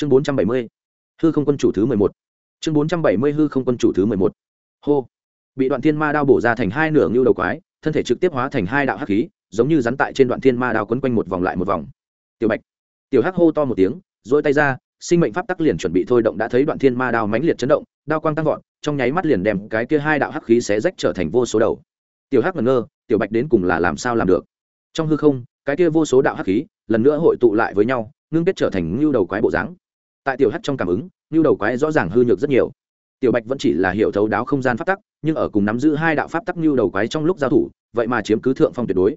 chương bốn trăm bảy mươi, hư không quân chủ thứ mười một. Chương bốn trăm bảy mươi, hư không quân chủ thứ mười một. Hô. Bị đoạn thiên ma đao bổ ra thành hai nửa ngưu đầu quái, thân thể trực tiếp hóa thành hai đạo hắc khí, giống như rắn tại trên đoạn thiên ma đao quấn quanh một vòng lại một vòng. Tiểu bạch. Tiểu hắc hô to một tiếng dỗi tay ra, sinh mệnh pháp tắc liền chuẩn bị thôi động đã thấy đoạn thiên ma đao mãnh liệt chấn động, đao quang tăng vọt, trong nháy mắt liền đem cái kia hai đạo hắc khí xé rách trở thành vô số đầu. Tiểu hắc ngẩn ngơ, tiểu bạch đến cùng là làm sao làm được? Trong hư không, cái kia vô số đạo hắc khí lần nữa hội tụ lại với nhau, ngưng kết trở thành ngưu đầu quái bộ dáng tại tiểu hắc trong cảm ứng ngưu đầu quái rõ ràng hư nhược rất nhiều. Tiểu bạch vẫn chỉ là hiểu thấu đáo không gian pháp tắc, nhưng ở cùng nắm giữ hai đạo pháp tắc ngưu đầu quái trong lúc giao thủ, vậy mà chiếm cứ thượng phong tuyệt đối.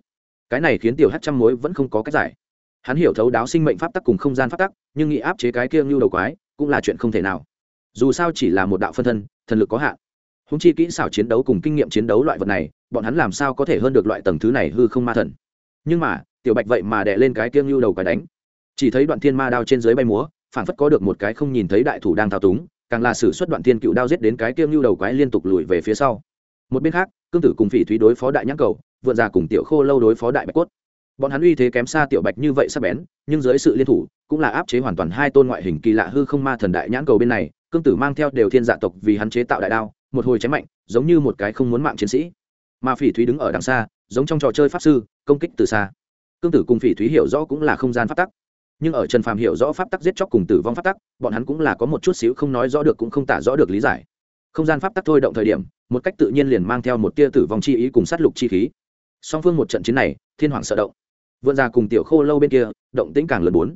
Cái này khiến tiểu hắc trăm mối vẫn không có cách giải. Hắn hiểu thấu đáo sinh mệnh pháp tắc cùng không gian pháp tắc, nhưng nghĩ áp chế cái kia ngưu đầu quái, cũng là chuyện không thể nào. Dù sao chỉ là một đạo phân thân, thần lực có hạn. Húng chi kỹ xảo chiến đấu cùng kinh nghiệm chiến đấu loại vật này, bọn hắn làm sao có thể hơn được loại tầng thứ này hư không ma thần? Nhưng mà, tiểu bạch vậy mà đè lên cái kiêng lưu đầu quái đánh. Chỉ thấy đoạn thiên ma đao trên dưới bay múa phản phất có được một cái không nhìn thấy đại thủ đang thao túng, càng là sử xuất đoạn thiên cựu đao giết đến cái kiêng lưu đầu quái liên tục lùi về phía sau. Một bên khác, cương tử cùng phỉ thúy đối phó đại nhãn cầu, vượn già cùng tiểu khô lâu đối phó đại bạch cốt. Bọn hắn uy thế kém xa tiểu bạch như vậy sắp bén, nhưng dưới sự liên thủ, cũng là áp chế hoàn toàn hai tôn ngoại hình kỳ lạ hư không ma thần đại nhãn cầu bên này, cương tử mang theo đều thiên dạ tộc vì hắn chế tạo đại đao, một hồi chém mạnh, giống như một cái không muốn mạng chiến sĩ. Mà phỉ thúy đứng ở đằng xa, giống trong trò chơi pháp sư, công kích từ xa. Cương tử cùng phỉ thúy hiểu rõ cũng là không gian pháp tắc nhưng ở trần phàm hiểu rõ pháp tắc giết chóc cùng tử vong pháp tắc, bọn hắn cũng là có một chút xíu không nói rõ được cũng không tả rõ được lý giải. Không gian pháp tắc thôi động thời điểm, một cách tự nhiên liền mang theo một tia tử vong chi ý cùng sát lục chi khí. Song phương một trận chiến này, thiên hoàng sợ động. Vượn già cùng tiểu khô lâu bên kia, động tĩnh càng lớn bốn.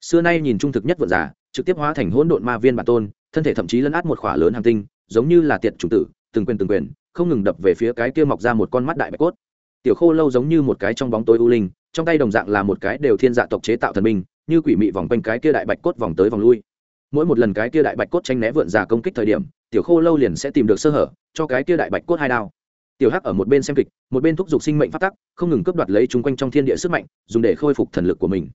Xưa nay nhìn trung thực nhất vượn già, trực tiếp hóa thành hỗn độn ma viên bản tôn, thân thể thậm chí lấn át một khỏa lớn hàng tinh, giống như là tiệt chủng tử, từng quyền từng quyền, không ngừng đập về phía cái kia mọc ra một con mắt đại bạch cốt. Tiểu khô lâu giống như một cái trong bóng tối u linh, trong tay đồng dạng là một cái đều thiên dạ tộc chế tạo thần minh như quỷ mị vòng quanh cái kia đại bạch cốt vòng tới vòng lui. Mỗi một lần cái kia đại bạch cốt tranh né vượn già công kích thời điểm, tiểu khô lâu liền sẽ tìm được sơ hở, cho cái kia đại bạch cốt hai đao. Tiểu hắc ở một bên xem kịch, một bên thúc giục sinh mệnh phát tắc, không ngừng cướp đoạt lấy chung quanh trong thiên địa sức mạnh, dùng để khôi phục thần lực của mình.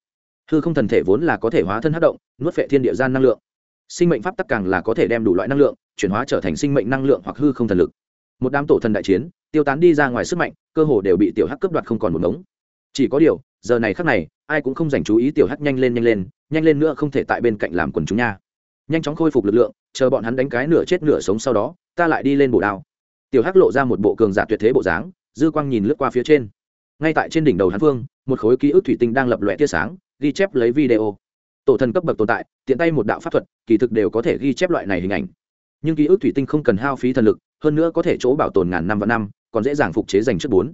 Hư không thần thể vốn là có thể hóa thân hát động, nuốt phệ thiên địa gian năng lượng. Sinh mệnh pháp tắc càng là có thể đem đủ loại năng lượng, chuyển hóa trở thành sinh mệnh năng lượng hoặc hư không thần lực. Một đám tổ thần đại chiến, tiêu tán đi ra ngoài sức mạnh, cơ hồ đều bị tiểu hắc cướp đoạt không còn một ngống. Chỉ có điều giờ này khắc này, ai cũng không dành chú ý tiểu hắc nhanh lên nhanh lên nhanh lên nữa không thể tại bên cạnh làm quần chúng nha. Nhanh chóng khôi phục lực lượng, chờ bọn hắn đánh cái nửa chết nửa sống sau đó, ta lại đi lên bổ đao. Tiểu hắc lộ ra một bộ cường giả tuyệt thế bộ dáng, dư quang nhìn lướt qua phía trên. Ngay tại trên đỉnh đầu hắn phương một khối ký ức thủy tinh đang lập lòe tia sáng, ghi chép lấy video. Tổ thần cấp bậc tồn tại, tiện tay một đạo pháp thuật, kỳ thực đều có thể ghi chép loại này hình ảnh. Nhưng ký ức thủy tinh không cần hao phí thần lực, hơn nữa có thể chỗ bảo tồn ngàn năm và năm, còn dễ dàng phục chế dành trước bốn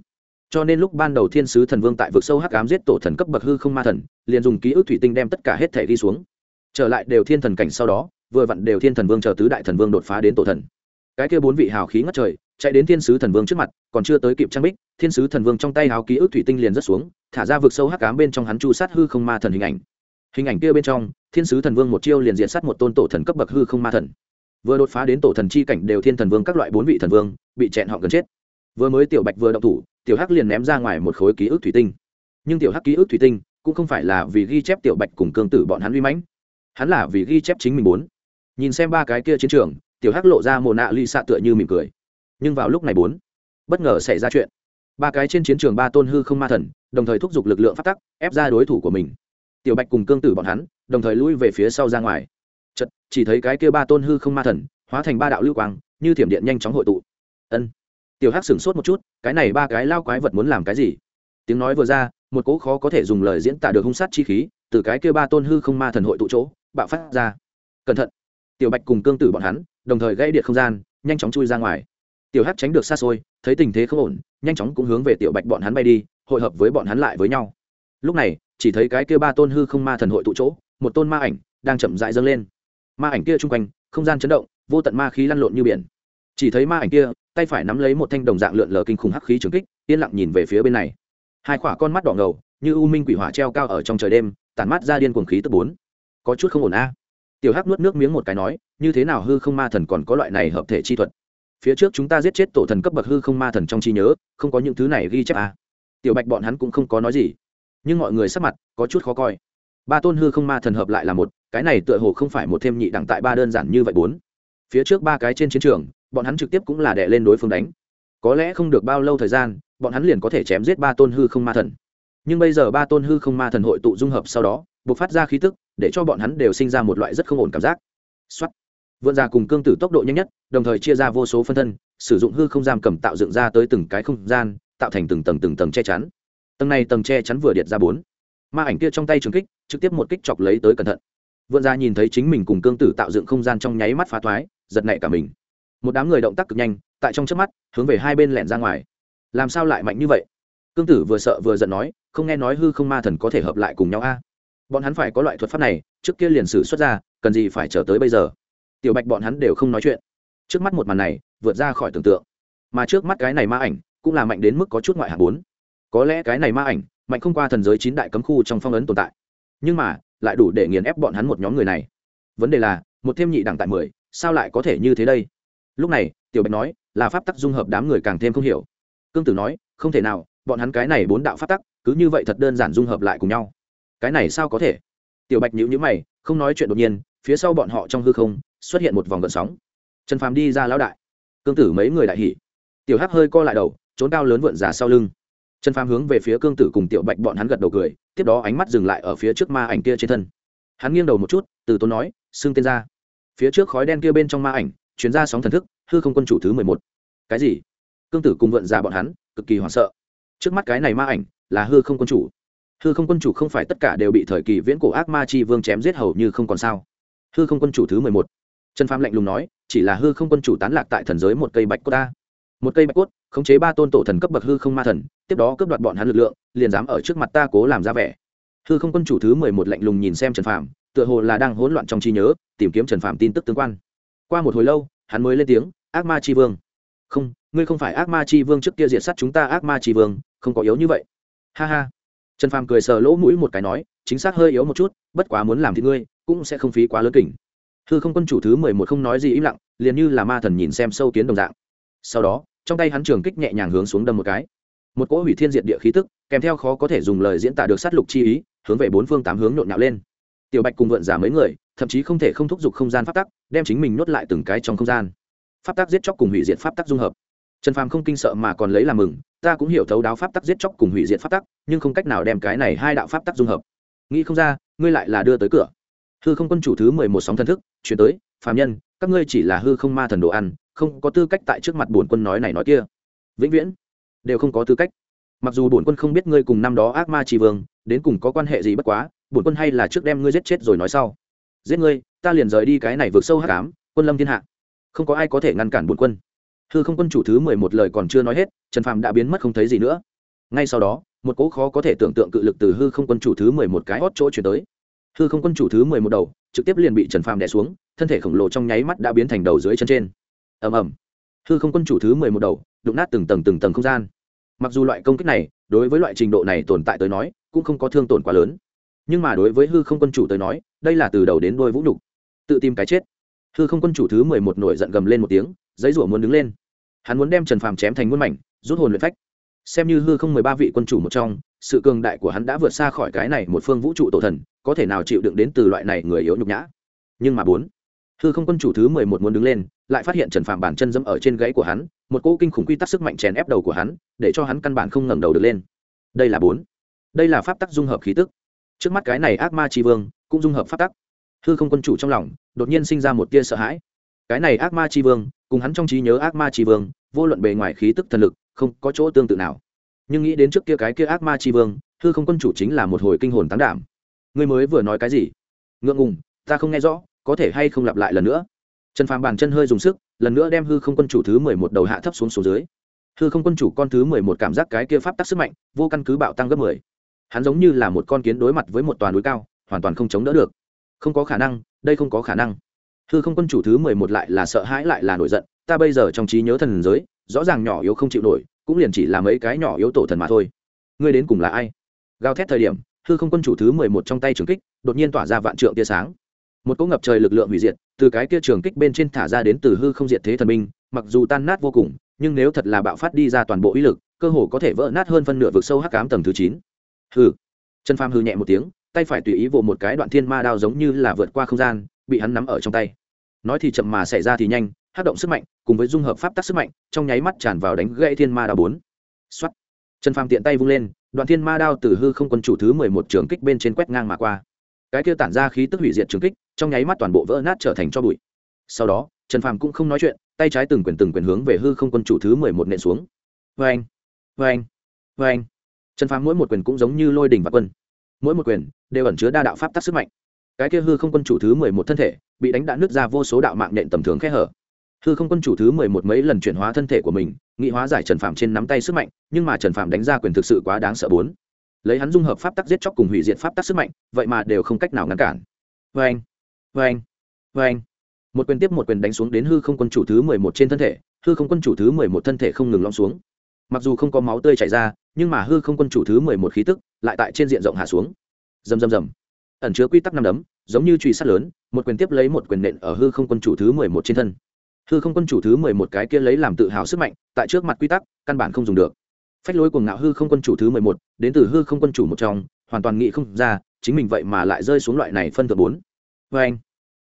cho nên lúc ban đầu thiên sứ thần vương tại vực sâu hắc ám giết tổ thần cấp bậc hư không ma thần, liền dùng ký ức thủy tinh đem tất cả hết thể ghi xuống. Trở lại đều thiên thần cảnh sau đó, vừa vặn đều thiên thần vương chờ tứ đại thần vương đột phá đến tổ thần. Cái kia bốn vị hào khí ngất trời, chạy đến thiên sứ thần vương trước mặt, còn chưa tới kịp trang bích, thiên sứ thần vương trong tay hào ký ức thủy tinh liền rất xuống, thả ra vực sâu hắc ám bên trong hắn chu sát hư không ma thần hình ảnh. Hình ảnh kia bên trong, thiên sứ thần vương một chiêu liền diện sát một tôn tổ thần cấp bậc hư không ma thần. Vừa đột phá đến tổ thần chi cảnh đều thiên thần vương các loại bốn vị thần vương, bị chẹn họ gần chết. Vừa mới tiểu bạch vừa động thủ tiểu hắc liền ném ra ngoài một khối ký ức thủy tinh. Nhưng tiểu hắc ký ức thủy tinh cũng không phải là vì ghi chép tiểu bạch cùng cương tử bọn hắn uy mãnh. Hắn là vì ghi chép chính mình muốn nhìn xem ba cái kia chiến trường, tiểu hắc lộ ra mồ nạ ly xạ tựa như mỉm cười. Nhưng vào lúc này bốn, bất ngờ xảy ra chuyện. Ba cái trên chiến trường ba tôn hư không ma thần, đồng thời thúc giục lực lượng phát tắc, ép ra đối thủ của mình. Tiểu bạch cùng cương tử bọn hắn, đồng thời lui về phía sau ra ngoài. Chật chỉ thấy cái kia ba tôn hư không ma thần, hóa thành ba đạo lưu quang, như thiểm điện nhanh chóng hội tụ. Ân tiểu hắc sửng sốt một chút, cái này ba cái lao quái vật muốn làm cái gì? Tiếng nói vừa ra, một cỗ khó có thể dùng lời diễn tả được hung sát chi khí, từ cái kia ba tôn hư không ma thần hội tụ chỗ, bạo phát ra. Cẩn thận! Tiểu bạch cùng cương tử bọn hắn, đồng thời gây điện không gian, nhanh chóng chui ra ngoài. Tiểu hắc tránh được xa xôi, thấy tình thế không ổn, nhanh chóng cũng hướng về tiểu bạch bọn hắn bay đi, hội hợp với bọn hắn lại với nhau. Lúc này, chỉ thấy cái kia ba tôn hư không ma thần hội tụ chỗ, một tôn ma ảnh đang chậm dại dâng lên. Ma ảnh kia chung quanh, không gian chấn động, vô tận ma khí lăn lộn như biển chỉ thấy ma ảnh kia, tay phải nắm lấy một thanh đồng dạng lượn lờ kinh khủng hắc khí trường kích, yên lặng nhìn về phía bên này. Hai khỏa con mắt đỏ ngầu, như u minh quỷ hỏa treo cao ở trong trời đêm, tản mắt ra điên cuồng khí tức bốn. Có chút không ổn a. Tiểu hắc nuốt nước miếng một cái nói, như thế nào hư không ma thần còn có loại này hợp thể chi thuật? Phía trước chúng ta giết chết tổ thần cấp bậc hư không ma thần trong trí nhớ, không có những thứ này ghi chép a. Tiểu bạch bọn hắn cũng không có nói gì. Nhưng mọi người sắc mặt có chút khó coi. Ba tôn hư không ma thần hợp lại là một, cái này tựa hồ không phải một thêm nhị đẳng tại ba đơn giản như vậy bốn. Phía trước ba cái trên chiến trường bọn hắn trực tiếp cũng là đè lên đối phương đánh. Có lẽ không được bao lâu thời gian, bọn hắn liền có thể chém giết ba tôn hư không ma thần. Nhưng bây giờ ba tôn hư không ma thần hội tụ dung hợp sau đó buộc phát ra khí tức, để cho bọn hắn đều sinh ra một loại rất không ổn cảm giác. Xuất vượn ra cùng cương tử tốc độ nhanh nhất, đồng thời chia ra vô số phân thân, sử dụng hư không giam cầm tạo dựng ra tới từng cái không gian, tạo thành từng tầng từng tầng che chắn. Tầng này tầng che chắn vừa điện ra bốn. Ma ảnh kia trong tay trường kích, trực tiếp một kích chọc lấy tới cẩn thận. Vượn ra nhìn thấy chính mình cùng cương tử tạo dựng không gian trong nháy mắt phá thoái, giật nảy cả mình một đám người động tác cực nhanh, tại trong trước mắt, hướng về hai bên lẻn ra ngoài. Làm sao lại mạnh như vậy? Cương tử vừa sợ vừa giận nói, không nghe nói hư không ma thần có thể hợp lại cùng nhau a. Bọn hắn phải có loại thuật pháp này, trước kia liền sử xuất ra, cần gì phải chờ tới bây giờ? Tiểu bạch bọn hắn đều không nói chuyện. Trước mắt một màn này, vượt ra khỏi tưởng tượng. Mà trước mắt cái này ma ảnh, cũng là mạnh đến mức có chút ngoại hạng bốn. Có lẽ cái này ma ảnh, mạnh không qua thần giới chín đại cấm khu trong phong ấn tồn tại. Nhưng mà, lại đủ để nghiền ép bọn hắn một nhóm người này. Vấn đề là, một thêm nhị đẳng tại mười, sao lại có thể như thế đây? Lúc này, tiểu bạch nói, là pháp tắc dung hợp đám người càng thêm không hiểu. Cương tử nói, không thể nào, bọn hắn cái này bốn đạo pháp tắc, cứ như vậy thật đơn giản dung hợp lại cùng nhau. Cái này sao có thể? Tiểu bạch nhữ nhữ mày, không nói chuyện đột nhiên, phía sau bọn họ trong hư không, xuất hiện một vòng gợn sóng. Trần phàm đi ra lão đại. Cương tử mấy người đại hỉ. Tiểu hắc hơi co lại đầu, trốn cao lớn vượn giả sau lưng. Trần phàm hướng về phía cương tử cùng tiểu bạch bọn hắn gật đầu cười, tiếp đó ánh mắt dừng lại ở phía trước ma ảnh kia trên thân. Hắn nghiêng đầu một chút, từ tốn nói, xưng tên ra. Phía trước khói đen kia bên trong ma ảnh chuyến ra sóng thần thức, hư không quân chủ thứ mười một. Cái gì? Cương tử cùng vượn giả bọn hắn, cực kỳ hoảng sợ. Trước mắt cái này ma ảnh, là hư không quân chủ. Hư không quân chủ không phải tất cả đều bị thời kỳ viễn cổ ác ma chi vương chém giết hầu như không còn sao. Hư không quân chủ thứ mười một. Trần phàm lạnh lùng nói, chỉ là hư không quân chủ tán lạc tại thần giới một cây bạch cốt ta. Một cây bạch cốt, khống chế ba tôn tổ thần cấp bậc hư không ma thần, tiếp đó cướp đoạt bọn hắn lực lượng, liền dám ở trước mặt ta cố làm ra vẻ. Hư không quân chủ thứ mười một lạnh lùng nhìn xem trần phàm, tựa hồ là đang hỗn loạn trong trí nhớ, tìm kiếm trần phàm tin tức tương quan qua một hồi lâu, hắn mới lên tiếng, ác ma chi vương. Không, ngươi không phải ác ma chi vương trước kia diệt sát chúng ta ác ma chi vương, không có yếu như vậy. Ha ha. Trần phàm cười sờ lỗ mũi một cái nói, chính xác hơi yếu một chút, bất quá muốn làm thì ngươi, cũng sẽ không phí quá lớn kỉnh. Hư không quân chủ thứ mười một không nói gì im lặng, liền như là ma thần nhìn xem sâu kiến đồng dạng. Sau đó, trong tay hắn trường kích nhẹ nhàng hướng xuống đâm một cái. Một cỗ hủy thiên diệt địa khí tức, kèm theo khó có thể dùng lời diễn tả được sát lục chi ý, hướng về bốn phương tám hướng nhộn nhạo lên. Tiểu bạch cùng vượn giả mấy người thậm chí không thể không thúc giục không gian pháp tắc, đem chính mình nuốt lại từng cái trong không gian. Pháp tắc giết chóc cùng hủy diệt pháp tắc dung hợp. Trần phàm không kinh sợ mà còn lấy làm mừng, ta cũng hiểu thấu đáo pháp tắc giết chóc cùng hủy diệt pháp tắc, nhưng không cách nào đem cái này hai đạo pháp tắc dung hợp. Nghĩ không ra, ngươi lại là đưa tới cửa. Hư không quân chủ thứ mười một sóng thần thức, chuyển tới, phàm nhân, các ngươi chỉ là hư không ma thần đồ ăn, không có tư cách tại trước mặt bổn quân nói này nói kia. Vĩnh viễn, đều không có tư cách. Mặc dù bổn quân không biết ngươi cùng năm đó ác ma tri vương, đến cùng có quan hệ gì bất quá, bổn quân hay là trước đem ngươi giết chết rồi nói sau giết ngươi, ta liền rời đi cái này vượt sâu hát cám quân lâm thiên hạ. Không có ai có thể ngăn cản bổn quân. Hư không quân chủ thứ mười một lời còn chưa nói hết, trần phàm đã biến mất không thấy gì nữa. Ngay sau đó, một cỗ khó có thể tưởng tượng cự lực từ hư không quân chủ thứ mười một cái hót chỗ chuyển tới. Hư không quân chủ thứ mười một đầu, trực tiếp liền bị trần phàm đè xuống, thân thể khổng lồ trong nháy mắt đã biến thành đầu dưới chân trên. Ầm ầm. Hư không quân chủ thứ mười một đầu, đụng nát từng tầng từng tầng không gian. Mặc dù loại công kích này, đối với loại trình độ này tồn tại tới nói, cũng không có thương tổn quá lớn nhưng mà đối với hư không quân chủ tới nói, đây là từ đầu đến đôi vũ nhục. Tự tìm cái chết. Hư không quân chủ thứ mười một nổi giận gầm lên một tiếng, giấy rủa muốn đứng lên. Hắn muốn đem trần phàm chém thành muôn mảnh, rút hồn luyện phách. Xem như hư không mười ba vị quân chủ một trong, sự cường đại của hắn đã vượt xa khỏi cái này một phương vũ trụ tổ thần, có thể nào chịu đựng đến từ loại này người yếu nhục nhã. Nhưng mà bốn, hư không quân chủ thứ mười một muốn đứng lên, lại phát hiện trần phàm bản chân dẫm ở trên gãy của hắn, một cỗ kinh khủng quy tắc sức mạnh chèn ép đầu của hắn, để cho hắn căn bản không ngẩng đầu được lên. Đây là bốn, đây là pháp tắc dung hợp khí tức trước mắt cái này ác ma tri vương, cũng dung hợp pháp tắc. Hư không quân chủ trong lòng, đột nhiên sinh ra một tia sợ hãi. Cái này ác ma tri vương, cùng hắn trong trí nhớ ác ma tri vương, vô luận bề ngoài khí tức thần lực, không có chỗ tương tự nào. Nhưng nghĩ đến trước kia cái kia ác ma tri vương, hư không quân chủ chính là một hồi kinh hồn tán đảm. Ngươi mới vừa nói cái gì? Ngượng ngùng, ta không nghe rõ, có thể hay không lặp lại lần nữa? Trần phàm bàn chân hơi dùng sức, lần nữa đem hư không quân chủ thứ mười một đầu hạ thấp xuống số dưới. Hư không quân chủ con thứ mười một cảm giác cái kia pháp tắc sức mạnh, vô căn cứ bạo tăng gấp mười hắn giống như là một con kiến đối mặt với một toàn núi cao, hoàn toàn không chống đỡ được. Không có khả năng, đây không có khả năng. Hư không quân chủ thứ mười một lại là sợ hãi lại là nổi giận, ta bây giờ trong trí nhớ thần giới, rõ ràng nhỏ yếu không chịu nổi, cũng liền chỉ là mấy cái nhỏ yếu tổ thần mà thôi. Ngươi đến cùng là ai? Gào thét thời điểm, hư không quân chủ thứ mười một trong tay trường kích, đột nhiên tỏa ra vạn trượng tia sáng. Một cỗ ngập trời lực lượng hủy diệt, từ cái kia trường kích bên trên thả ra đến từ hư không diệt thế thần minh, mặc dù tan nát vô cùng, nhưng nếu thật là bạo phát đi ra toàn bộ uy lực, cơ hồ có thể vỡ nát hơn phân nửa vực sâu hắc cám tầng thứ chín hư chân phàm hư nhẹ một tiếng, tay phải tùy ý vỗ một cái đoạn thiên ma đao giống như là vượt qua không gian, bị hắn nắm ở trong tay. Nói thì chậm mà xảy ra thì nhanh hát động sức mạnh, cùng với dung hợp pháp tắc sức mạnh, trong nháy mắt tràn vào đánh gãy thiên ma đao bốn. Xuất trần phàm tiện tay vung lên, đoạn thiên ma đao từ hư không quân chủ thứ mười một trường kích bên trên quét ngang mà qua. Cái kia tản ra khí tức hủy diệt trường kích, trong nháy mắt toàn bộ vỡ nát trở thành cho bụi. Sau đó, trần phàm cũng không nói chuyện, tay trái từng quyền từng quyền hướng về hư không quân chủ thứ mười một nện xuống. Vê anh vê anh vê anh trần phàm mỗi một quyền cũng giống như lôi đình và quân. Mỗi một quyền đều ẩn chứa đa đạo pháp tắc sức mạnh. Cái kia hư không quân chủ thứ mười một thân thể bị đánh đạn nứt ra vô số đạo mạng nện tầm thường khe hở. Hư không quân chủ thứ mười một mấy lần chuyển hóa thân thể của mình, nghị hóa giải trần Phàm trên nắm tay sức mạnh, nhưng mà trần Phàm đánh ra quyền thực sự quá đáng sợ bốn. Lấy hắn dung hợp pháp tắc giết chóc cùng hủy diệt pháp tắc sức mạnh, vậy mà đều không cách nào ngăn cản. Vê anh vê anh vê anh một quyền tiếp một quyền đánh xuống đến hư không quân chủ thứ mười một trên thân thể, hư không quân chủ thứ mười một thân thể không ngừng lõm xuống. Mặc dù không có máu tươi chảy ra nhưng mà hư không quân chủ thứ mười một khí tức lại tại trên diện rộng hạ xuống. Rầm rầm rầm. Ẩn chứa quy tắc năm đấm, giống như truy sát lớn, một quyền tiếp lấy một quyền nện ở hư không quân chủ thứ mười một trên thân. Hư không quân chủ thứ mười một cái kia lấy làm tự hào sức mạnh, tại trước mặt quy tắc, căn bản không dùng được. Phách lối cuồng ngạo hư không quân chủ thứ mười một, đến từ hư không quân chủ một trong, hoàn toàn nghĩ không ra, chính mình vậy mà lại rơi xuống loại này phân thượng bốn. Vê anh,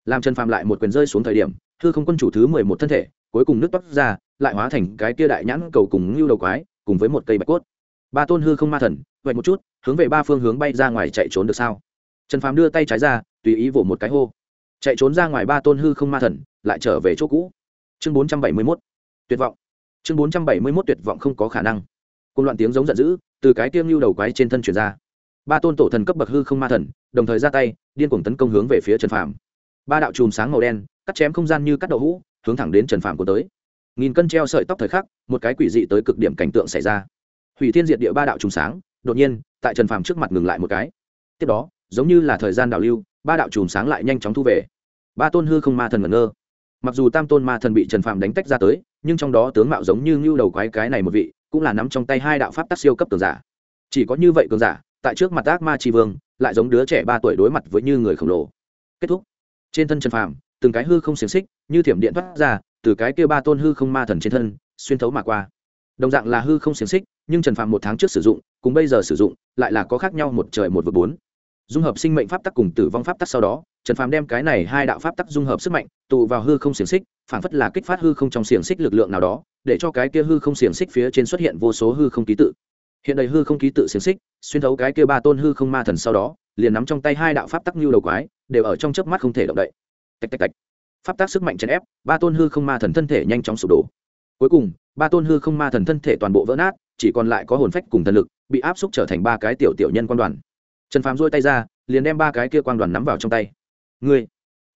làm trần phàm lại một quyền rơi xuống thời điểm, hư không quân chủ thứ mười một thân thể, cuối cùng nước toát ra, lại hóa thành cái kia đại nhãn cầu cùng ngưu đầu quái, cùng với một cây bạch cốt ba tôn hư không ma thần vậy một chút, hướng về ba phương hướng bay ra ngoài chạy trốn được sao? Trần phàm đưa tay trái ra, tùy ý vỗ một cái hô. Chạy trốn ra ngoài ba tôn hư không ma thần, lại trở về chỗ cũ. Chương bốn trăm bảy mươi mốt, tuyệt vọng. Chương bốn trăm bảy mươi mốt, tuyệt vọng không có khả năng. Cùng loạn tiếng giống giận dữ, từ cái tiêm lưu đầu quái trên thân truyền ra. Ba tôn tổ thần cấp bậc hư không ma thần, đồng thời ra tay, điên cuồng tấn công hướng về phía trần phàm. Ba đạo chùm sáng màu đen, cắt chém không gian như cắt đậu hũ, hướng thẳng đến trần phàm của tới. Nghìn cân treo sợi tóc thời khắc, một cái quỷ dị tới cực điểm cảnh tượng xảy ra hủy thiên diệt địa ba đạo chùm sáng, đột nhiên, tại trần phàm trước mặt ngừng lại một cái. Tiếp đó, giống như là thời gian đảo lưu, ba đạo chùm sáng lại nhanh chóng thu về. Ba tôn hư không ma thần ngẩn ngơ. Mặc dù tam tôn ma thần bị trần phàm đánh tách ra tới, nhưng trong đó tướng mạo giống như ngưu đầu quái cái này một vị, cũng là nắm trong tay hai đạo pháp tác siêu cấp cường giả. Chỉ có như vậy cường giả, tại trước mặt ác ma tri vương, lại giống đứa trẻ ba tuổi đối mặt với như người khổng lồ. Kết thúc. Trên thân trần phàm, từng cái hư không xiềng xích, như thiểm điện thoát ra, từ cái kia ba tôn hư không ma thần trên thân, xuyên thấu mà qua. Đồng dạng là hư không xiềng xích nhưng trần phạm một tháng trước sử dụng, cùng bây giờ sử dụng, lại là có khác nhau một trời một vực bốn. Dung hợp sinh mệnh pháp tắc cùng tử vong pháp tắc sau đó, trần Phạm đem cái này hai đạo pháp tắc dung hợp sức mạnh, tụ vào hư không xiềng xích phản phất là kích phát hư không trong xiềng xích lực lượng nào đó, để cho cái kia hư không xiềng xích phía trên xuất hiện vô số hư không ký tự. Hiện đầy hư không ký tự xiềng xích, xuyên thấu cái kia ba tôn hư không ma thần sau đó, liền nắm trong tay hai đạo pháp tắc như đầu quái, đều ở trong chớp mắt không thể động đậy. Tạch tạch tạch. Pháp tắc sức mạnh chèn ép, ba tôn hư không ma thần thân thể nhanh chóng sụp đổ. Cuối cùng, ba tôn hư không ma thần thân thể toàn bộ vỡ nát chỉ còn lại có hồn phách cùng thần lực, bị áp xúc trở thành ba cái tiểu tiểu nhân quan đoàn. Trần phàm dôi tay ra, liền đem ba cái kia quang đoàn nắm vào trong tay. Ngươi,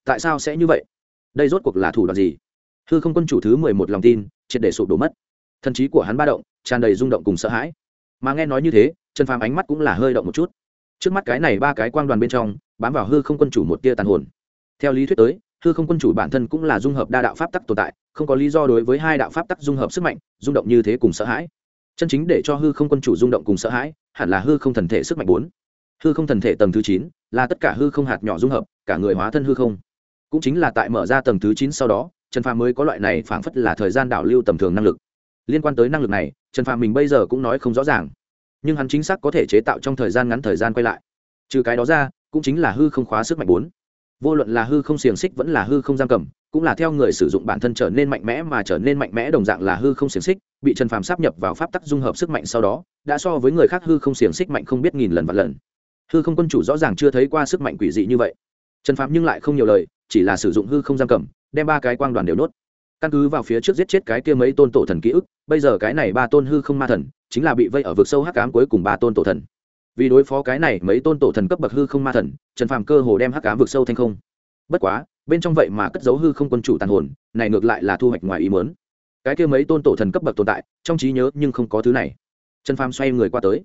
tại sao sẽ như vậy? Đây rốt cuộc là thủ đoạn gì? Hư không quân chủ thứ mười một lòng tin, triệt để sụp đổ mất. Thần trí của hắn ba động, tràn đầy rung động cùng sợ hãi. Mà nghe nói như thế, trần phàm ánh mắt cũng là hơi động một chút. Trước mắt cái này ba cái quang đoàn bên trong, bám vào hư không quân chủ một tia tàn hồn. Theo lý thuyết tới, hư không quân chủ bản thân cũng là dung hợp đa đạo pháp tắc tồn tại, không có lý do đối với hai đạo pháp tắc dung hợp sức mạnh, rung động như thế cùng sợ hãi chân chính để cho hư không quân chủ rung động cùng sợ hãi, hẳn là hư không thần thể sức mạnh bốn. Hư không thần thể tầng thứ chín là tất cả hư không hạt nhỏ dung hợp, cả người hóa thân hư không. Cũng chính là tại mở ra tầng thứ chín sau đó, trần phàm mới có loại này phảng phất là thời gian đảo lưu tầm thường năng lực. Liên quan tới năng lực này, trần phàm mình bây giờ cũng nói không rõ ràng. Nhưng hắn chính xác có thể chế tạo trong thời gian ngắn thời gian quay lại. Trừ cái đó ra, cũng chính là hư không khóa sức mạnh bốn. Vô luận là hư không xiềng xích vẫn là hư không giam cầm, cũng là theo người sử dụng bản thân trở nên mạnh mẽ mà trở nên mạnh mẽ đồng dạng là hư không xiềng xích bị trần phàm sắp nhập vào pháp tắc dung hợp sức mạnh sau đó, đã so với người khác hư không xiềng xích mạnh không biết nghìn lần và lần. Hư không quân chủ rõ ràng chưa thấy qua sức mạnh quỷ dị như vậy. Trần phạm nhưng lại không nhiều lời, chỉ là sử dụng hư không giam cầm, đem ba cái quang đoàn đều nốt. Căn cứ vào phía trước giết chết cái kia mấy tôn tổ thần ký ức, bây giờ cái này ba tôn hư không ma thần, chính là bị vây ở vực sâu hắc ám cuối cùng ba tôn tổ thần. Vì đối phó cái này mấy tôn tổ thần cấp bậc hư không ma thần, trần phạm cơ hồ đem hắc ám vực sâu thành không. Bất quá, bên trong vậy mà cất giấu hư không quân chủ tàn hồn, này ngược lại là thu hoạch ngoài ý mớn cái kia mấy tôn tổ thần cấp bậc tồn tại, trong trí nhớ nhưng không có thứ này. Trần phàm xoay người qua tới.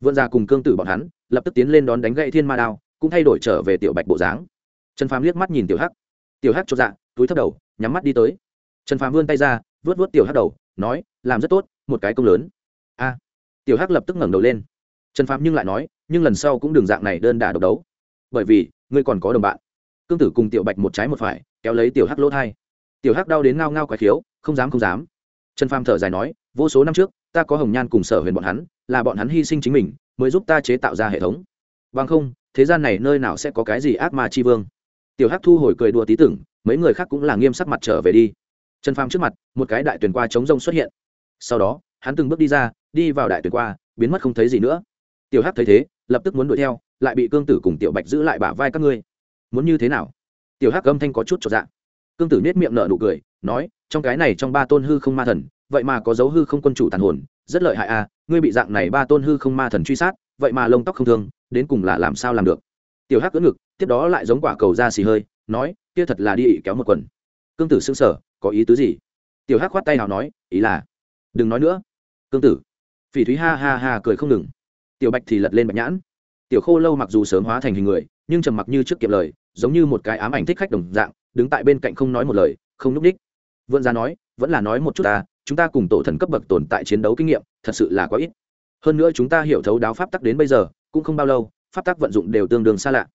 Vươn ra cùng cương tử bọn hắn, lập tức tiến lên đón đánh gậy thiên ma đao, cũng thay đổi trở về tiểu bạch bộ dáng. Trần phàm liếc mắt nhìn tiểu hắc. Tiểu hắc cho dạ túi thấp đầu, nhắm mắt đi tới. Trần phàm vươn tay ra vớt vớt tiểu hắc đầu, nói, làm rất tốt, một cái công lớn. A. Tiểu hắc lập tức ngẩng đầu lên. Trần phàm nhưng lại nói, nhưng lần sau cũng đừng dạng này đơn đà độc đấu. Bởi vì, ngươi còn có đồng bạn. Cương tử cùng tiểu bạch một trái một phải, kéo lấy tiểu hắc lỗ thai tiểu hắc đau đến ngao ngao quái khiếu, không dám không dám. Trần phàm thở dài nói, vô số năm trước, ta có hồng nhan cùng sở huyền bọn hắn, là bọn hắn hy sinh chính mình, mới giúp ta chế tạo ra hệ thống. Bằng không, thế gian này nơi nào sẽ có cái gì ác ma chi vương? Tiểu hắc thu hồi cười đùa tí tưởng, mấy người khác cũng là nghiêm sắc mặt trở về đi. Trần phàm trước mặt, một cái đại tuyển qua chống rông xuất hiện. Sau đó, hắn từng bước đi ra, đi vào đại tuyển qua, biến mất không thấy gì nữa. Tiểu hắc thấy thế, lập tức muốn đuổi theo, lại bị cương tử cùng tiểu bạch giữ lại bả vai các ngươi. Muốn như thế nào? Tiểu hắc âm thanh có chút cho dạng cương tử nết miệng nở nụ cười, nói, trong cái này trong ba tôn hư không ma thần, vậy mà có dấu hư không quân chủ tàn hồn, rất lợi hại à ngươi bị dạng này ba tôn hư không ma thần truy sát, vậy mà lông tóc không thương, đến cùng là làm sao làm được? Tiểu hắc cưỡng ngực, tiếp đó lại giống quả cầu ra xì hơi, nói, kia thật là đi ị kéo một quần. Cương tử xưng sở có ý tứ gì? Tiểu hắc khoát tay nào nói, ý là, đừng nói nữa. Cương tử, phỉ thúy ha ha ha cười không ngừng. Tiểu bạch thì lật lên bạch nhãn. Tiểu khô lâu mặc dù sớm hóa thành hình người, nhưng trầm mặc như trước kiệm lời, giống như một cái ám ảnh thích khách đồng dạng đứng tại bên cạnh không nói một lời, không núp đích vươn ra nói, vẫn là nói một chút ta, chúng ta cùng tổ thần cấp bậc tồn tại chiến đấu kinh nghiệm, thật sự là quá ít. Hơn nữa chúng ta hiểu thấu đáo pháp tắc đến bây giờ, cũng không bao lâu, pháp tắc vận dụng đều tương đương xa lạ.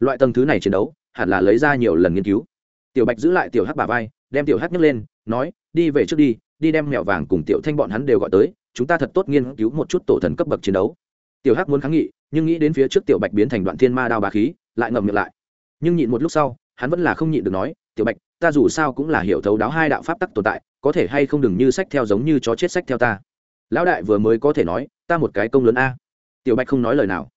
Loại tầng thứ này chiến đấu, hẳn là lấy ra nhiều lần nghiên cứu. Tiểu bạch giữ lại tiểu hắc bà vai, đem tiểu hắc nhấc lên, nói, đi về trước đi đi đem mẹo vàng cùng tiểu thanh bọn hắn đều gọi tới, chúng ta thật tốt nghiên cứu một chút tổ thần cấp bậc chiến đấu. Tiểu hắc muốn kháng nghị, nhưng nghĩ đến phía trước tiểu bạch biến thành đoạn thiên ma đao bà khí, lại ngậm miệng lại. Nhưng nhịn một lúc sau hắn vẫn là không nhịn được nói, tiểu bạch, ta dù sao cũng là hiểu thấu đáo hai đạo pháp tắc tồn tại, có thể hay không đừng như sách theo giống như chó chết sách theo ta? Lão đại vừa mới có thể nói, ta một cái công lớn a. Tiểu bạch không nói lời nào.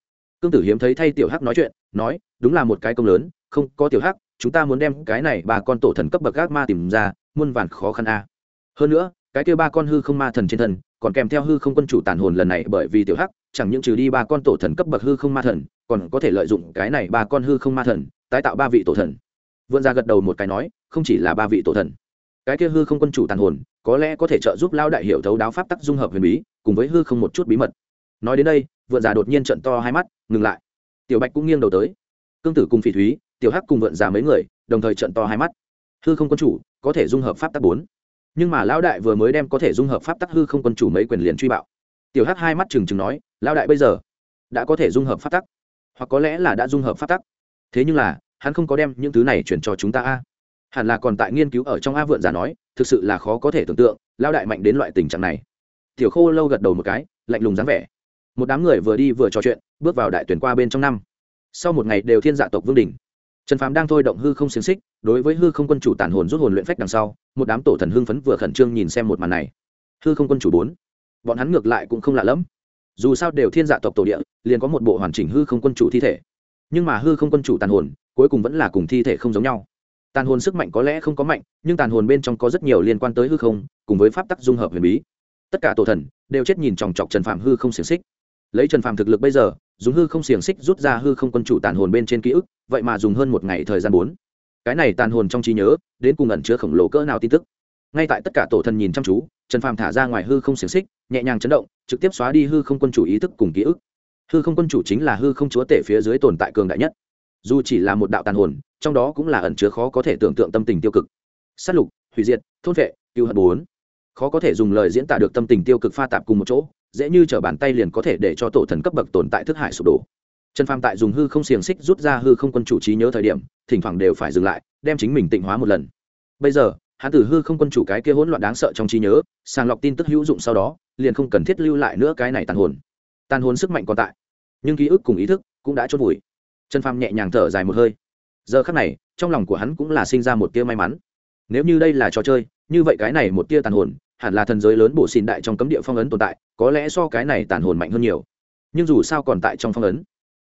Cương tử hiếm thấy thay tiểu hắc nói chuyện, nói, đúng là một cái công lớn, không, có tiểu hắc, chúng ta muốn đem cái này ba con tổ thần cấp bậc gác ma tìm ra, muôn vàn khó khăn a. Hơn nữa, cái kia ba con hư không ma thần trên thân, còn kèm theo hư không quân chủ tàn hồn lần này bởi vì tiểu hắc, chẳng những trừ đi ba con tổ thần cấp bậc hư không ma thần, còn có thể lợi dụng cái này ba con hư không ma thần, tái tạo ba vị tổ thần vượn ra gật đầu một cái nói, không chỉ là ba vị tổ thần. Cái kia hư không quân chủ tàn hồn, có lẽ có thể trợ giúp lao đại hiểu thấu đáo pháp tắc dung hợp huyền bí, cùng với hư không một chút bí mật. Nói đến đây vượn già đột nhiên trận to hai mắt, ngừng lại. Tiểu bạch cũng nghiêng đầu tới. Cương tử cùng phỉ thúy, tiểu hắc cùng vượn già mấy người, đồng thời trận to hai mắt. Hư không quân chủ, có thể dung hợp pháp tắc bốn. Nhưng mà lão đại vừa mới đem có thể dung hợp pháp tắc hư không quân chủ mấy quyền liền truy bạo. Tiểu hắc hai mắt trừng trừng nói, lão đại bây giờ đã có thể dung hợp pháp tắc, hoặc có lẽ là đã dung hợp pháp tắc. Thế nhưng là hắn không có đem những thứ này chuyển cho chúng ta a. Hẳn là còn tại nghiên cứu ở trong a vượn giả nói, thực sự là khó có thể tưởng tượng lao đại mạnh đến loại tình trạng này. Tiểu khô lâu gật đầu một cái, lạnh lùng dáng vẻ. Một đám người vừa đi vừa trò chuyện, bước vào đại tuyển qua bên trong năm. Sau một ngày đều thiên dạ tộc vương đình trần phàm đang thôi động hư không xiềng xích, đối với hư không quân chủ tàn hồn rút hồn luyện phách đằng sau, một đám tổ thần hưng phấn vừa khẩn trương nhìn xem một màn này. Hư không quân chủ bốn. Bọn hắn ngược lại cũng không lạ lẫm. Dù sao đều thiên dạ tộc tổ địa, liền có một bộ hoàn chỉnh hư không quân chủ thi thể. Nhưng mà hư không quân chủ tàn hồn cuối cùng vẫn là cùng thi thể không giống nhau. Tàn hồn sức mạnh có lẽ không có mạnh, nhưng tàn hồn bên trong có rất nhiều liên quan tới hư không, cùng với pháp tắc dung hợp huyền bí. Tất cả tổ thần đều chết nhìn chòng chọc trần phạm hư không xiềng xích. Lấy trần phạm thực lực bây giờ, dùng hư không xiềng xích rút ra hư không quân chủ tàn hồn bên trên ký ức, vậy mà dùng hơn một ngày thời gian bốn. Cái này tàn hồn trong trí nhớ, đến cùng ẩn chứa khổng lồ cỡ nào tin tức? Ngay tại tất cả tổ thần nhìn chăm chú, trần phàm thả ra ngoài hư không xiềng xích, nhẹ nhàng chấn động, trực tiếp xóa đi hư không quân chủ ý thức cùng ký ức. Hư không quân chủ chính là hư không chúa tể phía dưới tồn tại cường đại nhất dù chỉ là một đạo tàn hồn, trong đó cũng là ẩn chứa khó có thể tưởng tượng tâm tình tiêu cực. S á t lục, hủy diệt, thôn vệ cựu hận bốn. Khó có thể dùng lời diễn tả được tâm tình tiêu cực pha tạp cùng một chỗ, dễ như t r ở bàn tay liền có thể để cho tổ thần cấp bậc tồn tại thức hải sụp đổ. Trần phàm tại dùng hư không xiềng xích rút ra hư không quân chủ trí nhớ thời điểm, thỉnh thoảng đều phải dừng lại, đem chính mình tịnh hóa một lần. Bây giờ, hắn tử hư không quân chủ cái kia hỗn loạn đáng sợ trong trí nhớ, sàng lọc tin tức hữu dụng sau đó, liền không cần thiết lưu lại nữa cái này tàn hồn. Tàn hồn sức mạnh còn tại, nhưng ký ức cùng ý thức cũng đã chốt vùi trần phàm nhẹ nhàng thở dài một hơi. Giờ khắc này, trong lòng của hắn cũng là sinh ra một tia may mắn. Nếu như đây là trò chơi, như vậy cái này một tia tàn hồn, hẳn là thần giới lớn bổ xin đại trong cấm địa phong ấn tồn tại, có lẽ so cái này tàn hồn mạnh hơn nhiều. Nhưng dù sao còn tại trong phong ấn,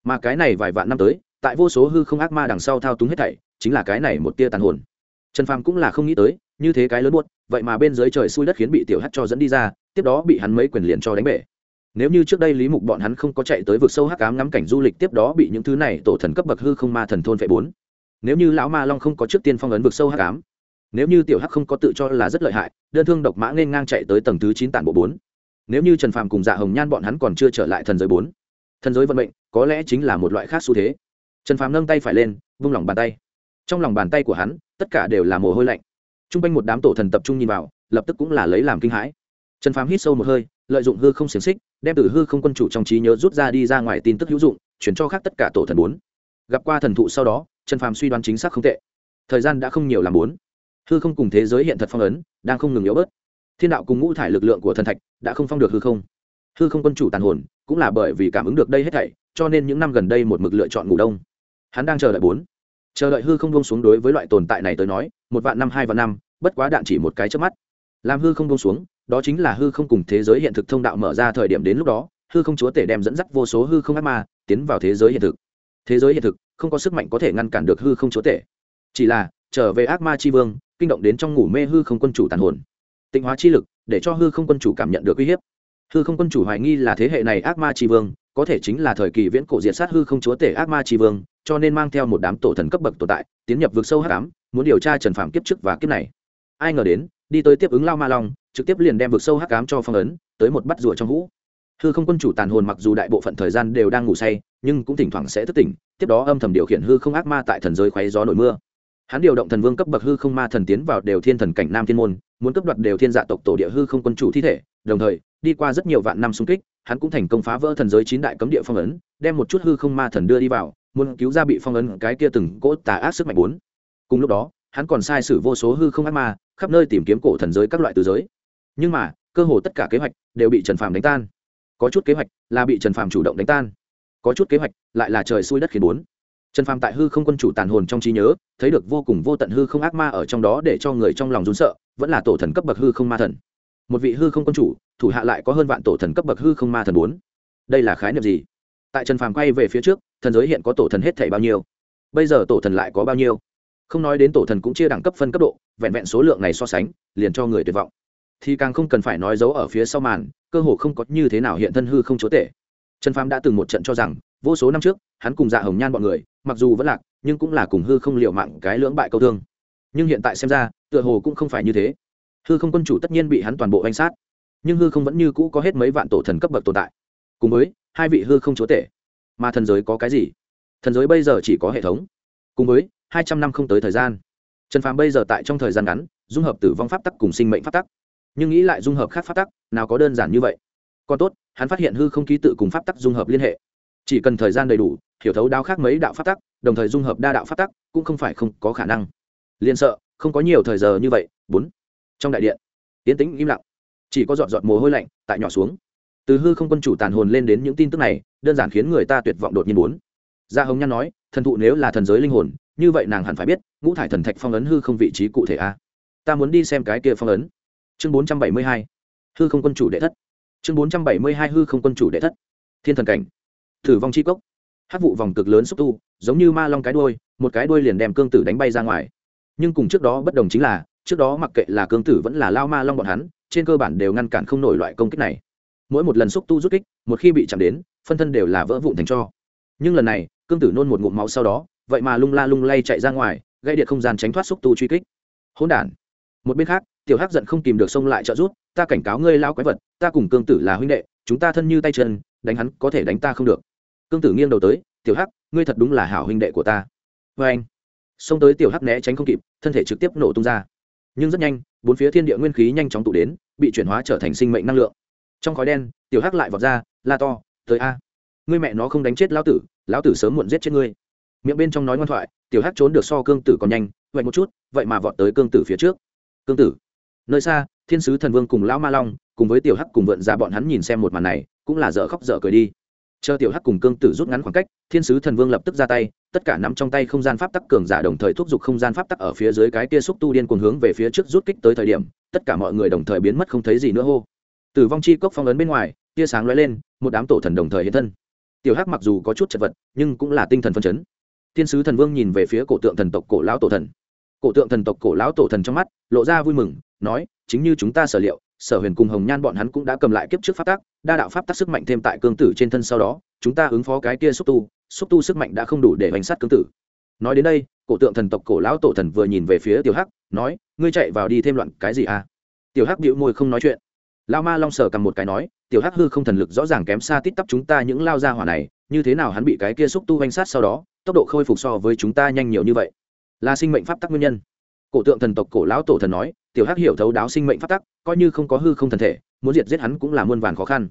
mà cái này vài vạn năm tới, tại vô số hư không ác ma đằng sau thao túng hết thảy, chính là cái này một tia tàn hồn. Trần phàm cũng là không nghĩ tới, như thế cái lớn buốt, vậy mà bên dưới trời xui đất khiến bị tiểu hắt cho dẫn đi ra, tiếp đó bị hắn mấy quyền liền cho đánh bể nếu như trước đây lý mục bọn hắn không có chạy tới vực sâu hắc cám ngắm cảnh du lịch, tiếp đó bị những thứ này tổ thần cấp bậc hư không ma thần thôn vệ bốn. Nếu như lão ma long không có trước tiên phong ấn vực sâu hắc cám nếu như tiểu hắc không có tự cho là rất lợi hại, đơn thương độc mã nên ngang chạy tới tầng thứ chín tản bộ bốn. Nếu như trần phàm cùng dạ hồng nhan bọn hắn còn chưa trở lại thần giới bốn, thần giới vận mệnh có lẽ chính là một loại khác xu thế. Trần phàm nâng tay phải lên, vung lòng bàn tay. Trong lòng bàn tay của hắn, tất cả đều là mồ hôi lạnh. T r u n g quanh một đám tổ thần tập trung nhìn vào, lập tức cũng là lấy làm kinh hãi. Trần phàm hít sâu một hơi lợi dụng hư không xiềng xích, đem từ hư không quân chủ trong trí nhớ rút ra đi ra ngoài tin tức hữu dụng, chuyển cho khác tất cả tổ thần bốn. Gặp qua thần thụ sau đó, trần phàm suy đoán chính xác không tệ. Thời gian đã không nhiều làm bốn. Hư không cùng thế giới hiện thật phong ấn, đang không ngừng yếu bớt. Thiên đạo cùng ngũ thải lực lượng của thần thạch đã không phong được hư không. Hư không quân chủ tàn hồn, cũng là bởi vì cảm ứng được đây hết thảy, cho nên những năm gần đây một mực lựa chọn ngủ đông. Hắn đang chờ đợi bốn. Chờ đợi hư không buông xuống đối với loại tồn tại này tới nói, một vạn năm, hai vạn năm, bất quá đạn chỉ một cái trước mắt. Làm hư không buông xuống đó chính là hư không cùng thế giới hiện thực thông đạo mở ra thời điểm đến lúc đó, hư không chúa tể đem dẫn dắt vô số hư không ác ma tiến vào thế giới hiện thực. Thế giới hiện thực không có sức mạnh có thể ngăn cản được hư không chúa tể. Chỉ là, trở về ác ma c h i vương, kinh động đến trong ngủ mê hư không quân chủ tàn hồn. Tịnh hóa chi lực, để cho hư không quân chủ cảm nhận được uy hiếp. Hư không quân chủ hoài nghi là thế hệ này ác ma tri vương, có thể chính là thời kỳ viễn cổ diệt sát hư không chúa tể ác ma tri vương, cho nên mang theo một đám tổ thần cấp bậc tồn tại, tiến nhập vực sâu h tám muốn điều tra trần phạm kiếp trước và kiếp này. Ai ngờ đến, đi tới tiếp ứng lao ma long trực tiếp liền đem vực sâu hắc ám cho phong ấn, tới một bắt rùa trong hũ. Hư không quân chủ tàn hồn mặc dù đại bộ phận thời gian đều đang ngủ say, nhưng cũng thỉnh thoảng sẽ thức tỉnh, tiếp đó âm thầm điều khiển hư không ác ma tại thần giới khoáy gió nổi mưa. Hắn điều động thần vương cấp bậc hư không ma thần tiến vào đều thiên thần cảnh nam thiên môn, muốn cấp đoạt đều thiên dạ tộc tổ địa hư không quân chủ thi thể, đồng thời, đi qua rất nhiều vạn năm xung kích, hắn cũng thành công phá vỡ thần giới chín đại cấm địa phong ấn, đem một chút hư không ma thần đưa đi vào, muốn cứu ra bị phong ấn cái kia từng cỗ tà ác sức mạnh bốn. Cùng lúc đó, hắn còn sai sử vô số hư không ác ma, khắp nơi tìm kiếm cổ thần giới các loại từ giới nhưng mà, cơ hồ tất cả kế hoạch đều bị trần phàm đánh tan. Có chút kế hoạch là bị trần phàm chủ động đánh tan. Có chút kế hoạch lại là trời xui đất khiến bốn. Trần phàm tại hư không quân chủ tàn hồn trong trí nhớ, thấy được vô cùng vô tận hư không ác ma ở trong đó để cho người trong lòng rún sợ, vẫn là tổ thần cấp bậc hư không ma thần. Một vị hư không quân chủ, thủ hạ lại có hơn vạn tổ thần cấp bậc hư không ma thần bốn. Đây là khái niệm gì? Tại trần phàm quay về phía trước, thần giới hiện có tổ thần hết thảy bao nhiêu? Bây giờ tổ thần lại có bao nhiêu? Không nói đến tổ thần cũng chia đẳng cấp phân cấp độ, vẹn vẹn số lượng này so sánh, liền cho người tuyệt vọng thì càng không cần phải nói giấu ở phía sau màn, cơ hồ không có như thế nào hiện thân hư không chúa tể. Trần phàm đã từng một trận cho rằng, vô số năm trước, hắn cùng dạ hồng nhan bọn người, mặc dù vẫn lạc, nhưng cũng là cùng hư không liệu mạng cái lưỡng bại câu thương. Nhưng hiện tại xem ra, tựa hồ cũng không phải như thế. Hư không quân chủ tất nhiên bị hắn toàn bộ danh sát, nhưng hư không vẫn như cũ có hết mấy vạn tổ thần cấp bậc tồn tại. Cùng với, hai vị hư không chúa tể. Mà thần giới có cái gì? Thần giới bây giờ chỉ có hệ thống. Cùng với, hai trăm năm không tới thời gian. Trần phàm bây giờ tại trong thời gian ngắn, dung hợp tử vong pháp tắc cùng sinh mệnh pháp tắc nhưng nghĩ lại dung hợp khác pháp tắc, nào có đơn giản như vậy. Còn tốt, hắn phát hiện hư không ký tự cùng pháp tắc dung hợp liên hệ. Chỉ cần thời gian đầy đủ, hiểu thấu đao khác mấy đạo pháp tắc, đồng thời dung hợp đa đạo pháp tắc, cũng không phải không có khả năng. Liền sợ, không có nhiều thời giờ như vậy, bốn. Trong đại điện tiến tĩnh im lặng. Chỉ có giọt giọt mồ hôi lạnh tại nhỏ xuống. Từ hư không quân chủ tàn hồn lên đến những tin tức này, đơn giản khiến người ta tuyệt vọng đột nhiên bốn. Gia hồng nhan nói, thần thụ nếu là thần giới linh hồn, như vậy nàng hẳn phải biết, ngũ thải thần thạch phong ấn hư không vị trí cụ thể a. Ta muốn đi xem cái kia phong ấn chương bốn trăm bảy mươi hai, hư không quân chủ đệ thất. Chương bốn trăm bảy mươi hai, hư không quân chủ đệ thất. Thiên thần cảnh. Thử vong chi cốc. Hát vụ vòng cực lớn xúc tu, giống như ma long cái đuôi, một cái đuôi liền đem cương tử đánh bay ra ngoài. Nhưng cùng trước đó bất đồng chính là, trước đó mặc kệ là cương tử vẫn là lao ma long bọn hắn, trên cơ bản đều ngăn cản không nổi loại công kích này. Mỗi một lần xúc tu rút kích, một khi bị chạm đến, phân thân đều là vỡ vụn thành cho. Nhưng lần này, cương tử nôn một ngụm máu sau đó, vậy mà lung la lung lay chạy ra ngoài, gây điện không gian tránh thoát xúc tu truy kích. Hỗn đản. Một bên khác tiểu hắc giận không kìm được xông lại trợ rút ta cảnh cáo ngươi lao quái vật, ta cùng cương tử là huynh đệ, chúng ta thân như tay chân, đánh hắn có thể đánh ta không được. Cương tử nghiêng đầu tới, tiểu hắc, ngươi thật đúng là hảo huynh đệ của ta. Vê anh. Xông tới tiểu hắc né tránh không kịp, thân thể trực tiếp nổ tung ra. Nhưng rất nhanh, bốn phía thiên địa nguyên khí nhanh chóng tụ đến, bị chuyển hóa trở thành sinh mệnh năng lượng. Trong khói đen, tiểu hắc lại vọt ra, la to, tới a, ngươi mẹ nó không đánh chết lão tử lão tử sớm muộn giết chết ngươi. Miệng bên trong nói ngoan thoại, tiểu hắc trốn được so cương tử còn nhanh, vậy một chút, vậy mà vọt tới cương tử phía trước. Cương tử nơi xa, thiên sứ thần vương cùng lão ma long, cùng với tiểu hắc cùng vượn ra bọn hắn nhìn xem một màn này, cũng là dở khóc dở cười đi. Chờ tiểu hắc cùng cương tử rút ngắn khoảng cách, thiên sứ thần vương lập tức ra tay, tất cả nắm trong tay không gian pháp tắc cường giả đồng thời thúc giục không gian pháp tắc ở phía dưới cái kia xúc tu điên cuồng hướng về phía trước rút kích tới thời điểm, tất cả mọi người đồng thời biến mất không thấy gì nữa hô. Tử vong chi cốc phong ấn bên ngoài, tia sáng lóe lên, một đám tổ thần đồng thời hiện thân. Tiểu hắc mặc dù có chút chật vật, nhưng cũng là tinh thần phân chấn. Thiên sứ thần vương nhìn về phía cổ tượng thần tộc cổ lão tổ thần cổ tượng thần tộc cổ lão tổ thần trong mắt, lộ ra vui mừng, nói, chính như chúng ta sở liệu, sở huyền cùng hồng nhan bọn hắn cũng đã cầm lại kiếp trước pháp tắc, đa đạo pháp tác sức mạnh thêm tại cương tử trên thân sau đó, chúng ta ứng phó cái kia xúc tu xúc tu sức mạnh đã không đủ để bánh sát cương tử. Nói đến đây, cổ tượng thần tộc cổ lão tổ thần vừa nhìn về phía tiểu hắc, nói, ngươi chạy vào đi thêm loạn cái gì à? Tiểu hắc bịu môi không nói chuyện. Lao ma long sở cầm một cái nói, tiểu hắc hư không thần lực rõ ràng kém xa tít tắp chúng ta những lao ra hỏa này, như thế nào hắn bị cái kia xúc tu bánh sát sau đó, tốc độ khôi phục so với chúng ta nhanh nhiều như vậy? Là sinh mệnh pháp tắc nguyên nhân. Cổ tượng thần tộc cổ lão tổ thần nói, tiểu hắc hiểu thấu đáo sinh mệnh pháp tắc, coi như không có hư không thần thể, muốn diệt giết hắn cũng là muôn vàn khó khăn.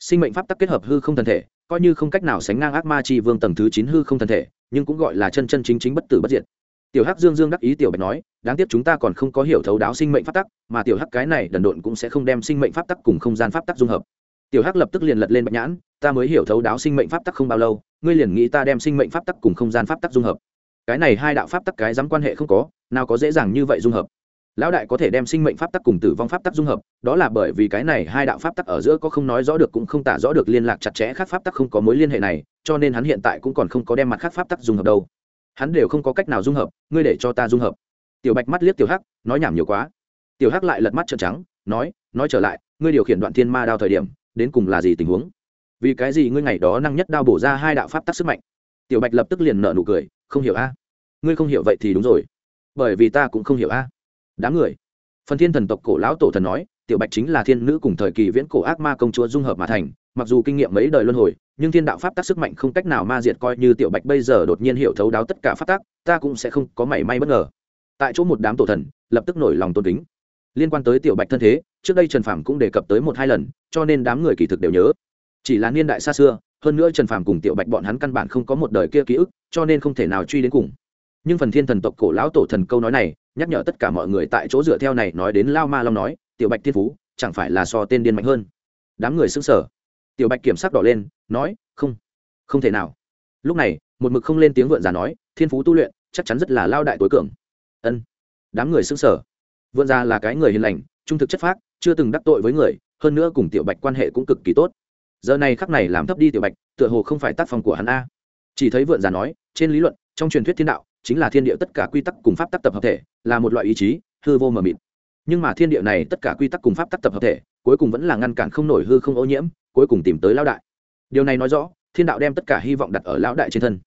Sinh mệnh pháp tắc kết hợp hư không thần thể, coi như không cách nào sánh ngang ác ma chi vương tầng thứ chín hư không thần thể, nhưng cũng gọi là chân chân chính chính bất tử bất diệt. Tiểu hắc dương dương đắc ý tiểu bạch nói, đáng tiếc chúng ta còn không có hiểu thấu đáo sinh mệnh pháp tắc, mà tiểu hắc cái này đần độn cũng sẽ không đem sinh mệnh pháp tắc cùng không gian pháp tắc dung hợp. Tiểu hắc lập tức liền lật lên bạch nhãn, ta mới hiểu thấu đáo sinh mệnh pháp tắc không bao lâu, ngươi liền nghĩ ta đem sinh mệnh pháp tắc cùng không gian pháp tắc dung hợp cái này hai đạo pháp tắc cái dám quan hệ không có, nào có dễ dàng như vậy dung hợp. Lão đại có thể đem sinh mệnh pháp tắc cùng tử vong pháp tắc dung hợp, đó là bởi vì cái này hai đạo pháp tắc ở giữa có không nói rõ được cũng không tả rõ được liên lạc chặt chẽ khác pháp tắc không có mối liên hệ này, cho nên hắn hiện tại cũng còn không có đem mặt khác pháp tắc dung hợp đâu. Hắn đều không có cách nào dung hợp, ngươi để cho ta dung hợp. Tiểu bạch mắt liếc tiểu hắc, nói nhảm nhiều quá. Tiểu hắc lại lật mắt trợn trắng, nói nói trở lại, ngươi điều khiển đoạn thiên ma đao thời điểm, đến cùng là gì tình huống? Vì cái gì ngươi ngày đó năng nhất đao bổ ra hai đạo pháp tắc sức mạnh? Tiểu bạch lập tức liền nở nụ cười, không hiểu a. Ngươi không hiểu vậy thì đúng rồi. Bởi vì ta cũng không hiểu a. À? đám người. Phần thiên thần tộc cổ lão tổ thần nói, tiểu bạch chính là thiên nữ cùng thời kỳ viễn cổ ác ma công chúa dung hợp mà thành, mặc dù kinh nghiệm mấy đời luân hồi, nhưng thiên đạo pháp tắc sức mạnh không cách nào ma diệt coi như tiểu bạch bây giờ đột nhiên hiểu thấu đáo tất cả pháp tắc, ta cũng sẽ không có mảy may bất ngờ. Tại chỗ một đám tổ thần lập tức nổi lòng tôn kính. Liên quan tới tiểu bạch thân thế, trước đây trần phàm cũng đề cập tới một hai lần, cho nên đám người kỳ thực đều nhớ. Chỉ là niên đại xa xưa hơn nữa trần phàm cùng tiểu bạch bọn hắn căn bản không có một đời kia ký ức, cho nên không thể nào truy đến cùng. Nhưng phần thiên thần tộc cổ lão tổ thần câu nói này, nhắc nhở tất cả mọi người tại chỗ dựa theo này nói đến lao ma long nói, tiểu bạch thiên phú, chẳng phải là so tên điên mạnh hơn? Đám người xứng sở tiểu bạch kiểm sắc đỏ lên, nói, không không thể nào. Lúc này, một mực không lên tiếng vượn già nói, thiên phú tu luyện, chắc chắn rất là lao đại tối cường. Ân. Đám người xứng sở vượn già là cái người hiền lành, trung thực chất phác, chưa từng đắc tội với người, hơn nữa cùng tiểu bạch quan hệ cũng cực kỳ tốt giờ này khắc này làm thấp đi tiểu bạch, tựa hồ không phải tác phong của hắn a. Chỉ thấy vượn già nói, trên lý luận, trong truyền thuyết thiên đạo, chính là thiên địa tất cả quy tắc cùng pháp tác tập hợp thể, là một loại ý chí, hư vô mờ mịt. Nhưng mà thiên địa này tất cả quy tắc cùng pháp tác tập hợp thể, cuối cùng vẫn là ngăn cản không nổi hư không ô nhiễm, cuối cùng tìm tới lão đại. Điều này nói rõ, thiên đạo đem tất cả hy vọng đặt ở lão đại trên thân.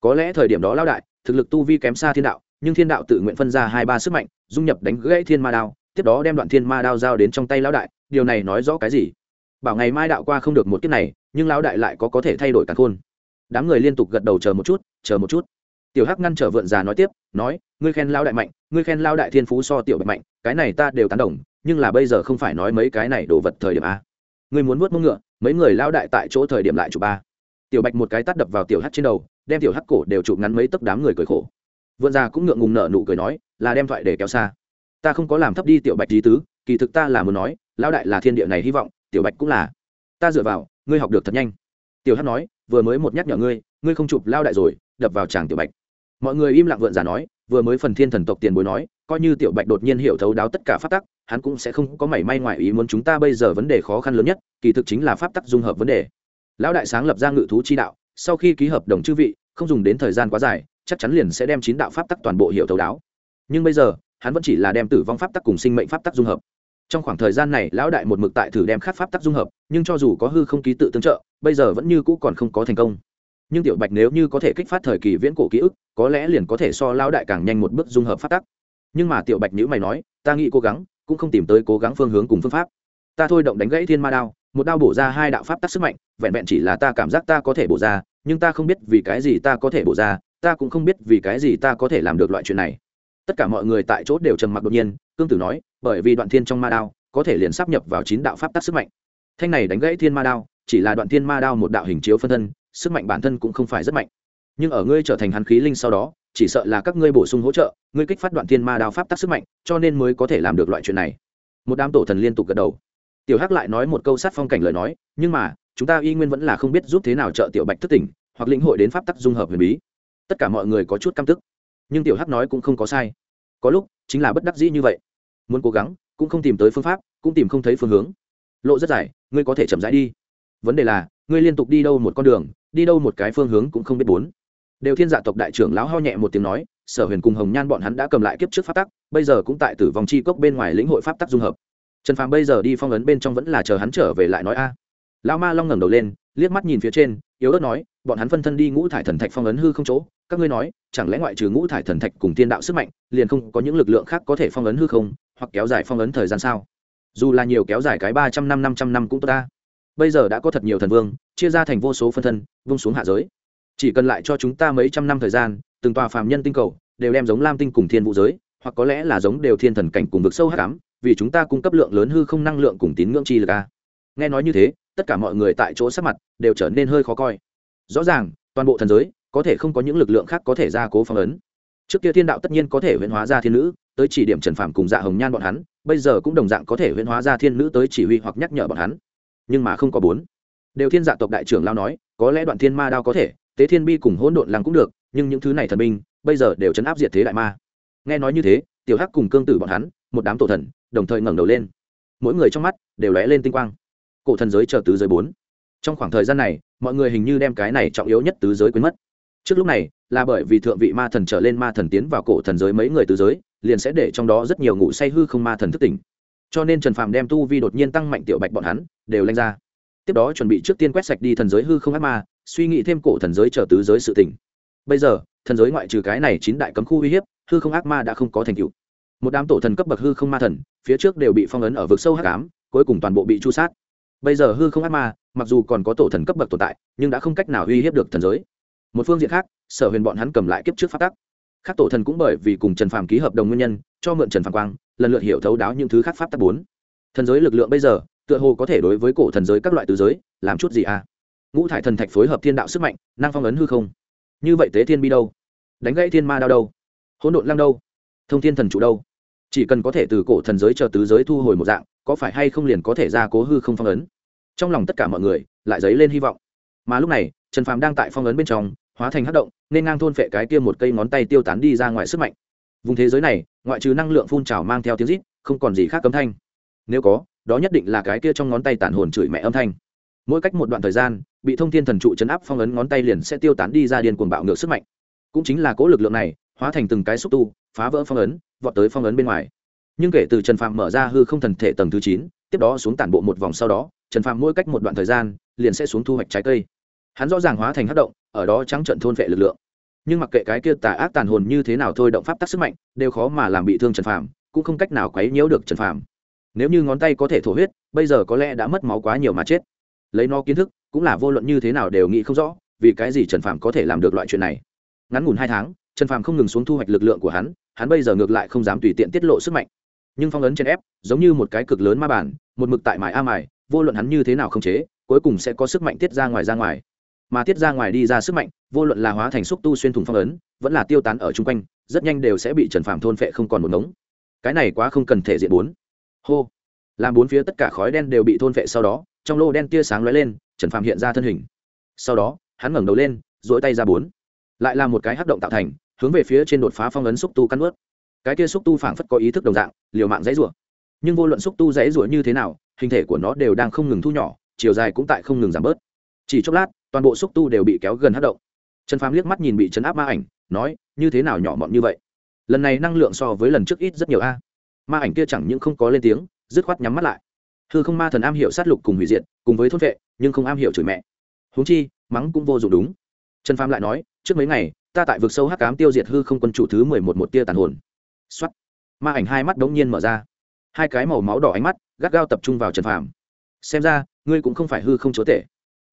Có lẽ thời điểm đó lão đại, thực lực tu vi kém xa thiên đạo, nhưng thiên đạo tự nguyện phân ra hai ba sức mạnh, dung nhập đánh gãy thiên ma đao, tiếp đó đem đoạn thiên ma đao giao đến trong tay lão đại, điều này nói rõ cái gì? Bảo ngày mai đạo qua không được một kiếp này, nhưng lão đại lại có có thể thay đổi cả khôn. Đám người liên tục gật đầu chờ một chút, chờ một chút. Tiểu hắc ngăn trở vượn già nói tiếp, nói, ngươi khen lao đại mạnh, ngươi khen lao đại thiên phú so tiểu bạch mạnh, cái này ta đều tán đồng, nhưng là bây giờ không phải nói mấy cái này đồ vật thời điểm a. Ngươi muốn vuốt mông ngựa, mấy người lao đại tại chỗ thời điểm lại chụp ba. Tiểu bạch một cái tắt đập vào tiểu hắc trên đầu, đem tiểu hắc cổ đều chụp ngắn mấy tấc đám người cười khổ. Vượn già cũng ngượng ngùng nở nụ cười nói, là đem thoại để kéo xa. Ta không có làm thấp đi tiểu bạch lý tứ, kỳ thực ta là muốn nói lao đại là thiên địa này hy vọng tiểu bạch cũng là. Ta dựa vào, ngươi học được thật nhanh. Tiểu hắc nói, vừa mới một nhắc nhở ngươi ngươi không chụp lao đại rồi, đập vào chàng tiểu bạch. Mọi người im lặng vượn giả nói, vừa mới phần thiên thần tộc tiền bối nói, coi như tiểu bạch đột nhiên hiểu thấu đáo tất cả pháp tắc, hắn cũng sẽ không có mảy may ngoài ý muốn chúng ta bây giờ vấn đề khó khăn lớn nhất, kỳ thực chính là pháp tắc dung hợp vấn đề. Lão đại sáng lập ra ngự thú chi đạo, sau khi ký hợp đồng chư vị, không dùng đến thời gian quá dài, chắc chắn liền sẽ đem chín đạo pháp tắc toàn bộ hiểu thấu đáo. Nhưng bây giờ, hắn vẫn chỉ là đem tử vong pháp tắc cùng sinh mệnh pháp tắc dung hợp trong khoảng thời gian này, lão đại một mực tại thử đem khát pháp tắc dung hợp, nhưng cho dù có hư không ký tự tương trợ, bây giờ vẫn như cũ còn không có thành công. Nhưng tiểu bạch nếu như có thể kích phát thời kỳ viễn cổ ký ức, có lẽ liền có thể so lão đại càng nhanh một bước dung hợp phát tắc. Nhưng mà tiểu bạch nhữ mày nói, ta nghĩ cố gắng, cũng không tìm tới cố gắng phương hướng cùng phương pháp. Ta thôi động đánh gãy thiên ma đao, một đao bổ ra hai đạo pháp tắc sức mạnh, vẹn vẹn chỉ là ta cảm giác ta có thể bổ ra, nhưng ta không biết vì cái gì ta có thể bổ ra, ta cũng không biết vì cái gì ta có thể làm được loại chuyện này tất cả mọi người tại chỗ đều trầm mặc đột nhiên, cương tử nói, bởi vì đoạn thiên trong ma đao, có thể liền sắp nhập vào chín đạo pháp tắc sức mạnh. Thanh này đánh gãy thiên ma đao, chỉ là đoạn thiên ma đao một đạo hình chiếu phân thân, sức mạnh bản thân cũng không phải rất mạnh. Nhưng ở ngươi trở thành hắn khí linh sau đó, chỉ sợ là các ngươi bổ sung hỗ trợ, ngươi kích phát đoạn thiên ma đao pháp tắc sức mạnh, cho nên mới có thể làm được loại chuyện này. Một đám tổ thần liên tục gật đầu. Tiểu hắc lại nói một câu sát phong cảnh lời nói, nhưng mà, chúng ta y nguyên vẫn là không biết giúp thế nào trợ tiểu bạch thức tỉnh, hoặc lĩnh hội đến pháp tắc dung hợp huyền bí. Tất cả mọi người có chút căm tức nhưng tiểu hắc nói cũng không có sai. Có lúc, chính là bất đắc dĩ như vậy. Muốn cố gắng, cũng không tìm tới phương pháp, cũng tìm không thấy phương hướng. Lộ rất dài, ngươi có thể chậm rãi đi. Vấn đề là, ngươi liên tục đi đâu một con đường, đi đâu một cái phương hướng cũng không biết bốn. Đều thiên dạ tộc đại trưởng lão ho nhẹ một tiếng nói, sở huyền cùng hồng nhan bọn hắn đã cầm lại kiếp trước pháp tắc, bây giờ cũng tại tử vong chi cốc bên ngoài lĩnh hội pháp tắc dung hợp. Trần phàm bây giờ đi phong ấn bên trong vẫn là chờ hắn trở về lại nói a. Lão ma long ngẩng đầu lên, liếc mắt nhìn phía trên, yếu ớt nói bọn hắn phân thân đi ngũ thải thần thạch phong ấn hư không chỗ, các ngươi nói, chẳng lẽ ngoại trừ ngũ thải thần thạch cùng tiên đạo sức mạnh, liền không có những lực lượng khác có thể phong ấn hư không, hoặc kéo dài phong ấn thời gian sao? Dù là nhiều kéo dài cái ba trăm năm năm trăm năm cũng tốt ta. Bây giờ đã có thật nhiều thần vương, chia ra thành vô số phân thân, vung xuống hạ giới. Chỉ cần lại cho chúng ta mấy trăm năm thời gian, từng tòa phàm nhân tinh cầu đều đem giống lam tinh cùng thiên vũ giới, hoặc có lẽ là giống đều thiên thần cảnh cùng vực sâu hắc ám, vì chúng ta cung cấp lượng lớn hư không năng lượng cùng tín ngưỡng chi lực a. Nghe nói như thế, tất cả mọi người tại chỗ sắc mặt đều trở nên hơi khó coi rõ ràng, toàn bộ thần giới, có thể không có những lực lượng khác có thể gia cố phong ấn. Trước kia thiên đạo tất nhiên có thể huyễn hóa ra thiên nữ, tới chỉ điểm trần phạm cùng dạ hồng nhan bọn hắn, bây giờ cũng đồng dạng có thể huyễn hóa ra thiên nữ tới chỉ huy hoặc nhắc nhở bọn hắn. Nhưng mà không có bốn. Đều thiên dạ tộc đại trưởng lao nói, có lẽ đoạn thiên ma đao có thể, tế thiên bi cùng hỗn độn lăng cũng được, nhưng những thứ này thần binh, bây giờ đều chấn áp diệt thế đại ma. Nghe nói như thế, tiểu hắc cùng cương tử bọn hắn, một đám tổ thần, đồng thời ngẩng đầu lên. Mỗi người trong mắt đều lóe lên tinh quang. Cổ thần giới chờ tứ giới bốn. Trong khoảng thời gian này mọi người hình như đem cái này trọng yếu nhất tứ giới quên mất. Trước lúc này, là bởi vì thượng vị ma thần trở lên ma thần tiến vào cổ thần giới mấy người tứ giới, liền sẽ để trong đó rất nhiều ngủ say hư không ma thần thức tỉnh. Cho nên trần phàm đem tu vi đột nhiên tăng mạnh tiểu bạch bọn hắn, đều lanh ra. Tiếp đó chuẩn bị trước tiên quét sạch đi thần giới hư không ác ma, suy nghĩ thêm cổ thần giới chờ tứ giới sự tỉnh bây giờ, thần giới ngoại trừ cái này chín đại cấm khu uy hiếp, hư không ác ma đã không có thành tựu. Một đám tổ thần cấp bậc hư không ma thần, phía trước đều bị phong ấn ở vực sâu hắc ám, cuối cùng toàn bộ bị chu sát. Bây giờ hư không ác ma mặc dù còn có tổ thần cấp bậc tồn tại, nhưng đã không cách nào uy hiếp được thần giới. Một phương diện khác, sở huyền bọn hắn cầm lại kiếp trước phát tắc. Khác tổ thần cũng bởi vì cùng trần phàm ký hợp đồng nguyên nhân, cho mượn trần phàm quang, lần lượt hiểu thấu đáo những thứ khác pháp tắc bốn. Thần giới lực lượng bây giờ, tựa hồ có thể đối với cổ thần giới các loại tứ giới, làm chút gì à? Ngũ thải thần thạch phối hợp thiên đạo sức mạnh, năng phong ấn hư không. Như vậy tế thiên bi đâu? Đánh gãy thiên ma đao đâu? Hỗn độn lăng đâu? Thông thiên thần chủ đâu? Chỉ cần có thể từ cổ thần giới chờ tứ giới thu hồi một dạng, có phải hay không liền có thể ra cố hư không phong ấn? Trong lòng tất cả mọi người lại dấy lên hy vọng. Mà lúc này, trần phàm đang tại phong ấn bên trong, hóa thành hát động, nên ngang thôn phệ cái kia một cây ngón tay tiêu tán đi ra ngoài sức mạnh. Vùng thế giới này, ngoại trừ năng lượng phun trào mang theo tiếng rít, không còn gì khác cấm thanh. Nếu có, đó nhất định là cái kia trong ngón tay tản hồn chửi mẹ âm thanh. Mỗi cách một đoạn thời gian, bị thông thiên thần trụ chấn áp phong ấn ngón tay liền sẽ tiêu tán đi ra điên cuồng bạo ngược sức mạnh. Cũng chính là cố lực lượng này, hóa thành từng cái xúc tu, phá vỡ phong ấn, vọt tới phong ấn bên ngoài. Nhưng kể từ trần phạm mở ra hư không thần thể tầng thứ chín, tiếp đó xuống tản bộ một vòng sau đó trần phạm mỗi cách một đoạn thời gian, liền sẽ xuống thu hoạch trái cây. Hắn rõ ràng hóa thành hát động, ở đó trắng trận thôn vệ lực lượng. Nhưng mặc kệ cái kia tà ác tàn hồn như thế nào thôi, động pháp tắc sức mạnh, đều khó mà làm bị thương trần phạm cũng không cách nào quấy nhiễu được trần phạm nếu như ngón tay có thể thổ huyết, bây giờ có lẽ đã mất máu quá nhiều mà chết. Lấy nó kiến thức, cũng là vô luận như thế nào đều nghĩ không rõ, vì cái gì trần phạm có thể làm được loại chuyện này. Ngắn ngủn hai tháng, trần phạm không ngừng xuống thu hoạch lực lượng của hắn hắn bây giờ ngược lại không dám tùy tiện tiết lộ sức mạnh. Nhưng phong ấn trên ép, giống như một cái cực lớn ma bản một mực tại mài a mài vô luận hắn như thế nào không chế, cuối cùng sẽ có sức mạnh tiết ra ngoài ra ngoài. Mà tiết ra ngoài đi ra sức mạnh, vô luận là hóa thành xúc tu xuyên thủng phong ấn, vẫn là tiêu tán ở chung quanh, rất nhanh đều sẽ bị trần phạm thôn phệ không còn một ngống. Cái này quá không cần thể diện bốn. Hô. Làm bốn phía tất cả khói đen đều bị thôn phệ sau đó, trong lô đen tia sáng lóe lên, trần phạm hiện ra thân hình. Sau đó, hắn ngẩng đầu lên dỗi tay ra bốn. Lại là một cái hắc động tạo thành, hướng về phía trên đột phá phong ấn xúc tu căn ướt cái kia xúc tu phảng phất có ý thức đồng dạng, liều mạng dãy rủa nhưng vô luận xúc tu dãy rủa như thế nào, hình thể của nó đều đang không ngừng thu nhỏ, chiều dài cũng tại không ngừng giảm bớt. Chỉ chốc lát, toàn bộ xúc tu đều bị kéo gần hát động. Trần phàm liếc mắt nhìn bị chấn áp ma ảnh, nói, như thế nào nhỏ mọn như vậy? Lần này năng lượng so với lần trước ít rất nhiều a. Ma ảnh kia chẳng những không có lên tiếng, dứt khoát nhắm mắt lại. Hư không ma thần am hiểu sát lục cùng hủy diệt, cùng với thôn vệ, nhưng không am hiểu chửi mẹ. Huống chi, mắng cũng vô dụng đúng. Trần phàm lại nói, trước mấy ngày, ta tại vực sâu hắc cám tiêu diệt hư không quân chủ thứ mười một một tia tàn hồn. X ma ảnh hai mắt đống nhiên mở ra hai cái màu máu đỏ ánh mắt, gắt gao tập trung vào trần phàm. Xem ra, ngươi cũng không phải hư không chúa tể.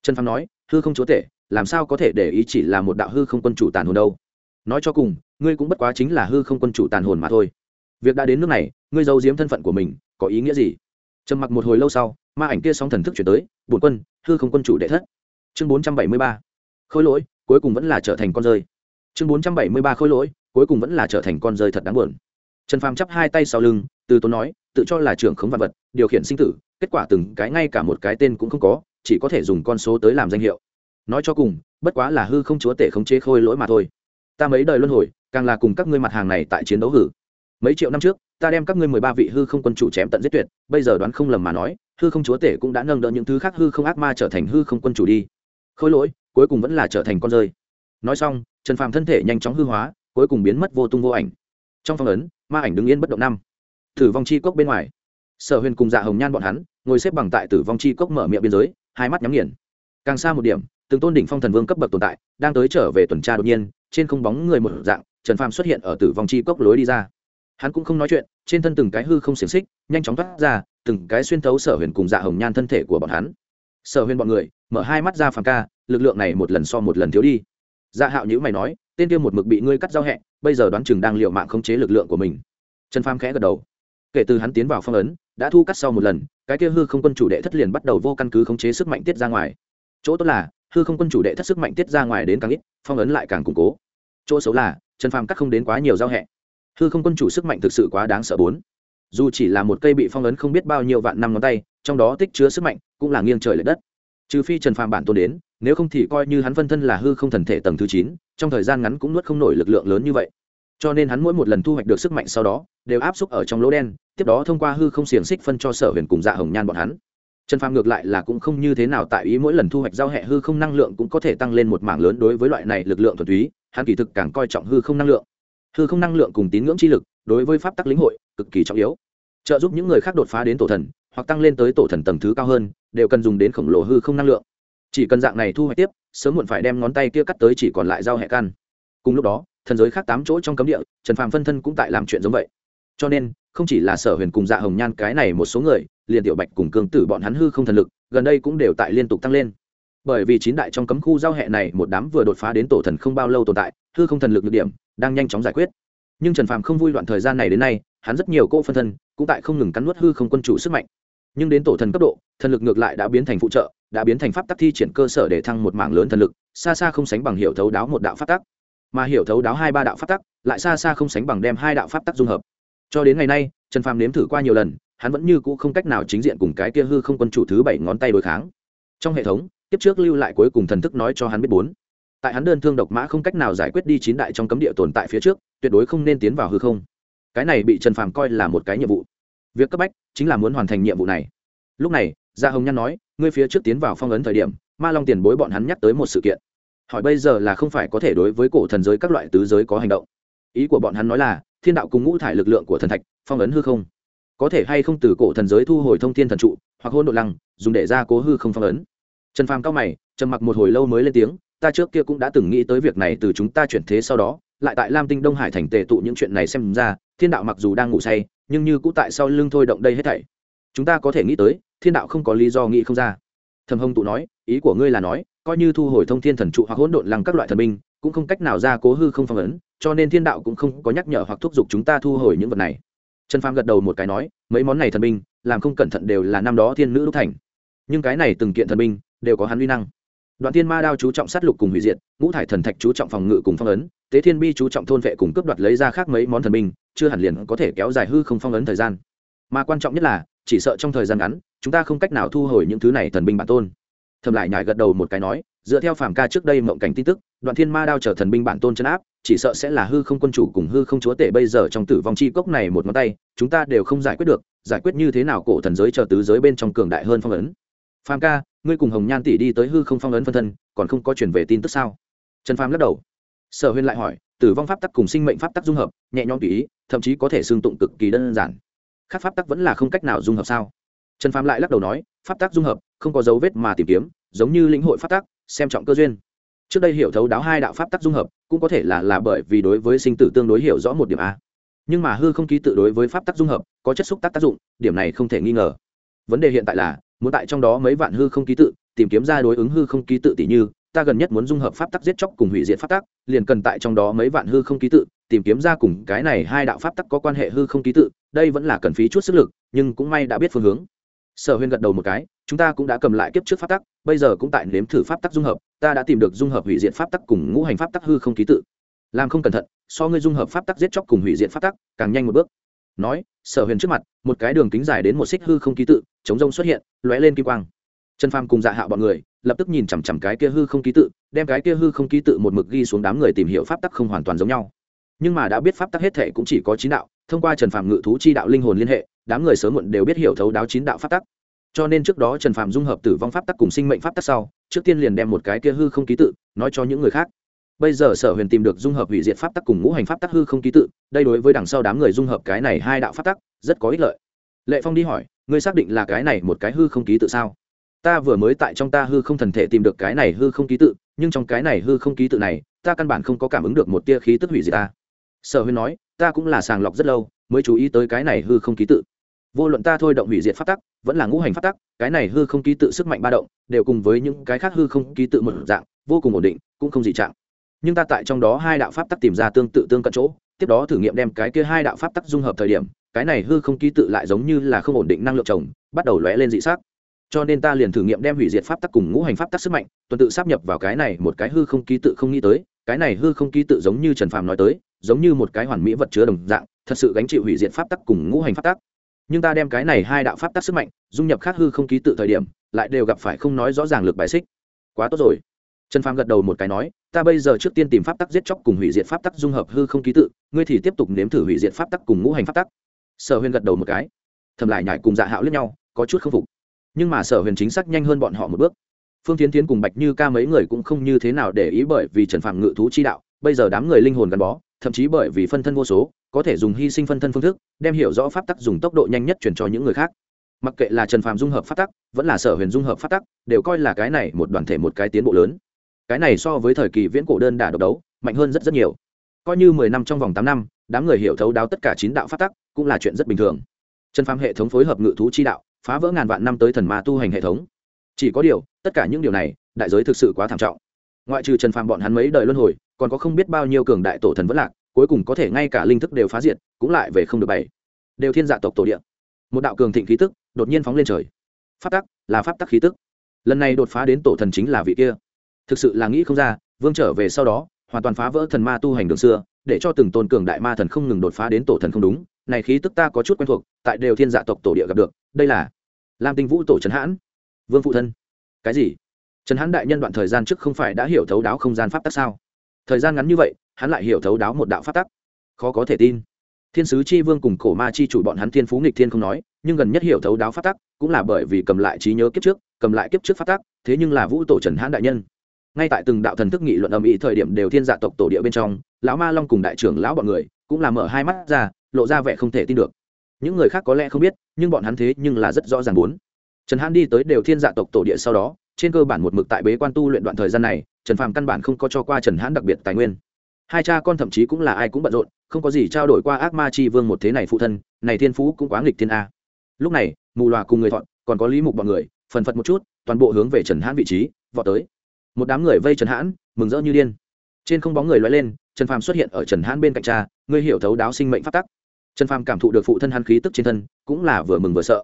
Trần phàm nói, hư không chúa tể, làm sao có thể để ý chỉ là một đạo hư không quân chủ tàn hồn đâu? Nói cho cùng, ngươi cũng bất quá chính là hư không quân chủ tàn hồn mà thôi. Việc đã đến nước này, ngươi giấu giếm thân phận của mình, có ý nghĩa gì? Trầm mặc một hồi lâu sau, ma ảnh kia sóng thần thức chuyển tới, bổn quân, hư không quân chủ đệ thất. Chương bốn trăm bảy mươi ba. Khôi lỗi, cuối cùng vẫn là trở thành con rơi. Chương bốn trăm bảy mươi ba khôi lỗi, cuối cùng vẫn là trở thành con rơi thật đáng buồn. Trần phàm chắp hai tay sau lưng, từ tốn nói tự cho là trưởng khống vật vật, điều khiển sinh tử, kết quả từng cái ngay cả một cái tên cũng không có, chỉ có thể dùng con số tới làm danh hiệu. Nói cho cùng, bất quá là hư không chúa tể khống chế khôi lỗi mà thôi. Ta mấy đời luân hồi, càng là cùng các ngươi mặt hàng này tại chiến đấu hử. Mấy triệu năm trước, ta đem các ngươi mười ba vị hư không quân chủ chém tận giết tuyệt, bây giờ đoán không lầm mà nói, hư không chúa tể cũng đã nâng đỡ những thứ khác hư không ác ma trở thành hư không quân chủ đi. Khôi lỗi, cuối cùng vẫn là trở thành con rơi. Nói xong, trần phàm thân thể nhanh chóng hư hóa, cuối cùng biến mất vô tung vô ảnh. Trong phong ấn, ma ảnh đứng yên bất động năm. Tử vong chi cốc bên ngoài. Sở huyền cùng dạ hồng nhan bọn hắn ngồi xếp bằng tại tử vong chi cốc mở miệng biên giới, hai mắt nhắm nghiền. Càng xa một điểm, từng tôn đỉnh phong thần vương cấp bậc tồn tại đang tới trở về tuần tra đột nhiên, trên không bóng người một dạng, trần phàm xuất hiện ở tử vong chi cốc lối đi ra. Hắn cũng không nói chuyện, trên thân từng cái hư không xiềng xích, nhanh chóng thoát ra, từng cái xuyên thấu sở huyền cùng dạ hồng nhan thân thể của bọn hắn. Sở huyền bọn người, mở hai mắt ra phàm ca, lực lượng này một lần so một lần thiếu đi. Dạ hạo nhữ mày nói, tên tiêu một mực bị ngươi cắt giao hẹ, bây giờ đoán chừng đang liệu mạng khống chế lực lượng của mình. Trần phàm khẽ gật đầu kể từ hắn tiến vào phong ấn, đã thu cắt sau một lần, cái kia hư không quân chủ đệ thất liền bắt đầu vô căn cứ khống chế sức mạnh tiết ra ngoài. Chỗ tốt là, hư không quân chủ đệ thất sức mạnh tiết ra ngoài đến càng ít, phong ấn lại càng củng cố. Chỗ xấu là, trần phàm cắt không đến quá nhiều giao hẹ. Hư không quân chủ sức mạnh thực sự quá đáng sợ bốn. Dù chỉ là một cây bị phong ấn không biết bao nhiêu vạn năm ngón tay, trong đó tích chứa sức mạnh cũng là nghiêng trời l ệ đất. Trừ phi trần phàm bản tôn đến, nếu không thì coi như hắn phân thân là hư không thần thể tầng thứ chín, trong thời gian ngắn cũng nuốt không nổi lực lượng lớn như vậy cho nên hắn mỗi một lần thu hoạch được sức mạnh sau đó, đều áp xúc ở trong lỗ đen, tiếp đó thông qua hư không xiềng xích phân cho sở huyền cùng dạ hồng nhan bọn hắn. Trần phàm ngược lại là cũng không như thế nào tại ý mỗi lần thu hoạch giao hệ hư không năng lượng cũng có thể tăng lên một mảng lớn đối với loại này lực lượng thuần túy, hắn kỳ thực càng coi trọng hư không năng lượng. Hư không năng lượng cùng tín ngưỡng chi lực đối với pháp tắc lĩnh hội cực kỳ trọng yếu. Trợ giúp những người khác đột phá đến tổ thần, hoặc tăng lên tới tổ thần tầng thứ cao hơn, đều cần dùng đến khổng lồ hư không năng lượng. Chỉ cần dạng này thu hoạch tiếp, sớm muộn phải đem ngón tay kia cắt tới chỉ còn lại giao hệ căn. Cùng lúc đó thần giới khác tám chỗ trong cấm địa, trần phàm phân thân cũng tại làm chuyện giống vậy. Cho nên, không chỉ là sở huyền cùng dạ hồng nhan cái này một số người, liền tiểu bạch cùng cương tử bọn hắn hư không thần lực, gần đây cũng đều tại liên tục tăng lên. Bởi vì chín đại trong cấm khu giao hệ này một đám vừa đột phá đến tổ thần không bao lâu tồn tại, hư không thần lực được điểm đang nhanh chóng giải quyết. Nhưng trần phàm không vui đoạn thời gian này đến nay, hắn rất nhiều cỗ phân thân cũng tại không ngừng cắn nuốt hư không quân chủ sức mạnh. Nhưng đến tổ thần cấp độ, thần lực ngược lại đã biến thành phụ trợ, đã biến thành pháp tắc thi triển cơ sở để thăng một mảng lớn thần lực, xa xa không sánh bằng hiệu thấu đáo một đạo pháp tắc mà hiểu thấu đáo hai ba đạo pháp tắc, lại xa xa không sánh bằng đem hai đạo pháp tắc dung hợp. Cho đến ngày nay, trần phàm nếm thử qua nhiều lần, hắn vẫn như cũ không cách nào chính diện cùng cái kia hư không quân chủ thứ bảy ngón tay đối kháng. Trong hệ thống, tiếp trước lưu lại cuối cùng thần thức nói cho hắn biết bốn. Tại hắn đơn thương độc mã không cách nào giải quyết đi chín đại trong cấm địa tồn tại phía trước, tuyệt đối không nên tiến vào hư không. Cái này bị trần phàm coi là một cái nhiệm vụ. Việc cấp bách chính là muốn hoàn thành nhiệm vụ này. Lúc này, gia hồng nhan nói, ngươi phía trước tiến vào phong ấn thời điểm, ma long tiền bối bọn hắn nhắc tới một sự kiện hỏi bây giờ là không phải có thể đối với cổ thần giới các loại tứ giới có hành động. Ý của bọn hắn nói là, thiên đạo cùng ngũ thải lực lượng của thần thạch, phong ấn hư không. Có thể hay không từ cổ thần giới thu hồi thông thiên thần trụ, hoặc hôn đội lăng, dùng để ra cố hư không phong ấn. Trần phàm cao mày, trầm mặc một hồi lâu mới lên tiếng, ta trước kia cũng đã từng nghĩ tới việc này từ chúng ta chuyển thế sau đó, lại tại lam tinh đông hải thành tề tụ những chuyện này xem ra, thiên đạo mặc dù đang ngủ say, nhưng như cũ tại sau lưng thôi động đây hết thảy. Chúng ta có thể nghĩ tới, thiên đạo không có lý do nghĩ không ra. Thầm hồng tụ nói, ý của ngươi là nói coi như thu hồi thông thiên thần trụ hoặc hỗn độn lăng các loại thần binh, cũng không cách nào ra cố hư không phong ấn, cho nên thiên đạo cũng không có nhắc nhở hoặc thúc giục chúng ta thu hồi những vật này. Trần phàm gật đầu một cái nói, mấy món này thần binh, làm không cẩn thận đều là năm đó thiên nữ đúc thành. Nhưng cái này từng kiện thần binh, đều có hắn uy năng. Đoạn thiên ma đao chú trọng sát lục cùng hủy diệt, ngũ thải thần thạch chú trọng phòng ngự cùng phong ấn, tế thiên bi chú trọng thôn vệ cùng cướp đoạt lấy ra khác mấy món thần binh, chưa hẳn liền có thể kéo dài hư không phong ấn thời gian. Mà quan trọng nhất là, chỉ sợ trong thời gian ngắn, chúng ta không cách nào thu hồi những thứ này thần binh bản tôn thầm lại nhải gật đầu một cái nói, dựa theo phàm ca trước đây mộng cảnh tin tức, đoạn thiên ma đao trở thần binh bản tôn chân áp, chỉ sợ sẽ là hư không quân chủ cùng hư không chúa tể bây giờ trong tử vong chi cốc này một ngón tay, chúng ta đều không giải quyết được, giải quyết như thế nào cổ thần giới chờ tứ giới bên trong cường đại hơn phong ấn. Phàm ca, ngươi cùng hồng nhan tỷ đi tới hư không phong ấn phân thân, còn không có chuyển về tin tức sao? Trần phàm lắc đầu. Sở huyên lại hỏi, tử vong pháp tắc cùng sinh mệnh pháp tắc dung hợp, nhẹ nhõm tùy ý, thậm chí có thể xương tụng cực kỳ đơn giản. Khác pháp tắc vẫn là không cách nào dung hợp sao? Trần phàm lại lắc đầu nói pháp tác dung hợp không có dấu vết mà tìm kiếm giống như lĩnh hội pháp tác, xem trọng cơ duyên. Trước đây hiểu thấu đáo hai đạo pháp tác dung hợp cũng có thể là là bởi vì đối với sinh tử tương đối hiểu rõ một điểm a. Nhưng mà hư không ký tự đối với pháp tác dung hợp có chất xúc tác tác dụng điểm này không thể nghi ngờ. Vấn đề hiện tại là muốn tại trong đó mấy vạn hư không ký tự tìm kiếm ra đối ứng hư không ký tự tỷ như ta gần nhất muốn dung hợp pháp tắc giết chóc cùng hủy diệt pháp tắc liền cần tại trong đó mấy vạn hư không ký tự tìm kiếm ra cùng cái này hai đạo pháp tắc có quan hệ hư không ký tự đây vẫn là cần phí chút sức lực nhưng cũng may đã biết phương hướng sở huyên gật đầu một cái, chúng ta cũng đã cầm lại kiếp trước pháp tắc, bây giờ cũng tại nếm thử pháp tắc dung hợp, ta đã tìm được dung hợp hủy diệt pháp tắc cùng ngũ hành pháp tắc hư không ký tự. Làm không cẩn thận, so ngươi dung hợp pháp tắc giết chóc cùng hủy diệt pháp tắc, càng nhanh một bước. Nói, sở huyền trước mặt, một cái đường kính dài đến một xích hư không ký tự, chống rông xuất hiện, lóe lên kim quang. Trần phàm cùng dạ hạo bọn người, lập tức nhìn chằm chằm cái kia hư không ký tự, đem cái kia hư không ký tự một mực ghi xuống đám người tìm hiểu pháp tắc không hoàn toàn giống nhau. Nhưng mà đã biết pháp tắc hết thể cũng chỉ có chín đạo thông qua trần Phạm ngự thú chi đạo linh hồn liên hệ, đám người sớm muộn đều biết hiểu thấu đáo chín đạo pháp tắc. Cho nên trước đó trần Phạm dung hợp tử vong pháp tắc cùng sinh mệnh pháp tắc sau, trước tiên liền đem một cái kia hư không ký tự nói cho những người khác. Bây giờ sở huyền tìm được dung hợp hủy diệt pháp tắc cùng ngũ hành pháp tắc hư không ký tự, đây đối với đằng sau đám người dung hợp cái này hai đạo pháp tắc, rất có ích lợi. Lệ phong đi hỏi, ngươi xác định là cái này một cái hư không ký tự sao? Ta vừa mới tại trong ta hư không thần thể tìm được cái này hư không ký tự, nhưng trong cái này hư không ký tự này, ta căn bản không có cảm ứng được một tia khí tức hủy diệt ta sở Huyên nói, ta cũng là sàng lọc rất lâu, mới chú ý tới cái này hư không ký tự. Vô luận ta thôi động hủy diệt pháp tắc, vẫn là ngũ hành pháp tắc, cái này hư không ký tự sức mạnh ba động, đều cùng với những cái khác hư không ký tự một dạng, vô cùng ổn định, cũng không dị trạng. Nhưng ta tại trong đó hai đạo pháp tắc tìm ra tương tự tương cận chỗ, tiếp đó thử nghiệm đem cái kia hai đạo pháp tắc dung hợp thời điểm, cái này hư không ký tự lại giống như là không ổn định năng lượng chồng, bắt đầu lóe lên dị sắc. Cho nên ta liền thử nghiệm đem hủy diệt pháp tắc cùng ngũ hành pháp tắc sức mạnh, tuần tự sắp nhập vào cái này một cái hư không ký tự không nghĩ tới, cái này hư không ký tự giống như trần phàm nói tới giống như một cái hoàn mỹ vật chứa đồng dạng, thật sự gánh chịu hủy diệt pháp tắc cùng ngũ hành pháp tắc. Nhưng ta đem cái này hai đạo pháp tắc sức mạnh, dung nhập khác hư không ký tự thời điểm, lại đều gặp phải không nói rõ ràng lực bài xích. Quá tốt rồi. Trần phàm gật đầu một cái nói, ta bây giờ trước tiên tìm pháp tắc giết chóc cùng hủy diệt pháp tắc dung hợp hư không ký tự, ngươi thì tiếp tục nếm thử hủy diệt pháp tắc cùng ngũ hành pháp tắc. Sở huyên gật đầu một cái. Thầm lại nhải cùng dạ hạo lẫn nhau, có chút k phục. Nhưng mà sở huyền chính xác nhanh hơn bọn họ một bước. Phương tiến tiến cùng bạch như ca mấy người cũng không như thế nào để ý bởi vì trần Phàm ngự thú chi đạo, bây giờ đám người linh hồn gắn bó thậm chí bởi vì phân thân vô số, có thể dùng hy sinh phân thân phương thức, đem hiểu rõ pháp tắc dùng tốc độ nhanh nhất chuyển cho những người khác. Mặc kệ là trần phạm dung hợp pháp tắc, vẫn là sở huyền dung hợp pháp tắc, đều coi là cái này một đoàn thể một cái tiến bộ lớn. Cái này so với thời kỳ viễn cổ đơn đả độc đấu, mạnh hơn rất rất nhiều. Coi như mười năm trong vòng tám năm, đám người hiểu thấu đáo tất cả chín đạo pháp tắc, cũng là chuyện rất bình thường. Trần phạm hệ thống phối hợp ngự thú chi đạo, phá vỡ ngàn vạn năm tới thần ma tu hành hệ thống. Chỉ có điều, tất cả những điều này, đại giới thực sự quá thảm trọng. Ngoại trừ trần phàm bọn hắn mấy đời luân hồi còn có không biết bao nhiêu cường đại tổ thần vẫn lạc, cuối cùng có thể ngay cả linh thức đều phá diệt, cũng lại về không được bảy. Đều thiên dạ tộc tổ địa. Một đạo cường thịnh khí tức đột nhiên phóng lên trời. Pháp tắc là pháp tắc khí tức. Lần này đột phá đến tổ thần chính là vị kia. Thực sự là nghĩ không ra, vương trở về sau đó, hoàn toàn phá vỡ thần ma tu hành đường xưa, để cho từng tôn cường đại ma thần không ngừng đột phá đến tổ thần không đúng. Này khí tức ta có chút quen thuộc, tại đều thiên dạ tộc tổ địa gặp được. Đây là lam tinh vũ tổ trấn hãn. Vương phụ thân. Cái gì? Trần hãn đại nhân đoạn thời gian trước không phải đã hiểu thấu đáo không gian pháp tắc sao? Thời gian ngắn như vậy, hắn lại hiểu thấu đáo một đạo phát tắc. Khó có thể tin. Thiên sứ chi vương cùng cổ ma chi chủ bọn hắn thiên phú nghịch thiên không nói, nhưng gần nhất hiểu thấu đáo phát tắc, cũng là bởi vì cầm lại trí nhớ kiếp trước, cầm lại kiếp trước phát tắc, thế nhưng là vũ tổ trần hãn đại nhân. Ngay tại từng đạo thần thức nghị luận âm ý thời điểm đều thiên dạ tộc tổ địa bên trong, lão ma long cùng đại trưởng lão bọn người cũng là mở hai mắt ra, lộ ra vẻ không thể tin được. Những người khác có lẽ không biết, nhưng bọn hắn thế nhưng là rất rõ ràng muốn. Trần hãn đi tới đều thiên dạ tộc tổ địa sau đó, trên cơ bản một mực tại bế quan tu luyện đoạn thời gian này trần phàm căn bản không có cho qua trần hãn đặc biệt tài nguyên. Hai cha con thậm chí cũng là ai cũng bận rộn, không có gì trao đổi qua ác ma chi vương một thế này phụ thân, này thiên phú cũng quá nghịch thiên a. Lúc này, mù loà cùng người thọn còn có lý mục bọn người, phần phật một chút, toàn bộ hướng về trần hãn vị trí, vọt tới. Một đám người vây trần hãn, mừng rỡ như điên. Trên không bóng người loay lên, trần phàm xuất hiện ở trần hãn bên cạnh cha, ngươi hiểu thấu đáo sinh mệnh phát tắc. Trần phàm cảm thụ được phụ thân hắn khí tức trên thân, cũng là vừa mừng vừa sợ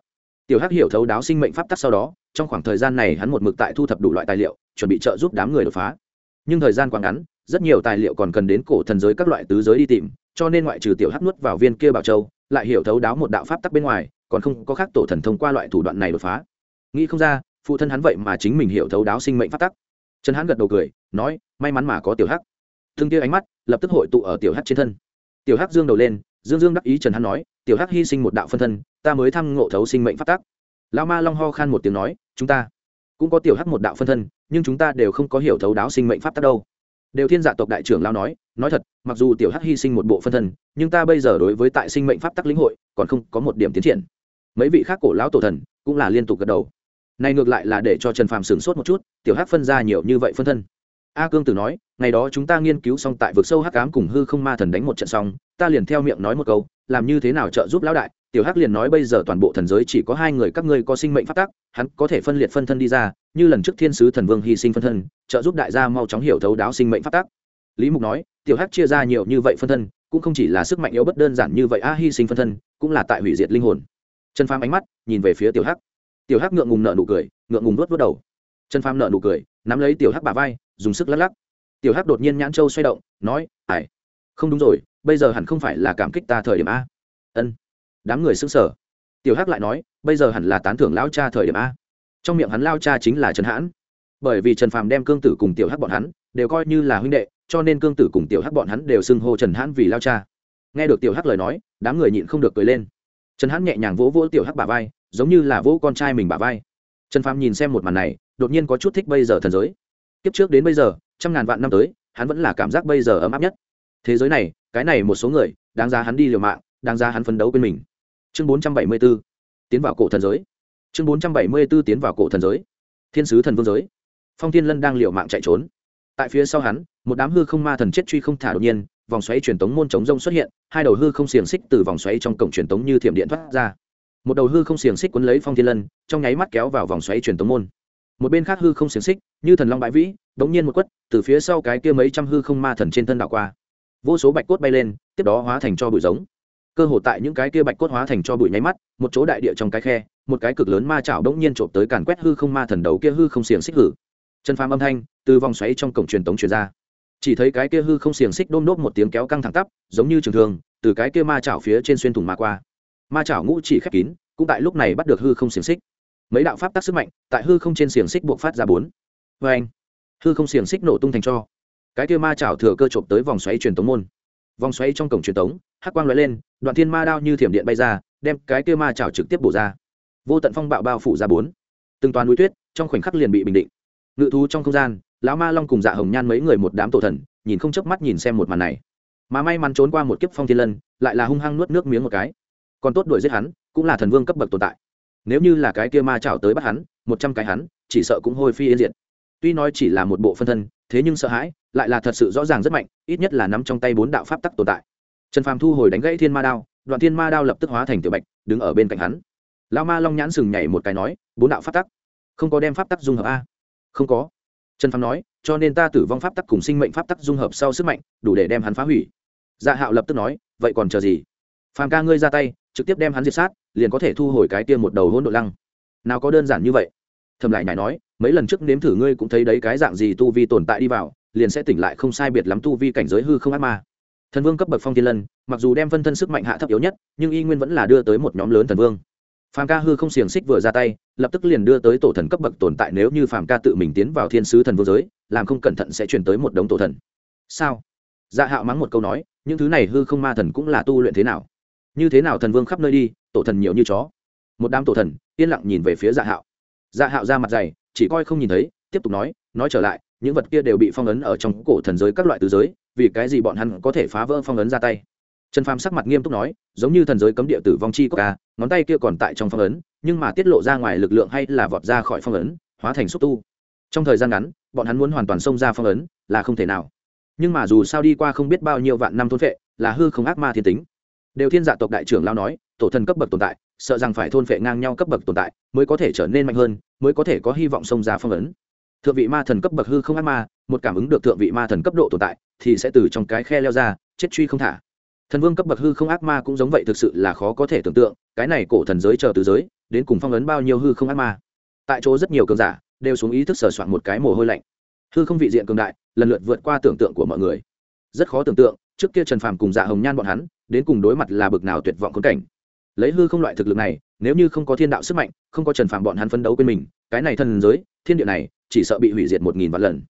tiểu hắc hiểu thấu đáo sinh mệnh pháp tắc sau đó, trong khoảng thời gian này hắn một mực tại thu thập đủ loại tài liệu, chuẩn bị trợ giúp đám người đột phá. Nhưng thời gian quá ngắn, rất nhiều tài liệu còn cần đến cổ thần giới các loại tứ giới đi tìm, cho nên ngoại trừ tiểu hắc nuốt vào viên kia bảo châu, lại hiểu thấu đáo một đạo pháp tắc bên ngoài, còn không có khác tổ thần thông qua loại thủ đoạn này đột phá. Nghĩ không ra, phụ thân hắn vậy mà chính mình hiểu thấu đáo sinh mệnh pháp tắc. Trần hắn gật đầu cười, nói, may mắn mà có tiểu hắc. Thương kia ánh mắt, lập tức hội tụ ở tiểu hắc trên thân. Tiểu hắc dương đầu lên, dương dương đắc ý trần hắn nói, tiểu hắc hy sinh một đạo phân thân ta mới thăm ngộ thấu sinh mệnh pháp tắc lao ma long ho khan một tiếng nói, chúng ta cũng có tiểu hắc một đạo phân thân, nhưng chúng ta đều không có hiểu thấu đáo sinh mệnh pháp tắc đâu. Đều thiên dạ tộc đại trưởng lao nói nói thật, mặc dù tiểu hắc hy sinh một bộ phân thân, nhưng ta bây giờ đối với tại sinh mệnh pháp tắc lĩnh hội, còn không có một điểm tiến triển. Mấy vị khác cổ lão tổ thần cũng là liên tục gật đầu. Này ngược lại là để cho trần phàm sửng sốt một chút, tiểu hắc phân ra nhiều như vậy phân thân. A cương tử nói, ngày đó chúng ta nghiên cứu xong tại vực sâu hắc ám cùng hư không ma thần đánh một trận xong, ta liền theo miệng nói một câu, làm như thế nào trợ giúp lão đại tiểu hắc liền nói bây giờ toàn bộ thần giới chỉ có hai người các ngươi có sinh mệnh phát tác hắn có thể phân liệt phân thân đi ra, như lần trước thiên sứ thần vương hy sinh phân thân, trợ giúp đại gia mau chóng hiểu thấu đáo sinh mệnh phát tác lý mục nói, tiểu hắc chia ra nhiều như vậy phân thân, cũng không chỉ là sức mạnh yếu bất đơn giản như vậy a, hy sinh phân thân, cũng là tại hủy diệt linh hồn. Trần phàm ánh mắt nhìn về phía tiểu hắc. Tiểu hắc ngượng ngùng nợ nụ cười, ngượng ngùng nuốt vớt đầu. Trần phàm nợ nụ cười, nắm lấy tiểu hắc bà vai, dùng sức lắc lắc. Tiểu hắc đột nhiên nhãn châu xoay động, nói ải không đúng rồi, bây giờ hẳn không phải là cảm kích ta thời điểm a. Ân đám người xứng sở tiểu hắc lại nói, bây giờ hẳn là tán thưởng lao cha thời điểm a. Trong miệng hắn lao cha chính là trần hãn. Bởi vì trần phàm đem cương tử cùng tiểu hắc bọn hắn đều coi như là huynh đệ, cho nên cương tử cùng tiểu hắc bọn hắn đều xưng hô trần hãn vì lao cha. Nghe được tiểu hắc lời nói, đám người nhịn không được cười lên. Trần hãn nhẹ nhàng vỗ vỗ tiểu hắc bà vai, giống như là vỗ con trai mình bà vai. Trần phàm nhìn xem một màn này, đột nhiên có chút thích bây giờ thần giới. Kiếp trước đến bây giờ, trăm ngàn vạn năm tới, hắn vẫn là cảm giác bây giờ ấm áp nhất. Thế giới này, cái này một số người, đáng giá hắn đi liều mạng, đáng giá hắn phấn đấu bên mình chương bốn trăm bảy mươi b ố tiến vào cổ thần giới. Chương bốn trăm bảy mươi b ố tiến vào cổ thần giới. Thiên sứ thần vương giới. Phong thiên lân đang liều mạng chạy trốn. Tại phía sau hắn, một đám hư không ma thần chết truy không thả đột nhiên, vòng xoáy truyền tống môn chống rông xuất hiện, hai đầu hư không xiềng xích từ vòng xoáy trong cổng truyền tống như thiểm điện thoát ra. Một đầu hư không xiềng xích quấn lấy phong thiên lân, trong nháy mắt kéo vào vòng xoáy truyền tống môn. Một bên khác hư không xiềng xích, như thần long bãi vĩ đống nhiên một quất, từ phía sau cái kia mấy trăm hư không ma thần trên thân đảo qua. Vô số bạch cốt bay lên, tiếp đó hóa thành cho bụi giống cơ hồ tại những cái kia bạch cốt hóa thành cho bụi nháy mắt, một chỗ đại địa trong cái khe, một cái cực lớn ma chảo đống nhiên trộm tới càn quét hư không ma thần đầu kia hư không xiềng xích hử. Chân phàm âm thanh từ vòng xoáy trong cổng truyền tống truyền ra. Chỉ thấy cái kia hư không xiềng xích đôm đốt một tiếng kéo căng thẳng tắp, giống như trường thường từ cái kia ma chảo phía trên xuyên thủng ma qua. Ma chảo ngũ chỉ khép kín, cũng tại lúc này bắt được hư không xiềng xích. Mấy đạo pháp tác sức mạnh tại hư không trên xiềng xích buộc phát ra bốn. Vê anh hư không xiềng xích nổ tung thành cho. Cái kia ma chảo thừa cơ trộm tới vòng xoáy truyền tống môn vòng xoáy trong cổng truyền tống, hắc quang lóe lên, đoạn thiên ma đao như thiểm điện bay ra, đem cái kia ma chảo trực tiếp bổ ra. Vô tận phong bạo bao phủ ra bốn. Từng toàn núi tuyết, trong khoảnh khắc liền bị bình định. Ngự thú trong không gian, lão ma long cùng dạ hồng nhan mấy người một đám tổ thần, nhìn không chớp mắt nhìn xem một màn này. Mà may mắn trốn qua một kiếp phong thiên lân, lại là hung hăng nuốt nước miếng một cái. Còn tốt đuổi giết hắn, cũng là thần vương cấp bậc tồn tại. Nếu như là cái kia ma chảo tới bắt hắn, một trăm cái hắn, chỉ sợ cũng hôi phi yên diệt tuy nói chỉ là một bộ phân thân, thế nhưng sợ hãi, lại là thật sự rõ ràng rất mạnh, ít nhất là nắm trong tay bốn đạo pháp tắc tồn tại. Trần phàm thu hồi đánh gãy thiên ma đao, đoạn thiên ma đao lập tức hóa thành tiểu bạch, đứng ở bên cạnh hắn. Lao ma long nhãn sừng nhảy một cái nói, bốn đạo pháp tắc? Không có đem pháp tắc dung hợp a? Không có. Trần phàm nói, cho nên ta tử vong pháp tắc cùng sinh mệnh pháp tắc dung hợp sau sức mạnh, đủ để đem hắn phá hủy. Dạ hạo lập tức nói, vậy còn chờ gì? Phàm ca ngươi ra tay, trực tiếp đem hắn diệt sát, liền có thể thu hồi cái tiêm một đầu hỗn độ lăng. Nào có đơn giản như vậy thầm lại nhảy nói, mấy lần trước nếm thử ngươi cũng thấy đấy cái dạng gì tu vi tồn tại đi vào, liền sẽ tỉnh lại không sai biệt lắm tu vi cảnh giới hư không ác ma. Thần vương cấp bậc phong thiên lân, mặc dù đem phân thân sức mạnh hạ thấp yếu nhất, nhưng y nguyên vẫn là đưa tới một nhóm lớn thần vương. Phàm ca hư không xiềng xích vừa ra tay, lập tức liền đưa tới tổ thần cấp bậc tồn tại nếu như phàm ca tự mình tiến vào thiên sứ thần vô giới, làm không cẩn thận sẽ chuyển tới một đống tổ thần. Sao? Dạ hạo mắng một câu nói, những thứ này hư không ma thần cũng là tu luyện thế nào? Như thế nào thần vương khắp nơi đi, tổ thần nhiều như chó? Một đám tổ thần, yên lặng nhìn về phía dạ hạo dạ hạo ra mặt dày, chỉ coi không nhìn thấy, tiếp tục nói nói trở lại, những vật kia đều bị phong ấn ở trong cổ thần giới các loại tứ giới, vì cái gì bọn hắn có thể phá vỡ phong ấn ra tay? Trần phàm sắc mặt nghiêm túc nói, giống như thần giới cấm địa tử vong chi có ca ngón tay kia còn tại trong phong ấn, nhưng mà tiết lộ ra ngoài lực lượng hay là vọt ra khỏi phong ấn, hóa thành xúc tu. Trong thời gian ngắn, bọn hắn muốn hoàn toàn xông ra phong ấn, là không thể nào. Nhưng mà dù sao đi qua không biết bao nhiêu vạn năm thôn vệ là hư không ác ma thiên tính. Đều thiên dạ tộc đại trưởng lao nói, tổ thần cấp bậc tồn tại sợ rằng phải thôn phệ ngang nhau cấp bậc tồn tại mới có thể trở nên mạnh hơn, mới có thể có hy vọng xông ra phong ấn. Thượng vị ma thần cấp bậc hư không ác ma, một cảm ứng được thượng vị ma thần cấp độ tồn tại, thì sẽ từ trong cái khe leo ra, chết truy không thả. Thần vương cấp bậc hư không ác ma cũng giống vậy thực sự là khó có thể tưởng tượng, cái này cổ thần giới chờ từ giới, đến cùng phong ấn bao nhiêu hư không ác ma. Tại chỗ rất nhiều cường giả đều xuống ý thức sờ soạn một cái mồ hôi lạnh. Hư không vị diện cường đại, lần lượt vượt qua tưởng tượng của mọi người. Rất khó tưởng tượng, trước kia trần phàm cùng dạ hồng nhan bọn hắn, đến cùng đối mặt là bực nào tuyệt vọng khốn cảnh lấy hư không loại thực lực này, nếu như không có thiên đạo sức mạnh, không có trần phạm bọn hắn phấn đấu quên mình, cái này thần giới, thiên địa này, chỉ sợ bị hủy diệt một nghìn vạn lần.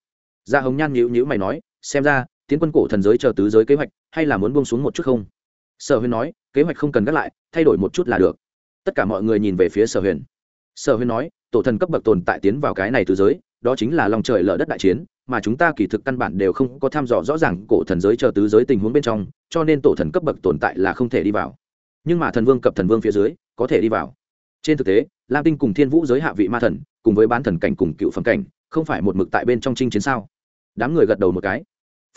Gia hồng nhan nhữ nhữ mày nói, xem ra, tiến quân cổ thần giới chờ tứ giới kế hoạch, hay là muốn buông xuống một chút không? Sở huyền nói, kế hoạch không cần gác lại, thay đổi một chút là được. Tất cả mọi người nhìn về phía sở huyền. Sở huyền nói, tổ thần cấp bậc tồn tại tiến vào cái này tứ giới, đó chính là lòng trời lở đất đại chiến, mà chúng ta kỳ thực căn bản đều không có tham dò rõ ràng cổ thần giới chờ tứ giới tình huống bên trong, cho nên tổ thần cấp bậc tồn tại là không thể đi vào nhưng mà thần vương cập thần vương phía dưới có thể đi vào. Trên thực tế, lam tinh cùng thiên vũ giới hạ vị ma thần, cùng với bán thần cảnh cùng cựu phẩm cảnh, không phải một mực tại bên trong chinh chiến sao? Đám người gật đầu một cái.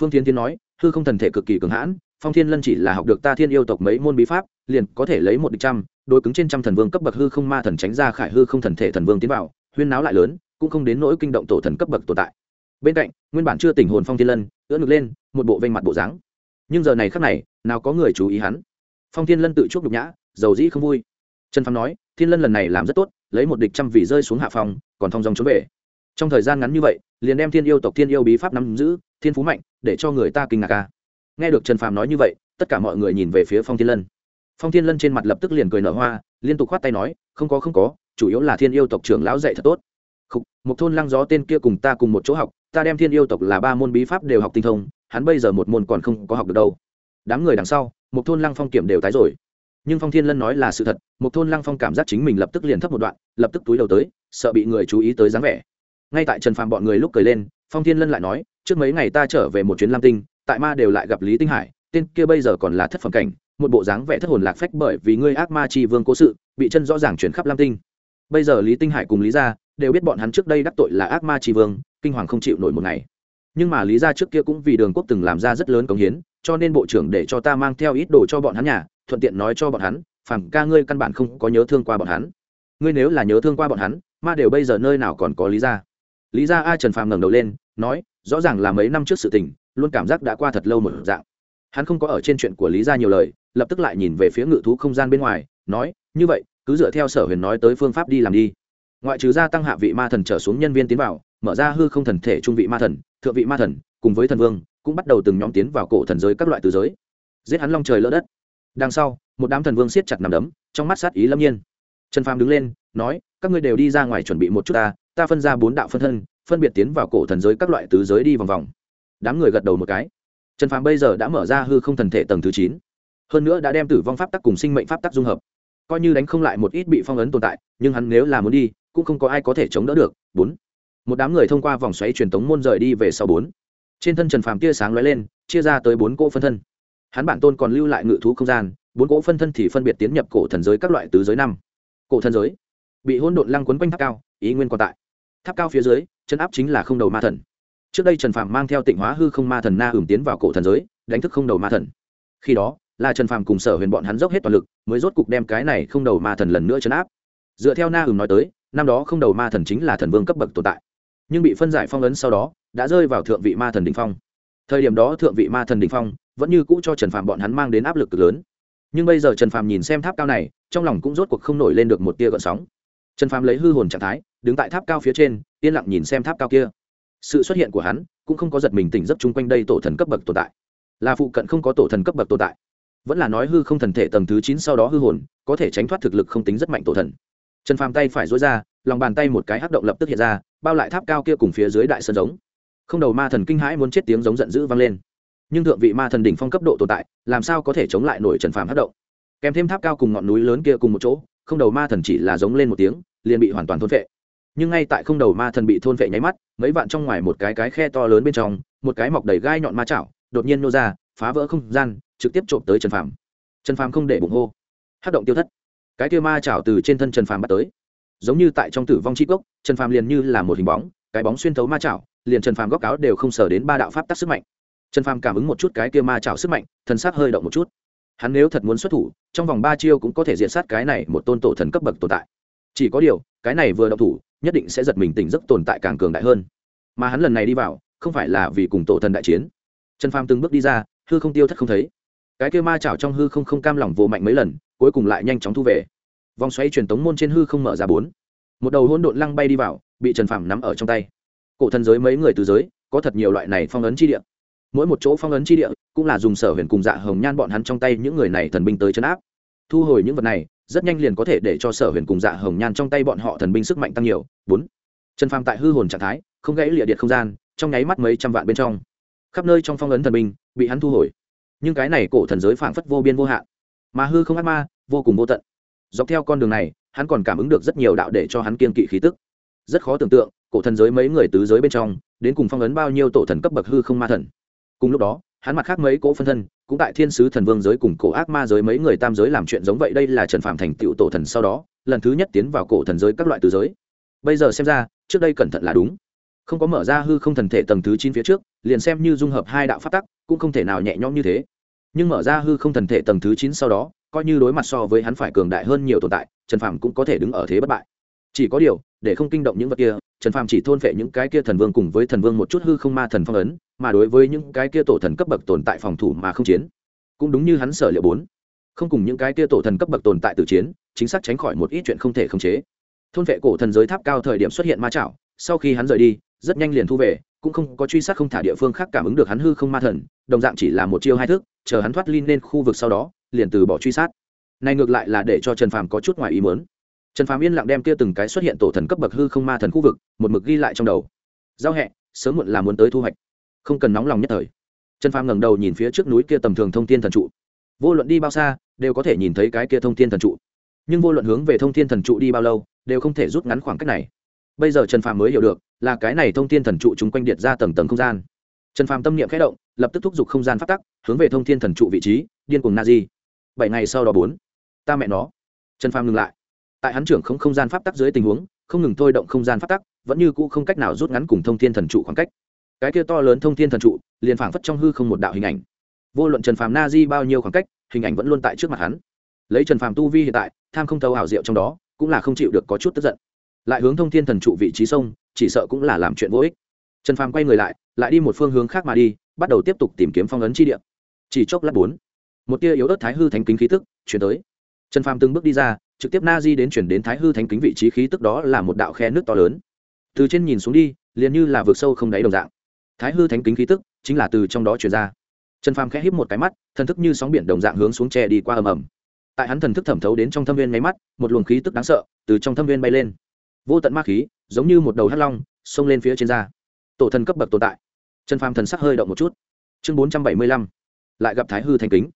Phương tiến tiến nói, hư không thần thể cực kỳ cường hãn, phong thiên lân chỉ là học được ta thiên yêu tộc mấy môn bí pháp, liền có thể lấy một địch trăm đôi cứng trên trăm thần vương cấp bậc hư không ma thần tránh ra khải hư không thần thể thần vương tiến vào, huyên náo lại lớn, cũng không đến nỗi kinh động tổ thần cấp bậc tồn tại. Bên cạnh, nguyên bản chưa tỉnh hồn phong thiên lân, ưỡn ngực lên, một bộ vênh mặt bộ dáng. Nhưng giờ này khắc này, nào có người chú ý hắn? Phong thiên lân tự chuốc nhục nhã dầu dĩ không vui. Trần phàm nói thiên lân lần này làm rất tốt lấy một địch trăm vị rơi xuống hạ phòng còn thong dòng trốn về. Trong thời gian ngắn như vậy liền đem thiên yêu tộc thiên yêu bí pháp nắm giữ thiên phú mạnh để cho người ta kinh ngạc ca nghe được trần phàm nói như vậy tất cả mọi người nhìn về phía phong thiên lân. Phong thiên lân trên mặt lập tức liền cười nở hoa liên tục khoát tay nói không có không có chủ yếu là thiên yêu tộc trưởng lão dạy thật tốt. Khúc, một thôn lăng gió tên kia cùng ta cùng một chỗ học ta đem thiên yêu tộc là ba môn bí pháp đều học tinh thông hắn bây giờ một môn còn không có học được đâu đám người đằng sau một thôn lăng phong kiểm đều tái rồi. Nhưng phong thiên lân nói là sự thật một thôn lăng phong cảm giác chính mình lập tức liền thấp một đoạn, lập tức túi đầu tới, sợ bị người chú ý tới dáng vẻ. Ngay tại trần phàm bọn người lúc cười lên, phong thiên lân lại nói, trước mấy ngày ta trở về một chuyến lam tinh, tại ma đều lại gặp lý tinh hải, tên kia bây giờ còn là thất phẩm cảnh, một bộ dáng vẻ thất hồn lạc phách bởi vì ngươi ác ma tri vương cố sự, bị chân rõ ràng chuyển khắp lam tinh. Bây giờ lý tinh hải cùng lý gia đều biết bọn hắn trước đây đắc tội là ác ma tri vương, kinh hoàng không chịu nổi một ngày nhưng mà lý gia trước kia cũng vì đường quốc từng làm ra rất lớn công hiến, cho nên bộ trưởng để cho ta mang theo ít đồ cho bọn hắn nhà, thuận tiện nói cho bọn hắn phản ca ngươi căn bản không có nhớ thương qua bọn hắn. Ngươi nếu là nhớ thương qua bọn hắn, ma đều bây giờ nơi nào còn có lý gia. Lý gia a trần phàm ngẩng đầu lên, nói, rõ ràng là mấy năm trước sự tình, luôn cảm giác đã qua thật lâu một dạng. Hắn không có ở trên chuyện của lý gia nhiều lời, lập tức lại nhìn về phía ngự thú không gian bên ngoài, nói, như vậy, cứ dựa theo sở huyền nói tới phương pháp đi làm đi. Ngoại trừ gia tăng hạ vị ma thần trở xuống nhân viên tiến vào mở ra hư không thần thể trung vị ma thần, thượng vị ma thần, cùng với thần vương, cũng bắt đầu từng nhóm tiến vào cổ thần giới các loại từ giới. Giết hắn long trời lỡ đất. Đằng sau, một đám thần vương siết chặt nằm đấm, trong mắt sát ý lâm nhiên. Trần phàm đứng lên, nói, các ngươi đều đi ra ngoài chuẩn bị một chút ta ta phân ra bốn đạo phân thân, phân biệt tiến vào cổ thần giới các loại tứ giới đi vòng vòng. Đám người gật đầu một cái. Trần phàm bây giờ đã mở ra hư không thần thể tầng thứ chín. Hơn nữa đã đem tử vong pháp tắc cùng sinh mệnh pháp tắc dung hợp. Coi như đánh không lại một ít bị phong ấn tồn tại, nhưng hắn nếu là muốn đi, cũng không có ai có thể chống đỡ được. Bốn một đám người thông qua vòng xoáy truyền tống môn rời đi về sau bốn. Trên thân trần phàm tia sáng lóe lên, chia ra tới bốn cỗ phân thân. Hắn bản tôn còn lưu lại ngự thú không gian, bốn cỗ phân thân thì phân biệt tiến nhập cổ thần giới các loại tứ giới năm. Cổ thần giới bị hỗn độn lăng quấn quanh tháp cao, ý nguyên còn tại. Tháp cao phía dưới, chân áp chính là không đầu ma thần. Trước đây trần phàm mang theo tịnh hóa hư không ma thần na hưởng tiến vào cổ thần giới, đánh thức không đầu ma thần. Khi đó, là trần phàm cùng sở huyền bọn hắn dốc hết toàn lực, mới rốt cục đem cái này không đầu ma thần lần nữa chấn áp. Dựa theo na hưởng nói tới, năm đó không đầu ma thần chính là thần vương cấp bậc tồn tại nhưng bị phân giải phong ấn sau đó, đã rơi vào thượng vị ma thần đình phong. Thời điểm đó thượng vị ma thần đình phong vẫn như cũ cho trần phàm bọn hắn mang đến áp lực cực lớn. Nhưng bây giờ trần phàm nhìn xem tháp cao này, trong lòng cũng rốt cuộc không nổi lên được một tia gợn sóng. Trần phàm lấy hư hồn trạng thái, đứng tại tháp cao phía trên, yên lặng nhìn xem tháp cao kia. Sự xuất hiện của hắn cũng không có giật mình tỉnh giấc chung quanh đây tổ thần cấp bậc tồn tại. Là phụ cận không có tổ thần cấp bậc tồn tại. Vẫn là nói hư không thần thể tầng thứ chín sau đó hư hồn, có thể tránh thoát thực lực không tính rất mạnh tổ thần. Trần phàm tay phải dối ra, lòng bàn tay một cái hắc động lập tức hiện ra bao lại tháp cao kia cùng phía dưới đại sơn giống. Không đầu ma thần kinh hãi muốn chết tiếng giống giận dữ vang lên. Nhưng thượng vị ma thần đỉnh phong cấp độ tồn tại, làm sao có thể chống lại nổi trần phàm hắc động? Kèm thêm tháp cao cùng ngọn núi lớn kia cùng một chỗ, không đầu ma thần chỉ là giống lên một tiếng, liền bị hoàn toàn thôn vệ nhưng ngay tại không đầu ma thần bị thôn vệ nháy mắt, mấy vạn trong ngoài một cái cái khe to lớn bên trong, một cái mọc đầy gai nhọn ma chảo, đột nhiên nô ra, phá vỡ không gian, trực tiếp trộm tới trần phàm. Trần phàm không để bụng hô. Hát động tiêu thất. Cái kia ma chảo từ trên thân trần phàm bắt tới giống như tại trong tử vong chi cốc, trần phàm liền như là một hình bóng, cái bóng xuyên thấu ma chảo, liền trần phàm góc áo đều không sờ đến ba đạo pháp tắc sức mạnh. Trần phàm cảm ứng một chút cái kia ma chảo sức mạnh, thần sắc hơi động một chút. Hắn nếu thật muốn xuất thủ, trong vòng ba chiêu cũng có thể diện sát cái này một tôn tổ thần cấp bậc tồn tại. Chỉ có điều, cái này vừa động thủ, nhất định sẽ giật mình tỉnh giấc tồn tại càng cường đại hơn. Mà hắn lần này đi vào, không phải là vì cùng tổ thần đại chiến. Trần phàm từng bước đi ra, hư không tiêu thất không thấy. Cái kia ma chảo trong hư không không cam lòng vô mạnh mấy lần, cuối cùng lại nhanh chóng thu về vòng xoay truyền tống môn trên hư không mở ra bốn. Một đầu hỗn độn lăng bay đi vào, bị trần phàm nắm ở trong tay. Cổ thần giới mấy người từ giới, có thật nhiều loại này phong ấn chi địa. Mỗi một chỗ phong ấn chi địa cũng là dùng sở huyền cùng dạ hồng nhan bọn hắn trong tay những người này thần binh tới chấn áp. Thu hồi những vật này, rất nhanh liền có thể để cho sở huyền cùng dạ hồng nhan trong tay bọn họ thần binh sức mạnh tăng nhiều, bốn. Trần phàm tại hư hồn trạng thái, không gãy lịa điện không gian, trong nháy mắt mấy trăm vạn bên trong. Khắp nơi trong phong ấn thần binh, bị hắn thu hồi. Nhưng cái này cổ thần giới phảng phất vô biên vô hạn. Mà hư không ác ma, vô cùng vô tận dọc theo con đường này, hắn còn cảm ứng được rất nhiều đạo để cho hắn kiên kỵ khí tức. Rất khó tưởng tượng, cổ thần giới mấy người tứ giới bên trong, đến cùng phong ấn bao nhiêu tổ thần cấp bậc hư không ma thần. Cùng lúc đó, hắn mặt khác mấy cỗ phân thân, cũng tại thiên sứ thần vương giới cùng cổ ác ma giới mấy người tam giới làm chuyện giống vậy, đây là trần phạm thành tựu tổ thần sau đó, lần thứ nhất tiến vào cổ thần giới các loại tứ giới. Bây giờ xem ra, trước đây cẩn thận là đúng. Không có mở ra hư không thần thể tầng thứ chín phía trước, liền xem như dung hợp hai đạo phát tắc, cũng không thể nào nhẹ nhõm như thế. Nhưng mở ra hư không thần thể tầng thứ chín sau đó coi như đối mặt so với hắn phải cường đại hơn nhiều tồn tại, trần phàm cũng có thể đứng ở thế bất bại. Chỉ có điều, để không kinh động những vật kia, trần phàm chỉ thôn phệ những cái kia thần vương cùng với thần vương một chút hư không ma thần phong ấn, mà đối với những cái kia tổ thần cấp bậc tồn tại phòng thủ mà không chiến. Cũng đúng như hắn sở liệu bốn. Không cùng những cái kia tổ thần cấp bậc tồn tại tử chiến, chính xác tránh khỏi một ít chuyện không thể khống chế. Thôn vệ cổ thần giới tháp cao thời điểm xuất hiện ma chảo, sau khi hắn rời đi, rất nhanh liền thu về, cũng không có truy sát không thả địa phương khác cảm ứng được hắn hư không ma thần, đồng dạng chỉ là một chiêu hai thức, chờ hắn thoát linh lên khu vực sau đó liền từ bỏ truy sát. Này ngược lại là để cho trần phàm có chút ngoài ý muốn. trần phàm yên lặng đem kia từng cái xuất hiện tổ thần cấp bậc hư không ma thần khu vực, một mực ghi lại trong đầu. Giao hẹ, sớm muộn là muốn tới thu hoạch. Không cần nóng lòng nhất thời. Trần phàm ngẩng đầu nhìn phía trước núi kia tầm thường thông thiên thần trụ. Vô luận đi bao xa, đều có thể nhìn thấy cái kia thông thiên thần trụ. Nhưng vô luận hướng về thông thiên thần trụ đi bao lâu, đều không thể rút ngắn khoảng cách này. Bây giờ trần phàm mới hiểu được, là cái này thông thiên thần trụ chúng quanh điện ra tầng tầng không gian. Trần phàm tâm niệm khẽ động, lập tức thúc giục không gian phát tắc, hướng về thông thiên thần trụ vị trí, điên cuồng na di bảy ngày sau đó bốn. Ta mẹ nó. Trần phàm ngừng lại. Tại hắn trưởng không không gian pháp tắc dưới tình huống, không ngừng thôi động không gian pháp tắc, vẫn như cũ không cách nào rút ngắn cùng thông thiên thần trụ khoảng cách. Cái kia to lớn thông thiên thần trụ, liền phảng phất trong hư không một đạo hình ảnh. Vô luận trần phàm na di bao nhiêu khoảng cách, hình ảnh vẫn luôn tại trước mặt hắn. Lấy trần phàm tu vi hiện tại, tham không thấu ảo diệu trong đó, cũng là không chịu được có chút tức giận. Lại hướng thông thiên thần trụ vị trí sông, chỉ sợ cũng là làm chuyện vô ích. Trần phàm quay người lại lại đi một phương hướng khác mà đi, bắt đầu tiếp tục tìm kiếm phong ấn chi địa. Chỉ chốc lát bốn một tia yếu ớt thái hư thánh kính khí tức chuyển tới. Trần phàm từng bước đi ra, trực tiếp na di đến chuyển đến thái hư thánh kính vị trí khí tức đó là một đạo khe nước to lớn. Từ trên nhìn xuống đi, liền như là vượt sâu không đáy đồng dạng. Thái hư thánh kính khí tức chính là từ trong đó chuyển ra. Trần phàm khẽ híp một cái mắt, thần thức như sóng biển đồng dạng hướng xuống tre đi qua ầm ầm. Tại hắn thần thức thẩm thấu đến trong thâm viên máy mắt, một luồng khí tức đáng sợ từ trong thâm viên bay lên. Vô tận ma khí, giống như một đầu hắt long, xông lên phía trên da tổ thần cấp bậc tồn tại. Trần phàm thần sắc hơi động một chút. Chương bốn trăm bảy mươi lăm, lại gặp thái hư thanh kính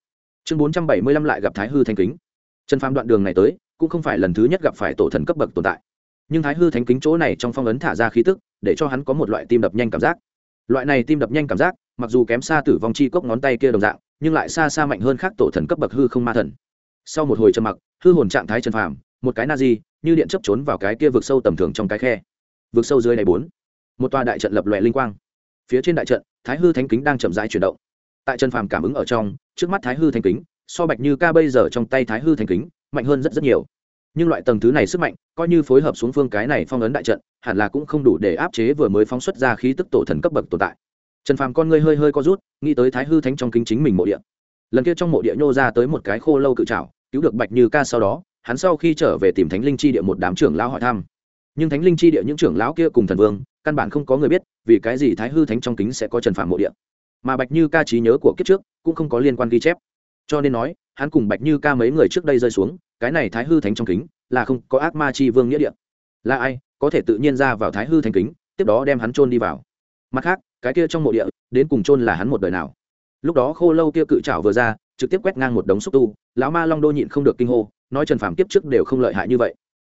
chương bốn trăm bảy mươi lăm lại gặp thái hư thanh kính. Trần phàm đoạn đường này tới, cũng không phải lần thứ nhất gặp phải tổ thần cấp bậc tồn tại. Nhưng thái hư thánh kính chỗ này trong phong ấn thả ra khí tức, để cho hắn có một loại tim đập nhanh cảm giác. Loại này tim đập nhanh cảm giác, mặc dù kém xa tử vong chi cốc ngón tay kia đồng dạng, nhưng lại xa xa mạnh hơn khác tổ thần cấp bậc hư không ma thần. Sau một hồi trầm mặc, hư hồn trạng thái trần phàm, một cái na di, như điện chấp trốn vào cái kia vực sâu tầm thường trong cái khe. Vực sâu dưới này bốn, một tòa đại trận lập lòe linh quang. Phía trên đại trận, thái hư thánh kính đang chậm rãi chuyển động tại trần phàm cảm ứng ở trong, trước mắt thái hư Thanh kính, so bạch như ca bây giờ trong tay thái hư Thanh kính, mạnh hơn rất rất nhiều. Nhưng loại tầng thứ này sức mạnh, coi như phối hợp xuống phương cái này phong ấn đại trận, hẳn là cũng không đủ để áp chế vừa mới phóng xuất ra khí tức tổ thần cấp bậc tồn tại. Trần phàm con ngươi hơi hơi co rút, nghĩ tới thái hư thánh trong kính chính mình mộ địa. Lần kia trong mộ địa nhô ra tới một cái khô lâu cự trào cứu được bạch như ca sau đó, hắn sau khi trở về tìm thánh linh chi địa một đám trưởng lão hỏi thăm. Nhưng thánh linh chi địa những trưởng lão kia cùng thần vương, căn bản không có người biết vì cái gì thái hư thánh trong kính sẽ có trần phàm mộ địa mà bạch như ca trí nhớ của kiếp trước cũng không có liên quan ghi chép. Cho nên nói, hắn cùng bạch như ca mấy người trước đây rơi xuống, cái này thái hư thánh trong kính là không có ác ma chi vương nghĩa địa. Là ai, có thể tự nhiên ra vào thái hư thánh kính, tiếp đó đem hắn trôn đi vào. Mặt khác, cái kia trong mộ địa, đến cùng trôn là hắn một đời nào? Lúc đó khô lâu kia cự trảo vừa ra, trực tiếp quét ngang một đống xúc tu, lão ma long đô nhịn không được kinh hô, nói trần phàm kiếp trước đều không lợi hại như vậy.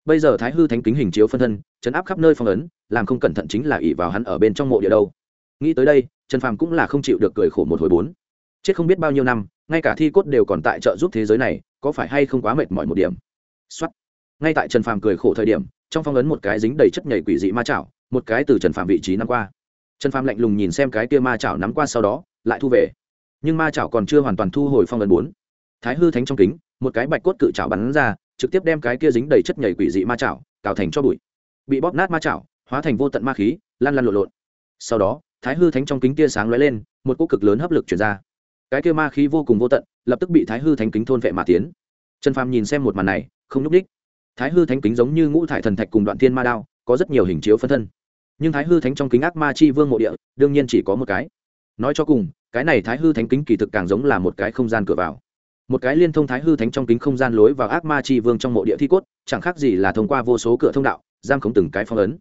Bây giờ thái hư thánh kính hình chiếu phân thân, chấn áp khắp nơi phong ấn, làm không cẩn thận chính là ỉ vào hắn ở bên trong mộ địa đâu. Nghĩ tới đây trần phàm cũng là không chịu được cười khổ một hồi bốn. Chết không biết bao nhiêu năm, ngay cả thi cốt đều còn tại trợ giúp thế giới này, có phải hay không quá mệt mỏi một điểm? Xuất ngay tại trần phàm cười khổ thời điểm, trong phong ấn một cái dính đầy chất nhảy quỷ dị ma chảo, một cái từ trần phàm vị trí năm qua. Trần phàm lạnh lùng nhìn xem cái kia ma chảo nắm qua sau đó, lại thu về. Nhưng ma chảo còn chưa hoàn toàn thu hồi phong ấn bốn. Thái hư thánh trong kính, một cái bạch cốt cự chảo bắn ra, trực tiếp đem cái kia dính đầy chất nhảy quỷ dị ma chảo cào thành cho bụi. Bị bóp nát ma chảo, hóa thành vô tận ma khí, lan lan lộn lộn. Sau đó thái hư thánh trong kính tia sáng lóe lên, một cỗ cực lớn hấp lực chuyển ra. Cái kia ma khí vô cùng vô tận, lập tức bị thái hư thánh kính thôn vệ mà tiến. Trần phàm nhìn xem một màn này, không nhúc đích thái hư thánh kính giống như ngũ thải thần thạch cùng đoạn thiên ma đao, có rất nhiều hình chiếu phân thân. Nhưng thái hư thánh trong kính ác ma chi vương mộ địa, đương nhiên chỉ có một cái. Nói cho cùng, cái này thái hư thánh kính kỳ thực càng giống là một cái không gian cửa vào. Một cái liên thông thái hư thánh trong kính không gian lối vào ác ma chi vương trong mộ địa thi cốt, chẳng khác gì là thông qua vô số cửa thông đạo, giam khống từng cái phong ấn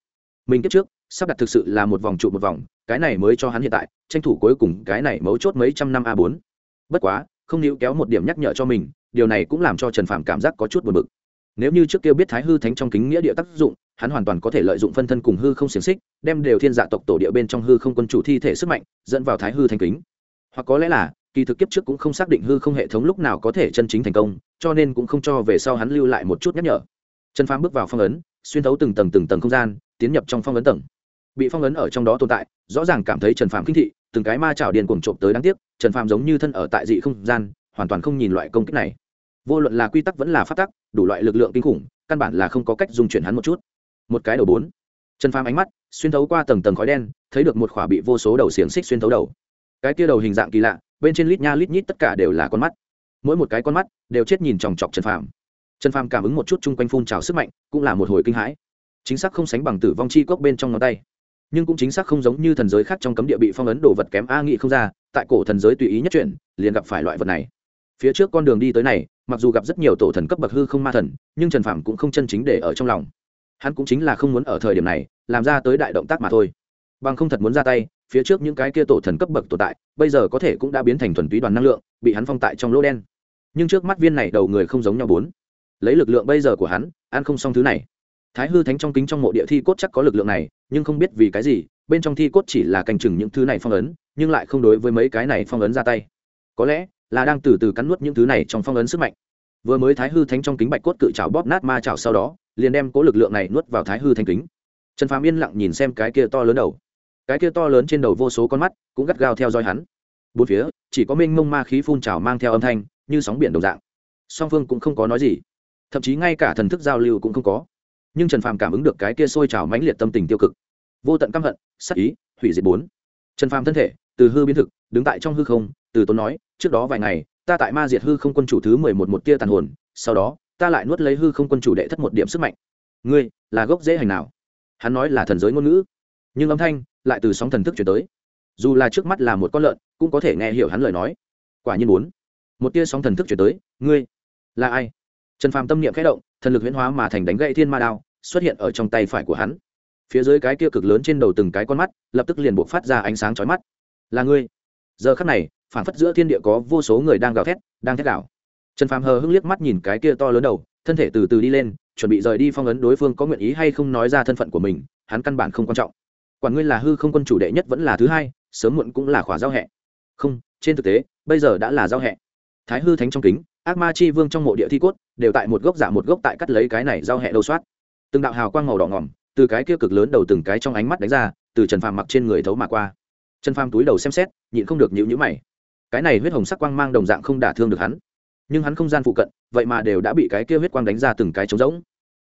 mình kiếp trước, sắp đặt thực sự là một vòng trụ một vòng, cái này mới cho hắn hiện tại, tranh thủ cuối cùng cái này mấu chốt mấy trăm năm a bốn. Bất quá, không níu kéo một điểm nhắc nhở cho mình, điều này cũng làm cho trần phạm cảm giác có chút buồn bực. Nếu như trước kia biết thái hư thánh trong kính nghĩa địa tác dụng, hắn hoàn toàn có thể lợi dụng phân thân cùng hư không xiềng xích, đem đều thiên dạ tộc tổ địa bên trong hư không quân chủ thi thể sức mạnh, dẫn vào thái hư thánh kính. Hoặc có lẽ là, kỳ thực kiếp trước cũng không xác định hư không hệ thống lúc nào có thể chân chính thành công, cho nên cũng không cho về sau hắn lưu lại một chút nhắc nhở. Trần phàm bước vào phong ấn xuyên thấu từng tầng từng tầng không gian, tiến nhập trong phong ấn tầng. Bị phong ấn ở trong đó tồn tại, rõ ràng cảm thấy trần phàm kinh thị, từng cái ma chảo điền cuồng trộm tới đáng tiếc, trần phàm giống như thân ở tại dị không gian, hoàn toàn không nhìn loại công kích này. Vô luận là quy tắc vẫn là phát tắc, đủ loại lực lượng kinh khủng, căn bản là không có cách dung chuyển hắn một chút. Một cái đầu bốn. Trần phàm ánh mắt xuyên thấu qua tầng tầng khói đen, thấy được một khỏa bị vô số đầu xiềng xích xuyên thấu đầu. Cái tia đầu hình dạng kỳ lạ, bên trên lít nha lít nhít tất cả đều là con mắt. Mỗi một cái con mắt đều chết nhìn chòng chọc trần phàm trần phàm cảm ứng một chút chung quanh phun trào sức mạnh, cũng là một hồi kinh hãi. Chính xác không sánh bằng tử vong chi cốc bên trong ngón tay. Nhưng cũng chính xác không giống như thần giới khác trong cấm địa bị phong ấn đồ vật kém a nghị không ra, tại cổ thần giới tùy ý nhất chuyển, liền gặp phải loại vật này. Phía trước con đường đi tới này, mặc dù gặp rất nhiều tổ thần cấp bậc hư không ma thần, nhưng trần Phàm cũng không chân chính để ở trong lòng. Hắn cũng chính là không muốn ở thời điểm này, làm ra tới đại động tác mà thôi. Bằng không thật muốn ra tay, phía trước những cái kia tổ thần cấp bậc tồn tại, bây giờ có thể cũng đã biến thành thuần túy đoàn năng lượng, bị hắn phong tại trong lỗ đen. Nhưng trước mắt viên này đầu người không giống nhau bốn lấy lực lượng bây giờ của hắn, ăn không xong thứ này. Thái hư thánh trong kính trong mộ địa thi cốt chắc có lực lượng này, nhưng không biết vì cái gì, bên trong thi cốt chỉ là canh chừng những thứ này phong ấn, nhưng lại không đối với mấy cái này phong ấn ra tay. Có lẽ là đang từ từ cắn nuốt những thứ này trong phong ấn sức mạnh. Vừa mới thái hư thánh trong kính bạch cốt cự trào bóp nát ma trào sau đó, liền đem cố lực lượng này nuốt vào thái hư thanh kính. Trần phàm yên lặng nhìn xem cái kia to lớn đầu. Cái kia to lớn trên đầu vô số con mắt cũng gắt gao theo dõi hắn. Bốn phía, chỉ có Minh mông ma khí phun trào mang theo âm thanh, như sóng biển đồng dạng. Song phương cũng không có nói gì thậm chí ngay cả thần thức giao lưu cũng không có. Nhưng trần phàm cảm ứng được cái kia sôi trào mãnh liệt tâm tình tiêu cực. Vô tận căm hận sắc ý, hủy diệt bốn. Trần phàm thân thể, từ hư biến thực, đứng tại trong hư không, từ tốn nói, trước đó vài ngày, ta tại ma diệt hư không quân chủ thứ mười một một tia tàn hồn, sau đó, ta lại nuốt lấy hư không quân chủ đệ thất một điểm sức mạnh. Ngươi, là gốc dễ hành nào? Hắn nói là thần giới ngôn ngữ. Nhưng âm thanh lại từ sóng thần thức chuyển tới. Dù là trước mắt là một con lợn, cũng có thể nghe hiểu hắn lời nói. Quả nhiên muốn một tia sóng thần thức chuyển tới. Ngươi, là ai? Trần phàm tâm niệm khẽ động, thần lực huyễn hóa mà thành đánh gậy thiên ma đao, xuất hiện ở trong tay phải của hắn. Phía dưới cái kia cực lớn trên đầu từng cái con mắt, lập tức liền buộc phát ra ánh sáng chói mắt. Là ngươi? Giờ khắc này phản phất giữa thiên địa có vô số người đang gào thét, đang thét gào. Trần phàm hờ hưng liếc mắt nhìn cái kia to lớn đầu, thân thể từ từ đi lên, chuẩn bị rời đi phong ấn đối phương có nguyện ý hay không nói ra thân phận của mình, hắn căn bản không quan trọng. Quản ngươi là hư không quân chủ đệ nhất vẫn là thứ hai, sớm muộn cũng là khỏa giao hẹ. Không, trên thực tế, bây giờ đã là giao hẹ. Thái hư thánh trong kính ác ma chi vương trong mộ địa thi cốt, đều tại một gốc giả một gốc tại cắt lấy cái này giao hẹ đầu soát. Từng đạo hào quang màu đỏ ngỏm, từ cái kia cực lớn đầu từng cái trong ánh mắt đánh ra, từ trần phàm mặc trên người thấu mà qua. Trần phàm túi đầu xem xét, nhịn không được nhịu nhữ mày. Cái này huyết hồng sắc quang mang đồng dạng không đả thương được hắn. Nhưng hắn không gian phụ cận, vậy mà đều đã bị cái kia huyết quang đánh ra từng cái trống rỗng.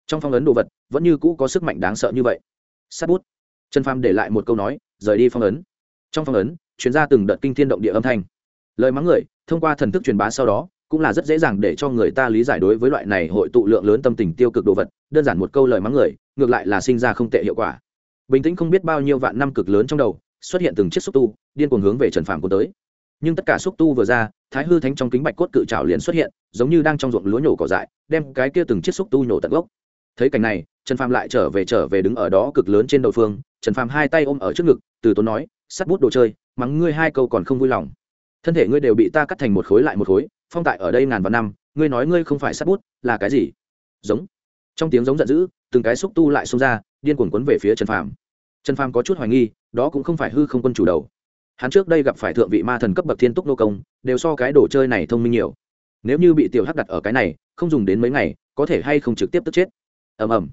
Trong phong ấn đồ vật, vẫn như cũ có sức mạnh đáng sợ như vậy. Sát bút. Trần phàm để lại một câu nói, rời đi phong ấn. Trong phong ấn chuyến ra từng đợt kinh thiên động địa âm thanh. Lời mắng người, thông qua thần thức truyền bá sau đó cũng là rất dễ dàng để cho người ta lý giải đối với loại này hội tụ lượng lớn tâm tình tiêu cực đồ vật, đơn giản một câu lời mắng người, ngược lại là sinh ra không tệ hiệu quả. Bình tĩnh không biết bao nhiêu vạn năm cực lớn trong đầu, xuất hiện từng chiếc xúc tu, điên cuồng hướng về trần phàm của tới. Nhưng tất cả xúc tu vừa ra, thái hư thánh trong kính bạch cốt cự trào liền xuất hiện, giống như đang trong ruộng lúa nhổ cỏ dại, đem cái kia từng chiếc xúc tu nhổ tận gốc. Thấy cảnh này, trần phàm lại trở về trở về đứng ở đó cực lớn trên đầu phương, trần phàm hai tay ôm ở trước ngực, từ tốn nói, sắt bút đồ chơi, mắng ngươi hai câu còn không vui lòng. Thân thể ngươi đều bị ta cắt thành một khối lại một khối phong tại ở đây ngàn vạn năm, ngươi nói ngươi không phải sắt bút, là cái gì? Giống. Trong tiếng giống giận dữ, từng cái xúc tu lại xông ra, điên cuồng quấn về phía trần phàm. Trần phàm có chút hoài nghi, đó cũng không phải hư không quân chủ đầu. Hắn trước đây gặp phải thượng vị ma thần cấp bậc thiên túc nô công, đều so cái đồ chơi này thông minh nhiều. Nếu như bị tiểu hắc đặt ở cái này, không dùng đến mấy ngày, có thể hay không trực tiếp tức chết. Ầm ầm.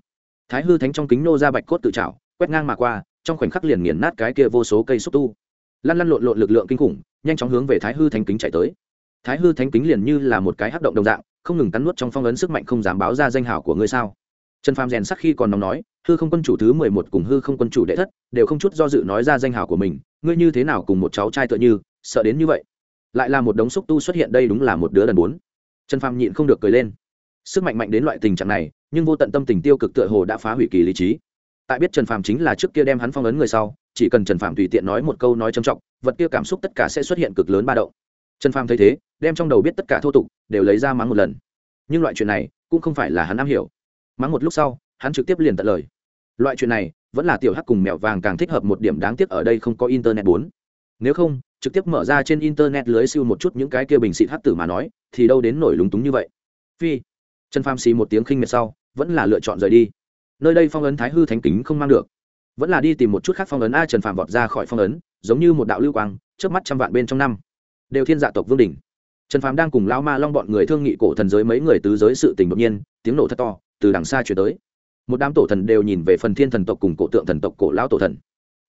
Thái hư thánh trong kính nô ra bạch cốt tự trào quét ngang mà qua, trong khoảnh khắc liền nghiền nát cái kia vô số cây xúc tu. Lăn lăn lộn lộn lực lượng kinh khủng, nhanh chóng hướng về thái hư thánh kính chạy tới thái hư thánh kính liền như là một cái hắc động đồng dạng, không ngừng cắn nuốt trong phong ấn sức mạnh không dám báo ra danh hảo của ngươi sao? Trần phàm rèn sắc khi còn nóng nói, hư không quân chủ thứ mười một cùng hư không quân chủ đệ thất đều không chút do dự nói ra danh hảo của mình, ngươi như thế nào cùng một cháu trai tựa như, sợ đến như vậy? Lại là một đống xúc tu xuất hiện đây đúng là một đứa đần bốn. Trần phàm nhịn không được cười lên. Sức mạnh mạnh đến loại tình trạng này, nhưng vô tận tâm tình tiêu cực tựa hồ đã phá hủy kỳ lý trí. Tại biết trần phàm chính là trước kia đem hắn phong ấn người sau, chỉ cần trần phàm tùy tiện nói một câu nói trầm trọng, vật kia cảm xúc tất cả sẽ xuất hiện cực lớn ba động trần phàm thấy thế, đem trong đầu biết tất cả thô tục đều lấy ra mắng một lần. Nhưng loại chuyện này cũng không phải là hắn am hiểu. Mắng một lúc sau, hắn trực tiếp liền tận lời. Loại chuyện này vẫn là tiểu hắc cùng mèo vàng càng thích hợp một điểm đáng tiếc ở đây không có internet bốn. Nếu không, trực tiếp mở ra trên internet lưới siêu một chút những cái kia bình xịt hắc tử mà nói, thì đâu đến nổi lúng túng như vậy. Phi, trần phàm xì một tiếng khinh miệt sau, vẫn là lựa chọn rời đi. Nơi đây phong ấn thái hư thánh kính không mang được. Vẫn là đi tìm một chút khác phong ấn a trần phàm vọt ra khỏi phong ấn, giống như một đạo lưu quang trước mắt trăm vạn bên trong năm đều thiên dạ tộc vương đình. Trần phàm đang cùng lao ma long bọn người thương nghị cổ thần giới mấy người tứ giới sự tình đột nhiên, tiếng nổ thật to, từ đằng xa chuyển tới. Một đám tổ thần đều nhìn về phần thiên thần tộc cùng cổ tượng thần tộc cổ lão tổ thần.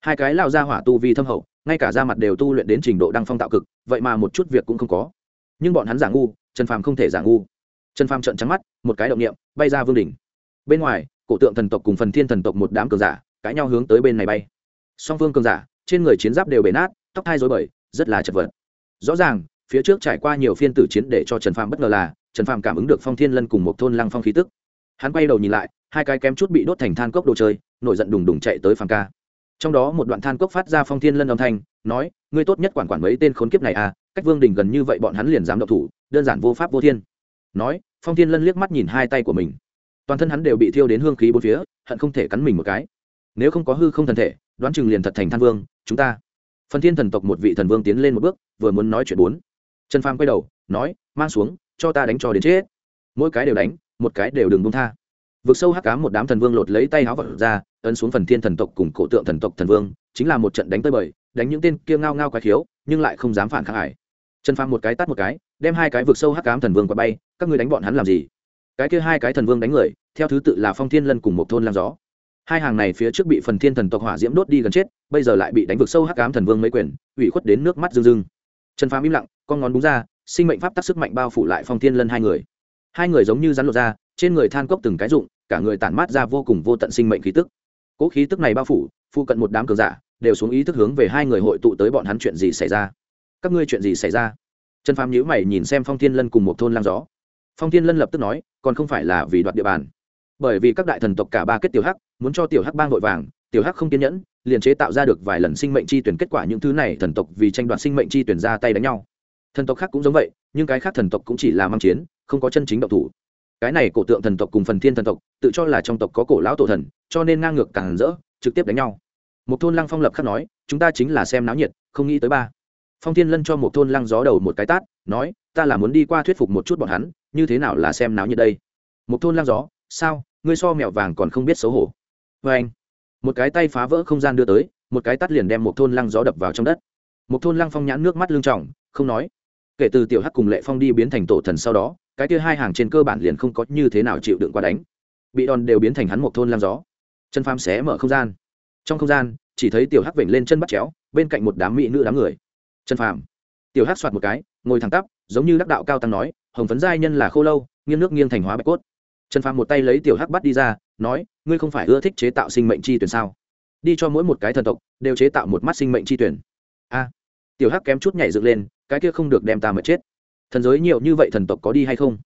Hai cái lao ra hỏa tu vi thâm hậu, ngay cả ra mặt đều tu luyện đến trình độ đăng phong tạo cực, vậy mà một chút việc cũng không có. Nhưng bọn hắn giả ngu, trần phàm không thể giả ngu. Trần phàm trợn trắng mắt, một cái động niệm, bay ra vương đỉnh bên ngoài, cổ tượng thần tộc cùng phần thiên thần tộc một đám cường giả, cãi nhau hướng tới bên này bay. Song phương cường giả, trên người chiến giáp đều bể nát, tóc thai dối bời, rất là chật vật rõ ràng, phía trước trải qua nhiều phiên tử chiến để cho trần phàm bất ngờ là, trần phàm cảm ứng được phong thiên lân cùng một thôn lăng phong khí tức. Hắn quay đầu nhìn lại, hai cái kém chút bị đốt thành than cốc đồ chơi, nổi giận đùng đùng chạy tới phàm ca. Trong đó một đoạn than cốc phát ra phong thiên lân âm thanh, nói, ngươi tốt nhất quản quản mấy tên khốn kiếp này à cách vương đình gần như vậy bọn hắn liền dám độc thủ, đơn giản vô pháp vô thiên. Nói, phong thiên lân liếc mắt nhìn hai tay của mình. Toàn thân hắn đều bị thiêu đến hương khí bốn phía, hận không thể cắn mình một cái. Nếu không có hư không thần thể, đoán chừng liền thật thành than vương, chúng ta phần thiên thần tộc một vị thần vương tiến lên một bước, vừa muốn nói chuyện bốn. Trần phàm quay đầu, nói, mang xuống, cho ta đánh cho đến chết. Mỗi cái đều đánh, một cái đều đừng buông tha. Vực sâu hắc cám một đám thần vương lột lấy tay háo vật ra, ấn xuống phần thiên thần tộc cùng cổ tượng thần tộc thần vương, chính là một trận đánh tới bời, đánh những tên kia ngao ngao quái khiếu, nhưng lại không dám phản kháng hải. trần phàm một cái tắt một cái, đem hai cái vực sâu hắc cám thần vương qua bay, các ngươi đánh bọn hắn làm gì? Cái kia hai cái thần vương đánh người, theo thứ tự là phong thiên lân cùng một thôn làm gió hai hàng này phía trước bị phần thiên thần tộc hỏa diễm đốt đi gần chết, bây giờ lại bị đánh vực sâu hắc cám thần vương mấy quyền, ủy khuất đến nước mắt rưng rưng. Trần phàm im lặng, con ngón búng ra, sinh mệnh pháp tác sức mạnh bao phủ lại phong thiên lân hai người. Hai người giống như rắn lột ra trên người than cốc từng cái rụng, cả người tản mát ra vô cùng vô tận sinh mệnh khí tức. Cỗ khí tức này bao phủ, phụ cận một đám cường giả đều xuống ý thức hướng về hai người hội tụ tới bọn hắn chuyện gì xảy ra. Các ngươi chuyện gì xảy ra? Trần phàm nhíu mày nhìn xem phong thiên lân cùng một thôn lang gió. Phong thiên lân lập tức nói, còn không phải là vì đoạt địa bàn. Bởi vì các đại thần tộc cả ba kết tiểu hắc muốn cho tiểu hắc bang vội vàng, tiểu hắc không kiên nhẫn, liền chế tạo ra được vài lần sinh mệnh chi tuyển, kết quả những thứ này thần tộc vì tranh đoạt sinh mệnh chi tuyển ra tay đánh nhau. Thần tộc khác cũng giống vậy, nhưng cái khác thần tộc cũng chỉ là mang chiến, không có chân chính độc thủ. Cái này cổ tượng thần tộc cùng phần thiên thần tộc, tự cho là trong tộc có cổ lão tổ thần, cho nên ngang ngược càng rỡ, trực tiếp đánh nhau. Một thôn lăng phong lập khắc nói, chúng ta chính là xem náo nhiệt, không nghĩ tới ba. Phong thiên lân cho một thôn lăng gió đầu một cái tát, nói, ta là muốn đi qua thuyết phục một chút bọn hắn, như thế nào là xem náo nhiệt đây? Một thôn lăng gió, sao, ngươi so mèo vàng còn không biết xấu hổ? Vê anh, một cái tay phá vỡ không gian đưa tới, một cái tắt liền đem một thôn lăng gió đập vào trong đất. Một thôn lăng phong nhãn nước mắt lưng trọng không nói. Kể từ tiểu hắc cùng lệ phong đi biến thành tổ thần sau đó, cái kia hai hàng trên cơ bản liền không có như thế nào chịu đựng qua đánh. Bị đòn đều biến thành hắn một thôn lăng gió. Chân pham xé mở không gian. Trong không gian, chỉ thấy tiểu hắc vểnh lên chân bắt chéo, bên cạnh một đám mỹ nữ đám người. Chân phàm. Tiểu hắc soạt một cái, ngồi thẳng tắp, giống như đắc đạo cao tăng nói, hồng phấn giai nhân là khô lâu, nghiêng nước nghiêng thành hóa bạch cốt. Chân phàm một tay lấy tiểu hắc bắt đi ra nói, ngươi không phải ưa thích chế tạo sinh mệnh chi tuyển sao? Đi cho mỗi một cái thần tộc đều chế tạo một mắt sinh mệnh chi tuyển. A. Tiểu hắc kém chút nhảy dựng lên, cái kia không được đem ta mà chết. Thần giới nhiều như vậy thần tộc có đi hay không?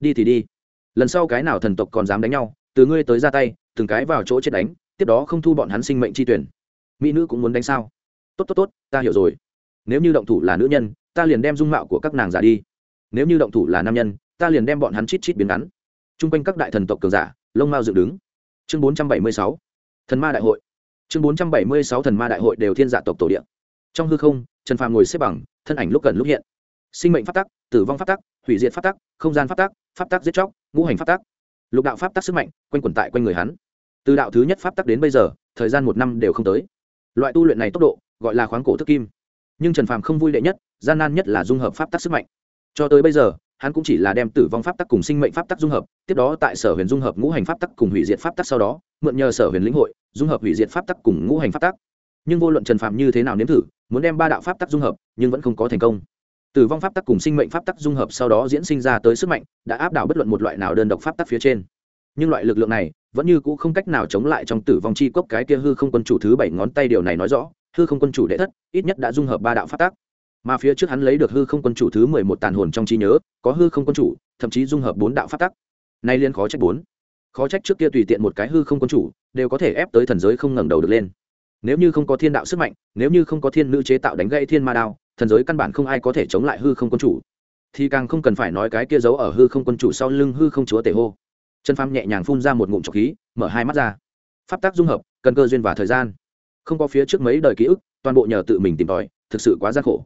Đi thì đi. Lần sau cái nào thần tộc còn dám đánh nhau, từ ngươi tới ra tay, từng cái vào chỗ chết đánh, tiếp đó không thu bọn hắn sinh mệnh chi tuyển. Mỹ nữ cũng muốn đánh sao? Tốt tốt tốt, ta hiểu rồi. Nếu như động thủ là nữ nhân, ta liền đem dung mạo của các nàng giả đi. Nếu như động thủ là nam nhân, ta liền đem bọn hắn chít chít biến ngắn. T r u n g quanh các đại thần tộc cường giả lông mao dựng đứng. Chương bốn trăm bảy mươi sáu, thần ma đại hội. Chương bốn trăm bảy mươi sáu, thần ma đại hội đều thiên dạ tộc tổ điện trong hư không, trần phàm ngồi xếp bằng, thân ảnh lúc gần lúc hiện. Sinh mệnh phát tắc, tử vong phát tắc, hủy diệt phát tắc, không gian phát tắc phát tắc giết chóc, ngũ hành phát tắc. Lục đạo pháp tắc sức mạnh, quanh quẩn tại quanh người hắn. Từ đạo thứ nhất pháp tắc đến bây giờ, thời gian một năm đều không tới. Loại tu luyện này tốc độ, gọi là khoáng cổ thức kim. Nhưng trần phàm không vui đệ nhất, gian nan nhất là dung hợp pháp tắc sức mạnh cho tới bây giờ, hắn cũng chỉ là đem tử vong pháp tắc cùng sinh mệnh pháp tắc dung hợp, tiếp đó tại sở huyền dung hợp ngũ hành pháp tắc cùng hủy diệt pháp tắc sau đó, mượn nhờ sở huyền lĩnh hội, dung hợp hủy diệt pháp tắc cùng ngũ hành pháp tắc. Nhưng vô luận trần phạm như thế nào nếm thử, muốn đem ba đạo pháp tắc dung hợp, nhưng vẫn không có thành công. Tử vong pháp tắc cùng sinh mệnh pháp tắc dung hợp sau đó diễn sinh ra tới sức mạnh, đã áp đảo bất luận một loại nào đơn độc pháp tắc phía trên. Nhưng loại lực lượng này, vẫn như cũ không cách nào chống lại trong tử vong chi cốc cái kia hư không quân chủ thứ bảy ngón tay điều này nói rõ, hư không quân chủ đệ thất, ít nhất đã dung hợp ba đạo pháp tắc mà phía trước hắn lấy được hư không quân chủ thứ mười một tàn hồn trong trí nhớ, có hư không quân chủ, thậm chí dung hợp bốn đạo pháp tắc. Nay liên khó trách bốn. Khó trách trước kia tùy tiện một cái hư không quân chủ, đều có thể ép tới thần giới không ngẩng đầu được lên. Nếu như không có thiên đạo sức mạnh, nếu như không có thiên nữ chế tạo đánh gãy thiên ma đao, thần giới căn bản không ai có thể chống lại hư không quân chủ. Thì càng không cần phải nói cái kia giấu ở hư không quân chủ sau lưng hư không chúa tể hô. Chân pham nhẹ nhàng phun ra một ngụm trọc khí, mở hai mắt ra. Pháp tác dung hợp, cần cơ duyên và thời gian. Không có phía trước mấy đời ký ức, toàn bộ nhờ tự mình tìm tòi, thực sự quá gian khổ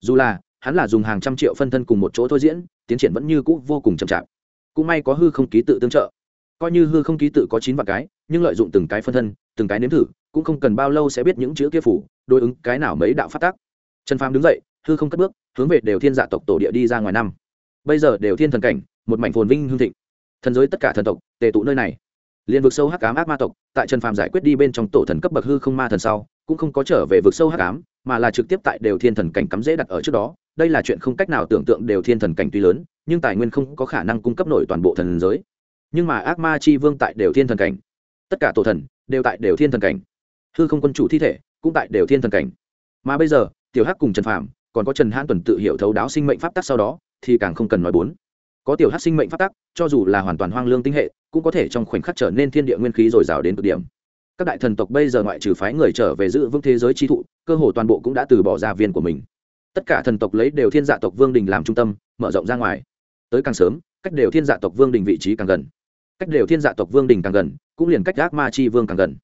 dù là hắn là dùng hàng trăm triệu phân thân cùng một chỗ thôi diễn, tiến triển vẫn như cũ vô cùng chậm chạp. Cũng may có hư không ký tự tương trợ. Coi như hư không ký tự có chín vạn cái, nhưng lợi dụng từng cái phân thân, từng cái nếm thử, cũng không cần bao lâu sẽ biết những chữ kia phủ, đối ứng cái nào mấy đạo phát tác. Trần phàm đứng dậy, hư không cất bước, hướng về đều thiên dạ tộc tổ địa đi ra ngoài năm. Bây giờ đều thiên thần cảnh, một mảnh phồn vinh hương thịnh. Thần giới tất cả thần tộc, tề tụ nơi này. Liền vực sâu hắc cám ác ma tộc, tại trần phàm giải quyết đi bên trong tổ thần cấp bậc hư không ma thần sau cũng không có trở về vực sâu hắc ám, mà là trực tiếp tại đều thiên thần cảnh cắm dễ đặt ở trước đó. Đây là chuyện không cách nào tưởng tượng đều thiên thần cảnh tuy lớn, nhưng tài nguyên không có khả năng cung cấp nổi toàn bộ thần giới. Nhưng mà ác ma chi vương tại đều thiên thần cảnh, tất cả tổ thần đều tại đều thiên thần cảnh. Hư không quân chủ thi thể cũng tại đều thiên thần cảnh. Mà bây giờ, tiểu hắc cùng trần phàm còn có trần hãn tuần tự hiểu thấu đáo sinh mệnh pháp tắc sau đó, thì càng không cần nói bốn. Có tiểu hắc sinh mệnh pháp tắc, cho dù là hoàn toàn hoang lương tinh hệ, cũng có thể trong khoảnh khắc trở nên thiên địa nguyên khí dồi dào đến cực điểm các đại thần tộc bây giờ ngoại trừ phái người trở về giữ vững thế giới chi thụ, cơ hồ toàn bộ cũng đã từ bỏ gia viên của mình. Tất cả thần tộc lấy đều thiên dạ tộc vương đình làm trung tâm, mở rộng ra ngoài. Tới càng sớm, cách đều thiên dạ tộc vương đình vị trí càng gần. Cách đều thiên dạ tộc vương đình càng gần, cũng liền cách ác ma chi vương càng gần.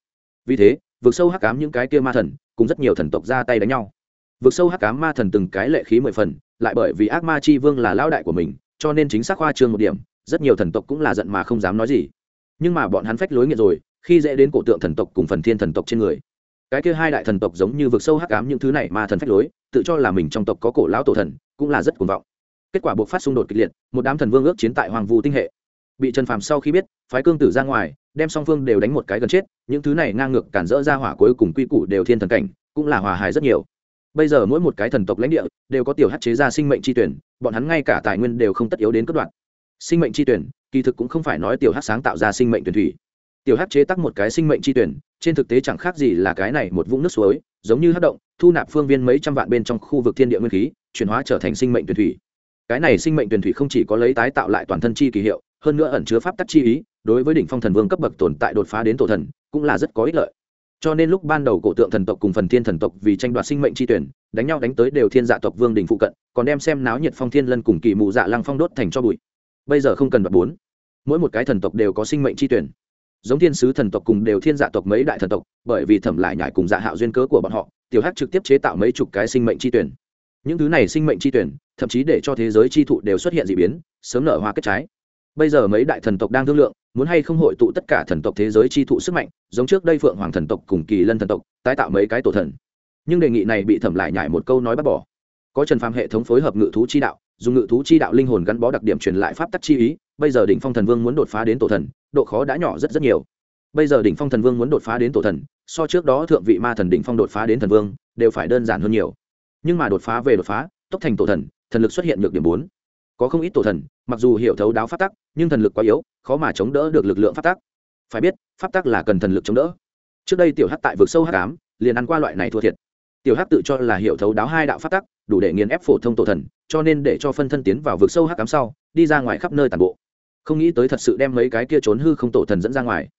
Vì thế vượt sâu hắc cám những cái kia ma thần, cùng rất nhiều thần tộc ra tay đánh nhau. Vượt sâu hắc cám ma thần từng cái lệ khí mười phần, lại bởi vì ác ma chi vương là lão đại của mình, cho nên chính xác khoa trương một điểm, rất nhiều thần tộc cũng là giận mà không dám nói gì. Nhưng mà bọn hắn phách lối nghiện rồi khi dễ đến cổ tượng thần tộc cùng phần thiên thần tộc trên người. Cái kia hai đại thần tộc giống như vực sâu hắc ám những thứ này mà thần phách lối, tự cho là mình trong tộc có cổ lão tổ thần, cũng là rất cuồng vọng. Kết quả buộc phát xung đột kịch liệt, một đám thần vương ước chiến tại hoàng vu tinh hệ. Bị trần phàm sau khi biết, phái cương tử ra ngoài, đem song phương đều đánh một cái gần chết, những thứ này ngang ngược cản rỡ ra hỏa cuối cùng quy củ đều thiên thần cảnh, cũng là hòa hài rất nhiều. Bây giờ mỗi một cái thần tộc lãnh địa, đều có tiểu hát chế ra sinh mệnh tri tuyển, bọn hắn ngay cả tài nguyên đều không tất yếu đến cất đoạn. Sinh mệnh tri tuyển, kỳ thực cũng không phải nói tiểu hát sáng tạo ra sinh mệnh tuyển thủy tiểu hát chế tắc một cái sinh mệnh tri tuyển, trên thực tế chẳng khác gì là cái này một vũng nước suối, giống như hát động, thu nạp phương viên mấy trăm vạn bên trong khu vực thiên địa nguyên khí, chuyển hóa trở thành sinh mệnh tuyển thủy. Cái này sinh mệnh tuyển thủy không chỉ có lấy tái tạo lại toàn thân chi kỳ hiệu, hơn nữa ẩn chứa pháp tắc chi ý, đối với đỉnh phong thần vương cấp bậc tồn tại đột phá đến tổ thần, cũng là rất có ích lợi. Cho nên lúc ban đầu cổ tượng thần tộc cùng phần thiên thần tộc vì tranh đoạt sinh mệnh chi tuyển, đánh nhau đánh tới đều thiên dạ tộc vương đình phụ cận, còn đem xem náo nhiệt phong thiên lân cùng kỳ mù dạ lăng phong đốt thành cho bụi. Bây giờ không cần đoạt bốn. Mỗi một cái thần tộc đều có sinh mệnh chi tuyển giống thiên sứ thần tộc cùng đều thiên dạ tộc mấy đại thần tộc, bởi vì thẩm lại nhải cùng dạ hạo duyên cớ của bọn họ, tiểu hắc trực tiếp chế tạo mấy chục cái sinh mệnh chi tuyển. Những thứ này sinh mệnh chi tuyển, thậm chí để cho thế giới chi thụ đều xuất hiện d ị biến, sớm nở hoa kết trái. Bây giờ mấy đại thần tộc đang thương lượng, muốn hay không hội tụ tất cả thần tộc thế giới chi thụ sức mạnh, giống trước đây phượng hoàng thần tộc cùng kỳ lân thần tộc, tái tạo mấy cái tổ thần. Nhưng đề nghị này bị thẩm lại nhải một câu nói bác bỏ. Có trần phàm hệ thống phối hợp ngự thú chi đạo, dùng ngự thú chi đạo linh hồn gắn bó đặc điểm truyền lại pháp tắc chi ý, bây giờ đỉnh phong thần vương muốn đột phá đến tổ thần độ khó đã nhỏ rất rất nhiều. Bây giờ đỉnh phong thần vương muốn đột phá đến tổ thần, so trước đó thượng vị ma thần đỉnh phong đột phá đến thần vương, đều phải đơn giản hơn nhiều. Nhưng mà đột phá về đột phá, tốc thành tổ thần thần lực xuất hiện nhược điểm bốn. Có không ít tổ thần, mặc dù hiểu thấu đáo pháp tắc, nhưng thần lực quá yếu, khó mà chống đỡ được lực lượng pháp tắc. Phải biết, pháp tắc là cần thần lực chống đỡ. Trước đây tiểu hắc tại vực sâu hắc ám, liền ăn qua loại này thua thiệt. Tiểu hắc tự cho là hiểu thấu đáo hai đạo pháp tắc, đủ để nghiền ép phổ thông tổ thần, cho nên để cho phân thân tiến vào vực sâu hắc ám sau, đi ra ngoài khắp nơi tàn bộ không nghĩ tới thật sự đem mấy cái kia trốn hư không tổ thần dẫn ra ngoài.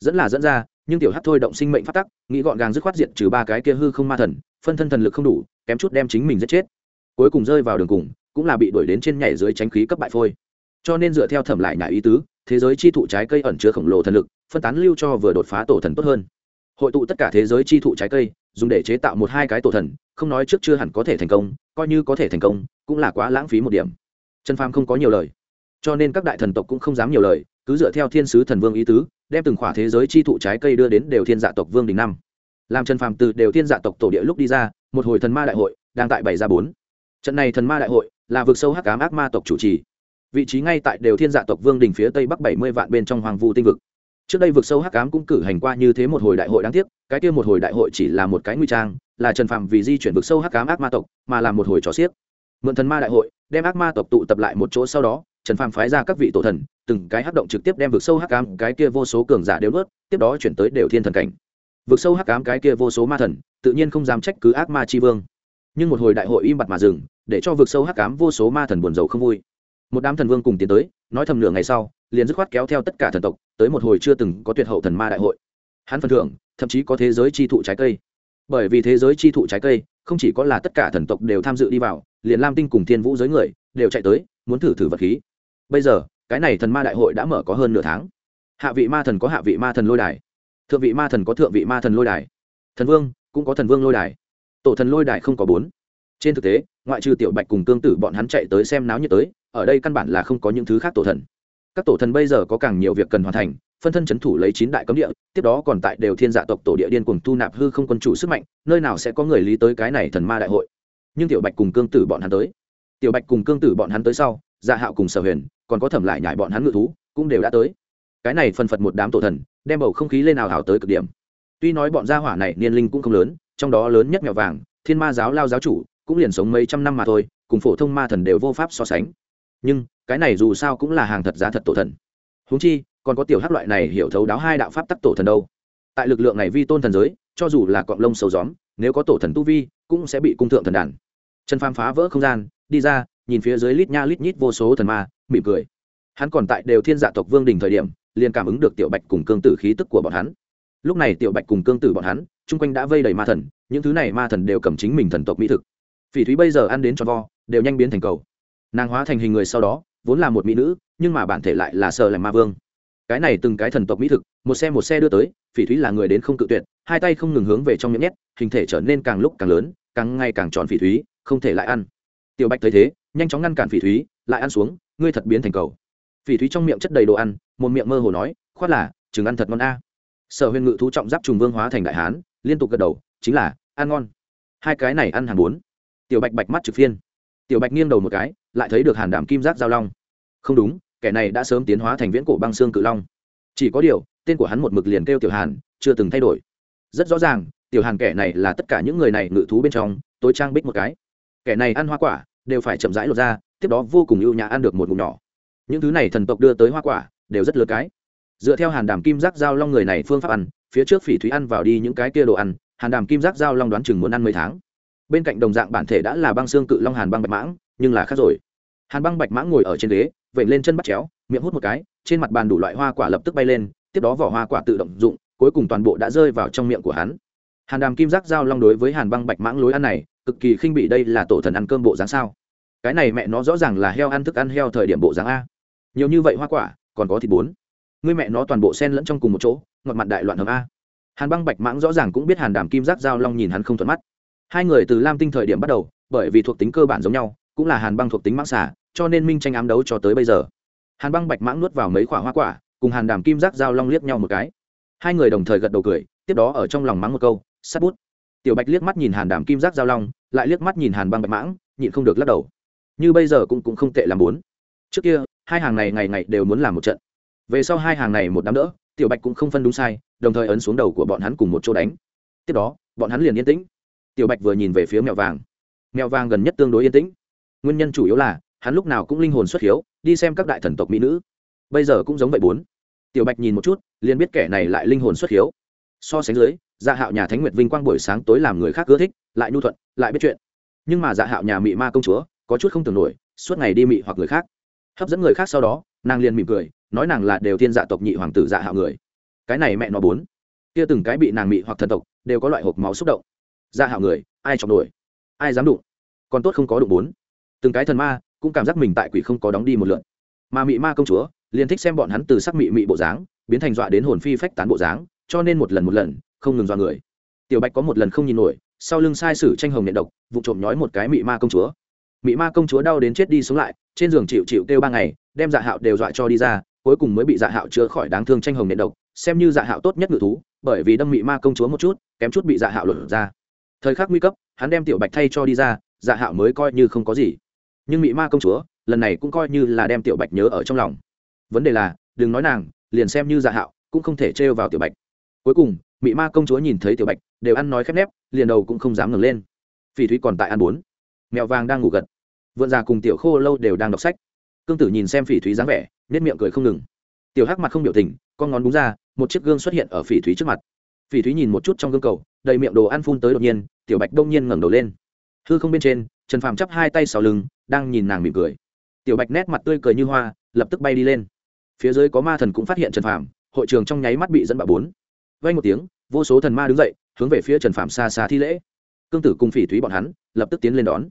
Dẫn là dẫn ra, nhưng tiểu hắc thôi động sinh mệnh phát tắc, nghĩ gọn gàng dứt khoát diện trừ ba cái kia hư không ma thần, phân thân thần lực không đủ, kém chút đem chính mình giết chết. Cuối cùng rơi vào đường cùng, cũng là bị đuổi đến trên nhảy dưới tránh khí cấp bại phôi. Cho nên dựa theo thẩm lại nhà ý tứ, thế giới chi thụ trái cây ẩn chứa khổng lồ thần lực, phân tán lưu cho vừa đột phá tổ thần tốt hơn. Hội tụ tất cả thế giới chi thụ trái cây, dùng để chế tạo một hai cái tổ thần, không nói trước chưa hẳn có thể thành công, coi như có thể thành công, cũng là quá lãng phí một điểm. Trần pham không có nhiều lời cho nên các đại thần tộc cũng không dám nhiều lời, cứ dựa theo thiên sứ thần vương ý tứ, đem từng khỏa thế giới chi thụ trái cây đưa đến đều thiên dạ tộc vương đình năm. Làm trần phàm từ đều thiên dạ tộc tổ địa lúc đi ra, một hồi thần ma đại hội, đang tại bảy ra bốn. Trận này thần ma đại hội, là vực sâu hắc ám ác ma tộc chủ trì. Vị trí ngay tại đều thiên dạ tộc vương đình phía tây bắc bảy mươi vạn bên trong hoàng vu tinh vực. Trước đây vực sâu hắc ám cũng cử hành qua như thế một hồi đại hội đáng tiếc, cái kia một hồi đại hội chỉ là một cái nguy trang, là trần phạm vì di chuyển vực sâu hắc ám ác ma tộc, mà làm một hồi trò xiếc. Mượn thần ma đại hội, đem ác ma tộc tụ tập lại một chỗ sau đó trần phàm phái ra các vị tổ thần, từng cái hắc động trực tiếp đem vực sâu hắc ám, cái kia vô số cường giả đều nuốt, tiếp đó chuyển tới đều thiên thần cảnh. Vực sâu hắc ám, cái kia vô số ma thần, tự nhiên không dám trách cứ ác ma chi vương. Nhưng một hồi đại hội im bặt mà dừng, để cho vực sâu hắc ám vô số ma thần buồn rầu không vui. Một đám thần vương cùng tiến tới, nói thầm nửa ngày sau, liền dứt khoát kéo theo tất cả thần tộc, tới một hồi chưa từng có tuyệt hậu thần ma đại hội. Hắn phần thưởng, thậm chí có thế giới chi thụ trái cây. Bởi vì thế giới chi thụ trái cây, không chỉ có là tất cả thần tộc đều tham dự đi vào, liền lam tinh cùng thiên vũ giới người, đều chạy tới, muốn thử thử vật khí bây giờ, cái này thần ma đại hội đã mở có hơn nửa tháng. Hạ vị ma thần có hạ vị ma thần lôi đài. Thượng vị ma thần có thượng vị ma thần lôi đài. Thần vương cũng có thần vương lôi đài. Tổ thần lôi đài không có bốn. Trên thực tế, ngoại trừ tiểu bạch cùng tương tử bọn hắn chạy tới xem náo nhiệt tới, ở đây căn bản là không có những thứ khác tổ thần. Các tổ thần bây giờ có càng nhiều việc cần hoàn thành, phân thân c h ấ n thủ lấy chín đại cấm địa, tiếp đó còn tại đều thiên dạ tộc tổ địa điên cùng thu nạp hư không quân chủ sức mạnh, nơi nào sẽ có người lý tới cái này thần ma đại hội. Nhưng tiểu bạch cùng cương tử bọn hắn tới. Tiểu bạch cùng cương tử bọn hắn tới sau dạ hạo cùng sở huyền, còn có thẩm lại nhải bọn hắn ngự thú, cũng đều đã tới. Cái này phân phật một đám tổ thần, đem bầu không khí lên nào hảo tới cực điểm. Tuy nói bọn gia hỏa này niên linh cũng không lớn, trong đó lớn nhất mèo vàng, thiên ma giáo lao giáo chủ, cũng liền sống mấy trăm năm mà thôi, cùng phổ thông ma thần đều vô pháp so sánh. Nhưng, cái này dù sao cũng là hàng thật giá thật tổ thần. Húng chi, còn có tiểu hát loại này hiểu thấu đáo hai đạo pháp tắc tổ thần đâu. Tại lực lượng này vi tôn thần giới, cho dù là cọng lông sầu gióm, nếu có tổ thần tu vi, cũng sẽ bị cung thượng thần đàn. Trần phàm phá vỡ không gian, đi ra nhìn phía dưới lít nha lít nhít vô số thần ma, mỉm cười. Hắn còn tại đều thiên dạ tộc vương đình thời điểm, liền cảm ứng được tiểu bạch cùng cương tử khí tức của bọn hắn. Lúc này tiểu bạch cùng cương tử bọn hắn, chung quanh đã vây đầy ma thần, những thứ này ma thần đều cầm chính mình thần tộc mỹ thực. Phỉ thúy bây giờ ăn đến cho vo, đều nhanh biến thành cầu. Nàng hóa thành hình người sau đó, vốn là một mỹ nữ, nhưng mà bản thể lại là sợ làm ma vương. Cái này từng cái thần tộc mỹ thực, một xe một xe đưa tới, phỉ thúy là người đến không cự tuyệt, hai tay không ngừng hướng về trong miệng nhét, hình thể trở nên càng lúc càng lớn, càng ngày càng tròn phỉ thúy, không thể lại ăn. Tiểu bạch thấy thế nhanh chóng ngăn cản phỉ thúy, lại ăn xuống, ngươi thật biến thành cầu. Phỉ thúy trong miệng chất đầy đồ ăn, một miệng mơ hồ nói, khoát là, chừng ăn thật ngon a. Sở huyền ngự thú trọng giáp trùng vương hóa thành đại hán, liên tục gật đầu, chính là, ăn ngon. Hai cái này ăn hàng bốn. Tiểu bạch bạch mắt trực phiên. Tiểu bạch nghiêng đầu một cái, lại thấy được hàn đảm kim giác giao long. Không đúng, kẻ này đã sớm tiến hóa thành viễn cổ băng xương cự long. Chỉ có điều, tên của hắn một mực liền kêu tiểu hàn, chưa từng thay đổi. Rất rõ ràng, tiểu hàn kẻ này là tất cả những người này ngự thú bên trong, tối trang bích một cái. Kẻ này ăn hoa quả đều phải chậm rãi lột ra, tiếp đó vô cùng ưu nhã ăn được một ngụm nhỏ. Những thứ này thần tộc đưa tới hoa quả, đều rất lừa cái. Dựa theo hàn đàm kim giác giao long người này phương pháp ăn, phía trước phỉ thúy ăn vào đi những cái kia đồ ăn, hàn đàm kim giác giao long đoán chừng muốn ăn mấy tháng. Bên cạnh đồng dạng bản thể đã là băng xương cự long hàn băng bạch mãng, nhưng là khác rồi. Hàn băng bạch mãng ngồi ở trên ghế vẩy lên chân bắt chéo, miệng hút một cái, trên mặt bàn đủ loại hoa quả lập tức bay lên, tiếp đó vỏ hoa quả tự động dụng, cuối cùng toàn bộ đã rơi vào trong miệng của hắn. Hàn đàm kim giác giao long đối với hàn băng bạch mãng lối ăn này cực kỳ khinh bị đây là tổ thần ăn cơm bộ dáng sao? Cái này mẹ nó rõ ràng là heo ăn thức ăn heo thời điểm bộ dáng a. Nhiều như vậy hoa quả, còn có thịt bốn người mẹ nó toàn bộ sen lẫn trong cùng một chỗ, ngọt mặt đại loạn hợp a. Hàn băng bạch mãng rõ ràng cũng biết hàn đàm kim giác giao long nhìn hắn không thuận mắt. Hai người từ lam tinh thời điểm bắt đầu, bởi vì thuộc tính cơ bản giống nhau, cũng là hàn băng thuộc tính mãng xả cho nên minh tranh ám đấu cho tới bây giờ. Hàn băng bạch mãng nuốt vào mấy quả hoa quả, cùng hàn đàm kim giác giao long liếc nhau một cái. Hai người đồng thời gật đầu cười, tiếp đó ở trong lòng mắng một câu sắt bút tiểu bạch liếc mắt nhìn hàn đàm kim giác giao long, lại liếc mắt nhìn hàn băng bạch mãng, nhịn không được lắc đầu. Như bây giờ cũng cũng không tệ làm bốn. Trước kia, hai hàng này ngày ngày đều muốn làm một trận. Về sau hai hàng này một đám đỡ, tiểu bạch cũng không phân đúng sai, đồng thời ấn xuống đầu của bọn hắn cùng một chỗ đánh. Tiếp đó, bọn hắn liền yên tĩnh. Tiểu bạch vừa nhìn về phía mèo vàng. Mèo vàng gần nhất tương đối yên tĩnh. Nguyên nhân chủ yếu là, hắn lúc nào cũng linh hồn xuất hiếu, đi xem các đại thần tộc mỹ nữ. Bây giờ cũng giống vậy bốn. Tiểu bạch nhìn một chút, liền biết kẻ này lại linh hồn xuất hiếu so sánh dưới dạ hạo nhà thánh nguyệt vinh quang buổi sáng tối làm người khác ưa thích, lại nhu thuận, lại biết chuyện. Nhưng mà dạ hạo nhà mị ma công chúa, có chút không tưởng nổi, suốt ngày đi mị hoặc người khác. Hấp dẫn người khác sau đó, nàng liền mỉm cười, nói nàng là đều thiên dạ tộc nhị hoàng tử dạ hạo người. Cái này mẹ nó bốn. Kia từng cái bị nàng mị hoặc thần tộc, đều có loại hộp máu xúc động. Dạ hạo người, ai chọc nổi? Ai dám đụng? Còn tốt không có đụng bốn. Từng cái thần ma, cũng cảm giác mình tại quỷ không có đóng đi một lượn mà mị ma công chúa, liền thích xem bọn hắn từ sắc mị mị bộ dáng, biến thành dọa đến hồn phi phách tán bộ dáng cho nên một lần một lần, không ngừng dọa người. Tiểu bạch có một lần không nhìn nổi, sau lưng sai sử tranh hồng nện độc, vụ trộm nhói một cái mị ma công chúa. Mị ma công chúa đau đến chết đi sống lại, trên giường chịu chịu kêu ba ngày, đem dạ hạo đều dọa cho đi ra, cuối cùng mới bị dạ hạo chữa khỏi đáng thương tranh hồng nện độc, xem như dạ hạo tốt nhất ngự thú, bởi vì đâm mị ma công chúa một chút, kém chút bị dạ hạo lột ra. Thời khắc nguy cấp, hắn đem tiểu bạch thay cho đi ra dạ hạo mới coi như không có gì. Nhưng mị ma công chúa, lần này cũng coi như là đem tiểu bạch nhớ ở trong lòng. Vấn đề là, đừng nói nàng, liền xem như dạ hạo, cũng không thể trêu vào tiểu bạch cuối cùng, mị ma công chúa nhìn thấy tiểu bạch, đều ăn nói khép nép, liền đầu cũng không dám ngẩng lên. Phỉ thúy còn tại ăn bốn mèo vàng đang ngủ gật. Vượn già cùng tiểu khô lâu đều đang đọc sách. Cương tử nhìn xem phỉ thúy dáng vẻ nết miệng cười không ngừng. Tiểu hắc mặt không biểu tình, con ngón búng ra, một chiếc gương xuất hiện ở phỉ thúy trước mặt. Phỉ thúy nhìn một chút trong gương cầu, đầy miệng đồ ăn phun tới đột nhiên, tiểu bạch đông nhiên ngẩng đầu lên. Hư không bên trên, trần phàm chắp hai tay sau lưng, đang nhìn nàng mỉm cười. Tiểu bạch nét mặt tươi cười như hoa, lập tức bay đi lên. Phía dưới có ma thần cũng phát hiện trần phàm, hội trường trong nháy mắt bị dẫn bạo bốn vay một tiếng, vô số thần ma đứng dậy, hướng về phía trần Phạm xa xa thi lễ. Cương tử cùng phỉ thúy bọn hắn lập tức tiến lên đón.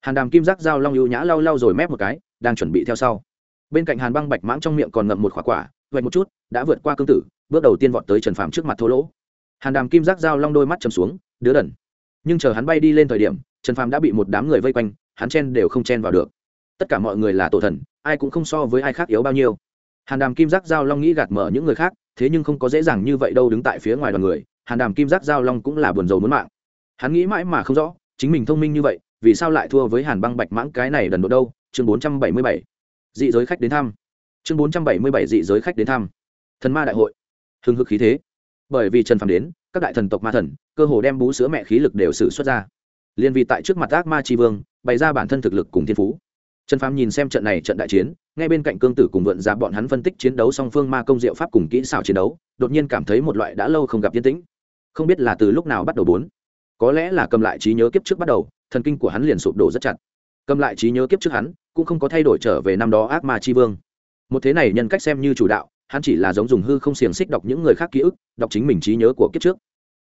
Hàn đàm kim giác dao long ưu nhã lau lau rồi mép một cái, đang chuẩn bị theo sau. Bên cạnh hàn băng bạch mãng trong miệng còn ngậm một quả quả, vậy một chút, đã vượt qua cương tử, bước đầu tiên vọt tới trần Phạm trước mặt thô lỗ. Hàn đàm kim giác dao long đôi mắt chầm xuống, đứa đần. Nhưng chờ hắn bay đi lên thời điểm, trần Phạm đã bị một đám người vây quanh, hắn chen đều không chen vào được. Tất cả mọi người là tổ thần, ai cũng không so với ai khác yếu bao nhiêu. Hàn đàm kim giác giao long nghĩ gạt mở những người khác thế nhưng không có dễ dàng như vậy đâu đứng tại phía ngoài đoàn người, hàn đàm kim giác giao long cũng là buồn rầu muốn mạng. Hắn nghĩ mãi mà không rõ, chính mình thông minh như vậy, vì sao lại thua với hàn băng bạch mãng cái này đần độ đâu? Chương bốn trăm bảy mươi bảy. Dị giới khách đến thăm. Chương bốn trăm bảy mươi bảy dị giới khách đến thăm. Thần ma đại hội. Hưng hực khí thế. Bởi vì trần phàm đến, các đại thần tộc ma thần, cơ hồ đem bú sữa mẹ khí lực đều xử xuất ra. Liên vì tại trước mặt ác ma tri vương, bày ra bản thân thực lực cùng thiên phú. Trần phàm nhìn xem trận này trận đại chiến ngay bên cạnh cương tử cùng vượn ra bọn hắn phân tích chiến đấu song phương ma công diệu pháp cùng kỹ xảo chiến đấu, đột nhiên cảm thấy một loại đã lâu không gặp yên tĩnh. Không biết là từ lúc nào bắt đầu bốn. Có lẽ là cầm lại trí nhớ kiếp trước bắt đầu, thần kinh của hắn liền sụp đổ rất chặt. Cầm lại trí nhớ kiếp trước hắn, cũng không có thay đổi trở về năm đó ác ma tri vương. Một thế này nhân cách xem như chủ đạo, hắn chỉ là giống dùng hư không xiềng xích đọc những người khác ký ức, đọc chính mình trí nhớ của kiếp trước.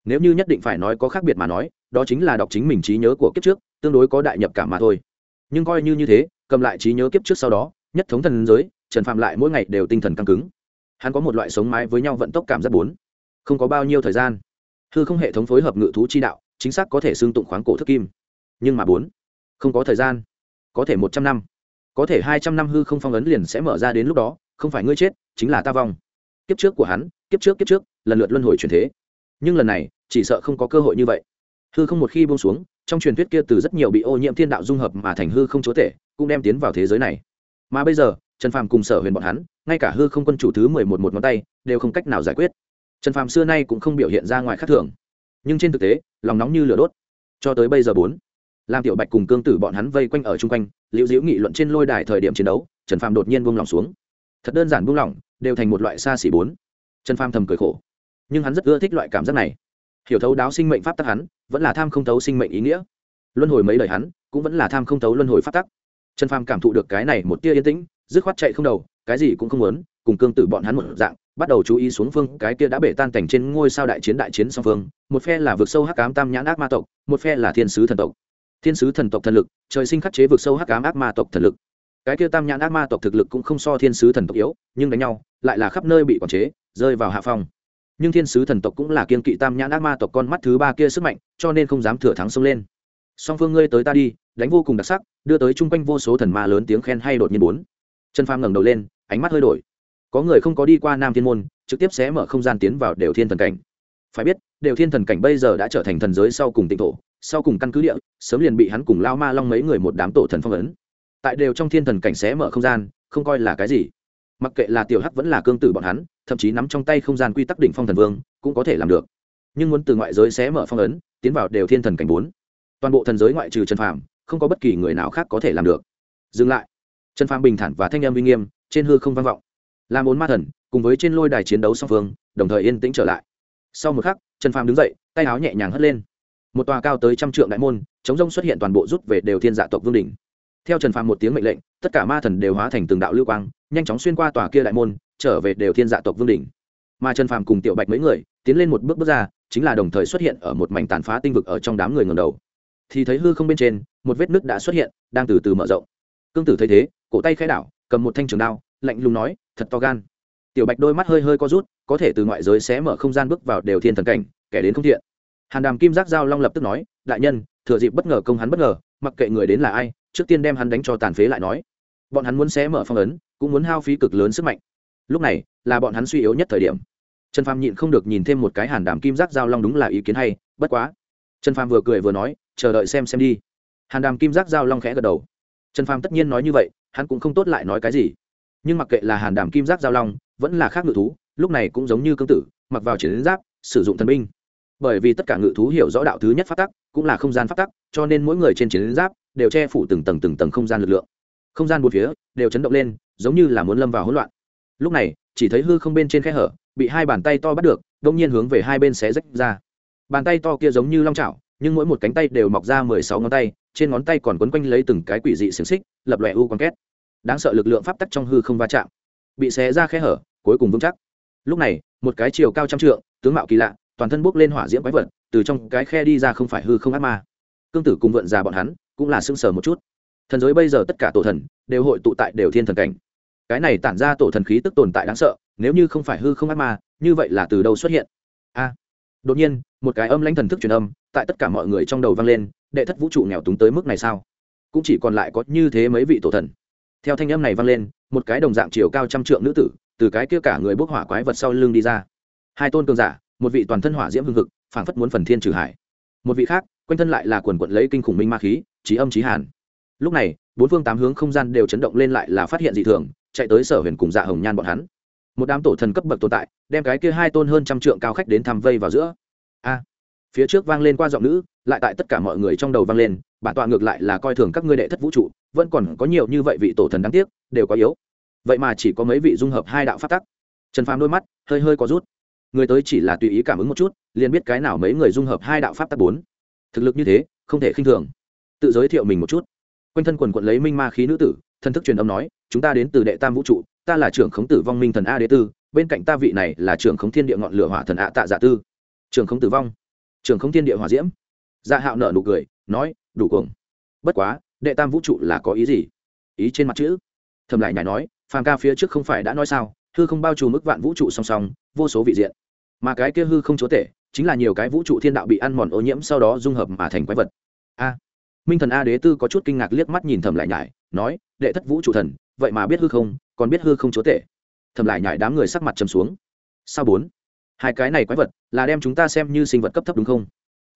Nếu như nhất định phải nói có khác biệt mà nói, đó chính là đọc chính mình trí nhớ của kiếp trước, tương đối có đại nhập cảm mà thôi. Nhưng coi như như thế, cầm lại trí nhớ kiếp trước sau đó nhất thống thần giới, trần phạm lại mỗi ngày đều tinh thần căng cứng. Hắn có một loại sống mái với nhau vận tốc cảm giác bốn. Không có bao nhiêu thời gian, hư không hệ thống phối hợp ngự thú chi đạo, chính xác có thể xương tụng khoáng cổ thức kim. Nhưng mà bốn, không có thời gian. Có thể một trăm năm, có thể hai trăm năm hư không phong ấn liền sẽ mở ra đến lúc đó, không phải ngươi chết, chính là ta vong. Kiếp trước của hắn, kiếp trước kiếp trước, lần lượt luân hồi truyền thế. Nhưng lần này, chỉ sợ không có cơ hội như vậy. Hư không một khi buông xuống, trong truyền thuyết kia từ rất nhiều bị ô nhiễm thiên đạo dung hợp mà thành hư không chúa tể, cũng đem tiến vào thế giới này mà bây giờ, trần phàm cùng sở huyền bọn hắn, ngay cả hư không quân chủ thứ mười một một ngón tay, đều không cách nào giải quyết. Trần phàm xưa nay cũng không biểu hiện ra ngoài khác thường. Nhưng trên thực tế, lòng nóng như lửa đốt. Cho tới bây giờ bốn làm tiểu bạch cùng cương tử bọn hắn vây quanh ở chung quanh, liễu diễu nghị luận trên lôi đài thời điểm chiến đấu, trần phàm đột nhiên buông lỏng xuống. Thật đơn giản buông lỏng, đều thành một loại xa xỉ bốn. Trần phàm thầm cười khổ. Nhưng hắn rất ưa thích loại cảm giác này. Hiểu thấu đáo sinh mệnh pháp tắc hắn, vẫn là tham không thấu sinh mệnh ý nghĩa. Luân hồi mấy lời hắn, cũng vẫn là tham không thấu luân hồi pháp tắc trần phàm cảm thụ được cái này một tia yên tĩnh, dứt khoát chạy không đầu, cái gì cũng không muốn, cùng cương tử bọn hắn một dạng, bắt đầu chú ý xuống phương, cái kia đã bể tan cảnh trên ngôi sao đại chiến đại chiến song phương, một phe là vực sâu hắc ám tam nhãn ác ma tộc, một phe là thiên sứ thần tộc. Thiên sứ thần tộc thần lực, trời sinh khắc chế vực sâu hắc ám ác ma tộc thần lực. Cái kia tam nhãn ác ma tộc thực lực cũng không so thiên sứ thần tộc yếu, nhưng đánh nhau, lại là khắp nơi bị quản chế, rơi vào hạ phong. Nhưng thiên sứ thần tộc cũng là kiên kỵ tam nhãn ác ma tộc con mắt thứ ba kia sức mạnh, cho nên không dám thừa thắng xông lên song phương ngươi tới ta đi, đánh vô cùng đặc sắc, đưa tới chung quanh vô số thần ma lớn tiếng khen hay đột nhiên bốn. Trần phàm ngẩng đầu lên, ánh mắt hơi đổi. Có người không có đi qua nam thiên môn, trực tiếp sẽ mở không gian tiến vào đều thiên thần cảnh. Phải biết, đều thiên thần cảnh bây giờ đã trở thành thần giới sau cùng tịnh thổ, sau cùng căn cứ địa, sớm liền bị hắn cùng lao ma long mấy người một đám tổ thần phong ấn. Tại đều trong thiên thần cảnh sẽ mở không gian, không coi là cái gì. Mặc kệ là tiểu hắc vẫn là cương tử bọn hắn, thậm chí nắm trong tay không gian quy tắc đỉnh phong thần vương, cũng có thể làm được. Nhưng muốn từ ngoại giới sẽ mở phong ấn, tiến vào đều thiên thần cảnh bốn toàn bộ thần giới ngoại trừ trần phàm, không có bất kỳ người nào khác có thể làm được. Dừng lại. Trần phàm bình thản và thanh em uy nghiêm, trên hư không vang vọng. Làm ốn ma thần, cùng với trên lôi đài chiến đấu song phương, đồng thời yên tĩnh trở lại. Sau một khắc, trần phàm đứng dậy, tay áo nhẹ nhàng hất lên. Một tòa cao tới trăm trượng đại môn, chống rông xuất hiện toàn bộ rút về đều thiên dạ tộc vương đỉnh. Theo trần phàm một tiếng mệnh lệnh, tất cả ma thần đều hóa thành từng đạo lưu quang, nhanh chóng xuyên qua tòa kia đại môn, trở về đều thiên dạ tộc vương đỉnh. Mà trần phàm cùng tiểu bạch mấy người, tiến lên một bước bước ra, chính là đồng thời xuất hiện ở một mảnh tàn phá tinh vực ở trong đám người ngầm đầu thì thấy hư không bên trên, một vết nứt đã xuất hiện, đang từ từ mở rộng. Cương tử thấy thế, cổ tay khai đảo, cầm một thanh trường đao, lạnh lùng nói, thật to gan. Tiểu bạch đôi mắt hơi hơi co rút, có thể từ ngoại giới sẽ mở không gian bước vào đều thiên thần cảnh, kẻ đến không thiện. Hàn đàm kim giác giao long lập tức nói, đại nhân, thừa dịp bất ngờ công hắn bất ngờ, mặc kệ người đến là ai, trước tiên đem hắn đánh cho tàn phế lại nói. Bọn hắn muốn xé mở phong ấn, cũng muốn hao phí cực lớn sức mạnh. Lúc này, là bọn hắn suy yếu nhất thời điểm. Trần phàm nhịn không được nhìn thêm một cái hàn đàm kim giác giao long đúng là ý kiến hay, bất quá. Trần phàm vừa cười vừa nói chờ đợi xem xem đi. Hàn đàm kim giác giao long khẽ gật đầu. Trần phàm tất nhiên nói như vậy, hắn cũng không tốt lại nói cái gì. Nhưng mặc kệ là hàn đàm kim giác giao long, vẫn là khác ngự thú, lúc này cũng giống như cương tử, mặc vào chiến giáp, sử dụng thần binh. Bởi vì tất cả ngự thú hiểu rõ đạo thứ nhất phát tắc, cũng là không gian phát tắc, cho nên mỗi người trên chiến giáp đều che phủ từng tầng từng tầng không gian lực lượng. Không gian bốn phía đều chấn động lên, giống như là muốn lâm vào hỗn loạn. Lúc này, chỉ thấy hư không bên trên khe hở, bị hai bàn tay to bắt được đông nhiên hướng về hai bên xé rách ra. Bàn tay to kia giống như long chảo nhưng mỗi một cánh tay đều mọc ra mười sáu ngón tay, trên ngón tay còn quấn quanh lấy từng cái quỷ dị xiềng xích, lập lòe u quan két. Đáng sợ lực lượng pháp tắc trong hư không va chạm, bị xé ra khe hở, cuối cùng vững chắc. Lúc này, một cái chiều cao trăm trượng, tướng mạo kỳ lạ, toàn thân bốc lên hỏa diễm quái vật, từ trong cái khe đi ra không phải hư không ác ma. Cương tử cùng vượn già bọn hắn, cũng là sưng sờ một chút. Thần giới bây giờ tất cả tổ thần, đều hội tụ tại đều thiên thần cảnh. Cái này tản ra tổ thần khí tức tồn tại đáng sợ, nếu như không phải hư không ác ma, như vậy là từ đâu xuất hiện? A. Đột nhiên một cái âm lãnh thần thức truyền âm, tại tất cả mọi người trong đầu vang lên, đệ thất vũ trụ nghèo túng tới mức này sao? Cũng chỉ còn lại có như thế mấy vị tổ thần. Theo thanh âm này vang lên, một cái đồng dạng chiều cao trăm trượng nữ tử, từ cái kia cả người bốc hỏa quái vật sau lưng đi ra. Hai tôn cường giả, một vị toàn thân hỏa diễm hưng hực, phảng phất muốn phần thiên trừ hải. Một vị khác, quanh thân lại là quần quận lấy kinh khủng minh ma khí, trí âm trí hàn. Lúc này, bốn phương tám hướng không gian đều chấn động lên lại là phát hiện dị thường, chạy tới sở huyền cùng dạ hồng nhan bọn hắn. Một đám tổ thần cấp bậc tồn tại, đem cái kia hai tôn hơn trăm trượng cao khách đến thăm vây vào giữa phía trước vang lên qua giọng nữ, lại tại tất cả mọi người trong đầu vang lên, bản tọa ngược lại là coi thường các ngươi đệ thất vũ trụ, vẫn còn có nhiều như vậy vị tổ thần đáng tiếc, đều quá yếu. Vậy mà chỉ có mấy vị dung hợp hai đạo phát tắc. Trần phàm đôi mắt hơi hơi có rút. Người tới chỉ là tùy ý cảm ứng một chút, liền biết cái nào mấy người dung hợp hai đạo pháp tắc bốn. Thực lực như thế, không thể khinh thường. Tự giới thiệu mình một chút. Quanh thân quần quận lấy minh ma khí nữ tử, thân thức truyền âm nói, chúng ta đến từ đệ tam vũ trụ, ta là trưởng khống tử vong minh thần a đế tư, bên cạnh ta vị này là trưởng khống thiên địa ngọn lửa hỏa thần ạ tạ dạ tư. Trưởng khống tử vong trường không thiên địa hỏa diễm. Dạ hạo nở nụ cười, nói, đủ cuồng. Bất quá, đệ tam vũ trụ là có ý gì? Ý trên mặt chữ. Thầm lại nhảy nói, phàm ca phía trước không phải đã nói sao, hư không bao trùm mức vạn vũ trụ song song, vô số vị diện. Mà cái kia hư không chúa tể, chính là nhiều cái vũ trụ thiên đạo bị ăn mòn ô nhiễm sau đó dung hợp mà thành quái vật. A. Minh thần a đế tư có chút kinh ngạc liếc mắt nhìn thầm lại nhải nói, đệ thất vũ trụ thần, vậy mà biết hư không, còn biết hư không chúa tể. Thầm lại nhải đám người sắc mặt trầm xuống. Sao bốn? Hai cái này quái vật là đem chúng ta xem như sinh vật cấp thấp đúng không?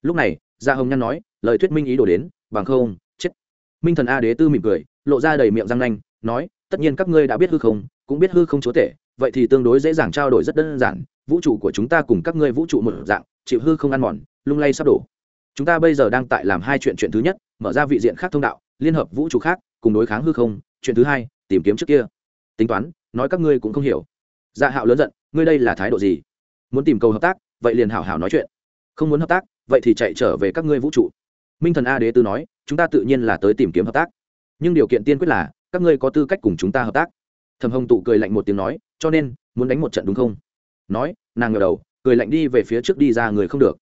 Lúc này gia hồng nhăn nói, lời thuyết minh ý đồ đến, bằng không, chết. Minh thần a đế tư mỉm cười, lộ ra đầy miệng răng nanh, nói, tất nhiên các ngươi đã biết hư không, cũng biết hư không chúa tể, vậy thì tương đối dễ dàng trao đổi rất đơn giản, vũ trụ của chúng ta cùng các ngươi vũ trụ một dạng, chịu hư không ăn mòn, lung lay sắp đổ. Chúng ta bây giờ đang tại làm hai chuyện chuyện thứ nhất, mở ra vị diện khác thông đạo, liên hợp vũ trụ khác, cùng đối kháng hư không, chuyện thứ hai, tìm kiếm trước kia. Tính toán, nói các ngươi cũng không hiểu. Dạ hạo lớn giận, ngươi đây là thái độ gì? Muốn tìm cầu hợp tác, vậy liền hảo hảo nói chuyện. Không muốn hợp tác, vậy thì chạy trở về các ngươi vũ trụ. Minh thần a đế tư nói, chúng ta tự nhiên là tới tìm kiếm hợp tác. Nhưng điều kiện tiên quyết là, các ngươi có tư cách cùng chúng ta hợp tác. Thầm hồng tụ cười lạnh một tiếng nói, cho nên, muốn đánh một trận đúng không? Nói, nàng ngờ đầu, cười lạnh đi về phía trước đi ra người không được.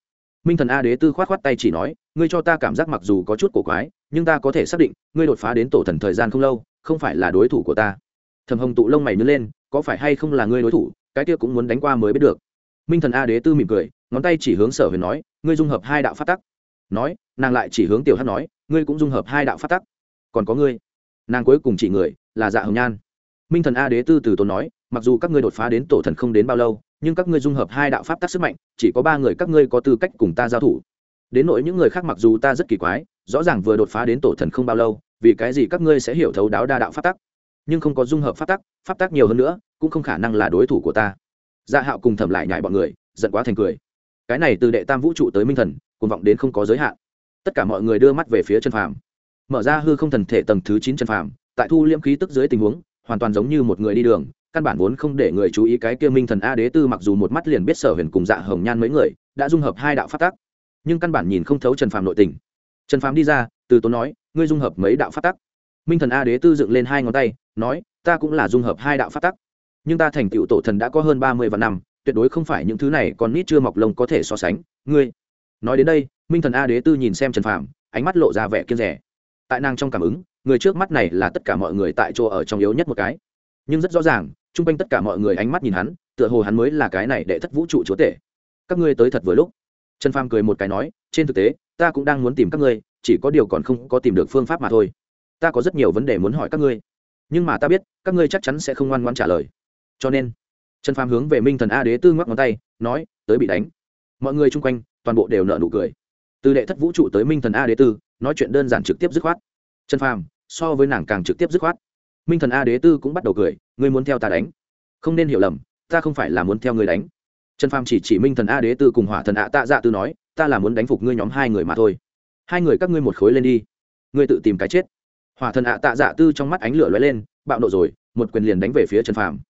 Minh thần a đế tư khoát khoát tay chỉ nói, ngươi cho ta cảm giác mặc dù có chút cổ quái, nhưng ta có thể xác định, ngươi đột phá đến tổ thần thời gian không lâu, không phải là đối thủ của ta. Thầm hồng tụ lông mày nhớ lên, có phải hay không là ngươi đối thủ, cái kia cũng muốn đánh qua mới biết được minh thần a đế tư mỉm cười, ngón tay chỉ hướng sở huyền nói, ngươi dung hợp hai đạo phát tắc. Nói, nàng lại chỉ hướng tiểu hát nói, ngươi cũng dung hợp hai đạo phát tắc. Còn có ngươi. Nàng cuối cùng chỉ người, là dạ hồng nhan. Minh thần a đế tư từ tốn nói, mặc dù các ngươi đột phá đến tổ thần không đến bao lâu, nhưng các ngươi dung hợp hai đạo pháp tác sức mạnh, chỉ có ba người các ngươi có tư cách cùng ta giao thủ. Đến nỗi những người khác mặc dù ta rất kỳ quái, rõ ràng vừa đột phá đến tổ thần không bao lâu, vì cái gì các ngươi sẽ hiểu thấu đáo đa đạo pháp tắc? Nhưng không có dung hợp pháp tắc pháp tắc nhiều hơn nữa, cũng không khả năng là đối thủ của ta dạ hạo cùng thẩm lại nhại bọn người, giận quá thành cười. Cái này từ đệ tam vũ trụ tới minh thần, cuồng vọng đến không có giới hạn. Tất cả mọi người đưa mắt về phía chân phàm. Mở ra hư không thần thể tầng thứ chín chân phàm, tại thu liễm khí tức dưới tình huống, hoàn toàn giống như một người đi đường, căn bản vốn không để người chú ý cái kia minh thần a đế tư mặc dù một mắt liền biết sở huyền cùng dạ hồng nhan mấy người, đã dung hợp hai đạo phát tác nhưng căn bản nhìn không thấu trần phàm nội tình. Trần phàm đi ra, từ tốn nói, ngươi dung hợp mấy đạo phát tác minh thần a đế tư dựng lên hai ngón tay, nói, ta cũng là dung hợp hai đạo phát tác nhưng ta thành tựu tổ thần đã có hơn ba mươi vạn năm, tuyệt đối không phải những thứ này còn nít chưa mọc lông có thể so sánh. Ngươi, nói đến đây, minh thần a đế tư nhìn xem trần phàm, ánh mắt lộ ra vẻ kiên rẻ. Tại nàng trong cảm ứng, người trước mắt này là tất cả mọi người tại chỗ ở trong yếu nhất một cái. Nhưng rất rõ ràng, chung quanh tất cả mọi người ánh mắt nhìn hắn, tựa hồ hắn mới là cái này để thất vũ trụ chúa tể. Các ngươi tới thật vừa lúc. Trần phàm cười một cái nói, trên thực tế, ta cũng đang muốn tìm các ngươi, chỉ có điều còn không có tìm được phương pháp mà thôi. Ta có rất nhiều vấn đề muốn hỏi các ngươi. Nhưng mà ta biết, các ngươi chắc chắn sẽ không ngoan ngoan trả lời cho nên, trần phàm hướng về minh thần a đế tư ngoắc ngón tay, nói, tới bị đánh. Mọi người chung quanh, toàn bộ đều nợ nụ cười. Từ đệ thất vũ trụ tới minh thần a đế tư, nói chuyện đơn giản trực tiếp dứt khoát. Trần phàm, so với nàng càng trực tiếp dứt khoát. Minh thần a đế tư cũng bắt đầu cười, ngươi muốn theo ta đánh? Không nên hiểu lầm, ta không phải là muốn theo ngươi đánh. Trần phàm chỉ chỉ minh thần a đế tư cùng hỏa thần ạ tạ dạ tư nói, ta là muốn đánh phục ngươi nhóm hai người mà thôi. Hai người các ngươi một khối lên đi. Ngươi tự tìm cái chết. Hỏa thần ạ tạ dạ tư trong mắt ánh lửa lóe lên, bạo nộ rồi, một quyền liền đánh về phía trần phàm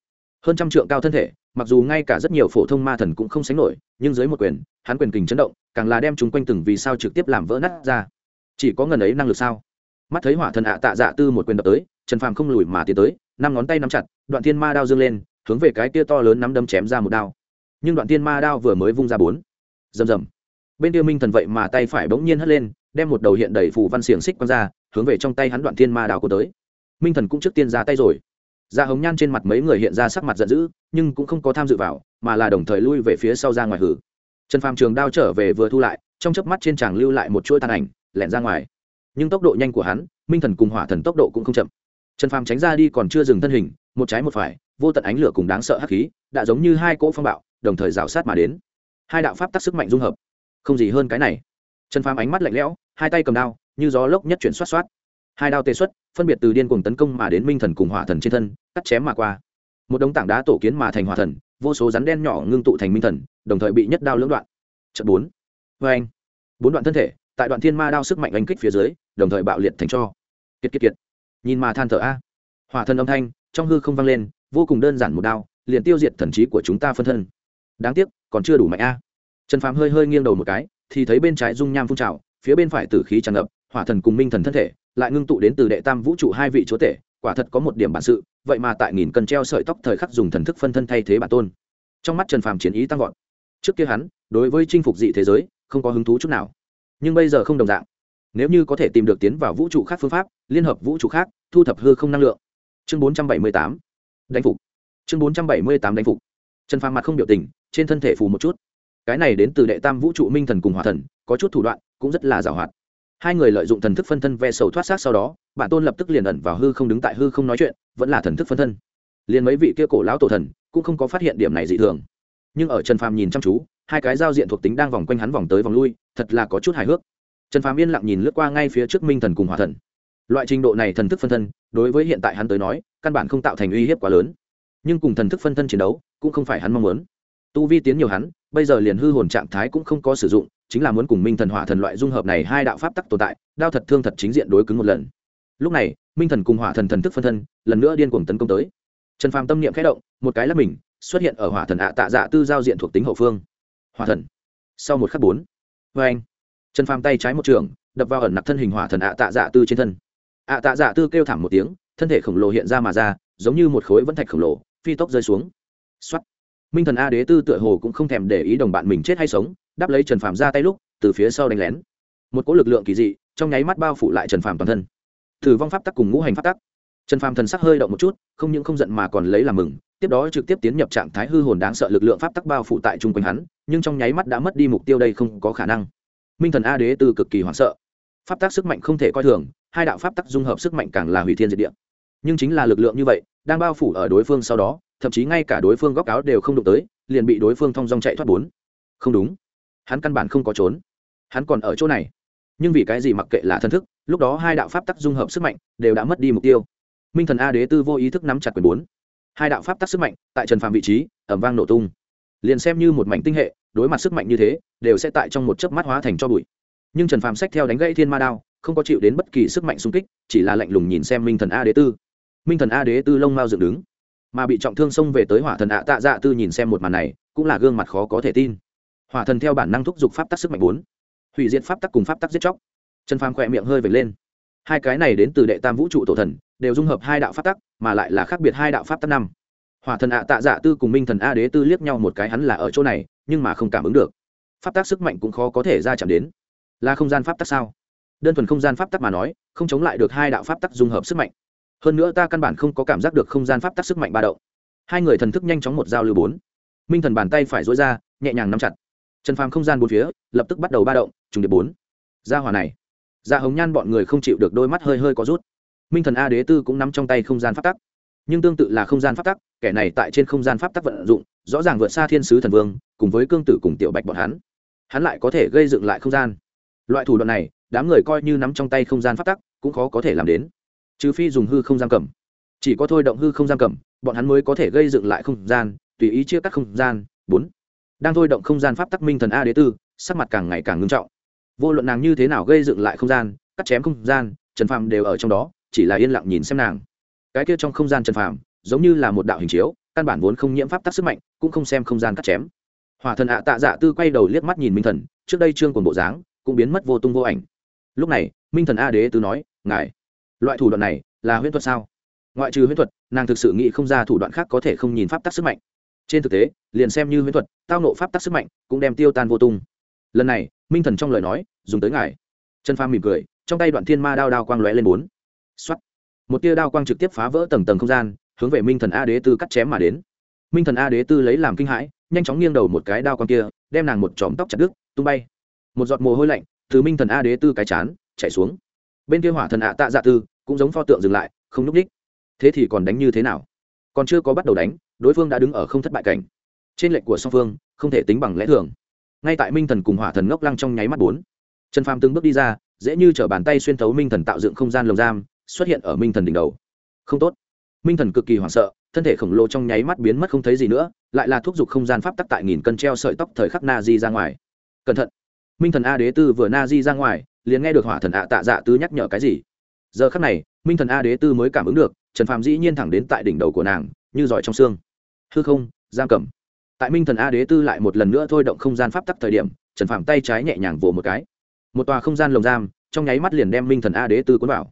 hơn trăm trượng cao thân thể, mặc dù ngay cả rất nhiều phổ thông ma thần cũng không sánh nổi, nhưng dưới một quyền, hắn quyền kình chấn động, càng là đem chúng quanh từng vì sao trực tiếp làm vỡ nát ra. Chỉ có ngần ấy năng lực sao? Mắt thấy hỏa thần ạ tạ dạ tư một quyền đập tới, trần phàm không lùi mà tiến tới, năm ngón tay nắm chặt, đoạn thiên ma đao dương lên, hướng về cái kia to lớn nắm đấm chém ra một đao. Nhưng đoạn thiên ma đao vừa mới vung ra bốn. Rầm rầm. Bên kia minh thần vậy mà tay phải bỗng nhiên hất lên, đem một đầu hiện đầy phù văn xiềng xích quăng ra, hướng về trong tay hắn đoạn thiên ma đao của tới. Minh thần cũng trước tiên ra tay rồi da hồng nhan trên mặt mấy người hiện ra sắc mặt giận dữ, nhưng cũng không có tham dự vào, mà là đồng thời lui về phía sau ra ngoài hử. Trần phàm trường đao trở về vừa thu lại, trong chớp mắt trên tràng lưu lại một chuỗi tàn ảnh, lẻn ra ngoài. Nhưng tốc độ nhanh của hắn, minh thần cùng hỏa thần tốc độ cũng không chậm. Trần phàm tránh ra đi còn chưa dừng thân hình, một trái một phải, vô tận ánh lửa cùng đáng sợ hắc khí, đã giống như hai cỗ phong bạo, đồng thời rào sát mà đến. Hai đạo pháp tác sức mạnh dung hợp. Không gì hơn cái này. Trần phàm ánh mắt lạnh lẽo, hai tay cầm đao, như gió lốc nhất chuyển xoát xoát hai đao tê xuất, phân biệt từ điên cuồng tấn công mà đến minh thần cùng hỏa thần trên thân, cắt chém mà qua. Một đống tảng đá tổ kiến mà thành hỏa thần, vô số rắn đen nhỏ ngưng tụ thành minh thần, đồng thời bị nhất đao lưỡng đoạn. Trận bốn. Vê anh. Bốn đoạn thân thể, tại đoạn thiên ma đao sức mạnh oanh kích phía dưới, đồng thời bạo liệt thành cho. Kiệt kiệt kiệt. Nhìn mà than thở a. Hỏa thần âm thanh, trong hư không vang lên, vô cùng đơn giản một đao, liền tiêu diệt thần trí của chúng ta phân thân. Đáng tiếc, còn chưa đủ mạnh a. Trần phàm hơi hơi nghiêng đầu một cái, thì thấy bên trái dung nham phun trào, phía bên phải tử khí tràn ngập, hỏa thần cùng minh thần thân thể lại ngưng tụ đến từ đệ tam vũ trụ hai vị chúa tể, quả thật có một điểm bản sự, vậy mà tại nghìn cân treo sợi tóc thời khắc dùng thần thức phân thân thay thế bản tôn. Trong mắt trần phàm chiến ý tăng vọt. Trước kia hắn, đối với chinh phục dị thế giới, không có hứng thú chút nào. Nhưng bây giờ không đồng dạng. Nếu như có thể tìm được tiến vào vũ trụ khác phương pháp, liên hợp vũ trụ khác, thu thập hư không năng lượng. Chương bốn trăm bảy mươi tám. Đánh phục. Chương bốn trăm bảy mươi tám đánh phục. Trần phàm mặt không biểu tình, trên thân thể phù một chút. Cái này đến từ đệ tam vũ trụ minh thần cùng hòa thần, có chút thủ đoạn, cũng rất là giàu hoạt hai người lợi dụng thần thức phân thân ve sầu thoát xác sau đó bản tôn lập tức liền ẩn vào hư không đứng tại hư không nói chuyện, vẫn là thần thức phân thân. Liền mấy vị kia cổ lão tổ thần cũng không có phát hiện điểm này dị thường. Nhưng ở trần phàm nhìn chăm chú, hai cái giao diện thuộc tính đang vòng quanh hắn vòng tới vòng lui, thật là có chút hài hước. Trần phàm yên lặng nhìn lướt qua ngay phía trước minh thần cùng hòa thần. Loại trình độ này thần thức phân thân, đối với hiện tại hắn tới nói, căn bản không tạo thành uy hiếp quá lớn. Nhưng cùng thần thức phân thân chiến đấu, cũng không phải hắn mong muốn. Tu vi tiến nhiều hắn, bây giờ liền hư hồn trạng thái cũng không có sử dụng chính là muốn cùng minh thần hỏa thần loại dung hợp này hai đạo pháp tắc tồn tại, đao thật thương thật chính diện đối cứng một lần. Lúc này, minh thần cùng hỏa thần thần thức phân thân, lần nữa điên cuồng tấn công tới. Trần phàm tâm niệm khẽ động, một cái là mình, xuất hiện ở hỏa thần ạ tạ dạ tư giao diện thuộc tính hậu phương. Hỏa thần. Sau một khắc bốn vê anh. Trần phàm tay trái một trường, đập vào ẩn nặc thân hình hỏa thần ạ tạ dạ tư trên thân. Ạ tạ dạ tư kêu thảm một tiếng, thân thể khổng lồ hiện ra mà ra, giống như một khối vẫn thạch khổng lồ, phi tốc rơi xuống. Minh thần a đế tư tựa hồ cũng không thèm để ý đồng bạn mình chết hay sống đáp lấy trần phàm ra tay lúc, từ phía sau đánh lén. Một cỗ lực lượng kỳ dị, trong nháy mắt bao phủ lại trần phàm toàn thân. Thử vong pháp tắc cùng ngũ hành pháp tắc. Trần phàm thần sắc hơi động một chút, không những không giận mà còn lấy làm mừng, tiếp đó trực tiếp tiến nhập trạng thái hư hồn đáng sợ lực lượng pháp tắc bao phủ tại chung quanh hắn, nhưng trong nháy mắt đã mất đi mục tiêu đây không có khả năng. Minh thần a đế từ cực kỳ hoảng sợ. Pháp tắc sức mạnh không thể coi thường, hai đạo pháp tắc dung hợp sức mạnh càng là hủy thiên diệt địa. Nhưng chính là lực lượng như vậy, đang bao phủ ở đối phương sau đó, thậm chí ngay cả đối phương góc áo đều không đụng tới, liền bị đối phương thong dong chạy thoát bốn. Không đúng hắn căn bản không có trốn. Hắn còn ở chỗ này. Nhưng vì cái gì mặc kệ là thân thức, lúc đó hai đạo pháp tắc dung hợp sức mạnh đều đã mất đi mục tiêu. Minh thần a đế tư vô ý thức nắm chặt quyền bốn. Hai đạo pháp tắc sức mạnh tại trần phàm vị trí ẩm vang nổ tung. Liền xem như một mảnh tinh hệ, đối mặt sức mạnh như thế, đều sẽ tại trong một chớp mắt hóa thành cho bụi. Nhưng trần phàm sách theo đánh gãy thiên ma đao, không có chịu đến bất kỳ sức mạnh xung kích, chỉ là lạnh lùng nhìn xem minh thần a đế tư. Minh thần a đế tư lông mao dựng đứng, mà bị trọng thương xông về tới hỏa thần ạ tạ dạ tư nhìn xem một màn này, cũng là gương mặt khó có thể tin hỏa thần theo bản năng thúc giục pháp tắc sức mạnh bốn. Hủy diệt pháp tắc cùng pháp tắc giết chóc. Trần phàm khỏe miệng hơi vệt lên. Hai cái này đến từ đệ tam vũ trụ tổ thần, đều dung hợp hai đạo pháp tắc, mà lại là khác biệt hai đạo pháp tắc năm. Hỏa thần ạ tạ dạ tư cùng minh thần a đế tư liếc nhau một cái hắn là ở chỗ này, nhưng mà không cảm ứng được. Pháp tắc sức mạnh cũng khó có thể ra chạm đến. Là không gian pháp tắc sao? Đơn thuần không gian pháp tắc mà nói, không chống lại được hai đạo pháp tắc dung hợp sức mạnh. Hơn nữa ta căn bản không có cảm giác được không gian pháp tắc sức mạnh ba động. Hai người thần thức nhanh chóng một giao lưu bốn. Minh thần bàn tay phải dối ra, nhẹ nhàng nắm chặt trần phàm không gian bốn phía, lập tức bắt đầu ba động, trùng điệp bốn. Ra hỏa này. Ra hồng nhan bọn người không chịu được đôi mắt hơi hơi có rút. Minh thần a đế tư cũng nắm trong tay không gian pháp tắc. Nhưng tương tự là không gian pháp tắc, kẻ này tại trên không gian pháp tắc vận dụng, rõ ràng vượt xa thiên sứ thần vương, cùng với cương tử cùng tiểu bạch bọn hắn. Hắn lại có thể gây dựng lại không gian. Loại thủ đoạn này, đám người coi như nắm trong tay không gian pháp tắc, cũng khó có thể làm đến. Trừ phi dùng hư không giam cầm. Chỉ có thôi động hư không giam cầm, bọn hắn mới có thể gây dựng lại không gian, tùy ý chia cắt không gian. Bốn đang thôi động không gian pháp tắc minh thần a đế tư, sắc mặt càng ngày càng ngưng trọng. Vô luận nàng như thế nào gây dựng lại không gian, cắt chém không gian, trần phàm đều ở trong đó, chỉ là yên lặng nhìn xem nàng. Cái kia trong không gian trần phàm, giống như là một đạo hình chiếu, căn bản vốn không nhiễm pháp tắc sức mạnh, cũng không xem không gian cắt chém. Hỏa thần ạ tạ dạ tư quay đầu liếc mắt nhìn minh thần, trước đây trương quần bộ dáng, cũng biến mất vô tung vô ảnh. Lúc này, minh thần a đế tư nói, ngài, loại thủ đoạn này là huyễn thuật sao? Ngoại trừ huyễn thuật, nàng thực sự nghĩ không ra thủ đoạn khác có thể không nhìn pháp tắc sức mạnh trên thực tế, liền xem như huyễn thuật, tao nộ pháp tắc sức mạnh cũng đem tiêu tan vô tung. Lần này, minh thần trong lời nói, dùng tới ngài. Trần phàm mỉm cười, trong tay đoạn thiên ma đao đao quang lóe lên bốn. X một tia đao quang trực tiếp phá vỡ tầng tầng không gian, hướng về minh thần a đế tư cắt chém mà đến. Minh thần a đế tư lấy làm kinh hãi, nhanh chóng nghiêng đầu một cái đao quang kia, đem nàng một chóm tóc chặt đứt, tung bay. Một giọt mồ hôi lạnh từ minh thần a đế tư cái chán chạy xuống. Bên kia hỏa thần ạ tạ dạ tư cũng giống pho tượng dừng lại, không n ú c ních thế thì còn đánh như thế nào? Còn chưa có bắt đầu đánh đối phương đã đứng ở không thất bại cảnh. Trên lệnh của song phương, không thể tính bằng lẽ thường. Ngay tại minh thần cùng hỏa thần ngốc lăng trong nháy mắt bốn, trần phàm từng bước đi ra, dễ như t r ở bàn tay xuyên thấu minh thần tạo dựng không gian lồng giam, xuất hiện ở minh thần đỉnh đầu. Không tốt. Minh thần cực kỳ hoảng sợ, thân thể khổng lồ trong nháy mắt biến mất không thấy gì nữa, lại là thúc giục không gian pháp tắc tại nghìn cân treo sợi tóc thời khắc na di ra ngoài. Cẩn thận. Minh thần a đế tư vừa na di ra ngoài, liền nghe được hỏa thần ạ tạ dạ tư nhắc nhở cái gì. Giờ khắc này, minh thần a đế tư mới cảm ứng được, trần phàm dĩ nhiên thẳng đến tại đỉnh đầu của nàng, như giỏi trong xương hư không, giam cầm. Tại minh thần a đế tư lại một lần nữa thôi động không gian pháp tắc thời điểm, trần phàm tay trái nhẹ nhàng vỗ một cái. Một tòa không gian lồng giam, trong nháy mắt liền đem minh thần a đế tư cuốn vào.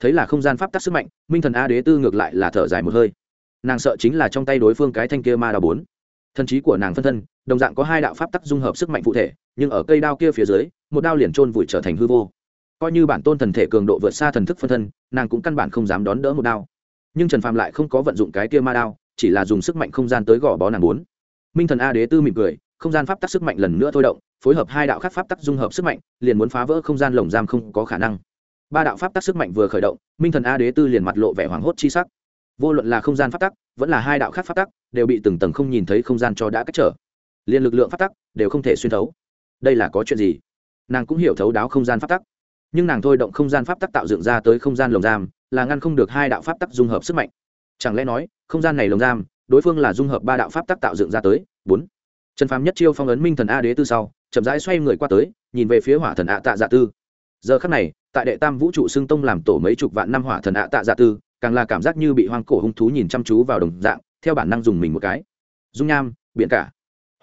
Thấy là không gian pháp tắc sức mạnh, minh thần a đế tư ngược lại là thở dài một hơi. Nàng sợ chính là trong tay đối phương cái thanh kia ma đào bốn. Thân trí của nàng phân thân, đồng dạng có hai đạo pháp tắc dung hợp sức mạnh cụ thể, nhưng ở cây đao kia phía dưới, một đao liền trôn vùi trở thành hư vô. Coi như bản tôn thần thể cường độ vượt xa thần thức phân thân, nàng cũng căn bản không dám đón đỡ một đao. Nhưng trần phàm lại không có vận dụng cái kia ma đao chỉ là dùng sức mạnh không gian tới gò bó nàng bốn minh thần a đế tư mỉm cười, không gian pháp tắc sức mạnh lần nữa thôi động, phối hợp hai đạo khác pháp tắc dung hợp sức mạnh, liền muốn phá vỡ không gian lồng giam không có khả năng. Ba đạo pháp tắc sức mạnh vừa khởi động, minh thần a đế tư liền mặt lộ vẻ hoảng hốt chi sắc. Vô luận là không gian pháp tắc, vẫn là hai đạo khác pháp tắc, đều bị từng tầng không nhìn thấy không gian cho đã cách trở. Liền lực lượng pháp tắc đều không thể xuyên thấu. Đây là có chuyện gì? Nàng cũng hiểu thấu đáo không gian pháp tắc. Nhưng nàng thôi động không gian pháp tắc tạo dựng ra tới không gian lồng giam, là ngăn không được hai đạo pháp tắc dung hợp sức mạnh chẳng lẽ nói, không gian này lồng giam, đối phương là dung hợp ba đạo pháp tác tạo dựng ra tới. Bốn. Trần phàm nhất chiêu phong ấn minh thần a đế tư sau, chậm rãi xoay người qua tới, nhìn về phía hỏa thần ạ tạ dạ tư. Giờ khắc này, tại đệ tam vũ trụ xưng tông làm tổ mấy chục vạn năm hỏa thần ạ tạ dạ tư, càng là cảm giác như bị hoang cổ hung thú nhìn chăm chú vào đồng dạng, theo bản năng dùng mình một cái. Dung nham, biển cả.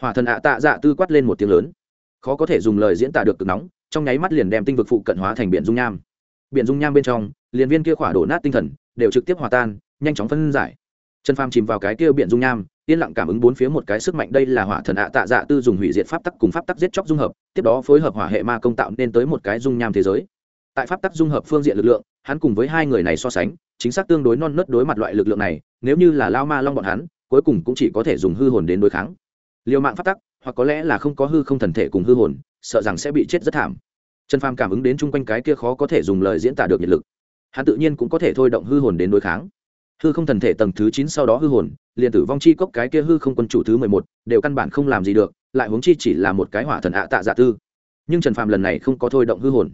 Hỏa thần ạ tạ dạ tư quát lên một tiếng lớn. Khó có thể dùng lời diễn tả được cực nóng, trong nháy mắt liền đem tinh vực phụ cận hóa thành biển dung nham. Biển dung nham bên trong, liền viên kia khỏa đổ nát tinh thần, đều trực tiếp hòa tan nhanh chóng phân giải. Trần phàm chìm vào cái kia biển dung nham, yên lặng cảm ứng bốn phía một cái sức mạnh, đây là hỏa thần ạ tạ dạ tư dùng hủy diệt pháp tắc cùng pháp tắc giết chóc dung hợp, tiếp đó phối hợp hỏa hệ ma công tạo nên tới một cái dung nham thế giới. Tại pháp tắc dung hợp phương diện lực lượng, hắn cùng với hai người này so sánh, chính xác tương đối non nớt đối mặt loại lực lượng này, nếu như là lao ma long bọn hắn, cuối cùng cũng chỉ có thể dùng hư hồn đến đối kháng. Liều mạng pháp tắc, hoặc có lẽ là không có hư không thần thể cùng hư hồn, sợ rằng sẽ bị chết rất thảm. Trần phàm cảm ứng đến chung quanh cái kia khó có thể dùng lời diễn tả được nhiệt lực. Hắn tự nhiên cũng có thể thôi động hư hồn đến đối kháng hư không thần thể tầng thứ chín sau đó hư hồn, liền tử vong chi cốc cái kia hư không quân chủ thứ mười một, đều căn bản không làm gì được, lại huống chi chỉ là một cái hỏa thần ạ tạ giả tư. Nhưng trần Phạm lần này không có thôi động hư hồn.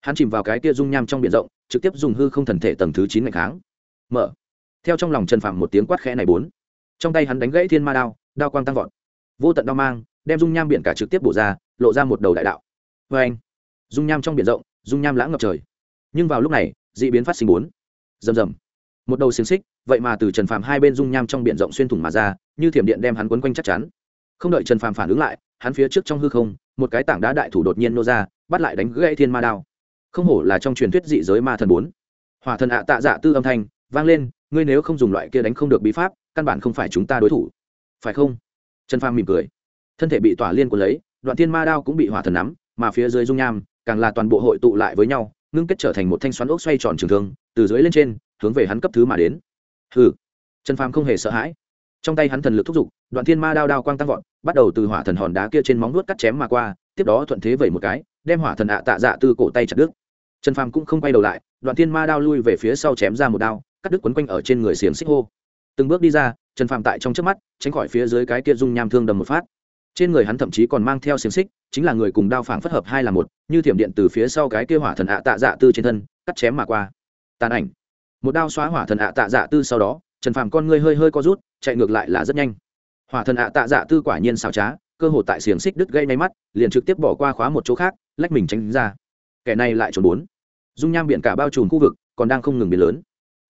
Hắn chìm vào cái kia dung nham trong biển rộng, trực tiếp dùng hư không thần thể tầng thứ chín ngày kháng. Mở. Theo trong lòng trần Phạm một tiếng quát khẽ này bốn. Trong tay hắn đánh gãy thiên ma đao đao quang tăng vọt. Vô tận đao mang, đem dung nham biển cả trực tiếp bổ ra, lộ ra một đầu đại đạo. Vê anh, dung nham trong biển rộng, dung nham lãng ngập trời. Nhưng vào lúc này d ị biến phát sinh bốn. Rầm rầm một đầu xiềng xích, vậy mà từ trần phàm hai bên dung nham trong biển rộng xuyên thủng mà ra, như thiểm điện đem hắn quấn quanh chắc chắn. Không đợi trần phàm phản ứng lại, hắn phía trước trong hư không, một cái tảng đá đại thủ đột nhiên nô ra, bắt lại đánh gãy thiên ma đao. Không hổ là trong truyền thuyết dị giới ma thần bốn. Hỏa thần ạ tạ dạ tư âm thanh, vang lên, ngươi nếu không dùng loại kia đánh không được bí pháp, căn bản không phải chúng ta đối thủ. Phải không? Trần phàm mỉm cười. Thân thể bị tỏa liên của lấy, đoạn thiên ma đao cũng bị hỏa thần nắm, mà phía dưới dung nham, càng là toàn bộ hội tụ lại với nhau, ngưng kết trở thành một thanh xoắn ốc xoay tròn trường thương, từ dưới lên trên hướng về hắn cấp thứ mà đến. Hừ. Trần phàm không hề sợ hãi. Trong tay hắn thần lực thúc giục, đoạn thiên ma đao đao quang tăng vọt, bắt đầu từ hỏa thần hòn đá kia trên móng nuốt cắt chém mà qua, tiếp đó thuận thế vẩy một cái, đem hỏa thần ạ tạ dạ từ cổ tay chặt đứt. Trần phàm cũng không quay đầu lại, đoạn thiên ma đao lui về phía sau chém ra một đao, cắt đứt quấn quanh ở trên người xiềng xích hô. Từng bước đi ra, trần phàm tại trong trước mắt, tránh khỏi phía dưới cái kia dung nham thương đầm một phát. Trên người hắn thậm chí còn mang theo xiềng xích, chính là người cùng đao phảng phất hợp hai là một, như thiểm điện từ phía sau cái kia hỏa thần ạ tạ dạ tư trên thân, cắt chém mà qua. Tàn ảnh một đao xóa hỏa thần ạ tạ dạ tư sau đó, trần phàm con ngươi hơi hơi co rút, chạy ngược lại là rất nhanh. Hỏa thần ạ tạ dạ tư quả nhiên xảo trá, cơ hồ tại xiềng xích đứt gây may mắt, liền trực tiếp bỏ qua khóa một chỗ khác, lách mình tránh ra. Kẻ này lại trốn bốn. Dung nham biển cả bao trùm khu vực, còn đang không ngừng biến lớn.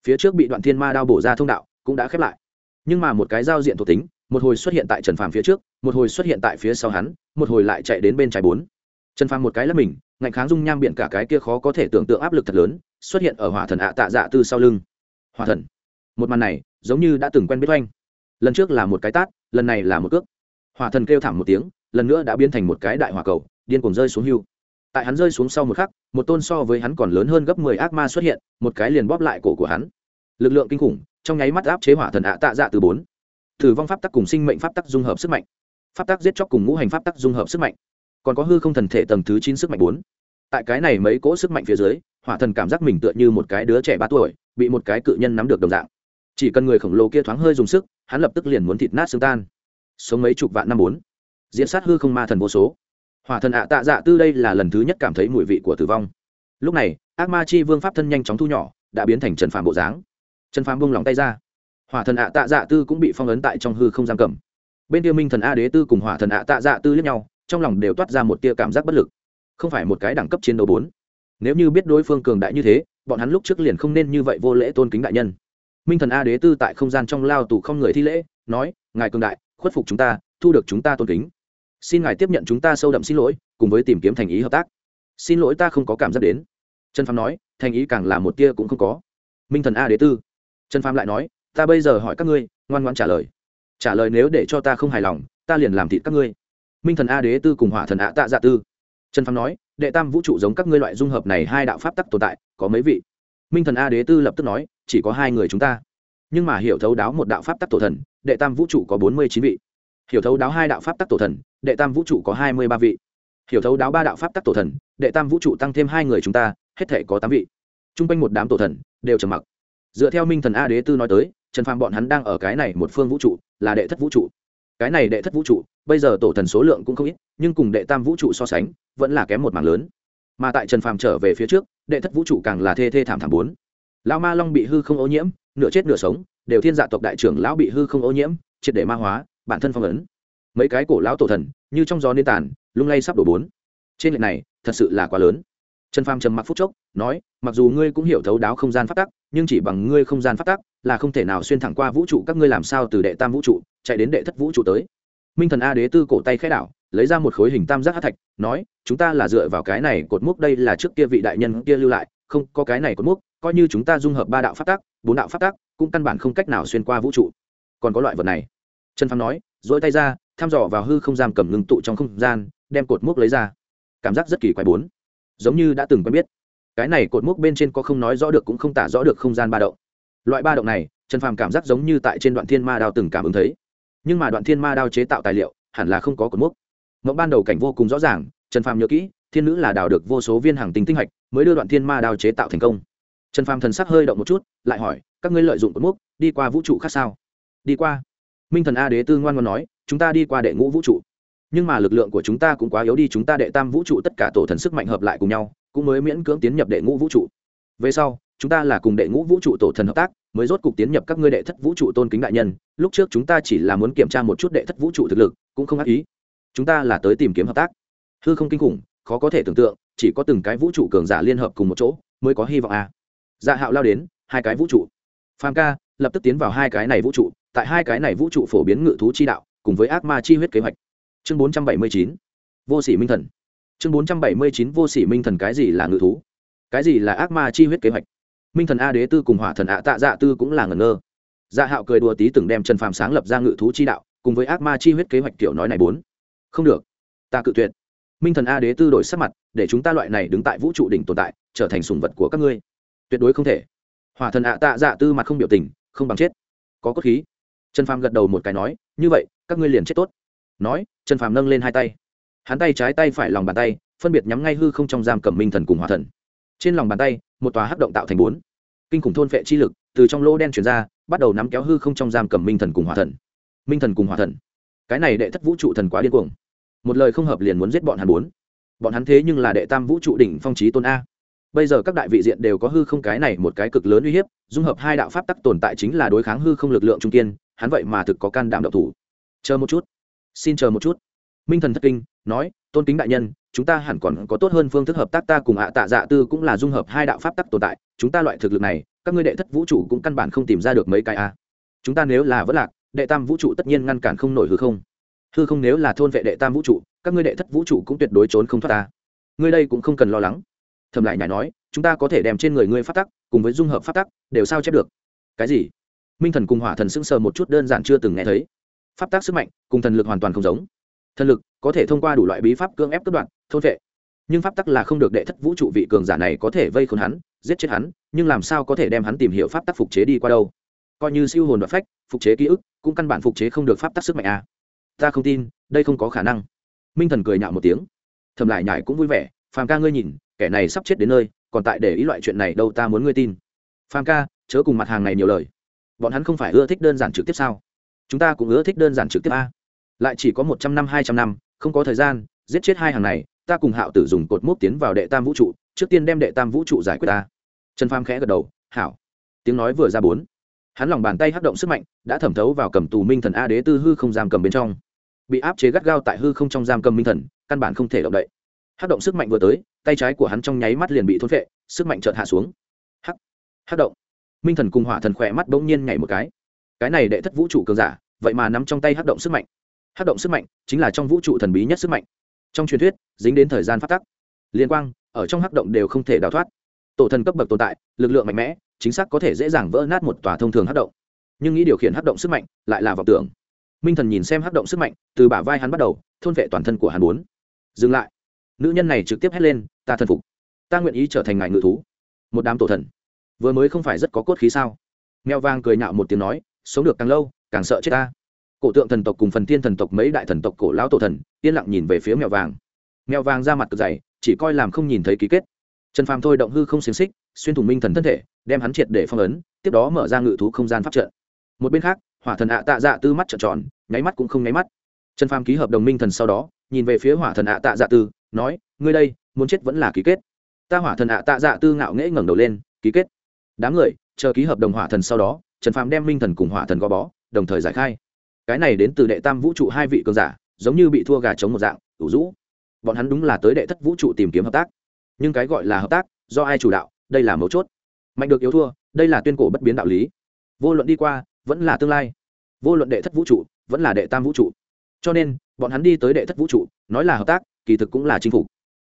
Phía trước bị đoạn thiên ma đao bổ ra thông đạo, cũng đã khép lại. Nhưng mà một cái giao diện thuộc tính, một hồi xuất hiện tại trần phàm phía trước, một hồi xuất hiện tại phía sau hắn, một hồi lại chạy đến bên trái bốn. Trần phàm một cái là mình, ngạnh kháng dung nham biển cả cái kia khó có thể tưởng tượng áp lực thật lớn xuất hiện ở hỏa thần ạ tạ dạ tư sau lưng. Hỏa thần. Một màn này, giống như đã từng quen biết oanh. Lần trước là một cái tát, lần này là một cước. Hỏa thần kêu thảm một tiếng, lần nữa đã biến thành một cái đại hỏa cầu, điên cuồng rơi xuống hưu. Tại hắn rơi xuống sau một khắc, một tôn so với hắn còn lớn hơn gấp mười ác ma xuất hiện, một cái liền bóp lại cổ của hắn. Lực lượng kinh khủng, trong nháy mắt áp chế hỏa thần ạ tạ dạ từ bốn. Thử vong pháp tắc cùng sinh mệnh pháp tắc dung hợp sức mạnh. Pháp tắc giết chóc cùng ngũ hành pháp tắc dung hợp sức mạnh. Còn có hư không thần thể tầng thứ chín sức mạnh bốn. Tại cái này mấy cỗ sức mạnh phía dưới hỏa thần cảm giác mình tựa như một cái đứa trẻ ba tuổi, bị một cái cự nhân nắm được đồng dạng. Chỉ cần người khổng lồ kia thoáng hơi dùng sức, hắn lập tức liền muốn thịt nát xương tan. Sống mấy chục vạn năm bốn. Diễn sát hư không ma thần vô số. Hỏa thần ạ tạ dạ tư đây là lần thứ nhất cảm thấy mùi vị của tử vong. Lúc này, ác ma chi vương pháp thân nhanh chóng thu nhỏ, đã biến thành trần phàm bộ dáng. Trần phàm buông lòng tay ra. Hỏa thần ạ tạ dạ tư cũng bị phong ấn tại trong hư không giam cầm. Bên tiêu minh thần a đế tư cùng hỏa thần ạ tạ dạ tư lẫn nhau, trong lòng đều toát ra một tia cảm giác bất lực. Không phải một cái đẳng cấp chiến đấu bốn nếu như biết đối phương cường đại như thế, bọn hắn lúc trước liền không nên như vậy vô lễ tôn kính đại nhân. Minh thần a đế tư tại không gian trong lao tù không người thi lễ, nói, ngài cường đại, khuất phục chúng ta, thu được chúng ta tôn kính. Xin ngài tiếp nhận chúng ta sâu đậm xin lỗi, cùng với tìm kiếm thành ý hợp tác. Xin lỗi ta không có cảm giác đến. Trần phàm nói, thành ý càng là một tia cũng không có. Minh thần a đế tư. Trần phàm lại nói, ta bây giờ hỏi các ngươi, ngoan ngoan trả lời. Trả lời nếu để cho ta không hài lòng, ta liền làm thịt các ngươi. Minh thần a đế tư cùng hỏa thần ạ tạ dạ tư. Trần phàm nói đệ tam vũ trụ giống các ngươi loại dung hợp này hai đạo pháp tắc tồn tại, có mấy vị? Minh thần a đế tư lập tức nói, chỉ có hai người chúng ta. Nhưng mà hiểu thấu đáo một đạo pháp tắc tổ thần, đệ tam vũ trụ có bốn mươi chín vị. Hiểu thấu đáo hai đạo pháp tắc tổ thần, đệ tam vũ trụ có hai mươi ba vị. Hiểu thấu đáo ba đạo pháp tắc tổ thần, đệ tam vũ trụ tăng thêm hai người chúng ta, hết thể có tám vị. T r u n g quanh một đám tổ thần, đều trầm mặc. Dựa theo minh thần a đế tư nói tới, trần phàm bọn hắn đang ở cái này một phương vũ trụ, là đệ thất vũ trụ. Cái này đệ thất vũ trụ, bây giờ tổ thần số lượng cũng không ít nhưng cùng đệ tam vũ trụ so sánh, vẫn là kém một mảng lớn. Mà tại trần phàm trở về phía trước, đệ thất vũ trụ càng là thê thê thảm thảm bốn. Lao ma long bị hư không ô nhiễm, nửa chết nửa sống, đều thiên dạ tộc đại trưởng lão bị hư không ô nhiễm, triệt để ma hóa, bản thân phong ấn. Mấy cái cổ lão tổ thần, như trong gió nên tàn, lung lay sắp đổ bốn. Trên lệch này, thật sự là quá lớn. Trần phàm trầm mặc phút chốc, nói, mặc dù ngươi cũng hiểu thấu đáo không gian phát tắc, nhưng chỉ bằng ngươi không gian phát tắc, là không thể nào xuyên thẳng qua vũ trụ, các ngươi làm sao từ đệ tam vũ trụ, chạy đến đệ thất vũ trụ tới? Minh thần a đế tư cổ tay khẽ đảo lấy ra một khối hình tam giác hát thạch, nói, chúng ta là dựa vào cái này cột mốc đây là trước kia vị đại nhân kia lưu lại, không, có cái này cột mốc, coi như chúng ta dung hợp ba đạo phát tắc, bốn đạo phát tắc, cũng căn bản không cách nào xuyên qua vũ trụ. Còn có loại vật này. Trần phàm nói dỗi tay ra, thăm dò vào hư không giam cầm ngưng tụ trong không gian, đem cột mốc lấy ra. Cảm giác rất kỳ quái bốn. Giống như đã từng quen biết. Cái này cột mốc bên trên có không nói rõ được cũng không tả rõ được không gian ba động. Loại ba động này, trần phàm cảm giác giống như tại trên đoạn thiên ma đao từng cảm ứng thấy. Nhưng mà đoạn thiên ma đao chế tạo tài liệu, hẳn là không có cột mốc mộng ban đầu cảnh vô cùng rõ ràng, trần phàm nhớ kỹ, thiên nữ là đào được vô số viên hàng tinh tinh hạch, mới đưa đoạn thiên ma đao chế tạo thành công. Trần phàm thần sắc hơi động một chút, lại hỏi, các ngươi lợi dụng cột mốc, đi qua vũ trụ khác sao? Đi qua. Minh thần a đế tư ngoan ngoan nói, chúng ta đi qua đệ ngũ vũ trụ. Nhưng mà lực lượng của chúng ta cũng quá yếu đi, chúng ta đệ tam vũ trụ tất cả tổ thần sức mạnh hợp lại cùng nhau, cũng mới miễn cưỡng tiến nhập đệ ngũ vũ trụ. Về sau, chúng ta là cùng đệ ngũ vũ trụ tổ thần hợp tác, mới rốt cục tiến nhập các ngươi đệ thất vũ trụ tôn kính đại nhân. Lúc trước chúng ta chỉ là muốn kiểm tra một chút đệ thất vũ trụ thực lực, cũng không ác ý chúng ta là tới tìm kiếm hợp tác. Hư không kinh khủng, khó có thể tưởng tượng, chỉ có từng cái vũ trụ cường giả liên hợp cùng một chỗ mới có hy vọng à. dạ hạo lao đến, hai cái vũ trụ. Phàm ca, lập tức tiến vào hai cái này vũ trụ, tại hai cái này vũ trụ phổ biến ngự thú chi đạo, cùng với ác ma chi huyết kế hoạch. Chương bốn trăm bảy mươi chín, vô sĩ minh thần. Chương bốn trăm bảy mươi chín, vô sĩ minh thần cái gì là ngự thú? Cái gì là ác ma chi huyết kế hoạch? Minh thần a đế tư cùng hỏa thần ạ tạ dạ tư cũng là ngẩn ngơ. Dạ hạo cười đùa tí từng đem trần phàm sáng lập ra ngự thú chi đạo, cùng với ác ma chi huyết kế hoạch kiểu nói này bốn không được. Ta cự tuyệt. Minh thần a đế tư đổi sắc mặt, để chúng ta loại này đứng tại vũ trụ đỉnh tồn tại, trở thành sùng vật của các ngươi. Tuyệt đối không thể. Hỏa thần ạ tạ dạ tư mặt không biểu tình, không bằng chết. Có cốt khí. Trần phàm gật đầu một cái nói, như vậy, các ngươi liền chết tốt. Nói, trần phàm nâng lên hai tay. Hắn tay trái tay phải lòng bàn tay, phân biệt nhắm ngay hư không trong giam cầm minh thần cùng hỏa thần. Trên lòng bàn tay, một tòa hắc động tạo thành bốn. Kinh khủng thôn phệ chi lực từ trong lỗ đen chuyển ra, bắt đầu nắm kéo hư không trong giam cầm minh thần cùng hỏa thần. Minh thần cùng hỏa thần cái này đệ thất vũ trụ thần quá điên cuồng. Một lời không hợp liền muốn giết bọn hắn bốn. Bọn hắn thế nhưng là đệ tam vũ trụ đỉnh phong trí tôn a. Bây giờ các đại vị diện đều có hư không cái này một cái cực lớn uy hiếp, dung hợp hai đạo pháp tắc tồn tại chính là đối kháng hư không lực lượng trung kiên, hắn vậy mà thực có can đảm độc thủ. Chờ một chút. Xin chờ một chút. Minh thần thất kinh, nói, tôn kính đại nhân, chúng ta hẳn còn có tốt hơn phương thức hợp tác ta cùng ạ tạ dạ tư cũng là dung hợp hai đạo pháp tắc tồn tại, chúng ta loại thực lực này, các ngươi đệ thất vũ trụ cũng căn bản không tìm ra được mấy cái a. Chúng ta nếu là vất lạc đệ tam vũ trụ tất nhiên ngăn cản không nổi hư không. Hư không nếu là thôn vệ đệ tam vũ trụ, các ngươi đệ thất vũ trụ cũng tuyệt đối trốn không thoát ta. Ngươi đây cũng không cần lo lắng. Thầm lại nhảy nói, chúng ta có thể đem trên người ngươi phát tắc cùng với dung hợp phát tắc đều sao chép được. Cái gì? Minh thần cùng hỏa thần sững sờ một chút đơn giản chưa từng nghe thấy. Pháp tác sức mạnh cùng thần lực hoàn toàn không giống. Thần lực có thể thông qua đủ loại bí pháp cưỡng ép cất đoạn thôn vệ. Nhưng pháp tắc là không được đệ thất vũ trụ vị cường giả này có thể vây khốn hắn, giết chết hắn, nhưng làm sao có thể đem hắn tìm hiểu pháp tắc phục chế đi qua đâu? Coi như siêu hồn đoạn phách phục chế ký ức, cũng căn bản phục chế không được pháp tắc sức mạnh à. ta không tin, đây không có khả năng. Minh thần cười nhạo một tiếng. Thầm lại nhải cũng vui vẻ, phàm ca ngươi nhìn, kẻ này sắp chết đến nơi, còn tại để ý loại chuyện này đâu ta muốn ngươi tin. Phàm ca, chớ cùng mặt hàng này nhiều lời. Bọn hắn không phải ưa thích đơn giản trực tiếp sao? Chúng ta cũng ưa thích đơn giản trực tiếp a. Lại chỉ có một trăm năm, hai trăm năm, không có thời gian, giết chết hai hàng này, ta cùng hạo tử dùng cột mốc tiến vào đệ tam vũ trụ, trước tiên đem đệ tam vũ trụ giải quyết ta. Trần pham khẽ gật đầu, hảo. Tiếng nói vừa ra bốn hắn lòng bàn tay hắc động sức mạnh, đã thẩm thấu vào cầm tù minh thần a đế tư hư không giam cầm bên trong. Bị áp chế gắt gao tại hư không trong giam cầm minh thần, căn bản không thể động đậy. Hắc động sức mạnh vừa tới, tay trái của hắn trong nháy mắt liền bị thôn vệ sức mạnh chợt hạ xuống. Hắc hắc động. Minh thần cùng hỏa thần khỏe mắt bỗng nhiên nhảy một cái. Cái này đệ thất vũ trụ cường giả, vậy mà nắm trong tay hắc động sức mạnh. Hắc động sức mạnh chính là trong vũ trụ thần bí nhất sức mạnh. Trong truyền thuyết, dính đến thời gian phát tắc, liên quang, ở trong hắc động đều không thể đào thoát. Tổ thần cấp bậc tồn tại, lực lượng mạnh mẽ chính xác có thể dễ dàng vỡ nát một tòa thông thường hắc động. Nhưng nghĩ điều khiển hắc động sức mạnh lại là vọng tưởng. Minh thần nhìn xem hắc động sức mạnh, từ bả vai hắn bắt đầu, thôn vệ toàn thân của hắn muốn dừng lại. Nữ nhân này trực tiếp hét lên, ta thần phục. Ta nguyện ý trở thành ngài ngự thú. Một đám tổ thần. Vừa mới không phải rất có cốt khí sao? Mèo vang cười nhạo một tiếng nói, sống được càng lâu, càng sợ chết ta. Cổ tượng thần tộc cùng phần tiên thần tộc mấy đại thần tộc cổ lão tổ thần, yên lặng nhìn về phía mèo vàng. Mèo vàng ra mặt cực dày, chỉ coi làm không nhìn thấy ký kết trần phàm thôi động hư không xiềng xích, xuyên thủng minh thần thân thể, đem hắn triệt để phong ấn, tiếp đó mở ra ngự thú không gian pháp trận. Một bên khác, hỏa thần ạ tạ dạ tư mắt trợn tròn, nháy mắt cũng không nháy mắt. Trần phàm ký hợp đồng minh thần sau đó, nhìn về phía hỏa thần ạ tạ dạ tư, nói, ngươi đây, muốn chết vẫn là ký kết? Ta hỏa thần ạ tạ dạ tư ngạo nghễ ngẩng đầu lên, ký kết. Đám người, chờ ký hợp đồng hỏa thần sau đó, trần phàm đem minh thần cùng hỏa thần gò bó, đồng thời giải khai. Cái này đến từ đệ tam vũ trụ hai vị cường giả, giống như bị thua gà chống một dạng, ủ rũ. Bọn hắn đúng là tới đệ thất vũ trụ tìm kiếm hợp tác nhưng cái gọi là hợp tác, do ai chủ đạo, đây là mấu chốt. Mạnh được yếu thua, đây là tuyên cổ bất biến đạo lý. Vô luận đi qua, vẫn là tương lai. Vô luận đệ thất vũ trụ, vẫn là đệ tam vũ trụ. Cho nên, bọn hắn đi tới đệ thất vũ trụ, nói là hợp tác, kỳ thực cũng là chinh phục.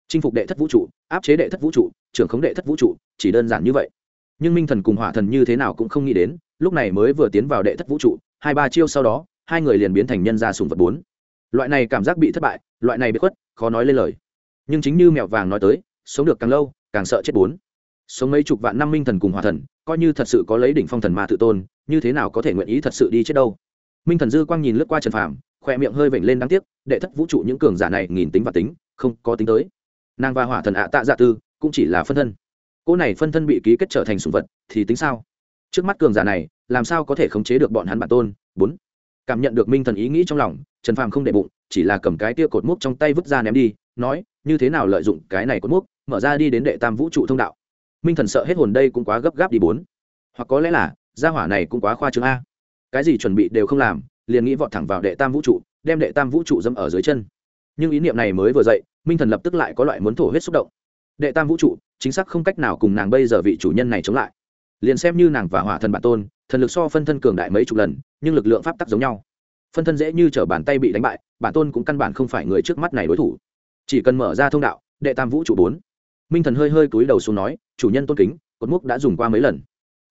Chinh phục đệ thất vũ trụ, áp chế đệ thất vũ trụ, trưởng khống đệ thất vũ trụ, chỉ đơn giản như vậy. Nhưng minh thần cùng hỏa thần như thế nào cũng không nghĩ đến, lúc này mới vừa tiến vào đệ thất vũ trụ, hai ba chiêu sau đó, hai người liền biến thành nhân gia sùng vật bốn. Loại này cảm giác bị thất bại, loại này bị khuất, khó nói lên lời. Nhưng chính như mèo vàng nói tới sống được càng lâu, càng sợ chết bốn. Sống mấy chục vạn năm minh thần cùng hòa thần, coi như thật sự có lấy đỉnh phong thần ma tự tôn, như thế nào có thể nguyện ý thật sự đi chết đâu? Minh thần dư quang nhìn lướt qua trần phàm, khoe miệng hơi vểnh lên đáng tiếc, đệ thất vũ trụ những cường giả này nghìn tính và tính, không có tính tới. Nàng và hỏa thần ạ tạ dạ tư, cũng chỉ là phân thân. Cô này phân thân bị ký kết trở thành sùng vật, thì tính sao? Trước mắt cường giả này, làm sao có thể khống chế được bọn hắn bản tôn? Bốn. Cảm nhận được minh thần ý nghĩ trong lòng, trần phàm không để bụng, chỉ là cầm cái tia cột múc trong tay vứt ra ném đi, nói, như thế nào lợi dụng cái này cột múc mở ra đi đến đệ tam vũ trụ thông đạo. Minh thần sợ hết hồn đây cũng quá gấp gáp đi bốn. Hoặc có lẽ là, gia hỏa này cũng quá khoa trương a. Cái gì chuẩn bị đều không làm, liền nghĩ vọt thẳng vào đệ tam vũ trụ, đem đệ tam vũ trụ dâm ở dưới chân. Nhưng ý niệm này mới vừa dậy, minh thần lập tức lại có loại muốn thổ huyết xúc động. Đệ tam vũ trụ, chính xác không cách nào cùng nàng bây giờ vị chủ nhân này chống lại. Liền xem như nàng và hỏa thần bản tôn, thần lực so phân thân cường đại mấy chục lần, nhưng lực lượng pháp tắc giống nhau. Phân thân dễ như t r ở bàn tay bị đánh bại, bản tôn cũng căn bản không phải người trước mắt này đối thủ. Chỉ cần mở ra thông đạo, đệ tam vũ trụ bốn minh thần hơi hơi cúi đầu xuống nói, chủ nhân tôn kính, cột mốc đã dùng qua mấy lần.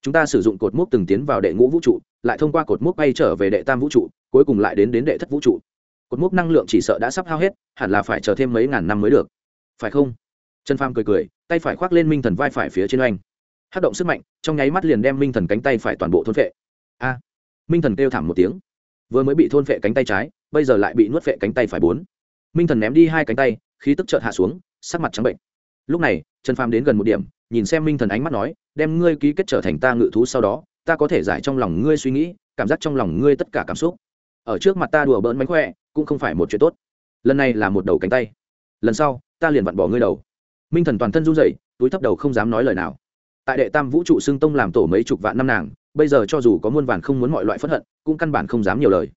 Chúng ta sử dụng cột mốc từng tiến vào đệ ngũ vũ trụ, lại thông qua cột mốc bay trở về đệ tam vũ trụ, cuối cùng lại đến đến đệ thất vũ trụ. Cột mốc năng lượng chỉ sợ đã sắp hao hết, hẳn là phải chờ thêm mấy ngàn năm mới được. Phải không? Trần pham cười cười, tay phải khoác lên minh thần vai phải phía trên oanh. Hát động sức mạnh, trong nháy mắt liền đem minh thần cánh tay phải toàn bộ thôn phệ. A! Minh thần kêu thảm một tiếng. Vừa mới bị thôn phệ cánh tay trái, bây giờ lại bị nuốt phệ cánh tay phải bốn. Minh thần ném đi hai cánh tay, khí tức chợt hạ xuống, sắc mặt trắng bệnh lúc này, trần phàm đến gần một điểm, nhìn xem minh thần ánh mắt nói, đem ngươi ký kết trở thành ta ngự thú sau đó, ta có thể giải trong lòng ngươi suy nghĩ, cảm giác trong lòng ngươi tất cả cảm xúc. Ở trước mặt ta đùa bỡn mánh khỏe, cũng không phải một chuyện tốt. Lần này là một đầu cánh tay. Lần sau, ta liền vặn bỏ ngươi đầu. Minh thần toàn thân run rẩy, túi thấp đầu không dám nói lời nào. Tại đệ tam vũ trụ xưng tông làm tổ mấy chục vạn năm nàng, bây giờ cho dù có muôn vàn không muốn mọi loại phẫn hận, cũng căn bản không dám nhiều lời.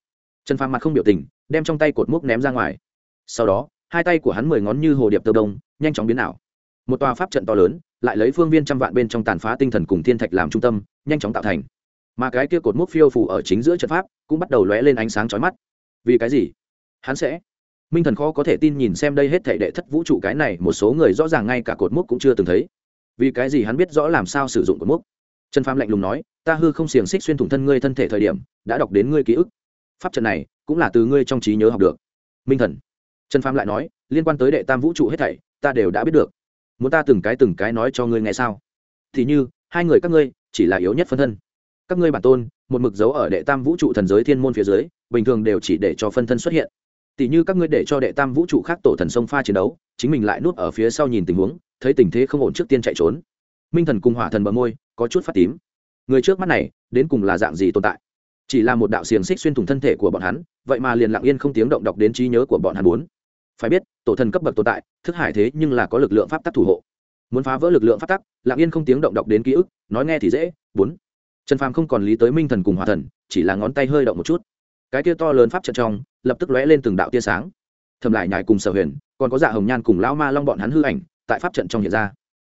Trần phàm mặt không biểu tình, đem trong tay cột múc ném ra ngoài. Sau đó, hai tay của hắn mười ngón như hồ điệp tơ đông, nhanh chóng biến ảo một tòa pháp trận to lớn, lại lấy phương viên trăm vạn bên trong tàn phá tinh thần cùng thiên thạch làm trung tâm, nhanh chóng tạo thành. Mà cái kia cột mốc phiêu phủ ở chính giữa trận pháp, cũng bắt đầu lóe lên ánh sáng chói mắt. Vì cái gì? Hắn sẽ. Minh thần khó có thể tin nhìn xem đây hết thể đệ thất vũ trụ cái này, một số người rõ ràng ngay cả cột mốc cũng chưa từng thấy. Vì cái gì hắn biết rõ làm sao sử dụng cột mốc? Trần phàm lạnh lùng nói, ta hư không xiềng xích xuyên thủng thân ngươi thân thể thời điểm, đã đọc đến ngươi ký ức. Pháp trận này, cũng là từ ngươi trong trí nhớ học được. Minh thần. Trần phàm lại nói, liên quan tới đệ tam vũ trụ hết thảy, ta đều đã biết được muốn ta từng cái từng cái nói cho ngươi nghe sao? Thì như, hai người các ngươi, chỉ là yếu nhất phân thân. Các ngươi bản tôn, một mực dấu ở đệ tam vũ trụ thần giới thiên môn phía dưới, bình thường đều chỉ để cho phân thân xuất hiện. Tỷ như các ngươi để cho đệ tam vũ trụ khác tổ thần sông pha chiến đấu, chính mình lại nuốt ở phía sau nhìn tình huống, thấy tình thế không ổn trước tiên chạy trốn. Minh thần cùng hỏa thần bờ môi, có chút phát tím. Người trước mắt này, đến cùng là dạng gì tồn tại? Chỉ là một đạo xiềng xích xuyên thủng thân thể của bọn hắn, vậy mà liền lặng yên không tiếng động đọc đến trí nhớ của bọn hắn bốn. Phải biết tổ thần cấp bậc tồn tại, thức hải thế nhưng là có lực lượng pháp tắc thủ hộ. Muốn phá vỡ lực lượng pháp tắc lặng yên không tiếng động đọc đến ký ức, nói nghe thì dễ, bốn. Trần phàm không còn lý tới minh thần cùng hòa thần, chỉ là ngón tay hơi động một chút. Cái tia to lớn pháp trận trong, lập tức lóe lên từng đạo tia sáng. Thầm lại nhài cùng sở huyền, còn có dạ hồng nhan cùng lão ma long bọn hắn hư ảnh, tại pháp trận trong hiện ra.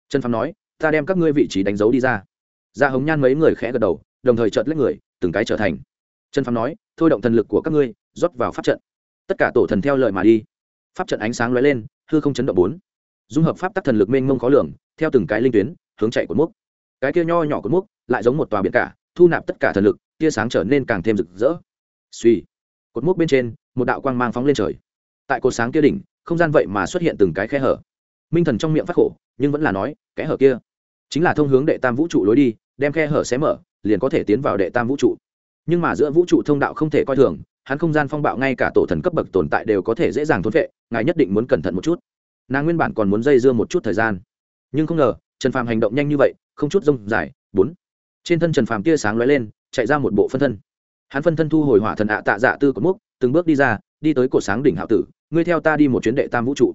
Trần phàm nói, ta đem các ngươi vị trí đánh dấu đi ra. Dạ hồng nhan mấy người khẽ gật đầu, đồng thời chợt lấy người, từng cái trở thành. Trần phàm nói, thôi động thần lực của các ngươi, rót vào pháp trận. Tất cả tổ thần theo lời mà đi pháp trận ánh sáng lóe lên, hư không chấn động bốn. Dung hợp pháp tắc thần lực mênh mông khó lường, theo từng cái linh tuyến, hướng chạy cột mốc. Cái kia nho nhỏ cột mốc, lại giống một tòa biển cả, thu nạp tất cả thần lực, tia sáng trở nên càng thêm rực rỡ. Suy cột mốc bên trên, một đạo quang mang phóng lên trời. Tại cột sáng kia đỉnh, không gian vậy mà xuất hiện từng cái khe hở. Minh thần trong miệng phát khổ, nhưng vẫn là nói, kẽ hở kia chính là thông hướng đệ tam vũ trụ lối đi, đem khe hở xé mở, liền có thể tiến vào đệ tam vũ trụ. Nhưng mà giữa vũ trụ thông đạo không thể coi thường hắn không gian phong bạo ngay cả tổ thần cấp bậc tồn tại đều có thể dễ dàng thốn vệ, ngài nhất định muốn cẩn thận một chút. Nàng nguyên bản còn muốn dây dưa một chút thời gian. Nhưng không ngờ, trần phàm hành động nhanh như vậy, không chút rông dài, bốn. Trên thân trần phàm tia sáng lóe lên, chạy ra một bộ phân thân. Hắn phân thân thu hồi hỏa thần ạ tạ dạ tư cột múc, từng bước đi ra, đi tới cổ sáng đỉnh hạo tử, ngươi theo ta đi một chuyến đệ tam vũ trụ.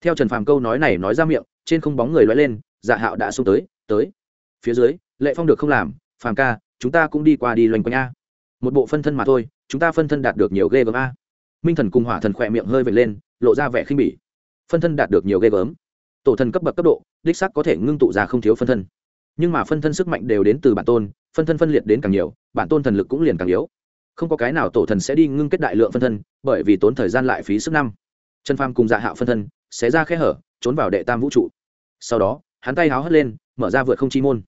Theo trần phàm câu nói này nói ra miệng, trên không bóng người lóe lên dạ hạo đã xông tới tới. Phía dưới, lệ phong được không làm, phàm ca, chúng ta cũng đi qua đi loanh quanh a một bộ phân thân mà thôi, chúng ta phân thân đạt được nhiều ghê gớm a. Minh thần cùng hỏa thần khỏe miệng hơi vệt lên, lộ ra vẻ khinh bỉ. Phân thân đạt được nhiều ghê gớm. Tổ thần cấp bậc cấp độ, đích sắc có thể ngưng tụ ra không thiếu phân thân. Nhưng mà phân thân sức mạnh đều đến từ bản tôn, phân thân phân liệt đến càng nhiều, bản tôn thần lực cũng liền càng yếu. Không có cái nào tổ thần sẽ đi ngưng kết đại lượng phân thân, bởi vì tốn thời gian lại phí sức năm. Trần pham cùng dạ hạo phân thân sẽ ra khe hở, trốn vào đệ tam vũ trụ. Sau đó, hắn tay háo hất lên, mở ra vượt không chi môn.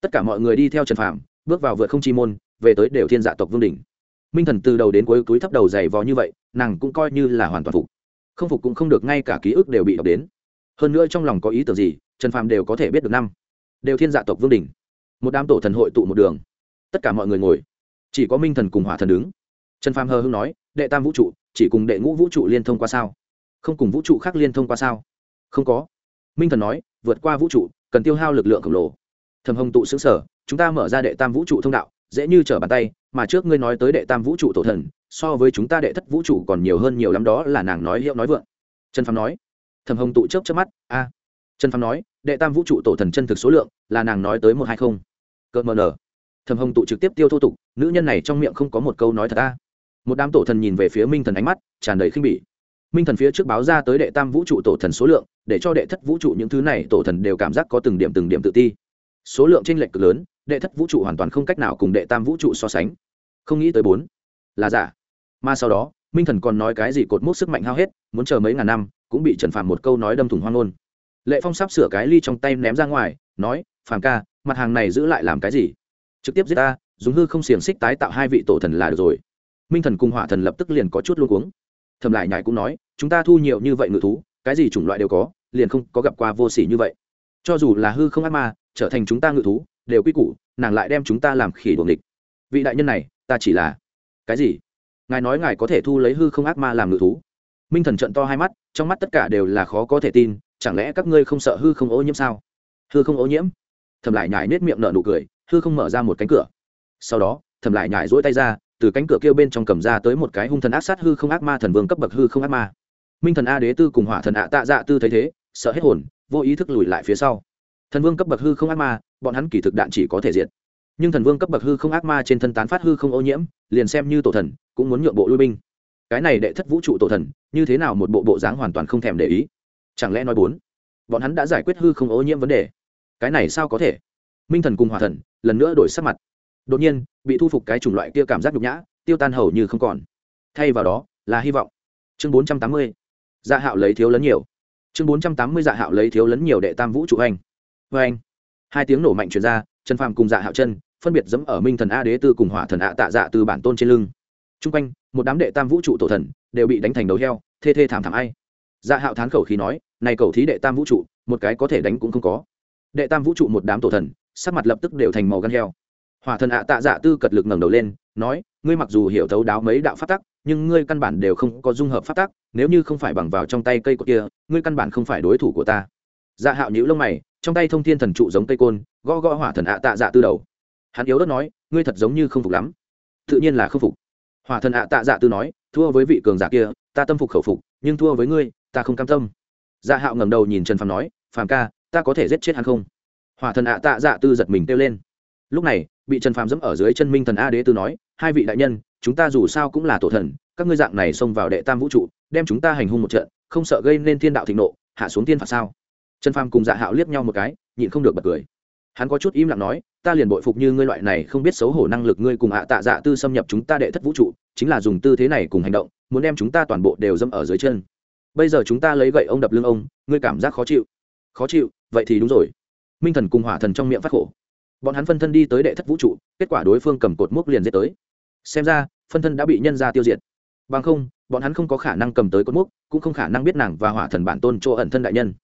Tất cả mọi người đi theo trần phàm, bước vào vượt không chi môn về tới đều thiên dạ tộc vương đỉnh. Minh thần từ đầu đến cuối túi thấp đầu dày vò như vậy, nàng cũng coi như là hoàn toàn phục. Không phục cũng không được, ngay cả ký ức đều bị đọc đến. Hơn nữa trong lòng có ý tưởng gì, trần phàm đều có thể biết được năm. Đều thiên dạ tộc vương đình một đám tổ thần hội tụ một đường. Tất cả mọi người ngồi. Chỉ có minh thần cùng hỏa thần đứng. Trần phàm hờ hưng nói, đệ tam vũ trụ, chỉ cùng đệ ngũ vũ trụ liên thông qua sao? Không cùng vũ trụ khác liên thông qua sao? Không có. Minh thần nói, vượt qua vũ trụ, cần tiêu hao lực lượng khổng lồ. Thầm hồng tụ xứng sở chúng ta mở ra đệ tam vũ trụ thông đạo dễ như trở bàn tay, mà trước ngươi nói tới đệ tam vũ trụ tổ thần, so với chúng ta đệ thất vũ trụ còn nhiều hơn nhiều lắm đó là nàng nói hiệu nói vượng. Trần phàm nói. Thầm hồng tụ chớp chớp mắt, a. Trần phàm nói, đệ tam vũ trụ tổ thần chân thực số lượng là nàng nói tới một hai không. Cợt mờ nở. Thầm hồng tụ trực tiếp tiêu thô tục, nữ nhân này trong miệng không có một câu nói thật a. Một đám tổ thần nhìn về phía minh thần ánh mắt, tràn đầy khinh bỉ. Minh thần phía trước báo ra tới đệ tam vũ trụ tổ thần số lượng, để cho đệ thất vũ trụ những thứ này tổ thần đều cảm giác có từng điểm từng điểm tự ti số lượng chênh lệch cực lớn, đệ thất vũ trụ hoàn toàn không cách nào cùng đệ tam vũ trụ so sánh. Không nghĩ tới bốn, là giả. Mà sau đó, minh thần còn nói cái gì cột mốc sức mạnh hao hết, muốn chờ mấy ngàn năm, cũng bị trần phàm một câu nói đâm thủng hoang ngôn. Lệ phong sắp sửa cái ly trong tay ném ra ngoài, nói, phàm ca, mặt hàng này giữ lại làm cái gì? Trực tiếp giết ta, dùng hư không xiềng xích tái tạo hai vị tổ thần là được rồi. Minh thần cùng hỏa thần lập tức liền có chút luôn cuống. Thầm lại nhải cũng nói, chúng ta thu nhiều như vậy ngự thú, cái gì chủng loại đều có, liền không có gặp qua vô s ỉ như vậy. Cho dù là hư không ác ma trở thành chúng ta ngự thú, đều quy củ, nàng lại đem chúng ta làm khỉ đuồng địch. Vị đại nhân này, ta chỉ là cái gì? Ngài nói ngài có thể thu lấy hư không ác ma làm ngự thú. Minh thần trận to hai mắt, trong mắt tất cả đều là khó có thể tin, chẳng lẽ các ngươi không sợ hư không ô nhiễm sao? Hư không ô nhiễm? Thầm lại nhải nết miệng nở nụ cười, hư không mở ra một cánh cửa. Sau đó thầm lại nhải rỗi tay ra, từ cánh cửa kêu bên trong cầm ra tới một cái hung thần ác sát hư không ác ma thần vương cấp bậc hư không ác ma. Minh thần a đế tư cùng hỏa thần ạ tạ dạ tư thấy thế, sợ hết hồn, vô ý thức lùi lại phía sau thần vương cấp bậc hư không ác ma, bọn hắn kỳ thực đạn chỉ có thể diệt. Nhưng thần vương cấp bậc hư không ác ma trên thân tán phát hư không ô nhiễm, liền xem như tổ thần, cũng muốn nhượng bộ lui binh. Cái này đệ thất vũ trụ tổ thần, như thế nào một bộ bộ dáng hoàn toàn không thèm để ý. Chẳng lẽ nói bốn, bọn hắn đã giải quyết hư không ô nhiễm vấn đề? Cái này sao có thể? Minh thần cùng hòa thần, lần nữa đổi sắc mặt. Đột nhiên, bị thu phục cái chủng loại kia cảm giác nhục nhã, tiêu tan hầu như không còn. Thay vào đó, là hy vọng. Chương bốn trăm tám mươi dạ hạo lấy thiếu lấn nhiều. Chương bốn trăm tám mươi dạ hạo lấy thiếu lấn nhiều đệ tam vũ trụ hành vê anh. Hai tiếng nổ mạnh chuyển ra, trần phàm cùng dạ hạo chân phân biệt dẫm ở minh thần a đế tư cùng hỏa thần ạ tạ dạ từ bản tôn trên lưng. T r u n g quanh, một đám đệ tam vũ trụ tổ thần đều bị đánh thành đầu heo, thê thê thảm thảm ai. Dạ hạo thán khẩu khí nói, này cầu thí đệ tam vũ trụ, một cái có thể đánh cũng không có. Đệ tam vũ trụ một đám tổ thần, sắc mặt lập tức đều thành màu gan heo. Hỏa thần ạ tạ dạ tư cật lực ngẩng đầu lên, nói, ngươi mặc dù hiểu thấu đáo mấy đạo phát tắc, nhưng ngươi căn bản đều không có dung hợp phát tắc, nếu như không phải bằng vào trong tay cây của kia, ngươi căn bản không phải đối thủ của ta. Dạ hạo nhíu lông mày trong tay thông thiên thần trụ giống cây côn, gõ gõ hỏa thần ạ tạ dạ tư đầu. Hắn yếu đất nói, ngươi thật giống như không phục lắm. Tự nhiên là không phục. Hỏa thần ạ tạ dạ tư nói, thua với vị cường giả kia, ta tâm phục khẩu phục, nhưng thua với ngươi, ta không cam tâm. Dạ hạo ngẩng đầu nhìn trần phàm nói, phàm ca, ta có thể giết chết hắn không? Hỏa thần ạ tạ dạ tư giật mình kêu lên. Lúc này, bị trần phàm dẫm ở dưới chân minh thần a đế tư nói, hai vị đại nhân, chúng ta dù sao cũng là tổ thần, các ngươi dạng này xông vào đệ tam vũ trụ, đem chúng ta hành hung một trận, không sợ gây nên thiên đạo thịnh nộ, hạ xuống thiên phạt sao? Trần phàm cùng dạ hạo liếc nhau một cái, nhịn không được bật cười. Hắn có chút im lặng nói, ta liền bội phục như ngươi loại này không biết xấu hổ năng lực ngươi cùng ạ tạ dạ tư xâm nhập chúng ta đệ thất vũ trụ, chính là dùng tư thế này cùng hành động, muốn đem chúng ta toàn bộ đều dẫm ở dưới chân. Bây giờ chúng ta lấy gậy ông đập lưng ông, ngươi cảm giác khó chịu. Khó chịu? Vậy thì đúng rồi. Minh thần cùng hỏa thần trong miệng phát khổ. Bọn hắn phân thân đi tới đệ thất vũ trụ, kết quả đối phương cầm cột mốc liền dết tới. Xem ra, phân thân đã bị nhân ra tiêu diệt. Bằng không, bọn hắn không có khả năng cầm tới cột mốc, cũng không khả năng biết nàng và hỏa thần bản tôn chỗ ẩn thân đại nhân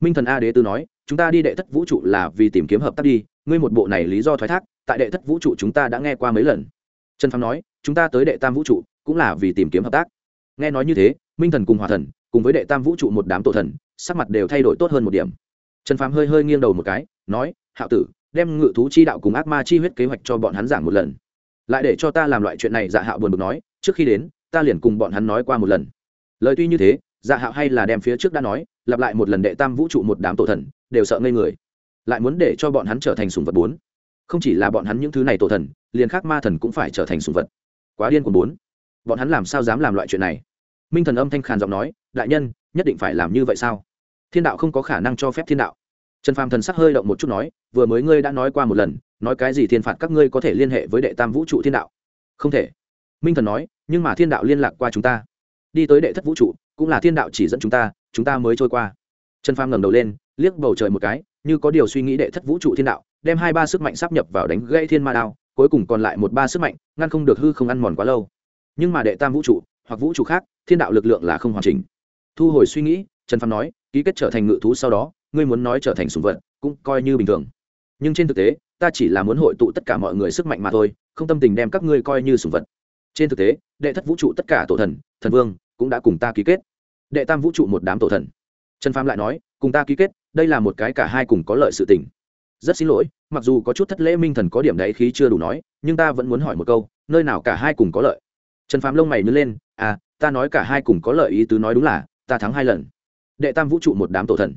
minh thần a đế tư nói, chúng ta đi đệ thất vũ trụ là vì tìm kiếm hợp tác đi, ngươi một bộ này lý do thoái thác, tại đệ thất vũ trụ chúng ta đã nghe qua mấy lần. Trần phàm nói, chúng ta tới đệ tam vũ trụ, cũng là vì tìm kiếm hợp tác. Nghe nói như thế, minh thần cùng hòa thần, cùng với đệ tam vũ trụ một đám tổ thần, sắc mặt đều thay đổi tốt hơn một điểm. Trần phàm hơi hơi nghiêng đầu một cái, nói, hạo tử, đem ngự thú chi đạo cùng ác ma chi huyết kế hoạch cho bọn hắn giảng một lần. Lại để cho ta làm loại chuyện này. Dạ hạo buồn bực nói, trước khi đến, ta liền cùng bọn hắn nói qua một lần. Lời tuy như thế dạ hạo hay là đem phía trước đã nói, lặp lại một lần đệ tam vũ trụ một đám tổ thần, đều sợ ngây người. Lại muốn để cho bọn hắn trở thành sùng vật bốn. Không chỉ là bọn hắn những thứ này tổ thần, liền khác ma thần cũng phải trở thành sùng vật. Quá điên của bốn. Bọn hắn làm sao dám làm loại chuyện này? Minh thần âm thanh khàn giọng nói, đại nhân, nhất định phải làm như vậy sao? Thiên đạo không có khả năng cho phép thiên đạo. Trần phàm thần sắc hơi động một chút nói, vừa mới ngươi đã nói qua một lần, nói cái gì thiên phạt các ngươi có thể liên hệ với đệ tam vũ trụ thiên đạo? Không thể. Minh thần nói, nhưng mà thiên đạo liên lạc qua chúng ta. Đi tới đệ thất vũ trụ cũng là thiên đạo chỉ dẫn chúng ta chúng ta mới trôi qua. Trần phàm ngẩng đầu lên, liếc bầu trời một cái, như có điều suy nghĩ đệ thất vũ trụ thiên đạo, đem hai ba sức mạnh sắp nhập vào đánh gây thiên ma đao, cuối cùng còn lại một ba sức mạnh, ngăn không được hư không ăn mòn quá lâu. Nhưng mà đệ tam vũ trụ, hoặc vũ trụ khác, thiên đạo lực lượng là không hoàn chỉnh. Thu hồi suy nghĩ, trần phàm nói, ký kết trở thành ngự thú sau đó, ngươi muốn nói trở thành sùng vật, cũng coi như bình thường. Nhưng trên thực tế, ta chỉ là muốn hội tụ tất cả mọi người sức mạnh mà thôi, không tâm tình đem các ngươi coi như sùng vật. Trên thực tế, đệ thất vũ trụ tất cả tổ thần thần vương, cũng đã cùng ta ký kết đệ tam vũ trụ một đám tổ thần. Trần phàm lại nói, cùng ta ký kết, đây là một cái cả hai cùng có lợi sự tình. Rất xin lỗi, mặc dù có chút thất lễ minh thần có điểm đấy khí chưa đủ nói, nhưng ta vẫn muốn hỏi một câu, nơi nào cả hai cùng có lợi? Trần phàm lông mày nhớ lên à ta nói cả hai cùng có lợi ý tứ nói đúng là, ta thắng hai lần. Đệ tam vũ trụ một đám tổ thần.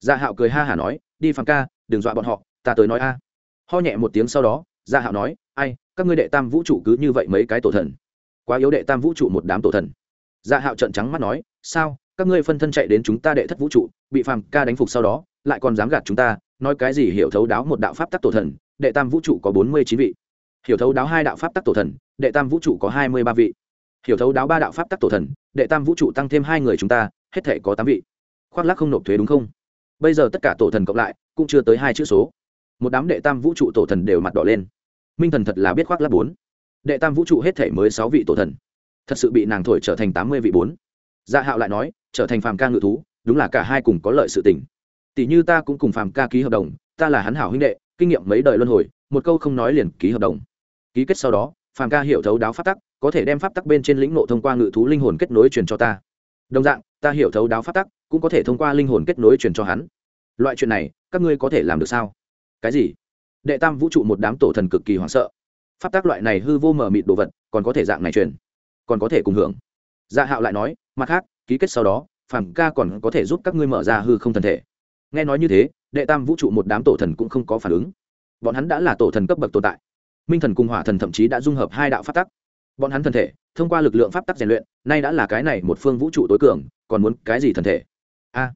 Dạ hạo cười ha hả nói, đi phàm ca, đừng dọa bọn họ, ta tới nói a. Ho nhẹ một tiếng sau đó dạ hạo nói, ai, các ngươi đệ tam vũ trụ cứ như vậy mấy cái tổ thần? Quá yếu đệ tam vũ trụ một đám tổ thần. Dạ hạo trận trắng mắt nói sao? Các ngươi phân thân chạy đến chúng ta đệ thất vũ trụ, bị phàm ca đánh phục sau đó, lại còn dám gạt chúng ta, nói cái gì hiểu thấu đáo một đạo pháp tắc tổ thần, đệ tam vũ trụ có bốn mươi chín vị. Hiểu thấu đáo hai đạo pháp tắc tổ thần, đệ tam vũ trụ có hai mươi ba vị. Hiểu thấu đáo ba đạo pháp tắc tổ thần, đệ tam vũ trụ tăng thêm hai người chúng ta, hết thể có tám vị. Khoác lắc không nộp thuế đúng không? Bây giờ tất cả tổ thần cộng lại, cũng chưa tới hai chữ số. Một đám đệ tam vũ trụ tổ thần đều mặt đỏ lên. Minh thần thật là biết khoác lắc bốn. Đệ tam vũ trụ hết thể mới sáu vị tổ thần. Thật sự bị nàng thổi trở thành tám mươi vị bốn dạ hạo lại nói, trở thành phàm ca ngự thú, đúng là cả hai cùng có lợi sự tình. Tỷ như ta cũng cùng phàm ca ký hợp đồng, ta là hắn hảo huynh đệ, kinh nghiệm mấy đời luân hồi, một câu không nói liền ký hợp đồng. Ký kết sau đó, phàm ca hiểu thấu đáo pháp tắc, có thể đem pháp tắc bên trên lĩnh nộ thông qua ngự thú linh hồn kết nối truyền cho ta. Đồng dạng, ta hiểu thấu đáo pháp tắc, cũng có thể thông qua linh hồn kết nối truyền cho hắn. Loại chuyện này, các ngươi có thể làm được sao? Cái gì? Đệ tam vũ trụ một đám tổ thần cực kỳ hoảng sợ. Pháp tắc loại này hư vô mờ mịt đồ vật, còn có thể dạng này truyền, còn có thể cùng hưởng. Dạ hạo lại nói mặt khác, ký kết sau đó, phàm ca còn có thể giúp các ngươi mở ra hư không thần thể. Nghe nói như thế, đệ tam vũ trụ một đám tổ thần cũng không có phản ứng. Bọn hắn đã là tổ thần cấp bậc tồn tại. Minh thần cùng hỏa thần thậm chí đã dung hợp hai đạo pháp tắc. Bọn hắn thần thể, thông qua lực lượng pháp tắc rèn luyện, nay đã là cái này một phương vũ trụ tối cường, còn muốn cái gì thần thể? A,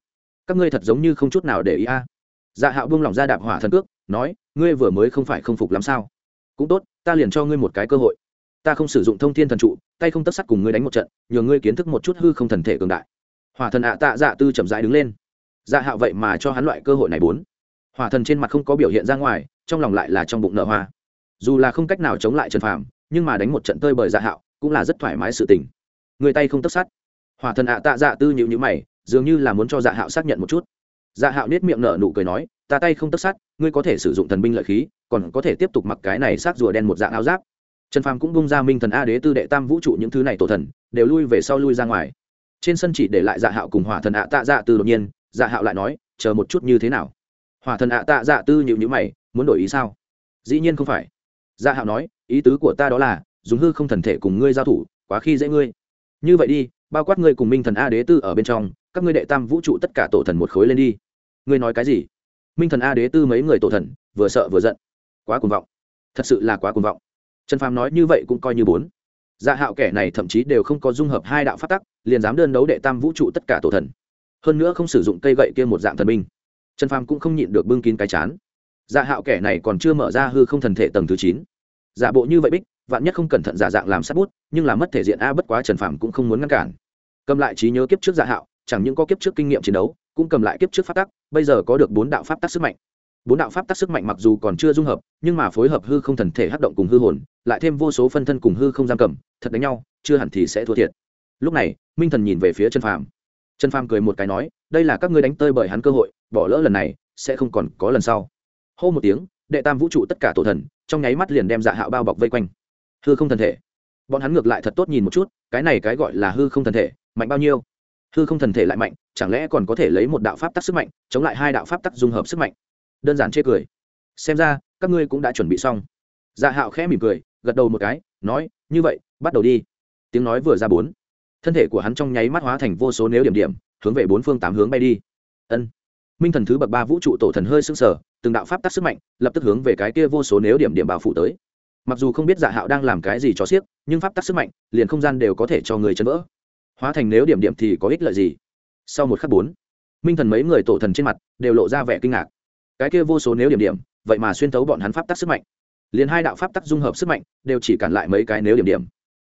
các ngươi thật giống như không chút nào để ý a. Dạ hạo buông lỏng ra đạp hỏa thần cước, nói, ngươi vừa mới không phải không phục lắm sao? Cũng tốt, ta liền cho ngươi một cái cơ hội. Ta không sử dụng thông thiên thần trụ tay không tất sắt cùng ngươi đánh một trận nhờ ngươi kiến thức một chút hư không thần thể cường đại. Hòa thần ạ tạ dạ tư chậm rãi đứng lên. Dạ hạo vậy mà cho hắn loại cơ hội này bốn. Hòa thần trên mặt không có biểu hiện ra ngoài trong lòng lại là trong bụng nợ hoa. Dù là không cách nào chống lại trần phàm nhưng mà đánh một trận tơi bởi dạ hạo cũng là rất thoải mái sự tình. Người tay không tất sắt. Hòa thần ạ tạ dạ tư nhịu nhữ mày dường như là muốn cho dạ hạo xác nhận một chút. Dạ hạo nết miệng nở nụ cười nói ta tay không tất sắt, ngươi có thể sử dụng thần binh lợi khí còn có thể tiếp tục mặc cái này sát rùa đen một dạng áo giáp trần phàm cũng bung ra minh thần a đế tư đệ tam vũ trụ những thứ này tổ thần, đều lui về sau lui ra ngoài. Trên sân chỉ để lại dạ hạo cùng hỏa thần ạ tạ dạ tư đột nhiên dạ hạo lại nói, chờ một chút như thế nào? Hỏa thần ạ tạ dạ tư nhịu nhữ mày, muốn đổi ý sao? Dĩ nhiên không phải. Dạ hạo nói, ý tứ của ta đó là, dùng hư không thần thể cùng ngươi giao thủ, quá khi dễ ngươi. Như vậy đi, bao quát ngươi cùng minh thần a đế tư ở bên trong, các ngươi đệ tam vũ trụ tất cả tổ thần một khối lên đi. Ngươi nói cái gì? Minh thần a đế tư mấy người tổ thần, vừa sợ vừa giận. Quá cuồng vọng. Thật sự là quá cuồng vọng trần phàm nói như vậy cũng coi như bốn. Dạ hạo kẻ này thậm chí đều không có dung hợp hai đạo phát tắc, liền dám đơn đấu đệ tam vũ trụ tất cả tổ thần. Hơn nữa không sử dụng cây gậy kia một dạng thần binh. Trần phàm cũng không nhịn được bưng kín cái chán. Dạ hạo kẻ này còn chưa mở ra hư không thần thể tầng thứ chín. Giả bộ như vậy bích, vạn nhất không cẩn thận giả dạng làm sát bút, nhưng là mất thể diện a, bất quá trần phàm cũng không muốn ngăn cản. Cầm lại trí nhớ kiếp trước dạ hạo, chẳng những có kiếp trước kinh nghiệm chiến đấu, cũng cầm lại kiếp trước pháp tắc, bây giờ có được bốn đạo pháp tắc sức mạnh. Bốn đạo pháp tắc sức mạnh mặc dù còn chưa dung hợp, nhưng mà phối hợp hư không thần thể hát động cùng hư hồn lại thêm vô số phân thân cùng hư không giam cầm, thật đánh nhau, chưa hẳn thì sẽ thua thiệt. Lúc này, minh thần nhìn về phía chân phàm. Chân phàm cười một cái nói, đây là các ngươi đánh tơi bởi hắn cơ hội, bỏ lỡ lần này, sẽ không còn có lần sau. Hô một tiếng, đệ tam vũ trụ tất cả tổ thần, trong nháy mắt liền đem dạ hạo bao bọc vây quanh. Hư không thần thể. Bọn hắn ngược lại thật tốt nhìn một chút, cái này cái gọi là hư không thần thể, mạnh bao nhiêu? Hư không thần thể lại mạnh, chẳng lẽ còn có thể lấy một đạo pháp tắc sức mạnh, chống lại hai đạo pháp tắc dung hợp sức mạnh? Đơn giản chê cười. Xem ra, các ngươi cũng đã chuẩn bị xong. Dạ hạo khẽ mỉm cười gật đầu một cái, nói, như vậy, bắt đầu đi. Tiếng nói vừa ra bốn. Thân thể của hắn trong nháy mắt hóa thành vô số nếu điểm điểm, hướng về bốn phương tám hướng bay đi. Ân. Minh thần thứ bậc ba vũ trụ tổ thần hơi s ư n g sở từng đạo pháp tắc sức mạnh, lập tức hướng về cái kia vô số nếu điểm điểm bảo phủ tới. Mặc dù không biết dạ hạo đang làm cái gì cho xiếc nhưng pháp tắc sức mạnh, liền không gian đều có thể cho người chấn vỡ. Hóa thành nếu điểm điểm thì có ích lợi gì? Sau một khắc bốn, minh thần mấy người tổ thần trên mặt đều lộ ra vẻ kinh ngạc. Cái kia vô số nếu điểm điểm, vậy mà xuyên thấu bọn hắn pháp tắc sức mạnh liền hai đạo pháp tắc dung hợp sức mạnh đều chỉ cản lại mấy cái nếu điểm điểm.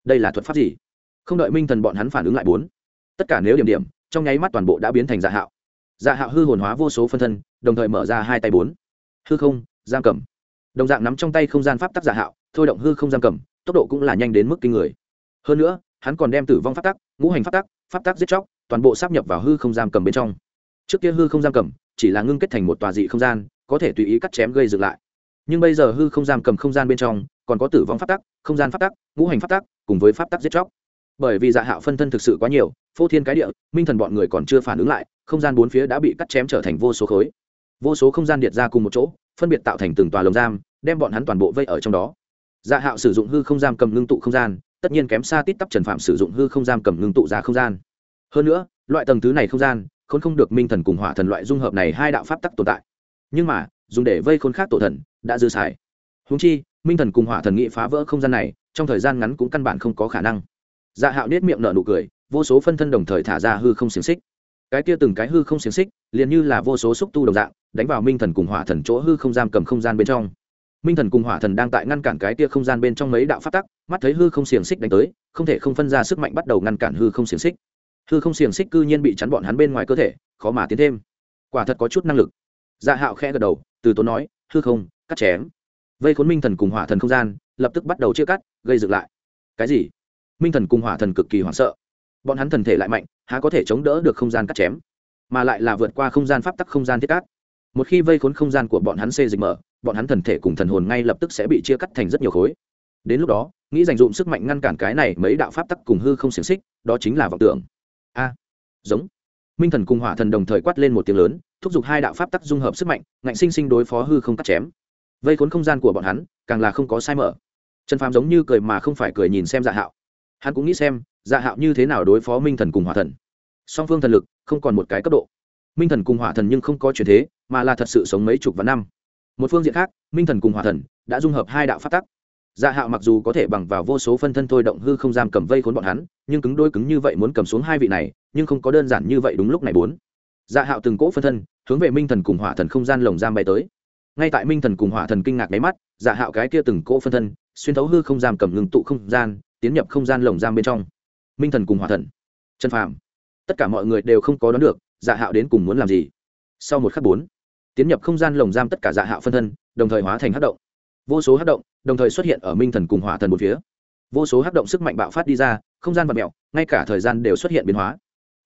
Đây là thuật pháp gì? Không đợi minh thần bọn hắn phản ứng lại bốn. Tất cả nếu điểm điểm trong nháy mắt toàn bộ đã biến thành dạ hạo. Dạ hạo hư hồn hóa vô số phân thân, đồng thời mở ra hai tay bốn. Hư không, giam cầm. Đồng dạng nắm trong tay không gian pháp tắc dạ hạo, thôi động hư không giam cầm, tốc độ cũng là nhanh đến mức kinh người. Hơn nữa, hắn còn đem tử vong pháp tắc, ngũ hành pháp tắc pháp tắc giết chóc, toàn bộ sắp nhập vào hư không giam cầm bên trong. Trước kia hư không giam cầm chỉ là ngưng kết thành một tòa dị không gian, có thể tùy ý cắt chém gây dựng lại nhưng bây giờ hư không giam cầm không gian bên trong, còn có tử vong pháp tắc, không gian pháp tắc, ngũ hành pháp tắc, cùng với pháp tắc giết chóc. Bởi vì dạ hạo phân thân thực sự quá nhiều, phô thiên cái địa, minh thần bọn người còn chưa phản ứng lại, không gian bốn phía đã bị cắt chém trở thành vô số khối. Vô số không gian điện ra cùng một chỗ, phân biệt tạo thành từng tòa lồng giam, đem bọn hắn toàn bộ vây ở trong đó. Dạ hạo sử dụng hư không giam cầm ngưng tụ không gian, tất nhiên kém xa tít tắp trần phạm sử dụng hư không giam cầm ngưng tụ ra không gian. Hơn nữa, loại tầng thứ này không gian khôn không được minh thần cùng hỏa thần loại dung hợp này hai đạo pháp tắc tồn tại. Nhưng mà dùng để vây khôn khác tổ thần, đã dư xài. Húng chi, minh thần cùng hỏa thần nghị phá vỡ không gian này, trong thời gian ngắn cũng căn bản không có khả năng. Dạ hạo nết miệng nở nụ cười, vô số phân thân đồng thời thả ra hư không xiềng xích. Cái kia từng cái hư không xiềng xích, liền như là vô số xúc tu đồng dạng, đánh vào minh thần cùng hỏa thần chỗ hư không giam cầm không gian bên trong. Minh thần cùng hỏa thần đang tại ngăn cản cái kia không gian bên trong mấy đạo phát tắc, mắt thấy hư không xiềng xích đánh tới, không thể không phân ra sức mạnh bắt đầu ngăn cản hư không xiềng xích. Hư không xiềng xích cư nhiên bị chắn bọn hắn bên ngoài cơ thể, khó mà tiến thêm. Quả thật có chút năng lực. Dạ hạo khẽ gật đầu từ tốn nói, hư không, cắt chém. Vây khốn minh thần cùng hỏa thần không gian, lập tức bắt đầu chia cắt, gây dựng lại. Cái gì? Minh thần cùng hỏa thần cực kỳ hoảng sợ. Bọn hắn thần thể lại mạnh, há có thể chống đỡ được không gian cắt chém, mà lại là vượt qua không gian pháp tắc không gian thiết cát. Một khi vây khốn không gian của bọn hắn xê dịch mở, bọn hắn thần thể cùng thần hồn ngay lập tức sẽ bị chia cắt thành rất nhiều khối. Đến lúc đó, nghĩ dành dụm sức mạnh ngăn cản cái này mấy đạo pháp tắc cùng hư không xiềng xích, đó chính là vọng tưởng. A, giống minh thần cùng hỏa thần đồng thời quát lên một tiếng lớn, thúc giục hai đạo pháp tắc dung hợp sức mạnh, ngạnh sinh sinh đối phó hư không cắt chém. Vây khốn không gian của bọn hắn, càng là không có sai mở. Trần phàm giống như cười mà không phải cười nhìn xem dạ hạo. Hắn cũng nghĩ xem dạ hạo như thế nào đối phó minh thần cùng hỏa thần. Song phương thần lực, không còn một cái cấp độ. Minh thần cùng hỏa thần nhưng không có chuyển thế, mà là thật sự sống mấy chục vạn năm. Một phương diện khác, minh thần cùng hỏa thần đã dung hợp hai đạo pháp tắc dạ hạo mặc dù có thể bằng vào vô số phân thân thôi động hư không giam cầm vây khốn bọn hắn, nhưng cứng đôi cứng như vậy muốn cầm xuống hai vị này, nhưng không có đơn giản như vậy đúng lúc này bốn. Dạ hạo từng cỗ phân thân, hướng về minh thần cùng hỏa thần không gian lồng giam bay tới. Ngay tại minh thần cùng hỏa thần kinh ngạc mấy mắt dạ hạo cái kia từng cỗ phân thân, xuyên thấu hư không giam cầm ngừng tụ không gian, tiến nhập không gian lồng giam bên trong. Minh thần cùng hỏa thần. Chân phàm. Tất cả mọi người đều không có đoán được dạ hạo đến cùng muốn làm gì. Sau một khắc bốn, tiến nhập không gian lồng giam tất cả dạ hạo phân thân, đồng thời hóa thành hát động vô số hát động, đồng thời xuất hiện ở minh thần cùng hỏa thần một phía. Vô số hát động sức mạnh bạo phát đi ra, không gian và mẹo ngay cả thời gian đều xuất hiện biến hóa.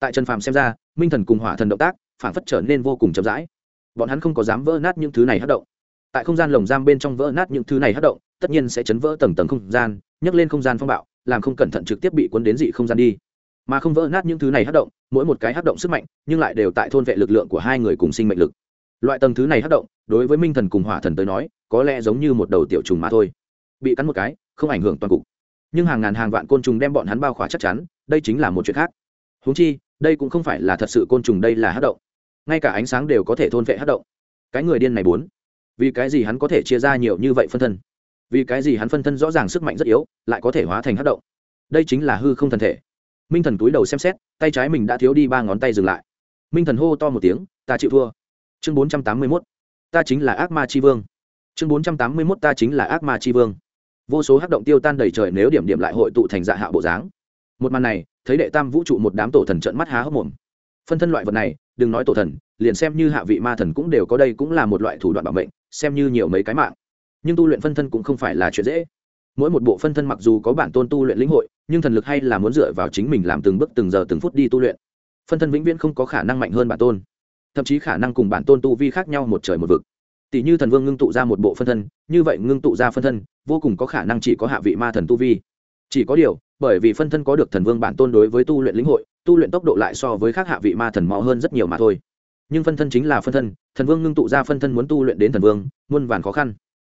Tại trần phàm xem ra, minh thần cùng hỏa thần động tác, phản phất trở nên vô cùng chậm rãi. Bọn hắn không có dám vỡ nát những thứ này hát động. Tại không gian lồng giam bên trong vỡ nát những thứ này hát động, tất nhiên sẽ chấn vỡ tầng tầng không gian, nhấc lên không gian phong bạo, làm không cẩn thận trực tiếp bị cuốn đến dị không gian đi. Mà không vỡ nát những thứ này hát động, mỗi một cái hát động sức mạnh, nhưng lại đều tại thôn vệ lực lượng của hai người cùng sinh mệnh lực. Loại tầng thứ này hát động, đối với minh thần cùng hỏa thần tới nói có lẽ giống như một đầu tiểu trùng mà thôi. Bị cắn một cái, không ảnh hưởng toàn cục. Nhưng hàng ngàn hàng vạn côn trùng đem bọn hắn bao khóa chắc chắn, đây chính là một chuyện khác. Húng chi, đây cũng không phải là thật sự côn trùng, đây là hát động. Ngay cả ánh sáng đều có thể thôn vệ hát động. Cái người điên này bốn, vì cái gì hắn có thể chia ra nhiều như vậy phân thân? Vì cái gì hắn phân thân rõ ràng sức mạnh rất yếu, lại có thể hóa thành hát động? Đây chính là hư không thân thể. Minh thần túi đầu xem xét, tay trái mình đã thiếu đi ba ngón tay dừng lại. Minh thần hô to một tiếng, ta chịu thua. Chương bốn trăm tám mươi mốt, ta chính là ác ma c vương chương bốn trăm tám mươi mốt ta chính là ác ma c h i vương. Vô số hắc động tiêu tan đầy trời nếu điểm điểm lại hội tụ thành dạ hạ bộ dáng. Một màn này, thấy đệ tam vũ trụ một đám tổ thần trận mắt há hốc mồm. Phân thân loại vật này, đừng nói tổ thần, liền xem như hạ vị ma thần cũng đều có đây cũng là một loại thủ đoạn bảo mệnh, xem như nhiều mấy cái mạng. Nhưng tu luyện phân thân cũng không phải là chuyện dễ. Mỗi một bộ phân thân mặc dù có bản tôn tu luyện lĩnh hội, nhưng thần lực hay là muốn dựa vào chính mình làm từng bước từng giờ từng phút đi tu luyện. Phân thân vĩnh viễn không có khả năng mạnh hơn bản tôn. Thậm chí khả năng cùng bản tôn tu vi khác nhau một trời một vực tỷ như thần vương ngưng tụ ra một bộ phân thân, như vậy ngưng tụ ra phân thân, vô cùng có khả năng chỉ có hạ vị ma thần tu vi. Chỉ có điều, bởi vì phân thân có được thần vương bản tôn đối với tu luyện lĩnh hội, tu luyện tốc độ lại so với khác hạ vị ma thần mò hơn rất nhiều mà thôi. Nhưng phân thân chính là phân thân, thần vương ngưng tụ ra phân thân muốn tu luyện đến thần vương, muôn vàn khó khăn.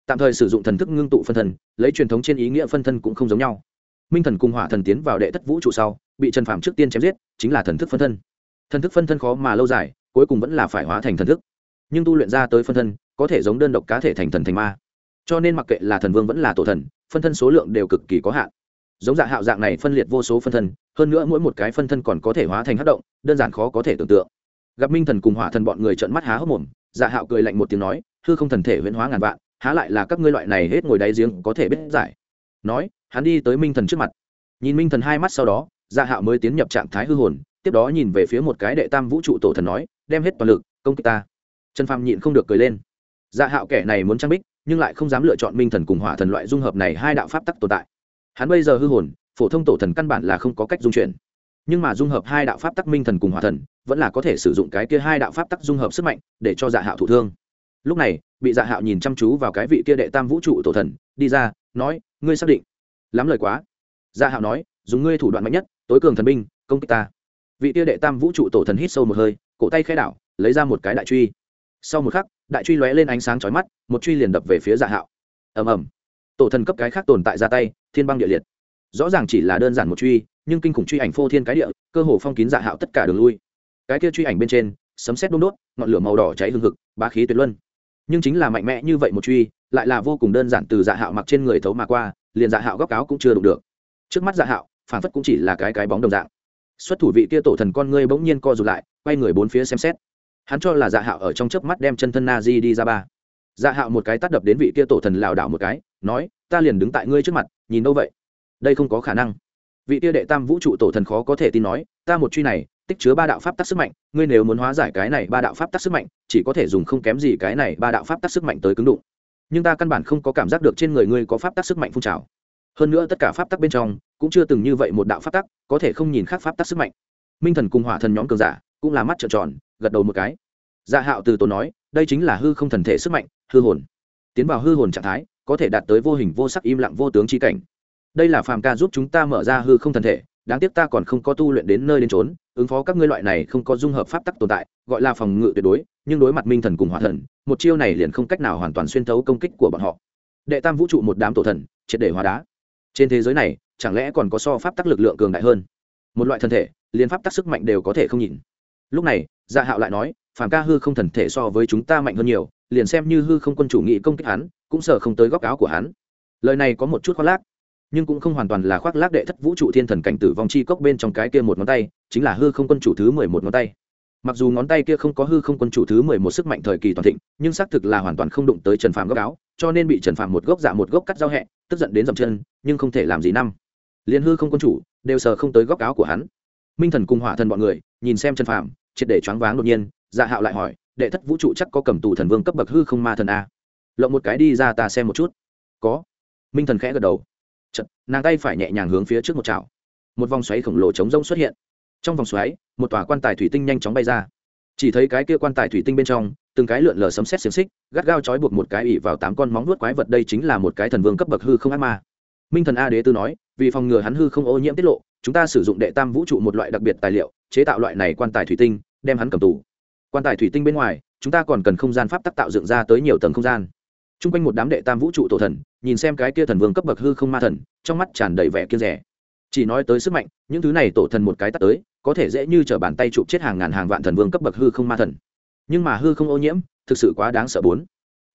Tạm thời sử dụng thần thức ngưng tụ phân thân, lấy truyền thống trên ý nghĩa phân thân cũng không giống nhau. Minh thần cùng hỏa thần tiến vào đệ thất vũ trụ sau, bị trần phạm trước tiên chém giết, chính là thần thức phân thân. Thần thức phân thân khó mà lâu dài, cuối cùng vẫn là phải hóa thành thần thức. Nhưng tu luyện ra tới phân thân có thể giống đơn độc cá thể thành thần thành ma. Cho nên mặc kệ là thần vương vẫn là tổ thần, phân thân số lượng đều cực kỳ có hạn. Giống dạ hạo dạng này phân liệt vô số phân thân, hơn nữa mỗi một cái phân thân còn có thể hóa thành hát động, đơn giản khó có thể tưởng tượng. Gặp minh thần cùng hỏa thần bọn người trợn mắt há hốc mồm dạ hạo cười lạnh một tiếng nói, hư không thần thể huyễn hóa ngàn vạn, há lại là các ngươi loại này hết ngồi đáy giếng có thể biết giải. Nói, hắn đi tới minh thần trước mặt. Nhìn minh thần hai mắt sau đó dạ hạo mới tiến nhập trạng thái hư hồn, tiếp đó nhìn về phía một cái đệ tam vũ trụ tổ thần nói, đem hết toàn lực, công kích ta. Trần phàm nhịn không được cười lên dạ hạo kẻ này muốn trang bích, nhưng lại không dám lựa chọn minh thần cùng hỏa thần loại dung hợp này hai đạo pháp tắc tồn tại. Hắn bây giờ hư hồn, phổ thông tổ thần căn bản là không có cách dung chuyển. Nhưng mà dung hợp hai đạo pháp tắc minh thần cùng hỏa thần, vẫn là có thể sử dụng cái kia hai đạo pháp tắc dung hợp sức mạnh để cho dạ hạo thụ thương. Lúc này, bị dạ hạo nhìn chăm chú vào cái vị kia đệ tam vũ trụ tổ thần, đi ra, nói, ngươi xác định? Lắm lời quá. Dạ hạo nói, dùng ngươi thủ đoạn mạnh nhất, tối cường thần binh, công kích ta. Vị kia đệ tam vũ trụ tổ thần hít sâu một hơi, cổ tay khai đảo, lấy ra một cái đại truy. Sau một khắc đại truy lóe lên ánh sáng chói mắt, một truy liền đập về phía dạ hạo. Ầm ầm. Tổ thần cấp cái khác tồn tại ra tay, thiên băng địa liệt. Rõ ràng chỉ là đơn giản một truy, nhưng kinh khủng truy ảnh phô thiên cái địa, cơ hồ phong kín dạ hạo tất cả đường lui. Cái kia truy ảnh bên trên, sấm sét đôn đốt, ngọn lửa màu đỏ cháy hừng hực, bá khí tuyệt luân. Nhưng chính là mạnh mẽ như vậy một truy, lại là vô cùng đơn giản từ dạ hạo mặc trên người thấu mà qua, liền dạ hạo góc áo cũng chưa đụng được. Trước mắt dạ hạo, phản phất cũng chỉ là cái cái bóng đồng dạng. Xuất thủ vị kia tổ thần con ngươi bỗng nhiên co rụt lại, quay người bốn phía xem xét hắn cho là dạ hạo ở trong chớp mắt đem chân thân na di đi ra ba. Dạ hạo một cái tắt đập đến vị kia tổ thần lảo đảo một cái, nói, ta liền đứng tại ngươi trước mặt, nhìn đâu vậy? Đây không có khả năng. Vị kia đệ tam vũ trụ tổ thần khó có thể tin nói, ta một truy này, tích chứa ba đạo pháp tắc sức mạnh, ngươi nếu muốn hóa giải cái này ba đạo pháp tắc sức mạnh, chỉ có thể dùng không kém gì cái này ba đạo pháp tắc sức mạnh tới cứng đụng. Nhưng ta căn bản không có cảm giác được trên người ngươi có pháp tắc sức mạnh phun trào. Hơn nữa tất cả pháp tắc bên trong, cũng chưa từng như vậy một đạo pháp tắc, có thể không nhìn khác pháp tắc sức mạnh. Minh thần cùng hỏa thần nhóm cường giả, cũng là mắt trợn tròn gật đầu một cái. Dạ hạo từ tốn nói, đây chính là hư không thần thể sức mạnh, hư hồn. Tiến vào hư hồn trạng thái, có thể đạt tới vô hình, vô sắc, im lặng, vô tướng chi cảnh. Đây là phàm ca giúp chúng ta mở ra hư không thần thể, đáng tiếc ta còn không có tu luyện đến nơi đến trốn ứng phó các ngươi loại này không có dung hợp pháp tắc tồn tại, gọi là phòng ngự tuyệt đối, nhưng đối mặt minh thần cùng hỏa thần, một chiêu này liền không cách nào hoàn toàn xuyên thấu công kích của bọn họ. Đệ tam vũ trụ một đám tổ thần, triệt để hóa đá. Trên thế giới này, chẳng lẽ còn có so pháp tắc lực lượng cường đại hơn? Một loại thân thể liên pháp tắc sức mạnh đều có thể không nhìn. Lúc này dạ hạo lại nói, phàm ca hư không thần thể so với chúng ta mạnh hơn nhiều, liền xem như hư không quân chủ nghị công kích hắn, cũng sợ không tới góc áo của hắn. Lời này có một chút khoác lác, nhưng cũng không hoàn toàn là khoác lác đệ thất vũ trụ thiên thần cảnh tử vong chi cốc bên trong cái kia một ngón tay, chính là hư không quân chủ thứ mười một ngón tay. Mặc dù ngón tay kia không có hư không quân chủ thứ mười một sức mạnh thời kỳ toàn thịnh, nhưng xác thực là hoàn toàn không đụng tới trần phàm góc áo, cho nên bị trần phàm một gốc dạ một gốc cắt giao hẹ, tức giận đến dậm chân, nhưng không thể làm gì năm. Liền hư không quân chủ đều sờ không tới góc áo của hắn. Minh thần cùng hỏa thần bọn người, nhìn xem trần phàm triệt để choáng váng đột nhiên dạ hạo lại hỏi đệ thất vũ trụ chắc có cầm tù thần vương cấp bậc hư không ma thần a? Lộng một cái đi ra ta xem một chút. Có. Minh thần khẽ gật đầu. Chật, nàng tay phải nhẹ nhàng hướng phía trước một chảo. Một vòng xoáy khổng lồ chống rông xuất hiện. Trong vòng xoáy một tòa quan tài thủy tinh nhanh chóng bay ra. Chỉ thấy cái kia quan tài thủy tinh bên trong từng cái lượn lờ sấm xét xiềng xích gắt gao trói buộc một cái ỉ vào tám con móng nuốt quái vật đây chính là một cái thần vương cấp bậc hư không ác ma. Minh thần a đế tư nói vì phòng ngừa hắn hư không ô nhiễm tiết lộ chúng ta sử dụng đệ tam vũ trụ một loại đặc biệt tài liệu, chế tạo loại này quan tài thủy tinh, đem hắn cầm tù. Quan tài thủy tinh bên ngoài, chúng ta còn cần không gian pháp tắc tạo dựng ra tới nhiều tầng không gian. T r u n g quanh một đám đệ tam vũ trụ tổ thần, nhìn xem cái kia thần vương cấp bậc hư không ma thần, trong mắt tràn đầy vẻ kiên rẻ. Chỉ nói tới sức mạnh, những thứ này tổ thần một cái tắt tới, có thể dễ như t r ở bàn tay chụp chết hàng ngàn hàng vạn thần vương cấp bậc hư không ma thần. Nhưng mà hư không ô nhiễm, thực sự quá đáng sợ bốn.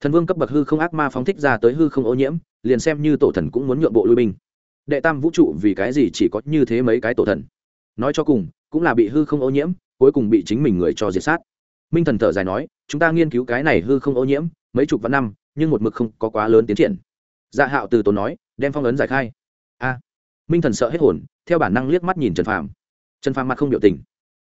Thần vương cấp bậc hư không ác ma phóng thích ra tới hư không ô nhiễm, liền xem như tổ thần cũng muốn nhượng bộ lui binh đệ tam vũ trụ vì cái gì chỉ có như thế mấy cái tổ thần? Nói cho cùng, cũng là bị hư không ô nhiễm, cuối cùng bị chính mình người cho diệt sát. Minh thần thở dài nói, chúng ta nghiên cứu cái này hư không ô nhiễm, mấy chục vạn năm, nhưng một mực không có quá lớn tiến triển. Dạ hạo từ tốn nói, đem phong ấn giải khai. A. Minh thần sợ hết hồn, theo bản năng liếc mắt nhìn trần phàm. Trần phàm mặt không biểu tình.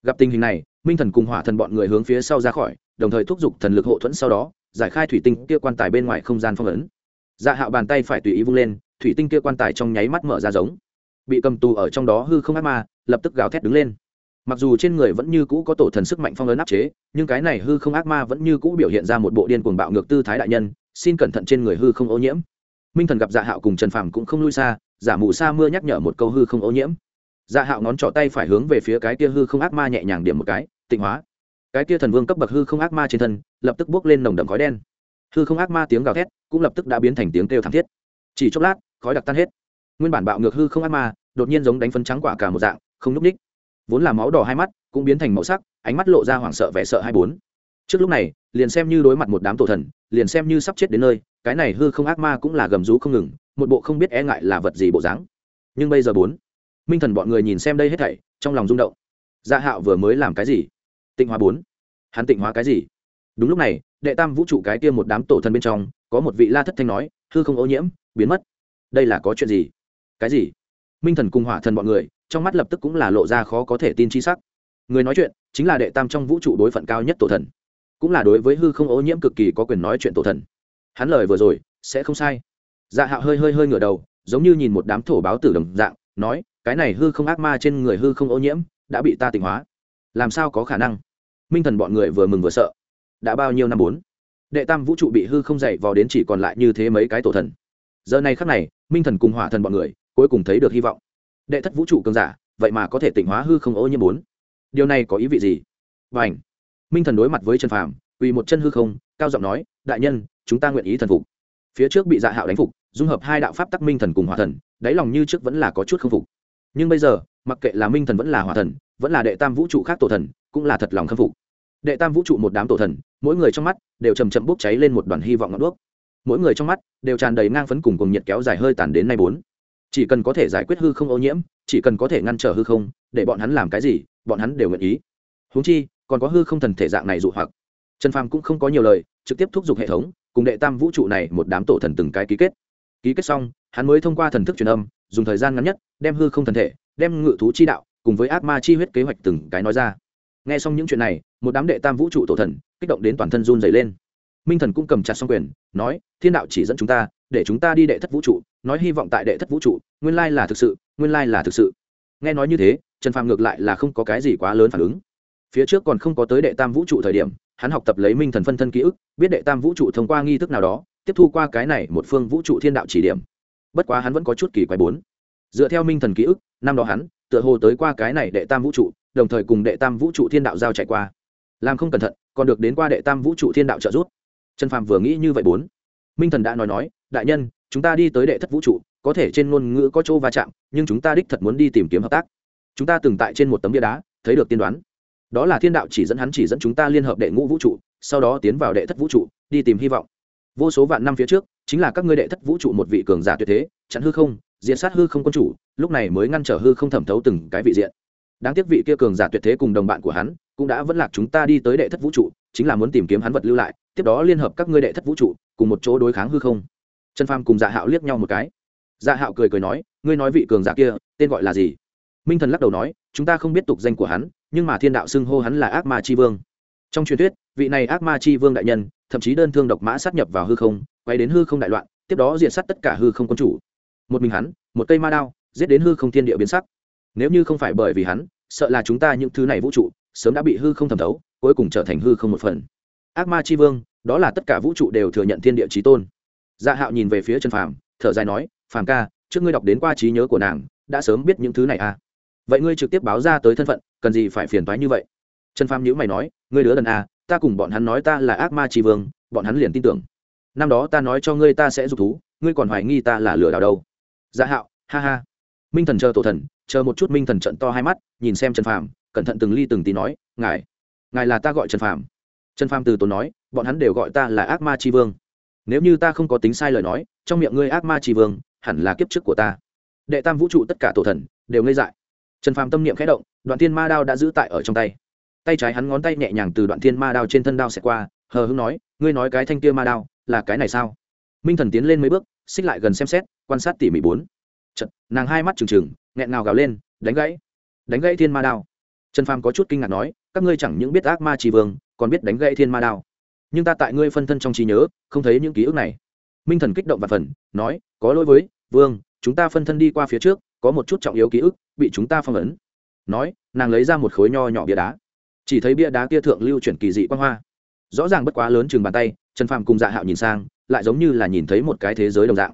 Gặp tình hình này, minh thần cùng hỏa thần bọn người hướng phía sau ra khỏi, đồng thời thúc giục thần lực hộ thuẫn sau đó, giải khai thủy tinh kia quan tài bên ngoài không gian phong ấn. Dạ hạo bàn tay phải tùy ý vung lên thủy tinh kia quan tài trong nháy mắt mở ra giống. Bị cầm tù ở trong đó hư không ác ma, lập tức gào thét đứng lên. Mặc dù trên người vẫn như cũ có tổ thần sức mạnh phong ấn áp chế, nhưng cái này hư không ác ma vẫn như cũ biểu hiện ra một bộ điên cuồng bạo ngược tư thái đại nhân, xin cẩn thận trên người hư không ô nhiễm. Minh thần gặp dạ hạo cùng trần phàm cũng không lui xa, giả mù sa mưa nhắc nhở một câu hư không ô nhiễm. Dạ hạo ngón trỏ tay phải hướng về phía cái kia hư không ác ma nhẹ nhàng điểm một cái, tịnh hóa. Cái kia thần vương cấp bậc hư không ác ma trên thân, lập tức bước lên nồng đậm khói đen. Hư không ác ma tiếng gào thét cũng lập tức đã biến thành tiếng kêu thảm thiết chỉ chốc lát, khói đặc tan hết. Nguyên bản bạo ngược hư không ác ma, đột nhiên giống đánh phấn trắng quả cả một dạng, không núp ních vốn là máu đỏ hai mắt, cũng biến thành màu sắc, ánh mắt lộ ra hoảng sợ vẻ sợ hai bốn. Trước lúc này, liền xem như đối mặt một đám tổ thần, liền xem như sắp chết đến nơi, cái này hư không ác ma cũng là gầm rú không ngừng, một bộ không biết e ngại là vật gì bộ dáng. Nhưng bây giờ bốn, minh thần bọn người nhìn xem đây hết thảy, trong lòng rung động. Gia dạ hạo vừa mới làm cái gì? Tịnh hóa bốn. Hắn tịnh hóa cái gì? Đúng lúc này, đệ tam vũ trụ cái kia một đám tổ thần bên trong, có một vị la thất thanh nói, hư không ô nhiễm biến mất. Đây là có chuyện gì? Cái gì? Minh thần cùng hỏa thần bọn người, trong mắt lập tức cũng là lộ ra khó có thể tin chi sắc. Người nói chuyện chính là đệ tam trong vũ trụ đối phận cao nhất tổ thần, cũng là đối với hư không ô nhiễm cực kỳ có quyền nói chuyện tổ thần. Hắn lời vừa rồi, sẽ không sai. Dạ hạo hơi hơi hơi ngửa đầu, giống như nhìn một đám thổ báo tử đồng dạng, nói, cái này hư không ác ma trên người hư không ô nhiễm đã bị ta tịnh hóa. Làm sao có khả năng? Minh thần bọn người vừa mừng vừa sợ. Đã bao nhiêu năm bốn? Đệ tam vũ trụ bị hư không dậy vào đến chỉ còn lại như thế mấy cái tổ thần giờ này khắc này, minh thần cùng hỏa thần bọn người cuối cùng thấy được hy vọng. Đệ thất vũ trụ cường giả, vậy mà có thể tỉnh hóa hư không ô nhiễm bốn. Điều này có ý vị gì? Và ảnh minh thần đối mặt với trần phàm, quỳ một chân hư không, cao giọng nói, đại nhân, chúng ta nguyện ý thần phục. Phía trước bị dạ hạo đánh phục, dung hợp hai đạo pháp tắc minh thần cùng hỏa thần, đáy lòng như trước vẫn là có chút k phục. Nhưng bây giờ, mặc kệ là minh thần vẫn là hỏa thần, vẫn là đệ tam vũ trụ khác tổ thần, cũng là thật lòng khâm phục. Đệ tam vũ trụ một đám tổ thần, mỗi người trong mắt đều chầm chậm bốc cháy lên một đoàn hy vọng ngọn đuốc mỗi người trong mắt đều tràn đầy ngang phấn cùng cùng nhiệt kéo dài hơi tàn đến nay bốn. Chỉ cần có thể giải quyết hư không ô nhiễm, chỉ cần có thể ngăn trở hư không, để bọn hắn làm cái gì, bọn hắn đều nguyện ý. Huống chi, còn có hư không thần thể dạng này dụ hoặc. Trần phàm cũng không có nhiều lời, trực tiếp thúc giục hệ thống, cùng đệ tam vũ trụ này một đám tổ thần từng cái ký kết. Ký kết xong, hắn mới thông qua thần thức truyền âm, dùng thời gian ngắn nhất, đem hư không thần thể, đem ngự thú chi đạo, cùng với ác ma chi huyết kế hoạch từng cái nói ra. Nghe xong những chuyện này, một đám đệ tam vũ trụ tổ thần kích động đến toàn thân run dày lên minh thần cũng cầm chặt xong quyền, nói, thiên đạo chỉ dẫn chúng ta, để chúng ta đi đệ thất vũ trụ, nói hy vọng tại đệ thất vũ trụ, nguyên lai là thực sự, nguyên lai là thực sự. Nghe nói như thế, trần phàm ngược lại là không có cái gì quá lớn phản ứng. Phía trước còn không có tới đệ tam vũ trụ thời điểm, hắn học tập lấy minh thần phân thân ký ức, biết đệ tam vũ trụ thông qua nghi thức nào đó, tiếp thu qua cái này một phương vũ trụ thiên đạo chỉ điểm. Bất quá hắn vẫn có chút kỳ quái bốn. Dựa theo minh thần ký ức, năm đó hắn, tựa hồ tới qua cái này đệ tam vũ trụ, đồng thời cùng đệ tam vũ trụ thiên đạo giao chạy qua. Làm không cẩn thận, còn được đến qua đệ tam vũ trụ thiên đạo trợ giúp trần phàm vừa nghĩ như vậy bốn. Minh thần đã nói nói, đại nhân, chúng ta đi tới đệ thất vũ trụ, có thể trên ngôn ngữ có chỗ va chạm, nhưng chúng ta đích thật muốn đi tìm kiếm hợp tác. Chúng ta từng tại trên một tấm bia đá, thấy được tiên đoán. Đó là thiên đạo chỉ dẫn hắn chỉ dẫn chúng ta liên hợp đệ ngũ vũ trụ, sau đó tiến vào đệ thất vũ trụ, đi tìm hy vọng. Vô số vạn năm phía trước, chính là các ngươi đệ thất vũ trụ một vị cường giả tuyệt thế, chặn hư không diện sát hư không quân chủ, lúc này mới ngăn trở hư không thẩm thấu từng cái vị diện. Đáng tiếc vị kia cường giả tuyệt thế cùng đồng bạn của hắn, cũng đã vẫn lạc chúng ta đi tới đệ thất vũ trụ, chính là muốn tìm kiếm hắn vật lưu lại tiếp đó liên hợp các ngươi đệ thất vũ trụ, cùng một chỗ đối kháng hư không. Trần phàm cùng dạ hạo liếc nhau một cái. Dạ hạo cười cười nói, ngươi nói vị cường giả kia, tên gọi là gì? Minh thần lắc đầu nói, chúng ta không biết tục danh của hắn, nhưng mà thiên đạo xưng hô hắn là ác ma c h i vương. Trong truyền thuyết, vị này ác ma c h i vương đại nhân, thậm chí đơn thương độc mã sát nhập vào hư không, quay đến hư không đại loạn, tiếp đó diện sát tất cả hư không quân chủ. Một mình hắn, một cây ma đao, giết đến hư không thiên địa biến sắc. Nếu như không phải bởi vì hắn, sợ là chúng ta những thứ này vũ trụ, sớm đã bị hư không thẩm thấu, cuối cùng trở thành hư không một phần ác ma c h i vương, đó là tất cả vũ trụ đều thừa nhận thiên địa trí tôn. Dạ hạo nhìn về phía trần phàm, thở dài nói, phàm ca, trước ngươi đọc đến qua trí nhớ của nàng, đã sớm biết những thứ này à? Vậy ngươi trực tiếp báo ra tới thân phận, cần gì phải phiền toái như vậy? Trần phàm nhữ mày nói, ngươi đứa đần à ta cùng bọn hắn nói ta là ác ma tri vương, bọn hắn liền tin tưởng. Năm đó ta nói cho ngươi ta sẽ dục thú, ngươi còn hoài nghi ta là lừa đảo đâu. Dạ hạo, ha ha. Minh thần chờ tổ thần, chờ một chút minh thần trận to hai mắt, nhìn xem trần phàm, cẩn thận từng ly từng tí nói, ngài ngài là ta gọi trần phàm trần phàm từ tốn nói bọn hắn đều gọi ta là ác ma tri vương. Nếu như ta không có tính sai lời nói trong miệng ngươi ác ma tri vương hẳn là kiếp trước của ta. Đệ tam vũ trụ tất cả tổ thần đều ngây dại. Trần phàm tâm niệm khẽ động đoạn thiên ma đao đã giữ tại ở trong tay. Tay trái hắn ngón tay nhẹ nhàng từ đoạn thiên ma đao trên thân đao xẹt qua hờ hưng nói ngươi nói cái thanh kia ma đao là cái này sao? Minh thần tiến lên mấy bước xích lại gần xem xét quan sát tỉ mỉ bốn. Chật, nàng hai mắt trừng trừng nghẹn ngào gào lên đánh gãy. Đánh gãy thiên ma đao. Trần phàm có chút kinh ngạc nói các ngươi chẳng những biết ác ma Chi vương còn biết đánh gãy thiên ma đao. Nhưng ta tại ngươi phân thân trong trí nhớ, không thấy những ký ức này. Minh thần kích động và phần, nói, có lỗi với, vương, chúng ta phân thân đi qua phía trước, có một chút trọng yếu ký ức, bị chúng ta phong ấn. Nói, nàng lấy ra một khối nho nhỏ bia đá. Chỉ thấy bia đá kia thượng lưu chuyển kỳ dị quang hoa. Rõ ràng bất quá lớn chừng bàn tay, trần phàm cùng dạ hạo nhìn sang, lại giống như là nhìn thấy một cái thế giới đồng dạng.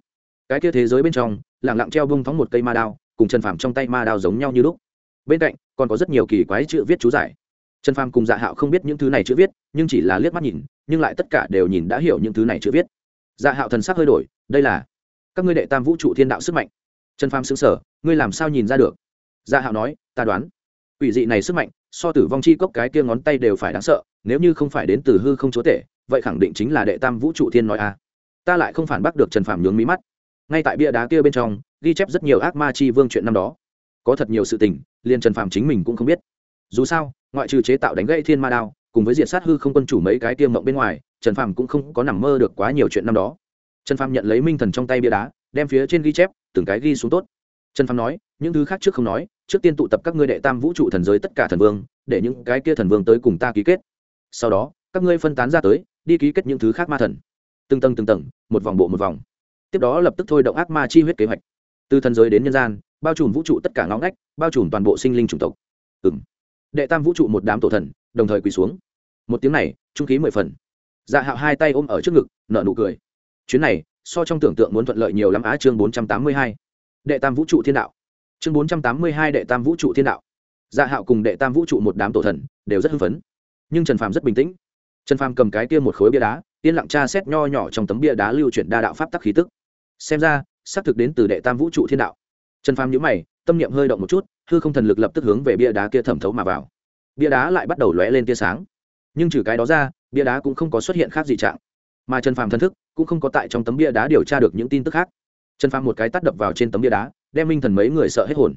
Cái kia thế giới bên trong lẳng lặng treo bông phóng một cây ma đao, cùng trần phàm trong tay ma đao giống nhau như lúc. Bên cạnh, còn có rất nhiều kỳ quái chữ viết chú giải trần phàm cùng dạ hạo không biết những thứ này chữ viết, nhưng chỉ là liếc mắt nhìn, nhưng lại tất cả đều nhìn đã hiểu những thứ này chữ viết. Dạ hạo thần sắc hơi đổi, đây là, các ngươi đệ tam vũ trụ thiên đạo sức mạnh. Trần phàm xứng sở ngươi làm sao nhìn ra được? Dạ hạo nói, ta đoán ủy dị này sức mạnh, so tử vong chi cốc cái kia ngón tay đều phải đáng sợ, nếu như không phải đến từ hư không chúa tể, vậy khẳng định chính là đệ tam vũ trụ thiên nói a. Ta lại không phản bác được trần phàm nhướng mí mắt. Ngay tại bia đá kia bên trong, ghi chép rất nhiều ác ma chi vương chuyện năm đó. Có thật nhiều sự tình, liền trần phàm chính mình cũng không biết dù sao, ngoại trừ chế tạo đánh gãy thiên ma đao, cùng với diện sát hư không quân chủ mấy cái tiêm mộng bên ngoài, trần phàm cũng không có nằm mơ được quá nhiều chuyện năm đó. Trần phàm nhận lấy minh thần trong tay bia đá, đem phía trên ghi chép, từng cái ghi xuống tốt. Trần phàm nói, những thứ khác trước không nói, trước tiên tụ tập các ngươi đệ tam vũ trụ thần giới tất cả thần vương, để những cái kia thần vương tới cùng ta ký kết. Sau đó, các ngươi phân tán ra tới, đi ký kết những thứ khác ma thần. Từng tầng từng tầng, một vòng bộ một vòng. Tiếp đó lập tức thôi động ác ma chi huyết kế hoạch. Từ thần giới đến nhân gian, bao trùm vũ trụ tất cả ngõ ngách, bao trùm toàn bộ sinh linh chủng tộc. Ừng đệ tam vũ trụ một đám tổ thần, đồng thời quỳ xuống. Một tiếng này, trung khí mười phần. Dạ hạo hai tay ôm ở trước ngực nợ nụ cười. Chuyến này, so trong tưởng tượng muốn thuận lợi nhiều lắm á, chương bốn trăm tám mươi hai. Đệ tam vũ trụ thiên đạo. Chương bốn trăm tám mươi hai đệ tam vũ trụ thiên đạo. Dạ hạo cùng đệ tam vũ trụ một đám tổ thần đều rất hưng phấn. Nhưng trần phàm rất bình tĩnh. Trần phàm cầm cái kia một khối bia đá, yên lặng tra xét nho nhỏ trong tấm bia đá lưu chuyển đa đạo pháp tắc khí tức. Xem ra, xác thực đến từ đệ tam vũ trụ thiên đạo. Trần phàm nhíu mày tâm niệm hơi động một chút, hư không thần lực lập tức hướng về bia đá kia thẩm thấu mà vào. Bia đá lại bắt đầu lóe lên tia sáng. Nhưng trừ cái đó ra, bia đá cũng không có xuất hiện khác gì trạng. Mà trần phàm thần thức cũng không có tại trong tấm bia đá điều tra được những tin tức khác. Trần phàm một cái tắt đập vào trên tấm bia đá, đem minh thần mấy người sợ hết hồn.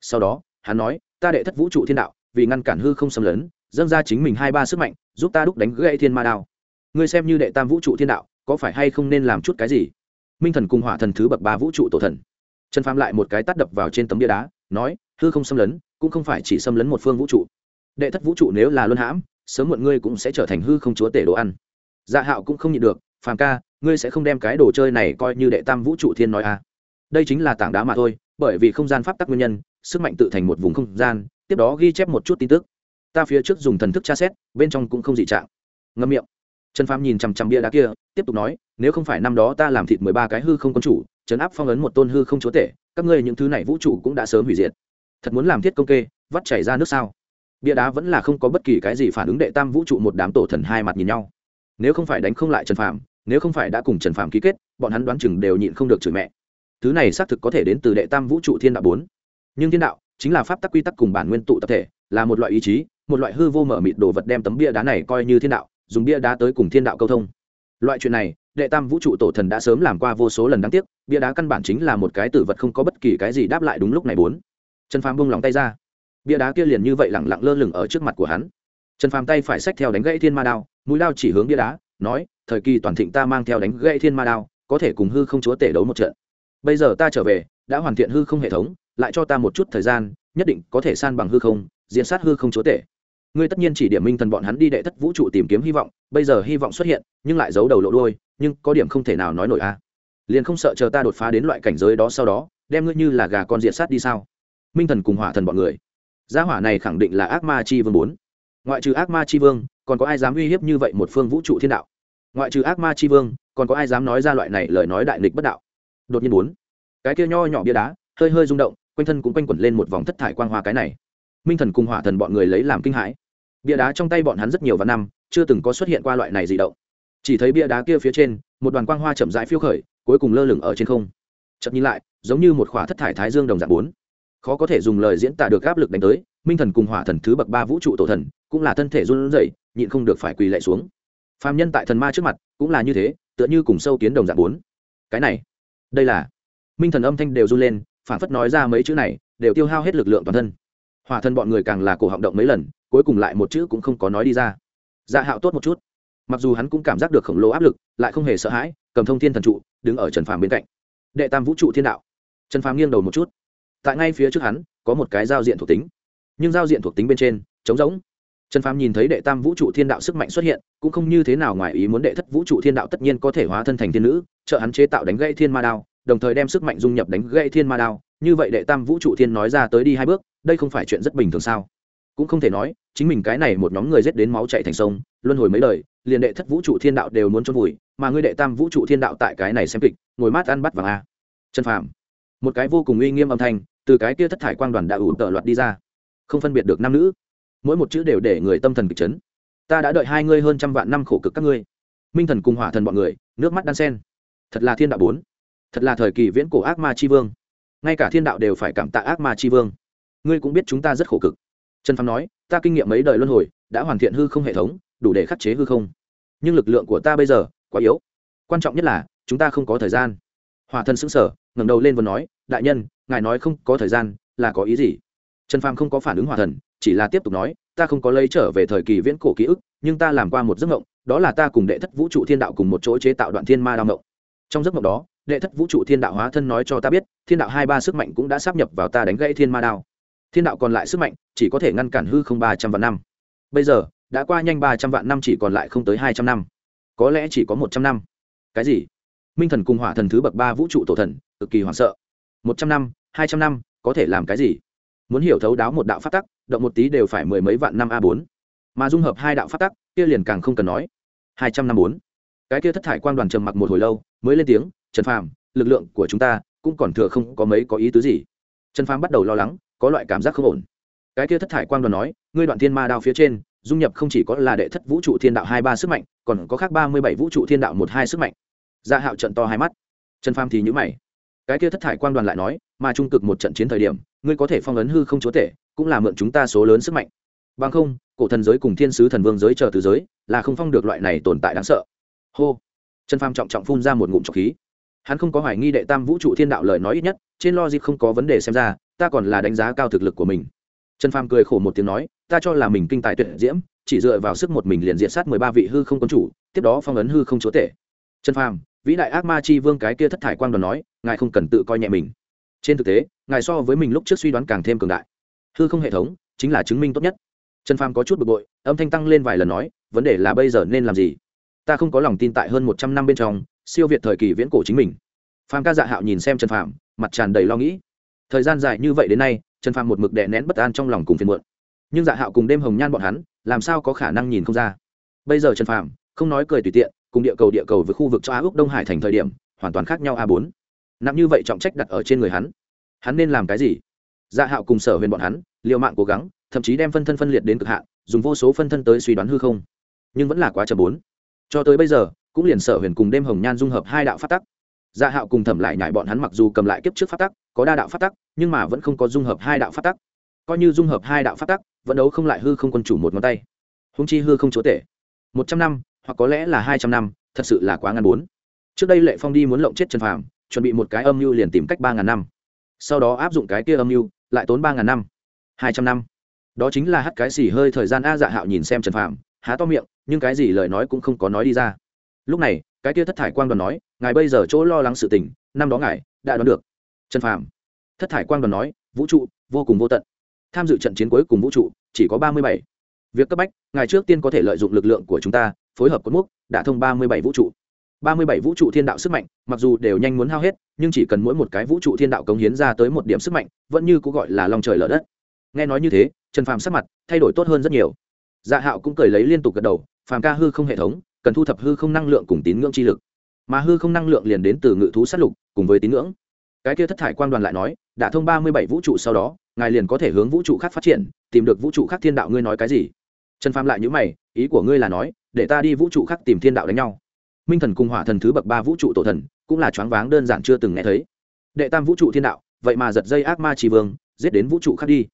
Sau đó, hắn nói, ta đệ thất vũ trụ thiên đạo, vì ngăn cản hư không xâm lấn, dâng ra chính mình hai ba sức mạnh, giúp ta đúc đánh gãy thiên ma đao. Ngươi xem như đệ tam vũ trụ thiên đạo, có phải hay không nên làm chút cái gì? Minh thần cùng hỏa thần thứ bậc ba vũ trụ tổ thần trần phàm lại một cái tắt đập vào trên tấm bia đá, nói, hư không xâm lấn, cũng không phải chỉ xâm lấn một phương vũ trụ. Đệ thất vũ trụ nếu là luân hãm, sớm muộn ngươi cũng sẽ trở thành hư không chúa tể đồ ăn. Dạ hạo cũng không nhịn được, phàm ca, ngươi sẽ không đem cái đồ chơi này coi như đệ tam vũ trụ thiên nói à. đây chính là tảng đá mà thôi, bởi vì không gian pháp tắc nguyên nhân, sức mạnh tự thành một vùng không gian, tiếp đó ghi chép một chút tin tức. Ta phía trước dùng thần thức tra xét, bên trong cũng không dị trạng. Ngâm miệng. Trần phàm nhìn chằm chằm bia đá kia, tiếp tục nói, nếu không phải năm đó ta làm thịt mười ba cái hư không quân chủ chấn áp phong ấn một tôn hư không chúa tể, các ngươi những thứ này vũ trụ cũng đã sớm hủy diệt. Thật muốn làm thiết công kê, vắt chảy ra nước sao? Bia đá vẫn là không có bất kỳ cái gì phản ứng đệ tam vũ trụ một đám tổ thần hai mặt nhìn nhau. Nếu không phải đánh không lại trần phạm nếu không phải đã cùng trần phạm ký kết, bọn hắn đoán chừng đều nhịn không được chửi mẹ. Thứ này xác thực có thể đến từ đệ tam vũ trụ thiên đạo bốn. Nhưng thiên đạo chính là pháp tắc quy tắc cùng bản nguyên tụ tập thể, là một loại ý chí, một loại hư vô mở mịt đồ vật đem tấm bia đá này coi như thiên đạo, dùng bia đá tới cùng thiên đạo câu thông. Loại chuyện này đệ tam vũ trụ tổ thần đã sớm làm qua vô số lần đáng tiếc, bia đá căn bản chính là một cái tử vật không có bất kỳ cái gì đáp lại đúng lúc này bốn. Trần phàm buông lòng tay ra. Bia đá kia liền như vậy lẳng lặng lơ lửng ở trước mặt của hắn. Trần phàm tay phải xách theo đánh gãy thiên ma đao, mũi đao chỉ hướng bia đá, nói, thời kỳ toàn thịnh ta mang theo đánh gãy thiên ma đao, có thể cùng hư không chúa tể đấu một trận. Bây giờ ta trở về, đã hoàn thiện hư không hệ thống, lại cho ta một chút thời gian, nhất định có thể san bằng hư không, diễn sát hư không chúa tể ngươi tất nhiên chỉ điểm minh thần bọn hắn đi đệ thất vũ trụ tìm kiếm hy vọng, bây giờ hy vọng xuất hiện, nhưng lại giấu đầu lộ đôi nhưng có điểm không thể nào nói nổi a liền không sợ chờ ta đột phá đến loại cảnh giới đó sau đó, đem ngươi như là gà con diện sát đi sao? Minh thần cùng hỏa thần bọn người. Gia hỏa này khẳng định là ác ma chi vương bốn. Ngoại trừ ác ma chi vương, còn có ai dám uy hiếp như vậy một phương vũ trụ thiên đạo? Ngoại trừ ác ma chi vương, còn có ai dám nói ra loại này lời nói đại nghịch bất đạo? Đột nhiên bốn, cái kia nho nhỏ bia đá, hơi hơi rung động, quanh thân cũng quanh quẩn lên một vòng thất thải quang hoa cái này. Minh thần cùng hỏa thần bọn người lấy làm kinh hãi bia đá trong tay bọn hắn rất nhiều và năm, chưa từng có xuất hiện qua loại này gì động. Chỉ thấy bia đá kia phía trên, một đoàn quang hoa chậm rãi phiêu khởi, cuối cùng lơ lửng ở trên không. Chậm nhìn lại, giống như một khỏa thất thải thái dương đồng dạng bốn. Khó có thể dùng lời diễn tả được áp lực đánh tới, minh thần cùng hỏa thần thứ bậc ba vũ trụ tổ thần, cũng là thân thể run rẩy, nhịn không được phải quỳ lạy xuống. Phàm nhân tại thần ma trước mặt, cũng là như thế, tựa như cùng sâu kiến đồng dạng bốn. Cái này, đây là minh thần âm thanh đều run lên phản phất nói ra mấy chữ này, đều tiêu hao hết lực lượng toàn thân. Hỏa thần bọn người càng là cổ họng động mấy lần cuối cùng lại một chữ cũng không có nói đi ra. Dạ hạo tốt một chút. Mặc dù hắn cũng cảm giác được khổng lồ áp lực, lại không hề sợ hãi, cầm thông thiên thần trụ, đứng ở trần phàm bên cạnh. Đệ tam vũ trụ thiên đạo. Trần phàm nghiêng đầu một chút. Tại ngay phía trước hắn, có một cái giao diện thuộc tính. Nhưng giao diện thuộc tính bên trên, trống rỗng. Trần phàm nhìn thấy đệ tam vũ trụ thiên đạo sức mạnh xuất hiện, cũng không như thế nào ngoài ý muốn đệ thất vũ trụ thiên đạo tất nhiên có thể hóa thân thành thiên nữ, trợ hắn chế tạo đánh gãy thiên ma đao, đồng thời đem sức mạnh dung nhập đánh gãy thiên ma đao. Như vậy đệ tam vũ trụ thiên nói ra tới đi hai bước, đây không phải chuyện rất bình thường sao? Cũng không thể nói, chính mình cái này một nhóm người giết đến máu chạy thành sông, luân hồi mấy lời liền đệ thất vũ trụ thiên đạo đều muốn trôn vùi, mà ngươi đệ tam vũ trụ thiên đạo tại cái này xem kịch, ngồi mát ăn bắt vàng a. Chân phàm, một cái vô cùng uy nghiêm âm thanh, từ cái kia thất thải quang đoàn đã ủ tợ loạt đi ra. Không phân biệt được nam nữ, mỗi một chữ đều để người tâm thần kịch chấn. Ta đã đợi hai ngươi hơn trăm vạn năm khổ cực các ngươi. Minh thần cùng hỏa thần bọn người, nước mắt đan sen. Thật là thiên đạo bốn. Thật là thời kỳ viễn cổ ác ma tri vương. Ngay cả thiên đạo đều phải cảm tạ ác ma tri vương. Ngươi cũng biết chúng ta rất khổ cực trần phàm nói, ta kinh nghiệm mấy đời luân hồi, đã hoàn thiện hư không hệ thống, đủ để khắc chế hư không. Nhưng lực lượng của ta bây giờ quá yếu. Quan trọng nhất là, chúng ta không có thời gian. Hòa thân xứng sở ngẩng đầu lên và nói, đại nhân, ngài nói không có thời gian, là có ý gì? Trần phàm không có phản ứng hòa thần, chỉ là tiếp tục nói, ta không có lấy trở về thời kỳ viễn cổ ký ức, nhưng ta làm qua một giấc mộng, đó là ta cùng đệ thất vũ trụ thiên đạo cùng một chỗ chế tạo đoạn thiên ma đao mộng. Trong giấc mộng đó, đệ thất vũ trụ thiên đạo hóa thân nói cho ta biết, thiên đạo hai ba sức mạnh cũng đã sắp nhập vào ta đánh gãy thiên ma đao thiên đạo còn lại sức mạnh, chỉ có thể ngăn cản hư không ba trăm vạn năm. Bây giờ, đã qua nhanh ba trăm vạn năm chỉ còn lại không tới hai trăm năm. Có lẽ chỉ có một trăm năm. Cái gì? Minh thần cùng hỏa thần thứ bậc ba vũ trụ tổ thần, cực kỳ hoảng sợ. Một trăm năm, hai trăm năm, có thể làm cái gì? Muốn hiểu thấu đáo một đạo phát tắc, động một tí đều phải mười mấy vạn năm a bốn. Mà dung hợp hai đạo phát tắc, kia liền càng không cần nói. Hai trăm năm bốn. Cái kia thất thải quan đoàn trầm mặc một hồi lâu, mới lên tiếng, trần phàm, lực lượng của chúng ta cũng còn thừa không có mấy có ý tứ gì. Trần phàm bắt đầu lo lắng có loại cảm giác không ổn. Cái kia thất thải quang đoàn nói, ngươi đoạn thiên ma đao phía trên, dung nhập không chỉ có là đệ thất vũ trụ thiên đạo hai ba sức mạnh, còn có khác ba mươi bảy vũ trụ thiên đạo một hai sức mạnh. Dạ hạo trận to hai mắt. Trần pham thì nhữ mày. Cái kia thất thải quang đoàn lại nói mà trung cực một trận chiến thời điểm, ngươi có thể phong ấn hư không chúa tể, cũng là mượn chúng ta số lớn sức mạnh. Bằng không, cổ thần giới cùng thiên sứ thần vương giới chờ từ giới, là không phong được loại này tồn tại đáng sợ. Hô. Trần pham trọng trọng phun ra một ngụm trọc khí. Hắn không có hoài nghi đệ tam vũ trụ thiên đạo lời nói ít nhất, trên logic không có vấn đề xem ra ta còn là đánh giá cao thực lực của mình. Trần phàm cười khổ một tiếng nói, ta cho là mình kinh tài tuyệt diễm, chỉ dựa vào sức một mình liền diện sát mười ba vị hư không quân chủ, tiếp đó phong ấn hư không chúa tể. Trần phàm, vĩ đại ác ma chi vương cái kia thất thải quan đoàn nói, ngài không cần tự coi nhẹ mình. Trên thực tế, ngài so với mình lúc trước suy đoán càng thêm cường đại. Hư không hệ thống chính là chứng minh tốt nhất. Trần phàm có chút bực bội, âm thanh tăng lên vài lần nói, vấn đề là bây giờ nên làm gì? Ta không có lòng tin tại hơn một trăm năm bên trong, siêu việt thời kỳ viễn cổ chính mình. Phàm ca dạ hạo nhìn xem trần phàm, mặt tràn đầy lo nghĩ thời gian dài như vậy đến nay, trần phàm một mực đè nén bất an trong lòng cùng phiền muộn. Nhưng dạ hạo cùng đêm hồng nhan bọn hắn, làm sao có khả năng nhìn không ra? Bây giờ trần phàm, không nói cười tùy tiện, cùng địa cầu địa cầu với khu vực cho á úc đông hải thành thời điểm, hoàn toàn khác nhau a bốn. Nặng như vậy trọng trách đặt ở trên người hắn. Hắn nên làm cái gì? Dạ hạo cùng sở huyền bọn hắn, liều mạng cố gắng, thậm chí đem phân thân phân liệt đến cực hạn, dùng vô số phân thân tới suy đoán hư không. Nhưng vẫn là quá chậm bốn. Cho tới bây giờ, cũng liền sở huyền cùng đêm hồng nhan dung hợp hai đạo phát tắc dạ hạo cùng thẩm lại nhải bọn hắn mặc dù cầm lại kiếp trước phát tắc, có đa đạo phát tắc, nhưng mà vẫn không có dung hợp hai đạo phát tắc. Coi như dung hợp hai đạo phát tắc, vẫn đấu không lại hư không quân chủ một ngón tay. Húng chi hư không chúa tể. Một trăm năm, hoặc có lẽ là hai trăm năm, thật sự là quá ngăn bốn. Trước đây lệ phong đi muốn lộng chết trần phàm, chuẩn bị một cái âm mưu liền tìm cách ba ngàn năm. Sau đó áp dụng cái kia âm mưu, lại tốn ba ngàn năm. Hai trăm năm. Đó chính là hắt cái xỉ hơi thời gian a dạ hạo nhìn xem trần phàm, há to miệng, nhưng cái gì lời nói cũng không có nói đi ra. Lúc này, cái kia thất thải quang đoàn nói ngài bây giờ chỗ lo lắng sự tình, năm đó ngài đã đoán được. Trần phàm, thất thải quang đoàn nói, vũ trụ, vô cùng vô tận. Tham dự trận chiến cuối cùng vũ trụ, chỉ có ba mươi bảy. Việc cấp bách, ngài trước tiên có thể lợi dụng lực lượng của chúng ta, phối hợp cốt mốc đã thông ba mươi bảy vũ trụ. ba mươi bảy vũ trụ thiên đạo sức mạnh, mặc dù đều nhanh muốn hao hết, nhưng chỉ cần mỗi một cái vũ trụ thiên đạo cống hiến ra tới một điểm sức mạnh, vẫn như cũng gọi là lòng trời lở đất. Nghe nói như thế, trần phàm sắc mặt thay đổi tốt hơn rất nhiều. Dạ hạo cũng cười lấy liên tục gật đầu, phàm ca hư không hệ thống, cần thu thập hư không năng lượng cùng tín ngưỡng chi lực mà hư không năng lượng liền đến từ ngự thú sát lục, cùng với tín ngưỡng. Cái kia thất thải quan đoàn lại nói, đã thông ba mươi bảy vũ trụ sau đó, ngài liền có thể hướng vũ trụ khác phát triển, tìm được vũ trụ khác thiên đạo ngươi nói cái gì? Trần phàm lại nhữ mày, ý của ngươi là nói, để ta đi vũ trụ khác tìm thiên đạo đánh nhau. Minh thần cùng hỏa thần thứ bậc ba vũ trụ tổ thần, cũng là choáng váng đơn giản chưa từng nghe thấy. Đệ tam vũ trụ thiên đạo, vậy mà giật dây ác ma trì vương, giết đến vũ trụ khác đi.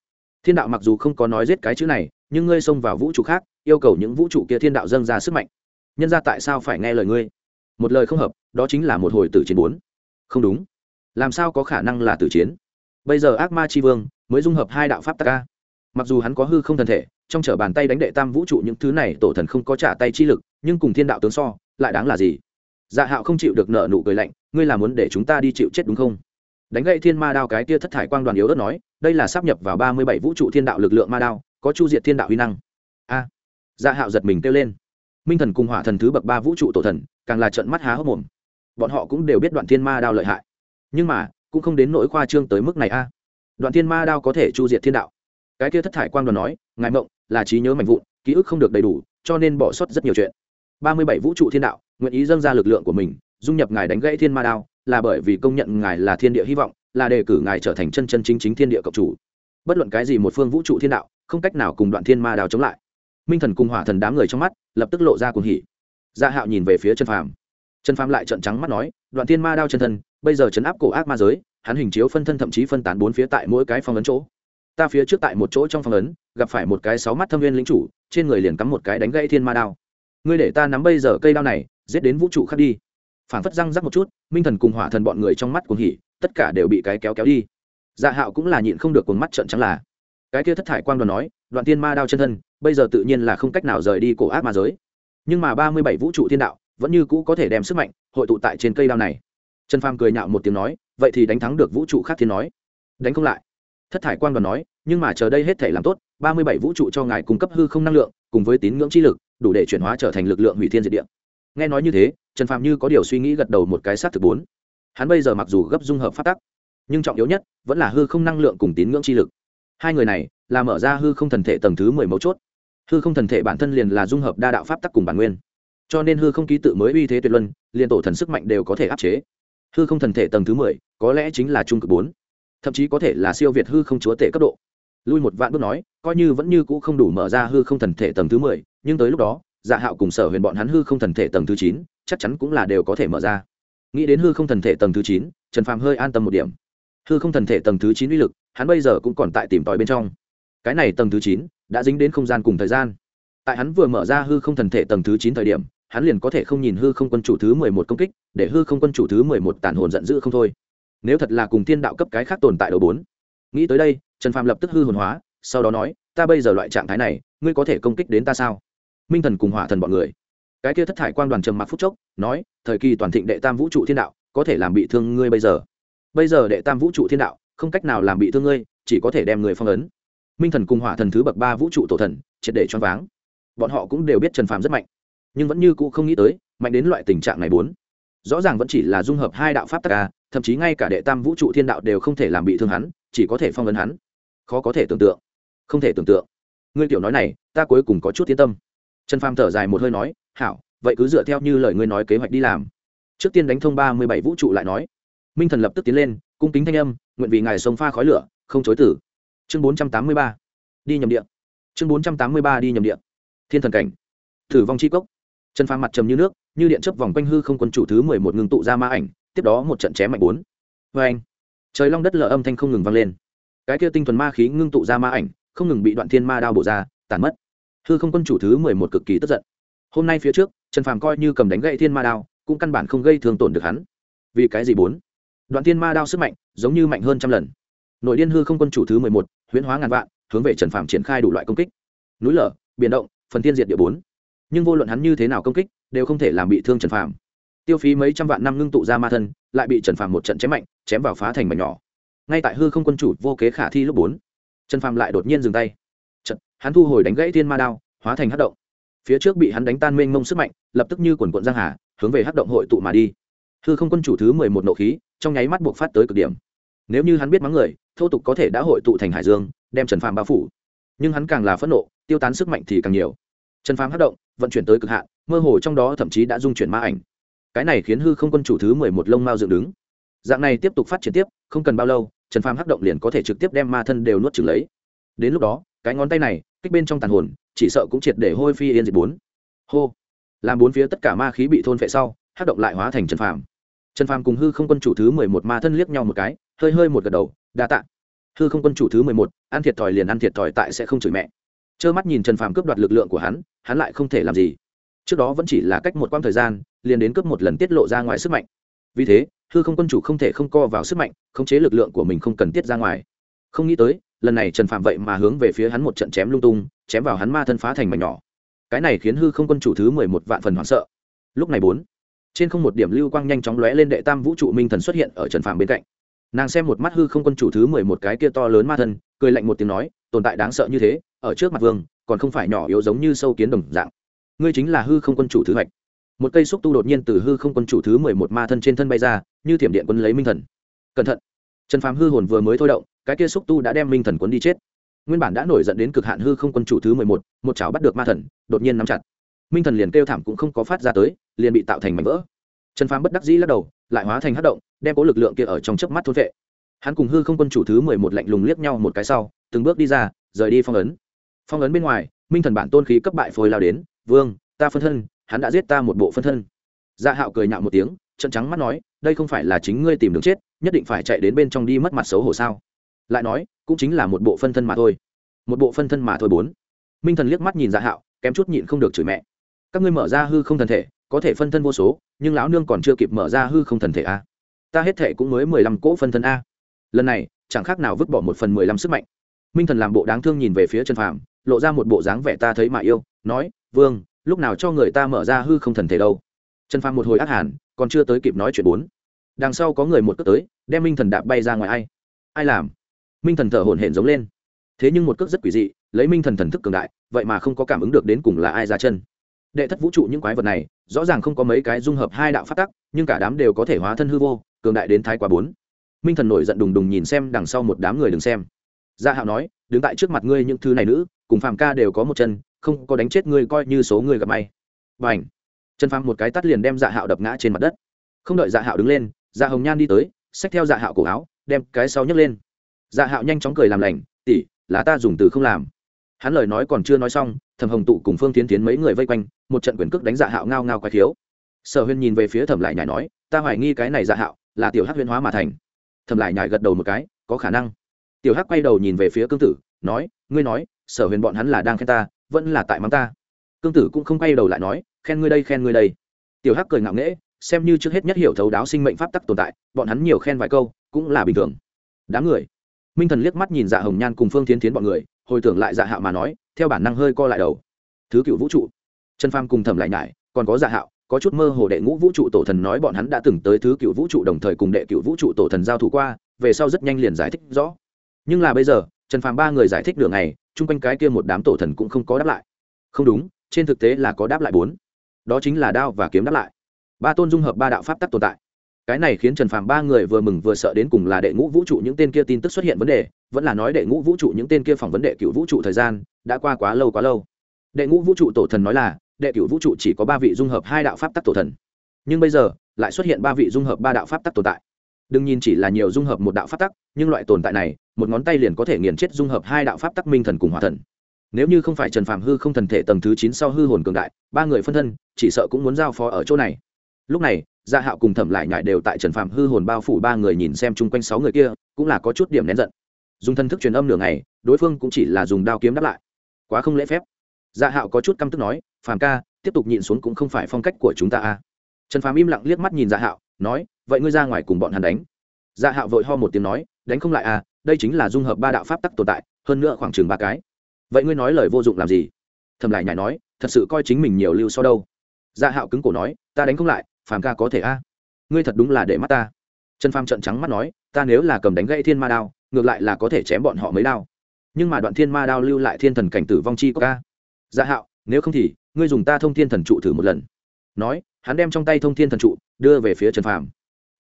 Thiên đạo mặc dù không có nói giết cái chữ này, nhưng ngươi xông vào vũ trụ khác, yêu cầu những vũ trụ kia thiên đạo dâng ra sức mạnh. Nhân ra tại sao phải nghe lời ngươi? Một lời không hợp, đó chính là một hồi tử chiến bốn. Không đúng. Làm sao có khả năng là tử chiến? Bây giờ ác ma c h i vương mới dung hợp hai đạo pháp tắc ca mặc dù hắn có hư không thân thể, trong chở bàn tay đánh đệ tam vũ trụ những thứ này tổ thần không có trả tay chi lực, nhưng cùng thiên đạo tướng so, lại đáng là gì? Dạ hạo không chịu được nợ nụ cười lạnh, ngươi là muốn để chúng ta đi chịu chết đúng không? Đánh gậy thiên ma đao cái kia thất thải quang đoàn yếu đất nói, đây là sắp nhập vào ba mươi bảy vũ trụ thiên đạo lực lượng ma đao, có chu diệt thiên đạo huy năng. A. Dạ hạo giật mình kêu lên minh thần cùng hỏa thần thứ bậc ba vũ trụ tổ thần, càng là trận mắt há hốc mồm. Bọn họ cũng đều biết đoạn thiên ma đao lợi hại. Nhưng mà, cũng không đến nỗi khoa trương tới mức này a. Đoạn thiên ma đao có thể chu diệt thiên đạo. Cái kia thất thải quang đoàn nói, ngài mộng, là trí nhớ mạnh vụn, ký ức không được đầy đủ, cho nên bỏ sót rất nhiều chuyện. Ba mươi bảy vũ trụ thiên đạo, nguyện ý dâng ra lực lượng của mình, dung nhập ngài đánh gãy thiên ma đao, là bởi vì công nhận ngài là thiên địa hy vọng, là đề cử ngài trở thành chân chân chính chính thiên địa cộng chủ. Bất luận cái gì một phương vũ trụ thiên đạo, không cách nào cùng đoạn thiên ma đao chống lại minh thần cùng hỏa thần đám người trong mắt lập tức lộ ra cuồng hỉ. Dạ hạo nhìn về phía chân phàm. Chân phàm lại trợn trắng mắt nói, đoạn thiên ma đao chân thân, bây giờ chấn áp cổ ác ma giới, hắn hình chiếu phân thân thậm chí phân tán bốn phía tại mỗi cái phong ấn chỗ. Ta phía trước tại một chỗ trong phong ấn, gặp phải một cái sáu mắt thâm viên lính chủ, trên người liền cắm một cái đánh gãy thiên ma đao. Ngươi để ta nắm bây giờ cây đao này, giết đến vũ trụ khác đi. Phản phất răng rắc một chút, minh thần cùng hỏa thần bọn người trong mắt cuồng hỉ, tất cả đều bị cái kéo kéo đi. Dạ hạo cũng là nhịn không được cuồng mắt trợn trắng là. Cái kia thất thải quang đoàn nói đoạn tiên ma đao chân thân, bây giờ tự nhiên là không cách nào rời đi cổ ác ma giới. Nhưng mà ba mươi bảy vũ trụ thiên đạo vẫn như cũ có thể đem sức mạnh hội tụ tại trên cây đao này. Trần phàm cười nhạo một tiếng nói, vậy thì đánh thắng được vũ trụ khác thiên nói. Đánh không lại. Thất thải Quan đoàn nói, nhưng mà chờ đây hết thể làm tốt, ba mươi bảy vũ trụ cho ngài cung cấp hư không năng lượng, cùng với tín ngưỡng chi lực, đủ để chuyển hóa trở thành lực lượng hủy thiên diệt địa. Nghe nói như thế, trần phạm như có điều suy nghĩ gật đầu một cái sát thực bốn. Hắn bây giờ mặc dù gấp dung hợp phát tắc, nhưng trọng yếu nhất vẫn là hư không năng lượng cùng tín ngưỡng chi lực hai người này là mở ra hư không thần thể tầng thứ mười mấu chốt. Hư không thần thể bản thân liền là dung hợp đa đạo pháp tắc cùng bản nguyên. Cho nên hư không ký tự mới uy thế tuyệt luân, liền tổ thần sức mạnh đều có thể áp chế. Hư không thần thể tầng thứ mười có lẽ chính là trung cực bốn, thậm chí có thể là siêu việt hư không chúa tể cấp độ. Lui một vạn bước nói, coi như vẫn như cũ không đủ mở ra hư không thần thể tầng thứ mười, nhưng tới lúc đó dạ hạo cùng sở huyền bọn hắn hư không thần thể tầng thứ chín, chắc chắn cũng là đều có thể mở ra. Nghĩ đến hư không thần thể tầng thứ chín, trần phàm hơi an tâm một điểm hư không thần thể tầng thứ chín uy lực, hắn bây giờ cũng còn tại tìm tòi bên trong. Cái này tầng thứ chín đã dính đến không gian cùng thời gian. Tại hắn vừa mở ra hư không thần thể tầng thứ chín thời điểm, hắn liền có thể không nhìn hư không quân chủ thứ mười một công kích, để hư không quân chủ thứ mười một tàn hồn giận dữ không thôi. Nếu thật là cùng thiên đạo cấp cái khác tồn tại đầu bốn. Nghĩ tới đây, trần phàm lập tức hư hồn hóa, sau đó nói, ta bây giờ loại trạng thái này, ngươi có thể công kích đến ta sao? Minh thần cùng hỏa thần bọn người. Cái kia thất thải quan đoàn trầm mặc phúc chốc, nói, thời kỳ toàn thịnh đệ tam vũ trụ thiên đạo, có thể làm bị thương ngươi bây giờ bây giờ đệ tam vũ trụ thiên đạo, không cách nào làm bị thương ngươi, chỉ có thể đem người phong ấn. Minh thần cùng hỏa thần thứ bậc ba vũ trụ tổ thần, triệt để choáng váng. Bọn họ cũng đều biết trần phàm rất mạnh, nhưng vẫn như cũ không nghĩ tới, mạnh đến loại tình trạng này bốn. Rõ ràng vẫn chỉ là dung hợp hai đạo pháp tắc ca thậm chí ngay cả đệ tam vũ trụ thiên đạo đều không thể làm bị thương hắn, chỉ có thể phong ấn hắn. Khó có thể tưởng tượng. Không thể tưởng tượng. Ngươi tiểu nói này, ta cuối cùng có chút yên tâm. Trần phàm thở dài một hơi nói, hảo, vậy cứ dựa theo như lời ngươi nói kế hoạch đi làm. Trước tiên đánh thông ba mươi bảy vũ trụ lại nói minh thần lập tức tiến lên, cung kính thanh âm, nguyện vì ngài sông pha khói lửa, không chối tử. Chương bốn trăm tám mươi ba, đi nhầm điện chương bốn trăm tám mươi ba, đi nhầm điện thiên thần cảnh. Thử vong chi cốc. Chân phàm mặt trầm như nước, như điện chấp vòng quanh hư không quân chủ thứ mười một ngưng tụ ra ma ảnh, tiếp đó một trận chém mạnh bốn. Vê anh, trời long đất lở âm thanh không ngừng vang lên. Cái kia tinh thuần ma khí ngưng tụ ra ma ảnh, không ngừng bị đoạn thiên ma đao bổ ra tàn mất. Hư không quân chủ thứ mười một cực kỳ tức giận. Hôm nay phía trước, trần phàm coi như cầm đánh gậy thiên ma đao, cũng căn bản không gây thương tổn được hắn. Vì cái gì bốn? Đoạn thiên ma đao sức mạnh, giống như mạnh hơn trăm lần. Nội điên hư không quân chủ thứ mười một, huyễn hóa ngàn vạn, hướng về trần phàm triển khai đủ loại công kích. Núi lở, biển động, phần tiên diệt địa bốn. Nhưng vô luận hắn như thế nào công kích, đều không thể làm bị thương trần phàm. Tiêu phí mấy trăm vạn năm ngưng tụ ra ma thân, lại bị trần phàm một trận chém mạnh, chém vào phá thành mảnh nhỏ. Ngay tại hư không quân chủ vô kế khả thi lúc bốn, trần phàm lại đột nhiên dừng tay. Trận hắn thu hồi đánh gãy thiên ma đao, hóa thành hát động. Phía trước bị hắn đánh tan mênh mông sức mạnh, lập tức như quần quận giang hà, hướng về hát động hội tụ mà đi. Hư không quân chủ thứ mười một nộ khí trong nháy mắt buộc phát tới cực điểm. Nếu như hắn biết mắng người, thô tục có thể đã hội tụ thành hải dương, đem trần phàm bao phủ. Nhưng hắn càng là phẫn nộ, tiêu tán sức mạnh thì càng nhiều. Trần phàm hát động, vận chuyển tới cực hạn, mơ hồ trong đó thậm chí đã dung chuyển ma ảnh. Cái này khiến hư không quân chủ thứ mười một lông mao dựng đứng. Dạng này tiếp tục phát triển tiếp, không cần bao lâu, trần phàm hắc động liền có thể trực tiếp đem ma thân đều nuốt trừng lấy. Đến lúc đó, cái ngón tay này, kích bên trong tàn hồn, chỉ sợ cũng triệt để hôi phi yên diệt bốn. Hô. Làm bốn phía tất cả ma khí bị thôn phệ sau hắc động lại hóa thành trần phàm trần phàm cùng hư không quân chủ thứ mười một ma thân liếc nhau một cái, hơi hơi một gật đầu, đa tạ. Hư không quân chủ thứ mười một, ăn thiệt thòi liền ăn thiệt thòi tại sẽ không chửi mẹ. Trơ mắt nhìn trần phàm cướp đoạt lực lượng của hắn hắn lại không thể làm gì. Trước đó vẫn chỉ là cách một quãng thời gian, liền đến cướp một lần tiết lộ ra ngoài sức mạnh. Vì thế, hư không quân chủ không thể không co vào sức mạnh, khống chế lực lượng của mình không cần tiết ra ngoài. Không nghĩ tới, lần này trần phạm vậy mà hướng về phía hắn một trận chém lung tung, chém vào hắn ma thân phá thành mảnh nhỏ. Cái này khiến hư không quân chủ thứ mười một vạn phần hoảng sợ. Lúc này bốn trên không một điểm lưu quang nhanh chóng lóe lên đệ tam vũ trụ minh thần xuất hiện ở trần phạm bên cạnh. Nàng xem một mắt hư không quân chủ thứ mười một cái kia to lớn ma thân cười lạnh một tiếng nói, tồn tại đáng sợ như thế, ở trước mặt vương, còn không phải nhỏ yếu giống như sâu kiến đồng dạng. Ngươi chính là hư không quân chủ thứ hoạch một cây xúc tu đột nhiên từ hư không quân chủ thứ mười một ma thân trên thân bay ra, như thiểm điện quân lấy minh thần. Cẩn thận. Trần phàm hư hồn vừa mới thôi động, cái kia xúc tu đã đem minh thần quân đi chết. Nguyên bản đã nổi dẫn đến cực hạn hư không quân chủ thứ mười một một chảo bắt được ma thần, đột nhiên nắm chặt minh thần liền kêu thảm cũng không có phát ra tới, liền bị tạo thành mảnh vỡ. Trần phàm bất đắc dĩ lắc đầu, lại hóa thành hát động, đem cố lực lượng kia ở trong chớp mắt thôn vệ. Hắn cùng hư không quân chủ thứ mười một lạnh lùng liếc nhau một cái sau, từng bước đi ra, rời đi phong ấn. Phong ấn bên ngoài, minh thần bản tôn khí cấp bại phôi lao đến, vương, ta phân thân, hắn đã giết ta một bộ phân thân. Dạ hạo cười nhạo một tiếng trận trắng mắt nói, đây không phải là chính ngươi tìm đường chết, nhất định phải chạy đến bên trong đi mất mặt xấu hổ sao? Lại nói, cũng chính là một bộ phân thân mà thôi. Một bộ phân thân mà thôi bốn. Minh thần liếc mắt nhìn dạ hạo, kém chút nhịn không được chửi mẹ các ngươi mở ra hư không thần thể, có thể phân thân vô số, nhưng lão nương còn chưa kịp mở ra hư không thần thể a. Ta hết thể cũng mới mười lăm cỗ phân thân a. Lần này, chẳng khác nào vứt bỏ một phần mười lăm sức mạnh. Minh thần làm bộ đáng thương nhìn về phía trần phàm, lộ ra một bộ dáng vẻ ta thấy mà yêu, nói, vương, lúc nào cho người ta mở ra hư không thần thể đâu? Trần phàm một hồi ác hàn, còn chưa tới kịp nói chuyện bốn. Đằng sau có người một cước tới, đem minh thần đạp bay ra ngoài ai? Ai làm? Minh thần thở hổn hển giống lên. Thế nhưng một cước rất quỷ dị, lấy minh thần thần thức cường đại, vậy mà không có cảm ứng được đến cùng là ai ra chân đệ thất vũ trụ những quái vật này, rõ ràng không có mấy cái dung hợp hai đạo phát tắc, nhưng cả đám đều có thể hóa thân hư vô, cường đại đến thái quá bốn. Minh thần nổi giận đùng đùng nhìn xem đằng sau một đám người đừng xem. Gia hạo nói, đứng tại trước mặt ngươi những thứ này nữ, cùng phàm ca đều có một chân, không có đánh chết ngươi coi như số ngươi gặp may. Và ảnh trần phàm một cái tắt liền đem dạ hạo đập ngã trên mặt đất. Không đợi dạ hạo đứng lên dạ hồng nhan đi tới, xách theo dạ hạo cổ áo, đem cái sau nhấc lên. Dạ hạo nhanh chóng cười làm lành tỉ là ta dùng từ không làm. Hắn lời nói còn chưa nói xong thẩm hồng tụ cùng phương tiến tiến mấy người vây quanh, một trận quyền cước đánh dạ hạo ngao ngao quái thiếu sở huyên nhìn về phía thẩm lại nhải nói, ta hoài nghi cái này dạ hạo là tiểu hắc huyên hóa mà thành. Thẩm lại nhải gật đầu một cái, có khả năng. Tiểu hắc quay đầu nhìn về phía cương tử, nói, ngươi nói, sở huyền bọn hắn là đang khen ta, vẫn là tại mắng ta. Cương tử cũng không quay đầu lại nói, khen ngươi đây, khen ngươi đây. Tiểu hắc cười ngạo nghễ, xem như trước hết nhất hiểu thấu đáo sinh mệnh pháp tắc tồn tại, bọn hắn nhiều khen vài câu, cũng là bình thường. Đám người. Minh thần liếc mắt nhìn dạ hồng nhan cùng phương tiến tiến bọn người hồi tưởng lại dạ hạo mà nói, theo bản năng hơi co lại đầu. Thứ cựu vũ trụ. Trần pham cùng thẩm lại nhải, còn có dạ hạo, có chút mơ hồ đệ ngũ vũ trụ tổ thần nói bọn hắn đã từng tới thứ cựu vũ trụ đồng thời cùng đệ cựu vũ trụ tổ thần giao thủ qua, về sau rất nhanh liền giải thích rõ. Nhưng là bây giờ, trần phàm ba người giải thích đường này, chung quanh cái kia một đám tổ thần cũng không có đáp lại. Không đúng, trên thực tế là có đáp lại bốn. Đó chính là đao và kiếm đáp lại. Ba tôn dung hợp ba đạo pháp tắc tồn tại cái này khiến trần phàm ba người vừa mừng vừa sợ đến cùng là đệ ngũ vũ trụ những tên kia tin tức xuất hiện vấn đề, vẫn là nói đệ ngũ vũ trụ những tên kia phỏng vấn đệ cựu vũ trụ thời gian, đã qua quá lâu quá lâu. Đệ ngũ vũ trụ tổ thần nói là, đệ cựu vũ trụ chỉ có ba vị dung hợp hai đạo pháp tắc tổ thần. Nhưng bây giờ, lại xuất hiện ba vị dung hợp ba đạo pháp tắc tồn tại. Đừng nhìn chỉ là nhiều dung hợp một đạo pháp tắc, nhưng loại tồn tại này, một ngón tay liền có thể nghiền chết dung hợp hai đạo pháp tắc minh thần cùng hòa thần. Nếu như không phải trần phàm hư không thần thể tầng thứ chín sau hư hồn cường đại, ba người phân thân, chỉ sợ cũng muốn giao phó ở chỗ này. Lúc này gia hạo cùng thẩm lại nhại đều tại trần phàm hư hồn bao phủ ba người nhìn xem chung quanh sáu người kia, cũng là có chút điểm nén giận. Dùng thân thức truyền âm nửa ngày, đối phương cũng chỉ là dùng đao kiếm đáp lại. Quá không lễ phép. Gia hạo có chút căm tức nói, phàm ca, tiếp tục nhịn xuống cũng không phải phong cách của chúng ta a trần phàm im lặng liếc mắt nhìn gia hạo, nói, vậy ngươi ra ngoài cùng bọn hắn đánh. Gia hạo vội ho một tiếng nói, đánh không lại à đây chính là dung hợp ba đạo pháp tắc tồn tại, hơn nữa khoảng chừng ba cái. Vậy ngươi nói lời vô dụng làm gì? Thầm lại nhảy nói, thật sự coi chính mình nhiều lưu so đâu. Gia hạo cứng cổ nói, ta đánh không lại phàm ca có thể a? Ngươi thật đúng là để mắt ta. Trần phàm trận trắng mắt nói, ta nếu là cầm đánh gãy thiên ma đao, ngược lại là có thể chém bọn họ mấy đao. Nhưng mà đoạn thiên ma đao lưu lại thiên thần cảnh tử vong chi có ca. Dạ hạo, nếu không thì, ngươi dùng ta thông thiên thần trụ thử một lần. Nói, hắn đem trong tay thông thiên thần trụ đưa về phía trần phàm.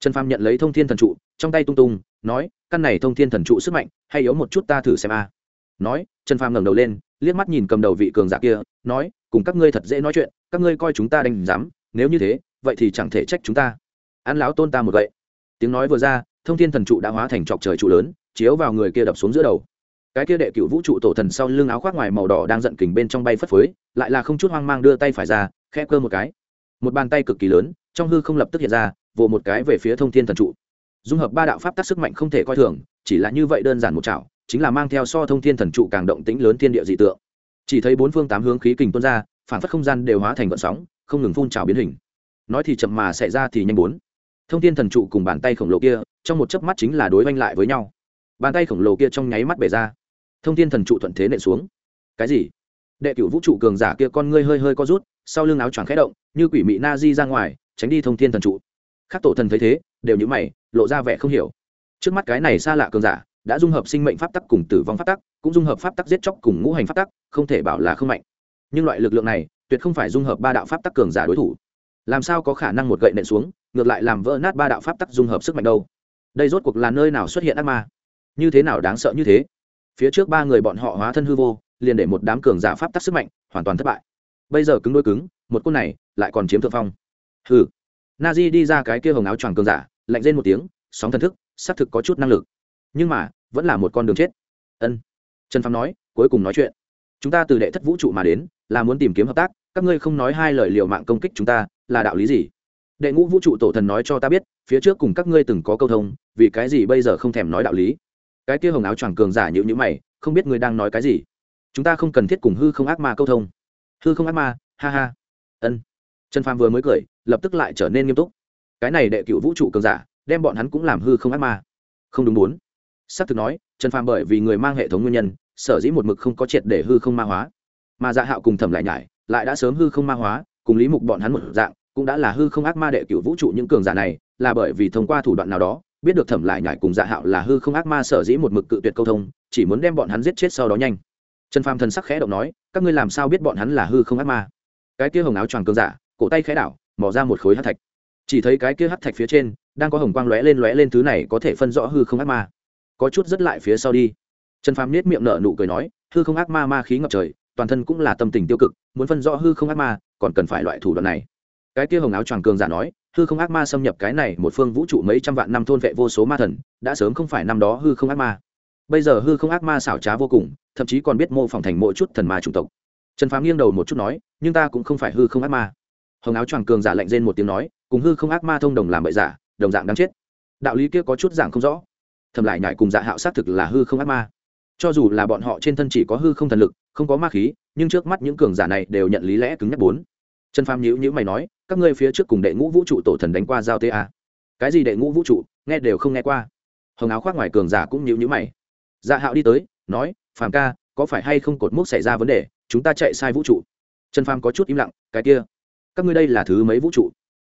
Trần phàm nhận lấy thông thiên thần trụ, trong tay tung tung, nói, căn này thông thiên thần trụ sức mạnh, hay yếu một chút ta thử xem a. Nói, trần phàm ngẩng đầu lên, liếc mắt nhìn cầm đầu vị cường giả kia, nói, cùng các ngươi thật dễ nói chuyện, các ngươi coi chúng ta đánh dám nếu như thế vậy thì chẳng thể trách chúng ta. Ăn láo tôn ta một vậy tiếng nói vừa ra, thông thiên thần trụ đã hóa thành trọc trời trụ lớn, chiếu vào người kia đập xuống giữa đầu. Cái kia đệ cựu vũ trụ tổ thần sau lưng áo khoác ngoài màu đỏ đang giận kình bên trong bay phất phới, lại là không chút hoang mang đưa tay phải ra, khẽ cơ một cái. Một bàn tay cực kỳ lớn, trong hư không lập tức hiện ra, vồ một cái về phía thông thiên thần trụ. Dung hợp ba đạo pháp tác sức mạnh không thể coi thường, chỉ là như vậy đơn giản một chảo, chính là mang theo so thông thiên thần trụ càng động tĩnh lớn thiên địa dị tượng. Chỉ thấy bốn phương tám hướng khí kình tuôn ra, phản phất không gian đều hóa thành vận sóng, không ngừng phun trào biến hình nói thì chậm mà xảy ra thì nhanh bốn. Thông thiên thần trụ cùng bàn tay khổng lồ kia, trong một chớp mắt chính là đối oanh lại với nhau. Bàn tay khổng lồ kia trong nháy mắt bể ra. Thông thiên thần trụ thuận thế nện xuống. Cái gì? Đệ cửu vũ trụ cường giả kia con ngươi hơi hơi co rút, sau lưng áo choàng khẽ động, như quỷ mị na di ra ngoài, tránh đi thông thiên thần trụ. Các tổ thần thấy thế, đều nhữ mày, lộ ra vẻ không hiểu. Trước mắt cái này xa lạ cường giả, đã dung hợp sinh mệnh pháp tắc cùng tử vong pháp tắc, cũng dung hợp pháp tắc giết chóc cùng ngũ hành pháp tắc, không thể bảo là không mạnh. Nhưng loại lực lượng này, tuyệt không phải dung hợp ba đạo pháp tắc cường giả đối thủ làm sao có khả năng một gậy nện xuống, ngược lại làm vỡ nát ba đạo pháp tắc dung hợp sức mạnh đâu. Đây rốt cuộc là nơi nào xuất hiện ác ma? Như thế nào đáng sợ như thế? Phía trước ba người bọn họ hóa thân hư vô, liền để một đám cường giả pháp tắc sức mạnh hoàn toàn thất bại. Bây giờ cứng đôi cứng, một côn này lại còn chiếm thượng phong. Hừ. Na di đi ra cái kia hồng áo choàng cường giả, lạnh lên một tiếng, sóng thần thức, xác thực có chút năng lực. Nhưng mà, vẫn là một con đường chết. Ân. Trần Phong nói, cuối cùng nói chuyện. Chúng ta từ đệ thất vũ trụ mà đến, là muốn tìm kiếm hợp tác, các ngươi không nói hai lời liệu mạng công kích chúng ta là đạo lý gì? Đệ ngũ vũ trụ tổ thần nói cho ta biết, phía trước cùng các ngươi từng có câu thông, vì cái gì bây giờ không thèm nói đạo lý? Cái kia hồng áo choàng cường giả nhịu nhữ mày, không biết ngươi đang nói cái gì. Chúng ta không cần thiết cùng hư không ác ma câu thông. Hư không ác ma, ha ha. Ân. Trần phàm vừa mới cười, lập tức lại trở nên nghiêm túc. Cái này đệ cựu vũ trụ cường giả, đem bọn hắn cũng làm hư không ác ma. Không đúng bốn. S ắ c thực nói, trần phàm bởi vì người mang hệ thống nguyên nhân, sở dĩ một mực không có triệt để hư không ma hóa. Mà dạ hạo cùng thẩm lại nhải, lại đã sớm hư không ma hóa, cùng lý mục bọn hắn một dạng cũng đã là hư không ác ma đệ cửu vũ trụ những cường giả này, là bởi vì thông qua thủ đoạn nào đó, biết được thẩm lại nhải cùng dạ hạo là hư không ác ma sở dĩ một mực cự tuyệt câu thông, chỉ muốn đem bọn hắn giết chết sau đó nhanh. Trần phàm thần sắc khẽ động nói, các ngươi làm sao biết bọn hắn là hư không ác ma? Cái kia hồng áo choàng cường giả, cổ tay khẽ đảo mỏ ra một khối hát thạch. Chỉ thấy cái kia hát thạch phía trên, đang có hồng quang lóe lên lóe lên thứ này có thể phân rõ hư không ác ma. Có chút rất lại phía sau đi. Trần phàm nết miệng nở nụ cười nói, hư không ác ma ma khí ngập trời, toàn thân cũng là tâm tình tiêu cực, muốn phân rõ hư không ác ma, còn cần phải loại thủ đoạn này cái kia hồng áo choàng cường giả nói, hư không ác ma xâm nhập cái này một phương vũ trụ mấy trăm vạn năm thôn vệ vô số ma thần, đã sớm không phải năm đó hư không ác ma. Bây giờ hư không ác ma xảo trá vô cùng, thậm chí còn biết mô phỏng thành mỗi chút thần ma chủng tộc. Trần phám nghiêng đầu một chút nói, nhưng ta cũng không phải hư không ác ma. Hồng áo choàng cường giả lạnh rên một tiếng nói, cùng hư không ác ma thông đồng làm bậy giả, đồng dạng đáng chết. Đạo lý kia có chút dạng không rõ. Thầm lại nhại cùng dạ hạo xác thực là hư không ác ma. Cho dù là bọn họ trên thân chỉ có hư không thần lực, không có ma khí, nhưng trước mắt những cường giả này đều nhận lý lẽ cứng nhắc bốn trần phàm nhữ nhữ mày nói, các ngươi phía trước cùng đệ ngũ vũ trụ tổ thần đánh qua giao ta à? cái gì đệ ngũ vũ trụ? Nghe đều không nghe qua. Hồng áo khoác ngoài cường giả cũng nhíu nhíu mày. Dạ hạo đi tới, nói, phàm ca, có phải hay không cột mốc xảy ra vấn đề? Chúng ta chạy sai vũ trụ. Trần phàm có chút im lặng, cái kia, các ngươi đây là thứ mấy vũ trụ?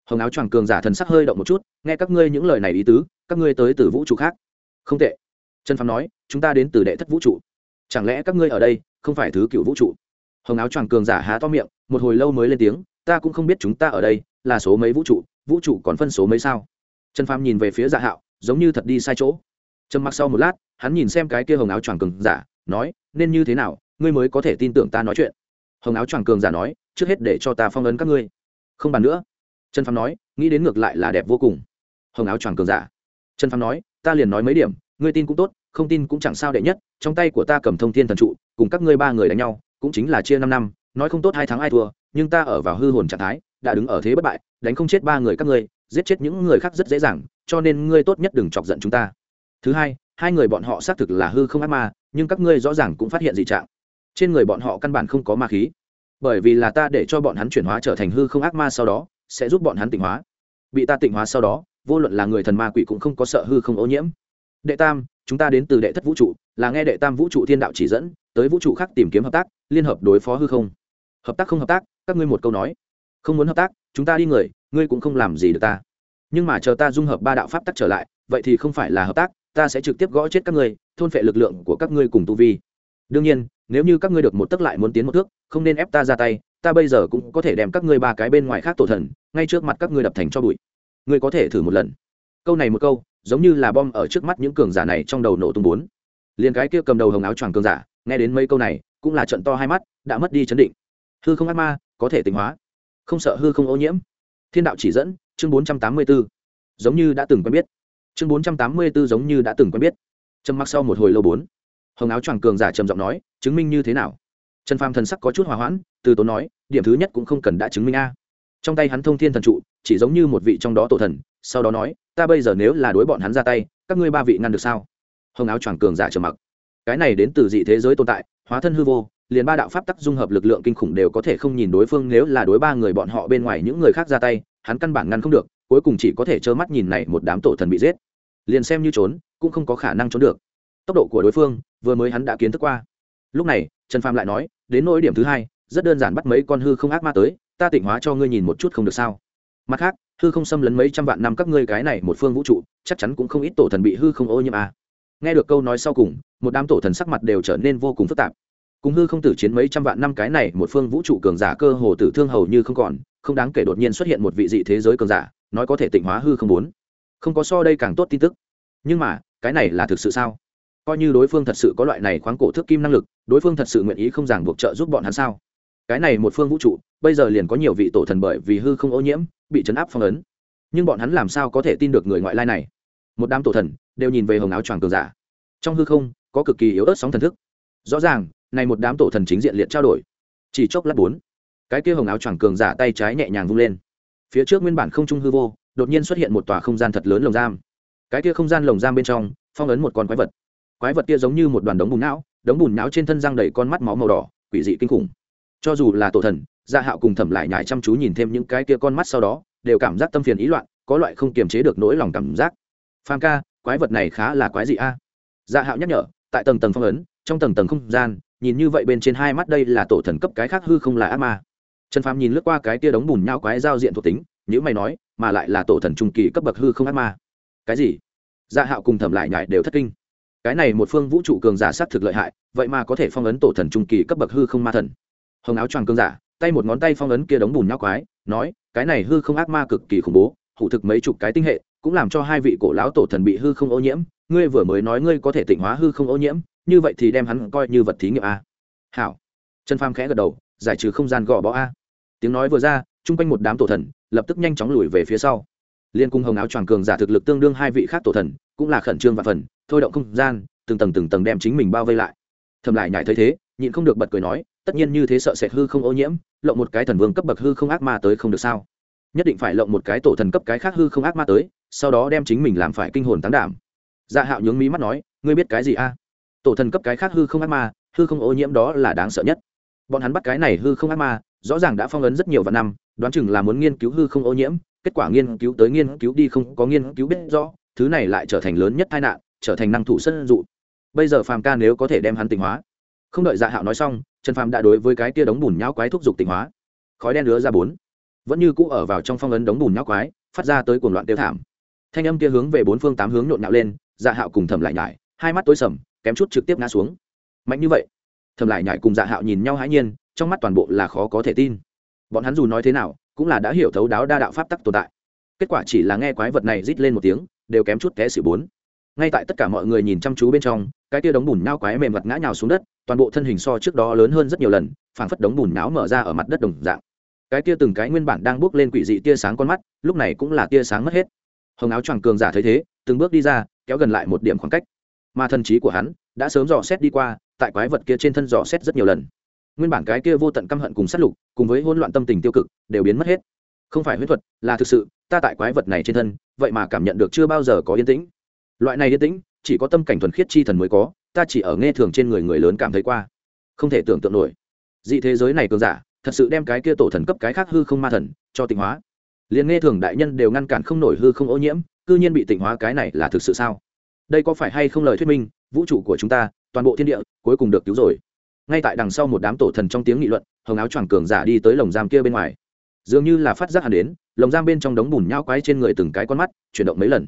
Hồng áo choàng cường giả thần sắc hơi động một chút, nghe các ngươi những lời này ý tứ, các ngươi tới từ vũ trụ khác. Không tệ. Trần phàm nói, chúng ta đến từ đệ thất vũ trụ. Chẳng lẽ các ngươi ở đây không phải thứ cựu vũ trụ? Hồng áo choàng cường giả há to miệng, một hồi lâu mới lên tiếng, ta cũng không biết chúng ta ở đây là số mấy vũ trụ vũ trụ còn phân số mấy sao? Trần phàm nhìn về phía dạ hạo, giống như thật đi sai chỗ. Trầm mặc sau một lát, hắn nhìn xem cái kia hồng áo choàng cường giả, nói, nên như thế nào, ngươi mới có thể tin tưởng ta nói chuyện? Hồng áo choàng cường giả nói, trước hết để cho ta phong ấn các ngươi. Không bàn nữa. Trần phàm nói, nghĩ đến ngược lại là đẹp vô cùng. Hồng áo choàng cường giả. Trần phàm nói, ta liền nói mấy điểm, ngươi tin cũng tốt, không tin cũng chẳng sao đệ nhất, trong tay của ta cầm thông thiên thần trụ, cùng các ngươi ba người đánh nhau cũng chính là chia năm năm, nói không tốt hai tháng ai thua, nhưng ta ở vào hư hồn trạng thái, đã đứng ở thế bất bại, đánh không chết ba người các ngươi, giết chết những người khác rất dễ dàng, cho nên ngươi tốt nhất đừng chọc giận chúng ta. Thứ hai hai người bọn họ xác thực là hư không ác ma, nhưng các ngươi rõ ràng cũng phát hiện dị trạng. Trên người bọn họ căn bản không có ma khí. Bởi vì là ta để cho bọn hắn chuyển hóa trở thành hư không ác ma sau đó, sẽ giúp bọn hắn tịnh hóa. Bị ta tịnh hóa sau đó, vô luận là người thần ma quỷ cũng không có sợ hư không ô nhiễm. Đệ tam, chúng ta đến từ đệ thất vũ trụ, là nghe đệ tam vũ trụ thiên đạo chỉ dẫn, tới vũ trụ khác tìm kiếm hợp tác liên hợp đối phó hư không? Hợp tác không hợp tác, các ngươi một câu nói. Không muốn hợp tác, chúng ta đi người, ngươi cũng không làm gì được ta. Nhưng mà chờ ta dung hợp ba đạo pháp tắc trở lại, vậy thì không phải là hợp tác, ta sẽ trực tiếp gõ chết các ngươi, thôn phệ lực lượng của các ngươi cùng tu vi. Đương nhiên, nếu như các ngươi được một tấc lại muốn tiến một thước, không nên ép ta ra tay, ta bây giờ cũng có thể đem các ngươi ba cái bên ngoài khác tổ thần, ngay trước mặt các ngươi đập thành cho bụi. Ngươi có thể thử một lần. Câu này một câu, giống như là bom ở trước mắt những cường giả này trong đầu nổ tung bốn. Liền cái kia cầm đầu hồng áo choàng cường giả, nghe đến mấy câu này cũng là trận to hai mắt, đã mất đi chấn định. Hư không ác ma có thể tình hóa, không sợ hư không ô nhiễm. Thiên đạo chỉ dẫn, chương bốn trăm tám mươi b ố giống như đã từng quen biết. Chương bốn trăm tám mươi b ố giống như đã từng quen biết. Trầm mặc sau một hồi lâu bốn. Hồng áo choàng cường giả trầm giọng nói, chứng minh như thế nào? Trần phàm thần sắc có chút hòa hoãn, từ tốn nói, điểm thứ nhất cũng không cần đã chứng minh a. Trong tay hắn thông thiên thần trụ, chỉ giống như một vị trong đó tổ thần, sau đó nói, ta bây giờ nếu là đối bọn hắn ra tay, các ngươi ba vị ngăn được sao? Hồng áo choàng cường giả trầm mặc. Cái này đến từ dị thế giới tồn tại hóa thân hư vô, liền ba đạo pháp tắc dung hợp lực lượng kinh khủng đều có thể không nhìn đối phương, nếu là đối ba người bọn họ bên ngoài những người khác ra tay, hắn căn bản ngăn không được, cuối cùng chỉ có thể trơ mắt nhìn này một đám tổ thần bị giết. Liền xem như trốn, cũng không có khả năng trốn được. Tốc độ của đối phương, vừa mới hắn đã kiến thức qua. Lúc này, trần phàm lại nói, đến nỗi điểm thứ hai, rất đơn giản bắt mấy con hư không ác ma tới, ta tỉnh hóa cho ngươi nhìn một chút không được sao? Mặt khác, hư không xâm lấn mấy trăm vạn năm các ngươi cái này một phương vũ trụ, chắc chắn cũng không ít tổ thần bị hư không ô nhiễm à. nghe được câu nói sau cùng một đám tổ thần sắc mặt đều trở nên vô cùng phức tạp. Cùng hư không tử chiến mấy trăm vạn năm cái này, một phương vũ trụ cường giả cơ hồ tử thương hầu như không còn, không đáng kể đột nhiên xuất hiện một vị dị thế giới cường giả, nói có thể tịnh hóa hư không bốn. Không có so đây càng tốt tin tức. Nhưng mà, cái này là thực sự sao? Coi như đối phương thật sự có loại này khoáng cổ thước kim năng lực, đối phương thật sự nguyện ý không ràng buộc trợ giúp bọn hắn sao? Cái này một phương vũ trụ, bây giờ liền có nhiều vị tổ thần bởi vì hư không ô nhiễm, bị chấn áp phong ấn. Nhưng bọn hắn làm sao có thể tin được người ngoại lai này? Một đám tổ thần đều nhìn về hồng áo choàng cường giả. Trong hư không có cực kỳ yếu ớt sóng thần thức. Rõ ràng, này một đám tổ thần chính diện liệt trao đổi. Chỉ chốc lát bốn, cái kia hồng áo choàng cường giả tay trái nhẹ nhàng vung lên. Phía trước nguyên bản không trung hư vô, đột nhiên xuất hiện một tòa không gian thật lớn lồng giam. Cái kia không gian lồng giam bên trong, phong ấn một con quái vật. Quái vật kia giống như một đoàn đống bùn não, đống bùn não trên thân răng đầy con mắt máu màu đỏ, quỷ dị kinh khủng. Cho dù là tổ thần gia hạo cùng thẩm lại nhải chăm chú nhìn thêm những cái kia con mắt sau đó, đều cảm giác tâm phiền ý loạn, có loại không kiềm chế được nỗi lòng cảm giác. Phan ca, quái vật này khá là quái dị a. Dạ hạo nhắc nhở tại tầng tầng phong ấn, trong tầng tầng không gian, nhìn như vậy bên trên hai mắt đây là tổ thần cấp cái khác hư không là ác ma. Trần phàm nhìn lướt qua cái tia đống bùn nhau quái giao diện thuộc tính nhữ mày nói, mà lại là tổ thần trung kỳ cấp bậc hư không ác ma. Cái gì? Dạ hạo cùng thẩm lại nhải đều thất kinh. Cái này một phương vũ trụ cường giả sát thực lợi hại, vậy mà có thể phong ấn tổ thần trung kỳ cấp bậc hư không ma thần. Hồng áo choàng cường giả, tay một ngón tay phong ấn kia đống bùn nhau quái, nói, cái này hư không ác ma cực kỳ khủng bố, hủ thực mấy chục cái tinh hệ, cũng làm cho hai vị cổ lão tổ thần bị hư không ô nhiễm ngươi vừa mới nói ngươi có thể tịnh hóa hư không ô nhiễm, như vậy thì đem hắn coi như vật thí nghiệm a. Hảo. Trần pham khẽ gật đầu, giải trừ không gian gò bó a. Tiếng nói vừa ra, chung quanh một đám tổ thần lập tức nhanh chóng lùi về phía sau. Liên cung hồng áo choàng cường giả thực lực tương đương hai vị khác tổ thần, cũng là khẩn trương và phần, thôi động không gian, từng tầng từng tầng đem chính mình bao vây lại. Thầm lại nhải thấy thế, nhịn không được bật cười nói, tất nhiên như thế sợ sệt hư không ô nhiễm, lộng một cái thần vương cấp bậc hư không ác ma tới không được sao? Nhất định phải lộng một cái tổ thần cấp cái khác hư không ác ma tới, sau đó đem chính mình làm phải kinh hồn tán đảm dạ hạo nhướng mí mắt nói, ngươi biết cái gì a? Tổ thần cấp cái khác hư không ác ma, hư không ô nhiễm đó là đáng sợ nhất. Bọn hắn bắt cái này hư không ác ma, rõ ràng đã phong ấn rất nhiều vạn năm, đoán chừng là muốn nghiên cứu hư không ô nhiễm, kết quả nghiên cứu tới nghiên cứu đi không có nghiên cứu biết rõ, thứ này lại trở thành lớn nhất tai nạn, trở thành năng thủ sân dụ. Bây giờ phàm ca nếu có thể đem hắn tịnh hóa. Không đợi dạ hạo nói xong, trần phàm đã đối với cái tia đống bùn nhão quái thúc giục tịnh hóa. Khói đen lứa ra bốn. Vẫn như cũ ở vào trong phong ấn đống bùn nhão quái, phát ra tới cuồng loạn tiêu thảm. Thanh âm kia hướng về bốn phương tám hướng nhộn nhạo lên dạ hạo cùng thầm lại nhải, hai mắt tối sầm, kém chút trực tiếp ngã xuống. Mạnh như vậy? Thầm lại nhải cùng dạ hạo nhìn nhau hãi nhiên, trong mắt toàn bộ là khó có thể tin. Bọn hắn dù nói thế nào, cũng là đã hiểu thấu đáo đa đạo pháp tắc tồn tại. Kết quả chỉ là nghe quái vật này rít lên một tiếng, đều kém chút té xỉu bốn. Ngay tại tất cả mọi người nhìn chăm chú bên trong, cái tia đống bùn nao quái mềm mặt ngã nhào xuống đất, toàn bộ thân hình so trước đó lớn hơn rất nhiều lần, phảng phất đống bùn nhão mở ra ở mặt đất đồng dạng. Cái tia từng cái nguyên bản đang bước lên quỷ dị tia sáng con mắt, lúc này cũng là tia sáng mất hết. Hồng áo choàng cường giả thấy thế, từng bước đi ra kéo gần lại một điểm khoảng cách. Mà thần trí của hắn đã sớm dò xét đi qua, tại quái vật kia trên thân dò xét rất nhiều lần. Nguyên bản cái kia vô tận căm hận cùng sát lục, cùng với hỗn loạn tâm tình tiêu cực, đều biến mất hết. Không phải huyết thuật, là thực sự, ta tại quái vật này trên thân, vậy mà cảm nhận được chưa bao giờ có yên tĩnh. Loại này yên tĩnh, chỉ có tâm cảnh thuần khiết chi thần mới có, ta chỉ ở nghe thường trên người người lớn cảm thấy qua. Không thể tưởng tượng nổi. Dị thế giới này cường giả, thật sự đem cái kia tổ thần cấp cái khác hư không ma thần cho tịnh hóa. Liền nghe thường đại nhân đều ngăn cản không nổi hư không ô nhiễm cư nhiên bị tịnh hóa cái này là thực sự sao? Đây có phải hay không lời thuyết minh, vũ trụ của chúng ta, toàn bộ thiên địa, cuối cùng được cứu rồi. Ngay tại đằng sau một đám tổ thần trong tiếng nghị luận, hồng áo choàng cường giả đi tới lồng giam kia bên ngoài. Dường như là phát giác hẳn đến, lồng giam bên trong đống bùn nhao quái trên người từng cái con mắt, chuyển động mấy lần.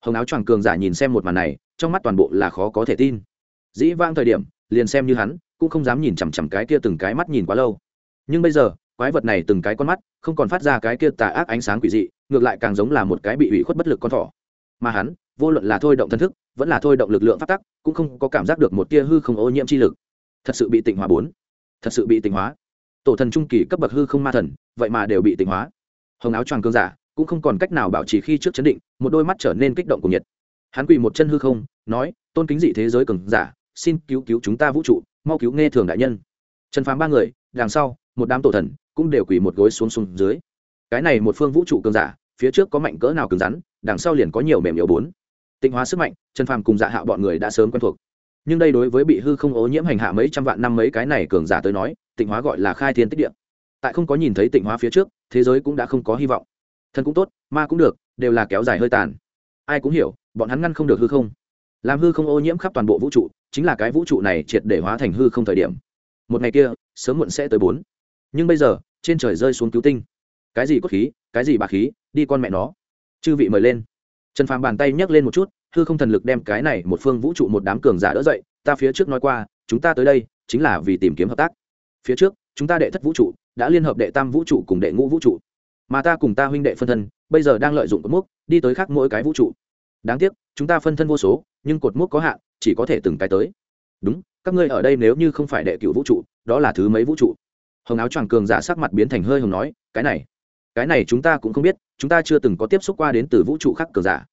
Hồng áo choàng cường giả nhìn xem một màn này, trong mắt toàn bộ là khó có thể tin. Dĩ vang thời điểm, liền xem như hắn, cũng không dám nhìn chằm chằm cái kia từng cái mắt nhìn quá lâu. Nhưng bây giờ, quái vật này từng cái con mắt, không còn phát ra cái kia tà ác ánh sáng quỷ dị ngược lại càng giống là một cái bị ủy khuất bất lực con thỏ. Mà hắn, vô luận là thôi động thân thức, vẫn là thôi động lực lượng phát tắc, cũng không có cảm giác được một tia hư không ô nhiễm chi lực. Thật sự bị tịnh hóa bốn. Thật sự bị tịnh hóa. Tổ thần trung kỳ cấp bậc hư không ma thần, vậy mà đều bị tịnh hóa. Hồng áo choàng cương giả, cũng không còn cách nào bảo trì khi trước chấn định, một đôi mắt trở nên kích động của nhiệt. Hắn quỳ một chân hư không, nói, tôn kính dị thế giới cường giả, xin cứu cứu chúng ta vũ trụ, mau cứu nghe thường đại nhân. Trần phàm ba người, đằng sau, một đám tổ thần, cũng đều quỳ một gối xuống xuống dưới cái này một phương vũ trụ cường giả, phía trước có mạnh cỡ nào cứng rắn, đằng sau liền có nhiều mềm yếu bốn. Tịnh hóa sức mạnh, trần phàm cùng dạ hạo bọn người đã sớm quen thuộc. Nhưng đây đối với bị hư không ô nhiễm hành hạ mấy trăm vạn năm mấy cái này cường giả tới nói, tịnh hóa gọi là khai thiên tích địa. Tại không có nhìn thấy tịnh hóa phía trước, thế giới cũng đã không có hy vọng. Thân cũng tốt, ma cũng được, đều là kéo dài hơi tàn. Ai cũng hiểu, bọn hắn ngăn không được hư không. Làm hư không ô nhiễm khắp toàn bộ vũ trụ, chính là cái vũ trụ này triệt để hóa thành hư không thời điểm. Một ngày kia, sớm muộn sẽ tới bốn. Nhưng bây giờ, trên trời rơi xuống cứu tinh cái gì cốt khí, cái gì bà khí, đi con mẹ nó. Chư vị mời lên. Trần phàm bàn tay nhấc lên một chút, hư không thần lực đem cái này một phương vũ trụ một đám cường giả đỡ dậy, ta phía trước nói qua, chúng ta tới đây chính là vì tìm kiếm hợp tác. Phía trước, chúng ta đệ thất vũ trụ đã liên hợp đệ tam vũ trụ cùng đệ ngũ vũ trụ. Mà ta cùng ta huynh đệ phân thân, bây giờ đang lợi dụng cột mốc, đi tới khác mỗi cái vũ trụ. Đáng tiếc, chúng ta phân thân vô số, nhưng cột mốc có hạn, chỉ có thể từng cái tới. Đúng, các ngươi ở đây nếu như không phải đệ cựu vũ trụ, đó là thứ mấy vũ trụ? Hồng áo choàng cường giả sắc mặt biến thành hơi hồng nói, cái này cái này chúng ta cũng không biết, chúng ta chưa từng có tiếp xúc qua đến từ vũ trụ khác cường giả.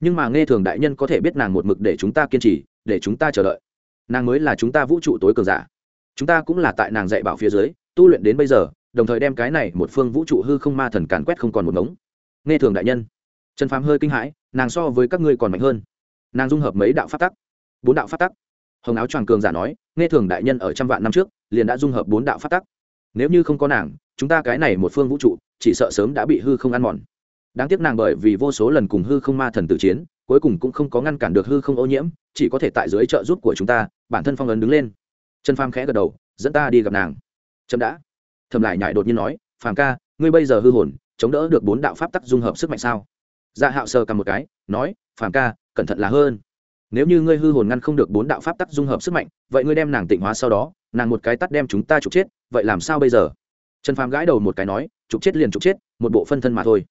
Nhưng mà nghe thường đại nhân có thể biết nàng một mực để chúng ta kiên trì, để chúng ta chờ đợi. Nàng mới là chúng ta vũ trụ tối cường giả. Chúng ta cũng là tại nàng dạy bảo phía dưới, tu luyện đến bây giờ, đồng thời đem cái này một phương vũ trụ hư không ma thần càn quét không còn một ngống. Nghe thường đại nhân, trần phàm hơi kinh hãi, nàng so với các ngươi còn mạnh hơn. Nàng dung hợp mấy đạo phát tắc. Bốn đạo phát tắc. Hồng áo choàng cường giả nói, nghe thường đại nhân ở trăm vạn năm trước, liền đã dung hợp bốn đạo phát tắc. Nếu như không có nàng, chúng ta cái này một phương vũ trụ chỉ sợ sớm đã bị hư không ăn mòn. Đáng tiếc nàng bởi vì vô số lần cùng hư không ma thần tử chiến, cuối cùng cũng không có ngăn cản được hư không ô nhiễm, chỉ có thể tại dưới trợ giúp của chúng ta, bản thân phong ấn đứng lên. Trần phàm khẽ gật đầu, dẫn ta đi gặp nàng. Chậm đã. Thầm lại nhại đột nhiên nói, phàm ca, ngươi bây giờ hư hồn, chống đỡ được bốn đạo pháp tắc dung hợp sức mạnh sao? Dạ hạo sờ cầm một cái, nói, phàm ca, cẩn thận là hơn. Nếu như ngươi hư hồn ngăn không được bốn đạo pháp tắc dung hợp sức mạnh, vậy ngươi đem nàng tịnh hóa sau đó, nàng một cái tắt đem chúng ta trục chết, vậy làm sao bây giờ? Trần phàm gãi đầu một cái nói trục chết liền trục chết, một bộ phân thân mà thôi.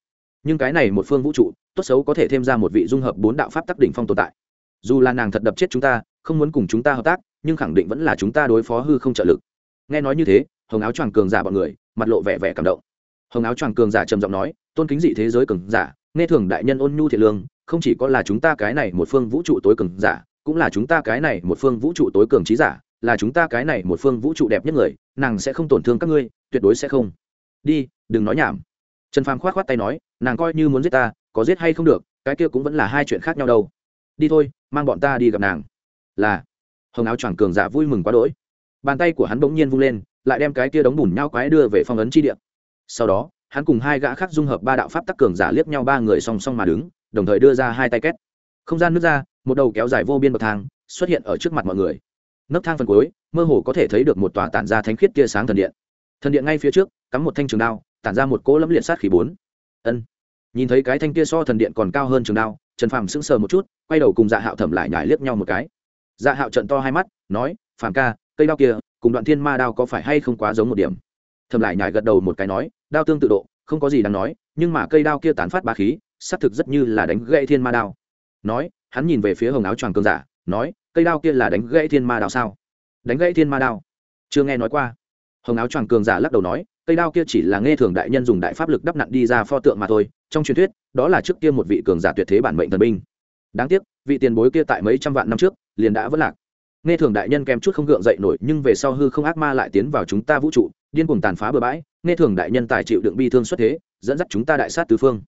Nhưng cái này một phương vũ trụ, tốt xấu có thể thêm ra một vị dung hợp bốn đạo pháp tắc đỉnh phong tồn tại. Dù là nàng thật đập chết chúng ta, không muốn cùng chúng ta hợp tác, nhưng khẳng định vẫn là chúng ta đối phó hư không trợ lực. Nghe nói như thế, hồng áo choàng cường giả bọn người, mặt lộ vẻ vẻ cảm động. Hồng áo choàng cường giả trầm giọng nói, tôn kính dị thế giới cường giả, nghe thường đại nhân ôn nhu thiệt lương, không chỉ có là chúng ta cái này một phương vũ trụ tối cường giả, cũng là chúng ta cái này một phương vũ trụ tối cường trí giả, là chúng ta cái này một phương vũ trụ đẹp nhất người, nàng sẽ không tổn thương các ngươi, tuyệt đối sẽ không đi, đừng nói nhảm. Trần phàm khoát khoát tay nói, nàng coi như muốn giết ta, có giết hay không được, cái kia cũng vẫn là hai chuyện khác nhau đâu. Đi thôi, mang bọn ta đi gặp nàng. Là. Hồng áo choàng cường giả vui mừng quá đỗi. Bàn tay của hắn bỗng nhiên vung lên, lại đem cái kia đống bùn nhau quái đưa về phong ấn chi địa. Sau đó, hắn cùng hai gã khác dung hợp ba đạo pháp tắc cường giả liếc nhau ba người song song mà đứng, đồng thời đưa ra hai tay két. Không gian nước ra, một đầu kéo dài vô biên bậc thang xuất hiện ở trước mặt mọi người. Nấc thang phần cuối, mơ hồ có thể thấy được một tòa tản ra thánh khiết tia sáng thần điện thần điện ngay phía trước, cắm một thanh trường đao, tản ra một cỗ lẫm liệt sát khí bốn. Ân. Nhìn thấy cái thanh kia so thần điện còn cao hơn trường đao, trần phàm sững sờ một chút, quay đầu cùng dạ hạo thẩm lại nhải liếc nhau một cái. Dạ hạo trận to hai mắt, nói, phàm ca, cây đao kia, cùng đoạn thiên ma đao có phải hay không quá giống một điểm? Thẩm lại nhải gật đầu một cái nói, đao tương tự độ, không có gì đáng nói, nhưng mà cây đao kia tán phát ba khí, xác thực rất như là đánh gãy thiên ma đao. Nói, hắn nhìn về phía hồng áo choàng cương giả nói, cây đao kia là đánh gãy thiên ma đao sao? Đánh gãy thiên ma đao. Chưa nghe nói qua hồng áo choàng cường giả lắc đầu nói, cây đao kia chỉ là nghe thường đại nhân dùng đại pháp lực đắp nặn đi ra pho tượng mà thôi, trong truyền thuyết, đó là trước kia một vị cường giả tuyệt thế bản mệnh thần binh. Đáng tiếc, vị tiền bối kia tại mấy trăm vạn năm trước, liền đã vất lạc. Nghe thường đại nhân kèm chút không gượng dậy nổi, nhưng về sau hư không ác ma lại tiến vào chúng ta vũ trụ, điên cuồng tàn phá bừa bãi, nghe thường đại nhân tài chịu đựng bi thương xuất thế, dẫn dắt chúng ta đại sát tứ phương.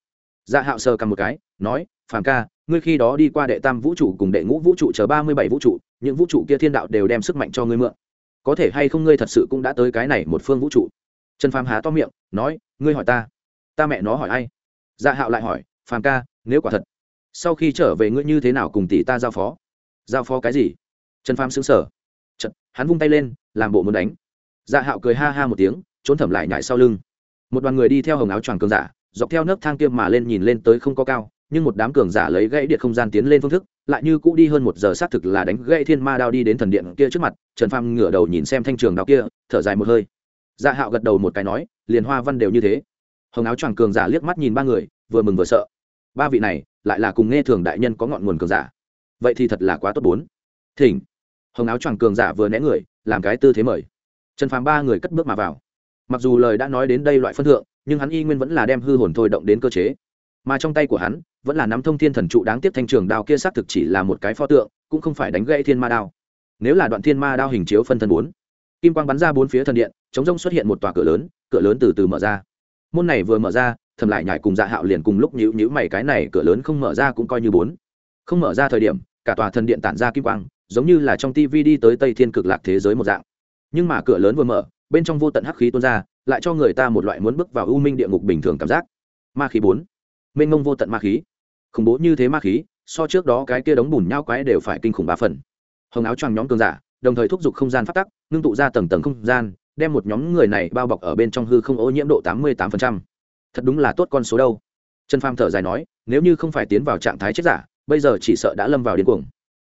Dạ hạo sơ cầm một cái, nói, phàm ca, ngươi khi đó đi qua đệ tam vũ trụ cùng đệ ngũ vũ trụ chờ ba mươi bảy vũ trụ, những vũ trụ kia thiên đạo đều đem sức mạnh cho ngươi mượn có thể hay không ngươi thật sự cũng đã tới cái này một phương vũ trụ? Trần phàm há to miệng nói ngươi hỏi ta. Ta mẹ nó hỏi ai? Dạ hạo lại hỏi phàm ca nếu quả thật sau khi trở về ngươi như thế nào cùng tỷ ta giao phó? Giao phó cái gì? Trần phàm xứng sở Trật, hắn vung tay lên làm bộ muốn đánh. Dạ hạo cười ha ha một tiếng trốn thẩm lại nhảy sau lưng. Một đoàn người đi theo hồng áo choàng cường giả dọc theo nấc thang kia mà lên nhìn lên tới không có cao nhưng một đám cường giả lấy gãy điện không gian tiến lên phương thức lại như cũ đi hơn một giờ xác thực là đánh gãy thiên ma đao đi đến thần điện kia trước mặt, trần phàm ngửa đầu nhìn xem thanh trường đao kia, thở dài một hơi. Dạ hạo gật đầu một cái nói, liền hoa văn đều như thế. Hồng áo choàng cường giả liếc mắt nhìn ba người, vừa mừng vừa sợ. Ba vị này, lại là cùng nghe thường đại nhân có ngọn nguồn cường giả. Vậy thì thật là quá tốt bốn. Thỉnh. Hồng áo choàng cường giả vừa né người, làm cái tư thế mời. Trần phàm ba người cất bước mà vào. Mặc dù lời đã nói đến đây loại phân thượng, nhưng hắn y nguyên vẫn là đem hư hồn thôi động đến cơ chế mà trong tay của hắn vẫn là nắm thông thiên thần trụ đáng tiếc thanh trường đao kia xác thực chỉ là một cái pho tượng, cũng không phải đánh gãy thiên ma đao. Nếu là đoạn thiên ma đao hình chiếu phân thân bốn, kim quang bắn ra bốn phía thần điện, chống rông xuất hiện một tòa cửa lớn cửa lớn từ từ mở ra. Môn này vừa mở ra, thầm lại nhải cùng dạ hạo liền cùng lúc nhữ nhữ mày cái này cửa lớn không mở ra cũng coi như bốn. Không mở ra thời điểm, cả tòa thần điện tản ra kim quang, giống như là trong tv đi tới tây thiên cực lạc thế giới một dạng. Nhưng mà cửa lớn vừa mở, bên trong vô tận hắc khí tuôn ra, lại cho người ta một loại muốn bước vào u minh địa ngục bình thường cảm giác. Ma khí bốn mênh ngông vô tận ma khí. Khủng bố như thế ma khí, so trước đó cái kia đống bùn nhau quái đều phải kinh khủng ba phần. Hồng áo choàng nhóm cường giả, đồng thời thúc giục không gian phát tắc, ngưng tụ ra tầng tầng không gian, đem một nhóm người này bao bọc ở bên trong hư không ô nhiễm độ tám mươi tám thật đúng là tốt con số đâu. Trần pham thở dài nói, nếu như không phải tiến vào trạng thái chết giả, bây giờ chỉ sợ đã lâm vào điên cuồng.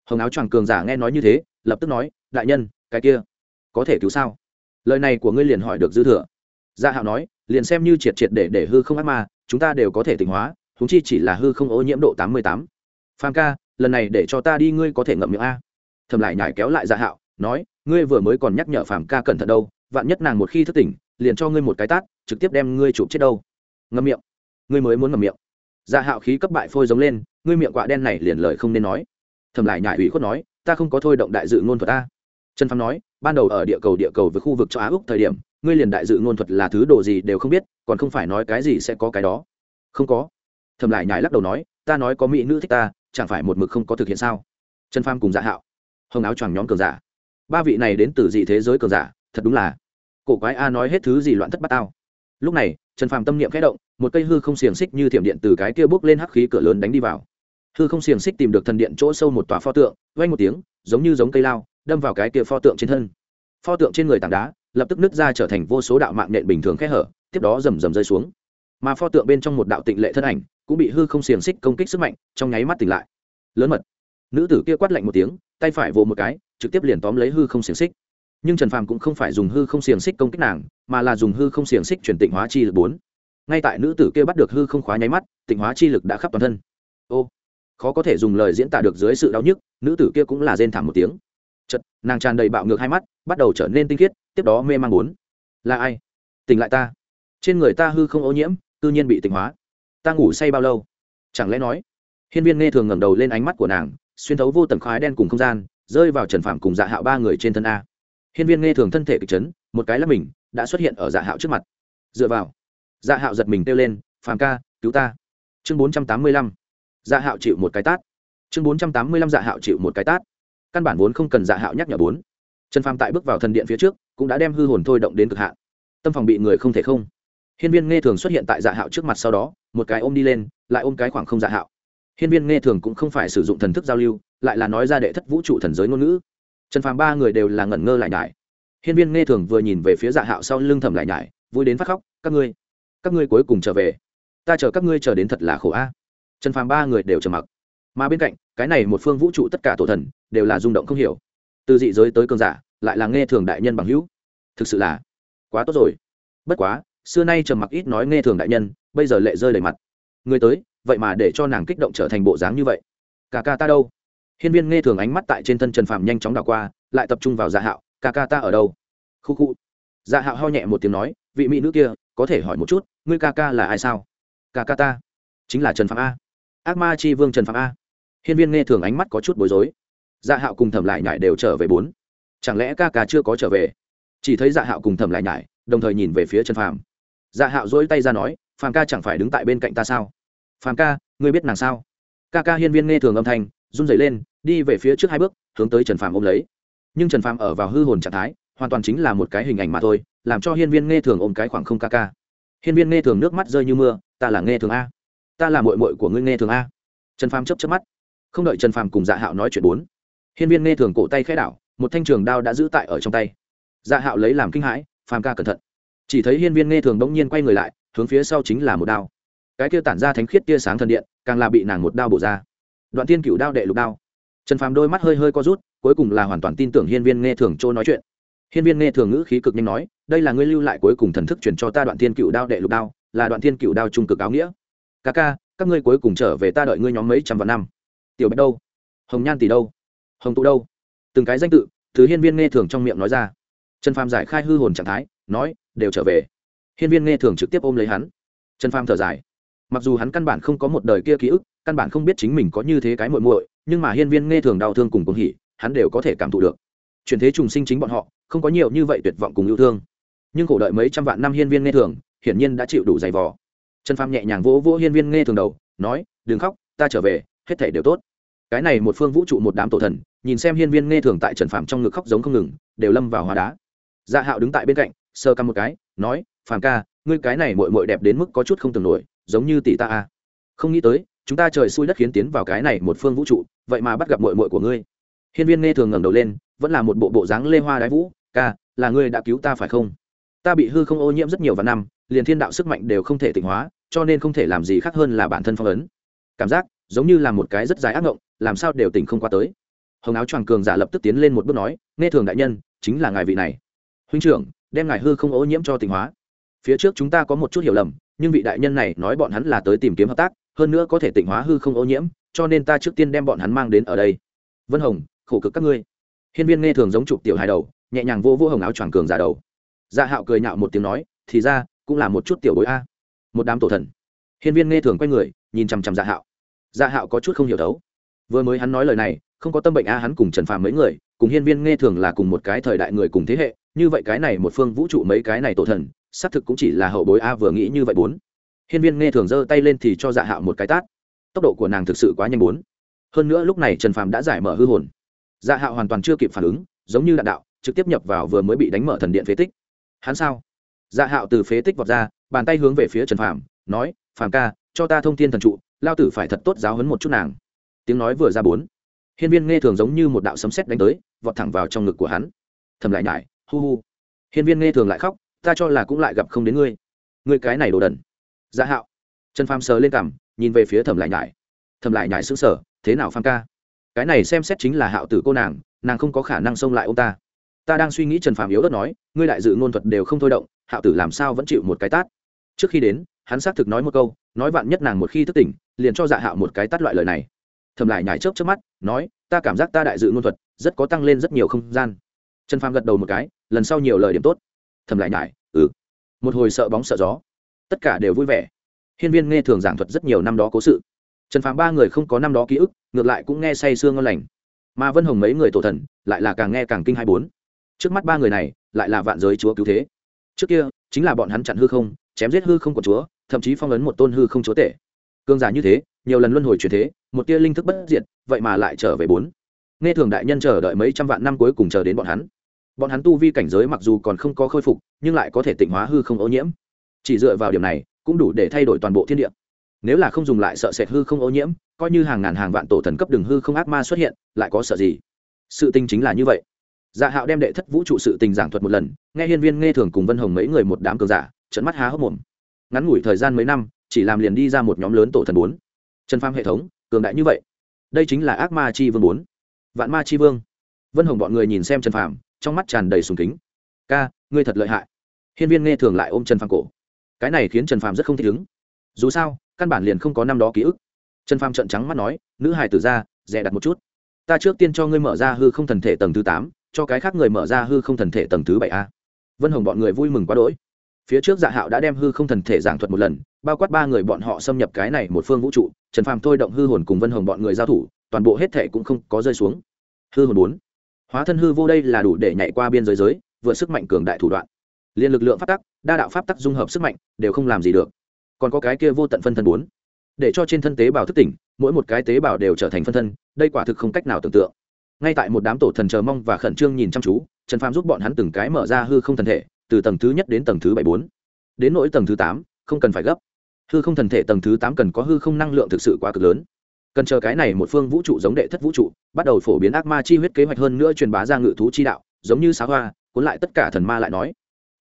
Hồng áo choàng cường giả nghe nói như thế, lập tức nói, đại nhân, cái kia có thể cứu sao? Lời này của ngươi liền hỏi được dư thừa. Gia hạo nói, liền xem như triệt triệt để để hư không ác ma chúng ta đều có thể tỉnh hóa húng chi chỉ là hư không ô nhiễm độ tám mươi tám. Phàm ca, lần này để cho ta đi, ngươi có thể ngậm miệng a. Thầm lại nhải kéo lại Dạ hạo, nói, ngươi vừa mới còn nhắc nhở phàm ca cẩn thận đâu, vạn nhất nàng một khi thức tỉnh, liền cho ngươi một cái tát, trực tiếp đem ngươi chụp chết đâu. Ngậm miệng. Ngươi mới muốn ngậm miệng. Dạ hạo khí cấp bại phôi giống lên, ngươi miệng quạ đen này liền lời không nên nói. Thầm lại nhải ủy khuất nói, ta không có thôi động đại dự ngôn thuật ta trần phàm nói, ban đầu ở địa cầu địa cầu với khu vực cho á úc thời điểm ngươi liền đại dự ngôn thuật là thứ đồ gì đều không biết, còn không phải nói cái gì sẽ có cái đó. Không có. Thầm lại nhải lắc đầu nói, ta nói có mỹ nữ thích ta, chẳng phải một mực không có thực hiện sao? Trần pham cùng dạ hạo. Hồng áo choàng nhóm cường giả. Ba vị này đến từ dị thế giới cường giả, thật đúng là. Cổ quái a nói hết thứ gì loạn thất bát tao. Lúc này, trần phàm tâm niệm khẽ động, một cây hư không xiềng xích như thiểm điện từ cái kia bước lên hắc khí cửa lớn đánh đi vào. Hư không xiềng xích tìm được thần điện chỗ sâu một tòa pho tượng vay một tiếng, giống như giống cây lao, đâm vào cái kia pho tượng trên thân. Pho tượng trên người tảng đá lập tức nứt ra trở thành vô số đạo mạng nện bình thường khe hở, tiếp đó rầm rầm rơi xuống. Mà pho tượng bên trong một đạo tịnh lệ thân ảnh cũng bị hư không xiềng xích công kích sức mạnh, trong nháy mắt tỉnh lại. Lớn mật. Nữ tử kia quát lạnh một tiếng, tay phải vồ một cái, trực tiếp liền tóm lấy hư không xiềng xích. Nhưng trần phàm cũng không phải dùng hư không xiềng xích công kích nàng, mà là dùng hư không xiềng xích chuyển tịnh hóa chi lực bốn. Ngay tại nữ tử kia bắt được hư không khóa nháy mắt, tịnh hóa chi lực đã khắp toàn thân. Ô, khó có thể dùng lời diễn tả được dưới sự đau nhức, nữ tử kia cũng là rên thảm một tiếng. Chật nàng tràn đầy bạo ngược hai mắt, bắt đầu trở nên tinh khiết tiếp đó mê mang bốn. Là ai? Tỉnh lại ta. Trên người ta hư không ô nhiễm tự nhiên bị tỉnh hóa. Ta ngủ say bao lâu? Chẳng lẽ nói, hiên viên nghe thường ngẩng đầu lên ánh mắt của nàng, xuyên thấu vô tầng khói đen cùng không gian, rơi vào trần phạm cùng dạ hạo ba người trên thân a. Hiên viên nghe thường thân thể kịch chấn, một cái là mình, đã xuất hiện ở dạ hạo trước mặt. Dựa vào. Dạ hạo giật mình kêu lên, phàm ca, cứu ta. Chương bốn trăm tám mươi lăm. Dạ hạo chịu một cái tát. Chương bốn trăm tám mươi lăm dạ hạo chịu một cái tát. Căn bản vốn không cần dạ hạo nhắc nhở bốn trần phàm tại bước vào thần điện phía trước, cũng đã đem hư hồn thôi động đến cực hạn. Tâm phòng bị người không thể không. Hiên viên nghe thường xuất hiện tại dạ hạo trước mặt sau đó, một cái ôm đi lên, lại ôm cái khoảng không dạ hạo. Hiên viên nghe thường cũng không phải sử dụng thần thức giao lưu, lại là nói ra đệ thất vũ trụ thần giới ngôn ngữ. Trần phàm ba người đều là ngẩn ngơ lại nhải. Hiên viên nghe thường vừa nhìn về phía dạ hạo sau lưng thầm lại nhải, vui đến phát khóc, các ngươi các ngươi cuối cùng trở về. Ta chờ các ngươi chờ đến thật là khổ a. Trần phàm ba người đều trầm mặc. Mà bên cạnh, cái này một phương vũ trụ tất cả tổ thần, đều là rung động không hiểu từ dị giới tới cơn giả, lại là nghe thường đại nhân bằng hữu. Thực sự là quá tốt rồi. Bất quá, xưa nay trầm mặc ít nói nghe thường đại nhân, bây giờ lệ rơi đầy mặt. Người tới, vậy mà để cho nàng kích động trở thành bộ dáng như vậy. Cả ca ta đâu? Hiên viên nghe thường ánh mắt tại trên thân trần phạm nhanh chóng đảo qua, lại tập trung vào dạ hạo ca ca ta ở đâu? Khu khu. Dạ hạo ho nhẹ một tiếng nói, vị mỹ nữ kia, có thể hỏi một chút, ngươi ca ca là ai sao? Ca ca ta, chính là trần phạm a. Ác ma chi vương trần phạm a. Hiên viên nghe thường ánh mắt có chút bối rối dạ hạo cùng thẩm lại nhải đều trở về bốn. Chẳng lẽ ca ca chưa có trở về? Chỉ thấy dạ hạo cùng thẩm lại nhải, đồng thời nhìn về phía trần phàm. Dạ hạo dỗi tay ra nói, phàm ca chẳng phải đứng tại bên cạnh ta sao? Phàm ca, ngươi biết nàng sao? Ca ca hiên viên nghe thường âm thanh, run dậy lên, đi về phía trước hai bước, hướng tới trần phàm ôm lấy. Nhưng trần phàm ở vào hư hồn trạng thái, hoàn toàn chính là một cái hình ảnh mà thôi, làm cho hiên viên nghe thường ôm cái khoảng không ca ca. Hiên viên nghe thường nước mắt rơi như mưa, ta là nghe thường a. Ta là mội mội của ngươi nghe thường a. Trần phàm chấp chấp mắt. Không đợi trần phàm cùng dạ hạo nói chuyện bốn hiên viên nghe thường cổ tay khẽ đảo, một thanh trường đao đã giữ tại ở trong tay. Dạ hạo lấy làm kinh hãi, phàm ca cẩn thận. Chỉ thấy hiên viên nghe thường bỗng nhiên quay người lại, hướng phía sau chính là một đao. Cái kia tản ra thánh khiết tia sáng thần điện, càng là bị nàng một đao bổ ra. Đoạn tiên cựu đao đệ lục đao. Trần phàm đôi mắt hơi hơi co rút, cuối cùng là hoàn toàn tin tưởng hiên viên nghe thường chỗ nói chuyện. Hiên viên nghe thường ngữ khí cực nhanh nói, đây là ngươi lưu lại cuối cùng thần thức truyền cho ta đoạn tiên cựu đao đệ lục đao, là đoạn tiên cựu đao trung cực áo nghĩa. Ca ca, các ngươi cuối cùng trở về ta đợi ngươi nhóm mấy trăm vạn năm. Tiểu bạch đâu? Hồng nhan tỷ đâu? Hồng tụ đâu? Từng cái danh tự, thứ hiên viên nghe thường trong miệng nói ra. Trần phàm giải khai hư hồn trạng thái, nói, đều trở về. Hiên viên nghe thường trực tiếp ôm lấy hắn. Trần phàm thở dài. Mặc dù hắn căn bản không có một đời kia ký ức, căn bản không biết chính mình có như thế cái muội muội, nhưng mà hiên viên nghe thường đau thương cùng cùng hỉ, hắn đều có thể cảm thụ được. Chuyển thế trùng sinh chính bọn họ, không có nhiều như vậy tuyệt vọng cùng yêu thương. Nhưng khổ đợi mấy trăm vạn năm hiên viên nghe thường, hiển nhiên đã chịu đủ dày vò. Trần phàm nhẹ nhàng vỗ vỗ hiên viên nghe thường đầu, nói, đừng khóc, ta trở về, hết thể đều tốt cái này một phương vũ trụ một đám tổ thần, nhìn xem hiên viên nghe thường tại trần phàm trong ngực khóc giống không ngừng, đều lâm vào hóa đá. Dạ hạo đứng tại bên cạnh sơ căm một cái, nói, phàm ca, ngươi cái này mội mội đẹp đến mức có chút không tưởng nổi, giống như tỷ ta a. Không nghĩ tới, chúng ta trời xui đất khiến tiến vào cái này một phương vũ trụ, vậy mà bắt gặp mội mội của ngươi. Hiên viên nghe thường ngẩng đầu lên, vẫn là một bộ bộ dáng lê hoa đái vũ, ca, là ngươi đã cứu ta phải không? Ta bị hư không ô nhiễm rất nhiều và năm, liền thiên đạo sức mạnh đều không thể tịnh hóa, cho nên không thể làm gì khác hơn là bản thân phong ấn. Cảm giác giống như là một cái rất dài ác ngộng, làm sao đều tỉnh không qua tới. Hồng áo choàng cường giả lập tức tiến lên một bước nói, nghe thường đại nhân, chính là ngài vị này. Huynh trưởng, đem ngài hư không ô nhiễm cho tình hóa. Phía trước chúng ta có một chút hiểu lầm, nhưng vị đại nhân này nói bọn hắn là tới tìm kiếm hợp tác, hơn nữa có thể tỉnh hóa hư không ô nhiễm, cho nên ta trước tiên đem bọn hắn mang đến ở đây. Vân hồng, khổ cực các ngươi. Hiên viên nghe thường giống chụp tiểu hài đầu, nhẹ nhàng vô vô hồng áo choàng cường giả đầu. Dạ hạo cười nhạo một tiếng nói, thì ra, cũng là một chút tiểu bối a. Một đám tổ thần. Hiên viên nghe thường quay người, nhìn chằm chằm dạ hạo dạ hạo có chút không hiểu đấu. Vừa mới hắn nói lời này, không có tâm bệnh a hắn cùng trần phàm mấy người, cùng hiên viên nghe thường là cùng một cái thời đại người cùng thế hệ, như vậy cái này một phương vũ trụ mấy cái này tổ thần, xác thực cũng chỉ là hậu bối a vừa nghĩ như vậy bốn. Hiên viên nghe thường giơ tay lên thì cho dạ hạo một cái tát. Tốc độ của nàng thực sự quá nhanh bốn. Hơn nữa lúc này trần phàm đã giải mở hư hồn. Dạ hạo hoàn toàn chưa kịp phản ứng, giống như đạn đạo, trực tiếp nhập vào vừa mới bị đánh mở thần điện phế tích. Hắn sao? Dạ hạo từ phế tích vọt ra, bàn tay hướng về phía trần phàm, nói, phàm ca cho ta thông thiên thần trụ, lao tử phải thật tốt giáo hấn một chút nàng. Tiếng nói vừa ra bốn, hiên viên nghe thường giống như một đạo sấm sét đánh tới, vọt thẳng vào trong ngực của hắn. Thầm lại nhải, hu hu. Hiên viên nghe thường lại khóc, ta cho là cũng lại gặp không đến ngươi. Ngươi cái này đồ đần. Dạ hạo. Trần phàm sờ lên cằm, nhìn về phía thầm lại nhải. Thầm lại nhải xứng sở thế nào phàm ca? Cái này xem xét chính là hạo tử cô nàng nàng không có khả năng xông lại ông ta. Ta đang suy nghĩ, trần phàm yếu đất nói, ngươi đại dự ngôn thuật đều không thôi động, hạo tử làm sao vẫn chịu một cái tát? Trước khi đến, hắn xác thực nói một câu nói vạn nhất nàng một khi thức tỉnh, liền cho dạ hạo một cái tát loại lời này. Thầm lại nhảy chớp trước mắt, nói, ta cảm giác ta đại dự ngôn thuật, rất có tăng lên rất nhiều không gian. Trần phàm gật đầu một cái, lần sau nhiều lời điểm tốt. Thầm lại nhải ừ. Một hồi sợ bóng sợ gió. Tất cả đều vui vẻ. Hiên viên nghe thường giảng thuật rất nhiều năm đó cố sự. Trần phàm ba người không có năm đó ký ức, ngược lại cũng nghe say sương ngon lành. Mà vân hồng mấy người tổ thần, lại là càng nghe càng kinh hai bốn. Trước mắt ba người này, lại là vạn giới chúa cứu thế. Trước kia, chính là bọn hắn chặn hư không, chém giết hư không của chúa thậm chí phong ấn một tôn hư không chúa tể. Cương giả như thế, nhiều lần luân hồi chuyển thế, một tia linh thức bất diệt, vậy mà lại trở về bốn. Nghe thường đại nhân chờ đợi mấy trăm vạn năm cuối cùng chờ đến bọn hắn. Bọn hắn tu vi cảnh giới mặc dù còn không có khôi phục, nhưng lại có thể tịnh hóa hư không ô nhiễm. Chỉ dựa vào điểm này, cũng đủ để thay đổi toàn bộ thiên địa. Nếu là không dùng lại sợ sệt hư không ô nhiễm, coi như hàng ngàn hàng vạn tổ thần cấp đường hư không ác ma xuất hiện, lại có sợ gì? Sự tình chính là như vậy. Dạ hạo đem đệ thất vũ trụ sự tình giảng thuật một lần, nghe hiên viên nghe thường cùng vân hồng mấy người một đám cường giả trận mắt há hốc mồm ngắn ngủi thời gian mấy năm, chỉ làm liền đi ra một nhóm lớn tổ thần bốn. Trần pham hệ thống, cường đại như vậy. Đây chính là ác ma chi vương bốn. Vạn ma chi vương. Vân hồng bọn người nhìn xem trần phàm, trong mắt tràn đầy sùng kính. Ca, ngươi thật lợi hại. Hiên viên nghe thường lại ôm trần phàm cổ. Cái này khiến trần phàm rất không thích ứng. Dù sao, căn bản liền không có năm đó ký ức. Trần phàm trận trắng mắt nói, nữ hài tử ra, dè đặt một chút. Ta trước tiên cho ngươi mở ra hư không thần thể tầng thứ tám, cho cái khác người mở ra hư không thần thể tầng thứ bảy a. Vân hồng bọn người vui mừng quá đỗi phía trước dạ hạo đã đem hư không thần thể giảng thuật một lần, bao quát ba người bọn họ xâm nhập cái này một phương vũ trụ, trần phàm thôi động hư hồn cùng vân hồng bọn người giao thủ, toàn bộ hết thể cũng không có rơi xuống. Hư hồn bốn. Hóa thân hư vô đây là đủ để nhảy qua biên giới giới vượt sức mạnh cường đại thủ đoạn. Liên lực lượng pháp tắc, đa đạo pháp tắc dung hợp sức mạnh, đều không làm gì được. Còn có cái kia vô tận phân thân bốn. Để cho trên thân tế bào thức tỉnh, mỗi một cái tế bào đều trở thành phân thân, đây quả thực không cách nào tưởng tượng. Ngay tại một đám tổ thần chờ mong và khẩn trương nhìn chăm chú, trần phàm giúp bọn hắn từng cái mở ra hư không thần thể từ tầng thứ nhất đến tầng thứ bảy bốn. Đến nỗi tầng thứ tám, không cần phải gấp. Hư không thần thể tầng thứ tám cần có hư không năng lượng thực sự quá cực lớn. Cần chờ cái này một phương vũ trụ giống đệ thất vũ trụ, bắt đầu phổ biến ác ma chi huyết kế hoạch hơn nữa truyền bá ra ngự thú chi đạo, giống như xá hoa, cuốn lại tất cả thần ma lại nói.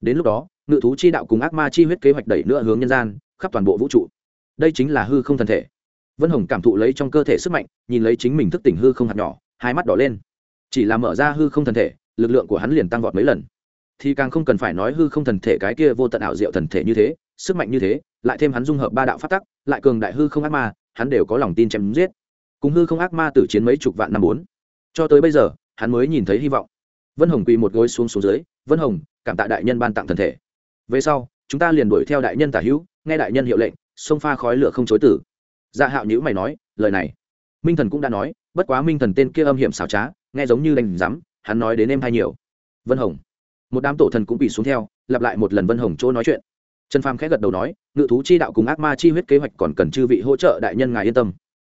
Đến lúc đó, ngự thú chi đạo cùng ác ma chi huyết kế hoạch đẩy nữa hướng nhân gian, khắp toàn bộ vũ trụ. Đây chính là hư không thần thể. Vân hồng cảm thụ lấy trong cơ thể sức mạnh, nhìn lấy chính mình thức tỉnh hư không hạt nhỏ, hai mắt đỏ lên. Chỉ là mở ra hư không thần thể, lực lượng của hắn liền tăng vọt mấy lần thì càng không cần phải nói hư không thần thể cái kia vô tận ảo diệu thần thể như thế, sức mạnh như thế, lại thêm hắn dung hợp ba đạo phát tắc, lại cường đại hư không ác ma, hắn đều có lòng tin chém giết. Cùng hư không ác ma tử chiến mấy chục vạn năm bốn. Cho tới bây giờ, hắn mới nhìn thấy hy vọng. Vân hồng quỳ một gối xuống xuống dưới, vân hồng, cảm tạ đại nhân ban tặng thần thể. Về sau, chúng ta liền đuổi theo đại nhân tả hữu, nghe đại nhân hiệu lệnh, xông pha khói lửa không chối tử. Dạ hạo nhữ mày nói, lời này. Minh thần cũng đã nói, bất quá minh thần tên kia âm hiểm xảo trá, nghe giống như đành rắm hắn nói đến em hay nhiều. Vân hồng một đám tổ thần cũng bị xuống theo, lặp lại một lần vân hồng chỗ nói chuyện. Trần phàm khẽ gật đầu nói, ngự thú chi đạo cùng ác ma chi huyết kế hoạch còn cần chư vị hỗ trợ đại nhân ngài yên tâm.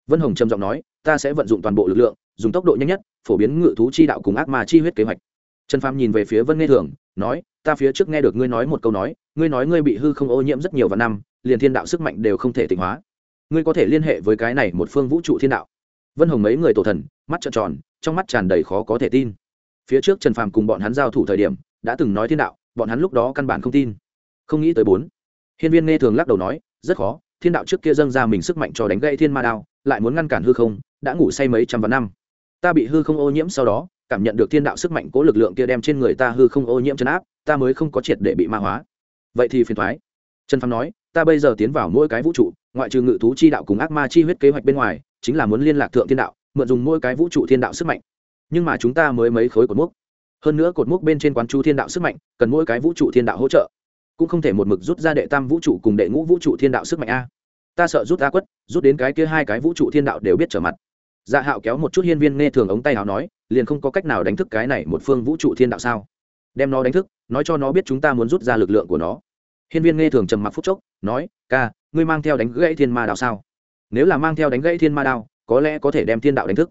Vân hồng trầm giọng nói, ta sẽ vận dụng toàn bộ lực lượng, dùng tốc độ nhanh nhất, phổ biến ngự thú chi đạo cùng ác ma chi huyết kế hoạch. Trần phàm nhìn về phía vân nghe thường, nói, ta phía trước nghe được ngươi nói một câu nói, ngươi nói ngươi bị hư không ô nhiễm rất nhiều vạn năm, liền thiên đạo sức mạnh đều không thể tịnh hóa. Ngươi có thể liên hệ với cái này một phương vũ trụ thiên đạo. Vân hồng mấy người tổ thần, mắt trợn tròn, trong mắt tràn đầy khó có thể tin. Phía trước trần phàm cùng bọn hắn giao thủ thời điểm đã từng nói thiên đạo, bọn hắn lúc đó căn bản không tin. Không nghĩ tới bốn. Hiên viên nghe thường lắc đầu nói, rất khó, thiên đạo trước kia dâng ra mình sức mạnh cho đánh gãy thiên ma đao, lại muốn ngăn cản hư không, đã ngủ say mấy trăm vạn năm. Ta bị hư không ô nhiễm sau đó, cảm nhận được thiên đạo sức mạnh cố lực lượng kia đem trên người ta hư không ô nhiễm chấn áp, ta mới không có triệt để bị ma hóa. Vậy thì phiền thoái. Trần phàm nói, ta bây giờ tiến vào mỗi cái vũ trụ, ngoại trừ ngự thú chi đạo cùng ác ma chi huyết kế hoạch bên ngoài, chính là muốn liên lạc thượng thiên đạo, mượn dùng mỗi cái vũ trụ thiên đạo sức mạnh. Nhưng mà chúng ta mới mấy khối cột mốc hơn nữa cột mốc bên trên quán chu thiên đạo sức mạnh, cần mỗi cái vũ trụ thiên đạo hỗ trợ. Cũng không thể một mực rút ra đệ tam vũ trụ cùng đệ ngũ vũ trụ thiên đạo sức mạnh a. Ta sợ rút ra quất, rút đến cái kia hai cái vũ trụ thiên đạo đều biết trở mặt. Dạ hạo kéo một chút hiên viên nghe thường ống tay hào nói, liền không có cách nào đánh thức cái này một phương vũ trụ thiên đạo sao? Đem nó đánh thức, nói cho nó biết chúng ta muốn rút ra lực lượng của nó. Hiên viên nghe thường trầm mặc phúc chốc, nói, ca, ngươi mang theo đánh gãy thiên ma đạo sao? Nếu là mang theo đánh gãy thiên ma đao có lẽ có thể đem thiên đạo đánh thức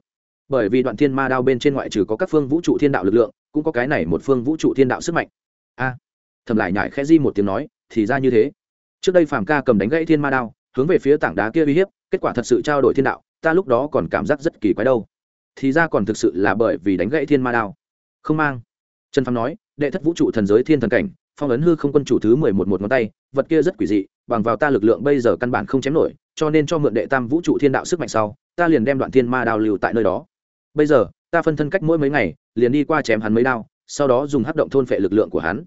bởi vì đoạn thiên ma đao bên trên ngoại trừ có các phương vũ trụ thiên đạo lực lượng, cũng có cái này một phương vũ trụ thiên đạo sức mạnh. A. Thầm lại nhải khẽ di một tiếng nói, thì ra như thế. Trước đây phàm ca cầm đánh gãy thiên ma đao, hướng về phía tảng đá kia uy hiếp, kết quả thật sự trao đổi thiên đạo, ta lúc đó còn cảm giác rất kỳ quái đâu. Thì ra còn thực sự là bởi vì đánh gãy thiên ma đao. Không mang. Trần phàm nói, đệ thất vũ trụ thần giới thiên thần cảnh, phong ấn hư không quân chủ thứ mười một một ngón tay, vật kia rất quỷ dị, bằng vào ta lực lượng bây giờ căn bản không chém nổi, cho nên cho mượn đệ tam vũ trụ thiên đạo sức mạnh sau, ta liền đem đoạn thiên ma đao lưu tại nơi đó bây giờ, ta phân thân cách mỗi mấy ngày, liền đi qua chém hắn mấy đao, sau đó dùng hát động thôn phệ lực lượng của hắn.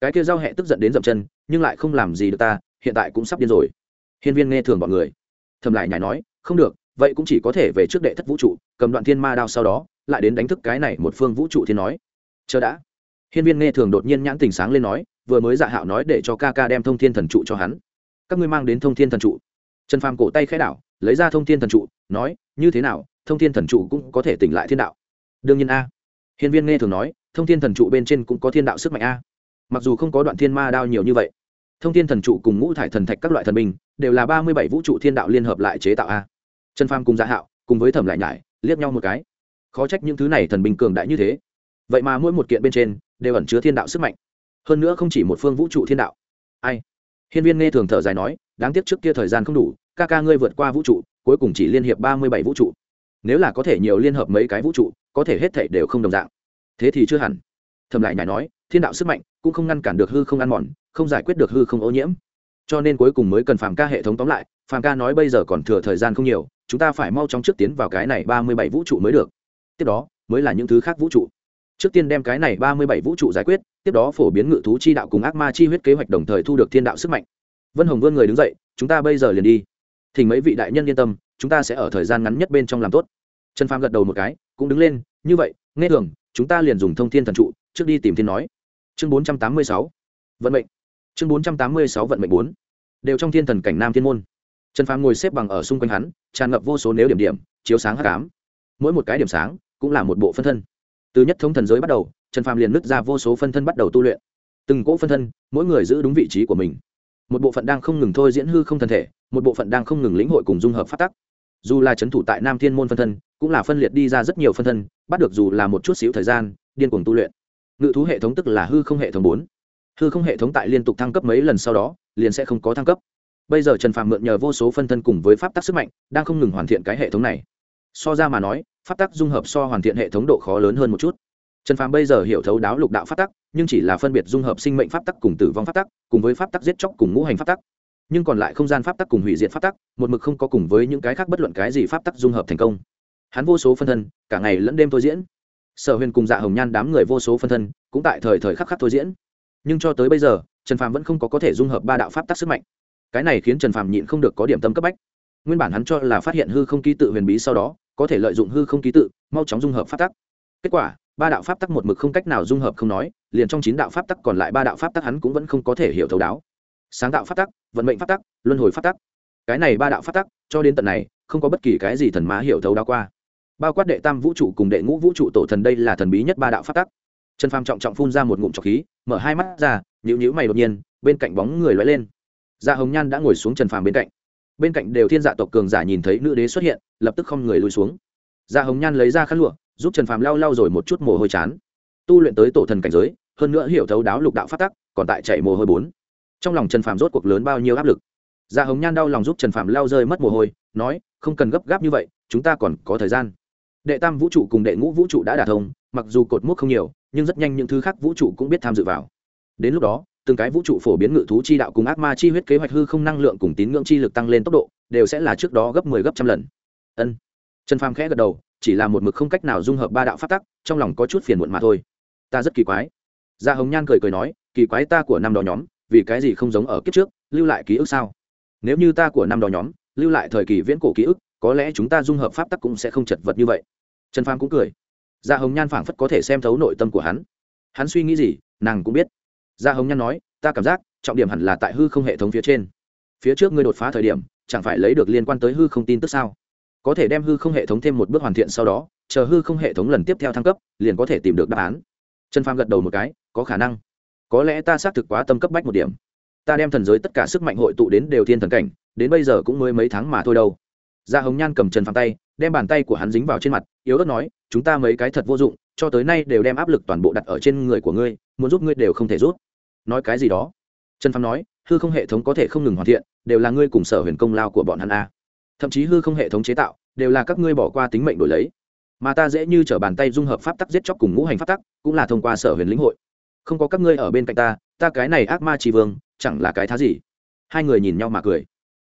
Cái kia giao hẹ tức giận đến dậm chân, nhưng lại không làm gì được ta, hiện tại cũng sắp điên rồi. Hiên viên nghe thường bọn người, thầm lại nhảy nói, không được, vậy cũng chỉ có thể về trước đệ thất vũ trụ, cầm đoạn thiên ma đao sau đó, lại đến đánh thức cái này một phương vũ trụ thiên nói. Chờ đã. Hiên viên nghe thường đột nhiên nhãn tình sáng lên nói, vừa mới dạ hạo nói để cho ca ca đem thông thiên thần trụ cho hắn. Các ngươi mang đến thông thiên thần trụ. Trần phàm cổ tay khẽ đảo, lấy ra thông thiên thần trụ, nói, như thế nào thông thiên thần trụ cũng có thể tỉnh lại thiên đạo. Đương nhiên a. Hiên viên nghe thường nói, thông thiên thần trụ bên trên cũng có thiên đạo sức mạnh a. Mặc dù không có đoạn thiên ma đao nhiều như vậy, thông thiên thần trụ cùng ngũ thải thần thạch các loại thần binh đều là ba mươi bảy vũ trụ thiên đạo liên hợp lại chế tạo a. Trần pham cùng gia hạo cùng với thẩm lại nhải liếc nhau một cái. Khó trách những thứ này thần binh cường đại như thế. Vậy mà mỗi một kiện bên trên đều ẩn chứa thiên đạo sức mạnh. Hơn nữa không chỉ một phương vũ trụ thiên đạo. Ai? Hiên viên nghe thường thở dài nói, đáng tiếc trước kia thời gian không đủ, ca ca ngươi vượt qua vũ trụ, cuối cùng chỉ liên hiệp ba mươi bảy vũ trụ nếu là có thể nhiều liên hợp mấy cái vũ trụ, có thể hết thể đều không đồng dạng. Thế thì chưa hẳn. Thầm lại nhảy nói, thiên đạo sức mạnh cũng không ngăn cản được hư không ăn mòn, không giải quyết được hư không ô nhiễm. Cho nên cuối cùng mới cần phàm ca hệ thống tóm lại, phàm ca nói bây giờ còn thừa thời gian không nhiều, chúng ta phải mau chóng trước tiến vào cái này ba mươi bảy vũ trụ mới được. Tiếp đó, mới là những thứ khác vũ trụ. Trước tiên đem cái này ba mươi bảy vũ trụ giải quyết, tiếp đó phổ biến ngự thú chi đạo cùng ác ma chi huyết kế hoạch đồng thời thu được thiên đạo sức mạnh. Vân hồng vươn người đứng dậy, chúng ta bây giờ liền đi. Thỉnh mấy vị đại nhân yên tâm, chúng ta sẽ ở thời gian ngắn nhất bên trong làm tốt trần phàm gật đầu một cái, cũng đứng lên, như vậy, nghe thường, chúng ta liền dùng thông thiên thần trụ, trước đi tìm thiên nói. Chương bốn trăm tám mươi sáu, vận mệnh. Chương bốn trăm tám mươi sáu, vận mệnh bốn. Đều trong thiên thần cảnh nam thiên môn. Trần phàm ngồi xếp bằng ở xung quanh hắn, tràn ngập vô số nếu điểm điểm, chiếu sáng h tám mỗi một cái điểm sáng cũng là một bộ phân thân. Từ nhất thống thần giới bắt đầu, trần phàm liền nứt ra vô số phân thân bắt đầu tu luyện. Từng cỗ phân thân, mỗi người giữ đúng vị trí của mình. Một bộ phận đang không ngừng thôi diễn hư không thân thể, một bộ phận đang không ngừng lĩnh hội cùng dung hợp phát tắc dù là c h ấ n thủ tại nam thiên môn phân thân, cũng là phân liệt đi ra rất nhiều phân thân, bắt được dù là một chút xíu thời gian, điên cuồng tu luyện. Ngự thú hệ thống tức là hư không hệ thống bốn. Hư không hệ thống tại liên tục thăng cấp mấy lần sau đó, liền sẽ không có thăng cấp. Bây giờ trần phàm mượn nhờ vô số phân thân cùng với pháp tắc sức mạnh, đang không ngừng hoàn thiện cái hệ thống này. So ra mà nói, pháp tắc dung hợp so hoàn thiện hệ thống độ khó lớn hơn một chút. Trần phàm bây giờ hiểu thấu đáo lục đạo pháp tắc, nhưng chỉ là phân biệt dung hợp sinh mệnh pháp tắc cùng tử vong pháp tắc, cùng với pháp tắc giết chóc cùng ngũ hành pháp tắc nhưng còn lại không gian pháp tắc cùng hủy diệt pháp tắc, một mực không có cùng với những cái khác bất luận cái gì pháp tắc dung hợp thành công. Hắn vô số phân thân, cả ngày lẫn đêm thôi diễn. Sở huyền cùng dạ hồng nhan đám người vô số phân thân, cũng tại thời thời khắc khắc thôi diễn. Nhưng cho tới bây giờ, trần phàm vẫn không có có thể dung hợp ba đạo pháp tắc sức mạnh. Cái này khiến trần phàm nhịn không được có điểm tâm cấp bách. Nguyên bản hắn cho là phát hiện hư không ký tự huyền bí sau đó, có thể lợi dụng hư không ký tự, mau chóng dung hợp pháp tắc. Kết quả, ba đạo pháp tắc một mực không cách nào dung hợp không nói, liền trong chín đạo pháp tắc còn lại ba đạo pháp tắc hắn cũng vẫn không có thể hiểu thấu đáo sáng tạo phát tắc, vận mệnh phát tắc, luân hồi phát tắc. Cái này ba đạo phát tắc, cho đến tận này, không có bất kỳ cái gì thần má hiểu thấu đáo qua. Bao quát đệ tam vũ trụ cùng đệ ngũ vũ trụ tổ thần đây là thần bí nhất ba đạo phát tắc. Trần phàm trọng trọng phun ra một ngụm trọc khí, mở hai mắt ra nhữ nhữ mày đột nhiên, bên cạnh bóng người lóe lên. Dạ hồng nhan đã ngồi xuống trần phàm bên cạnh. Bên cạnh đều thiên dạ tộc cường giả nhìn thấy nữ đế xuất hiện, lập tức không người lùi xuống. Dạ hồng nhan lấy ra khăn lụa, giúp trần phàm lau lau rồi một chút mồ hôi chán. Tu luyện tới tổ thần cảnh giới, hơn nữa hiểu thấu đáo lục đạo phát tắc, còn tại chạy mồ hôi bốn trong lòng trần Phạm rốt cuộc lớn bao nhiêu áp lực. Gia hồng nhan đau lòng giúp trần Phạm lao rơi mất mồ hôi, nói, không cần gấp gáp như vậy, chúng ta còn có thời gian. Đệ tam vũ trụ cùng đệ ngũ vũ trụ đã đả thông, mặc dù cột mốc không nhiều, nhưng rất nhanh những thứ khác vũ trụ cũng biết tham dự vào. Đến lúc đó, từng cái vũ trụ phổ biến ngự thú chi đạo cùng ác ma chi huyết kế hoạch hư không năng lượng cùng tín ngưỡng chi lực tăng lên tốc độ, đều sẽ là trước đó gấp mười 10 gấp trăm lần. Ân. Trần phàm khẽ gật đầu, chỉ là một mực không cách nào dung hợp ba đạo phát tắc, trong lòng có chút phiền muộn mà thôi. Ta rất kỳ quái. Gia hồng nhan cười cười nói, kỳ quái ta của năm đó nhóm vì cái gì không giống ở kiếp trước, lưu lại ký ức sao? Nếu như ta của năm đó nhóm, lưu lại thời kỳ viễn cổ ký ức, có lẽ chúng ta dung hợp pháp tắc cũng sẽ không chật vật như vậy. Trần phàm cũng cười. Gia hồng nhan phảng phất có thể xem thấu nội tâm của hắn. Hắn suy nghĩ gì, nàng cũng biết. Gia hồng nhan nói, ta cảm giác, trọng điểm hẳn là tại hư không hệ thống phía trên. Phía trước ngươi đột phá thời điểm, chẳng phải lấy được liên quan tới hư không tin tức sao? Có thể đem hư không hệ thống thêm một bước hoàn thiện sau đó, chờ hư không hệ thống lần tiếp theo thăng cấp, liền có thể tìm được đáp án. Trần phàm gật đầu một cái, có khả năng có lẽ ta xác thực quá tâm cấp bách một điểm. Ta đem thần giới tất cả sức mạnh hội tụ đến đều thiên thần cảnh, đến bây giờ cũng mới mấy tháng mà thôi đâu. Gia dạ hồng nhan cầm trần phàm tay, đem bàn tay của hắn dính vào trên mặt, yếu ớt nói, chúng ta mấy cái thật vô dụng, cho tới nay đều đem áp lực toàn bộ đặt ở trên người của ngươi, muốn giúp ngươi đều không thể rút nói cái gì đó. Trần phàm nói, hư không hệ thống có thể không ngừng hoàn thiện, đều là ngươi cùng sở huyền công lao của bọn hắn a. Thậm chí hư không hệ thống chế tạo, đều là các ngươi bỏ qua tính mệnh đổi lấy. Mà ta dễ như t r ở bàn tay dung hợp pháp tắc giết chóc cùng ngũ hành pháp tắc, cũng là thông qua sở huyền lĩnh hội không có các ngươi ở bên cạnh ta ta cái này ác ma tri vương, chẳng là cái thá gì. Hai người nhìn nhau mà cười.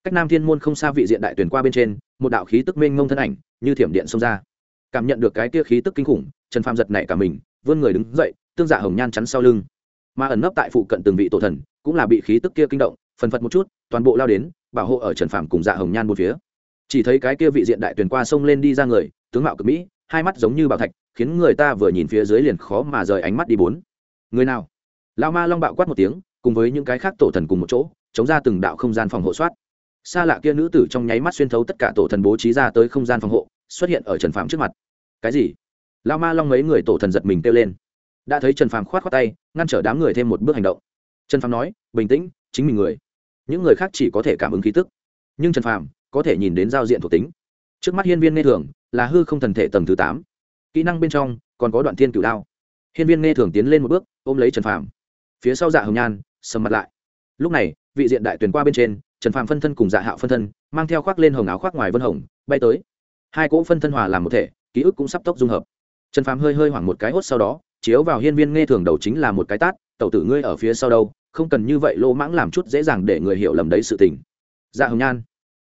Cách nam thiên môn không xa vị diện đại tuyển qua bên trên, một đạo khí tức mênh mông thân ảnh, như thiểm điện xông ra. Cảm nhận được cái kia khí tức kinh khủng, trần phàm giật nảy cả mình, vươn người đứng dậy, tương giả hồng nhan chắn sau lưng. Mà ẩn nấp tại phụ cận từng vị tổ thần, cũng là bị khí tức kia kinh động, phần phật một chút, toàn bộ lao đến, bảo hộ ở trần phàm cùng dạ hồng nhan một phía. Chỉ thấy cái kia vị diện đại tuyển qua sông lên đi ra người, tướng mạo cực mỹ, hai mắt giống như bảo thạch, khiến người ta vừa nhìn phía dưới liền khó mà rời ánh mắt đi bốn người nào? Lao ma long bạo quát một tiếng, cùng với những cái khác tổ thần cùng một chỗ, chống ra từng đạo không gian phòng hộ soát. Xa lạ kia nữ tử trong nháy mắt xuyên thấu tất cả tổ thần bố trí ra tới không gian phòng hộ, xuất hiện ở trần phàm trước mặt. Cái gì? Lao ma long mấy người tổ thần giật mình kêu lên. Đã thấy trần phàm khoát khoát tay, ngăn trở đám người thêm một bước hành động. Trần phàm nói, bình tĩnh, chính mình người. Những người khác chỉ có thể cảm ứng khí tức. Nhưng trần phàm có thể nhìn đến giao diện thuộc tính. Trước mắt hiên viên nghe thường, là hư không thần thể tầng thứ tám. Kỹ năng bên trong, còn có đoạn thiên cửu đao hiên viên nghe thường tiến lên một bước, ôm lấy trần phàm. Phía sau dạ hồng nhan, sầm mặt lại. Lúc này, vị diện đại tuyển qua bên trên, trần phàm phân thân cùng dạ hạo phân thân, mang theo khoác lên hồng áo khoác ngoài vân hồng, bay tới. Hai cỗ phân thân hòa làm một thể, ký ức cũng sắp tốc dung hợp. Trần phàm hơi hơi hoảng một cái hốt sau đó, chiếu vào hiên viên nghe thường đầu chính là một cái tát, tẩu tử ngươi ở phía sau đâu? Không cần như vậy lô mãng làm chút dễ dàng để người hiểu lầm đấy sự tình. Dạ hồng nhan,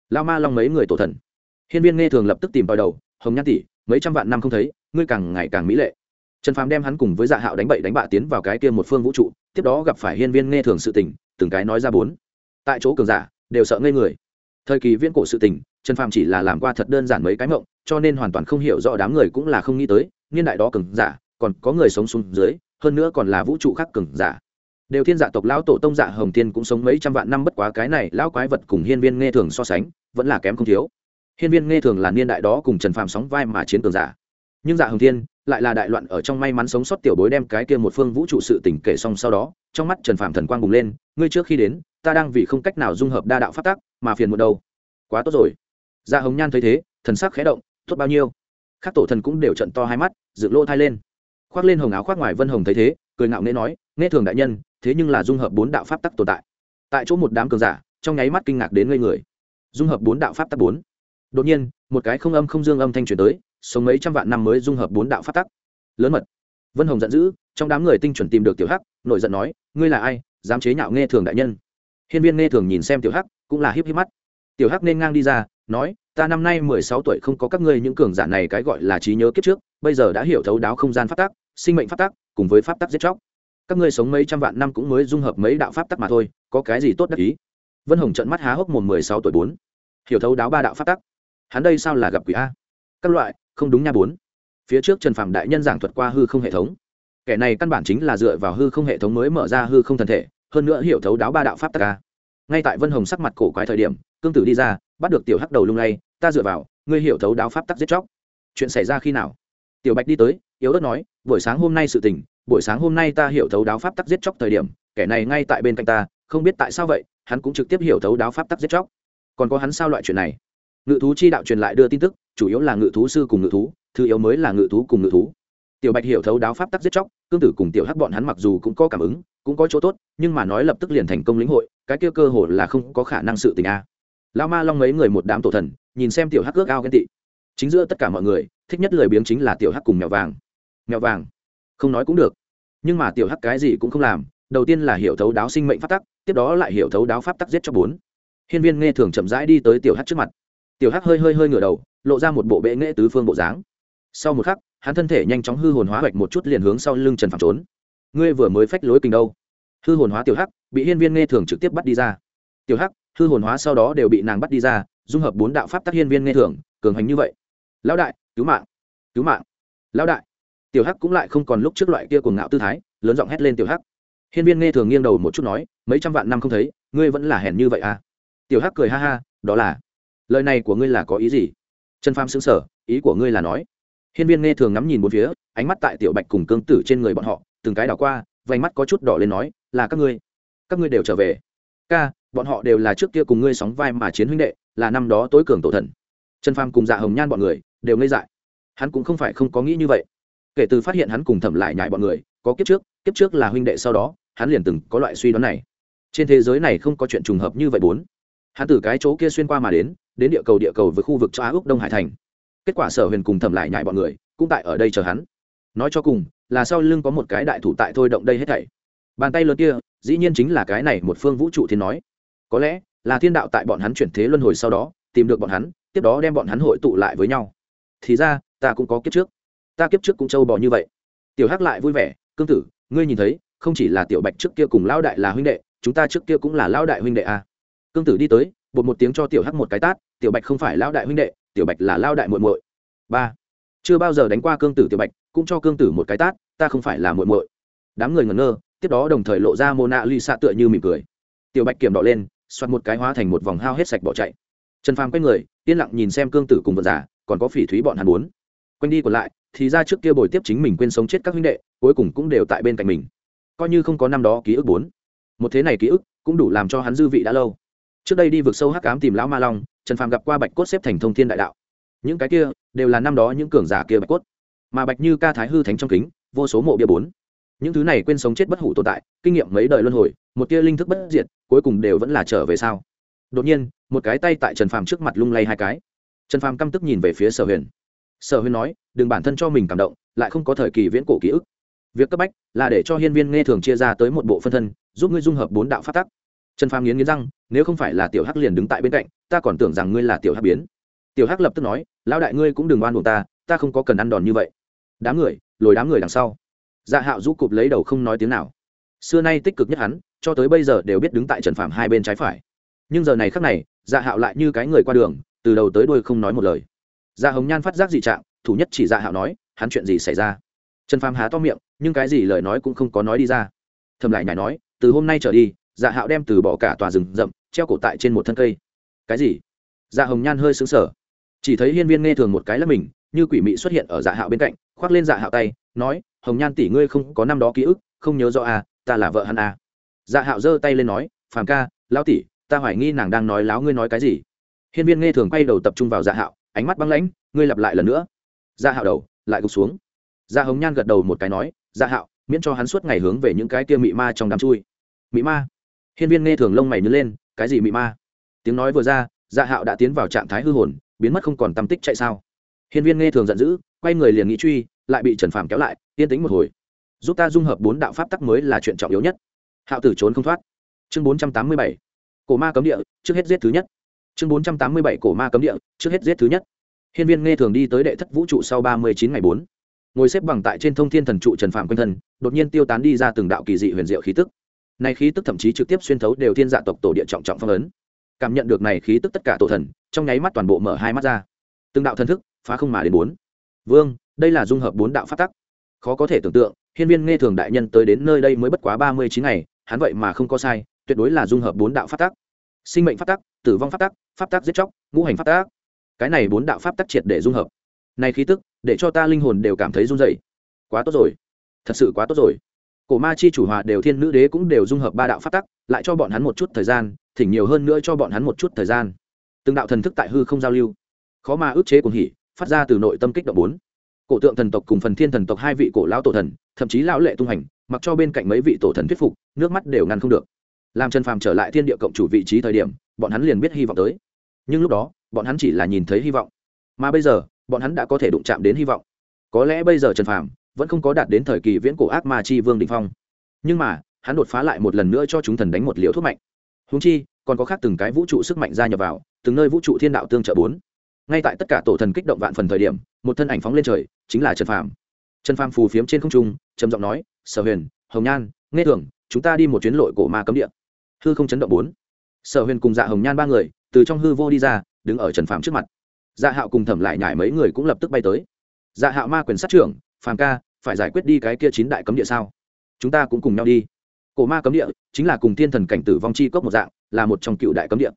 lao ma long mấy người tổ thần. Hiên viên nghe thường lập tức tìm vào đầu, hồng nhan tỷ, mấy trăm vạn năm không thấy, ngươi càng ngày càng mỹ lệ trần phàm đem hắn cùng với dạ hạo đánh bậy đánh bạ tiến vào cái kia một phương vũ trụ, tiếp đó gặp phải hiên viên nghe thường sự tình, từng cái nói ra bốn. Tại chỗ cường giả, đều sợ ngây người. Thời kỳ viễn cổ sự tình, trần phàm chỉ là làm qua thật đơn giản mấy cái mộng, cho nên hoàn toàn không hiểu rõ đám người cũng là không nghĩ tới, niên đại đó cường giả, còn có người sống xuống dưới, hơn nữa còn là vũ trụ khác cường giả. Đều thiên dạ tộc lão tổ tông dạ hồng tiên cũng sống mấy trăm vạn năm bất quá cái này lão quái vật cùng hiên viên nghe thường so sánh, vẫn là kém không thiếu. Hiên viên nghe thường là niên đại đó cùng trần phàm sóng vai mà chiến cường giả. Nhưng dạ hồng tiên lại là đại loạn ở trong may mắn sống sót tiểu bối đem cái kia một phương vũ trụ sự tỉnh kể xong sau đó, trong mắt trần phàm thần quang bùng lên, ngươi trước khi đến, ta đang vì không cách nào dung hợp đa đạo phát tác mà phiền một đầu quá tốt rồi. Dạ hồng nhan thấy thế, thần sắc khẽ động, tốt bao nhiêu. Các tổ thần cũng đều trận to hai mắt, dựng lỗ thai lên. Khoác lên hồng áo khoác ngoài vân hồng thấy thế, cười ngạo nghễ nói, nghe thường đại nhân, thế nhưng là dung hợp bốn đạo pháp tắc tồn tại. Tại chỗ một đám cường giả, trong nháy mắt kinh ngạc đến ngây người. Dung hợp bốn đạo pháp tắc bốn. Đột nhiên, một cái không âm không dương âm thanh truyền tới sống mấy trăm vạn năm mới dung hợp bốn đạo pháp tắc. Lớn mật. Vân hồng giận dữ, trong đám người tinh chuẩn tìm được tiểu hắc, nổi giận nói, ngươi là ai? Dám chế nhạo nghe thường đại nhân. Hiên viên nghe thường nhìn xem tiểu hắc, cũng là híp híp mắt. Tiểu hắc nên ngang đi ra, nói, ta năm nay mười sáu tuổi không có các ngươi những cường giả này cái gọi là trí nhớ kiếp trước, bây giờ đã hiểu thấu đáo không gian pháp tắc, sinh mệnh pháp tắc, cùng với pháp tắc giết chóc. Các ngươi sống mấy trăm vạn năm cũng mới dung hợp mấy đạo pháp tắc mà thôi, có cái gì tốt đắc ý? Vân hồng trận mắt há hốc mồm mười sáu tuổi bốn. Hiểu thấu đáo ba đạo pháp tắc. Hắn đây sao là gặp quỷ a? Các loại không đúng nha bốn. Phía trước trần phạm đại nhân giảng thuật qua hư không hệ thống. Kẻ này căn bản chính là dựa vào hư không hệ thống mới mở ra hư không thân thể, hơn nữa hiểu thấu đáo ba đạo pháp tắc ca ngay tại vân hồng sắc mặt cổ quái thời điểm, cương tử đi ra, bắt được tiểu hắc đầu lung lay, ta dựa vào, ngươi hiểu thấu đáo pháp tắc giết chóc. Chuyện xảy ra khi nào? Tiểu bạch đi tới, yếu ớt nói, buổi sáng hôm nay sự tình, buổi sáng hôm nay ta hiểu thấu đáo pháp tắc giết chóc thời điểm, kẻ này ngay tại bên cạnh ta, không biết tại sao vậy, hắn cũng trực tiếp hiểu thấu đáo pháp tắc giết chóc. Còn có hắn sao loại chuyện này? Ngự thú chi đạo truyền lại đưa tin tức, chủ yếu là ngự thú sư cùng ngự thú, thứ yếu mới là ngự thú cùng ngự thú. Tiểu bạch hiểu thấu đáo pháp tắc giết chóc, cương tử cùng tiểu hắc bọn hắn mặc dù cũng có cảm ứng, cũng có chỗ tốt, nhưng mà nói lập tức liền thành công lĩnh hội, cái kia cơ hồ là không có khả năng sự tình a. Lao ma long mấy người một đám tổ thần, nhìn xem tiểu hắc ước ao ghen tị. Chính giữa tất cả mọi người, thích nhất lười biếng chính là tiểu hắc cùng mèo vàng. Mèo vàng? Không nói cũng được. Nhưng mà tiểu hắc cái gì cũng không làm, đầu tiên là hiểu thấu đáo sinh mệnh pháp tắc, tiếp đó lại hiểu thấu đáo pháp tắc giết cho bốn. Hiên viên nghe thường chậm rãi đi tới tiểu hắc trước mặt tiểu hắc hơi hơi hơi ngửa đầu, lộ ra một bộ bệ nghệ tứ phương bộ dáng. Sau một khắc, hắn thân thể nhanh chóng hư hồn hóa hoạch một chút liền hướng sau lưng trần phạm trốn. Ngươi vừa mới phách lối kinh đâu? Hư hồn hóa tiểu hắc, bị hiên viên nghe thường trực tiếp bắt đi ra. Tiểu hắc, hư hồn hóa sau đó đều bị nàng bắt đi ra, dung hợp bốn đạo pháp tác hiên viên nghe thường, cường hành như vậy. Lão đại, cứu mạng cứu mạng. Lão đại. Tiểu hắc cũng lại không còn lúc trước loại kia cuồng ngạo tư thái, lớn giọng hét lên tiểu hắc. Hiên viên nghe thường nghiêng đầu một chút nói, mấy trăm vạn năm không thấy, ngươi vẫn là hèn như vậy à? Tiểu hắc cười ha ha, đó là lời này của ngươi là có ý gì? Trần pham xứng sở ý của ngươi là nói. Hiên viên nghe thường ngắm nhìn bốn phía, ánh mắt tại tiểu bạch cùng cương tử trên người bọn họ, từng cái đảo qua, vành mắt có chút đỏ lên nói, là các ngươi. Các ngươi đều trở về. Ca, bọn họ đều là trước kia cùng ngươi sóng vai mà chiến huynh đệ, là năm đó tối cường tổ thần. Trần pham cùng dạ hồng nhan bọn người đều ngây dại. Hắn cũng không phải không có nghĩ như vậy. Kể từ phát hiện hắn cùng thẩm lại nhại bọn người, có kiếp trước kiếp trước là huynh đệ sau đó, hắn liền từng có loại suy đoán này. Trên thế giới này không có chuyện trùng hợp như vậy bốn. Hắn từ cái chỗ kia xuyên qua mà đến đến địa cầu địa cầu với khu vực châu á úc đông hải thành. Kết quả sở huyền cùng thẩm lại nhại bọn người, cũng tại ở đây chờ hắn. Nói cho cùng, là sau lưng có một cái đại thủ tại thôi động đây hết thảy. Bàn tay lớn kia, dĩ nhiên chính là cái này một phương vũ trụ thiên nói. Có lẽ, là thiên đạo tại bọn hắn chuyển thế luân hồi sau đó, tìm được bọn hắn, tiếp đó đem bọn hắn hội tụ lại với nhau. Thì ra, ta cũng có kiếp trước. Ta kiếp trước cũng trâu bò như vậy. Tiểu hắc lại vui vẻ, cương tử, ngươi nhìn thấy, không chỉ là tiểu bạch trước kia cùng lão đại là huynh đệ, chúng ta trước kia cũng là lão đại huynh đệ à. cương tử đi tới bột một tiếng cho tiểu hắc một cái tát, tiểu bạch không phải lão đại huynh đệ, tiểu bạch là lão đại muội muội. Ba. Chưa bao giờ đánh qua cương tử tiểu bạch, cũng cho cương tử một cái tát, ta không phải là muội muội. Đám người ngẩn ngơ, tiếp đó đồng thời lộ ra mô nạ lì xạ tựa như mỉm cười. Tiểu bạch kiểm đỏ lên xoát một cái hóa thành một vòng hao hết sạch bỏ chạy. Trần phàm quay người, yên lặng nhìn xem cương tử cùng vật giả còn có phỉ thúy bọn hắn muốn quanh đi còn lại, thì ra trước kia bồi tiếp chính mình quên sống chết các huynh đệ, cuối cùng cũng đều tại bên cạnh mình. Coi như không có năm đó ký ức bốn. Một thế này ký ức, cũng đủ làm cho hắn dư vị đã lâu trước đây đi vượt sâu hắc ám tìm lão ma long, trần phàm gặp qua bạch cốt xếp thành thông thiên đại đạo. Những cái kia đều là năm đó những cường giả kia bạch cốt. Mà bạch như ca thái hư thánh trong kính, vô số mộ bia bốn. Những thứ này quên sống chết bất hủ tồn tại, kinh nghiệm mấy đời luân hồi, một tia linh thức bất diệt, cuối cùng đều vẫn là trở về sau đột nhiên, một cái tay tại trần phàm trước mặt lung lay hai cái. Trần phàm căm tức nhìn về phía sở huyền. Sở huyền nói, đừng bản thân cho mình cảm động, lại không có thời kỳ viễn cổ ký ức. Việc cấp bách là để cho hiên viên nghe thường chia ra tới một bộ phân thân, giúp ngươi dung hợp bốn đạo phát tắc trần phàm nghiến nghiến răng, nếu không phải là tiểu hắc liền đứng tại bên cạnh, ta còn tưởng rằng ngươi là tiểu hắc biến. Tiểu hắc lập tức nói, lão đại ngươi cũng đừng oan buồn ta ta không có cần ăn đòn như vậy. Đám người, lồi đám người đằng sau. Dạ hạo rũ cụp lấy đầu không nói tiếng nào. Xưa nay tích cực nhất hắn, cho tới bây giờ đều biết đứng tại trần Phàm hai bên trái phải. Nhưng giờ này khắc này dạ hạo lại như cái người qua đường, từ đầu tới đuôi không nói một lời. Dạ hồng nhan phát giác dị trạng, thủ nhất chỉ dạ hạo nói, hắn chuyện gì xảy ra? Trần phàm há to miệng, nhưng cái gì lời nói cũng không có nói đi ra. Thầm lại nhảy nói, từ hôm nay trở đi dạ hạo đem từ bỏ cả tòa rừng rậm, treo cổ tại trên một thân cây. Cái gì? Dạ hồng nhan hơi xứng sở chỉ thấy hiên viên nghe thường một cái là mình, như quỷ mị xuất hiện ở dạ hạo bên cạnh, khoác lên dạ hạo tay, nói, hồng nhan tỷ ngươi không có năm đó ký ức, không nhớ rõ à ta là vợ hắn à. Dạ hạo giơ tay lên nói, phàm ca, lão tỷ, ta hoài nghi nàng đang nói láo ngươi nói cái gì. Hiên viên nghe thường quay đầu tập trung vào dạ hạo, ánh mắt băng lãnh, ngươi lặp lại lần nữa. Dạ hạo đầu, lại gục xuống. Dạ hồng nhan gật đầu một cái nói dạ hạo, miễn cho hắn suốt ngày hướng về những cái kia mị ma trong đám chui. Mị ma? Hiên viên nghe thường lông mày nhớ lên, cái gì mị ma? Tiếng nói vừa ra dạ hạo đã tiến vào trạng thái hư hồn, biến mất không còn tâm tích chạy sao? Hiên viên nghe thường giận dữ, quay người liền nghĩ truy, lại bị trần phàm kéo lại, yên tính một hồi. Giúp ta dung hợp bốn đạo pháp tắc mới là chuyện trọng yếu nhất. Hạo tử trốn không thoát. Chương bốn trăm tám mươi bảy. Cổ ma cấm địa, trước hết giết thứ nhất. Chương bốn trăm tám mươi bảy. Cổ ma cấm địa, trước hết giết thứ nhất. Hiên viên nghe thường đi tới đệ thất vũ trụ sau ba mươi chín ngày bốn. Ngồi xếp bằng tại trên thông thiên thần trụ trần phạm quanh thân, đột nhiên tiêu tán đi ra từng đạo kỳ dị huyền diệu khí tức này khí tức thậm chí trực tiếp xuyên thấu đều thiên dạ tộc tổ địa trọng trọng phong ấn. Cảm nhận được này khí tức tất cả tổ thần, trong nháy mắt toàn bộ mở hai mắt ra. Từng đạo thần thức phá không mà đến bốn. Vương, đây là dung hợp bốn đạo phát tắc. Khó có thể tưởng tượng, hiên viên nghe thường đại nhân tới đến nơi đây mới bất quá ba mươi chín ngày, hắn vậy mà không có sai, tuyệt đối là dung hợp bốn đạo phát tắc. Sinh mệnh phát tắc, tử vong phát tắc, pháp tắc giết chóc, ngũ hành phát tắc. Cái này bốn đạo pháp tắc triệt để dung hợp. Này khí tức, để cho ta linh hồn đều cảm thấy run dậy quá tốt rồi. Thật sự quá tốt rồi cổ ma chi chủ hòa đều thiên nữ đế cũng đều dung hợp ba đạo pháp tắc, lại cho bọn hắn một chút thời gian, thỉnh nhiều hơn nữa cho bọn hắn một chút thời gian. Từng đạo thần thức tại hư không giao lưu. Khó mà ước chế cùng hỉ, phát ra từ nội tâm kích động bốn. Cổ tượng thần tộc cùng phần thiên thần tộc hai vị cổ lão tổ thần, thậm chí lão lệ tung hành, mặc cho bên cạnh mấy vị tổ thần thuyết phục, nước mắt đều ngăn không được. Làm trần phàm trở lại thiên địa cộng chủ vị trí thời điểm, bọn hắn liền biết hy vọng tới. Nhưng lúc đó, bọn hắn chỉ là nhìn thấy hy vọng. Mà bây giờ, bọn hắn đã có thể đụng chạm đến hy vọng. Có lẽ bây giờ trần phàm vẫn không có đạt đến thời kỳ viễn cổ ác ma chi vương đình phong. Nhưng mà, hắn đột phá lại một lần nữa cho chúng thần đánh một liều thuốc mạnh. Húng chi, còn có khác từng cái vũ trụ sức mạnh ra nhập vào, từng nơi vũ trụ thiên đạo tương trợ bốn. Ngay tại tất cả tổ thần kích động vạn phần thời điểm, một thân ảnh phóng lên trời, chính là trần phàm. Trần phàm phù phiếm trên không trung, trầm giọng nói, sở huyền, hồng nhan, nghe thường, chúng ta đi một chuyến lội cổ ma cấm địa. Hư không chấn động bốn. Sở huyền cùng dạ hồng nhan ba người, từ trong hư vô đi ra, đứng ở trần phàm trước mặt. Dạ hạo cùng thẩm lại nhải mấy người cũng lập tức bay tới. Dạ hạo ma quyền sát trưởng, phàm ca phải giải quyết đi cái kia chín đại cấm địa sao? Chúng ta cũng cùng nhau đi. Cổ ma cấm địa chính là cùng thiên thần cảnh tử vong chi cốc một dạng, là một trong cựu đại cấm địa.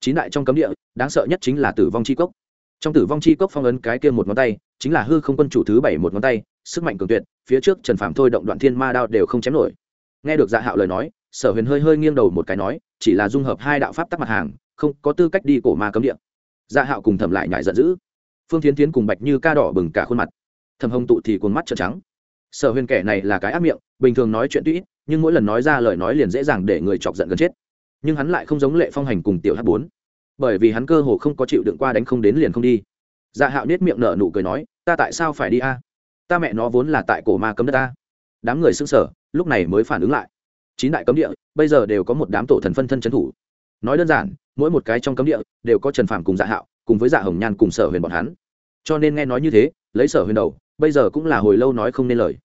Chín đại trong cấm địa, đáng sợ nhất chính là tử vong chi cốc. Trong tử vong chi cốc phong ấn cái kia một ngón tay, chính là hư không quân chủ thứ bảy một ngón tay, sức mạnh cường tuyệt, phía trước trần phạm thôi động đoạn thiên ma đao đều không chém nổi. Nghe được dạ hạo lời nói, sở huyền hơi hơi nghiêng đầu một cái nói, chỉ là dung hợp hai đạo pháp tắc mặt hàng, không có tư cách đi cổ ma cấm địa. Dạ hạo cùng thẩm lại nhại giận dữ. Phương tiến tiến cùng bạch như ca đỏ bừng cả khuôn mặt thầm hồng tụ thì cuốn mắt trợn trắng. Sở huyền kẻ này là cái ác miệng, bình thường nói chuyện tuy ít, nhưng mỗi lần nói ra lời nói liền dễ dàng để người chọc giận gần chết. Nhưng hắn lại không giống lệ phong hành cùng tiểu h bốn. Bởi vì hắn cơ hồ không có chịu đựng qua đánh không đến liền không đi. Dạ hạo nết miệng nở nụ cười nói, ta tại sao phải đi a? Ta mẹ nó vốn là tại cổ ma cấm đất ta. Đám người xưng sở lúc này mới phản ứng lại. Chín đại cấm địa, bây giờ đều có một đám tổ thần phân thân trấn thủ. Nói đơn giản, mỗi một cái trong cấm địa đều có trần phàm cùng dạ hạo, cùng với dạ hồng nhan cùng sở huyền bọn hắn. Cho nên nghe nói như thế lấy sở huyền đầu, bây giờ cũng là hồi lâu nói không nên lời.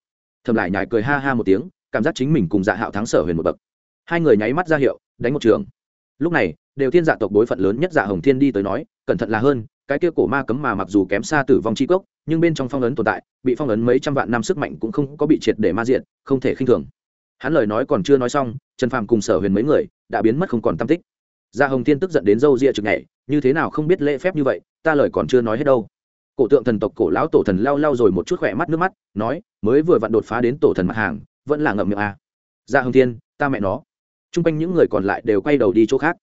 Thầm lại nhải cười ha ha một tiếng, cảm giác chính mình cùng dạ hạo thắng sở huyền một bậc. Hai người nháy mắt ra hiệu, đánh một trường. Lúc này, đều thiên dạ tộc đối phận lớn nhất dạ hồng thiên đi tới nói, cẩn thận là hơn, cái kia cổ ma cấm mà mặc dù kém xa tử vong c h i cốc, nhưng bên trong phong ấn tồn tại, bị phong ấn mấy trăm vạn năm sức mạnh cũng không có bị triệt để ma diện không thể khinh thường. Hắn lời nói còn chưa nói xong, trần phàm cùng sở huyền mấy người đã biến mất không còn tam tích. Dạ hồng thiên tức giận đến râu ria chực nhảy, như thế nào không biết lễ phép như vậy, ta lời còn chưa nói hết đâu cổ tượng thần tộc cổ lão tổ thần lau lau rồi một chút khỏe mắt nước mắt, nói, mới vừa vặn đột phá đến tổ thần mặt hàng, vẫn là ngậm miệng à. ra hồng thiên, ta mẹ nó. T r u n g quanh những người còn lại đều quay đầu đi chỗ khác.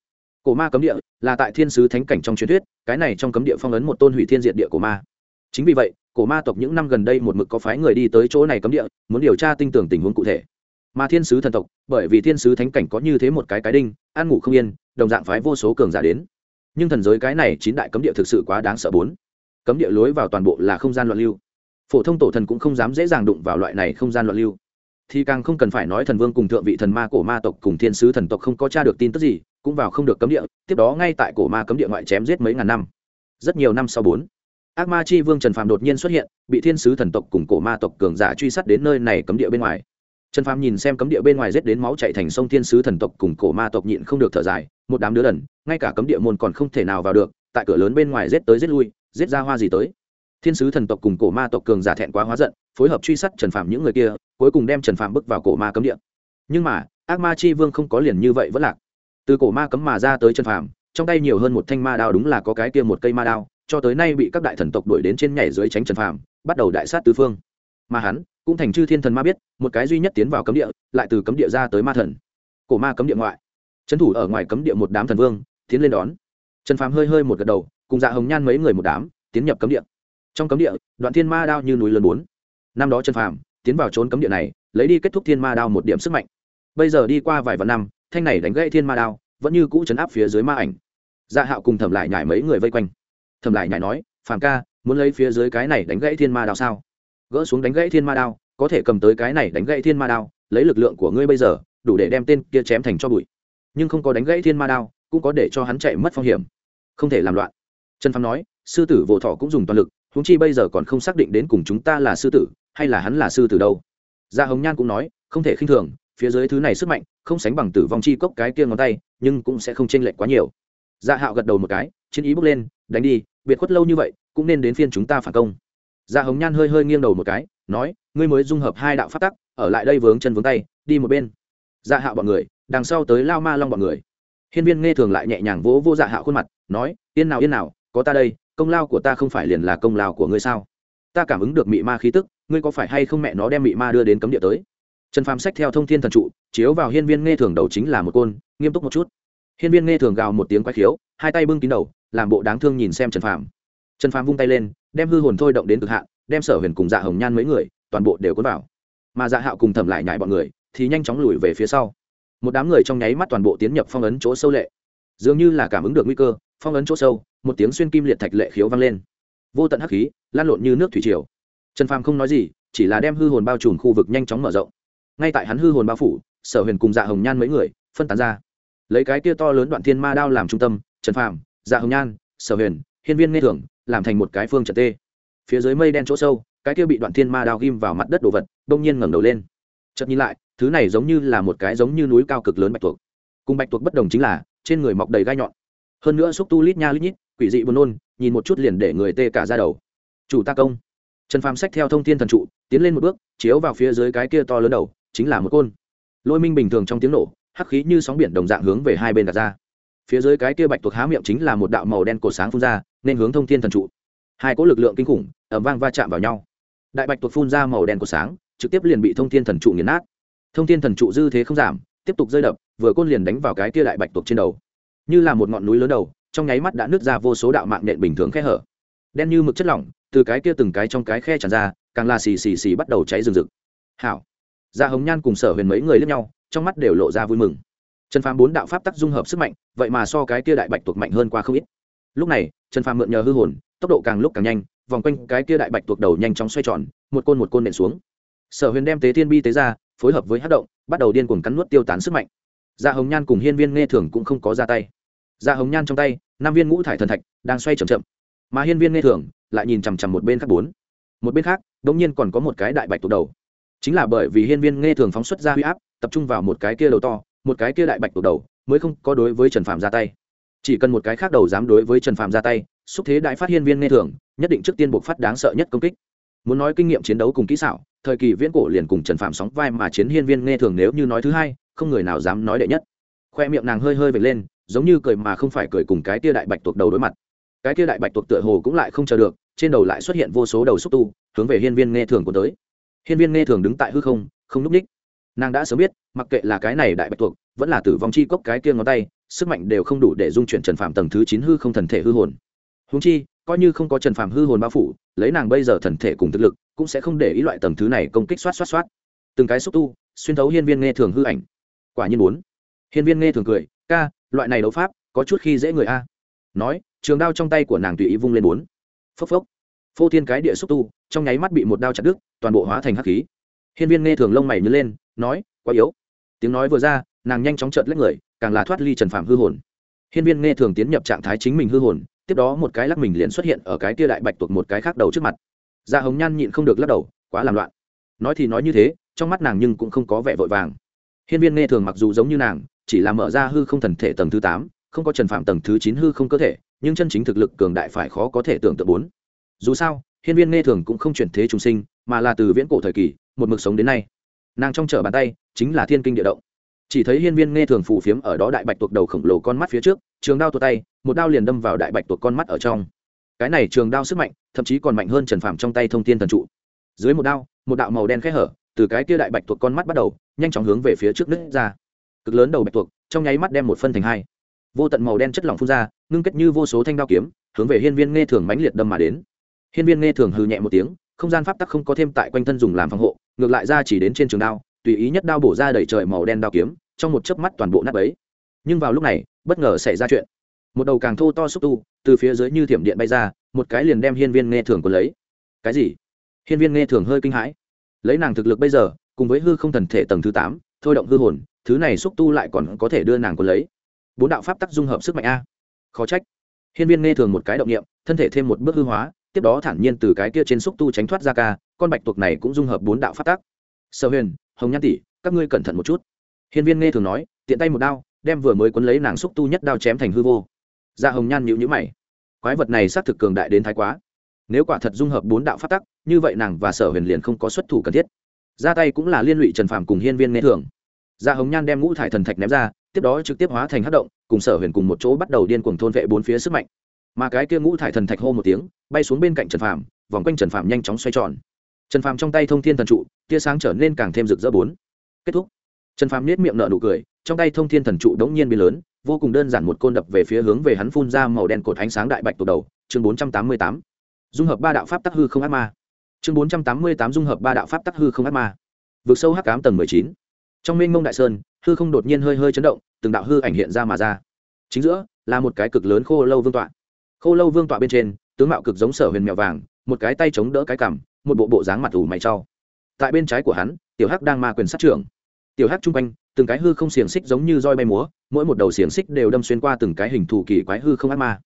Cổ ma cấm địa là tại thiên sứ thánh cảnh trong truyền thuyết, cái này trong cấm địa phong ấn một tôn hủy thiên diệt địa của ma. Chính vì vậy, cổ ma tộc những năm gần đây một mực có phái người đi tới chỗ này cấm địa, muốn điều tra tinh tưởng tình huống cụ thể. Mà thiên sứ thần tộc, bởi vì thiên sứ thánh cảnh có như thế một cái cái đinh, an ngủ không yên, đồng dạng phái vô số cường giả đến. Nhưng thần giới cái này chín đại cấm địa thực sự quá đáng sợ bốn cấm địa lối vào toàn bộ là không gian loạn lưu. Phổ thông tổ thần cũng không dám dễ dàng đụng vào loại này không gian loạn lưu. Thì càng không cần phải nói thần vương cùng thượng vị thần ma cổ ma tộc cùng thiên sứ thần tộc không có t r a được tin tức gì, cũng vào không được cấm địa, tiếp đó ngay tại cổ ma cấm địa ngoại chém giết mấy ngàn năm. Rất nhiều năm sau bốn, ác ma chi vương trần phàm đột nhiên xuất hiện, bị thiên sứ thần tộc cùng cổ ma tộc cường giả truy sát đến nơi này cấm địa bên ngoài. Trần phàm nhìn xem cấm địa bên ngoài rết đến máu chạy thành sông thiên sứ thần tộc cùng cổ ma tộc nhịn không được thở dài, một đám đứa đần, ngay cả cấm địa môn còn không thể nào vào được tại cửa lớn bên ngoài rết tới rết lui rết ra hoa gì tới. Thiên sứ thần tộc cùng cổ ma tộc cường giả thẹn quá hóa giận, phối hợp truy sát trần phạm những người kia, cuối cùng đem trần phạm bước vào cổ ma cấm địa. Nhưng mà, ác ma chi vương không có liền như vậy vẫn lạc. Từ cổ ma cấm mà ra tới trần phạm trong tay nhiều hơn một thanh ma đao đúng là có cái kia một cây ma đao, cho tới nay bị các đại thần tộc đuổi đến trên nhảy dưới tránh trần phạm bắt đầu đại sát tứ phương. Mà hắn, cũng thành chư thiên thần ma biết, một cái duy nhất tiến vào cấm địa, lại từ cấm địa ra tới ma thần. Cổ ma cấm địa ngoại. Trấn thủ ở ngoài cấm địa một đám thần vương, tiến lên đón trần phạm hơi hơi một gật đầu, cùng dạ hồng nhan mấy người một đám, tiến nhập cấm địa. Trong cấm địa, đoạn thiên ma đao như núi lớn bốn. Năm đó trần phàm tiến vào trốn cấm địa này, lấy đi kết thúc thiên ma đao một điểm sức mạnh. Bây giờ đi qua vài vạn năm, thanh này đánh gãy thiên ma đao, vẫn như cũ chấn áp phía dưới ma ảnh. Dạ hạo cùng thẩm lại nhải mấy người vây quanh. Thẩm lại nhải nói, phàm ca, muốn lấy phía dưới cái này đánh gãy thiên ma đao sao? Gỡ xuống đánh gãy thiên ma đao, có thể cầm tới cái này đánh gãy thiên ma đao, lấy lực lượng của ngươi bây giờ, đủ để đem tên kia chém thành cho bụi. Nhưng không có đánh gãy thiên ma đao, cũng có để cho hắn chạy mất phong hiểm không thể làm loạn. Trần phàm nói, sư tử vô thọ cũng dùng toàn lực húng chi bây giờ còn không xác định đến cùng chúng ta là sư tử, hay là hắn là sư tử đâu. Gia hồng nhan cũng nói, không thể khinh thường, phía dưới thứ này sức mạnh, không sánh bằng tử vong chi cốc cái kia ngón tay, nhưng cũng sẽ không chênh lệch quá nhiều. Dạ hạo gật đầu một cái, chiến ý bước lên, đánh đi, biệt khuất lâu như vậy, cũng nên đến phiên chúng ta phản công. Dạ hồng nhan hơi hơi nghiêng đầu một cái, nói, ngươi mới dung hợp hai đạo phát tắc, ở lại đây vướng chân vướng tay, đi một bên. Dạ hạo bọn người, đằng sau tới lao ma long bọn người. Hiên viên nghe thường lại nhẹ nhàng vỗ vô dạ hạo khuôn mặt nói, yên nào yên nào, có ta đây, công lao của ta không phải liền là công lao của ngươi sao? Ta cảm ứng được mị ma khí tức, ngươi có phải hay không mẹ nó đem mị ma đưa đến cấm địa tới? Trần phàm sách theo thông thiên thần trụ, chiếu vào hiên viên nghe thường đầu chính là một côn, nghiêm túc một chút. Hiên viên nghe thường gào một tiếng quái khiếu, hai tay bưng kín đầu, làm bộ đáng thương nhìn xem trần phàm. Trần phàm vung tay lên, đem hư hồn thôi động đến cực hạn, đem sở huyền cùng dạ hồng nhan mấy người, toàn bộ đều cuốn vào. Mà dạ hạo cùng thẩm lại nhại bọn người, thì nhanh chóng lùi về phía sau. Một đám người trong nháy mắt toàn bộ tiến nhập phong ấn chỗ sâu lệ. Dường như là cảm ứng được nguy cơ phong ấn chỗ sâu, một tiếng xuyên kim liệt thạch lệ khiếu vang lên. Vô tận hắc khí, lan lộn như nước thủy triều. Trần phàm không nói gì, chỉ là đem hư hồn bao trùm khu vực nhanh chóng mở rộng. Ngay tại hắn hư hồn bao phủ, sở huyền cùng dạ hồng nhan mấy người phân tán ra. Lấy cái kia to lớn đoạn thiên ma đao làm trung tâm, trần phàm dạ hồng nhan, sở huyền, hiên viên nghe thường làm thành một cái phương trận tê. Phía dưới mây đen chỗ sâu, cái kia bị đoạn thiên ma đao ghim vào mặt đất đồ vật đông nhiên ngẩng đầu lên. Chợt nhìn lại, thứ này giống như là một cái giống như núi cao cực lớn bạch tuộc. Cùng bạch tuộc bất đồng chính là, trên người mọc đầy gai nhọn hơn nữa xúc tu lít nha lít nhít, quỷ dị buồn nôn, nhìn một chút liền để người tê cả ra đầu. Chủ ta công. Trần phàm sách theo thông tin thần trụ, tiến lên một bước, chiếu vào phía dưới cái kia to lớn đầu, chính là một côn. Lôi minh bình thường trong tiếng nổ, hắc khí như sóng biển đồng dạng hướng về hai bên đặt ra. Phía dưới cái kia bạch tuộc há miệng chính là một đạo màu đen cổ sáng phun ra, nên hướng thông thiên thần trụ. Hai cỗ lực lượng kinh khủng ẩm vang va chạm vào nhau. Đại bạch tuộc phun ra màu đen cổ sáng, trực tiếp liền bị thông thiên thần trụ nghiền nát. Thông thiên thần trụ dư thế không giảm, tiếp tục rơi đập, vừa côn liền đánh vào cái kia đại bạch tuộc trên đầu như là một ngọn núi lớn đầu, trong nháy mắt đã nứt ra vô số đạo mạng nện bình thường khe hở. Đen như mực chất lỏng, từ cái kia từng cái trong cái khe tràn ra, càng là xì xì xì bắt đầu cháy rừng rực. Hảo. Gia hồng nhan cùng sở huyền mấy người lướt nhau, trong mắt đều lộ ra vui mừng. Trần phàm bốn đạo pháp tắc dung hợp sức mạnh, vậy mà so cái kia đại bạch tuộc mạnh hơn qua không ít. Lúc này, trần phàm mượn nhờ hư hồn, tốc độ càng lúc càng nhanh, vòng quanh cái kia đại bạch tuộc đầu nhanh chóng xoay tròn, một côn một côn nện xuống. Sở huyền đem tế thiên bi tế ra, phối hợp với hát động, bắt đầu điên cuồng cắn nuốt tiêu tán sức mạnh. Gia hồng nhan cùng hiên viên nghe thường cũng không có ra tay gia hồng nhan trong tay, năm viên ngũ thải thần thạch đang xoay chậm chậm. Mà hiên viên nghe thường, lại nhìn chằm chằm một bên khác bốn. Một bên khác đ ỗ n g nhiên còn có một cái đại bạch tụ đầu. Chính là bởi vì hiên viên nghe thường phóng xuất ra huy áp, tập trung vào một cái kia đầu to, một cái kia đại bạch tụ đầu, mới không có đối với trần phạm ra tay. Chỉ cần một cái khác đầu dám đối với trần phạm ra tay, xúc thế đại phát hiên viên nghe thường, nhất định trước tiên buộc phát đáng sợ nhất công kích. Muốn nói kinh nghiệm chiến đấu cùng kỹ xảo, thời kỳ viễn cổ liền cùng trần phạm sóng vai mà chiến hiên viên nghe thường nếu như nói thứ hai, không người nào dám nói đệ nhất. Khoe miệng nàng hơi hơi vệt lên giống như cười mà không phải cười cùng cái tia đại bạch tuộc đầu đối mặt. Cái tia đại bạch tuộc tựa hồ cũng lại không chờ được, trên đầu lại xuất hiện vô số đầu xúc tu, hướng về hiên viên nghe thường của tới. Hiên viên nghe thường đứng tại hư không không núp ních. Nàng đã sớm biết, mặc kệ là cái này đại bạch tuộc, vẫn là tử vong chi cốc cái kia ngón tay, sức mạnh đều không đủ để dung chuyển trần phạm tầng thứ chín hư không thần thể hư hồn. Húng chi, coi như không có trần phạm hư hồn bao phủ, lấy nàng bây giờ thần thể cùng thực lực, cũng sẽ không để ý loại tầng thứ này công kích xoát xoát xoát. Từng cái xúc tu, xuyên thấu hiên viên nghe thường hư ảnh. Quả nhiên muốn. Hiên viên nghe thường cười, ca loại này đấu pháp, có chút khi dễ người a. Nói, trường đao trong tay của nàng tùy ý vung lên bốn. Phốc phốc. Phô thiên cái địa xúc tu, trong nháy mắt bị một đao chặt đứt, toàn bộ hóa thành hắc khí. Hiên viên nghe thường lông mày nhớ lên, nói, quá yếu. Tiếng nói vừa ra, nàng nhanh chóng trợt lấy người, càng là thoát ly trần phạm hư hồn. Hiên viên nghe thường tiến nhập trạng thái chính mình hư hồn, tiếp đó một cái lắc mình liền xuất hiện ở cái tia đại bạch tuộc một cái khác đầu trước mặt. Da hồng nhan nhịn không được lắc đầu, quá làm loạn. Nói thì nói như thế, trong mắt nàng nhưng cũng không có vẻ vội vàng. Hiên viên nghe thường mặc dù giống như nàng chỉ là mở ra hư không thần thể tầng thứ tám, không có trần phạm tầng thứ chín hư không cơ thể, nhưng chân chính thực lực cường đại phải khó có thể tưởng tượng bốn. Dù sao, hiên viên nghe thường cũng không chuyển thế trùng sinh, mà là từ viễn cổ thời kỳ, một mực sống đến nay. Nàng trong trở bàn tay, chính là thiên kinh địa động. Chỉ thấy hiên viên nghe thường phủ phiếm ở đó đại bạch tuộc đầu khổng lồ con mắt phía trước, trường đao tuột tay, một đao liền đâm vào đại bạch tuộc con mắt ở trong. Cái này trường đao sức mạnh, thậm chí còn mạnh hơn trần phạm trong tay thông thiên thần trụ. Dưới một đao, một đạo màu đen khẽ hở, từ cái kia đại bạch tuộc con mắt bắt đầu, nhanh chóng hướng về phía trước nứt ra cực lớn đầu bạch tuộc, trong nháy mắt đem một phân thành hai. Vô tận màu đen chất lỏng phun ra, ngưng kết như vô số thanh đao kiếm, hướng về hiên viên nghe thường mãnh liệt đâm mà đến. Hiên viên nghe thường hừ nhẹ một tiếng, không gian pháp tắc không có thêm tại quanh thân dùng làm phòng hộ, ngược lại ra chỉ đến trên trường đao, tùy ý nhất đao bổ ra đầy trời màu đen đao kiếm, trong một chớp mắt toàn bộ nát ấy nhưng vào lúc này, bất ngờ xảy ra chuyện. Một đầu càng thô to xúc tu, từ phía dưới như thiểm điện bay ra, một cái liền đem hiên viên nghe thường còn lấy. Cái gì? Hiên viên nghe thường hơi kinh hãi. Lấy nàng thực lực bây giờ, cùng với hư không thần thể tầng thứ tám, thôi động hư hồn thứ này xúc tu lại còn có thể đưa nàng quân lấy. Bốn đạo pháp tắc dung hợp sức mạnh a. Khó trách. Hiên viên nghe thường một cái động nghiệm thân thể thêm một bước hư hóa, tiếp đó thản nhiên từ cái kia trên xúc tu tránh thoát ra ca, con bạch tuộc này cũng dung hợp bốn đạo pháp tắc. Sở huyền, hồng nhan tỷ, các ngươi cẩn thận một chút. Hiên viên nghe thường nói, tiện tay một đao, đem vừa mới quấn lấy nàng xúc tu nhất đao chém thành hư vô. Ra hồng nhan nhịu nhữ mày. Quái vật này xác thực cường đại đến thái quá. Nếu quả thật dung hợp bốn đạo pháp tắc, như vậy nàng và sở huyền liền không có xuất thủ cần thiết. Ra tay cũng là liên lụy trần phàm cùng hiên viên nghe thường dạ hồng nhan đem ngũ thải thần thạch ném ra tiếp đó trực tiếp hóa thành hắc động cùng sở huyền cùng một chỗ bắt đầu điên cuồng thôn vệ bốn phía sức mạnh. Mà cái kia ngũ thải thần thạch hô một tiếng bay xuống bên cạnh trần phàm, vòng quanh trần phàm nhanh chóng xoay tròn. Trần phàm trong tay thông thiên thần trụ tia sáng trở nên càng thêm rực rỡ bốn. Kết thúc. Trần Phàm nhếch miệng nở nụ cười trong tay thông thiên thần trụ đống nhiên biến lớn vô cùng đơn giản một côn đập về phía hướng về hắn phun ra màu đen cột ánh sáng đại bạch tột đầu chương bốn trăm tám mươi tám. Dung hợp ba đạo pháp tắc hư không ác ma. Chương bốn trăm tám mươi tám dung hợp ba đạo pháp tắc hư không ác ma. Vượt sâu hắc ám tầng mười chín trong mênh mông đại sơn, hư không đột nhiên hơi hơi chấn động, từng đạo hư ảnh hiện ra mà ra. Chính giữa là một cái cực lớn khô lâu vương tọa. Khô lâu vương tọa bên trên, tướng mạo cực giống sở huyền mèo vàng, một cái tay chống đỡ cái cằm, một bộ bộ dáng mặt ủ mày trau tại bên trái của hắn, tiểu hắc đang ma quyền sát trưởng. Tiểu hắc chung quanh, từng cái hư không xiềng xích giống như roi bay múa, mỗi một đầu xiềng xích đều đâm xuyên qua từng cái hình thù kỳ quái hư không ác ma.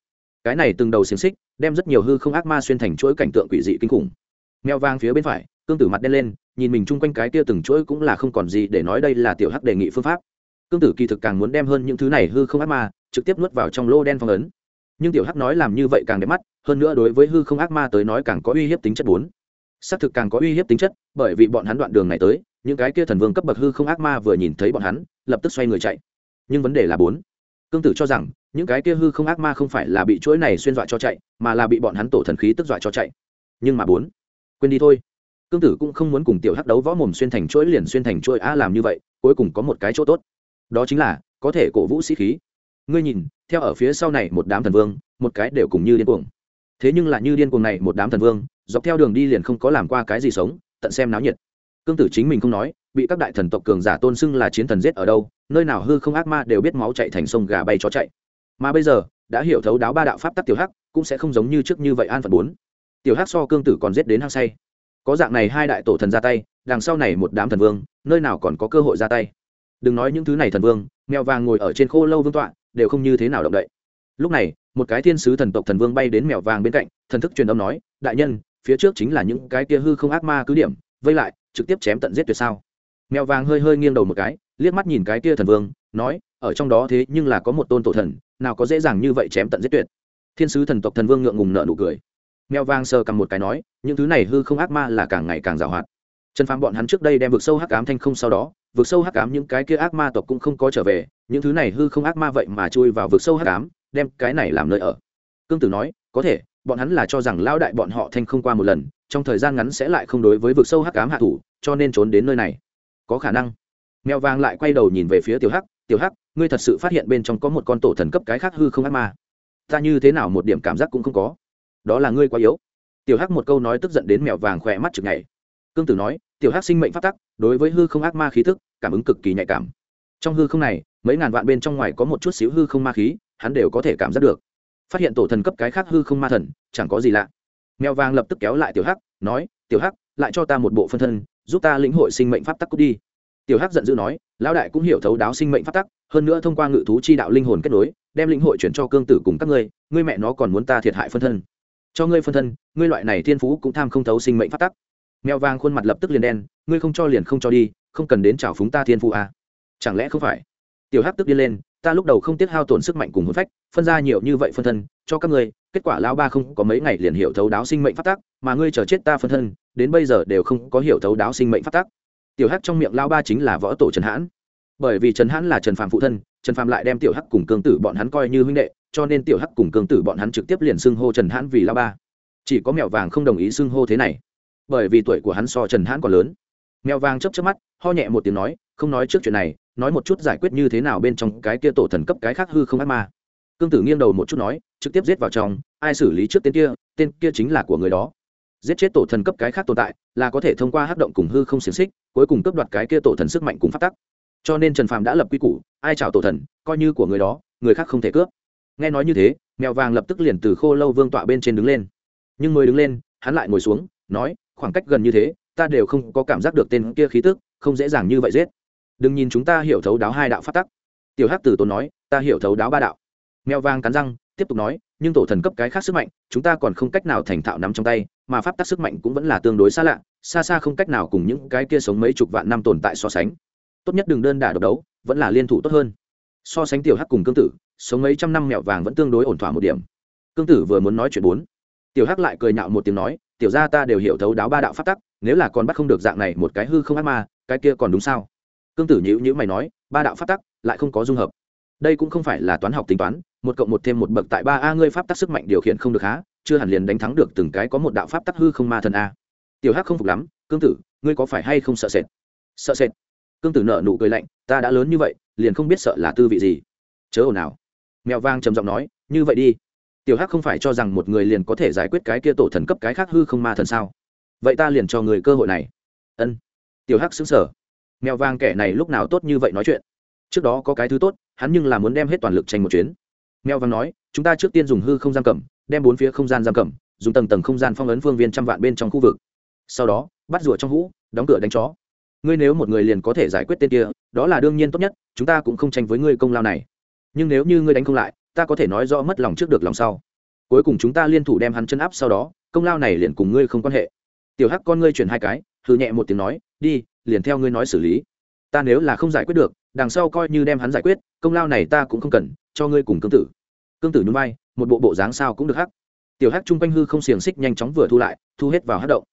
Cái này từng đầu xiềng xích, đem rất nhiều hư không ác ma xuyên thành chuỗi cảnh tượng quỷ dị kinh khủng. Mèo vàng phía bên phải, cương tử mặt đen lên nhìn mình chung quanh cái kia từng chuỗi cũng là không còn gì để nói đây là tiểu hắc đề nghị phương pháp. Cương tử kỳ thực càng muốn đem hơn những thứ này hư không ác ma trực tiếp nuốt vào trong lô đen phong ấn. Nhưng tiểu hắc nói làm như vậy càng đẹp mắt, hơn nữa đối với hư không ác ma tới nói càng có uy hiếp tính chất bốn. Xác thực càng có uy hiếp tính chất, bởi vì bọn hắn đoạn đường này tới, những cái kia thần vương cấp bậc hư không ác ma vừa nhìn thấy bọn hắn, lập tức xoay người chạy. Nhưng vấn đề là bốn. Cương tử cho rằng, những cái kia hư không ác ma không phải là bị chuỗi này xuyên dọa cho chạy, mà là bị bọn hắn tổ thần khí tức dọa cho chạy. Nhưng mà bốn. Quên đi thôi cương tử cũng không muốn cùng tiểu hắc đấu võ mồm xuyên thành chuỗi liền xuyên thành chuỗi a làm như vậy, cuối cùng có một cái chỗ tốt. Đó chính là, có thể cổ vũ sĩ khí. Ngươi nhìn, theo ở phía sau này một đám thần vương, một cái đều cùng như điên cuồng. Thế nhưng là như điên cuồng này một đám thần vương, dọc theo đường đi liền không có làm qua cái gì sống, tận xem náo nhiệt. Cương tử chính mình không nói, bị các đại thần tộc cường giả tôn xưng là chiến thần giết ở đâu, nơi nào hư không ác ma đều biết máu chạy thành sông gà bay chó chạy. Mà bây giờ, đã hiểu thấu đáo ba đạo pháp tắc tiểu hắc, cũng sẽ không giống như trước như vậy an phận bốn. Tiểu hắc so cương tử còn giết đến hăng say có dạng này hai đại tổ thần ra tay, đằng sau này một đám thần vương, nơi nào còn có cơ hội ra tay? Đừng nói những thứ này thần vương, mèo vàng ngồi ở trên khô lâu vương tọa, đều không như thế nào động đậy. Lúc này, một cái thiên sứ thần tộc thần vương bay đến mèo vàng bên cạnh, thần thức truyền âm nói, đại nhân, phía trước chính là những cái kia hư không ác ma cứ điểm, vây lại, trực tiếp chém tận giết tuyệt sao? Mèo vàng hơi hơi nghiêng đầu một cái, liếc mắt nhìn cái kia thần vương, nói, ở trong đó thế nhưng là có một tôn tổ thần, nào có dễ dàng như vậy chém tận giết tuyệt. Thiên sứ thần tộc thần vương ngượng ngùng nợ nụ cười mèo vàng sờ cầm một cái nói, những thứ này hư không ác ma là càng ngày càng giàu hoạt trần phàm bọn hắn trước đây đem vực sâu hắc ám thanh không sau đó, vực sâu hắc ám những cái kia ác ma tộc cũng không có trở về, những thứ này hư không ác ma vậy mà chui vào vực sâu hắc ám, đem cái này làm nơi ở. Cương tử nói, có thể, bọn hắn là cho rằng lao đại bọn họ thanh không qua một lần, trong thời gian ngắn sẽ lại không đối với vực sâu hắc ám hạ thủ, cho nên trốn đến nơi này. Có khả năng. Mèo vàng lại quay đầu nhìn về phía tiểu hắc tiểu hắc, ngươi thật sự phát hiện bên trong có một con tổ thần cấp cái khác hư không ác ma. Ta như thế nào một điểm cảm giác cũng không có đó là ngươi quá yếu. Tiểu hắc một câu nói tức giận đến mèo vàng khỏe mắt chực ngày cương tử nói, tiểu hắc sinh mệnh phát tắc, đối với hư không ác ma khí thức cảm ứng cực kỳ nhạy cảm. Trong hư không này, mấy ngàn vạn bên trong ngoài có một chút xíu hư không ma khí, hắn đều có thể cảm giác được. Phát hiện tổ thần cấp cái khác hư không ma thần, chẳng có gì lạ. Mèo vàng lập tức kéo lại tiểu hắc, nói, tiểu hắc, lại cho ta một bộ phân thân, giúp ta lĩnh hội sinh mệnh pháp tắc cút đi. Tiểu hắc giận dữ nói, lão đại cũng hiểu thấu đáo sinh mệnh pháp tắc, hơn nữa thông qua ngự thú chi đạo linh hồn kết nối, đem lĩnh hội chuyển cho cương tử cùng các ngươi ngươi mẹ nó còn muốn ta thiệt hại phân thân cho ngươi phân thân, ngươi loại này thiên phú cũng tham không thấu sinh mệnh phát tắc. Mèo vàng khuôn mặt lập tức liền đen, ngươi không cho liền không cho đi, không cần đến trào phúng ta thiên phú à. chẳng lẽ không phải? Tiểu hắc tức đi lên, ta lúc đầu không tiếc hao tổn sức mạnh cùng hồn phách, phân ra nhiều như vậy phân thân, cho các ngươi, kết quả lão ba không có mấy ngày liền hiểu thấu đáo sinh mệnh phát tác mà ngươi chờ chết ta phân thân, đến bây giờ đều không có hiểu thấu đáo sinh mệnh phát tác tiểu hắc trong miệng lão ba chính là võ tổ trần hãn. Bởi vì trần hãn là trần phạm phụ thân, trần phạm lại đem tiểu hắc cùng cương tử bọn hắn coi như huynh đệ cho nên tiểu hắc cùng cương tử bọn hắn trực tiếp liền xưng hô trần hãn vì lao ba. Chỉ có mèo vàng không đồng ý xưng hô thế này, bởi vì tuổi của hắn so trần hãn còn lớn. Mèo vàng chấp chấp mắt, ho nhẹ một tiếng nói, không nói trước chuyện này, nói một chút giải quyết như thế nào bên trong cái kia tổ thần cấp cái khác hư không ác ma. Cương tử nghiêng đầu một chút nói, trực tiếp giết vào trong, ai xử lý trước tên kia tên kia chính là của người đó. Giết chết tổ thần cấp cái khác tồn tại, là có thể thông qua hát động cùng hư không xiềng xích, cuối cùng cấp đoạt cái kia tổ thần sức mạnh cùng phát tắc. Cho nên trần phàm đã lập quy củ, ai chào tổ thần, coi như của người đó, người khác không thể cướp nghe nói như thế, mèo vàng lập tức liền từ khô lâu vương tọa bên trên đứng lên. Nhưng mới đứng lên, hắn lại ngồi xuống, nói, khoảng cách gần như thế, ta đều không có cảm giác được tên kia khí tức, không dễ dàng như vậy giết. Đừng nhìn chúng ta hiểu thấu đáo hai đạo phát tắc. Tiểu hắc tử tốn nói, ta hiểu thấu đáo ba đạo. Mèo vàng cắn răng, tiếp tục nói, nhưng tổ thần cấp cái khác sức mạnh, chúng ta còn không cách nào thành thạo nắm trong tay, mà pháp tắc sức mạnh cũng vẫn là tương đối xa lạ, xa xa không cách nào cùng những cái kia sống mấy chục vạn năm tồn tại so sánh. Tốt nhất đừng đơn đả độc đấu, vẫn là liên thủ tốt hơn so sánh tiểu hắc cùng cương tử, sống mấy trăm năm mèo vàng vẫn tương đối ổn thỏa một điểm. Cương tử vừa muốn nói chuyện bốn, tiểu hắc lại cười nhạo một tiếng nói, tiểu ra ta đều hiểu thấu đáo ba đạo pháp tắc, nếu là còn bắt không được dạng này một cái hư không ác ma, cái kia còn đúng sao? Cương tử nhữ nhữ mày nói, ba đạo pháp tắc lại không có dung hợp. Đây cũng không phải là toán học tính toán, một cộng một thêm một bậc tại ba a, ngươi pháp tắc sức mạnh điều khiển không được há chưa hẳn liền đánh thắng được từng cái có một đạo pháp tắc hư không ma thần a. Tiểu hắc không phục lắm, cương tử, ngươi có phải hay không sợ sệt? Sợ sệt cương tử nợ nụ cười lạnh, ta đã lớn như vậy, liền không biết sợ là tư vị gì. Chớ ồn nào mèo vang trầm giọng nói, như vậy đi. Tiểu hắc không phải cho rằng một người liền có thể giải quyết cái kia tổ thần cấp cái khác hư không ma thần sao? Vậy ta liền cho người cơ hội này. Ân. Tiểu hắc xứng sở mèo vang kẻ này lúc nào tốt như vậy nói chuyện? Trước đó có cái thứ tốt, hắn nhưng là muốn đem hết toàn lực tranh một chuyến. Mèo vang nói, chúng ta trước tiên dùng hư không giam cầm, đem bốn phía không gian giam cầm, dùng tầng tầng không gian phong ấn phương viên trăm vạn bên trong khu vực. Sau đó, bắt rùa trong hũ, đóng cửa đánh chó ngươi nếu một người liền có thể giải quyết tên kia, đó là đương nhiên tốt nhất, chúng ta cũng không tranh với ngươi công lao này. Nhưng nếu như ngươi đánh không lại, ta có thể nói rõ mất lòng trước được lòng sau. Cuối cùng chúng ta liên thủ đem hắn chân áp sau đó, công lao này liền cùng ngươi không quan hệ. Tiểu hắc con ngươi chuyển hai cái thử nhẹ một tiếng nói, đi, liền theo ngươi nói xử lý. Ta nếu là không giải quyết được, đằng sau coi như đem hắn giải quyết, công lao này ta cũng không cần, cho ngươi cùng cương tử. Cương tử nhún vai, một bộ bộ dáng sao cũng được hắc. Tiểu hắc chung quanh hư không xiềng xích nhanh chóng vừa thu lại, thu hết vào hát động.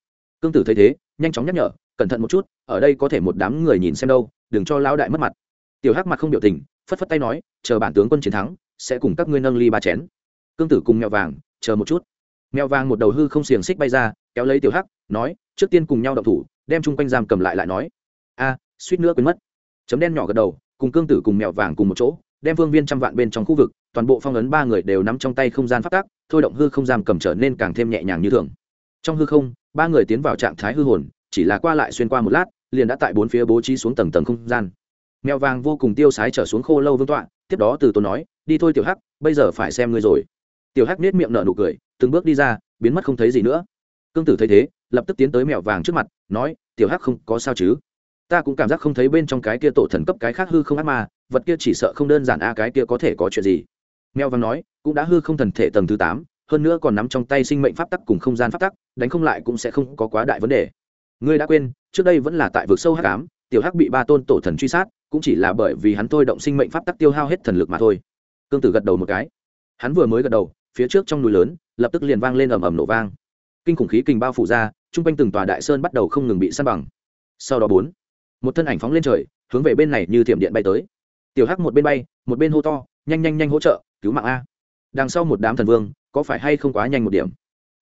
Cương tử thấy thế, nhanh chóng nhắc nhở cẩn thận một chút, ở đây có thể một đám người nhìn xem đâu, đừng cho lão đại mất mặt. Tiểu hắc mặt không biểu tình, phất phất tay nói, chờ bản tướng quân chiến thắng, sẽ cùng các ngươi nâng ly ba chén. Cương tử cùng mèo vàng, chờ một chút. Mèo vàng một đầu hư không xiềng xích bay ra, kéo lấy tiểu hắc, nói, trước tiên cùng nhau động thủ, đem chung quanh giam cầm lại lại nói. A, suýt nữa quên mất. Chấm đen nhỏ gật đầu, cùng cương tử cùng mèo vàng cùng một chỗ, đem vương viên trăm vạn bên trong khu vực, toàn bộ phong ấn ba người đều nắm trong tay không gian phát tác thôi động hư không giam cầm trở nên càng thêm nhẹ nhàng như thường. Trong hư không, ba người tiến vào trạng thái hư hồn chỉ là qua lại xuyên qua một lát, liền đã tại bốn phía bố trí xuống tầng tầng không gian. Mèo vàng vô cùng tiêu sái trở xuống khô lâu vương tọa, tiếp đó từ tôi nói, đi thôi tiểu hắc, bây giờ phải xem ngươi rồi. Tiểu hắc nết miệng nở nụ cười, từng bước đi ra, biến mất không thấy gì nữa. Cương tử thấy thế, lập tức tiến tới mèo vàng trước mặt, nói, tiểu hắc không có sao chứ? Ta cũng cảm giác không thấy bên trong cái kia tổ thần cấp cái khác hư không ác ma, vật kia chỉ sợ không đơn giản a, cái kia có thể có chuyện gì? Mèo vàng nói, cũng đã hư không thần thể tầng thứ tám, hơn nữa còn nắm trong tay sinh mệnh pháp tắc cùng không gian pháp tắc, đánh không lại cũng sẽ không có quá đại vấn đề ngươi đã quên, trước đây vẫn là tại vực sâu hắc ám, tiểu hắc bị ba tôn tổ thần truy sát, cũng chỉ là bởi vì hắn thôi động sinh mệnh pháp tắc tiêu hao hết thần lực mà thôi. Cương tử gật đầu một cái. Hắn vừa mới gật đầu, phía trước trong núi lớn, lập tức liền vang lên ầm ầm nổ vang. Kinh khủng khí kình bao phủ ra chung quanh từng tòa đại sơn bắt đầu không ngừng bị săn bằng. Sau đó bốn, một thân ảnh phóng lên trời, hướng về bên này như thiểm điện bay tới. Tiểu hắc một bên bay, một bên hô to, nhanh nhanh nhanh hỗ trợ, cứu mạng a. Đằng sau một đám thần vương, có phải hay không quá nhanh một điểm?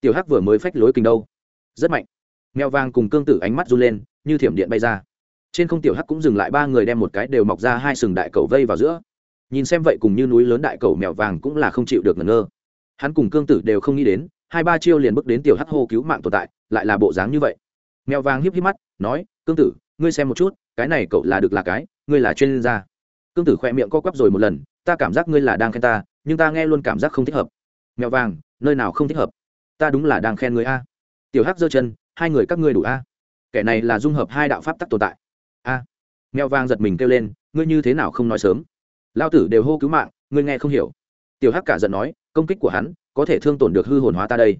Tiểu hắc vừa mới phách lối kình đâu. Rất mạnh mèo vàng cùng cương tử ánh mắt run lên, như thiểm điện bay ra. Trên không tiểu hắc cũng dừng lại, ba người đem một cái đều mọc ra hai sừng đại cầu vây vào giữa. Nhìn xem vậy cùng như núi lớn đại cầu mèo vàng cũng là không chịu được ngẩn ngơ. Hắn cùng cương tử đều không nghĩ đến, hai ba chiêu liền bước đến tiểu hắc hô cứu mạng tồn tại, lại là bộ dáng như vậy. Mèo vàng híp híp mắt, nói, cương tử, ngươi xem một chút, cái này cậu là được là cái, ngươi là chuyên gia. Cương tử khoe miệng co quắp rồi một lần, ta cảm giác ngươi là đang khen ta, nhưng ta nghe luôn cảm giác không thích hợp. Mèo vàng, nơi nào không thích hợp? Ta đúng là đang khen người a. Tiểu hắc giơ chân hai người các ngươi đủ a? Kẻ này là dung hợp hai đạo pháp tắc tồn tại. A. Mèo vàng giật mình kêu lên, ngươi như thế nào không nói sớm? Lao tử đều hô cứu mạng, ngươi nghe không hiểu. Tiểu hắc cả giận nói, công kích của hắn, có thể thương tổn được hư hồn hóa ta đây.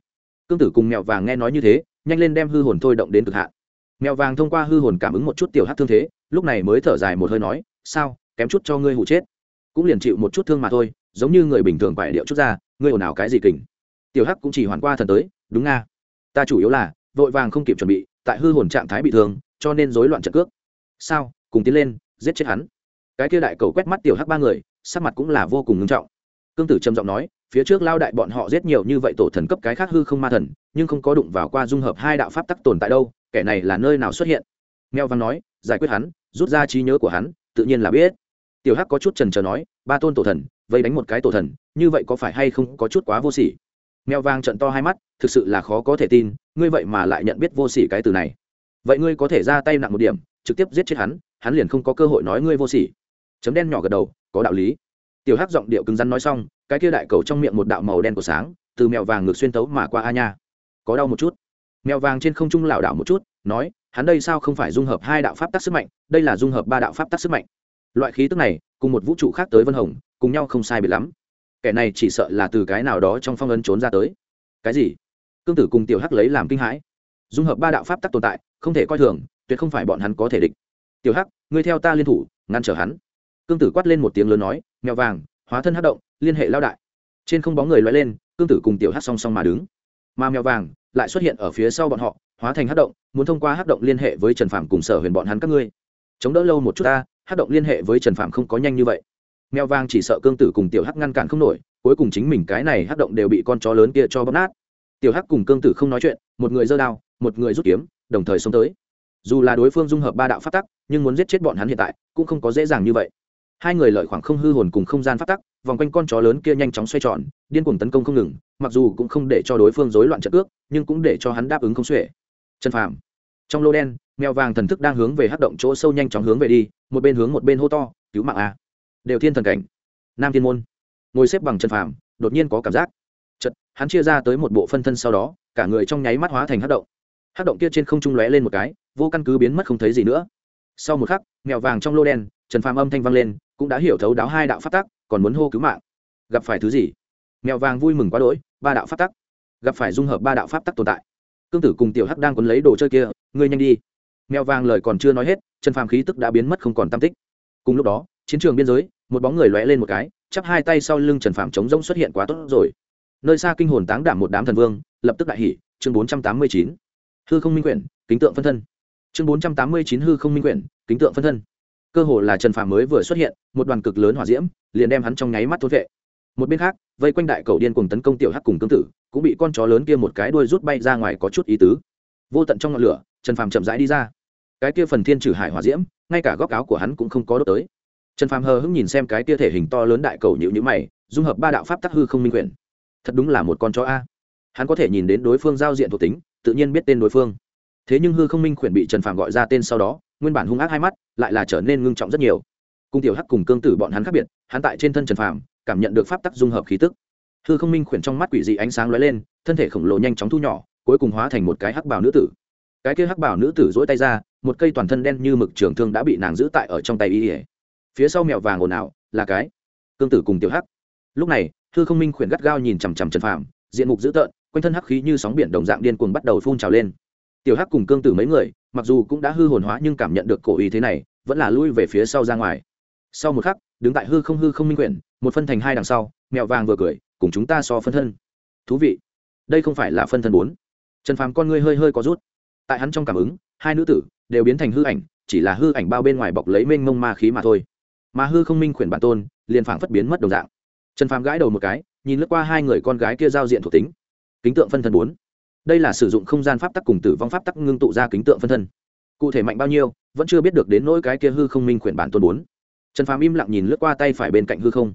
Cương tử cùng mèo vàng nghe nói như thế, nhanh lên đem hư hồn thôi động đến cực hạn. Mèo vàng thông qua hư hồn cảm ứng một chút tiểu hắc thương thế, lúc này mới thở dài một hơi nói, sao, kém chút cho ngươi hụ chết? Cũng liền chịu một chút thương mà thôi, giống như người bình thường phải điệu chút ra, ngươi ồn ào cái gì kình? Tiểu hắc cũng chỉ hoàn qua thần tới, đúng nga, ta chủ yếu là vội vàng không kịp chuẩn bị, tại hư hồn trạng thái bị thương, cho nên rối loạn trận cước. Sao? Cùng tiến lên, giết chết hắn. Cái kia đại cầu quét mắt tiểu hắc ba người, sắc mặt cũng là vô cùng ngưng trọng. Cương tử trầm giọng nói, phía trước lao đại bọn họ giết nhiều như vậy tổ thần cấp cái khác hư không ma thần, nhưng không có đụng vào qua dung hợp hai đạo pháp tắc tồn tại đâu, kẻ này là nơi nào xuất hiện? Mèo văn nói, giải quyết hắn, rút ra trí nhớ của hắn, tự nhiên là biết. Tiểu hắc có chút trần trờ nói, ba tôn tổ thần, vây đánh một cái tổ thần, như vậy có phải hay không có chút quá vô sỉ? Mèo vàng trận to hai mắt, thực sự là khó có thể tin, ngươi vậy mà lại nhận biết vô sỉ cái từ này. Vậy ngươi có thể ra tay nặng một điểm, trực tiếp giết chết hắn hắn liền không có cơ hội nói ngươi vô sỉ. Chấm đen nhỏ gật đầu, có đạo lý. Tiểu hắc giọng điệu cứng rắn nói xong, cái kia đại cầu trong miệng một đạo màu đen của sáng, từ mèo vàng ngược xuyên tấu mà qua a nha. Có đau một chút. Mèo vàng trên không trung lảo đảo một chút, nói, hắn đây sao không phải dung hợp hai đạo pháp tắc sức mạnh, đây là dung hợp ba đạo pháp tắc sức mạnh. Loại khí tức này, cùng một vũ trụ khác tới vân hồng, cùng nhau không sai biệt lắm kẻ này chỉ sợ là từ cái nào đó trong phong ấn trốn ra tới. Cái gì? Cương tử cùng tiểu hắc lấy làm kinh hãi. Dung hợp ba đạo pháp tắc tồn tại, không thể coi thường, tuyệt không phải bọn hắn có thể địch. Tiểu hắc, ngươi theo ta liên thủ, ngăn trở hắn. Cương tử quát lên một tiếng lớn nói, mèo vàng, hóa thân hắc động, liên hệ lao đại. Trên không bóng người loay lên, cương tử cùng tiểu hắc song song mà đứng. Mà mèo vàng lại xuất hiện ở phía sau bọn họ, hóa thành hắc động, muốn thông qua hắc động liên hệ với trần phạm cùng sở huyền bọn hắn các ngươi. Chống đỡ lâu một chút ta, hắc động liên hệ với trần phạm không có nhanh như vậy mèo vàng chỉ sợ cương tử cùng tiểu hắc ngăn cản không nổi, cuối cùng chính mình cái này hắc động đều bị con chó lớn kia cho bóp nát. Tiểu hắc cùng cương tử không nói chuyện, một người giơ đao, một người rút kiếm, đồng thời xông tới. Dù là đối phương dung hợp ba đạo phát tắc, nhưng muốn giết chết bọn hắn hiện tại, cũng không có dễ dàng như vậy. Hai người lợi khoảng không hư hồn cùng không gian phát tắc, vòng quanh con chó lớn kia nhanh chóng xoay tròn, điên cuồng tấn công không ngừng, mặc dù cũng không để cho đối phương rối loạn trận cước, nhưng cũng để cho hắn đáp ứng không xuể. Chân phàm. Trong lô đen, mèo vàng thần thức đang hướng về hắc động chỗ sâu nhanh chóng hướng về đi, một bên hướng một bên hô to, cứu mạng a đều thiên thần cảnh. Nam thiên môn, ngồi xếp bằng chân phàm, đột nhiên có cảm giác. Chật hắn chia ra tới một bộ phân thân sau đó, cả người trong nháy mắt hóa thành hắc động. Hắc động kia trên không trung lóe lên một cái, vô căn cứ biến mất không thấy gì nữa. Sau một khắc, mèo vàng trong lô đen, trần phàm âm thanh vang lên, cũng đã hiểu thấu đáo hai đạo phát tắc, còn muốn hô cứu mạng. Gặp phải thứ gì? Mèo vàng vui mừng quá đỗi, ba đạo phát tắc. Gặp phải dung hợp ba đạo pháp tắc tồn tại. Cương tử cùng tiểu hắc đang quấn lấy đồ chơi kia, ngươi nhanh đi. Mèo vàng lời còn chưa nói hết, trần phàm khí tức đã biến mất không còn tam tích. Cùng lúc đó, chiến trường biên giới một bóng người lóe lên một cái, chắp hai tay sau lưng trần phàm chống rỗng xuất hiện quá tốt rồi. Nơi xa kinh hồn táng đảm một đám thần vương, lập tức đại hỉ, chương bốn trăm tám mươi chín. Hư không minh quyển, kính tượng phân thân. Chương bốn trăm tám mươi chín hư không minh quyển, kính tượng phân thân. Cơ hồ là trần phàm mới vừa xuất hiện, một đoàn cực lớn hỏa diễm, liền đem hắn trong nháy mắt thốt vệ. Một bên khác, vây quanh đại cầu điên cùng tấn công tiểu hắc cùng cương tử, cũng bị con chó lớn kia một cái đuôi rút bay ra ngoài có chút ý tứ. Vô tận trong ngọn lửa, trần phàm chậm rãi đi ra. Cái kia phần thiên trừ hải hỏa diễm, ngay cả góc áo của hắn cũng không có đốt tới trần phàm hờ hững nhìn xem cái tia thể hình to lớn đại cầu nhữ nhữ mày, dung hợp ba đạo pháp tắc hư không minh quyển thật đúng là một con chó a. Hắn có thể nhìn đến đối phương giao diện thuộc tính, tự nhiên biết tên đối phương. Thế nhưng hư không minh quyển bị trần phàm gọi ra tên sau đó, nguyên bản hung ác hai mắt, lại là trở nên ngưng trọng rất nhiều. Cùng tiểu hắc cùng cương tử bọn hắn khác biệt, hắn tại trên thân trần phàm cảm nhận được pháp tắc dung hợp khí tức. Hư không minh quyển trong mắt quỷ dị ánh sáng lóe lên, thân thể khổng lồ nhanh chóng thu nhỏ, cuối cùng hóa thành một cái hắc bảo nữ tử. Cái kia hắc bảo nữ tử dỗi tay ra, một cây toàn thân đen như mực trường thương đã bị nàng giữ tại ở trong tay y ỉa phía sau mèo vàng ồn ào, là cái cương tử cùng tiểu hắc. Lúc này hư không minh khuyển gắt gao nhìn chằm chằm trần phàm, diện mục dữ tợn, quanh thân hắc khí như sóng biển đồng dạng điên cuồng bắt đầu phun trào lên. Tiểu hắc cùng cương tử mấy người, mặc dù cũng đã hư hồn hóa nhưng cảm nhận được cổ ý thế này, vẫn là lui về phía sau ra ngoài. Sau một khắc, đứng tại hư không hư không minh quyển một phân thành hai đằng sau, mèo vàng vừa cười, cùng chúng ta so phân thân. Thú vị. Đây không phải là phân thân bốn. Trần phàm con ngươi hơi hơi có rút. Tại hắn trong cảm ứng, hai nữ tử đều biến thành hư ảnh, chỉ là hư ảnh bao bên ngoài bọc lấy mênh mông ma khí mà thôi mà hư không minh khuyển bản tôn liền phảng phất biến mất đồng dạng. Trần phàm gãi đầu một cái, nhìn lướt qua hai người con gái kia giao diện thuộc tính. Kính tượng phân thân bốn. Đây là sử dụng không gian pháp tắc cùng tử vong pháp tắc ngưng tụ ra kính tượng phân thân. Cụ thể mạnh bao nhiêu, vẫn chưa biết được đến nỗi cái kia hư không minh khuyển bản tôn bốn. Trần phàm im lặng nhìn lướt qua tay phải bên cạnh hư không.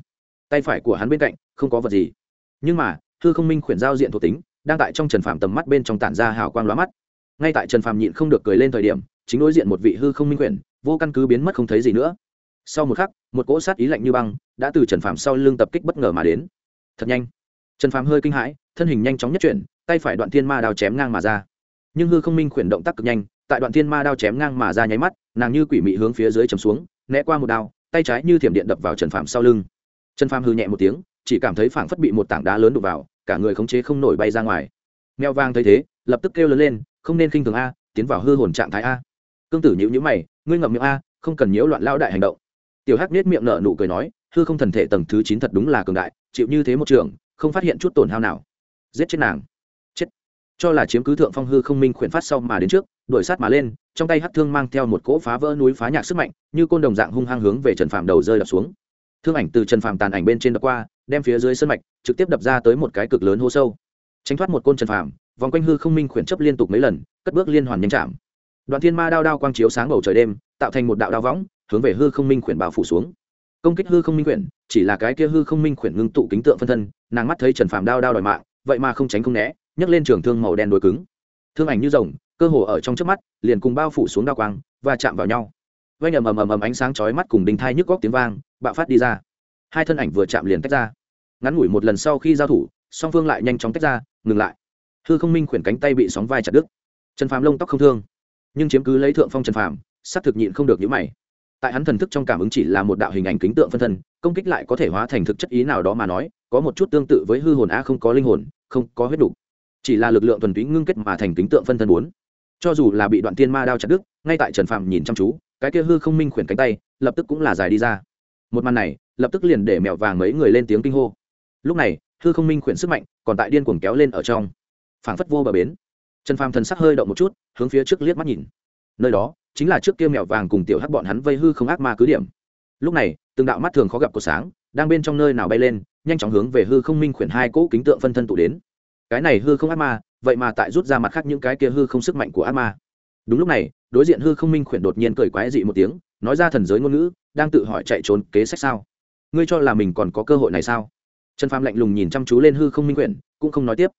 Tay phải của hắn bên cạnh, không có vật gì. Nhưng mà, hư không minh khuyển giao diện thuộc tính đang tại trong trần phàm tầm mắt bên trong tản ra hào quang lóa mắt. Ngay tại trần phàm nhịn không được cười lên thời điểm, chính đối diện một vị hư không minh khuyển, vô căn cứ biến mất không thấy gì nữa sau một khắc, một cỗ sát ý lạnh như băng đã từ trần phàm sau lưng tập kích bất ngờ mà đến. Thật nhanh. Trần phàm hơi kinh hãi, thân hình nhanh chóng nhất chuyển, tay phải đoạn thiên ma đao chém ngang mà ra. Nhưng hư không minh khuyển động tác cực nhanh, tại đoạn thiên ma đao chém ngang mà ra nháy mắt, nàng như quỷ mị hướng phía dưới chầm xuống, né qua một đao, tay trái như thiểm điện đập vào trần phàm sau lưng. Trần phàm hư nhẹ một tiếng, chỉ cảm thấy phảng phất bị một tảng đá lớn đục vào, cả người khống chế không nổi bay ra ngoài. Mèo vang thấy thế, lập tức kêu lớn lên, không nên khinh thường a, tiến vào hư hồn trạng thái a. Cương tử nhữ nhữ mày, ngươi ngậm miệng a, không cần nhiễu loạn lao đại hành động tiểu hắc nết miệng nở nụ cười nói, hư không thần thể tầng thứ chín thật đúng là cường đại, chịu như thế một trường, không phát hiện chút tổn hao nào. Giết chết nàng. Chết. Cho là chiếm cứ thượng phong hư không minh khuyển phát sau mà đến trước, đuổi sát mà lên, trong tay hắc thương mang theo một cỗ phá vỡ núi phá nhạc sức mạnh, như côn đồng dạng hung hăng hướng về trần phạm đầu rơi đập xuống. Thương ảnh từ trần phạm tàn ảnh bên trên đập qua, đem phía dưới sân mạch trực tiếp đập ra tới một cái cực lớn hô sâu. Tránh thoát một côn trần phạm vòng quanh hư không minh khuyển chấp liên tục mấy lần, cất bước liên hoàn nhanh chạm. Đoạn thiên ma đao đao quang chiếu sáng bầu trời đêm, tạo thành một đạo đao võng hướng về hư không minh quyển bao phủ xuống. Công kích hư không minh quyển chỉ là cái kia hư không minh quyển ngưng tụ kính tượng phân thân, nàng mắt thấy trần phàm đao đao đòi mạng, vậy mà không tránh không né, nhấc lên trường thương màu đen đối cứng. Thương ảnh như rồng, cơ hồ ở trong trước mắt, liền cùng bao phủ xuống đao quang và chạm vào nhau. Vanh ầm ầm ầm ầm ánh sáng chói mắt cùng đinh thai nhức góc tiếng vang, bạo phát đi ra. Hai thân ảnh vừa chạm liền tách ra. Ngắn ngủi một lần sau khi giao thủ, song phương lại nhanh chóng tách ra, ngừng lại. Hư không minh khuyển cánh tay bị sóng vai chặt đứt. Trần phàm lông tóc không thương, nhưng chiếm cứ lấy thượng phong trần phàm sát thực nhịn không được nhíu mày tại hắn thần thức trong cảm ứng chỉ là một đạo hình ảnh kính tượng phân thân, công kích lại có thể hóa thành thực chất ý nào đó mà nói, có một chút tương tự với hư hồn a không có linh hồn, không có huyết đủ. Chỉ là lực lượng thuần túy ngưng kết mà thành kính tượng phân thân bốn. Cho dù là bị đoạn tiên ma đao chặt đứt, ngay tại trần phàm nhìn chăm chú, cái kia hư không minh khuyển cánh tay, lập tức cũng là dài đi ra. Một màn này, lập tức liền để mèo vàng mấy người lên tiếng kinh hô. Lúc này, hư không minh khuyển sức mạnh còn tại điên cuồng kéo lên ở trong. Phảng phất vô bờ bến. Trần phàm thần sắc hơi động một chút, hướng phía trước liếc mắt nhìn. Nơi đó chính là trước kia mèo vàng cùng tiểu hắc bọn hắn vây hư không ác ma cứ điểm. Lúc này, từng đạo mắt thường khó gặp của sáng, đang bên trong nơi nào bay lên, nhanh chóng hướng về hư không minh khuyển hai cỗ kính tượng phân thân tụ đến. Cái này hư không ác ma, vậy mà tại rút ra mặt khác những cái kia hư không sức mạnh của ác ma. Đúng lúc này, đối diện hư không minh khuyển đột nhiên cười quái dị một tiếng, nói ra thần giới ngôn ngữ, đang tự hỏi chạy trốn kế sách sao? Ngươi cho là mình còn có cơ hội này sao? Trần phàm lạnh lùng nhìn chăm chú lên hư không minh khuyển, cũng không nói tiếp.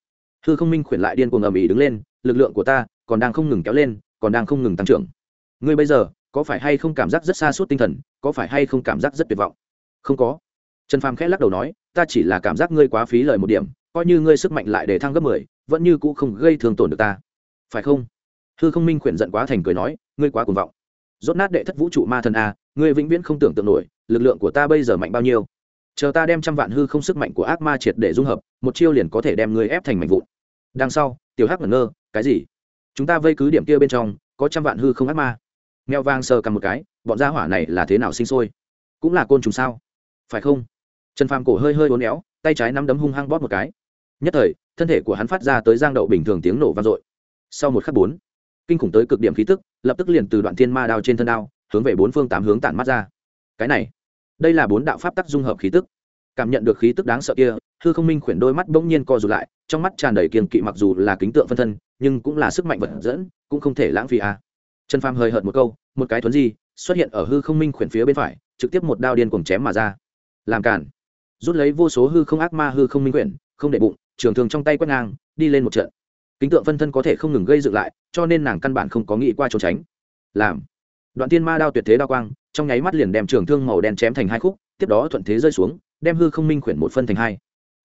Hư không minh khuyển lại điên cuồng ầm ĩ đứng lên, lực lượng của ta còn đang không ngừng kéo lên, còn đang không ngừng tăng trưởng ngươi bây giờ có phải hay không cảm giác rất xa suốt tinh thần, có phải hay không cảm giác rất tuyệt vọng? Không có. Trần phàm khẽ lắc đầu nói, ta chỉ là cảm giác ngươi quá phí lời một điểm, coi như ngươi sức mạnh lại để thăng gấp mười, vẫn như cũ không gây thương tổn được ta. Phải không? Hư không minh khuyển giận quá thành cười nói, ngươi quá cuồng vọng. Rốt nát đệ thất vũ trụ ma thần a, ngươi vĩnh viễn không tưởng tượng nổi, lực lượng của ta bây giờ mạnh bao nhiêu? Chờ ta đem trăm vạn hư không sức mạnh của ác ma triệt để dung hợp, một chiêu liền có thể đem ngươi ép thành mảnh vụn. Đằng sau, tiểu hắc ngẩn ngơ, cái gì? Chúng ta vây cứ điểm kia bên trong, có trăm vạn hư không ác ma mèo vang sờ cầm một cái, bọn gia hỏa này là thế nào sinh sôi? Cũng là côn trùng sao? Phải không? Trần phàm cổ hơi hơi uốn éo, tay trái nắm đấm hung hăng bóp một cái. Nhất thời, thân thể của hắn phát ra tới giang đậu bình thường tiếng nổ vang dội. Sau một khắc bốn, kinh khủng tới cực điểm khí tức, lập tức liền từ đoạn thiên ma đao trên thân đao, hướng về bốn phương tám hướng tản mắt ra. Cái này, đây là bốn đạo pháp tắc dung hợp khí tức. Cảm nhận được khí tức đáng sợ kia, hư không minh khuyển đôi mắt bỗng nhiên co rụt lại, trong mắt tràn đầy kiềm kỵ mặc dù là kính tượng phân thân, nhưng cũng là sức mạnh vật dẫn, cũng không thể lãng phí à trần phàm hơi hợt một câu, một cái thuấn di, xuất hiện ở hư không minh khuyển phía bên phải, trực tiếp một đao điên cuồng chém mà ra. Làm cản rút lấy vô số hư không ác ma hư không minh khuyển, không để bụng, trường thường trong tay quét ngang, đi lên một trận. Kính tượng phân thân có thể không ngừng gây dựng lại, cho nên nàng căn bản không có nghĩ qua trốn tránh. Làm. Đoạn tiên ma đao tuyệt thế đao quang, trong nháy mắt liền đem trường thương màu đen chém thành hai khúc, tiếp đó thuận thế rơi xuống, đem hư không minh khuyển một phân thành hai.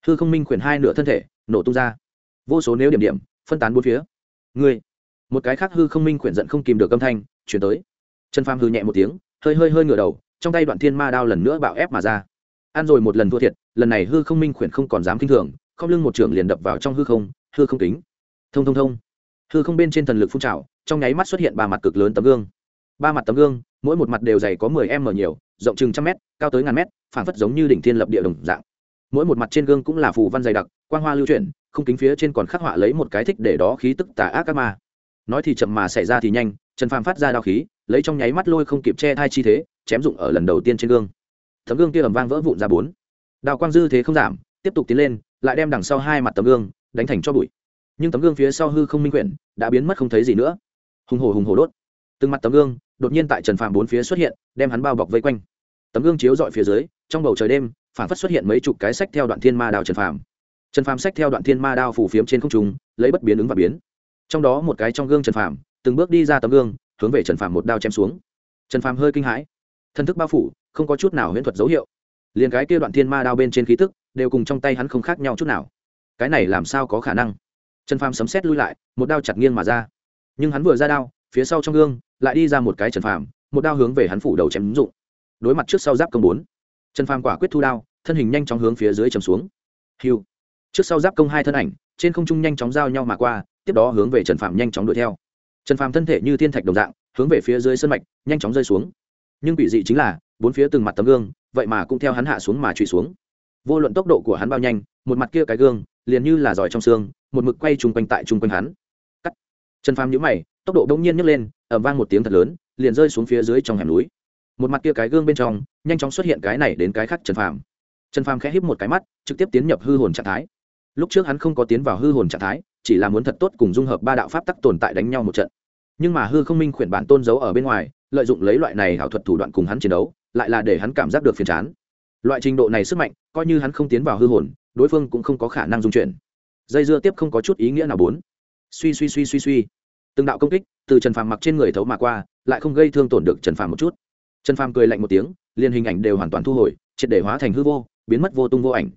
Hư không minh khuyển hai nửa thân thể, nổ tung ra. Vô số nếu điểm điểm, phân tán bốn phía. Ngươi một cái khác hư không minh quyển giận không kìm được âm thanh, chuyển tới. Trần phàm hư nhẹ một tiếng, hơi hơi hơi ngửa đầu, trong tay đoạn thiên ma đao lần nữa bạo ép mà ra. Ăn rồi một lần thua thiệt, lần này hư không minh quyển không còn dám kinh thường, không lưng một trường liền đập vào trong hư không hư không kính. Thông thông thông. Hư không bên trên thần lực phun trào, trong nháy mắt xuất hiện ba mặt cực lớn tấm gương. Ba mặt tấm gương, mỗi một mặt đều dày có mười m nhiều, rộng chừng trăm mét, cao tới ngàn mét phản phất giống như đỉnh thiên lập địa đồng dạng. Mỗi một mặt trên gương cũng là phù văn dày đặc, quang hoa lưu chuyển không kính phía trên còn khắc họa lấy một cái thích để đó khí tức tà ác các ma nói thì chậm mà xảy ra thì nhanh, trần phàm phát ra đao khí, lấy trong nháy mắt lôi không kịp che thai chi thế, chém dụng ở lần đầu tiên trên gương. Tấm gương kia ầm vang vỡ vụn ra bốn. Đào quang dư thế không giảm, tiếp tục tiến lên, lại đem đằng sau hai mặt tấm gương đánh thành cho bụi. Nhưng tấm gương phía sau hư không minh quyển đã biến mất không thấy gì nữa. Hùng hồ hùng hồ đốt. Từng mặt tấm gương đột nhiên tại trần phàm bốn phía xuất hiện, đem hắn bao bọc vây quanh. Tấm gương chiếu dọi phía dưới, trong bầu trời đêm, phản phất xuất hiện mấy chục cái sách theo đoạn thiên ma đao trần phàm. Trần phàm sách theo đoạn thiên ma đao phủ phiếm trên không trung, lấy bất biến ứng và biến trong đó một cái trong gương trần phàm, từng bước đi ra tấm gương, hướng về trần phàm một đao chém xuống. Trần phàm hơi kinh hãi. Thân thức bao phủ, không có chút nào huyễn thuật dấu hiệu. Liền cái kia đoạn thiên ma đao bên trên khí tức, đều cùng trong tay hắn không khác nhau chút nào. Cái này làm sao có khả năng? Trần phàm sấm xét lui lại, một đao chặt nghiêng mà ra. Nhưng hắn vừa ra đao, phía sau trong gương, lại đi ra một cái trần phàm, một đao hướng về hắn phủ đầu chém ứng dụng. Đối mặt trước sau giáp công bốn, trần phàm quả quyết thu đao, thân hình nhanh chóng hướng phía dưới chầm xuống. Hiu. Trước sau giáp công hai thân ảnh trên không trung nhanh chóng giao nhau mà qua, tiếp đó hướng về trần Phạm nhanh chóng đuổi theo. Trần Phạm thân thể như thiên thạch đồng dạng, hướng về phía dưới sân mạch, nhanh chóng rơi xuống. Nhưng bị dị chính là, bốn phía từng mặt tấm gương, vậy mà cũng theo hắn hạ xuống mà trụy xuống. Vô luận tốc độ của hắn bao nhanh, một mặt kia cái gương, liền như là giỏi trong xương, một mực quay chung quanh tại chung quanh hắn. Cắt. Trần phàm nhíu mày, tốc độ đông nhiên nhấc lên ẩm vang một tiếng thật lớn, liền rơi xuống phía dưới trong hẻm núi. Một mặt kia cái gương bên trong, nhanh chóng xuất hiện cái này đến cái khác trần phàm. Trần phàm khẽ híp một cái mắt, trực tiếp tiến nhập hư hồn trạng thái lúc trước hắn không có tiến vào hư hồn trạng thái, chỉ là muốn thật tốt cùng dung hợp ba đạo pháp tắc tồn tại đánh nhau một trận. Nhưng mà hư không minh khuyển bản tôn giấu ở bên ngoài, lợi dụng lấy loại này ảo thuật thủ đoạn cùng hắn chiến đấu, lại là để hắn cảm giác được phiền chán. Loại trình độ này sức mạnh, coi như hắn không tiến vào hư hồn, đối phương cũng không có khả năng dung chuyển. Dây dưa tiếp không có chút ý nghĩa nào bốn. Suy suy suy suy suy. Từng đạo công kích, từ trần phàm mặc trên người thấu mà qua, lại không gây thương tổn được trần phàm một chút. Trần phàm cười lạnh một tiếng, liền hình ảnh đều hoàn toàn thu hồi, triệt để hóa thành hư vô, biến mất vô tung vô ảnh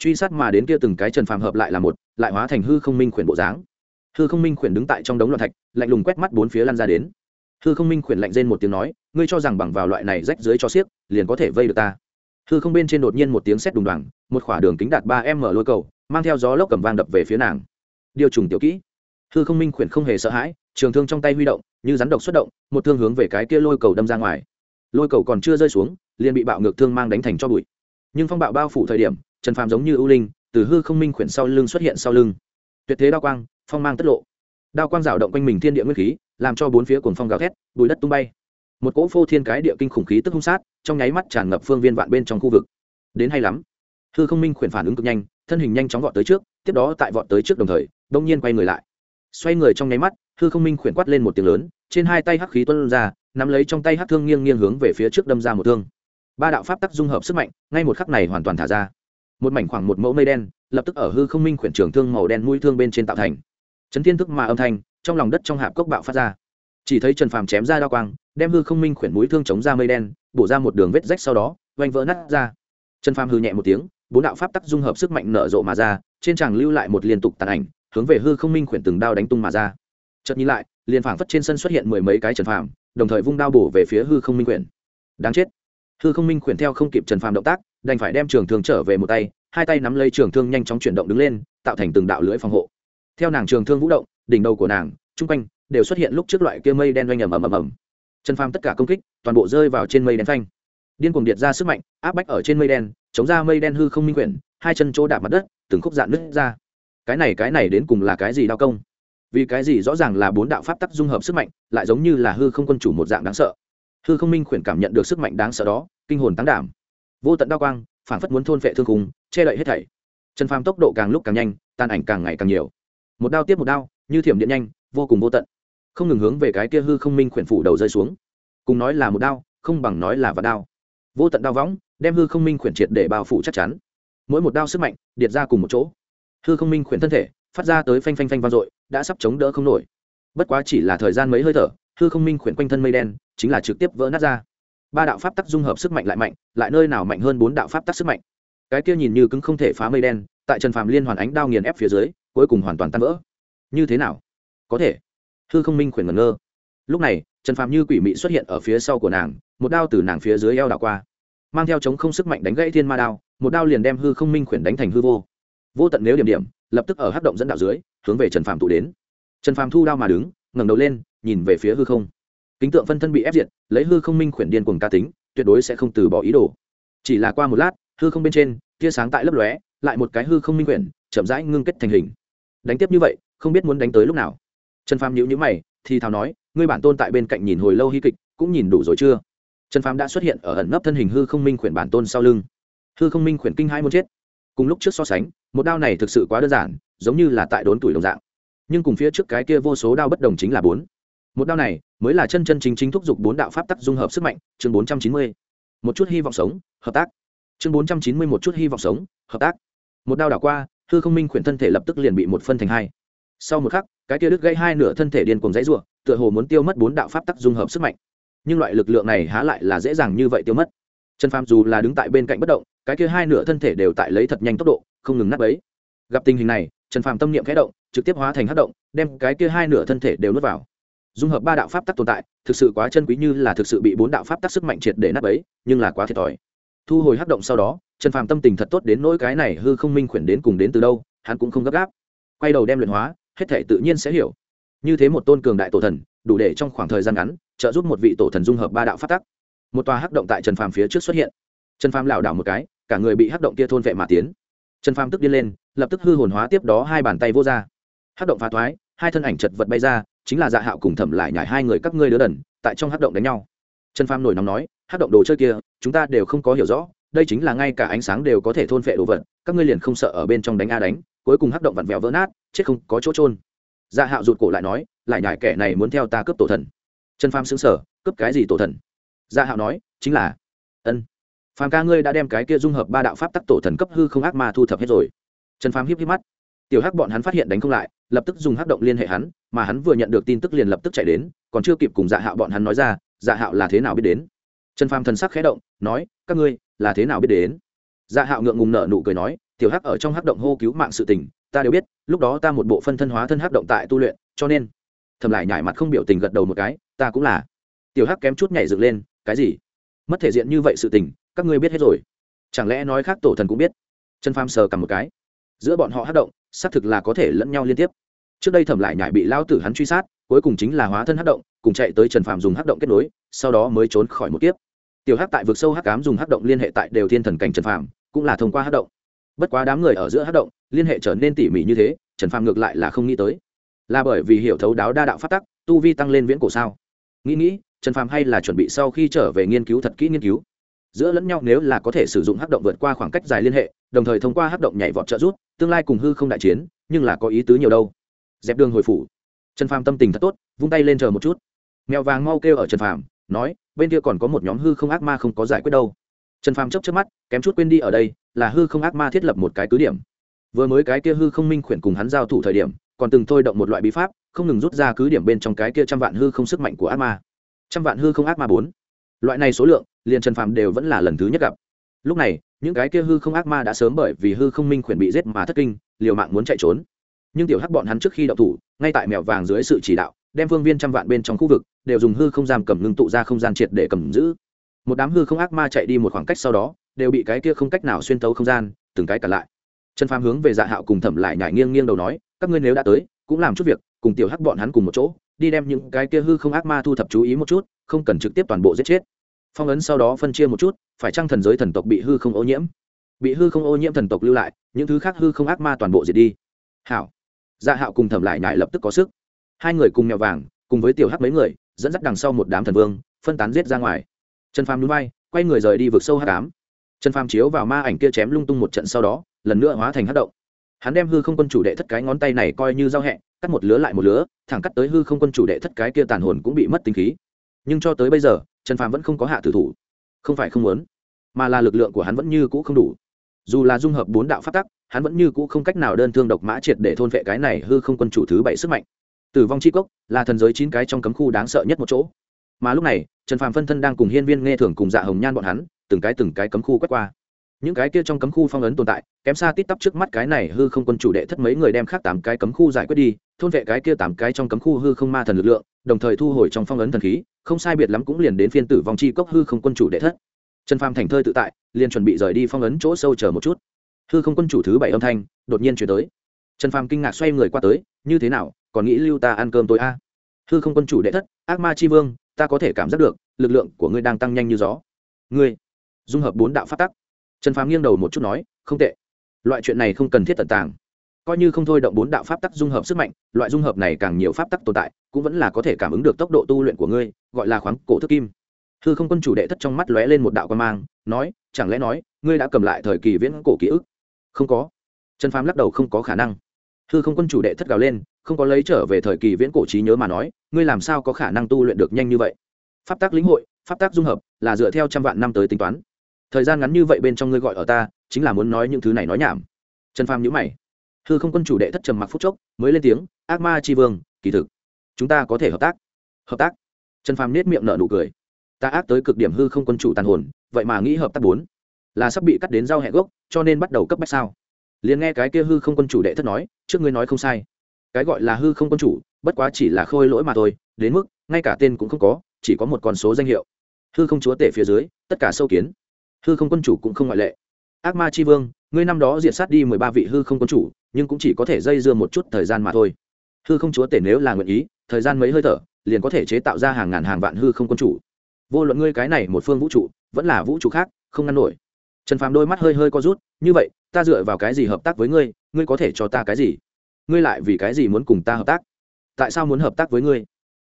truy sát mà đến kia từng cái trần phàm hợp lại là một, lại hóa thành hư không minh khuyển bộ dáng. Hư không minh khuyển đứng tại trong đống loạn thạch, lạnh lùng quét mắt bốn phía lăn ra đến. Hư không minh khuyển lạnh rên một tiếng nói, ngươi cho rằng bằng vào loại này rách dưới cho xiếc, liền có thể vây được ta. Hư không bên trên đột nhiên một tiếng sét đùng đoàng một khỏa đường kính đạt ba m lôi cầu, mang theo gió lốc cầm vang đập về phía nàng. Điều trùng tiểu kỹ. Hư không minh khuyển không hề sợ hãi, trường thương trong tay huy động, như rắn độc xuất động, một thương hướng về cái kia lôi cầu đâm ra ngoài. Lôi cầu còn chưa rơi xuống, liền bị bạo ngược thương mang đánh thành cho bụi. Nhưng phong bạo bao phủ thời điểm trần phàm giống như ưu linh, từ hư không minh khuyển sau lưng xuất hiện sau lưng. Tuyệt thế đao quang, phong mang tất lộ. Đao quang rào động quanh mình thiên địa nguyên khí, làm cho bốn phía cuồng phong gào thét bùi đất tung bay. Một cỗ phô thiên cái địa kinh khủng khí tức hung sát, trong nháy mắt tràn ngập phương viên vạn bên trong khu vực. Đến hay lắm. Hư không minh khuyển phản ứng cực nhanh, thân hình nhanh chóng vọt tới trước, tiếp đó tại vọt tới trước đồng thời, đông nhiên quay người lại. Xoay người trong nháy mắt, hư không minh khuyển quát lên một tiếng lớn, trên hai tay hắc khí tuân ra, nắm lấy trong tay hắc thương nghiêng nghiêng hướng về phía trước đâm ra một thương. Ba đạo pháp tắc dung hợp sức mạnh, ngay một khắc này hoàn toàn thả ra một mảnh khoảng một mẫu mây đen, lập tức ở hư không minh khuyển trường thương màu đen mũi thương bên trên tạo thành. Chấn thiên thức mà âm thanh trong lòng đất trong hạp cốc bạo phát ra. Chỉ thấy trần phàm chém ra đao quang, đem hư không minh khuyển mũi thương chống ra mây đen, bổ ra một đường vết rách sau đó oanh vỡ nát ra. Trần phàm hư nhẹ một tiếng, bốn đạo pháp tắc dung hợp sức mạnh nở rộ mà ra, trên tràng lưu lại một liên tục tàn ảnh, hướng về hư không minh khuyển từng đao đánh tung mà ra. Chợt nhìn lại, liền phảng phất trên sân xuất hiện mười mấy cái trần phàm, đồng thời vung đao bổ về phía hư không minh khuyển. Đáng chết. Hư không minh khuyển theo không kịp trần phàm động tác đành phải đem trường thương trở về một tay, hai tay nắm lấy trường thương nhanh chóng chuyển động đứng lên, tạo thành từng đạo lưỡi phòng hộ. Theo nàng trường thương vũ động, đỉnh đầu của nàng, chung quanh đều xuất hiện lúc trước loại kia mây đen doanh ầm ầm ầm ầm. Chân pham tất cả công kích, toàn bộ rơi vào trên mây đen phanh. Điên cuồng điện ra sức mạnh, áp bách ở trên mây đen, chống ra mây đen hư không minh quyển, hai chân chỗ đạp mặt đất, từng khúc dạn nứt ra. Cái này cái này đến cùng là cái gì đao công? Vì cái gì rõ ràng là bốn đạo pháp tắc dung hợp sức mạnh, lại giống như là hư không quân chủ một dạng đáng sợ. Hư không minh khuyển cảm nhận được sức mạnh đáng sợ đó, kinh hồn tăng đảm vô tận đao quang phản phất muốn thôn phệ thương khung, che đậy hết thảy. Trần phàm tốc độ càng lúc càng nhanh, tàn ảnh càng ngày càng nhiều. Một đao tiếp một đao, như thiểm điện nhanh, vô cùng vô tận. Không ngừng hướng về cái kia hư không minh khuyển phủ đầu rơi xuống. Cùng nói là một đao, không bằng nói là vạt đao. Vô tận đao võng, đem hư không minh khuyển triệt để bao phủ chắc chắn. Mỗi một đao sức mạnh, điệt ra cùng một chỗ. Hư không minh khuyển thân thể, phát ra tới phanh phanh phanh vang dội, đã sắp chống đỡ không nổi. Bất quá chỉ là thời gian mấy hơi thở, hư không minh khuyển quanh thân mây đen, chính là trực tiếp vỡ nát ra ba đạo pháp tắc dung hợp sức mạnh lại mạnh, lại nơi nào mạnh hơn bốn đạo pháp tắc sức mạnh? Cái kia nhìn như cứng không thể phá mây đen, tại trần phàm liên hoàn ánh đao nghiền ép phía dưới, cuối cùng hoàn toàn tan vỡ. Như thế nào? Có thể. Hư không minh khuyển ngẩn ngơ. Lúc này, trần phàm như quỷ mị xuất hiện ở phía sau của nàng, một đao từ nàng phía dưới eo đảo qua. Mang theo chống không sức mạnh đánh gãy thiên ma đao, một đao liền đem hư không minh khuyển đánh thành hư vô. Vô tận nếu điểm điểm, lập tức ở hát động dẫn đạo dưới, hướng về trần phàm tụ đến. Trần phàm thu đao mà đứng, ngẩng đầu lên, nhìn về phía hư không kính tượng phân thân bị ép diệt, lấy hư không minh khuyển điên cuồng ca tính, tuyệt đối sẽ không từ bỏ ý đồ. Chỉ là qua một lát, hư không bên trên, tia sáng tại lấp lóe, lại một cái hư không minh khuyển, chậm rãi ngưng kết thành hình. Đánh tiếp như vậy, không biết muốn đánh tới lúc nào. Trần phàm nhíu nhíu mày, thì thào nói, ngươi bản tôn tại bên cạnh nhìn hồi lâu hy kịch, cũng nhìn đủ rồi chưa? Trần phàm đã xuất hiện ở ẩn nấp thân hình hư không minh khuyển bản tôn sau lưng. Hư không minh khuyển kinh hai muốn chết. Cùng lúc trước so sánh, một đao này thực sự quá đơn giản, giống như là tại đốn tuổi đồng dạng. Nhưng cùng phía trước cái kia vô số đao bất đồng chính là bốn. Một đao này mới là chân chân chính chính thúc giục bốn đạo pháp tắc dung hợp sức mạnh, chương bốn trăm chín mươi. Một chút hy vọng sống, hợp tác. Chương bốn trăm chín mươi một chút hy vọng sống, hợp tác. Một đao đảo qua, hư không minh khuyển thân thể lập tức liền bị một phân thành hai. Sau một khắc, cái kia đứt gây hai nửa thân thể điên cùng dãy ruộng tựa hồ muốn tiêu mất bốn đạo pháp tắc dung hợp sức mạnh. Nhưng loại lực lượng này há lại là dễ dàng như vậy tiêu mất. Trần phàm dù là đứng tại bên cạnh bất động, cái kia hai nửa thân thể đều tại lấy thật nhanh tốc độ, không ngừng nắp ấy gặp tình hình này, trần phàm tâm niệm khẽ động, trực tiếp hóa thành hát động, đem cái kia hai nửa thân thể đều nuốt vào dung hợp ba đạo pháp tắc tồn tại, thực sự quá chân quý như là thực sự bị bốn đạo pháp tắc sức mạnh triệt để nắp ấy nhưng là quá thiệt thòi. Thu hồi hắc động sau đó, trần phàm tâm tình thật tốt đến nỗi cái này hư không minh khuyển đến cùng đến từ đâu, hắn cũng không gấp gáp. Quay đầu đem luyện hóa, hết thể tự nhiên sẽ hiểu. Như thế một tôn cường đại tổ thần, đủ để trong khoảng thời gian ngắn, trợ giúp một vị tổ thần dung hợp ba đạo pháp tắc. Một tòa hắc động tại trần phàm phía trước xuất hiện. Trần phàm lảo đảo một cái, cả người bị hắc động kia thôn vệ mà tiến. Trần phàm tức điên lên, lập tức hư hồn hóa tiếp đó hai bàn tay vô ra. Hắc động phá thoái, hai thân ảnh chật vật bay ra chính là dạ hạo cùng thẩm lại nhảy hai người các ngươi đứa đần, tại trong hát động đánh nhau. Trần pham nổi nóng nói, hát động đồ chơi kia, chúng ta đều không có hiểu rõ, đây chính là ngay cả ánh sáng đều có thể thôn phệ đồ vật, các ngươi liền không sợ ở bên trong đánh a đánh, cuối cùng hát động vặn vẹo vỡ nát, chết không có chỗ trôn dạ hạo rụt cổ lại nói, lại nhải kẻ này muốn theo ta cướp tổ thần. Trần pham xứng sở cướp cái gì tổ thần? Dạ hạo nói, chính là, ân. Phàm ca ngươi đã đem cái kia dung hợp ba đạo pháp tắc tổ thần cấp hư không ác ma thu thập hết rồi. Trần phàm hiếp hiếp mắt tiểu hắc bọn hắn phát hiện đánh không lại, lập tức dùng hắc động liên hệ hắn, mà hắn vừa nhận được tin tức liền lập tức chạy đến, còn chưa kịp cùng dạ hạo bọn hắn nói ra dạ hạo là thế nào biết đến? Trần phàm thần sắc khẽ động, nói, các ngươi, là thế nào biết đến? Dạ hạo ngượng ngùng nở nụ cười nói, tiểu hắc ở trong hắc động hô cứu mạng sự tình, ta đều biết, lúc đó ta một bộ phân thân hóa thân hắc động tại tu luyện, cho nên thầm lại nhảy mặt không biểu tình gật đầu một cái, ta cũng là. Tiểu hắc kém chút nhảy dựng lên, cái gì? Mất thể diện như vậy sự tình, các ngươi biết hết rồi. Chẳng lẽ nói khác tổ thần cũng biết? Trần pham sờ cầm một cái. Giữa bọn họ hắc động xác thực là có thể lẫn nhau liên tiếp. Trước đây thẩm lại nhảy bị lao tử hắn truy sát cuối cùng chính là hóa thân hắc động cùng chạy tới trần phạm dùng hắc động kết nối sau đó mới trốn khỏi một kiếp. Tiểu hắc tại vực sâu hắc cám dùng hắc động liên hệ tại đều thiên thần cảnh trần phạm, cũng là thông qua hắc động. Bất quá đám người ở giữa hắc động liên hệ trở nên tỉ mỉ như thế trần phạm ngược lại là không nghĩ tới. Là bởi vì hiểu thấu đáo đa đạo phát tắc tu vi tăng lên viễn cổ sao? Nghĩ nghĩ trần phạm hay là chuẩn bị sau khi trở về nghiên cứu thật kỹ nghiên cứu giữa lẫn nhau nếu là có thể sử dụng hắc động vượt qua khoảng cách dài liên hệ, đồng thời thông qua hắc động nhảy vọt trợ rút tương lai cùng hư không đại chiến, nhưng là có ý tứ nhiều đâu. Dẹp đường hồi phủ. Trần phàm tâm tình thật tốt, vung tay lên chờ một chút. Mèo vàng mau kêu ở trần phàm, nói, bên kia còn có một nhóm hư không ác ma không có giải quyết đâu. Trần phàm chấp chấp mắt, kém chút quên đi ở đây, là hư không ác ma thiết lập một cái cứ điểm. Vừa mới cái kia hư không minh khuyển cùng hắn giao thủ thời điểm, còn từng thôi động một loại bí pháp, không ngừng rút ra cứ điểm bên trong cái kia trăm vạn hư không sức mạnh của ác ma. Trăm vạn hư không ác ma bốn loại này số lượng, liền trần phàm đều vẫn là lần thứ nhất gặp. Lúc này, những cái kia hư không ác ma đã sớm bởi vì hư không minh khuyển bị giết mà thất kinh, liều mạng muốn chạy trốn. Nhưng tiểu hắc bọn hắn trước khi đậu thủ, ngay tại mèo vàng dưới sự chỉ đạo, đem phương viên trăm vạn bên trong khu vực đều dùng hư không giam cầm ngưng tụ ra không gian triệt để cầm giữ. Một đám hư không ác ma chạy đi một khoảng cách sau đó, đều bị cái kia không cách nào xuyên tấu không gian, từng cái cả lại. Trần phàm hướng về dạ hạo cùng thẩm lại nhảy nghiêng nghiêng đầu nói, các ngươi nếu đã tới, cũng làm chút việc, cùng tiểu hắc bọn hắn cùng một chỗ, đi đem những cái kia hư không ác ma thu thập chú ý một chút không cần trực tiếp toàn bộ giết chết. Phong ấn sau đó phân chia một chút, phải chăng thần giới thần tộc bị hư không ô nhiễm? Bị hư không ô nhiễm thần tộc lưu lại, những thứ khác hư không ác ma toàn bộ diệt đi. Hảo. Dạ hạo cùng thẩm lại nhại lập tức có sức. Hai người cùng mèo vàng, cùng với tiểu hắc mấy người, dẫn dắt đằng sau một đám thần vương, phân tán giết ra ngoài. Trần phàm núi bay, quay người rời đi vực sâu hắc ám. Trần phàm chiếu vào ma ảnh kia chém lung tung một trận sau đó, lần nữa hóa thành hắc động. Hắn đem hư không quân chủ đệ thất cái ngón tay này coi như giao hẹ, cắt một lứa lại một lứa, thẳng cắt tới hư không quân chủ đệ thất cái kia tàn hồn cũng bị mất tính khí nhưng cho tới bây giờ, trần phàm vẫn không có hạ tử thủ. Không phải không muốn, mà là lực lượng của hắn vẫn như cũ không đủ. Dù là dung hợp bốn đạo phát tắc, hắn vẫn như cũ không cách nào đơn thương độc mã triệt để thôn vệ cái này hư không quân chủ thứ bảy sức mạnh. Tử vong c h i cốc là thần giới chín cái trong cấm khu đáng sợ nhất một chỗ. Mà lúc này, trần phàm phân thân đang cùng hiên viên nghe thường cùng dạ hồng nhan bọn hắn, từng cái từng cái cấm khu quét qua những cái kia trong cấm khu phong ấn tồn tại, kém xa tít tắp trước mắt cái này hư không quân chủ đệ thất mấy người đem khác tám cái cấm khu giải quyết đi, thôn vệ cái kia tám cái trong cấm khu hư không ma thần lực lượng, đồng thời thu hồi trong phong ấn thần khí, không sai biệt lắm cũng liền đến phiên tử vong chi cốc hư không quân chủ đệ thất. Trần phàm thành thơi tự tại, liền chuẩn bị rời đi phong ấn chỗ sâu chờ một chút. Hư không quân chủ thứ bảy âm thanh, đột nhiên chuyển tới. Trần phàm kinh ngạc xoay người qua tới, như thế nào, còn nghĩ lưu ta ăn cơm tối a? À? hư không quân chủ đệ thất, ác ma tri vương, ta có thể cảm giác được, lực lượng của ngươi đang tăng nhanh như gió. Ngươi? Dung hợp bốn đạo phát tắc trần phàm nghiêng đầu một chút nói, không tệ. Loại chuyện này không cần thiết tận tàng. Coi như không thôi động bốn đạo pháp tắc dung hợp sức mạnh, loại dung hợp này càng nhiều pháp tắc tồn tại, cũng vẫn là có thể cảm ứng được tốc độ tu luyện của ngươi, gọi là khoáng cổ thức kim. Hư không quân chủ đệ thất trong mắt lóe lên một đạo quan mang, nói, chẳng lẽ nói, ngươi đã cầm lại thời kỳ viễn cổ ký ức? Không có. Trần phàm lắc đầu, không có khả năng. Hư không quân chủ đệ thất gào lên, không có lấy trở về thời kỳ viễn cổ trí nhớ mà nói, ngươi làm sao có khả năng tu luyện được nhanh như vậy? Pháp tác lĩnh hội, pháp tác dung hợp, là dựa theo trăm vạn năm tới tính toán thời gian ngắn như vậy bên trong ngươi gọi ở ta, chính là muốn nói những thứ này nói nhảm. Trần phàm nhữ mày. Hư không quân chủ đệ thất trầm mặc phút chốc, mới lên tiếng, ác ma tri vương, kỳ thực, chúng ta có thể hợp tác. Hợp tác? Trần phàm nết miệng nở nụ cười. Ta ác tới cực điểm hư không quân chủ tàn hồn, vậy mà nghĩ hợp tác bốn. Là sắp bị cắt đến giao hẹ gốc, cho nên bắt đầu cấp bách sao? Liền nghe cái kia hư không quân chủ đệ thất nói, trước ngươi nói không sai. Cái gọi là hư không quân chủ, bất quá chỉ là khôi lỗi mà thôi, đến mức, ngay cả tên cũng không có, chỉ có một con số danh hiệu. Hư không chúa tể phía dưới, tất cả sâu kiến hư không quân chủ cũng không ngoại lệ. Ác ma c vương, ngươi năm đó diệt sát đi mười ba vị hư không quân chủ, nhưng cũng chỉ có thể dây dưa một chút thời gian mà thôi. Hư không chúa tể nếu là nguyện ý, thời gian mấy hơi thở, liền có thể chế tạo ra hàng ngàn hàng vạn hư không quân chủ. Vô luận ngươi cái này một phương vũ trụ, vẫn là vũ trụ khác, không ngăn nổi. Trần phàm đôi mắt hơi hơi co rút, như vậy, ta dựa vào cái gì hợp tác với ngươi? Ngươi có thể cho ta cái gì? Ngươi lại vì cái gì muốn cùng ta hợp tác? Tại sao muốn hợp tác với ngươi?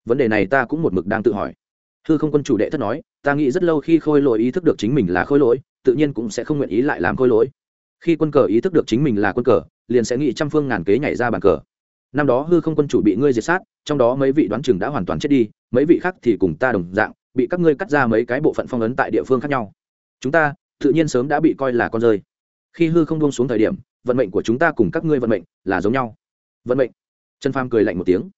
Vấn đề này ta cũng một mực đang tự hỏi hư không quân chủ đệ thất nói, ta nghĩ rất lâu khi khôi lỗi ý thức được chính mình là khôi lỗi, tự nhiên cũng sẽ không nguyện ý lại làm khôi lỗi. Khi quân cờ ý thức được chính mình là quân cờ, liền sẽ nghĩ trăm phương ngàn kế nhảy ra bàn cờ. Năm đó hư không quân chủ bị ngươi diệt sát, trong đó mấy vị đoán chừng đã hoàn toàn chết đi, mấy vị khác thì cùng ta đồng dạng, bị các ngươi cắt ra mấy cái bộ phận phong ấn tại địa phương khác nhau. Chúng ta, tự nhiên sớm đã bị coi là con rơi. Khi hư không buông xuống thời điểm, vận mệnh của chúng ta cùng các ngươi vận mệnh là giống nhau. Vận mệnh. Trần phàm cười lạnh một tiếng.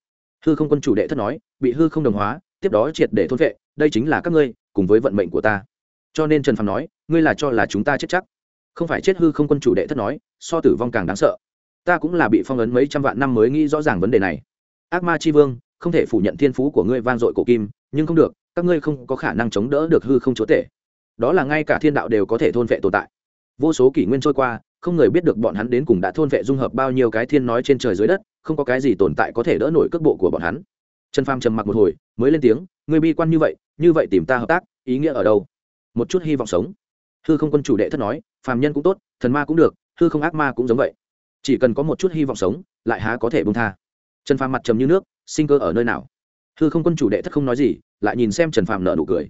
Hư không quân chủ đệ thất nói, bị hư không đồng hóa tiếp đó triệt để thôn vệ, đây chính là các ngươi, cùng với vận mệnh của ta. Cho nên trần phàm nói, ngươi là cho là chúng ta chết chắc. Không phải chết hư không quân chủ đệ thất nói, so tử vong càng đáng sợ. Ta cũng là bị phong ấn mấy trăm vạn năm mới nghĩ rõ ràng vấn đề này. Ác ma c h i vương, không thể phủ nhận thiên phú của ngươi vang dội cổ kim, nhưng không được, các ngươi không có khả năng chống đỡ được hư không chúa tể. Đó là ngay cả thiên đạo đều có thể thôn vệ tồn tại. Vô số kỷ nguyên trôi qua, không người biết được bọn hắn đến cùng đã thôn vệ dung hợp bao nhiêu cái thiên nói trên trời dưới đất, không có cái gì tồn tại có thể đỡ nổi cước bộ của bọn hắn trần phàm trầm mặc một hồi, mới lên tiếng Người bi quan như vậy như vậy tìm ta hợp tác, ý nghĩa ở đâu? Một chút hy vọng sống. Hư không quân chủ đệ thất nói, phàm nhân cũng tốt, thần ma cũng được, hư không ác ma cũng giống vậy. Chỉ cần có một chút hy vọng sống, lại há có thể bông tha. Trần phàm mặt trầm như nước, sinh cơ ở nơi nào? Hư không quân chủ đệ thất không nói gì, lại nhìn xem trần phàm nợ nụ cười.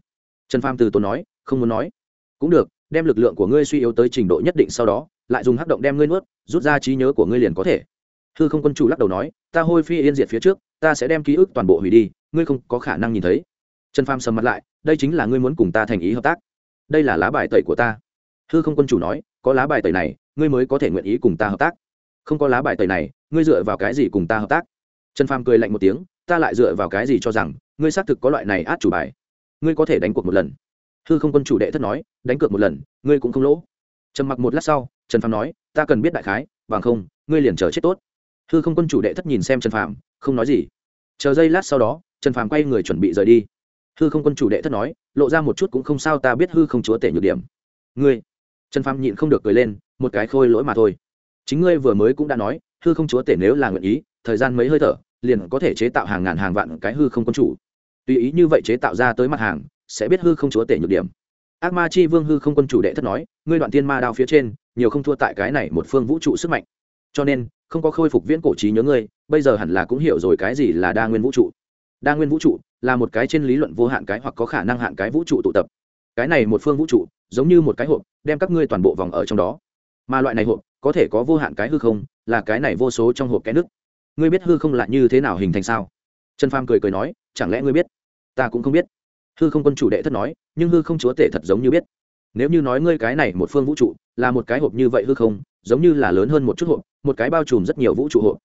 Trần phàm từ tốn nói, không muốn nói. Cũng được, đem lực lượng của ngươi suy yếu tới trình độ nhất định sau đó, lại dùng hắc động đem ngươi nuốt, rút ra trí nhớ của ngươi liền có thể hư không quân chủ lắc đầu nói, ta hôi phi yên diệt phía trước, ta sẽ đem ký ức toàn bộ hủy đi, ngươi không có khả năng nhìn thấy. Trần phàm sầm mặt lại, đây chính là ngươi muốn cùng ta thành ý hợp tác. Đây là lá bài tẩy của ta. Hư không quân chủ nói, có lá bài tẩy này, ngươi mới có thể nguyện ý cùng ta hợp tác. Không có lá bài tẩy này, ngươi dựa vào cái gì cùng ta hợp tác? Trần phàm cười lạnh một tiếng, ta lại dựa vào cái gì cho rằng, ngươi xác thực có loại này át chủ bài? Ngươi có thể đánh cuộc một lần. Hư không quân chủ đệ thất nói, đánh cược một lần, ngươi cũng không lỗ. Trầm mặc một lát sau, trần phàm nói, ta cần biết đại khái, bằng không, ngươi liền chờ chết tốt hư không quân chủ đệ thất nhìn xem trần phàm, không nói gì. Chờ giây lát sau đó, trần phàm quay người chuẩn bị rời đi. Hư không quân chủ đệ thất nói, lộ ra một chút cũng không sao ta biết hư không chúa tể nhược điểm. Ngươi? Trần phàm nhịn không được cười lên, một cái khôi lỗi mà thôi. Chính ngươi vừa mới cũng đã nói, hư không chúa tể nếu là nguyện ý, thời gian mấy hơi thở, liền có thể chế tạo hàng ngàn hàng vạn cái hư không quân chủ. Tùy ý như vậy chế tạo ra tới mặt hàng, sẽ biết hư không chúa tể nhược điểm. Ác ma chi vương hư không quân chủ đệ thất nói, ngươi đoạn tiên ma đao phía trên, nhiều không thua tại cái này một phương vũ trụ sức mạnh cho nên, không có khôi phục viễn cổ trí nhớ ngươi, bây giờ hẳn là cũng hiểu rồi cái gì là đa nguyên vũ trụ. Đa nguyên vũ trụ là một cái trên lý luận vô hạn cái hoặc có khả năng hạn cái vũ trụ tụ tập. Cái này một phương vũ trụ, giống như một cái hộp, đem các ngươi toàn bộ vòng ở trong đó. Mà loại này hộp, có thể có vô hạn cái hư không, là cái này vô số trong hộp cái nước ngươi biết hư không là như thế nào hình thành sao? Trần pham cười cười nói, chẳng lẽ ngươi biết? Ta cũng không biết. Hư không quân chủ đệ thất nói, nhưng hư không chúa tể thật giống như biết nếu như nói ngươi cái này một phương vũ trụ là một cái hộp như vậy hư không, giống như là lớn hơn một chút hộp, một cái bao trùm rất nhiều vũ trụ hộp.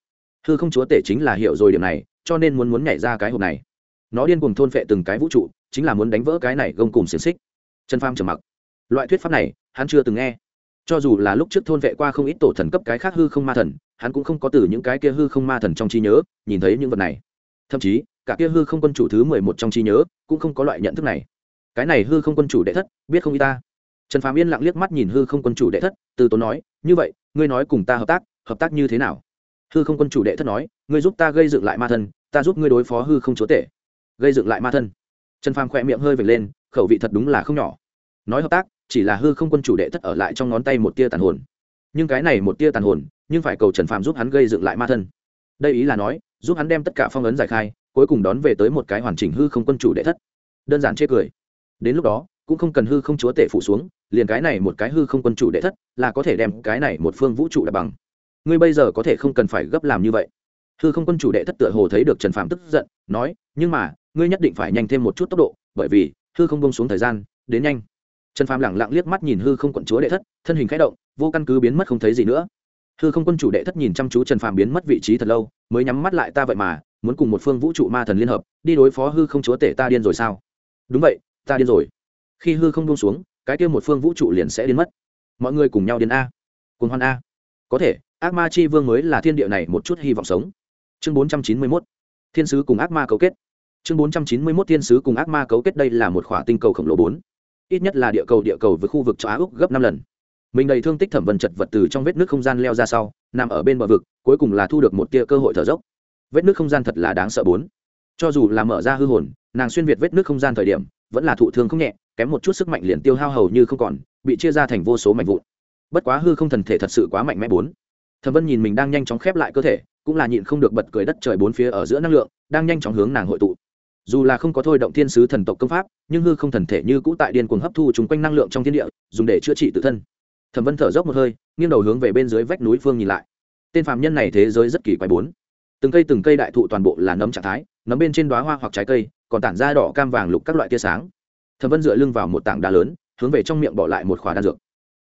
Hư không chúa tể chính là hiểu rồi điểm này, cho nên muốn muốn nhảy ra cái hộp này. Nó điên cùng thôn phệ từng cái vũ trụ, chính là muốn đánh vỡ cái này gông cùng xiềng xích. Trần pham trầm mặc. Loại thuyết pháp này, hắn chưa từng nghe. Cho dù là lúc trước thôn vệ qua không ít tổ thần cấp cái khác hư không ma thần, hắn cũng không có từ những cái kia hư không ma thần trong trí nhớ, nhìn thấy những vật này. Thậm chí, cả kia hư không quân chủ thứ mười một trong trí nhớ cũng không có loại nhận thức này. Cái này hư không quân chủ đệ thất, biết không y ta? Trần phàm yên lặng liếc mắt nhìn hư không quân chủ đệ thất, từ tốn nói, như vậy, ngươi nói cùng ta hợp tác hợp tác như thế nào? Hư không quân chủ đệ thất nói, ngươi giúp ta gây dựng lại ma thân, ta giúp ngươi đối phó hư không chúa tể. Gây dựng lại ma thân. Trần phàm khỏe miệng hơi vệt lên, khẩu vị thật đúng là không nhỏ. Nói hợp tác, chỉ là hư không quân chủ đệ thất ở lại trong ngón tay một tia tàn hồn. Nhưng cái này một tia tàn hồn, nhưng phải cầu trần phàm giúp hắn gây dựng lại ma thân. Đây ý là nói, giúp hắn đem tất cả phong ấn giải khai, cuối cùng đón về tới một cái hoàn chỉnh hư không quân chủ đệ thất. Đơn giản chê cười. Đến lúc đó, cũng không cần hư không chúa tể phủ xuống liền cái này một cái hư không quân chủ đệ thất, là có thể đem cái này một phương vũ trụ đ bằng. Ngươi bây giờ có thể không cần phải gấp làm như vậy. Hư không quân chủ đệ thất tựa hồ thấy được trần phạm tức giận, nói, nhưng mà, ngươi nhất định phải nhanh thêm một chút tốc độ, bởi vì, hư không bông xuống thời gian, đến nhanh. Trần phạm lẳng lặng liếc mắt nhìn hư không quận chúa đệ thất, thân hình k h ẽ động, vô căn cứ biến mất không thấy gì nữa. Hư không quân chủ đệ thất nhìn chăm chú trần phạm biến mất vị trí thật lâu, mới nhắm mắt lại, ta vậy mà, muốn cùng một phương vũ trụ ma thần liên hợp, đi đối phó hư không chúa tể ta điên rồi sao? Đúng vậy, ta điên rồi. Khi hư không buông xuống cái kia một phương vũ trụ liền sẽ biến mất. Mọi người cùng nhau điên a. Cùng hoan a. Có thể, ác ma chi vương mới là thiên địa này một chút hy vọng sống. Chương bốn trăm chín mươi mốt. Thiên sứ cùng ác ma cấu kết. Chương bốn trăm chín mươi mốt thiên sứ cùng ác ma cấu kết đây là một khỏa tinh cầu khổng lồ bốn. Ít nhất là địa cầu địa cầu với khu vực châu á úc gấp năm lần. Mình đầy thương tích thẩm vân chật vật từ trong vết nước không gian leo ra sau, nằm ở bên bờ vực, cuối cùng là thu được một tia cơ hội thở dốc. Vết nước không gian thật là đáng sợ bốn. Cho dù là mở ra hư hồn, nàng xuyên việt vết nước không gian thời điểm, vẫn là thụ thương không nhẹ kém một chút sức mạnh liền tiêu hao hầu như không còn, bị chia ra thành vô số mạnh vụn. Bất quá hư không thần thể thật sự quá mạnh mẽ bốn. Thẩm vân nhìn mình đang nhanh chóng khép lại cơ thể, cũng là nhịn không được bật cười đất trời bốn phía ở giữa năng lượng, đang nhanh chóng hướng nàng hội tụ. Dù là không có thôi động thiên sứ thần tộc công pháp, nhưng hư không thần thể như cũ tại điên cuồng hấp thu chúng quanh năng lượng trong thiên địa, dùng để chữa trị tự thân. Thẩm vân thở dốc một hơi, nghiêng đầu hướng về bên dưới vách núi phương nhìn lại. Tên phạm nhân này thế giới rất kỳ quái bốn. Từng cây từng cây đại thụ toàn bộ là nấm trạng thái, nấm bên trên đoá hoa hoặc trái cây, còn tản ra đỏ cam vàng lục các loại tia sáng thẩm vân dựa lưng vào một tảng đá lớn, hướng về trong miệng bỏ lại một khóa đan dược.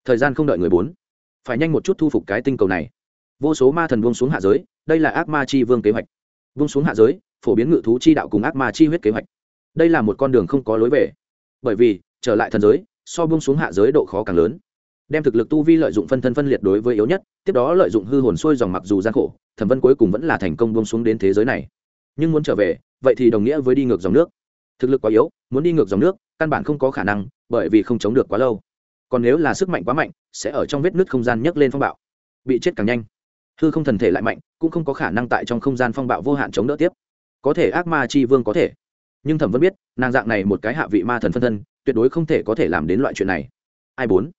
Thời gian không đợi người bốn. Phải nhanh một chút thu phục cái tinh cầu này. Vô số ma thần buông xuống hạ giới, đây là ác ma chi vương kế hoạch. Buông xuống hạ giới, phổ biến ngự thú chi đạo cùng ác ma chi huyết kế hoạch. Đây là một con đường không có lối về. Bởi vì, trở lại thần giới, so buông xuống hạ giới độ khó càng lớn. Đem thực lực tu vi lợi dụng phân thân phân liệt đối với yếu nhất, tiếp đó lợi dụng hư hồn xuôi dòng mặc dù gian khổ, thẩm vân cuối cùng vẫn là thành công buông xuống đến thế giới này. Nhưng muốn trở về, vậy thì đồng nghĩa với đi ngược dòng nước thực lực quá yếu, muốn đi ngược dòng nước, căn bản không có khả năng, bởi vì không chống được quá lâu. Còn nếu là sức mạnh quá mạnh, sẽ ở trong vết nứt không gian nhấc lên phong bạo. Bị chết càng nhanh. Hư không thần thể lại mạnh, cũng không có khả năng tại trong không gian phong bạo vô hạn chống đỡ tiếp. Có thể ác ma tri vương có thể. Nhưng thẩm vẫn biết, nàng dạng này một cái hạ vị ma thần phân thân, tuyệt đối không thể có thể làm đến loại chuyện này. Ai bốn?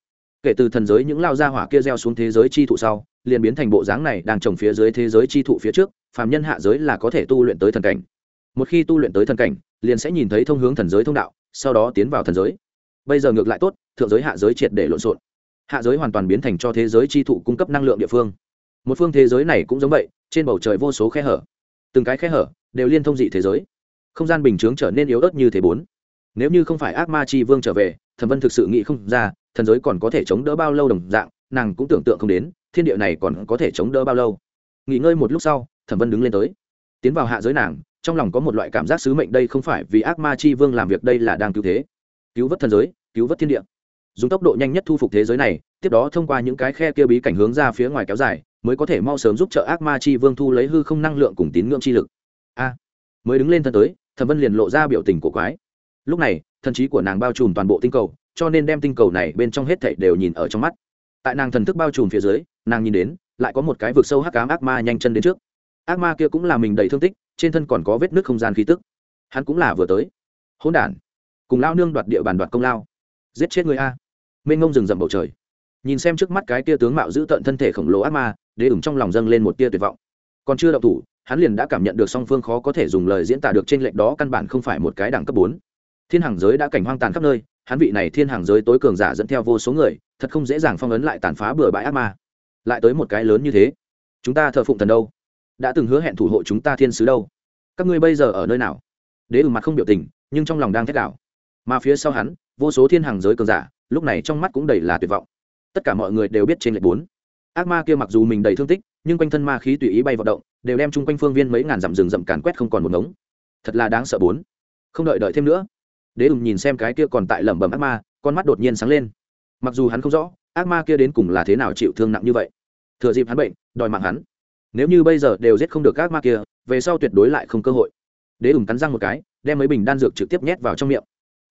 Kể từ thần giới những lao gia hỏa kia gieo xuống thế giới chi thụ sau, liền biến thành bộ dáng này đang trồng phía dưới thế giới chi thụ phía trước, phàm nhân hạ giới là có thể tu luyện tới thần cảnh. Một khi tu luyện tới thần cảnh liền sẽ nhìn thấy thông hướng thần giới thông đạo, sau đó tiến vào thần giới. Bây giờ ngược lại tốt, thượng giới hạ giới triệt để lộn xộn. Hạ giới hoàn toàn biến thành cho thế giới chi thụ cung cấp năng lượng địa phương. Một phương thế giới này cũng giống vậy, trên bầu trời vô số khe hở. Từng cái khe hở đều liên thông dị thế giới. Không gian bình chướng trở nên yếu ớt như thế bốn. Nếu như không phải ác ma chi vương trở về, thần vân thực sự nghĩ không ra, thần giới còn có thể chống đỡ bao lâu đồng dạng, nàng cũng tưởng tượng không đến, thiên địa này còn có thể chống đỡ bao lâu. Nghỉ ngơi một lúc sau thẩm vân đứng lên tới. Tiến vào hạ giới nàng trong lòng có một loại cảm giác sứ mệnh đây không phải vì ác ma chi vương làm việc đây là đang cứu thế. Cứu vớt thần giới, cứu vớt thiên địa. Dùng tốc độ nhanh nhất thu phục thế giới này, tiếp đó thông qua những cái khe kia bí cảnh hướng ra phía ngoài kéo dài, mới có thể mau sớm giúp trợ ác ma chi vương thu lấy hư không năng lượng cùng tín ngưỡng chi lực. A. Mới đứng lên thân tới, thần vân liền lộ ra biểu tình của quái. Lúc này, thần trí của nàng bao trùm toàn bộ tinh cầu, cho nên đem tinh cầu này bên trong hết thảy đều nhìn ở trong mắt. Tại nàng thần thức bao trùm phía dưới, nàng nhìn đến, lại có một cái vực sâu hắc cám ác ma nhanh chân đến trước. Ác ma kia cũng là mình đầy thương tích trên thân còn có vết nước không gian khí tức. Hắn cũng là vừa tới. Hỗn đản. Cùng lao nương đoạt địa bàn đoạt công lao. Giết chết người a. Mênh ngông rừng rậm bầu trời. Nhìn xem trước mắt cái tia tướng mạo giữ tận thân thể khổng lồ ác ma để ửng trong lòng dâng lên một tia tuyệt vọng. Còn chưa đậu thủ, hắn liền đã cảm nhận được song phương khó có thể dùng lời diễn tả được trên lệnh đó căn bản không phải một cái đẳng cấp bốn. Thiên hàng giới đã cảnh hoang tàn khắp nơi, hắn vị này thiên hàng giới tối cường giả dẫn theo vô số người, thật không dễ dàng phong ấn lại tàn phá bừa bãi ác ma. Lại tới một cái lớn như thế. Chúng ta thờ phụng thần đâu? Đã từng hứa hẹn thủ hộ chúng ta thiên sứ đâu? Các ngươi bây giờ ở nơi nào? Đế ừ mặt không biểu tình, nhưng trong lòng đang thét đảo mà phía sau hắn, vô số thiên hàng giới cường giả, lúc này trong mắt cũng đầy là tuyệt vọng. Tất cả mọi người đều biết trên lệch bốn. Ác ma kia mặc dù mình đầy thương tích, nhưng quanh thân ma khí tùy ý bay vận động, đều đem chung quanh phương viên mấy ngàn dặm rừng rậm càn quét không còn một ngống. Thật là đáng sợ bốn. Không đợi đợi thêm nữa, đế ùm nhìn xem cái kia còn tại lẩm bẩm ác ma, con mắt đột nhiên sáng lên. Mặc dù hắn không rõ, ác ma kia đến cùng là thế nào chịu thương nặng như vậy. Thừa dịp hắn bệnh, đòi mạng hắn nếu như bây giờ đều giết không được các ma kia, về sau tuyệt đối lại không cơ hội. Đế ủng cắn răng một cái, đem mấy bình đan dược trực tiếp nhét vào trong miệng.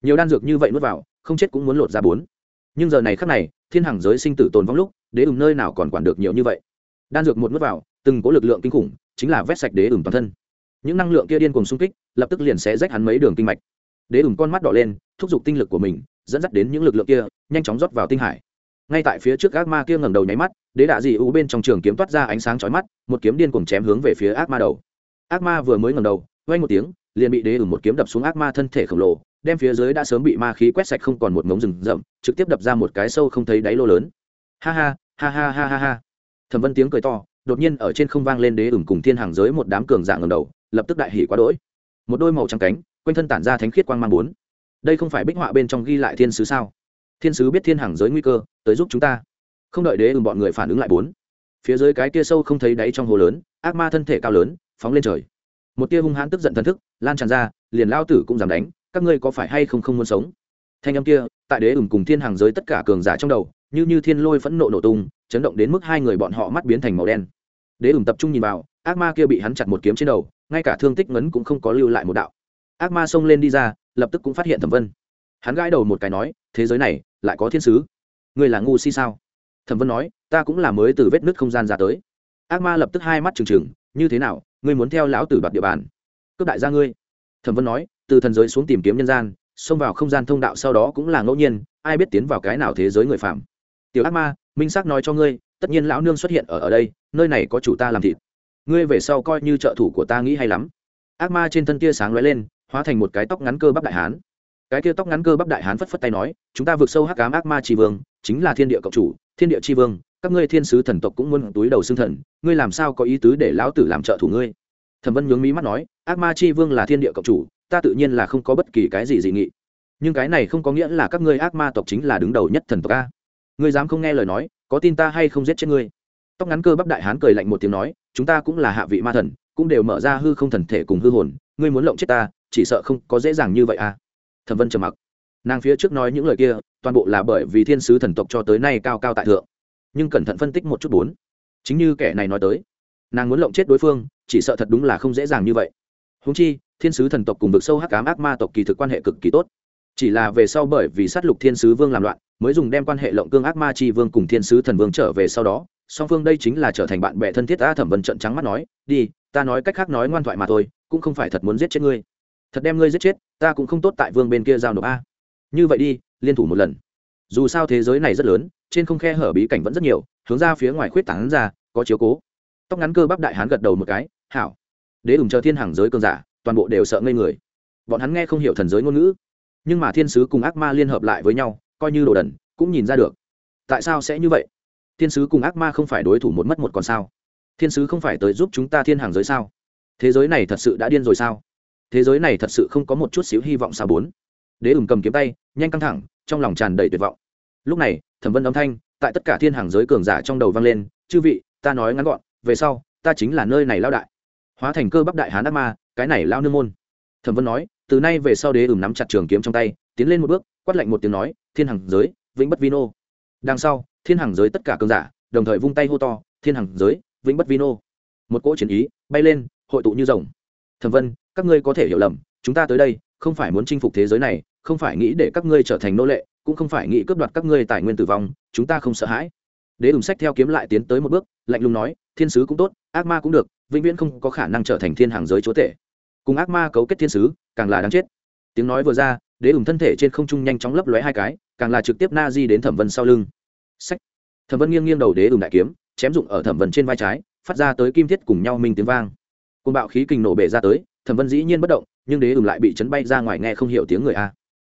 Nhiều đan dược như vậy nuốt vào, không chết cũng muốn lột ra bốn. Nhưng giờ này khắc này, thiên hàng giới sinh tử tồn vong lúc, đế ủng nơi nào còn quản được nhiều như vậy? Đan dược một nuốt vào, từng có lực lượng kinh khủng, chính là vét sạch đế ủng toàn thân. Những năng lượng kia điên cùng xung kích, lập tức liền sẽ rách hắn mấy đường kinh mạch. Đế ủng con mắt đỏ lên, thúc giục tinh lực của mình, dẫn dắt đến những lực lượng kia, nhanh chóng rót vào tinh hải. Ngay tại phía trước ác ma kia ngẩng đầu nháy mắt đế đạ dị u bên trong trường kiếm toát ra ánh sáng chói mắt, một kiếm điên cùng chém hướng về phía ác ma đầu. Ác ma vừa mới ngẩng đầu vay một tiếng, liền bị đế ùm một kiếm đập xuống ác ma thân thể khổng lồ, đem phía dưới đã sớm bị ma khí quét sạch không còn một mống rừng rậm, trực tiếp đập ra một cái sâu không thấy đáy lô lớn. Ha ha ha ha ha ha ha. Thẩm vân tiếng cười to, đột nhiên ở trên không vang lên đế ửng cùng thiên hàng giới một đám cường dạng ngầm đầu, lập tức đại hỉ quá đỗi. Một đôi màu trắng cánh, quanh thân tản ra thánh khiết quang mang bốn. Đây không phải bích họa bên trong ghi lại thiên sứ sao? Thiên sứ biết thiên hàng giới nguy cơ, tới giúp chúng ta không đợi đế ửng bọn người phản ứng lại bốn. Phía dưới cái kia sâu không thấy đáy trong hồ lớn, ác ma thân thể cao lớn, phóng lên trời. Một tia hung hãn tức giận thần thức, lan tràn ra, liền lao tử cũng dám đánh, các ngươi có phải hay không không muốn sống? Thanh âm kia, tại đế ửng cùng thiên hàng giới tất cả cường giả trong đầu, như như thiên lôi phẫn nộ nổ tung, chấn động đến mức hai người bọn họ mắt biến thành màu đen. Đế ửng tập trung nhìn vào, ác ma kia bị hắn chặt một kiếm trên đầu, ngay cả thương tích ngấn cũng không có lưu lại một đạo. Ác ma xông lên đi ra, lập tức cũng phát hiện thẩm vân. Hắn gãi đầu một cái nói, thế giới này, lại có thiên sứ? Ngươi là ngu si sao? Thẩm vân nói, ta cũng là mới từ vết nứt không gian ra tới. Ác ma lập tức hai mắt trừng trừng, như thế nào, ngươi muốn theo lão tử đoạt địa bàn? Cướp đại gia ngươi. Thẩm vân nói, từ thần giới xuống tìm kiếm nhân gian, xông vào không gian thông đạo sau đó cũng là ngẫu nhiên, ai biết tiến vào cái nào thế giới người phạm tiểu ác ma, minh xác nói cho ngươi, tất nhiên lão nương xuất hiện ở ở đây, nơi này có chủ ta làm thịt. Ngươi về sau coi như trợ thủ của ta nghĩ hay lắm. Ác ma trên thân tia sáng lóe lên, hóa thành một cái tóc ngắn cơ bắp đại hán. Cái tia tóc ngắn cơ bắp đại hán phất phất tay nói, chúng ta vượt sâu hắc cám ác ma trì vương chính là thiên địa cộng chủ, thiên địa tri vương, các ngươi thiên sứ thần tộc cũng muốn túi đầu xương thần, ngươi làm sao có ý tứ để lão tử làm trợ thủ ngươi? Thẩm vân nhướng mí mắt nói, ác ma tri vương là thiên địa cộng chủ, ta tự nhiên là không có bất kỳ cái gì dị nghị. Nhưng cái này không có nghĩa là các ngươi ác ma tộc chính là đứng đầu nhất thần tộc a. Ngươi dám không nghe lời nói, có tin ta hay không giết chết ngươi? Tóc ngắn cơ bắp đại hán cười lạnh một tiếng nói, chúng ta cũng là hạ vị ma thần, cũng đều mở ra hư không thần thể cùng hư hồn, ngươi muốn lộng chết ta, chỉ sợ không có dễ dàng như vậy à thẩm vân trầm mặc nàng phía trước nói những lời kia, toàn bộ là bởi vì thiên sứ thần tộc cho tới nay cao cao tại thượng. Nhưng cẩn thận phân tích một chút bốn. Chính như kẻ này nói tới, nàng muốn lộng chết đối phương, chỉ sợ thật đúng là không dễ dàng như vậy. Húng chi, thiên sứ thần tộc cùng vực sâu hắc cám ác ma tộc kỳ thực quan hệ cực kỳ tốt. Chỉ là về sau bởi vì sát lục thiên sứ vương làm loạn, mới dùng đem quan hệ lộng cương ác ma chi vương cùng thiên sứ thần vương trở về sau đó, song phương đây chính là trở thành bạn bè thân thiết ta thẩm vân trận trắng mắt nói, đi, ta nói cách khác nói ngoan thoại mà thôi, cũng không phải thật muốn giết chết ngươi. Thật đem ngươi giết chết, ta cũng không tốt tại vương bên kia giao nộp a như vậy đi, liên thủ một lần. Dù sao thế giới này rất lớn, trên không khe hở bí cảnh vẫn rất nhiều, hướng ra phía ngoài khuyết tảng ra, có chiếu cố. Tóc ngắn cơ bắp đại hán gật đầu một cái, hảo. Đế ủng chờ thiên hàng giới cơn giả, toàn bộ đều sợ ngây người. Bọn hắn nghe không hiểu thần giới ngôn ngữ, nhưng mà thiên sứ cùng ác ma liên hợp lại với nhau, coi như đồ đần, cũng nhìn ra được. Tại sao sẽ như vậy? Thiên sứ cùng ác ma không phải đối thủ một mất một còn sao? Thiên sứ không phải tới giúp chúng ta thiên hàng giới sao? Thế giới này thật sự đã điên rồi sao? Thế giới này thật sự không có một chút xíu hy vọng sao bốn? Đế ửng cầm kiếm tay, nhanh căng thẳng, trong lòng tràn đầy tuyệt vọng. Lúc này, thẩm vân âm thanh, tại tất cả thiên hàng giới cường giả trong đầu vang lên, chư vị, ta nói ngắn gọn, về sau, ta chính là nơi này lao đại. Hóa thành cơ bắp đại hán ác ma, cái này lao nương môn. Thẩm vân nói, từ nay về sau đế ửng nắm chặt trường kiếm trong tay, tiến lên một bước, quát lạnh một tiếng nói, thiên hàng giới, vĩnh bất vino đằng sau, thiên hàng giới tất cả cường giả, đồng thời vung tay hô to, thiên hàng giới, vĩnh bất vino một cỗ chiến ý bay lên, hội tụ như rồng. Thẩm vân, các ngươi có thể hiểu lầm, chúng ta tới đây không phải muốn chinh phục thế giới này, không phải nghĩ để các ngươi trở thành nô lệ, cũng không phải nghĩ cướp đoạt các ngươi tài nguyên tử vong, chúng ta không sợ hãi. Đế ủng sách theo kiếm lại tiến tới một bước, lạnh lùng nói, thiên sứ cũng tốt, ác ma cũng được, vĩnh viễn không có khả năng trở thành thiên hàng giới chúa tể. Cùng ác ma cấu kết thiên sứ, càng là đáng chết. Tiếng nói vừa ra, đế ủng thân thể trên không trung nhanh chóng lấp lóe hai cái, càng là trực tiếp na di đến thẩm vân sau lưng. Sách. Thẩm vân nghiêng nghiêng đầu đế ủng đại kiếm, chém dụng ở thẩm vân trên vai trái, phát ra tới kim thiết cùng nhau minh tiếng vang. Côn bạo khí kình nổ bể ra tới, thẩm vân dĩ nhiên bất động nhưng đế ừm lại bị chấn bay ra ngoài nghe không hiểu tiếng người a.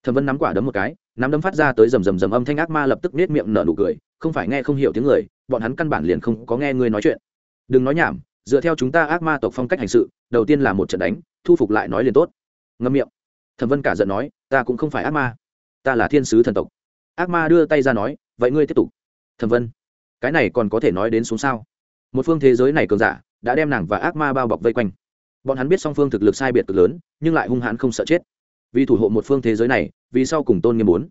Thẩm vân nắm quả đấm một cái, nắm đấm phát ra tới rầm rầm rầm âm thanh ác ma lập tức nết miệng nở nụ cười, không phải nghe không hiểu tiếng người, bọn hắn căn bản liền không có nghe ngươi nói chuyện. Đừng nói nhảm, dựa theo chúng ta ác ma tộc phong cách hành sự, đầu tiên là một trận đánh, thu phục lại nói liền tốt. Ngâm miệng. Thẩm vân cả giận nói, ta cũng không phải ác ma, ta là thiên sứ thần tộc. Ác ma đưa tay ra nói, vậy ngươi tiếp tục. Thẩm vân. Cái này còn có thể nói đến xuống sao? Một phương thế giới này cường giả, đã đem nàng và ác ma bao bọc vây quanh bọn hắn biết song phương thực lực sai biệt cực lớn, nhưng lại hung hãn không sợ chết. Vì thủ hộ một phương thế giới này, vì sau cùng tôn nghiêm muốn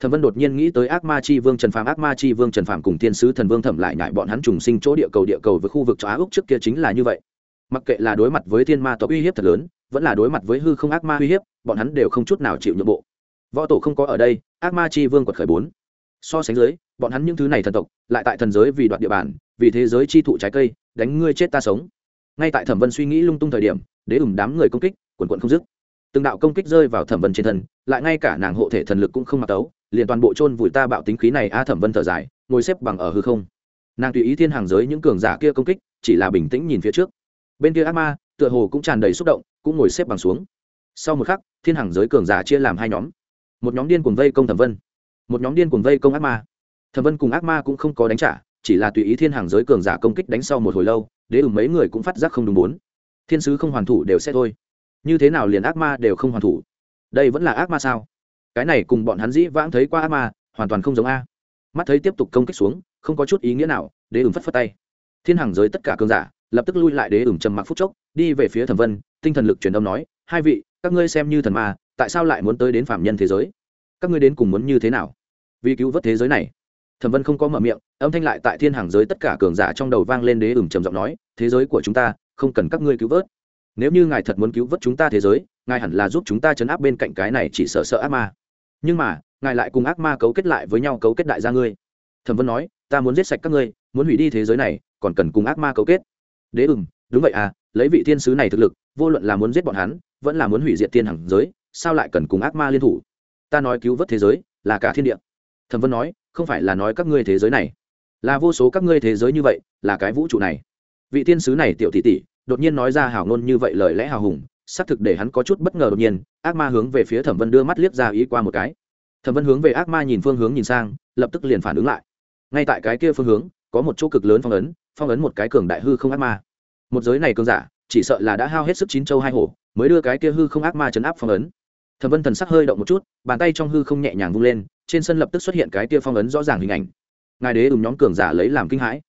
thẩm vân đột nhiên nghĩ tới ác ma chi vương trần phàm, ác ma chi vương trần phàm cùng thiên sứ thần vương thẩm lại nhại bọn hắn trùng sinh chỗ địa cầu địa cầu với khu vực cho á úc trước kia chính là như vậy. Mặc kệ là đối mặt với thiên ma tộc uy hiếp thật lớn, vẫn là đối mặt với hư không ác ma uy hiếp, bọn hắn đều không chút nào chịu nhượng bộ. Võ tổ không có ở đây, ác ma chi vương quật khởi bốn. So sánh dưới, bọn hắn những thứ này thần tộc, lại tại thần giới vì đoạt địa bàn, vì thế giới chi thụ trái cây, đánh ngươi chết ta sống ngay tại thẩm vân suy nghĩ lung tung thời điểm, đế ủng đám người công kích, quần quận không dứt. Từng đạo công kích rơi vào thẩm vân trên thân, lại ngay cả nàng hộ thể thần lực cũng không mặc tấu liền toàn bộ chôn vùi ta bạo tính khí này a thẩm vân thở dài, ngồi xếp bằng ở hư không. Nàng tùy ý thiên hàng giới những cường giả kia công kích, chỉ là bình tĩnh nhìn phía trước. Bên kia ác ma, tựa hồ cũng tràn đầy xúc động, cũng ngồi xếp bằng xuống. Sau một khắc, thiên hàng giới cường giả chia làm hai nhóm. Một nhóm điên cuồng vây công thẩm vân, một nhóm điên cuồng vây công ác ma. Thẩm vân cùng ác ma cũng không có đánh trả, chỉ là tùy ý thiên hàng giới cường giả công kích đánh sau một hồi lâu đế ửng mấy người cũng phát giác không đúng bốn. Thiên sứ không hoàn thủ đều sẽ thôi. Như thế nào liền ác ma đều không hoàn thủ? Đây vẫn là ác ma sao? Cái này cùng bọn hắn dĩ vãng thấy qua ác ma, hoàn toàn không giống a. Mắt thấy tiếp tục công kích xuống, không có chút ý nghĩa nào, đế ửng phất phất tay. Thiên hàng giới tất cả cường giả, lập tức lui lại đế ửng trầm mặc phút chốc, đi về phía thẩm vân, tinh thần lực truyền âm nói, hai vị, các ngươi xem như thần ma, tại sao lại muốn tới đến phạm nhân thế giới? Các ngươi đến cùng muốn như thế nào? Vì cứu vớt thế giới này thẩm vân không có mở miệng, âm thanh lại tại thiên hàng giới tất cả cường giả trong đầu vang lên đế ửng trầm giọng nói, thế giới của chúng ta, không cần các ngươi cứu vớt. Nếu như ngài thật muốn cứu vớt chúng ta thế giới, ngài hẳn là giúp chúng ta chấn áp bên cạnh cái này chỉ sợ sợ ác ma. Nhưng mà, ngài lại cùng ác ma cấu kết lại với nhau cấu kết đại gia ngươi. Thẩm vân nói, ta muốn giết sạch các ngươi, muốn hủy đi thế giới này, còn cần cùng ác ma cấu kết. Đế ừng đúng vậy à lấy vị thiên sứ này thực lực, vô luận là muốn giết bọn hắn, vẫn là muốn hủy diệt thiên hàng giới, sao lại cần cùng ác ma liên thủ? Ta nói cứu vớt thế giới là cả thiên địa. Thẩm vân nói không phải là nói các ngươi thế giới này. Là vô số các ngươi thế giới như vậy, là cái vũ trụ này. Vị tiên sứ này tiểu tỷ tỷ, đột nhiên nói ra hào ngôn như vậy lời lẽ hào hùng, xác thực để hắn có chút bất ngờ đột nhiên, ác ma hướng về phía thẩm vân đưa mắt liếc ra ý qua một cái. Thẩm vân hướng về ác ma nhìn phương hướng nhìn sang, lập tức liền phản ứng lại. Ngay tại cái kia phương hướng, có một chỗ cực lớn phong ấn phong ấn một cái cường đại hư không ác ma. Một giới này cường giả, chỉ sợ là đã hao hết sức chín châu hai hổ, mới đưa cái kia hư không ác ma chấn áp phong ấn. Thẩm vân thần sắc hơi động một chút, bàn tay trong hư không nhẹ nhàng vung lên trên sân lập tức xuất hiện cái tia phong ấn rõ ràng hình ảnh. Ngài đế ùm nhóm cường giả lấy làm kinh hãi.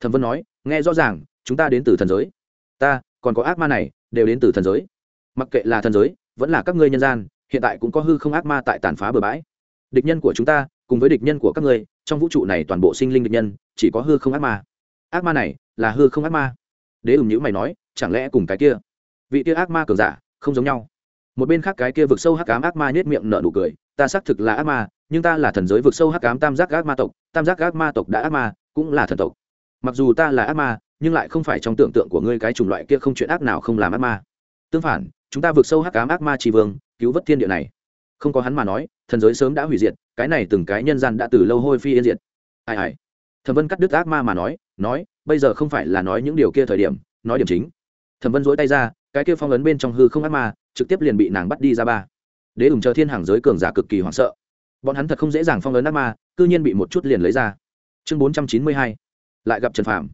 Thẩm vân nói, nghe rõ ràng, chúng ta đến từ thần giới. Ta, còn có ác ma này, đều đến từ thần giới. Mặc kệ là thần giới, vẫn là các ngươi nhân gian, hiện tại cũng có hư không ác ma tại tàn phá bừa bãi. Địch nhân của chúng ta, cùng với địch nhân của các ngươi, trong vũ trụ này toàn bộ sinh linh địch nhân, chỉ có hư không ác ma. Ác ma này, là hư không ác ma. Đế ủng nhữ mày nói, chẳng lẽ cùng cái kia vị kia ác ma cường giả không giống nhau? Một bên khác cái kia vực sâu hắc ám ác ma nhếch miệng nở nụ cười, ta xác thực là ác ma, nhưng ta là thần giới vực sâu hắc ám tam giác ác ma tộc, tam giác ác ma tộc đã ác ma, cũng là thần tộc. Mặc dù ta là ác ma, nhưng lại không phải trong tưởng tượng của ngươi cái chủng loại kia không chuyện ác nào không làm ác ma. Tương phản, chúng ta vượt sâu hắc ám ác ma tri vương, cứu vớt thiên địa này. Không có hắn mà nói, thần giới sớm đã hủy diệt, cái này từng cái nhân gian đã từ lâu hôi phi yên diệt. Ai ai. Thẩm vân cắt đứt ác ma mà nói nói, bây giờ không phải là nói những điều kia thời điểm, nói điểm chính. Thẩm vân dỗi tay ra, cái kia phong ấn bên trong hư không ác ma trực tiếp liền bị nàng bắt đi ra ba. Đế ủng chờ thiên hàng giới cường giả cực kỳ hoảng sợ. Bọn hắn thật không dễ dàng phong ấn ác ma, cư nhiên bị một chút liền lấy ra. Chương bốn trăm chín mươi hai, lại gặp trần phạm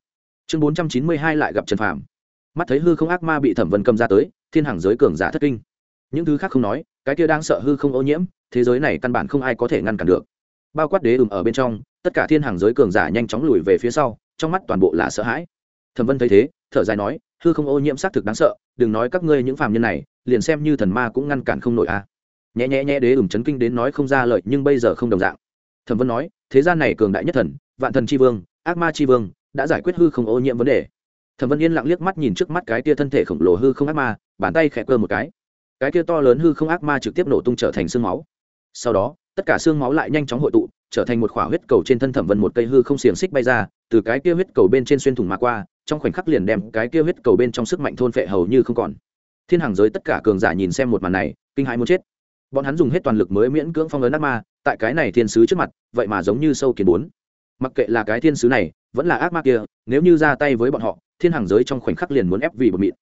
chương bốn trăm chín mươi hai lại gặp trần phạm mắt thấy hư không ác ma bị thẩm vân cầm ra tới, thiên hàng giới cường giả thất kinh. Những thứ khác không nói, cái kia đang sợ hư không ô nhiễm, thế giới này căn bản không ai có thể ngăn cản được. Bao quát đế ửng ở bên trong, tất cả thiên hàng giới cường giả nhanh chóng lùi về phía sau, trong mắt toàn bộ là sợ hãi. Thẩm vân thấy thế, thở dài nói hư không ô nhiễm xác thực đáng sợ, đừng nói các ngươi những phàm nhân này, liền xem như thần ma cũng ngăn cản không nổi a à. nhẹ nhẹ nhẹ đế ửng chấn kinh đến nói không ra lợi nhưng bây giờ không đồng dạng. Thẩm vân nói, thế gian này cường đại nhất thần, vạn thần tri vương, ác ma tri vương, đã giải quyết hư không ô nhiễm vấn đề. Thẩm vân yên lặng liếc mắt nhìn trước mắt cái tia thân thể khổng lồ hư không ác ma, bàn tay khẽ cơ một cái. Cái tia to lớn hư không ác ma trực tiếp nổ tung trở thành xương máu. Sau đó, tất cả xương máu lại nhanh chóng hội tụ, trở thành một khỏa huyết cầu trên thân thẩm vân một cây hư không xiềng xích bay ra, từ cái kia huyết cầu bên trên xuyên thủng mà qua trong khoảnh khắc liền đem cái kia huyết cầu bên trong sức mạnh thôn phệ hầu như không còn. Thiên hàng giới tất cả cường giả nhìn xem một màn này, kinh hãi muốn chết. Bọn hắn dùng hết toàn lực mới miễn cưỡng phong ấn ác ma, tại cái này thiên sứ trước mặt, vậy mà giống như sâu kiến bốn. Mặc kệ là cái thiên sứ này, vẫn là ác ma kia, nếu như ra tay với bọn họ, thiên hàng giới trong khoảnh khắc liền muốn ép vì bột mịn.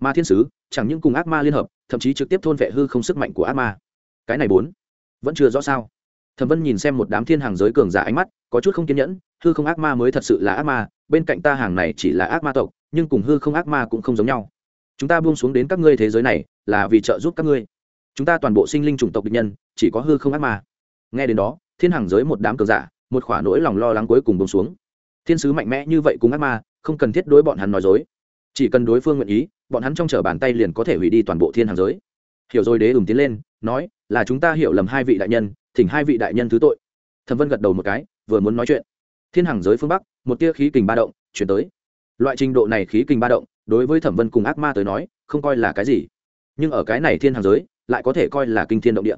Mà thiên sứ, chẳng những cùng ác ma liên hợp, thậm chí trực tiếp thôn vệ hư không sức mạnh của ác ma. Cái này bốn, vẫn chưa rõ sao? Thẩm vân nhìn xem một đám thiên hàng giới cường giả ánh mắt, có chút không kiên nhẫn, hư không ác ma mới thật sự là ác ma bên cạnh ta hàng này chỉ là ác ma tộc, nhưng cùng hư không ác ma cũng không giống nhau. Chúng ta buông xuống đến các ngươi thế giới này, là vì trợ giúp các ngươi. Chúng ta toàn bộ sinh linh chủng tộc địch nhân, chỉ có hư không ác ma. Nghe đến đó, thiên hàng giới một đám cường giả, một khỏa nỗi lòng lo lắng cuối cùng buông xuống. Thiên sứ mạnh mẽ như vậy cùng ác ma, không cần thiết đối bọn hắn nói dối. Chỉ cần đối phương nguyện ý, bọn hắn trong chở bàn tay liền có thể hủy đi toàn bộ thiên hàng giới. Hiểu rồi đế ủng tiến lên, nói, là chúng ta hiểu lầm hai vị đại nhân, thỉnh hai vị đại nhân thứ tội. Thẩm vân gật đầu một cái, vừa muốn nói chuyện thiên hàng giới phương bắc, một tia khí kình ba động chuyển tới. Loại trình độ này khí kình ba động, đối với thẩm vân cùng ác ma tới nói, không coi là cái gì. Nhưng ở cái này thiên hàng giới, lại có thể coi là kinh thiên động địa.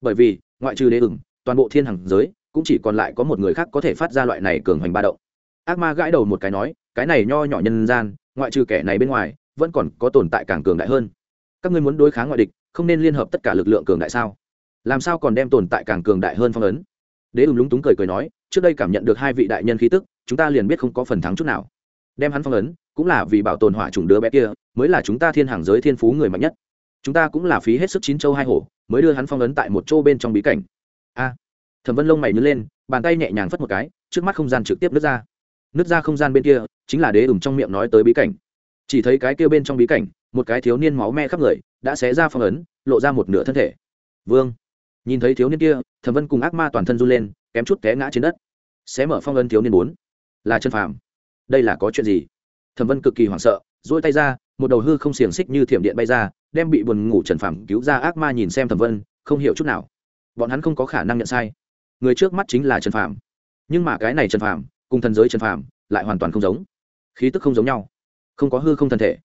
Bởi vì, ngoại trừ đế ửng, toàn bộ thiên hàng giới cũng chỉ còn lại có một người khác có thể phát ra loại này cường hoành ba động. Ác ma gãi đầu một cái nói, cái này nho nhỏ nhân gian, ngoại trừ kẻ này bên ngoài, vẫn còn có tồn tại càng cường đại hơn. Các ngươi muốn đối kháng ngoại địch, không nên liên hợp tất cả lực lượng cường đại sao? Làm sao còn đem tồn tại càng cường đại hơn phong ấn? Đế ửng lúng túng cười cười nói trước đây cảm nhận được hai vị đại nhân khí tức, chúng ta liền biết không có phần thắng chút nào. Đem hắn phong ấn, cũng là vì bảo tồn hỏa chủng đứa bé kia, mới là chúng ta thiên hàng giới thiên phú người mạnh nhất. Chúng ta cũng là phí hết sức chín châu hai hổ, mới đưa hắn phong ấn tại một chỗ bên trong bí cảnh. A. Thẩm vân lông mày nhớ lên, bàn tay nhẹ nhàng phất một cái, trước mắt không gian trực tiếp nứt ra. Nứt ra không gian bên kia, chính là đế ửng trong miệng nói tới bí cảnh. Chỉ thấy cái kia bên trong bí cảnh, một cái thiếu niên máu me khắp người, đã xé ra phong ấn, lộ ra một nửa thân thể. Vương. Nhìn thấy thiếu niên kia, thẩm vân cùng ác ma toàn thân run lên kém chút té ngã trên đất. Xé mở phong ấn thiếu niên bốn. Là chân phàm. Đây là có chuyện gì? Thẩm vân cực kỳ hoảng sợ dỗi tay ra, một đầu hư không xiềng xích như thiểm điện bay ra, đem bị buồn ngủ trần phàm cứu ra ác ma nhìn xem thẩm vân, không hiểu chút nào. Bọn hắn không có khả năng nhận sai. Người trước mắt chính là trần phàm. Nhưng mà cái này trần phàm, cùng thần giới trần phàm, lại hoàn toàn không giống. Khí tức không giống nhau. Không có hư không thân thể,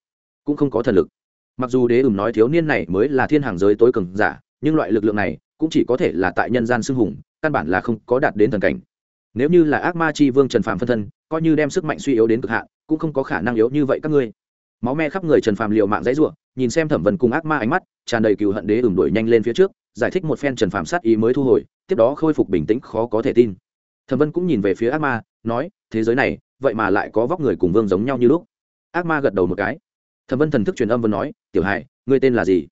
cũng không có thần lực. Mặc dù đế ừm nói thiếu niên này mới là thiên hàng giới tối cường giả, nhưng loại lực lượng này cũng chỉ có thể là tại nhân gian xưng hùng căn bản là không có đạt đến thần cảnh. Nếu như là ác ma chi vương trần phàm phân thân, coi như đem sức mạnh suy yếu đến cực hạn, cũng không có khả năng yếu như vậy các ngươi. Máu me khắp người trần phàm liều mạng dãy ruộng nhìn xem thẩm vân cùng ác ma ánh mắt, tràn đầy cừu hận đế ửng đuổi nhanh lên phía trước, giải thích một phen trần phàm sát ý mới thu hồi, tiếp đó khôi phục bình tĩnh khó có thể tin. Thẩm vân cũng nhìn về phía ác ma, nói, thế giới này, vậy mà lại có vóc người cùng vương giống nhau như lúc. Ác ma gật đầu một cái. Thẩm vân thần thức truyền âm vân nói, tiểu hải, ngươi tên là gì?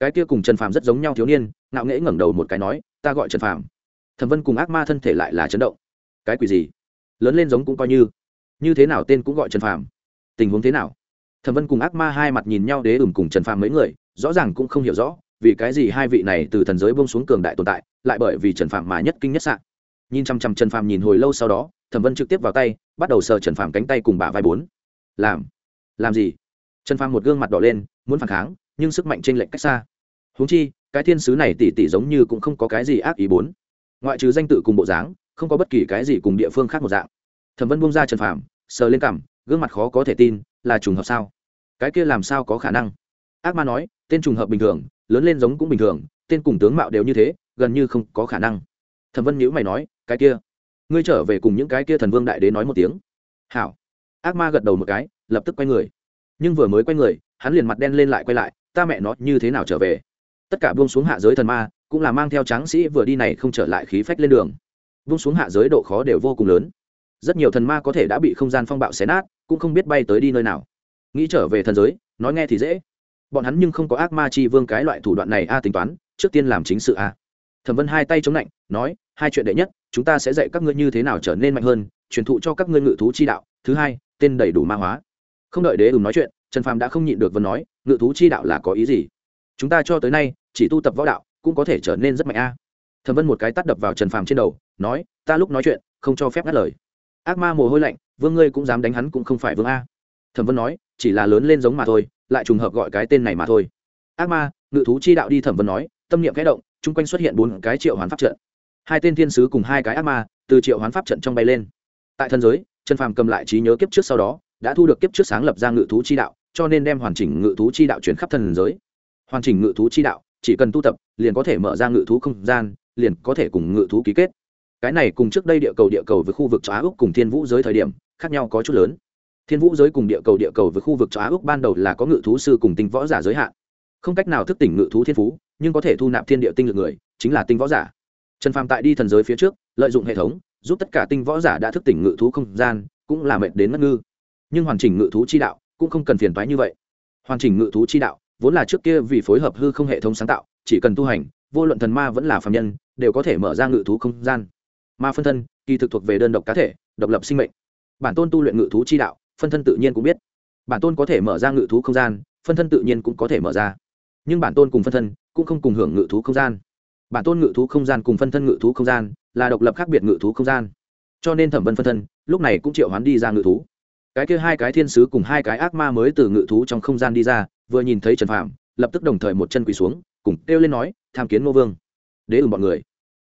Cái kia cùng trần phàm rất giống nhau thiếu niên, ngạo nghễ ngẩng đầu một cái nói, ta gọi trần phàm thẩm vân cùng ác ma thân thể lại là chấn động. Cái quỷ gì? Lớn lên giống cũng coi như. Như thế nào tên cũng gọi trần phàm. Tình huống thế nào? Thẩm vân cùng ác ma hai mặt nhìn nhau đế ửng cùng trần phàm mấy người, rõ ràng cũng không hiểu rõ, vì cái gì hai vị này từ thần giới bông xuống cường đại tồn tại, lại bởi vì trần phàm mà nhất kinh nhất sạn nhìn chăm chăm trần phàm nhìn hồi lâu sau đó, thẩm vân trực tiếp vào tay, bắt đầu sờ trần phàm cánh tay cùng bả vai bốn. Làm. Làm gì? Trần phàm một gương mặt đỏ lên, muốn phản kháng, nhưng sức mạnh t r ê n lệch cách xa. Huống chi, cái thiên sứ này tỉ tỉ giống như cũng không có cái gì ác ý bốn ngoại trừ danh tự cùng bộ dáng, không có bất kỳ cái gì cùng địa phương khác một dạng. Thẩm vân buông ra trần phàm, sờ lên cằm, gương mặt khó có thể tin, là trùng hợp sao? Cái kia làm sao có khả năng? Ác ma nói, tên trùng hợp bình thường, lớn lên giống cũng bình thường, tên cùng tướng mạo đều như thế, gần như không có khả năng. Thẩm vân nhữ mày nói, cái kia, ngươi trở về cùng những cái kia thần vương đại đế nói một tiếng. Hảo. Ác ma gật đầu một cái, lập tức quay người. Nhưng vừa mới quay người, hắn liền mặt đen lên lại quay lại, ta mẹ nó như thế nào trở về? Tất cả buông xuống hạ giới thần ma cũng là mang theo tráng sĩ vừa đi này không trở lại khí phách lên đường. Vung xuống hạ giới độ khó đều vô cùng lớn. Rất nhiều thần ma có thể đã bị không gian phong bạo xé nát, cũng không biết bay tới đi nơi nào. Nghĩ trở về thần giới, nói nghe thì dễ. Bọn hắn nhưng không có ác ma chi vương cái loại thủ đoạn này a à, tính toán, trước tiên làm chính sự a. Thẩm vân hai tay chống lạnh, nói, hai chuyện đệ nhất, chúng ta sẽ dạy các ngươi như thế nào trở nên mạnh hơn, truyền thụ cho các ngươi ngự thú chi đạo. Thứ hai, tên đầy đủ ma hóa. Không đợi đế ừm nói chuyện, trần phàm đã không nhịn được vân nói, ngự thú chi đạo là có ý gì? Chúng ta cho tới nay, chỉ tu tập võ đạo cũng có thể trở nên rất mạnh a. Thẩm vân một cái tắt đập vào trần phàm trên đầu, nói, ta lúc nói chuyện, không cho phép ngắt lời. Ác ma mồ hôi lạnh, vương ngươi cũng dám đánh hắn cũng không phải vương a. Thẩm vân nói, chỉ là lớn lên giống mà thôi, lại trùng hợp gọi cái tên này mà thôi. Ác ma, ngự thú chi đạo đi, thẩm vân nói, tâm niệm kẽ động, chung quanh xuất hiện bốn cái triệu hoán pháp trận. Hai tên thiên sứ cùng hai cái ác ma, từ triệu hoán pháp trận trong bay lên. Tại thân giới, trần phàm cầm lại trí nhớ kiếp trước sau đó, đã thu được kiếp trước sáng lập ra ngự thú chi đạo, cho nên đem hoàn chỉnh ngự thú chi đạo chuyển khắp thần giới. Hoàn chỉnh ngự thú chi đạo chỉ cần tu tập, liền có thể mở ra ngự thú không gian, liền có thể cùng ngự thú ký kết. Cái này cùng trước đây địa cầu địa cầu với khu vực châu á úc cùng thiên vũ giới thời điểm, khác nhau có chút lớn. Thiên vũ giới cùng địa cầu địa cầu với khu vực châu á úc ban đầu là có ngự thú sư cùng tinh võ giả giới hạn. Không cách nào thức tỉnh ngự thú thiên phú, nhưng có thể thu nạp thiên địa tinh lực người, chính là tinh võ giả. Trần phàm tại đi thần giới phía trước, lợi dụng hệ thống, giúp tất cả tinh võ giả đã thức tỉnh ngự thú không gian, cũng là mệnh đến mất ngư. Nhưng hoàn chỉnh ngự thú chi đạo cũng không cần phiền toái như vậy. Hoàn chỉnh ngự thú chi đạo vốn là trước kia vì phối hợp hư không hệ thống sáng tạo, chỉ cần tu hành, vô luận thần ma vẫn là phạm nhân, đều có thể mở ra ngự thú không gian. Ma phân thân, kỳ thực thuộc về đơn độc cá thể, độc lập sinh mệnh. Bản tôn tu luyện ngự thú chi đạo, phân thân tự nhiên cũng biết. Bản tôn có thể mở ra ngự thú không gian, phân thân tự nhiên cũng có thể mở ra. Nhưng bản tôn cùng phân thân cũng không cùng hưởng ngự thú không gian. Bản tôn ngự thú không gian cùng phân thân ngự thú không gian là độc lập khác biệt ngự thú không gian. Cho nên thẩm vân phân thân, lúc này cũng triệu hoán đi ra ngự thú. Cái kia hai cái thiên sứ cùng hai cái ác ma mới từ ngự thú trong không gian đi ra vừa nhìn thấy trần phạm lập tức đồng thời một chân quỳ xuống, cùng kêu lên nói, tham kiến ngô vương. Đế ừng bọn người.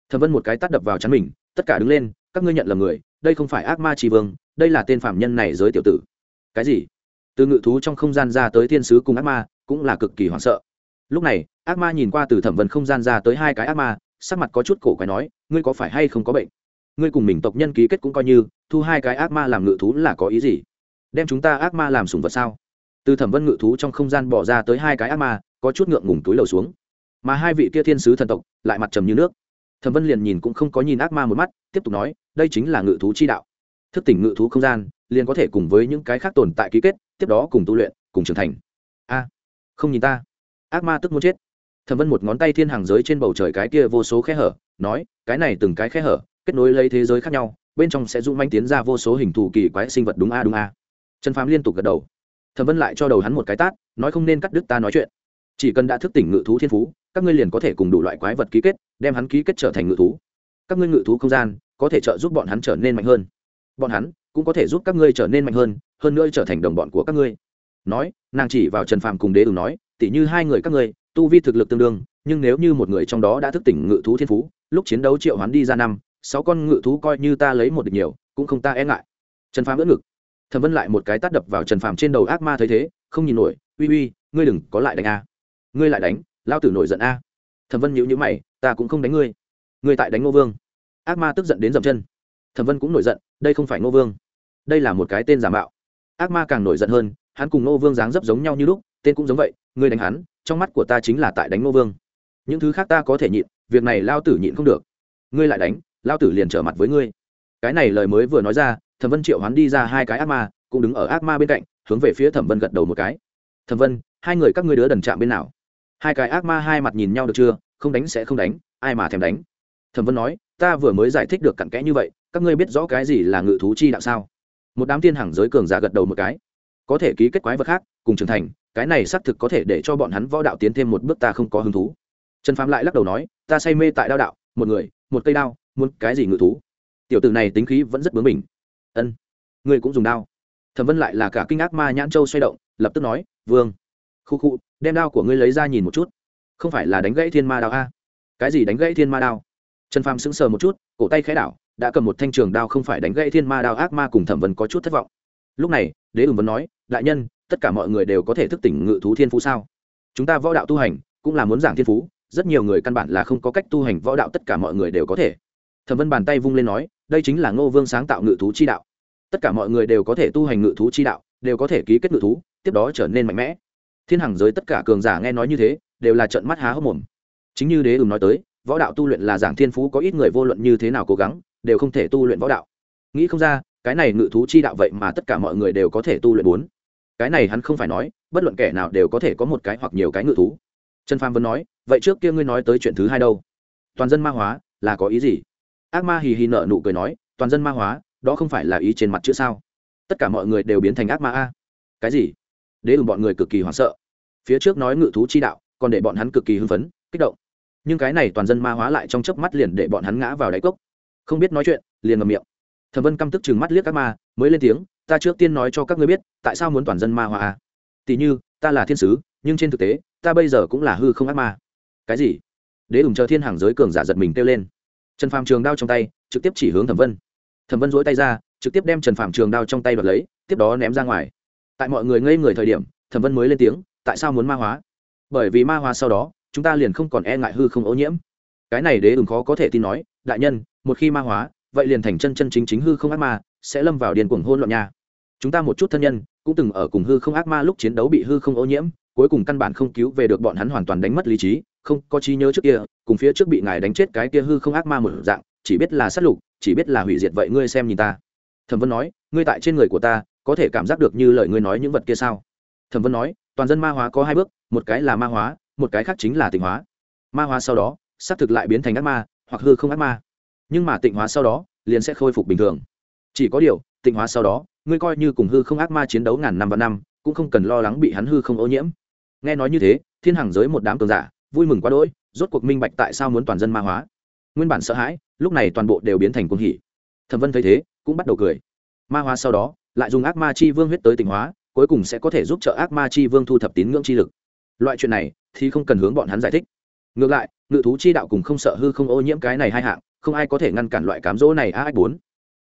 Thẩm vân một cái tát đập vào chắn mình, tất cả đứng lên, các ngươi nhận là người, đây không phải ác ma tri vương, đây là tên phạm nhân này giới tiểu tử. Cái gì? Từ ngự thú trong không gian ra tới thiên sứ cùng ác ma, cũng là cực kỳ hoảng sợ. Lúc này, ác ma nhìn qua từ thẩm vân không gian ra tới hai cái ác ma, sắc mặt có chút cổ quái nói, ngươi có phải hay không có bệnh? Ngươi cùng mình tộc nhân ký kết cũng coi như, thu hai cái ác ma làm ngự thú là có ý gì? Đem chúng ta ác ma làm sùng vật sao? Từ thẩm vân ngự thú trong không gian bỏ ra tới hai cái ác ma, có chút ngượng ngùng túi lầu xuống. Mà hai vị kia thiên sứ thần tộc lại mặt trầm như nước. Thẩm vân liền nhìn cũng không có nhìn ác ma một mắt, tiếp tục nói, đây chính là ngự thú chi đạo. Thức tỉnh ngự thú không gian, liền có thể cùng với những cái khác tồn tại ký kết, tiếp đó cùng tu luyện, cùng trưởng thành. A, không nhìn ta. Ác ma tức muốn chết. Thẩm vân một ngón tay thiên hàng giới trên bầu trời cái kia vô số khe hở, nói, cái này từng cái khe hở, kết nối lấy thế giới khác nhau, bên trong sẽ dũng manh tiến ra vô số hình thù kỳ quái sinh vật đúng a đúng a. Trần phàm liên tục gật đầu thẩm vân lại cho đầu hắn một cái tát, nói không nên cắt đứt ta nói chuyện. Chỉ cần đã thức tỉnh ngự thú thiên phú, các ngươi liền có thể cùng đủ loại quái vật ký kết, đem hắn ký kết trở thành ngự thú. Các ngươi ngự thú không gian, có thể trợ giúp bọn hắn trở nên mạnh hơn. Bọn hắn cũng có thể giúp các ngươi trở nên mạnh hơn hơn nữa trở thành đồng bọn của các ngươi. Nói, nàng chỉ vào trần phàm cùng đế ử nói, tỉ như hai người các ngươi, tu vi thực lực tương đương, nhưng nếu như một người trong đó đã thức tỉnh ngự thú thiên phú, lúc chiến đấu triệu hoán đi ra năm, sáu con ngự thú coi như ta lấy một địch nhiều, cũng không ta e ngại. Trần phàm ưỡn ngực thẩm vân lại một cái tát đập vào trần phàm trên đầu ác ma thấy thế, không nhìn nổi, uy uy, ngươi đừng có lại đánh a. Ngươi lại đánh, lao tử nổi giận a. Thẩm vân nhíu nhíu mày, ta cũng không đánh ngươi. Ngươi tại đánh ngô vương. Ác ma tức giận đến dậm chân. Thẩm vân cũng nổi giận, đây không phải ngô vương. Đây là một cái tên giả mạo. Ác ma càng nổi giận hơn, hắn cùng ngô vương dáng dấp giống nhau như lúc, tên cũng giống vậy, ngươi đánh hắn, trong mắt của ta chính là tại đánh ngô vương. Những thứ khác ta có thể nhịn, việc này lao tử nhịn không được. Ngươi lại đánh, lao tử liền trở mặt với ngươi. Cái này lời mới vừa nói ra thẩm vân triệu hoán đi ra hai cái ác ma, cũng đứng ở ác ma bên cạnh, hướng về phía thẩm vân gật đầu một cái. Thẩm vân, hai người các ngươi đứa đần chạm bên nào? Hai cái ác ma hai mặt nhìn nhau được chưa? Không đánh sẽ không đánh, ai mà thèm đánh? Thẩm vân nói, ta vừa mới giải thích được cặn kẽ như vậy, các ngươi biết rõ cái gì là ngự thú chi đạo sao? Một đám tiên hàng giới cường giả gật đầu một cái. Có thể ký kết quái vật khác, cùng trưởng thành, cái này xác thực có thể để cho bọn hắn võ đạo tiến thêm một bước ta không có hứng thú. Trần phàm lại lắc đầu nói, ta say mê tại đao đạo, một người, một cây đao, muốn cái gì ngự thú? Tiểu tử này tính khí vẫn rất bướng mình ân ngươi cũng dùng đao thẩm vân lại là cả kinh ác ma nhãn châu xoay động lập tức nói vương khu khu đem đao của ngươi lấy ra nhìn một chút không phải là đánh gãy thiên ma đao a? cái gì đánh gãy thiên ma đao? trần phàm sững sờ một chút, cổ tay khẽ đảo, đã cầm một thanh trường đao không phải đánh gãy thiên ma đao ác ma cùng thẩm vân có chút thất vọng. lúc này, đế ừng vân nói, đại nhân, tất cả mọi người đều có thể thức tỉnh ngự thú thiên phú sao? chúng ta võ đạo tu hành cũng là muốn giảng thiên phú, rất nhiều người căn bản là không có cách tu hành võ đạo tất cả mọi người đều có thể. thẩm vân bàn tay vung lên nói đây chính là ngô vương sáng tạo ngự thú chi đạo. Tất cả mọi người đều có thể tu hành ngự thú chi đạo, đều có thể ký kết ngự thú, tiếp đó trở nên mạnh mẽ. Thiên hằng giới tất cả cường giả nghe nói như thế, đều là trận mắt há hốc mồm. Chính như đế ừm nói tới, võ đạo tu luyện là giảng thiên phú, có ít người vô luận như thế nào cố gắng, đều không thể tu luyện võ đạo. Nghĩ không ra, cái này ngự thú chi đạo vậy mà tất cả mọi người đều có thể tu luyện bốn. Cái này hắn không phải nói, bất luận kẻ nào đều có thể có một cái hoặc nhiều cái ngự thú. Trần phàm vẫn nói, vậy trước kia ngươi nói tới chuyện thứ hai đâu? Toàn dân ma hóa, là có ý gì? Ác ma hì hì nợ nụ cười nói, toàn dân ma hóa, đó không phải là ý trên mặt chữ sao? Tất cả mọi người đều biến thành ác ma a. Cái gì? Đế ửng bọn người cực kỳ hoảng sợ. Phía trước nói ngự thú chi đạo, còn để bọn hắn cực kỳ hưng phấn, kích động. Nhưng cái này toàn dân ma hóa lại trong chớp mắt liền để bọn hắn ngã vào đáy cốc. Không biết nói chuyện, liền ngầm miệng. Thẩm vân căm tức chừng mắt liếc các ma, mới lên tiếng, ta trước tiên nói cho các ngươi biết, tại sao muốn toàn dân ma hóa a? Tỷ như, ta là thiên sứ, nhưng trên thực tế, ta bây giờ cũng là hư không ác ma. Cái gì? Đế ủng chờ thiên hàng giới cường giả giật mình kêu lên trần phàm trường đao trong tay, trực tiếp chỉ hướng thẩm vân. Thẩm vân dỗi tay ra, trực tiếp đem trần phàm trường đao trong tay đoạt lấy, tiếp đó ném ra ngoài. Tại mọi người ngây người thời điểm, thẩm vân mới lên tiếng, tại sao muốn ma hóa? Bởi vì ma hóa sau đó, chúng ta liền không còn e ngại hư không ô nhiễm. Cái này đế ứng khó có thể tin nói, đại nhân, một khi ma hóa, vậy liền thành chân chân chính chính hư không ác ma, sẽ lâm vào điền cuồng hôn loạn nha. Chúng ta một chút thân nhân, cũng từng ở cùng hư không ác ma lúc chiến đấu bị hư không ô nhiễm, cuối cùng căn bản không cứu về được bọn hắn hoàn toàn đánh mất lý trí, không có trí nhớ trước kia cùng phía trước bị ngài đánh chết cái kia hư không ác ma một dạng, chỉ biết là sát lục, chỉ biết là hủy diệt vậy ngươi xem nhìn ta. Thẩm vân nói, ngươi tại trên người của ta, có thể cảm giác được như lời ngươi nói những vật kia sao? Thẩm vân nói, toàn dân ma hóa có hai bước, một cái là ma hóa, một cái khác chính là tịnh hóa. Ma hóa sau đó xác thực lại biến thành ác ma, hoặc hư không ác ma. Nhưng mà tịnh hóa sau đó, liền sẽ khôi phục bình thường. Chỉ có điều, tịnh hóa sau đó, ngươi coi như cùng hư không ác ma chiến đấu ngàn năm và năm, cũng không cần lo lắng bị hắn hư không ô nhiễm. Nghe nói như thế, thiên hàng giới một đám cường giả, vui mừng quá đỗi rốt cuộc minh bạch tại sao muốn toàn dân ma hóa. Nguyên bản sợ hãi, lúc này toàn bộ đều biến thành cuồng hỉ. Thẩm vân thấy thế, cũng bắt đầu cười. Ma hóa sau đó, lại dùng ác ma chi vương huyết tới tỉnh hóa, cuối cùng sẽ có thể giúp trợ ác ma chi vương thu thập tín ngưỡng chi lực. Loại chuyện này, thì không cần hướng bọn hắn giải thích. Ngược lại, ngự thú chi đạo cùng không sợ hư không ô nhiễm cái này hai hạng, không ai có thể ngăn cản loại cám dỗ này a ách bốn.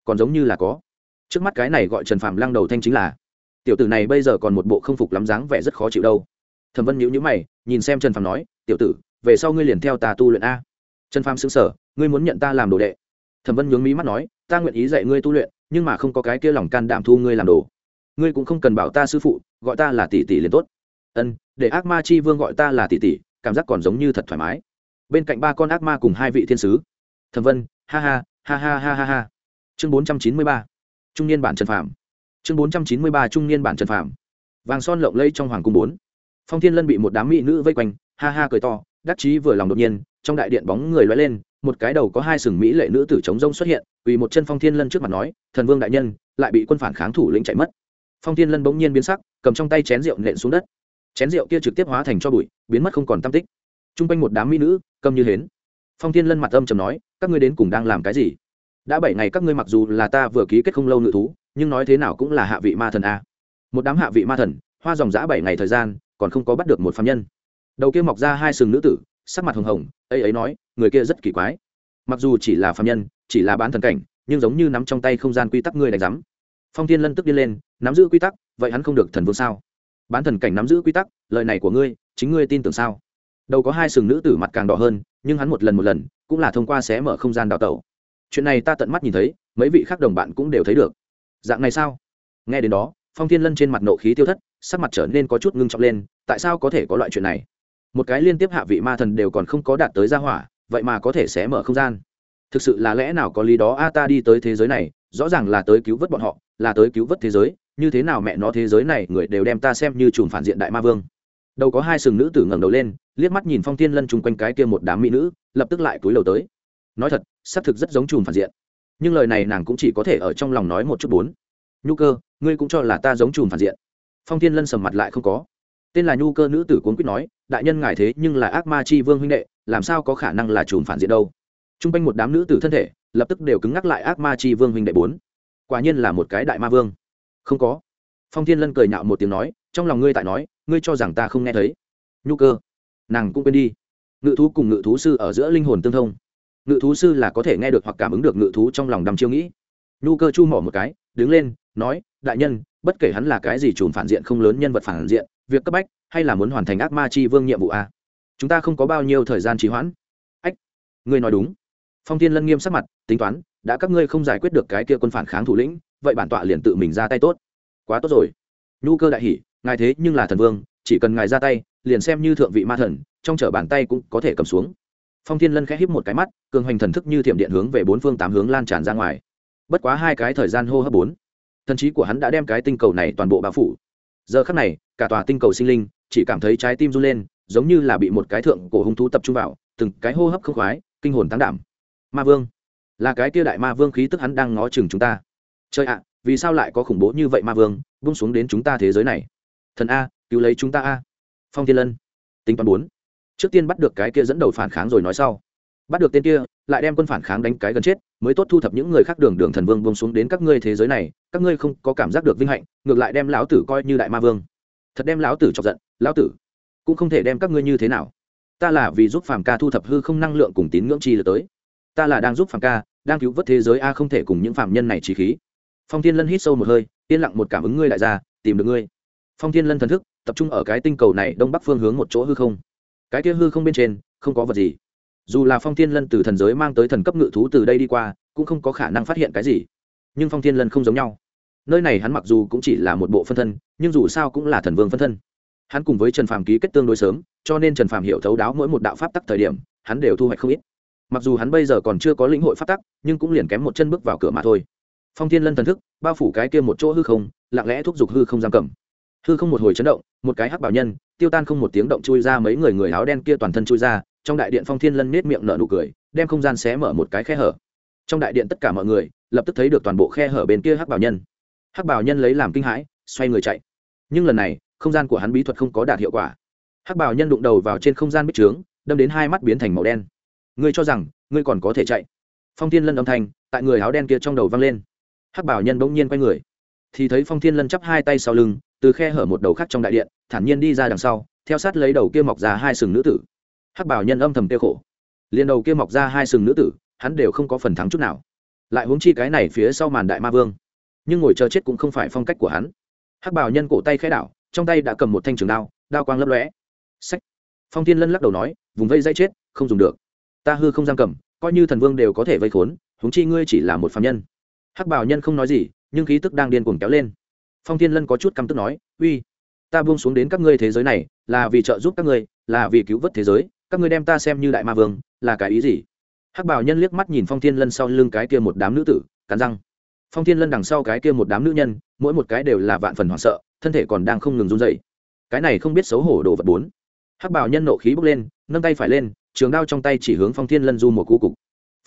Còn giống như là có. Trước mắt cái này gọi trần phàm lăng đầu thanh chính là, tiểu tử này bây giờ còn một bộ không phục lắm dáng vẻ rất khó chịu đâu. Thẩm vân nhữ nhữ mày, nhìn xem trần phàm nói, tiểu tử về sau ngươi liền theo ta tu luyện a. Trần phàm xứng sở ngươi muốn nhận ta làm đồ đệ. Thẩm vân nhướng mí mắt nói, ta nguyện ý dạy ngươi tu luyện, nhưng mà không có cái kia lòng can đảm thu ngươi làm đồ. Ngươi cũng không cần bảo ta sư phụ, gọi ta là tỷ tỷ liền tốt. Ân, để ác ma chi vương gọi ta là tỷ tỷ, cảm giác còn giống như thật thoải mái. Bên cạnh ba con ác ma cùng hai vị thiên sứ. Thẩm vân, ha ha ha ha ha ha ha. Chương bốn trăm chín mươi ba, trung niên bản trần phạm chương bốn trăm chín mươi ba, trung niên bản trần phạm vàng son lộng lẫy trong hoàng cung bốn. Phong thiên lân bị một đám mỹ nữ vây quanh, ha ha cười to đắc chí vừa lòng đột nhiên, trong đại điện bóng người lóe lên, một cái đầu có hai sừng mỹ lệ nữ tử chống rông xuất hiện vì một chân phong thiên lân trước mặt nói, thần vương đại nhân, lại bị quân phản kháng thủ lĩnh chạy mất. Phong thiên lân bỗng nhiên biến sắc, cầm trong tay chén rượu nện xuống đất. Chén rượu kia trực tiếp hóa thành cho bụi, biến mất không còn tam tích. T r u n g quanh một đám mỹ nữ, cầm như hến. Phong thiên lân mặt âm trầm nói, các ngươi đến cùng đang làm cái gì? Đã bảy ngày các ngươi mặc dù là ta vừa ký kết không lâu nữ thú, nhưng nói thế nào cũng là hạ vị ma thần a. Một đám hạ vị ma thần, hoa dòng giã bảy ngày thời gian, còn không có bắt được một phạm nhân đầu kia mọc ra hai sừng nữ tử, sắc mặt hồng hồng, ấy ấy nói, người kia rất kỳ quái. Mặc dù chỉ là phạm nhân, chỉ là bán thần cảnh, nhưng giống như nắm trong tay không gian quy tắc ngươi đánh giám. Phong thiên lân tức điên lên, nắm giữ quy tắc, vậy hắn không được thần vương sao? Bán thần cảnh nắm giữ quy tắc, lời này của ngươi, chính ngươi tin tưởng sao? Đầu có hai sừng nữ tử mặt càng đỏ hơn, nhưng hắn một lần một lần, cũng là thông qua xé mở không gian đào tẩu. Chuyện này ta tận mắt nhìn thấy, mấy vị khác đồng bạn cũng đều thấy được. Dạng này sao? Nghe đến đó, phong thiên lân trên mặt nộ khí tiêu thất, sắc mặt trở nên có chút ngưng trọng lên, tại sao có thể có loại chuyện này? Một cái liên tiếp hạ vị ma thần đều còn không có đạt tới gia hỏa, vậy mà có thể sẽ mở không gian. Thực sự là lẽ nào có lý đó a ta đi tới thế giới này, rõ ràng là tới cứu vớt bọn họ, là tới cứu vớt thế giới, như thế nào mẹ nó thế giới này người đều đem ta xem như chùm phản diện đại ma vương. Đầu có hai sừng nữ tử ngẩng đầu lên, liếc mắt nhìn phong tiên lân chung quanh cái kia một đám mỹ nữ, lập tức lại cúi đầu tới. Nói thật, xác thực rất giống chùm phản diện. Nhưng lời này nàng cũng chỉ có thể ở trong lòng nói một chút bốn. Nhu cơ, ngươi cũng cho là ta giống chùm phản diện. Phong tiên lân sầm mặt lại không có tên là nhu cơ nữ tử cuốn quýt nói, đại nhân ngài thế nhưng là ác ma chi vương huynh đệ, làm sao có khả năng là chùm phản diện đâu? T r u n g quanh một đám nữ tử thân thể, lập tức đều cứng ngắc lại ác ma chi vương huynh đệ bốn. Quả nhiên là một cái đại ma vương. Không có. Phong thiên lân cười nhạo một tiếng nói, trong lòng ngươi tại nói, ngươi cho rằng ta không nghe thấy. Nhu cơ. Nàng cũng quên đi. Ngự thú cùng ngự thú sư ở giữa linh hồn tương thông. Ngự thú sư là có thể nghe được hoặc cảm ứng được ngự thú trong lòng đăm chiêu nghĩ. Nhu cơ chu mỏ một cái, đứng lên, nói, đại nhân, bất kể hắn là cái gì chùm phản diện không lớn nhân vật phản diện việc cấp bách hay là muốn hoàn thành ác ma chi vương nhiệm vụ a chúng ta không có bao nhiêu thời gian trì hoãn. Ách, ngươi nói đúng. Phong thiên lân nghiêm sắc mặt, tính toán, đã các ngươi không giải quyết được cái kia quân phản kháng thủ lĩnh, vậy bản tọa liền tự mình ra tay tốt. Quá tốt rồi. Nhu cơ đại hỷ ngài thế nhưng là thần vương, chỉ cần ngài ra tay, liền xem như thượng vị ma thần, trong chở bàn tay cũng có thể cầm xuống. Phong thiên lân khẽ híp một cái mắt, cường hoành thần thức như thiểm điện hướng về bốn phương tám hướng lan tràn ra ngoài. Bất quá hai cái thời gian hô hấp bốn, thần trí của hắn đã đem cái tinh cầu này toàn bộ bao phủ giờ khắc này, cả tòa tinh cầu sinh linh chỉ cảm thấy trái tim run lên, giống như là bị một cái thượng cổ hung thú tập trung vào, từng cái hô hấp không khoái, kinh hồn tăng đảm. Ma vương, là cái kia đại ma vương khí tức hắn đang ngó chừng chúng ta. Chơi ạ, vì sao lại có khủng bố như vậy ma vương bung xuống đến chúng ta thế giới này? Thần a, cứu lấy chúng ta a. Phong thiên lân, tính toán bốn. Trước tiên bắt được cái kia dẫn đầu phản kháng rồi nói sau. Bắt được tên kia lại đem quân phản kháng đánh cái gần chết, mới tốt thu thập những người khác đường đường thần vương bông xuống đến các ngươi thế giới này, các ngươi không có cảm giác được vinh hạnh, ngược lại đem lão tử coi như đại ma vương. Thật đem lão tử chọc giận, lão tử cũng không thể đem các ngươi như thế nào. Ta là vì giúp phàm ca thu thập hư không năng lượng cùng tín ngưỡng chi lượt tới. Ta là đang giúp phàm ca, đang cứu vớt thế giới a không thể cùng những phạm nhân này trí khí. Phong thiên lân hít sâu một hơi, yên lặng một cảm ứng ngươi lại ra tìm được ngươi. Phong thiên lân thần thức, tập trung ở cái tinh cầu này đông bắc phương hướng một chỗ hư không. Cái kia hư không bên trên, không có vật gì dù là phong thiên lân từ thần giới mang tới thần cấp ngự thú từ đây đi qua, cũng không có khả năng phát hiện cái gì. Nhưng phong thiên lân không giống nhau. Nơi này hắn mặc dù cũng chỉ là một bộ phân thân, nhưng dù sao cũng là thần vương phân thân. Hắn cùng với trần phàm ký kết tương đối sớm, cho nên trần phàm hiểu thấu đáo mỗi một đạo pháp tắc thời điểm, hắn đều thu hoạch không ít. Mặc dù hắn bây giờ còn chưa có lĩnh hội pháp tắc, nhưng cũng liền kém một chân bước vào cửa mà thôi. Phong thiên lân thần thức, bao phủ cái kia một chỗ hư không, lặng lẽ thúc giục hư không giam cầm. Hư không một hồi chấn động, một cái hắc bảo nhân, tiêu tan không một tiếng động chui ra mấy người người áo đen kia toàn thân chui ra trong đại điện phong thiên lân nết miệng nở nụ cười, đem không gian xé mở một cái khe hở. Trong đại điện tất cả mọi người, lập tức thấy được toàn bộ khe hở bên kia hắc bảo nhân. Hắc bảo nhân lấy làm kinh hãi, xoay người chạy. Nhưng lần này, không gian của hắn bí thuật không có đạt hiệu quả. Hắc bảo nhân đụng đầu vào trên không gian bích trướng, đâm đến hai mắt biến thành màu đen. Ngươi cho rằng, ngươi còn có thể chạy? Phong thiên lân âm thanh, tại người áo đen kia trong đầu vang lên. Hắc bảo nhân bỗng nhiên quay người. Thì thấy phong thiên lân chắp hai tay sau lưng, từ khe hở một đầu khác trong đại điện, thản nhiên đi ra đằng sau, theo sát lấy đầu kia mọc ra hai sừng nữ tử hắc bảo nhân âm thầm tiêu khổ. Liền đầu kia mọc ra hai sừng nữ tử, hắn đều không có phần thắng chút nào. Lại huống chi cái này phía sau màn đại ma vương. Nhưng ngồi chờ chết cũng không phải phong cách của hắn. Hắc bảo nhân cổ tay khẽ đảo, trong tay đã cầm một thanh trường đao đao quang lấp lóe. Sách phong thiên lân lắc đầu nói, vùng vây dây chết, không dùng được. Ta hư không giam cầm, coi như thần vương đều có thể vây khốn, huống chi ngươi chỉ là một phạm nhân. Hắc bảo nhân không nói gì, nhưng khí tức đang điên cuồng kéo lên. Phong thiên lân có chút căm tức nói, uy, ta buông xuống đến các ngươi thế giới này, là vì trợ giúp các ngươi, là vì cứu vớt thế giới các ngươi đem ta xem như đại ma vương, là cái ý gì? Hắc bảo nhân liếc mắt nhìn phong thiên lân sau lưng cái kia một đám nữ tử, cắn răng. Phong thiên lân đằng sau cái kia một đám nữ nhân, mỗi một cái đều là vạn phần hoảng sợ, thân thể còn đang không ngừng run dậy cái này không biết xấu hổ đồ vật bốn. Hắc bảo nhân nộ khí bốc lên, nâng tay phải lên, trường đao trong tay chỉ hướng phong thiên lân du một cú cục.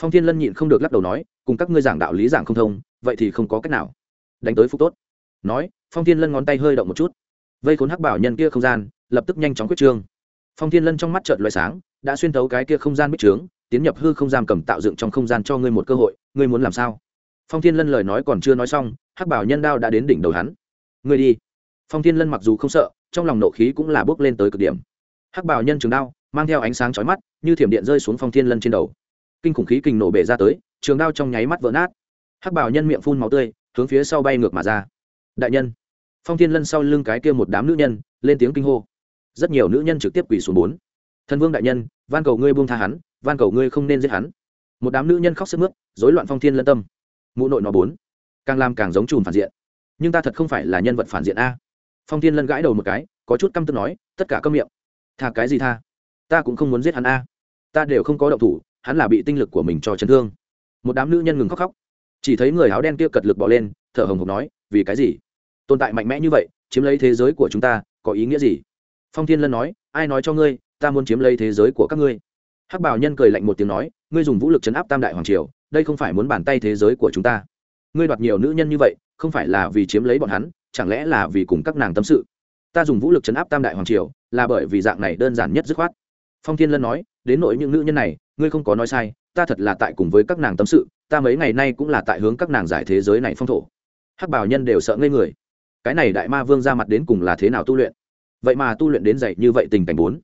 Phong thiên lân nhịn không được lắc đầu nói, cùng các ngươi giảng đạo lý giảng không thông, vậy thì không có cách nào. Đánh tới phúc tốt. Nói, phong thiên lân ngón tay hơi động một chút. Vây khốn hắc bảo nhân kia không gian, lập tức nhanh chóng quyết trương phong thiên lân trong mắt trợn loại sáng, đã xuyên thấu cái kia không gian bích trướng, tiến nhập hư không gian cầm tạo dựng trong không gian cho ngươi một cơ hội, ngươi muốn làm sao? Phong thiên lân lời nói còn chưa nói xong, hắc bảo nhân đao đã đến đỉnh đầu hắn. Ngươi đi. Phong thiên lân mặc dù không sợ, trong lòng nộ khí cũng là bước lên tới cực điểm. Hắc bảo nhân trường đao, mang theo ánh sáng chói mắt, như thiểm điện rơi xuống phong thiên lân trên đầu. Kinh khủng khí kình nổ bể ra tới, trường đao trong nháy mắt vỡ nát. Hắc bảo nhân miệng phun máu tươi, hướng phía sau bay ngược mà ra. Đại nhân. Phong thiên lân sau lưng cái kia một đám nữ nhân, lên tiếng kinh hô rất nhiều nữ nhân trực tiếp quỳ xuống bốn. Thần vương đại nhân, van cầu ngươi buông tha hắn, van cầu ngươi không nên giết hắn. Một đám nữ nhân khóc sức mướt, rối loạn phong thiên lân tâm. Mụ nội nó bốn. Càng làm càng giống chùm phản diện. Nhưng ta thật không phải là nhân vật phản diện a. Phong thiên lân gãi đầu một cái, có chút căm tức nói, tất cả câm miệng. Tha cái gì tha? Ta cũng không muốn giết hắn a. Ta đều không có động thủ, hắn là bị tinh lực của mình cho chấn thương. Một đám nữ nhân ngừng khóc khóc. Chỉ thấy người áo đen kia cật lực bỏ lên, thở hồng hộc nói, vì cái gì? Tồn tại mạnh mẽ như vậy, chiếm lấy thế giới của chúng ta, có ý nghĩa gì? Phong thiên lân nói, ai nói cho ngươi, ta muốn chiếm lấy thế giới của các ngươi. Hắc bảo nhân cười lạnh một tiếng nói, ngươi dùng vũ lực chấn áp tam đại hoàng triều, đây không phải muốn bàn tay thế giới của chúng ta. Ngươi đoạt nhiều nữ nhân như vậy, không phải là vì chiếm lấy bọn hắn, chẳng lẽ là vì cùng các nàng tâm sự? Ta dùng vũ lực chấn áp tam đại hoàng triều, là bởi vì dạng này đơn giản nhất dứt khoát. Phong thiên lân nói, đến nội những nữ nhân này, ngươi không có nói sai, ta thật là tại cùng với các nàng tâm sự, ta mấy ngày nay cũng là tại hướng các nàng giải thế giới này phong thổ. Hắc bảo nhân đều sợ ngây người. Cái này đại ma vương ra mặt đến cùng là thế nào tu luyện? Vậy mà tu luyện đến dạy như vậy tình cảnh bốn.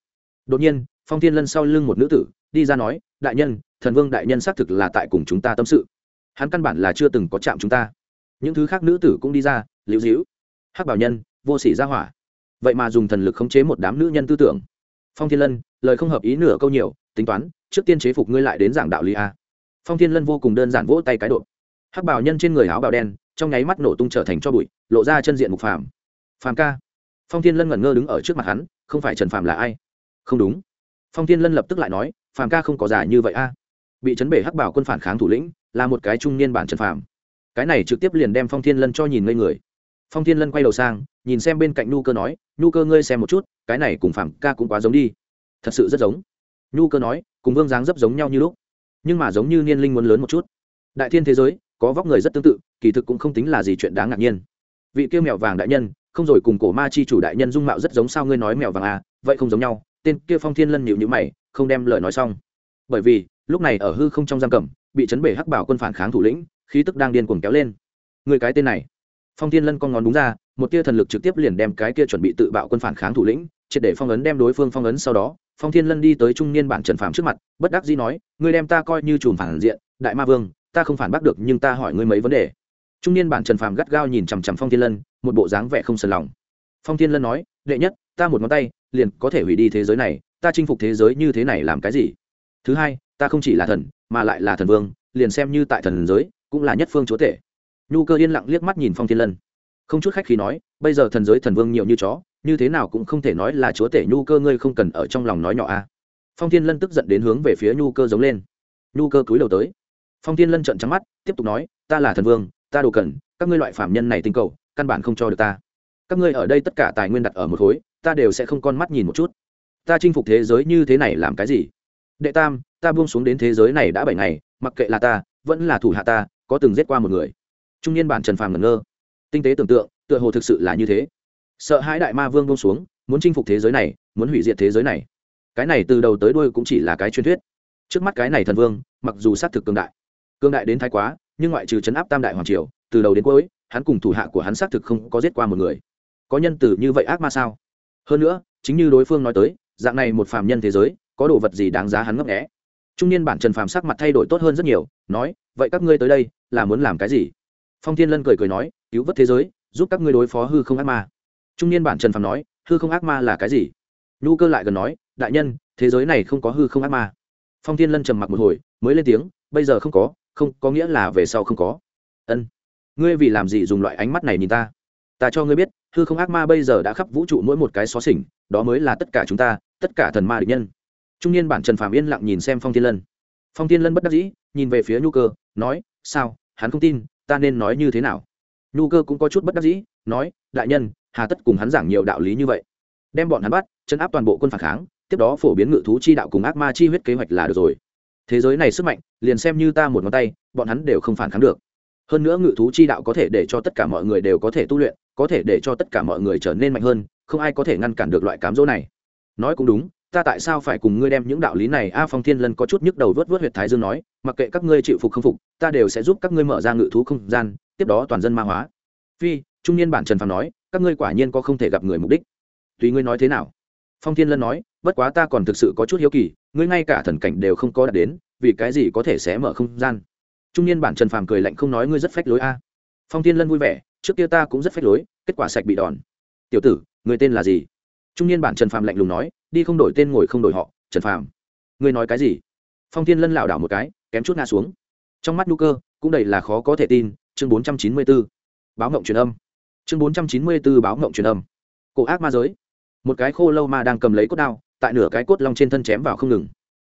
Đột nhiên, phong thiên lân sau lưng một nữ tử, đi ra nói, đại nhân, thần vương đại nhân xác thực là tại cùng chúng ta tâm sự. Hắn căn bản là chưa từng có chạm chúng ta. Những thứ khác nữ tử cũng đi ra, liễu dĩu hắc bảo nhân, vô sỉ ra hỏa. Vậy mà dùng thần lực khống chế một đám nữ nhân tư tưởng. Phong thiên lân, lời không hợp ý nửa câu nhiều, tính toán, trước tiên chế phục ngươi lại đến giảng đạo lý a. Phong thiên lân vô cùng đơn giản vỗ tay cái độ hắc bảo nhân trên người áo bào đen, trong nháy mắt nổ tung trở thành cho bụi, lộ ra chân diện mục phàm. Phàm ca phong thiên lân ngẩn ngơ đứng ở trước mặt hắn, không phải trần Phạm là ai? Không đúng. Phong thiên lân lập tức lại nói Phạm ca không có giả như vậy a. Bị chấn bể hắc bảo quân phản kháng thủ lĩnh, là một cái trung niên bản trần phạm. cái này trực tiếp liền đem phong thiên lân cho nhìn ngây người. Phong thiên lân quay đầu sang, nhìn xem bên cạnh nhu cơ nói, nhu cơ ngươi xem một chút, cái này cùng Phạm ca cũng quá giống đi. Thật sự rất giống. Nhu cơ nói, cùng vương dáng rất giống nhau như lúc, nhưng mà giống như niên linh muốn lớn một chút. Đại thiên thế giới, có vóc người rất tương tự, kỳ thực cũng không tính là gì chuyện đáng ngạc nhiên. Vị kia mèo vàng đại nhân không rồi cùng cổ ma chi chủ đại nhân dung mạo rất giống sao ngươi nói mèo vàng à vậy không giống nhau, tên kia phong thiên lân nhịu nhữ mày, không đem lời nói xong. Bởi vì, lúc này ở hư không trong giam cầm, bị chấn bể hắc bảo quân phản kháng thủ lĩnh, khí tức đang điên cuồng kéo lên. Người cái tên này. Phong thiên lân con ngón đúng ra, một tia thần lực trực tiếp liền đem cái kia chuẩn bị tự bạo quân phản kháng thủ lĩnh, triệt để phong ấn đem đối phương phong ấn sau đó, phong thiên lân đi tới trung niên bản trần phàm trước mặt, bất đắc dĩ nói, ngươi đem ta coi như chùm phản diện, đại ma vương, ta không phản bác được nhưng ta hỏi ngươi mấy vấn đề. Trung niên bản trần phàm gắt gao nhìn chằm chằm phong thiên lân một bộ dáng vẻ không sờn lòng. Phong thiên lân nói, đệ nhất, ta một ngón tay, liền có thể hủy đi thế giới này, ta chinh phục thế giới như thế này làm cái gì? Thứ hai, ta không chỉ là thần, mà lại là thần vương, liền xem như tại thần giới, cũng là nhất phương chúa tể. Nhu cơ yên lặng liếc mắt nhìn phong thiên lân. Không chút khách khi nói, bây giờ thần giới thần vương nhiều như chó, như thế nào cũng không thể nói là chúa tể nhu cơ ngươi không cần ở trong lòng nói nhỏ a. Phong thiên lân tức giận đến hướng về phía nhu cơ giống lên. Nhu cơ cúi đầu tới. Phong thiên lân trợn trắng mắt, tiếp tục nói, ta là thần vương, ta đồ cần, các ngươi loại phạm nhân này tinh cầu căn bản không cho được ta. Các ngươi ở đây tất cả tài nguyên đặt ở một khối, ta đều sẽ không con mắt nhìn một chút. Ta chinh phục thế giới như thế này làm cái gì? Đệ tam, ta buông xuống đến thế giới này đã bảy ngày, mặc kệ là ta, vẫn là thủ hạ ta, có từng giết qua một người. Trung niên bản trần phàm ngẩn ngơ. Tinh tế tưởng tượng, tựa hồ thực sự là như thế. Sợ hãi đại ma vương buông xuống, muốn chinh phục thế giới này, muốn hủy diệt thế giới này. Cái này từ đầu tới đuôi cũng chỉ là cái truyền thuyết. Trước mắt cái này thần vương, mặc dù xác thực cường đại cường đại đến thái quá nhưng ngoại trừ chấn áp tam đại hoàng triều, từ đầu đến cuối, hắn cùng thủ hạ của hắn xác thực không có giết qua một người. Có nhân từ như vậy ác ma sao? Hơn nữa, chính như đối phương nói tới, dạng này một phàm nhân thế giới, có đồ vật gì đáng giá hắn ngấp nghẽ trung niên bản trần phàm sắc mặt thay đổi tốt hơn rất nhiều, nói, vậy các ngươi tới đây, là muốn làm cái gì? Phong thiên lân cười cười nói, cứu vớt thế giới, giúp các ngươi đối phó hư không ác ma. Trung niên bản trần phàm nói, hư không ác ma là cái gì? Nhu cơ lại gần nói, đại nhân, thế giới này không có hư không ác ma. Phong thiên lân trầm mặc một hồi, mới lên tiếng, bây giờ không có không, có nghĩa là về sau không có. Ân. Ngươi vì làm gì dùng loại ánh mắt này nhìn ta? Ta cho ngươi biết, hư không ác ma bây giờ đã khắp vũ trụ mỗi một cái xó xỉnh, đó mới là tất cả chúng ta, tất cả thần ma địch nhân. Trung niên bản trần phàm yên lặng nhìn xem phong thiên lân. Phong thiên lân bất đắc dĩ, nhìn về phía nhu cơ, nói, sao, hắn không tin, ta nên nói như thế nào? Nhu cơ cũng có chút bất đắc dĩ, nói, đại nhân, hà tất cùng hắn giảng nhiều đạo lý như vậy. Đem bọn hắn bắt, chấn áp toàn bộ quân phản kháng, tiếp đó phổ biến ngự thú chi đạo cùng ác ma chi huyết kế hoạch là được rồi thế giới này sức mạnh, liền xem như ta một ngón tay, bọn hắn đều không phản kháng được. Hơn nữa ngự thú chi đạo có thể để cho tất cả mọi người đều có thể tu luyện, có thể để cho tất cả mọi người trở nên mạnh hơn, không ai có thể ngăn cản được loại cám dỗ này. Nói cũng đúng, ta tại sao phải cùng ngươi đem những đạo lý này a phong thiên lân có chút nhức đầu vớt vớt huyệt thái dương nói, mặc kệ các ngươi chịu phục không phục, ta đều sẽ giúp các ngươi mở ra ngự thú không gian, tiếp đó toàn dân ma hóa. Phi, trung niên bản trần phàm nói, các ngươi quả nhiên có không thể gặp người mục đích. Tùy ngươi nói thế nào? Phong thiên lân nói, bất quá ta còn thực sự có chút hiếu kỳ ngươi ngay cả thần cảnh đều không có đạt đến, vì cái gì có thể sẽ mở không gian? Trung niên bản trần phàm cười lạnh không nói ngươi rất phách lối a. Phong thiên lân vui vẻ, trước kia ta cũng rất phách lối, kết quả sạch bị đòn. Tiểu tử người tên là gì? Trung niên bản trần phàm lạnh lùng nói, đi không đổi tên ngồi không đổi họ, trần phàm. Ngươi nói cái gì? Phong thiên lân lảo đảo một cái, kém chút ngã xuống. Trong mắt Nu cơ, cũng đầy là khó có thể tin, chương bốn trăm chín mươi b ố báo ngộng truyền âm. Chương bốn trăm chín mươi b ố báo ngộng truyền âm. Cổ ác ma giới. Một cái khô lâu ma đang cầm lấy cốt đao tại nửa cái cốt long trên thân chém vào không ngừng.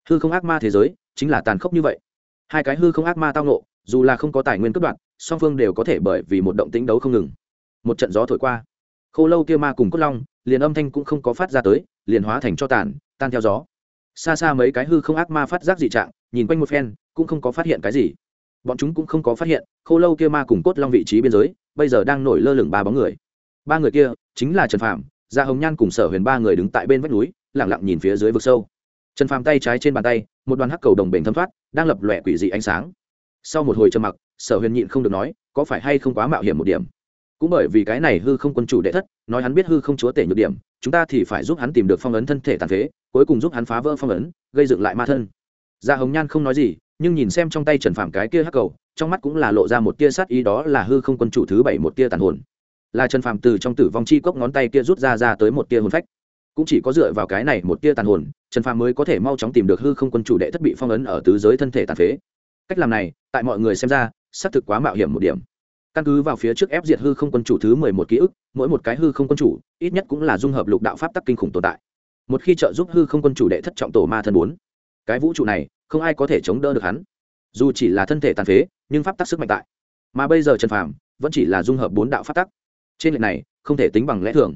Hư không ác ma thế giới chính là tàn khốc như vậy. Hai cái hư không ác ma tao nộ dù là không có tài nguyên cướp đoạt, song phương đều có thể bởi vì một động tĩnh đấu không ngừng. Một trận gió thổi qua, khô lâu kia ma cùng cốt long, liền âm thanh cũng không có phát ra tới, liền hóa thành cho tàn, tan theo gió. Xa xa mấy cái hư không ác ma phát giác dị trạng, nhìn quanh một phen, cũng không có phát hiện cái gì. Bọn chúng cũng không có phát hiện, khô lâu kia ma cùng cốt long vị trí biên giới, bây giờ đang nổi lơ lửng ba bóng người. Ba người kia chính là trần phạm gia dạ hồng nhan cùng sở huyền ba người đứng tại bên vách núi lẳng lặng nhìn phía dưới vực sâu. Trần phàm tay trái trên bàn tay, một đoàn hắc cầu đồng bền thâm thoát, đang lập lòe quỷ dị ánh sáng. Sau một hồi trầm mặc, sở huyền nhịn không được nói, có phải hay không quá mạo hiểm một điểm? Cũng bởi vì cái này hư không quân chủ đệ thất, nói hắn biết hư không chúa tể nhược điểm, chúng ta thì phải giúp hắn tìm được phong ấn thân thể tàn phế, cuối cùng giúp hắn phá vỡ phong ấn, gây dựng lại ma thân. Gia hồng nhan không nói gì, nhưng nhìn xem trong tay trần phàm cái kia hắc cầu, trong mắt cũng là lộ ra một tia sát ý đó là hư không quân chủ thứ bảy một tia tàn hồn. Là trần phàm từ trong tử vong chi cốc ngón tay kia rút ra ra tới một tia hồn phách cũng chỉ có dựa vào cái này một tia tàn hồn, trần phàm mới có thể mau chóng tìm được hư không quân chủ đệ thất bị phong ấn ở tứ giới thân thể tàn phế. Cách làm này, tại mọi người xem ra, xác thực quá mạo hiểm một điểm. Căn cứ vào phía trước ép diệt hư không quân chủ thứ mười một ký ức, mỗi một cái hư không quân chủ, ít nhất cũng là dung hợp lục đạo pháp tắc kinh khủng tồn tại. Một khi trợ giúp hư không quân chủ đệ thất trọng tổ ma thân bốn, cái vũ trụ này, không ai có thể chống đỡ được hắn. Dù chỉ là thân thể tàn phế, nhưng pháp tắc sức mạnh tại. Mà bây giờ trần phàm vẫn chỉ là dung hợp bốn đạo pháp tắc. Trên lệ này, không thể tính bằng lẽ thường.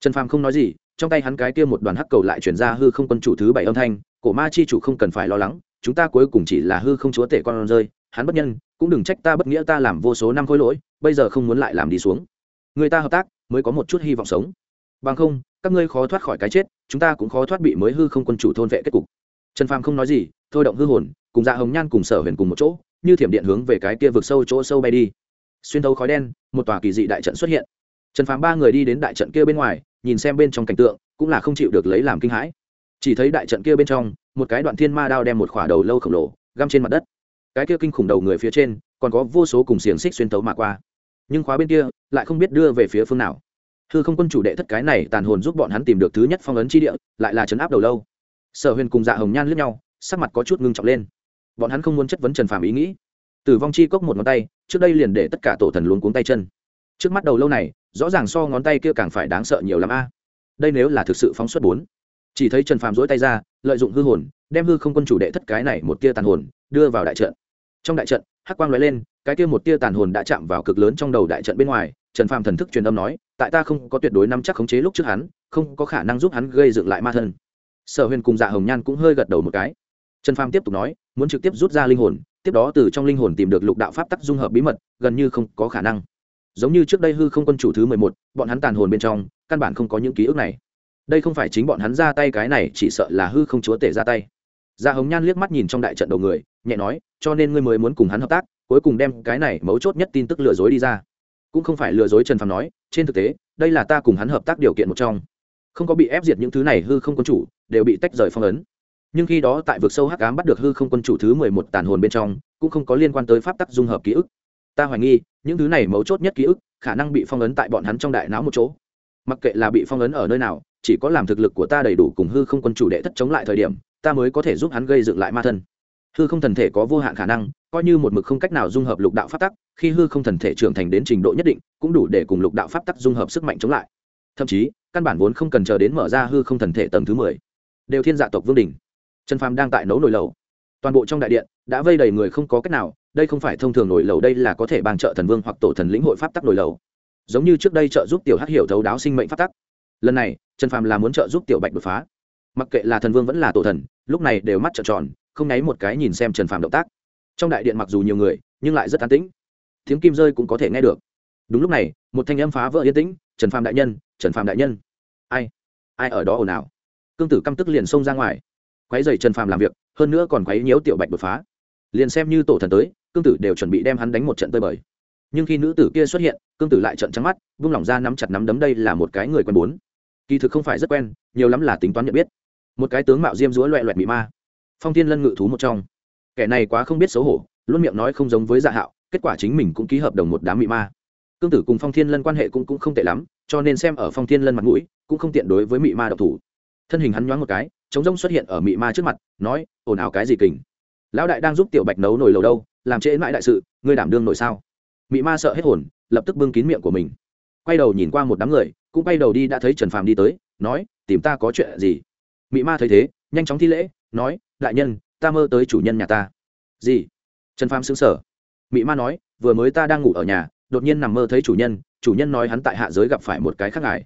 Trần phàm không nói gì trong tay hắn cái kia một đoàn hắc cầu lại chuyển ra hư không quân chủ thứ bảy âm thanh, cổ ma chi chủ không cần phải lo lắng, chúng ta cuối cùng chỉ là hư không chúa tể con rơi, hắn bất nhân, cũng đừng trách ta bất nghĩa ta làm vô số năm khối lỗi, bây giờ không muốn lại làm đi xuống. Người ta hợp tác, mới có một chút hy vọng sống. Bằng không, các ngươi khó thoát khỏi cái chết, chúng ta cũng khó thoát bị mới hư không quân chủ thôn vệ kết cục. Trần phàm không nói gì, thôi động hư hồn, cùng dạ hồng nhan cùng sở huyền cùng một chỗ, như thiểm điện hướng về cái kia vực sâu chỗ sâu bay đi. Xuyên thấu khói đen, một tòa kỳ dị đại trận xuất hiện. Trần phàm ba người đi đến đại trận kia bên ngoài nhìn xem bên trong cảnh tượng, cũng là không chịu được lấy làm kinh hãi. Chỉ thấy đại trận kia bên trong, một cái đoạn thiên ma đao đem một khỏa đầu lâu khổng lồ, găm trên mặt đất. Cái kia kinh khủng đầu người phía trên, còn có vô số cùng xiềng xích xuyên tấu mà qua. Nhưng khóa bên kia, lại không biết đưa về phía phương nào. Hư không quân chủ đệ thất cái này tàn hồn giúp bọn hắn tìm được thứ nhất phong ấn chi địa, lại là trấn áp đầu lâu. Sở huyền cùng dạ hồng nhan lướt nhau, sắc mặt có chút ngưng trọng lên. Bọn hắn không muốn chất vấn trần phàm ý nghĩ. Tử vong chi cốc một ngón tay, trước đây liền để tất cả tổ thần luống cuống tay chân. Trước mắt đầu lâu này rõ ràng so ngón tay kia càng phải đáng sợ nhiều lắm a. Đây nếu là thực sự phóng xuất bốn. Chỉ thấy trần phàm dỗi tay ra, lợi dụng hư hồn, đem hư không quân chủ đệ thất cái này một tia tàn hồn, đưa vào đại trận. Trong đại trận, hắc quang nói lên, cái tia một tia tàn hồn đã chạm vào cực lớn trong đầu đại trận bên ngoài, trần phàm thần thức truyền âm nói, tại ta không có tuyệt đối nắm chắc khống chế lúc trước hắn, không có khả năng giúp hắn gây dựng lại ma thân. Sở huyền cùng dạ hồng nhan cũng hơi gật đầu một cái. Trần phàm tiếp tục nói, muốn trực tiếp rút ra linh hồn, tiếp đó từ trong linh hồn tìm được lục đạo pháp tắc dung hợp bí mật, gần như không có khả năng giống như trước đây hư không quân chủ thứ mười một, bọn hắn tàn hồn bên trong, căn bản không có những ký ức này. Đây không phải chính bọn hắn ra tay cái này, chỉ sợ là hư không chúa tể ra tay. Gia hồng nhan liếc mắt nhìn trong đại trận đầu người, nhẹ nói, cho nên ngươi mới muốn cùng hắn hợp tác, cuối cùng đem cái này mấu chốt nhất tin tức lừa dối đi ra. Cũng không phải lừa dối trần phàm nói, trên thực tế, đây là ta cùng hắn hợp tác điều kiện một trong. Không có bị ép diệt những thứ này hư không quân chủ, đều bị tách rời phong ấn. Nhưng khi đó tại vực sâu hắc ám bắt được hư không quân chủ thứ mười một tàn hồn bên trong, cũng không có liên quan tới pháp tắc dung hợp ký ức. Ta hoài nghi những thứ này mấu chốt nhất ký ức khả năng bị phong ấn tại bọn hắn trong đại não một chỗ. Mặc kệ là bị phong ấn ở nơi nào, chỉ có làm thực lực của ta đầy đủ cùng hư không quân chủ đệ thất chống lại thời điểm, ta mới có thể giúp hắn gây dựng lại ma thân. Hư không thần thể có vô hạn khả năng, coi như một mực không cách nào dung hợp lục đạo pháp tắc, khi hư không thần thể trưởng thành đến trình độ nhất định, cũng đủ để cùng lục đạo pháp tắc dung hợp sức mạnh chống lại. Thậm chí, căn bản vốn không cần chờ đến mở ra hư không thần thể tầng thứ mười. Đều thiên dạ tộc vương đình trần phàm đang tại nấu nồi lầu toàn bộ trong đại điện đã vây đầy người không có cách nào đây không phải thông thường nổi lầu, đây là có thể bàn trợ thần vương hoặc tổ thần lĩnh hội pháp tắc nổi lầu. Giống như trước đây trợ giúp tiểu hắc hiểu thấu đáo sinh mệnh pháp tắc. Lần này, trần phàm là muốn trợ giúp tiểu bạch đột phá. Mặc kệ là thần vương vẫn là tổ thần, lúc này đều mắt trợn tròn, không nháy một cái nhìn xem trần phàm động tác. Trong đại điện mặc dù nhiều người, nhưng lại rất an tĩnh. Tiếng kim rơi cũng có thể nghe được. Đúng lúc này, một thanh âm phá vỡ yên tĩnh, trần phàm đại nhân, trần phàm đại nhân. Ai? Ai ở đó ồn ào? Cương tử căm tức liền xông ra ngoài. Quấy dày trần phàm làm việc, hơn nữa còn quấy nhiễu tiểu bạch đột phá. Liền xem như tổ thần tới cương tử đều chuẩn bị đem hắn đánh một trận tơi bời. Nhưng khi nữ tử kia xuất hiện cương tử lại trận trắng mắt vung lỏng ra nắm chặt nắm đấm đây là một cái người quen bốn. Kỳ thực không phải rất quen nhiều lắm là tính toán nhận biết. Một cái tướng mạo diêm dúa loẹ loẹt bị ma. Phong thiên lân ngự thú một trong. Kẻ này quá không biết xấu hổ luôn miệng nói không giống với dạ hạo kết quả chính mình cũng ký hợp đồng một đám bị ma. Cương tử cùng phong thiên lân quan hệ cũng, cũng không tệ lắm cho nên xem ở phong thiên lân mặt mũi cũng không tiện đối với mị ma độc thủ. Thân hình hắn nhoáng một cái chống rông xuất hiện ở mị ma trước mặt nói ồn ào cái gì kình? Lão đại đang giúp tiểu bạch nấu nồi lầu đâu, làm trễ mãi đại sự, ngươi đảm đương nổi sao? Mị ma sợ hết hồn, lập tức bưng kín miệng của mình. Quay đầu nhìn qua một đám người, cũng quay đầu đi đã thấy trần phàm đi tới, nói, tìm ta có chuyện gì? Mị ma thấy thế, nhanh chóng thi lễ, nói, đại nhân, ta mơ tới chủ nhân nhà ta. Gì? Trần phàm xứng sở mị ma nói, vừa mới ta đang ngủ ở nhà, đột nhiên nằm mơ thấy chủ nhân chủ nhân nói hắn tại hạ giới gặp phải một cái khác ngài.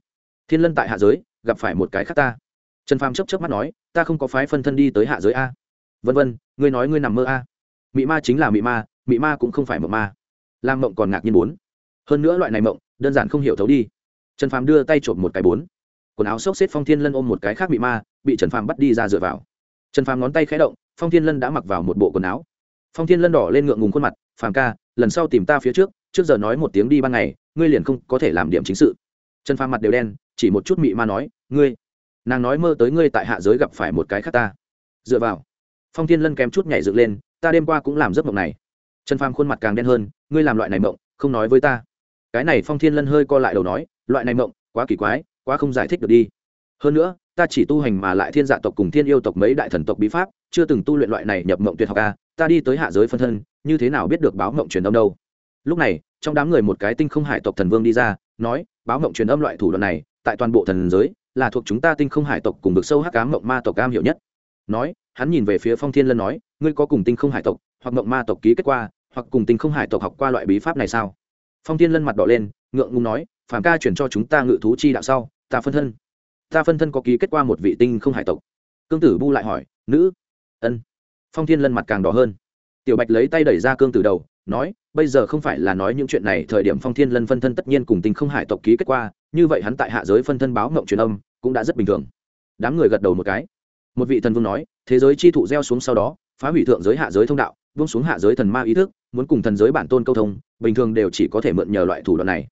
Thiên lân tại hạ giới, gặp phải một cái khác ta. Trần phàm chấp chấp mắt nói, ta không có phái phân thân đi tới hạ giới a vân vân, ngươi nói ngươi nằm mơ a. Mị ma chính là mị ma mị ma cũng không phải mộng ma. Làm mộng còn ngạc nhiên bốn hơn nữa loại này mộng, đơn giản không hiểu thấu đi. Trần phàm đưa tay trộm một cái bốn. Quần áo xốc xếp phong thiên lân ôm một cái khác mị ma, bị trần phàm bắt đi ra dựa vào. Trần phàm ngón tay khé động, phong thiên lân đã mặc vào một bộ quần áo. Phong thiên lân đỏ lên ngượng ngùng khuôn mặt, phàm ca, lần sau tìm ta phía trước trước giờ nói một tiếng đi ban ngày, ngươi liền không có thể làm điểm chính sự. Trần phàm mặt đều đen, chỉ một chút mị ma nói, ngươi, nàng nói mơ tới ngươi tại hạ giới gặp phải một cái khác ta. Dựa vào phong thiên lân kém chút nhảy dựng lên, ta đêm qua cũng làm giấc mộng này. Trần phàm khuôn mặt càng đen hơn, ngươi làm loại này mộng, không nói với ta. Cái này phong thiên lân hơi co lại đầu nói, loại này mộng, quá kỳ quái, quá không giải thích được đi. Hơn nữa, ta chỉ tu hành mà lại thiên dạ tộc cùng thiên yêu tộc mấy đại thần tộc bí pháp, chưa từng tu luyện loại này nhập mộng tuyệt học a, ta đi tới hạ giới phân thân, như thế nào biết được báo mộng truyền âm đâu? Lúc này, trong đám người một cái tinh không hải tộc thần vương đi ra, nói, báo mộng truyền âm loại thủ đoạn này, tại toàn bộ thần giới, là thuộc chúng ta tinh không hải tộc cùng vực sâu hắc cám mộng ma tộc cam hiểu nhất nói, hắn nhìn về phía phong thiên lân nói, ngươi có cùng tinh không hải tộc, hoặc mộng ma tộc ký kết qua, hoặc cùng tinh không hải tộc học qua loại bí pháp này sao? Phong thiên lân mặt đỏ lên, ngượng ngùng nói phản ca chuyển cho chúng ta ngự thú chi đạo sau, ta phân thân. Ta phân thân có ký kết qua một vị tinh không hải tộc. Cương tử bu lại hỏi, nữ? Ân. Phong thiên lân mặt càng đỏ hơn. Tiểu bạch lấy tay đẩy ra cương tử đầu, nói, bây giờ không phải là nói những chuyện này, thời điểm phong thiên lân phân thân tất nhiên cùng tinh không hải tộc ký kết qua, như vậy hắn tại hạ giới phân thân báo mộng truyền âm, cũng đã rất bình thường. Đám người gật đầu một cái một vị thần vương nói, thế giới chi thụ gieo xuống sau đó, phá hủy thượng giới hạ giới thông đạo vương xuống hạ giới thần ma ý thức, muốn cùng thần giới bản tôn câu thông, bình thường đều chỉ có thể mượn nhờ loại thủ đoạn này.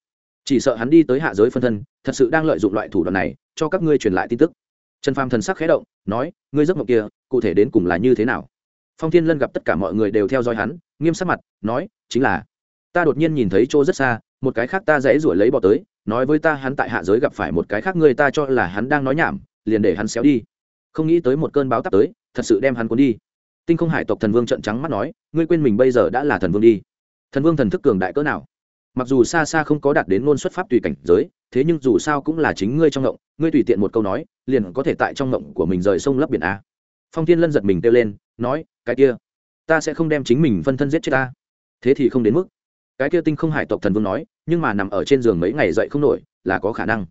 Chỉ sợ hắn đi tới hạ giới phân thân, thật sự đang lợi dụng loại thủ đoạn này, cho các ngươi truyền lại tin tức. Trần phàm thần sắc khẽ động, nói, ngươi giấc mộng kia, cụ thể đến cùng là như thế nào? Phong thiên lân gặp tất cả mọi người đều theo dõi hắn, nghiêm sắc mặt, nói, chính là, ta đột nhiên nhìn thấy chỗ rất xa, một cái khác ta dễ rủi lấy bỏ tới, nói với ta hắn tại hạ giới gặp phải một cái khác người ta cho là hắn đang nói nhảm, liền để hắn xéo đi không nghĩ tới một cơn báo tắp tới, thật sự đem hắn cuốn đi. Tinh không hải tộc thần vương trận trắng mắt nói, ngươi quên mình bây giờ đã là thần vương đi. Thần vương thần thức cường đại cỡ nào? Mặc dù xa xa không có đạt đến ngôn xuất pháp tùy cảnh giới, thế nhưng dù sao cũng là chính ngươi trong ngộng, ngươi tùy tiện một câu nói, liền có thể tại trong ngộng của mình rời sông lấp biển a. Phong thiên lân giật mình kêu lên, nói, cái kia, ta sẽ không đem chính mình phân thân giết chết ta. Thế thì không đến mức. Cái kia tinh không hải tộc thần vương nói, nhưng mà nằm ở trên giường mấy ngày dậy không nổi, là có khả năng.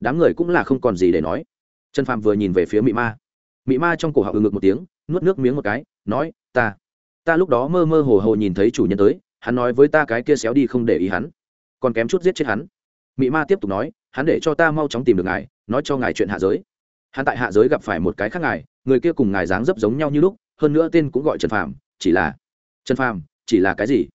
Đám người cũng là không còn gì để nói. Trần phạm vừa nhìn về phía mị ma mị ma trong cổ họng ừ ngực một tiếng, nuốt nước miếng một cái, nói, ta ta lúc đó mơ mơ hồ hồ nhìn thấy chủ nhân tới, hắn nói với ta cái kia xéo đi không để ý hắn, còn kém chút giết chết hắn. Mị ma tiếp tục nói, hắn để cho ta mau chóng tìm được ngài, nói cho ngài chuyện hạ giới. Hắn tại hạ giới gặp phải một cái khác ngài, người kia cùng ngài dáng dấp giống nhau như lúc, hơn nữa tên cũng gọi trần phàm, chỉ là trần phàm, chỉ là cái gì?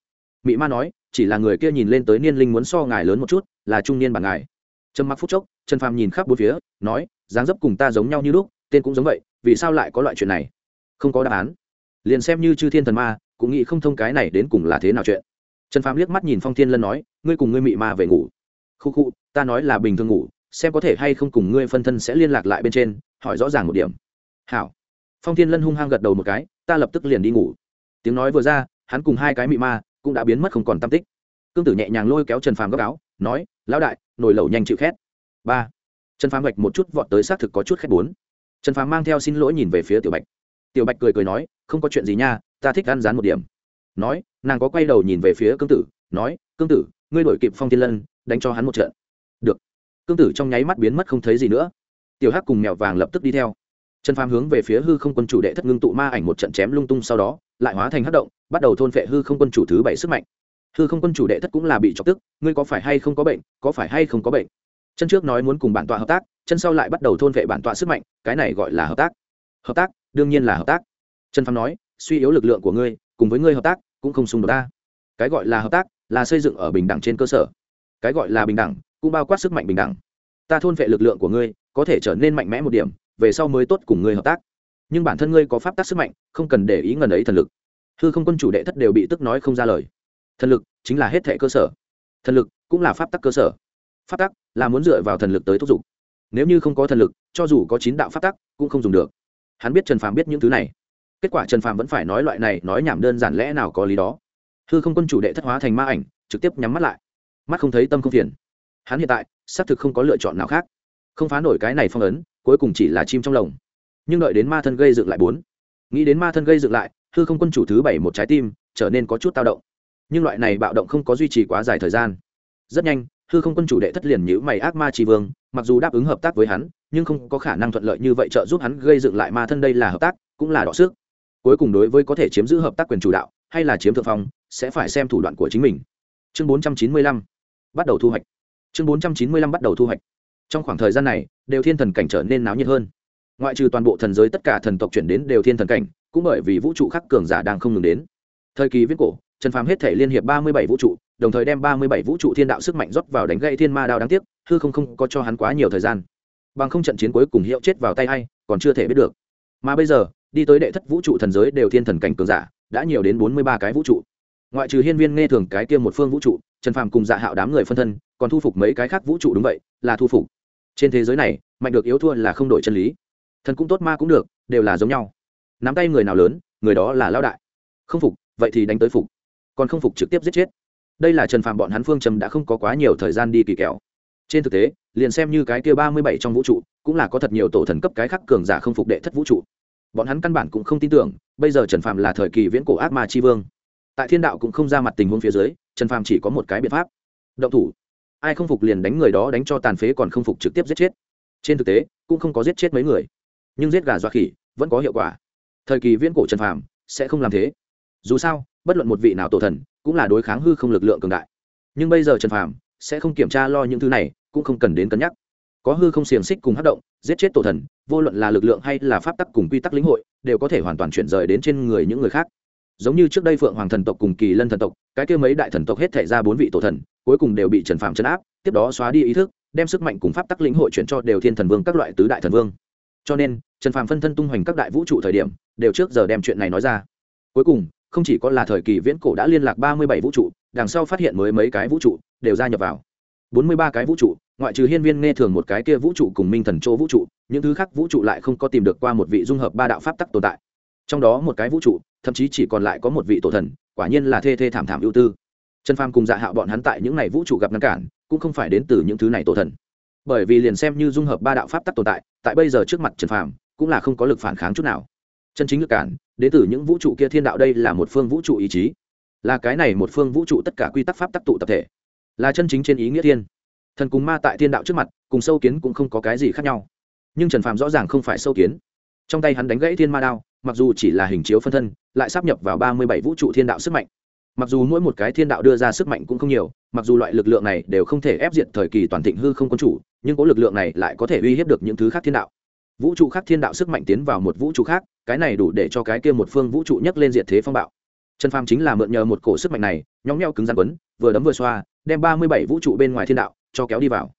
Mị ma nói, chỉ là người kia nhìn lên tới niên linh muốn so ngài lớn một chút, là trung niên bản ngài. Trầm mặc phút chốc, trần phàm nhìn khắp bốn phía, nói, dáng dấp cùng ta giống nhau như lúc tên cũng giống vậy, vì sao lại có loại chuyện này? Không có đáp án. Liền xem như chư thiên thần ma, cũng nghĩ không thông cái này đến cùng là thế nào chuyện. Trần phàm liếc mắt nhìn phong thiên lân nói, ngươi cùng ngươi mị ma về ngủ. Khu khu, ta nói là bình thường ngủ, xem có thể hay không cùng ngươi phân thân sẽ liên lạc lại bên trên, hỏi rõ ràng một điểm. Hảo. Phong thiên lân hung hăng gật đầu một cái, ta lập tức liền đi ngủ. Tiếng nói vừa ra, hắn cùng hai cái mị ma cũng đã biến mất không còn tam tích. Cương tử nhẹ nhàng lôi kéo trần phàm gấp áo, nói, lão đại, nồi lẩu nhanh chịu khét. Ba. Trần phàm gạch một chút vọt tới xác thực có chút khét bốn trần phàm mang theo xin lỗi nhìn về phía tiểu bạch. Tiểu bạch cười cười nói, không có chuyện gì nha, ta thích ăn rán một điểm. Nói, nàng có quay đầu nhìn về phía cương tử, nói, cương tử, ngươi đổi kịp phong thiên lân, đánh cho hắn một trận. Được. Cương tử trong nháy mắt biến mất không thấy gì nữa. Tiểu hắc cùng mèo vàng lập tức đi theo. Trần phàm hướng về phía hư không quân chủ đệ thất ngưng tụ ma ảnh một trận chém lung tung sau đó, lại hóa thành hất động, bắt đầu thôn phệ hư không quân chủ thứ bảy sức mạnh. Hư không quân chủ đệ thất cũng là bị chọc tức, ngươi có phải hay không có bệnh, có phải hay không có bệnh? Chân trước nói muốn cùng bản tọa hợp tác chân sau lại bắt đầu thôn vệ bản tọa sức mạnh, cái này gọi là hợp tác. Hợp tác, đương nhiên là hợp tác. Trần phàm nói, suy yếu lực lượng của ngươi, cùng với ngươi hợp tác, cũng không xung đột ta. Cái gọi là hợp tác, là xây dựng ở bình đẳng trên cơ sở. Cái gọi là bình đẳng, cũng bao quát sức mạnh bình đẳng. Ta thôn vệ lực lượng của ngươi, có thể trở nên mạnh mẽ một điểm, về sau mới tốt cùng ngươi hợp tác. Nhưng bản thân ngươi có pháp tác sức mạnh, không cần để ý ngần ấy thần lực. Hư không quân chủ đệ thất đều bị tức nói không ra lời. Thần lực chính là hết thệ cơ sở. Thần lực cũng là pháp tắc cơ sở. Pháp tắc là muốn dựa vào thần lực tới thúc giục nếu như không có thần lực, cho dù có chín đạo pháp tắc, cũng không dùng được. Hắn biết trần phàm biết những thứ này. Kết quả trần phàm vẫn phải nói loại này, nói nhảm đơn giản lẽ nào có lý đó. Hư không quân chủ đệ thất hóa thành ma ảnh, trực tiếp nhắm mắt lại. Mắt không thấy tâm không phiền. Hắn hiện tại, xác thực không có lựa chọn nào khác. Không phá nổi cái này phong ấn, cuối cùng chỉ là chim trong lồng. Nhưng đợi đến ma thân gây dựng lại bốn. Nghĩ đến ma thân gây dựng lại, hư không quân chủ thứ bảy một trái tim, trở nên có chút tao động. Nhưng loại này bạo động không có duy trì quá dài thời gian. Rất nhanh hư không quân chủ đệ thất liền nhữ mày ác ma tri vương, mặc dù đáp ứng hợp tác với hắn, nhưng không có khả năng thuận lợi như vậy trợ giúp hắn gây dựng lại ma thân đây là hợp tác, cũng là đọ sức. Cuối cùng đối với có thể chiếm giữ hợp tác quyền chủ đạo, hay là chiếm thượng phong, sẽ phải xem thủ đoạn của chính mình. Chương 495 bắt đầu thu hoạch. Chương 495 bắt đầu thu hoạch. Trong khoảng thời gian này, đều thiên thần cảnh trở nên náo nhiệt hơn. Ngoại trừ toàn bộ thần giới tất cả thần tộc chuyển đến đều thiên thần cảnh, cũng bởi vì vũ trụ khắc cường giả đang không ngừng đến. Thời kỳ viết cổ trần phàm hết thể liên hiệp ba mươi bảy vũ trụ, đồng thời đem ba mươi bảy vũ trụ thiên đạo sức mạnh rót vào đánh gãy thiên ma đao đáng tiếc, hư không không có cho hắn quá nhiều thời gian. Bằng không trận chiến cuối cùng hiệu chết vào tay hay còn chưa thể biết được. Mà bây giờ, đi tới đệ thất vũ trụ thần giới đều thiên thần cảnh cường giả, đã nhiều đến bốn mươi ba cái vũ trụ. Ngoại trừ hiên viên nghe thường cái kia một phương vũ trụ, trần phàm cùng dạ hạo đám người phân thân, còn thu phục mấy cái khác vũ trụ đúng vậy, là thu phục. Trên thế giới này, mạnh được yếu thua là không đổi chân lý. Thần cũng tốt, ma cũng được, đều là giống nhau. Nắm tay người nào lớn, người đó là lão đại. Không phục, vậy thì đánh tới phục còn không phục trực tiếp giết chết. Đây là trần phàm bọn hắn phương trầm đã không có quá nhiều thời gian đi kỳ kẹo. Trên thực tế, liền xem như cái kia ba mươi bảy trong vũ trụ, cũng là có thật nhiều tổ thần cấp cái khắc cường giả không phục đệ thất vũ trụ. Bọn hắn căn bản cũng không tin tưởng, bây giờ trần phàm là thời kỳ viễn cổ ác ma tri vương. Tại thiên đạo cũng không ra mặt tình huống phía dưới, trần phàm chỉ có một cái biện pháp. Động thủ. Ai không phục liền đánh người đó đánh cho tàn phế còn không phục trực tiếp giết chết. Trên thực tế, cũng không có giết chết mấy người. Nhưng giết gà dọa khỉ, vẫn có hiệu quả. Thời kỳ viễn cổ trần phàm sẽ không làm thế. Dù sao bất luận một vị nào tổ thần, cũng là đối kháng hư không lực lượng cường đại. Nhưng bây giờ trần phàm sẽ không kiểm tra lo những thứ này, cũng không cần đến cân nhắc. Có hư không xiềng xích cùng hát động, giết chết tổ thần, vô luận là lực lượng hay là pháp tắc cùng quy tắc lĩnh hội, đều có thể hoàn toàn chuyển rời đến trên người những người khác. Giống như trước đây phượng hoàng thần tộc cùng kỳ lân thần tộc, cái kia mấy đại thần tộc hết thể ra bốn vị tổ thần, cuối cùng đều bị trần phàm chấn áp, tiếp đó xóa đi ý thức, đem sức mạnh cùng pháp tắc lĩnh hội chuyển cho đều thiên thần vương các loại tứ đại thần vương. Cho nên, trần phàm phân thân tung hoành các đại vũ trụ thời điểm, đều trước giờ đem chuyện này nói ra. Cuối cùng không chỉ có là thời kỳ viễn cổ đã liên lạc ba mươi bảy vũ trụ, đằng sau phát hiện mới mấy cái vũ trụ đều gia nhập vào. Bốn mươi ba cái vũ trụ, ngoại trừ hiên viên nghe thường một cái kia vũ trụ cùng minh thần chỗ vũ trụ, những thứ khác vũ trụ lại không có tìm được qua một vị dung hợp ba đạo pháp tắc tồn tại. Trong đó một cái vũ trụ, thậm chí chỉ còn lại có một vị tổ thần, quả nhiên là thê thê thảm thảm ưu tư. Trần phàm cùng dạ hạo bọn hắn tại những n à y vũ trụ gặp ngăn cản, cũng không phải đến từ những thứ này tổ thần. Bởi vì liền xem như dung hợp ba đạo pháp tắc tồn tại tại bây giờ trước mặt trần phàm, cũng là không có lực phản kháng chút nào. Chân chính lực cản đến từ những vũ trụ kia thiên đạo đây là một phương vũ trụ ý chí. Là cái này một phương vũ trụ tất cả quy tắc pháp tắc tụ tập thể. Là chân chính trên ý nghĩa thiên. Thần cùng ma tại thiên đạo trước mặt, cùng sâu kiến cũng không có cái gì khác nhau. Nhưng trần phàm rõ ràng không phải sâu kiến. Trong tay hắn đánh gãy thiên ma đao, mặc dù chỉ là hình chiếu phân thân, lại sắp nhập vào ba mươi bảy vũ trụ thiên đạo sức mạnh. Mặc dù mỗi một cái thiên đạo đưa ra sức mạnh cũng không nhiều, mặc dù loại lực lượng này đều không thể ép diện thời kỳ toàn thịnh hư không quân chủ, nhưng có lực lượng này lại có thể uy hiếp được những thứ khác thiên đạo vũ trụ khác thiên đạo sức mạnh tiến vào một vũ trụ khác, cái này đủ để cho cái kia một phương vũ trụ nhấc lên diệt thế phong bạo. Trần phàm chính là mượn nhờ một cổ sức mạnh này nhóng nhau cứng rắn quấn, vừa đấm vừa xoa, đem ba mươi bảy vũ trụ bên ngoài thiên đạo cho kéo đi vào.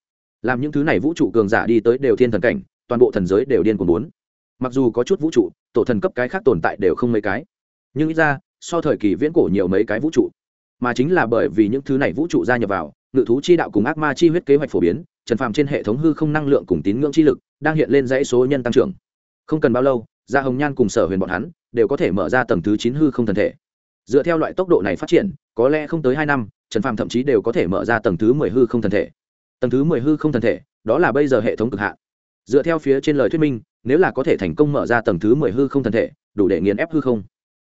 Làm những thứ này vũ trụ cường giả đi tới đều thiên thần cảnh, toàn bộ thần giới đều điên cuồng bốn mặc dù có chút vũ trụ, tổ thần cấp cái khác tồn tại đều không mấy cái. Nhưng ít ra, so thời kỳ viễn cổ nhiều mấy cái vũ trụ. Mà chính là bởi vì những thứ này vũ trụ gia nhập vào, ngự thú chi đạo cùng ác ma chi huyết kế hoạch phổ biến, trần phàm trên hệ thống hư không năng lượng cùng tín ngưỡng chi lực đang hiện lên dãy số nhân tăng trưởng. Không cần bao lâu, gia hồng nhan cùng sở huyền bọn hắn đều có thể mở ra tầng thứ chín hư không thần thể. Dựa theo loại tốc độ này phát triển, có lẽ không tới hai năm, trần phàm thậm chí đều có thể mở ra tầng thứ mười hư không thần thể. Tầng thứ mười hư không thần thể, đó là bây giờ hệ thống cực hạn. Dựa theo phía trên lời thuyết minh, nếu là có thể thành công mở ra tầng thứ mười hư không thần thể, đủ để nghiền ép hư không.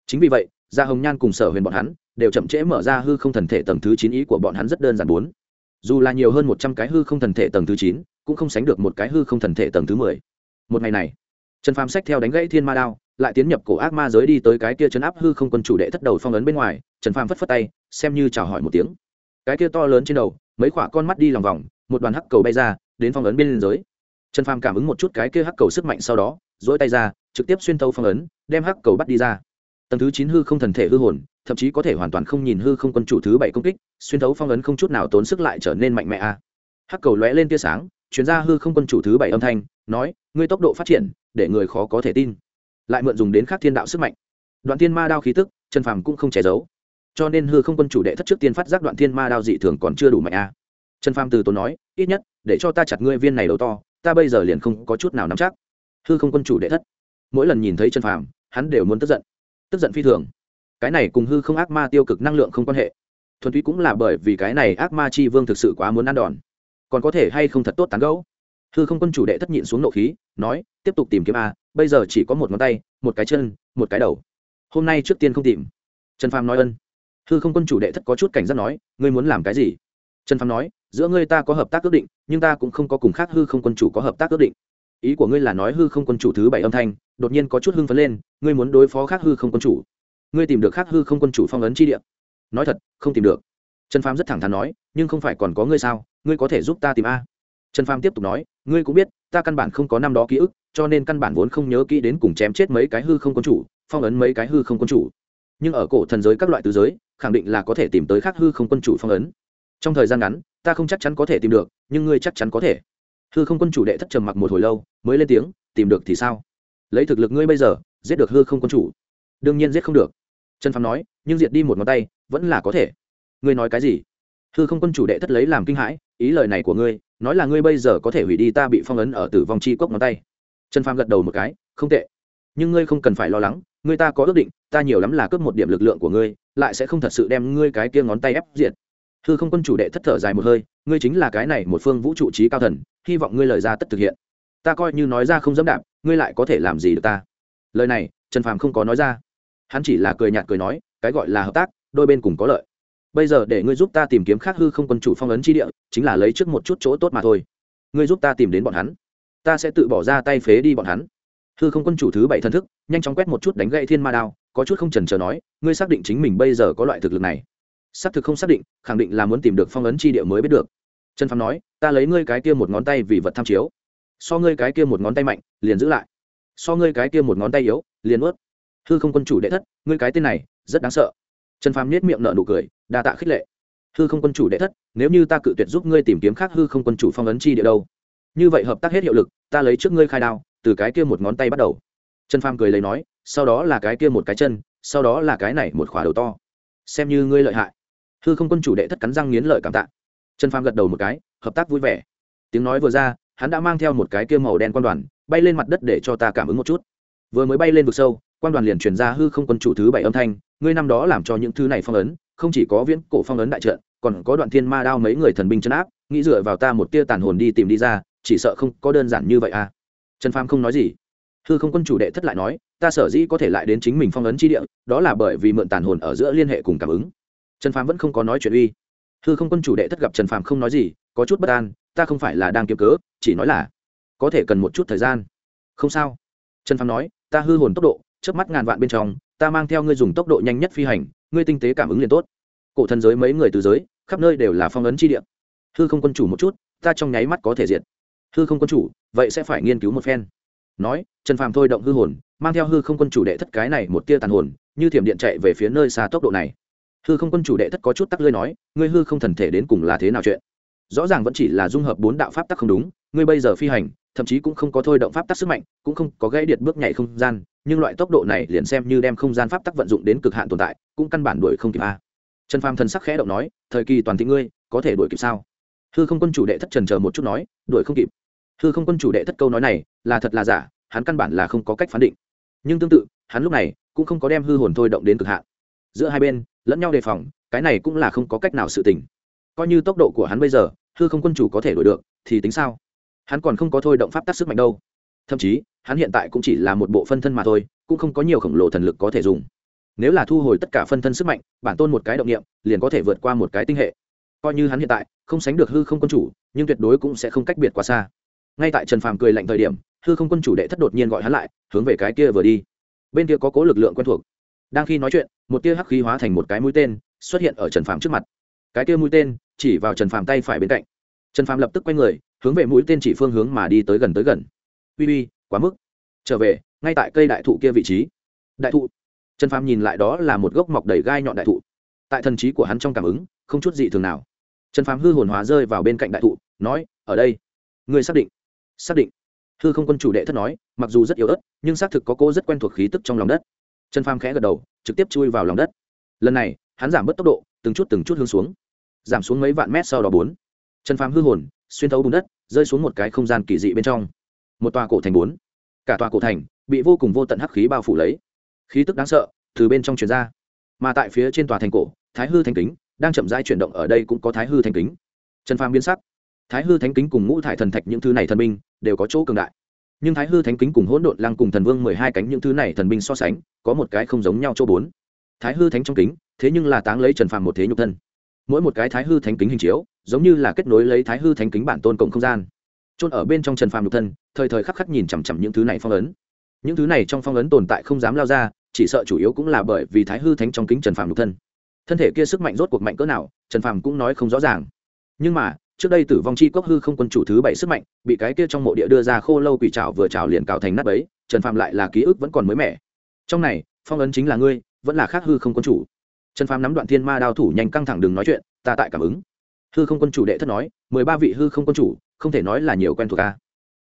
Chính vì vậy, gia hồng nhan cùng sở huyền bọn hắn đều chậm trễ mở ra hư không thần thể tầng thứ chín ý của bọn hắn rất đơn giản bốn. Dù là nhiều hơn một trăm cái hư không thần thể tầng thứ chín cũng không sánh được một cái hư không thần thể tầng thứ mười. Một ngày này, trần phàm sách theo đánh gãy thiên ma đao, lại tiến nhập cổ ác ma giới đi tới cái kia chấn áp hư không quân chủ đệ thất đầu phong ấn bên ngoài. Trần phàm phất phất tay, xem như chào hỏi một tiếng. Cái kia to lớn trên đầu, mấy khỏa con mắt đi lòng vòng, một đoàn hắc cầu bay ra, đến phong ấn bên liên giới. Trần phàm cảm ứng một chút cái kia hắc cầu sức mạnh sau đó dỗi tay ra, trực tiếp xuyên thấu phong ấn, đem hắc cầu bắt đi ra. Tầng thứ chín hư không thần thể hư hồn, thậm chí có thể hoàn toàn không nhìn hư không quân chủ thứ bảy công kích, xuyên thấu phong ấn không chút nào tốn sức lại trở nên mạnh mẽ a. Hắc cầu lóe lên tia sáng Chuyên gia hư không quân chủ thứ bảy âm thanh, nói, ngươi tốc độ phát triển, để người khó có thể tin. Lại mượn dùng đến khắc thiên đạo sức mạnh. Đoạn thiên ma đao khí tức, trần phàm cũng không che giấu. Cho nên hư không quân chủ đệ thất trước tiên phát giác đoạn thiên ma đao dị thường còn chưa đủ mạnh a. Trần phàm từ tốn nói, ít nhất, để cho ta chặt ngươi viên này đầu to, ta bây giờ liền không có chút nào nắm chắc. Hư không quân chủ đệ thất. Mỗi lần nhìn thấy trần phàm, hắn đều muốn tức giận. Tức giận phi thường. Cái này cùng hư không ác ma tiêu cực năng lượng không quan hệ. Thuần túy cũng là bởi vì cái này ác ma chi vương thực sự quá muốn ăn đòn còn có thể hay không thật tốt tán gẫu? Hư không quân chủ đệ thất nhịn xuống nộ khí, nói, tiếp tục tìm kiếm a, bây giờ chỉ có một ngón tay, một cái chân, một cái đầu. Hôm nay trước tiên không tìm. Trần phàm nói ân. Hư không quân chủ đệ thất có chút cảnh giác nói, ngươi muốn làm cái gì? Trần phàm nói, giữa ngươi ta có hợp tác ước định, nhưng ta cũng không có cùng khác hư không quân chủ có hợp tác ước định. Ý của ngươi là nói hư không quân chủ thứ bảy âm thanh, đột nhiên có chút hưng phấn lên, ngươi muốn đối phó khác hư không quân chủ. Ngươi tìm được khác hư không quân chủ phong ấn chi địa. Nói thật, không tìm được. Trần phàm rất thẳng thắn nói, nhưng không phải còn có ngươi sao? Ngươi có thể giúp ta tìm a? Trần phàm tiếp tục nói, ngươi cũng biết, ta căn bản không có năm đó ký ức, cho nên căn bản vốn không nhớ kỹ đến cùng chém chết mấy cái hư không quân chủ, phong ấn mấy cái hư không quân chủ. Nhưng ở cổ thần giới các loại tứ giới, khẳng định là có thể tìm tới khác hư không quân chủ phong ấn. Trong thời gian ngắn, ta không chắc chắn có thể tìm được, nhưng ngươi chắc chắn có thể. Hư không quân chủ đệ thất trầm mặc một hồi lâu, mới lên tiếng, tìm được thì sao? Lấy thực lực ngươi bây giờ, giết được hư không quân chủ. Đương nhiên giết không được. Trần phàm nói, nhưng diệt đi một ngón tay, vẫn là có thể. Ngươi nói cái gì? Hư không quân chủ đệ thất lấy làm kinh hãi ý lời này của ngươi, nói là ngươi bây giờ có thể hủy đi ta bị phong ấn ở tử vong chi cốc ngón tay. Trần phàm gật đầu một cái, không tệ. Nhưng ngươi không cần phải lo lắng, ngươi ta có ước định, ta nhiều lắm là cướp một điểm lực lượng của ngươi, lại sẽ không thật sự đem ngươi cái kia ngón tay ép diệt. Hư không quân chủ đệ thất thở dài một hơi, ngươi chính là cái này một phương vũ trụ trí cao thần, hy vọng ngươi lời ra tất thực hiện. Ta coi như nói ra không dám đạp, ngươi lại có thể làm gì được ta? Lời này, trần phàm không có nói ra. Hắn chỉ là cười nhạt cười nói, cái gọi là hợp tác, đôi bên cùng có lợi bây giờ để ngươi giúp ta tìm kiếm khác hư không quân chủ phong ấn chi địa, chính là lấy trước một chút chỗ tốt mà thôi. Ngươi giúp ta tìm đến bọn hắn. Ta sẽ tự bỏ ra tay phế đi bọn hắn. Hư không quân chủ thứ bảy thân thức, nhanh chóng quét một chút đánh gậy thiên ma đao, có chút không trần trờ nói, ngươi xác định chính mình bây giờ có loại thực lực này. Xác thực không xác định, khẳng định là muốn tìm được phong ấn chi địa mới biết được. Trần phàm nói, ta lấy ngươi cái kia một ngón tay vì vật tham chiếu. So ngươi cái kia một ngón tay mạnh, liền giữ lại. So ngươi cái kia một ngón tay yếu, liền ướt hư không quân chủ đệ thất, ngươi cái tên này, rất đáng sợ. Trần phàm nết miệng nở nụ cười đa tạ khích lệ. Hư không quân chủ đệ thất, nếu như ta cự tuyệt giúp ngươi tìm kiếm khác hư không quân chủ phong ấn chi địa đâu? Như vậy hợp tác hết hiệu lực, ta lấy trước ngươi khai đao, từ cái kia một ngón tay bắt đầu. Trần phàm cười lấy nói, sau đó là cái kia một cái chân, sau đó là cái này một khỏa đầu to. Xem như ngươi lợi hại. Hư không quân chủ đệ thất cắn răng nghiến lợi cảm tạ. Trần phàm gật đầu một cái, hợp tác vui vẻ. Tiếng nói vừa ra, hắn đã mang theo một cái kia màu đen quan đoàn, bay lên mặt đất để cho ta cảm ứng một chút. Vừa mới bay lên vực sâu, quan đoàn liền truyền ra hư không quân chủ thứ bảy âm thanh ngươi năm đó làm cho những thứ này phong ấn, không chỉ có viễn cổ phong ấn đại trận, còn có đoạn thiên ma đao mấy người thần binh chân áp, nghĩ dựa vào ta một tia tàn hồn đi tìm đi ra, chỉ sợ không có đơn giản như vậy à. Trần phàm không nói gì. Hư không quân chủ đệ thất lại nói, ta sở dĩ có thể lại đến chính mình phong ấn chi địa, đó là bởi vì mượn tàn hồn ở giữa liên hệ cùng cảm ứng. Trần phàm vẫn không có nói chuyện uy. Hư không quân chủ đệ thất gặp trần phàm không nói gì, có chút bất an, ta không phải là đang kiếm cớ, chỉ nói là có thể cần một chút thời gian. Không sao. Trần phàm nói, ta hư hồn tốc độ trước mắt ngàn vạn bên trong ta mang theo ngươi dùng tốc độ nhanh nhất phi hành, ngươi tinh tế cảm ứng liền tốt. Cổ thần giới mấy người từ giới, khắp nơi đều là phong ấn chi địa. Hư không quân chủ một chút, ta trong nháy mắt có thể diệt. Hư không quân chủ, vậy sẽ phải nghiên cứu một phen. Nói, trần phàm thôi động hư hồn, mang theo hư không quân chủ đệ thất cái này một tia tàn hồn, như thiểm điện chạy về phía nơi xa tốc độ này. Hư không quân chủ đệ thất có chút tắc lơi nói, ngươi hư không thần thể đến cùng là thế nào chuyện? Rõ ràng vẫn chỉ là dung hợp bốn đạo pháp tắc không đúng, ngươi bây giờ phi hành thậm chí cũng không có thôi động pháp tắc sức mạnh, cũng không có gãy điện bước nhảy không gian, nhưng loại tốc độ này liền xem như đem không gian pháp tắc vận dụng đến cực hạn tồn tại, cũng căn bản đuổi không kịp a. Trần phàm thần sắc khẽ động nói, thời kỳ toàn thị ngươi, có thể đuổi kịp sao? Hư không quân chủ đệ thất trần chờ một chút nói, đuổi không kịp. Hư không quân chủ đệ thất câu nói này, là thật là giả, hắn căn bản là không có cách phán định. Nhưng tương tự, hắn lúc này cũng không có đem hư hồn thôi động đến cực hạn. Giữa hai bên, lẫn nhau đề phòng, cái này cũng là không có cách nào sự tình. Coi như tốc độ của hắn bây giờ, hư không quân chủ có thể đổi được, thì tính sao? Hắn còn không có thôi động pháp tác sức mạnh đâu. Thậm chí, hắn hiện tại cũng chỉ là một bộ phân thân mà thôi, cũng không có nhiều khổng lồ thần lực có thể dùng. Nếu là thu hồi tất cả phân thân sức mạnh, bản tôn một cái động niệm, liền có thể vượt qua một cái tinh hệ. Coi như hắn hiện tại, không sánh được hư không quân chủ, nhưng tuyệt đối cũng sẽ không cách biệt quá xa. Ngay tại trần phàm cười lạnh thời điểm, hư không quân chủ đệ thất đột nhiên gọi hắn lại, hướng về cái kia vừa đi. Bên kia có cố lực lượng quen thuộc. Đang khi nói chuyện, một tia hắc khí hóa thành một cái mũi tên, xuất hiện ở trần phàm trước mặt. Cái kia mũi tên, chỉ vào trần phàm tay phải bên cạnh. Trần phàm lập tức quay người hướng về mũi tên chỉ phương hướng mà đi tới gần tới gần. Uy uy, quá mức. Trở về, ngay tại cây đại thụ kia vị trí. Đại thụ. Trần phàm nhìn lại đó là một gốc mọc đầy gai nhọn đại thụ. Tại thần trí của hắn trong cảm ứng, không chút gì thường nào. Trần phàm hư hồn hóa rơi vào bên cạnh đại thụ, nói, ở đây, ngươi xác định xác định. Hư không quân chủ đệ thất nói, mặc dù rất yếu ớt, nhưng xác thực có cô rất quen thuộc khí tức trong lòng đất. Trần phàm khẽ gật đầu, trực tiếp chui vào lòng đất. Lần này, hắn giảm bớt tốc độ, từng chút từng chút hướng xuống. Giảm xuống mấy vạn mét sau đó bốn. Trần phàm hư hồn xuyên thấu bùn đất, rơi xuống một cái không gian kỳ dị bên trong. Một tòa cổ thành bốn. Cả tòa cổ thành bị vô cùng vô tận hắc khí bao phủ lấy. Khí tức đáng sợ từ bên trong truyền ra. Mà tại phía trên tòa thành cổ, thái hư thanh kính đang chậm rãi chuyển động, ở đây cũng có thái hư thanh kính. Trần phàm biến sắc. Thái hư thánh kính cùng ngũ thải thần thạch những thứ này thần binh đều có chỗ cường đại. Nhưng thái hư thánh kính cùng hỗn độn lăng cùng thần vương mười hai cánh những thứ này thần binh so sánh, có một cái không giống nhau chỗ bốn. Thái hư thánh trong kính, thế nhưng là táng lấy trần phàm một thế nhục thân. Mỗi một cái thái hư thánh kính hình chiếu giống như là kết nối lấy thái hư thánh kính bản tôn cộng không gian. Trôn ở bên trong trần phàm lục thân, thời thời khắc khắc nhìn chằm chằm những thứ này phong ấn. Những thứ này trong phong ấn tồn tại không dám lao ra, chỉ sợ chủ yếu cũng là bởi vì thái hư thánh trong kính trần phàm lục thân. Thân thể kia sức mạnh rốt cuộc mạnh cỡ nào, trần phàm cũng nói không rõ ràng. Nhưng mà, trước đây tử vong chi cốc hư không quân chủ thứ bảy sức mạnh, bị cái kia trong mộ địa đưa ra khô lâu quỷ trào vừa trào liền cào thành nắp ấy trần phàm lại là ký ức vẫn còn mới mẻ. Trong này, phong ấn chính là ngươi, vẫn là khác hư không quân chủ. Trần phàm nắm đoạn thiên ma đao thủ nhanh căng thẳng đừng nói chuyện, ta tại cảm ứng hư không quân chủ đệ thất nói, mười ba vị hư không quân chủ, không thể nói là nhiều quen thuộc ta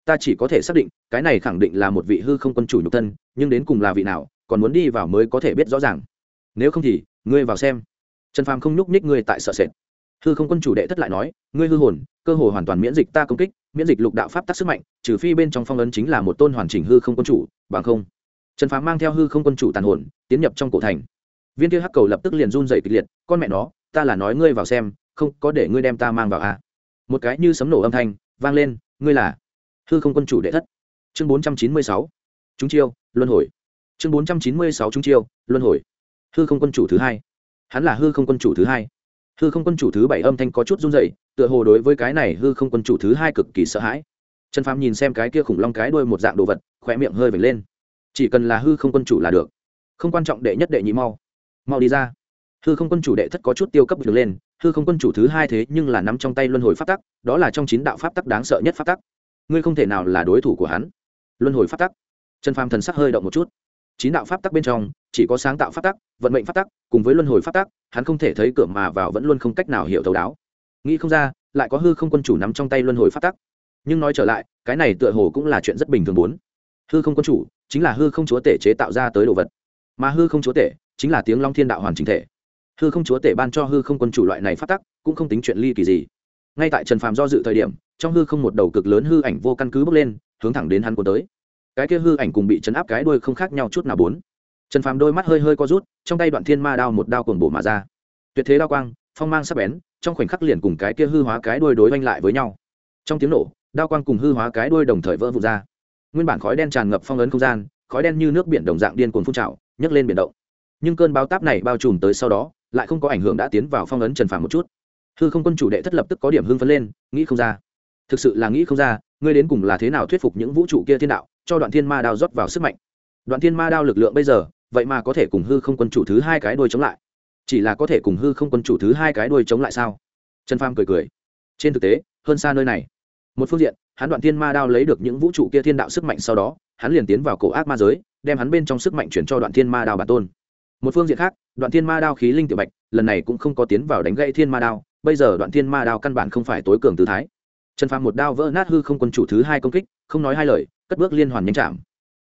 ta chỉ có thể xác định, cái này khẳng định là một vị hư không quân chủ nhục thân, nhưng đến cùng là vị nào, còn muốn đi vào mới có thể biết rõ ràng. Nếu không thì, ngươi vào xem. Trần phàm không nhúc nhích ngươi tại sợ sệt. Hư không quân chủ đệ thất lại nói, ngươi hư hồn, cơ hồ hoàn toàn miễn dịch ta công kích, miễn dịch lục đạo pháp tắc sức mạnh, trừ phi bên trong phong ấn chính là một tôn hoàn chỉnh hư không quân chủ, bằng không. Trần phàm mang theo hư không quân chủ tàn hồn, tiến nhập trong cổ thành. Viên kia hắc cầu lập tức liền run dày kịch liệt, con mẹ nó, ta là nói ngươi vào xem không có để ngươi đem ta mang vào à. một cái như sấm nổ âm thanh vang lên, ngươi là hư không quân chủ đệ thất. Chương bốn trăm chín mươi sáu, chúng chiêu, luân hồi. Chương bốn trăm chín mươi sáu, chúng chiêu, luân hồi. Hư không quân chủ thứ hai. Hắn là hư không quân chủ thứ hai. Hư không quân chủ thứ bảy âm thanh có chút run dậy tựa hồ đối với cái này hư không quân chủ thứ hai cực kỳ sợ hãi. Trần phàm nhìn xem cái kia khủng long cái đuôi một dạng đồ vật khỏe miệng hơi vệt lên. Chỉ cần là hư không quân chủ là được. Không quan trọng đệ nhất đệ nhị mau. Mau đi ra. Hư không quân chủ đệ thất có chút tiêu cấp được lên hư không quân chủ thứ hai thế nhưng là nắm trong tay luân hồi pháp tắc, đó là trong chín đạo pháp tắc đáng sợ nhất pháp tắc. Ngươi không thể nào là đối thủ của hắn. Luân hồi pháp tắc. Trần phàm thần sắc hơi động một chút. Chín đạo pháp tắc bên trong, chỉ có sáng tạo pháp tắc, vận mệnh pháp tắc, cùng với luân hồi pháp tắc, hắn không thể thấy cửa mà vào vẫn luôn không cách nào hiểu thấu đáo. Nghĩ không ra, lại có hư không quân chủ nắm trong tay luân hồi pháp tắc. Nhưng nói trở lại, cái này tựa hồ cũng là chuyện rất bình thường bốn. Hư không quân chủ chính là hư không chúa tể chế tạo ra tới đồ vật. Mà hư không chúa tể chính là tiếng long thiên đạo hoàn chính thể hư không chúa tể ban cho hư không quân chủ loại này phát tắc, cũng không tính chuyện ly kỳ gì. Ngay tại trần phàm do dự thời điểm, trong hư không một đầu cực lớn hư ảnh vô căn cứ bước lên, hướng thẳng đến hắn cuốn tới. Cái kia hư ảnh cùng bị chấn áp cái đuôi không khác nhau chút nào bốn. Trần phàm đôi mắt hơi hơi co rút, trong tay đoạn thiên ma đao một đao cồn bổ mà ra. Tuyệt thế đao quang, phong mang sắp bén, trong khoảnh khắc liền cùng cái kia hư hóa cái đuôi đối oanh lại với nhau. Trong tiếng nổ, đao quang cùng hư hóa cái đuôi đồng thời vỡ vụt ra. Nguyên bản khói đen tràn ngập phong ấn không gian, khói đen như nước biển đồng dạng điên cuồng phun trào, nhấc lên biển động. Nhưng cơn bao táp này bao trùm tới sau đó lại không có ảnh hưởng đã tiến vào phong ấn trần phàm một chút. Hư không quân chủ đệ thất lập tức có điểm hưng phấn lên, nghĩ không ra. Thực sự là nghĩ không ra, ngươi đến cùng là thế nào thuyết phục những vũ trụ kia thiên đạo, cho đoạn thiên ma đao rót vào sức mạnh. Đoạn thiên ma đao lực lượng bây giờ, vậy mà có thể cùng hư không quân chủ thứ hai cái đuôi chống lại. Chỉ là có thể cùng hư không quân chủ thứ hai cái đuôi chống lại sao? Trần phàm cười cười. Trên thực tế, hơn xa nơi này. Một phương diện, hắn đoạn thiên ma đao lấy được những vũ trụ kia thiên đạo sức mạnh sau đó, hắn liền tiến vào cổ ác ma giới, đem hắn bên trong sức mạnh chuyển cho đoạn thiên ma đao bản tôn một phương diện khác, đoạn thiên ma đao khí linh tiểu bạch, lần này cũng không có tiến vào đánh gãy thiên ma đao, bây giờ đoạn thiên ma đao căn bản không phải tối cường tư thái. Trần phàm một đao vỡ nát hư không quân chủ thứ hai công kích, không nói hai lời, cất bước liên hoàn nhanh chạm.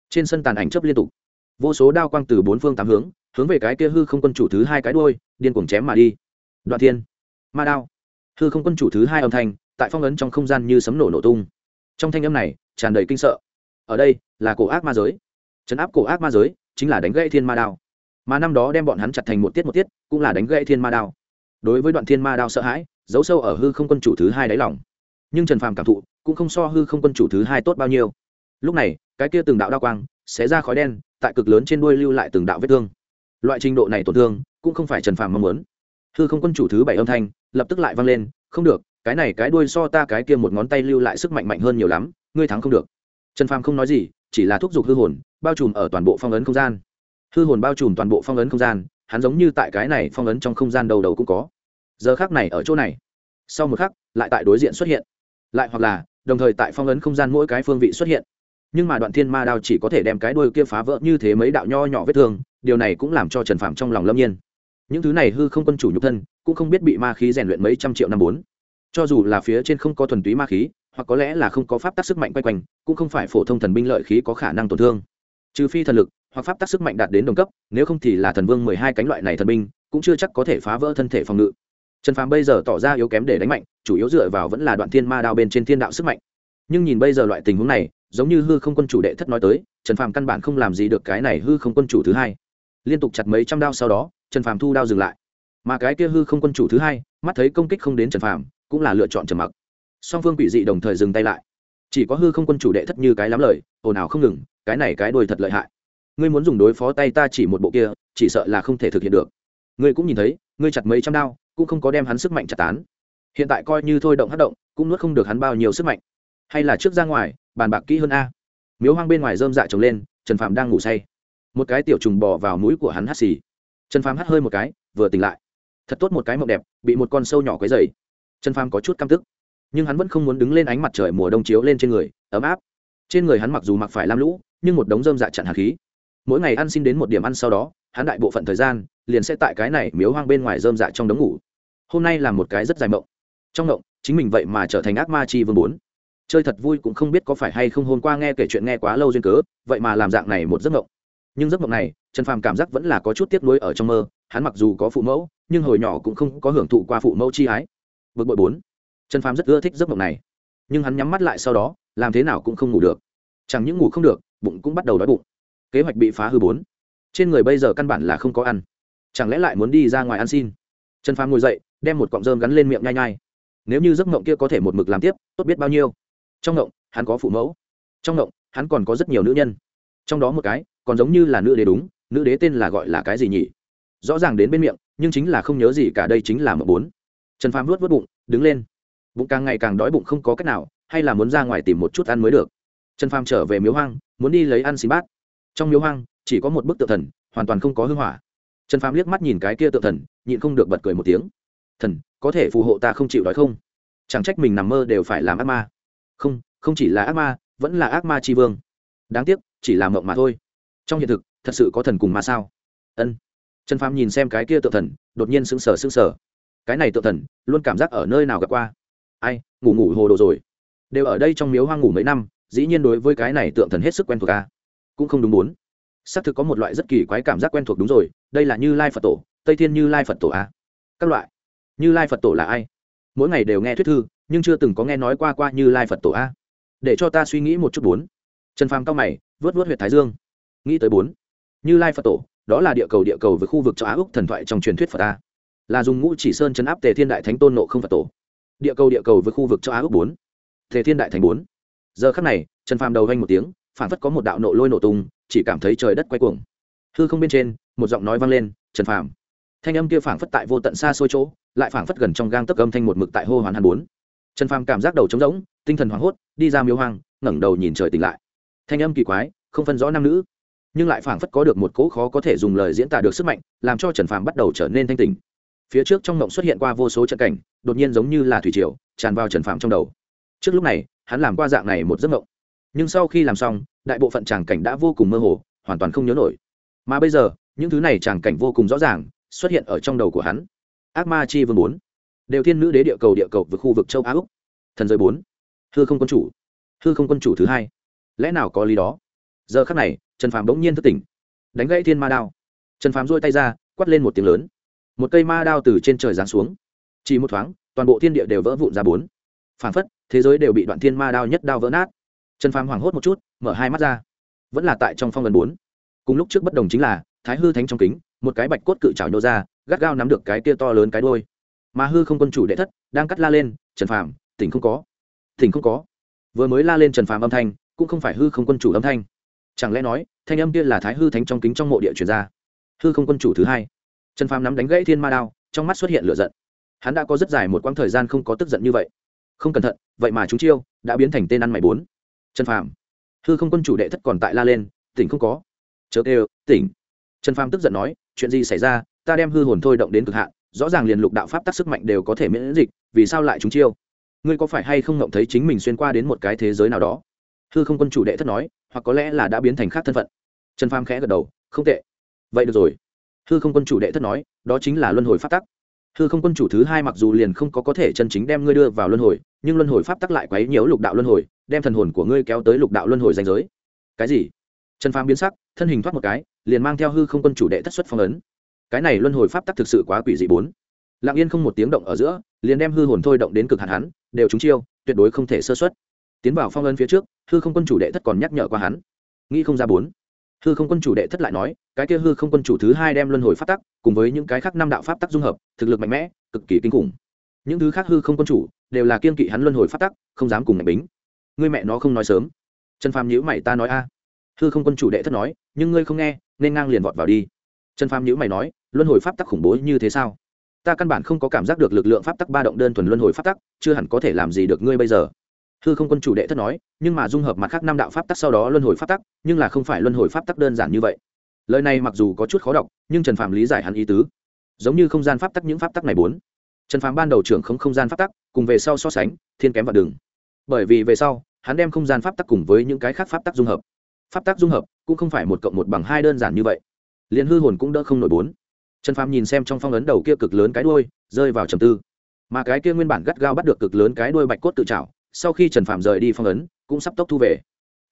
Trên sân tàn ảnh chấp liên tục. Vô số đao quang từ bốn phương tám hướng hướng về cái kia hư không quân chủ thứ hai cái đuôi, điên cuồng chém mà đi. Đoạn thiên, ma đao. Hư không quân chủ thứ hai âm thanh, tại phong ấn trong không gian như sấm nổ nổ tung. Trong thanh âm này, tràn đầy kinh sợ. Ở đây, là cổ ác ma giới. Trấn áp cổ ác ma giới, chính là đánh gãy thiên ma đao mà năm đó đem bọn hắn chặt thành một tiết một tiết, cũng là đánh gãy thiên ma đao. Đối với đoạn thiên ma đao sợ hãi, giấu sâu ở hư không quân chủ thứ hai đáy lòng. Nhưng trần phàm cảm thụ, cũng không so hư không quân chủ thứ hai tốt bao nhiêu. Lúc này, cái kia từng đạo đao quang sẽ ra khói đen, tại cực lớn trên đuôi lưu lại từng đạo vết thương. Loại trình độ này tổn thương, cũng không phải trần phàm mong muốn. Hư không quân chủ thứ bảy âm thanh, lập tức lại văng lên, không được, cái này cái đuôi so ta cái kia một ngón tay lưu lại sức mạnh mạnh hơn nhiều lắm, ngươi thắng không được. Trần phàm không nói gì, chỉ là thúc giục hư hồn, bao trùm ở toàn bộ phong ấn không gian hư hồn bao trùm toàn bộ phong ấn không gian, hắn giống như tại cái này phong ấn trong không gian đầu đầu cũng có. Giờ khác này ở chỗ này, sau một khắc, lại tại đối diện xuất hiện. Lại hoặc là, đồng thời tại phong ấn không gian mỗi cái phương vị xuất hiện. Nhưng mà đoạn thiên ma đao chỉ có thể đem cái đuôi kia phá vỡ như thế mấy đạo nho nhỏ vết thương, điều này cũng làm cho trần phạm trong lòng lâm nhiên. Những thứ này hư không quân chủ nhục thân, cũng không biết bị ma khí rèn luyện mấy trăm triệu năm bốn. Cho dù là phía trên không có thuần túy ma khí, hoặc có lẽ là không có pháp tác sức mạnh quay quanh, cũng không phải phổ thông thần binh lợi khí có khả năng tổn thương. Trừ phi thần lực hoặc pháp tác sức mạnh đạt đến đồng cấp, nếu không thì là thần vương mười hai cánh loại này thần binh, cũng chưa chắc có thể phá vỡ thân thể phòng ngự. Trần phàm bây giờ tỏ ra yếu kém để đánh mạnh, chủ yếu dựa vào vẫn là đoạn thiên ma đao bên trên thiên đạo sức mạnh. Nhưng nhìn bây giờ loại tình huống này, giống như hư không quân chủ đệ thất nói tới, trần phàm căn bản không làm gì được cái này hư không quân chủ thứ hai. Liên tục chặt mấy trăm đao sau đó, trần phàm thu đao dừng lại. Mà cái kia hư không quân chủ thứ hai, mắt thấy công kích không đến trần phàm, cũng là lựa chọn trầm mặc. Song phương quỷ dị đồng thời dừng tay lại. Chỉ có hư không quân chủ đệ thất như cái lắm lời, ồn ào không ngừng, cái này cái đuôi thật lợi hại ngươi muốn dùng đối phó tay ta chỉ một bộ kia, chỉ sợ là không thể thực hiện được. Ngươi cũng nhìn thấy, ngươi chặt mấy trăm đao, cũng không có đem hắn sức mạnh chặt tán. Hiện tại coi như thôi động hát động, cũng nuốt không được hắn bao nhiêu sức mạnh. Hay là trước ra ngoài, bàn bạc kỹ hơn a. Miếu hoang bên ngoài rơm dạ trồng lên, trần phạm đang ngủ say. Một cái tiểu trùng bò vào mũi của hắn hắt xì. Trần Phạm hắt hơi một cái, vừa tỉnh lại. Thật tốt một cái mộng đẹp, bị một con sâu nhỏ quấy dày trần Phạm có chút căm tức. Nhưng hắn vẫn không muốn đứng lên ánh mặt trời mùa đông chiếu lên trên người, ấm áp. Trên người hắn mặc dù mặc phải lam lũ, nhưng một đống rơm dạ chặn hạt khí mỗi ngày ăn xin đến một điểm ăn sau đó, hắn đại bộ phận thời gian liền sẽ tại cái này miếu hoang bên ngoài dơm dạ trong đống ngủ. Hôm nay là một cái rất dài mộng. Trong mộng, chính mình vậy mà trở thành ác ma chi vương bốn. Chơi thật vui cũng không biết có phải hay không hôm qua nghe kể chuyện nghe quá lâu duyên cớ, vậy mà làm dạng này một giấc mộng. Nhưng giấc mộng này, trần phàm cảm giác vẫn là có chút tiếc nuối ở trong mơ, hắn mặc dù có phụ mẫu, nhưng hồi nhỏ cũng không có hưởng thụ qua phụ mẫu chi ái. Bực bội bốn. Trần phàm rất ưa thích giấc mộng này. Nhưng hắn nhắm mắt lại sau đó, làm thế nào cũng không ngủ được. Chẳng những ngủ không được, bụng cũng bắt đầu đói bụng kế hoạch bị phá hư bốn. Trên người bây giờ căn bản là không có ăn. Chẳng lẽ lại muốn đi ra ngoài ăn xin? Trần phàm ngồi dậy, đem một cọng rơm gắn lên miệng nhai nhai. Nếu như giấc mộng kia có thể một mực làm tiếp, tốt biết bao nhiêu. Trong mộng, hắn có phụ mẫu. Trong mộng, hắn còn có rất nhiều nữ nhân. Trong đó một cái, còn giống như là nữ đế đúng, nữ đế tên là gọi là cái gì nhỉ? Rõ ràng đến bên miệng, nhưng chính là không nhớ gì cả, đây chính là mộng bốn. Trần phàm luốt vớt bụng, đứng lên. Bụng càng ngày càng đói bụng không có cách nào, hay là muốn ra ngoài tìm một chút ăn mới được. Trần phàm trở về miếu hoang, muốn đi lấy ăn xin bát trong miếu hoang, chỉ có một bức tượng thần, hoàn toàn không có hưng hỏa. Trần phàm liếc mắt nhìn cái kia tượng thần, nhịn không được bật cười một tiếng. Thần, có thể phù hộ ta không chịu đói không? Chẳng trách mình nằm mơ đều phải làm ác ma. Không không chỉ là ác ma, vẫn là ác ma tri vương. Đáng tiếc, chỉ là mộng mà thôi. Trong hiện thực, thật sự có thần cùng ma sao? Ân. Trần phàm nhìn xem cái kia tự thần, đột nhiên sững sờ sững sờ. Cái này tự thần, luôn cảm giác ở nơi nào gặp qua? Ai, ngủ ngủ hồ đồ rồi. Đều ở đây trong miếu hoang ngủ mấy năm, dĩ nhiên đối với cái này tượng thần hết sức quen thuộc a? Cũng không đúng bốn. Xác thực có một loại rất kỳ quái cảm giác quen thuộc đúng rồi, đây là như lai phật tổ, tây thiên như lai phật tổ a à? các loại. Như lai phật tổ là ai? Mỗi ngày đều nghe thuyết thư, nhưng chưa từng có nghe nói qua qua như lai phật tổ a để cho ta suy nghĩ một chút bốn. Trần phàm cao mày, vớt vớt huyệt thái dương. Nghĩ tới bốn. Như lai phật tổ, đó là địa cầu địa cầu với khu vực châu á úc thần thoại trong truyền thuyết phật ta là dùng ngũ chỉ sơn chấn áp tề thiên đại thánh tôn nộ không phật tổ. Địa cầu địa cầu với khu vực châu á úc bốn. Tề thiên đại thánh bốn. Giờ khắc này, trần phàm đầu vanh một tiếng phản phất có một đạo nộ lôi nổ tung, chỉ cảm thấy trời đất quay cuồng. Hư không bên trên, một giọng nói vang lên, trần phàm. Thanh âm kia phảng phất tại vô tận xa xôi chỗ, lại phảng phất gần trong gang tấc âm thanh một mực tại hô hoán hàn bốn. Trần phàm cảm giác đầu trống rỗng, tinh thần hoảng hốt, đi ra miếu hoang, ngẩng đầu nhìn trời tỉnh lại. Thanh âm kỳ quái, không phân rõ nam nữ, nhưng lại phảng phất có được một cỗ khó có thể dùng lời diễn tả được sức mạnh, làm cho trần phàm bắt đầu trở nên thanh tình phía trước trong mộng xuất hiện qua vô số trận cảnh, đột nhiên giống như là thủy triều, tràn vào trần phàm trong đầu. Trước lúc này, hắn làm qua dạng này một giấc mộng nhưng sau khi làm xong, đại bộ phận tràng cảnh đã vô cùng mơ hồ, hoàn toàn không nhớ nổi. Mà bây giờ, những thứ này tràng cảnh vô cùng rõ ràng, xuất hiện ở trong đầu của hắn. Ác ma chi vương bốn. Đều thiên nữ đế địa cầu địa cầu với khu vực châu á úc. Thần giới bốn. Hư không quân chủ. Hư không quân chủ thứ hai. Lẽ nào có lý đó? Giờ khắc này, trần phàm bỗng nhiên thức tỉnh. Đánh gãy thiên ma đao. Trần phàm dôi tay ra quắt lên một tiếng lớn. Một cây ma đao từ trên trời giáng xuống. Chỉ một thoáng, toàn bộ thiên địa đều vỡ vụn ra bốn. Phản phất, thế giới đều bị đoạn thiên ma đao nhất đao vỡ nát trần phàm hoảng hốt một chút, mở hai mắt ra. Vẫn là tại trong phong gần bốn. Cùng lúc trước bất đồng chính là, thái hư thánh trong kính, một cái bạch cốt cự trào nhô ra, gắt gao nắm được cái kia to lớn cái đôi mà hư không quân chủ đệ thất, đang cắt la lên, trần phàm, tỉnh không có? Tỉnh không có. Vừa mới la lên trần phàm âm thanh, cũng không phải hư không quân chủ âm thanh. Chẳng lẽ nói, thanh âm kia là thái hư thánh trong kính trong mộ địa truyền ra? Hư không quân chủ thứ hai. Trần phàm nắm đánh gãy thiên ma đao, trong mắt xuất hiện lửa giận. Hắn đã có rất dài một quãng thời gian không có tức giận như vậy. Không cẩn thận, vậy mà chúng chiêu, đã biến thành tên ăn mày bốn trần phàm. Hư không quân chủ đệ thất còn tại la lên, tỉnh không có. Chớ kêu, tỉnh. Trần phàm tức giận nói, chuyện gì xảy ra, ta đem hư hồn thôi động đến cực hạn, rõ ràng liền lục đạo pháp tác sức mạnh đều có thể miễn dịch, vì sao lại chúng chiêu? Ngươi có phải hay không ngộng thấy chính mình xuyên qua đến một cái thế giới nào đó? Hư không quân chủ đệ thất nói, hoặc có lẽ là đã biến thành khác thân phận. Trần phàm khẽ gật đầu, không tệ. Vậy được rồi. Hư không quân chủ đệ thất nói, đó chính là luân hồi pháp tắc hư không quân chủ thứ hai mặc dù liền không có có thể chân chính đem ngươi đưa vào luân hồi, nhưng luân hồi pháp tắc lại quấy nhiễu lục đạo luân hồi, đem thần hồn của ngươi kéo tới lục đạo luân hồi danh giới. Cái gì? Trần phàm biến sắc, thân hình thoát một cái, liền mang theo hư không quân chủ đệ thất xuất phong ấn. Cái này luân hồi pháp tắc thực sự quá quỷ dị bốn. Lặng yên không một tiếng động ở giữa, liền đem hư hồn thôi động đến cực hạn hắn, đều trúng chiêu, tuyệt đối không thể sơ xuất tiến vào phong ấn phía trước, hư không quân chủ đệ thất còn nhắc nhở qua hắn. Nghĩ không ra bốn hư không quân chủ đệ thất lại nói, cái kia hư không quân chủ thứ hai đem luân hồi pháp tắc cùng với những cái khác năm đạo pháp tắc dung hợp, thực lực mạnh mẽ, cực kỳ kinh khủng. Những thứ khác hư không quân chủ đều là kiên kỵ hắn luân hồi pháp tắc, không dám cùng ngạch bính. Ngươi mẹ nó không nói sớm. Trần phàm nhữ mày, ta nói a. À. Hư không quân chủ đệ thất nói, nhưng ngươi không nghe, nên ngang liền vọt vào đi. Trần phàm nhữ mày nói, luân hồi pháp tắc khủng bố như thế sao? Ta căn bản không có cảm giác được lực lượng pháp tắc ba động đơn thuần luân hồi pháp tắc, chưa hẳn có thể làm gì được ngươi bây giờ hư không quân chủ đệ thất nói, nhưng mà dung hợp mặt khác năm đạo pháp tắc sau đó luân hồi pháp tắc, nhưng là không phải luân hồi pháp tắc đơn giản như vậy. Lời này mặc dù có chút khó đọc, nhưng trần phạm lý giải hắn ý tứ. Giống như không gian pháp tắc những pháp tắc này bốn. Trần phạm ban đầu trưởng không không gian pháp tắc, cùng về sau so sánh, thiên kém và đường. Bởi vì về sau, hắn đem không gian pháp tắc cùng với những cái khác pháp tắc dung hợp. Pháp tắc dung hợp cũng không phải một cộng một bằng hai đơn giản như vậy. Liền hư hồn cũng đỡ không nổi bốn. Trần phạm nhìn xem trong phong ấn đầu kia cực lớn cái đuôi, rơi vào trầm tư. Mà cái kia nguyên bản gắt gao bắt được cực lớn cái đuôi bạch cốt tự trảo sau khi trần phạm rời đi phong ấn, cũng sắp tốc thu về.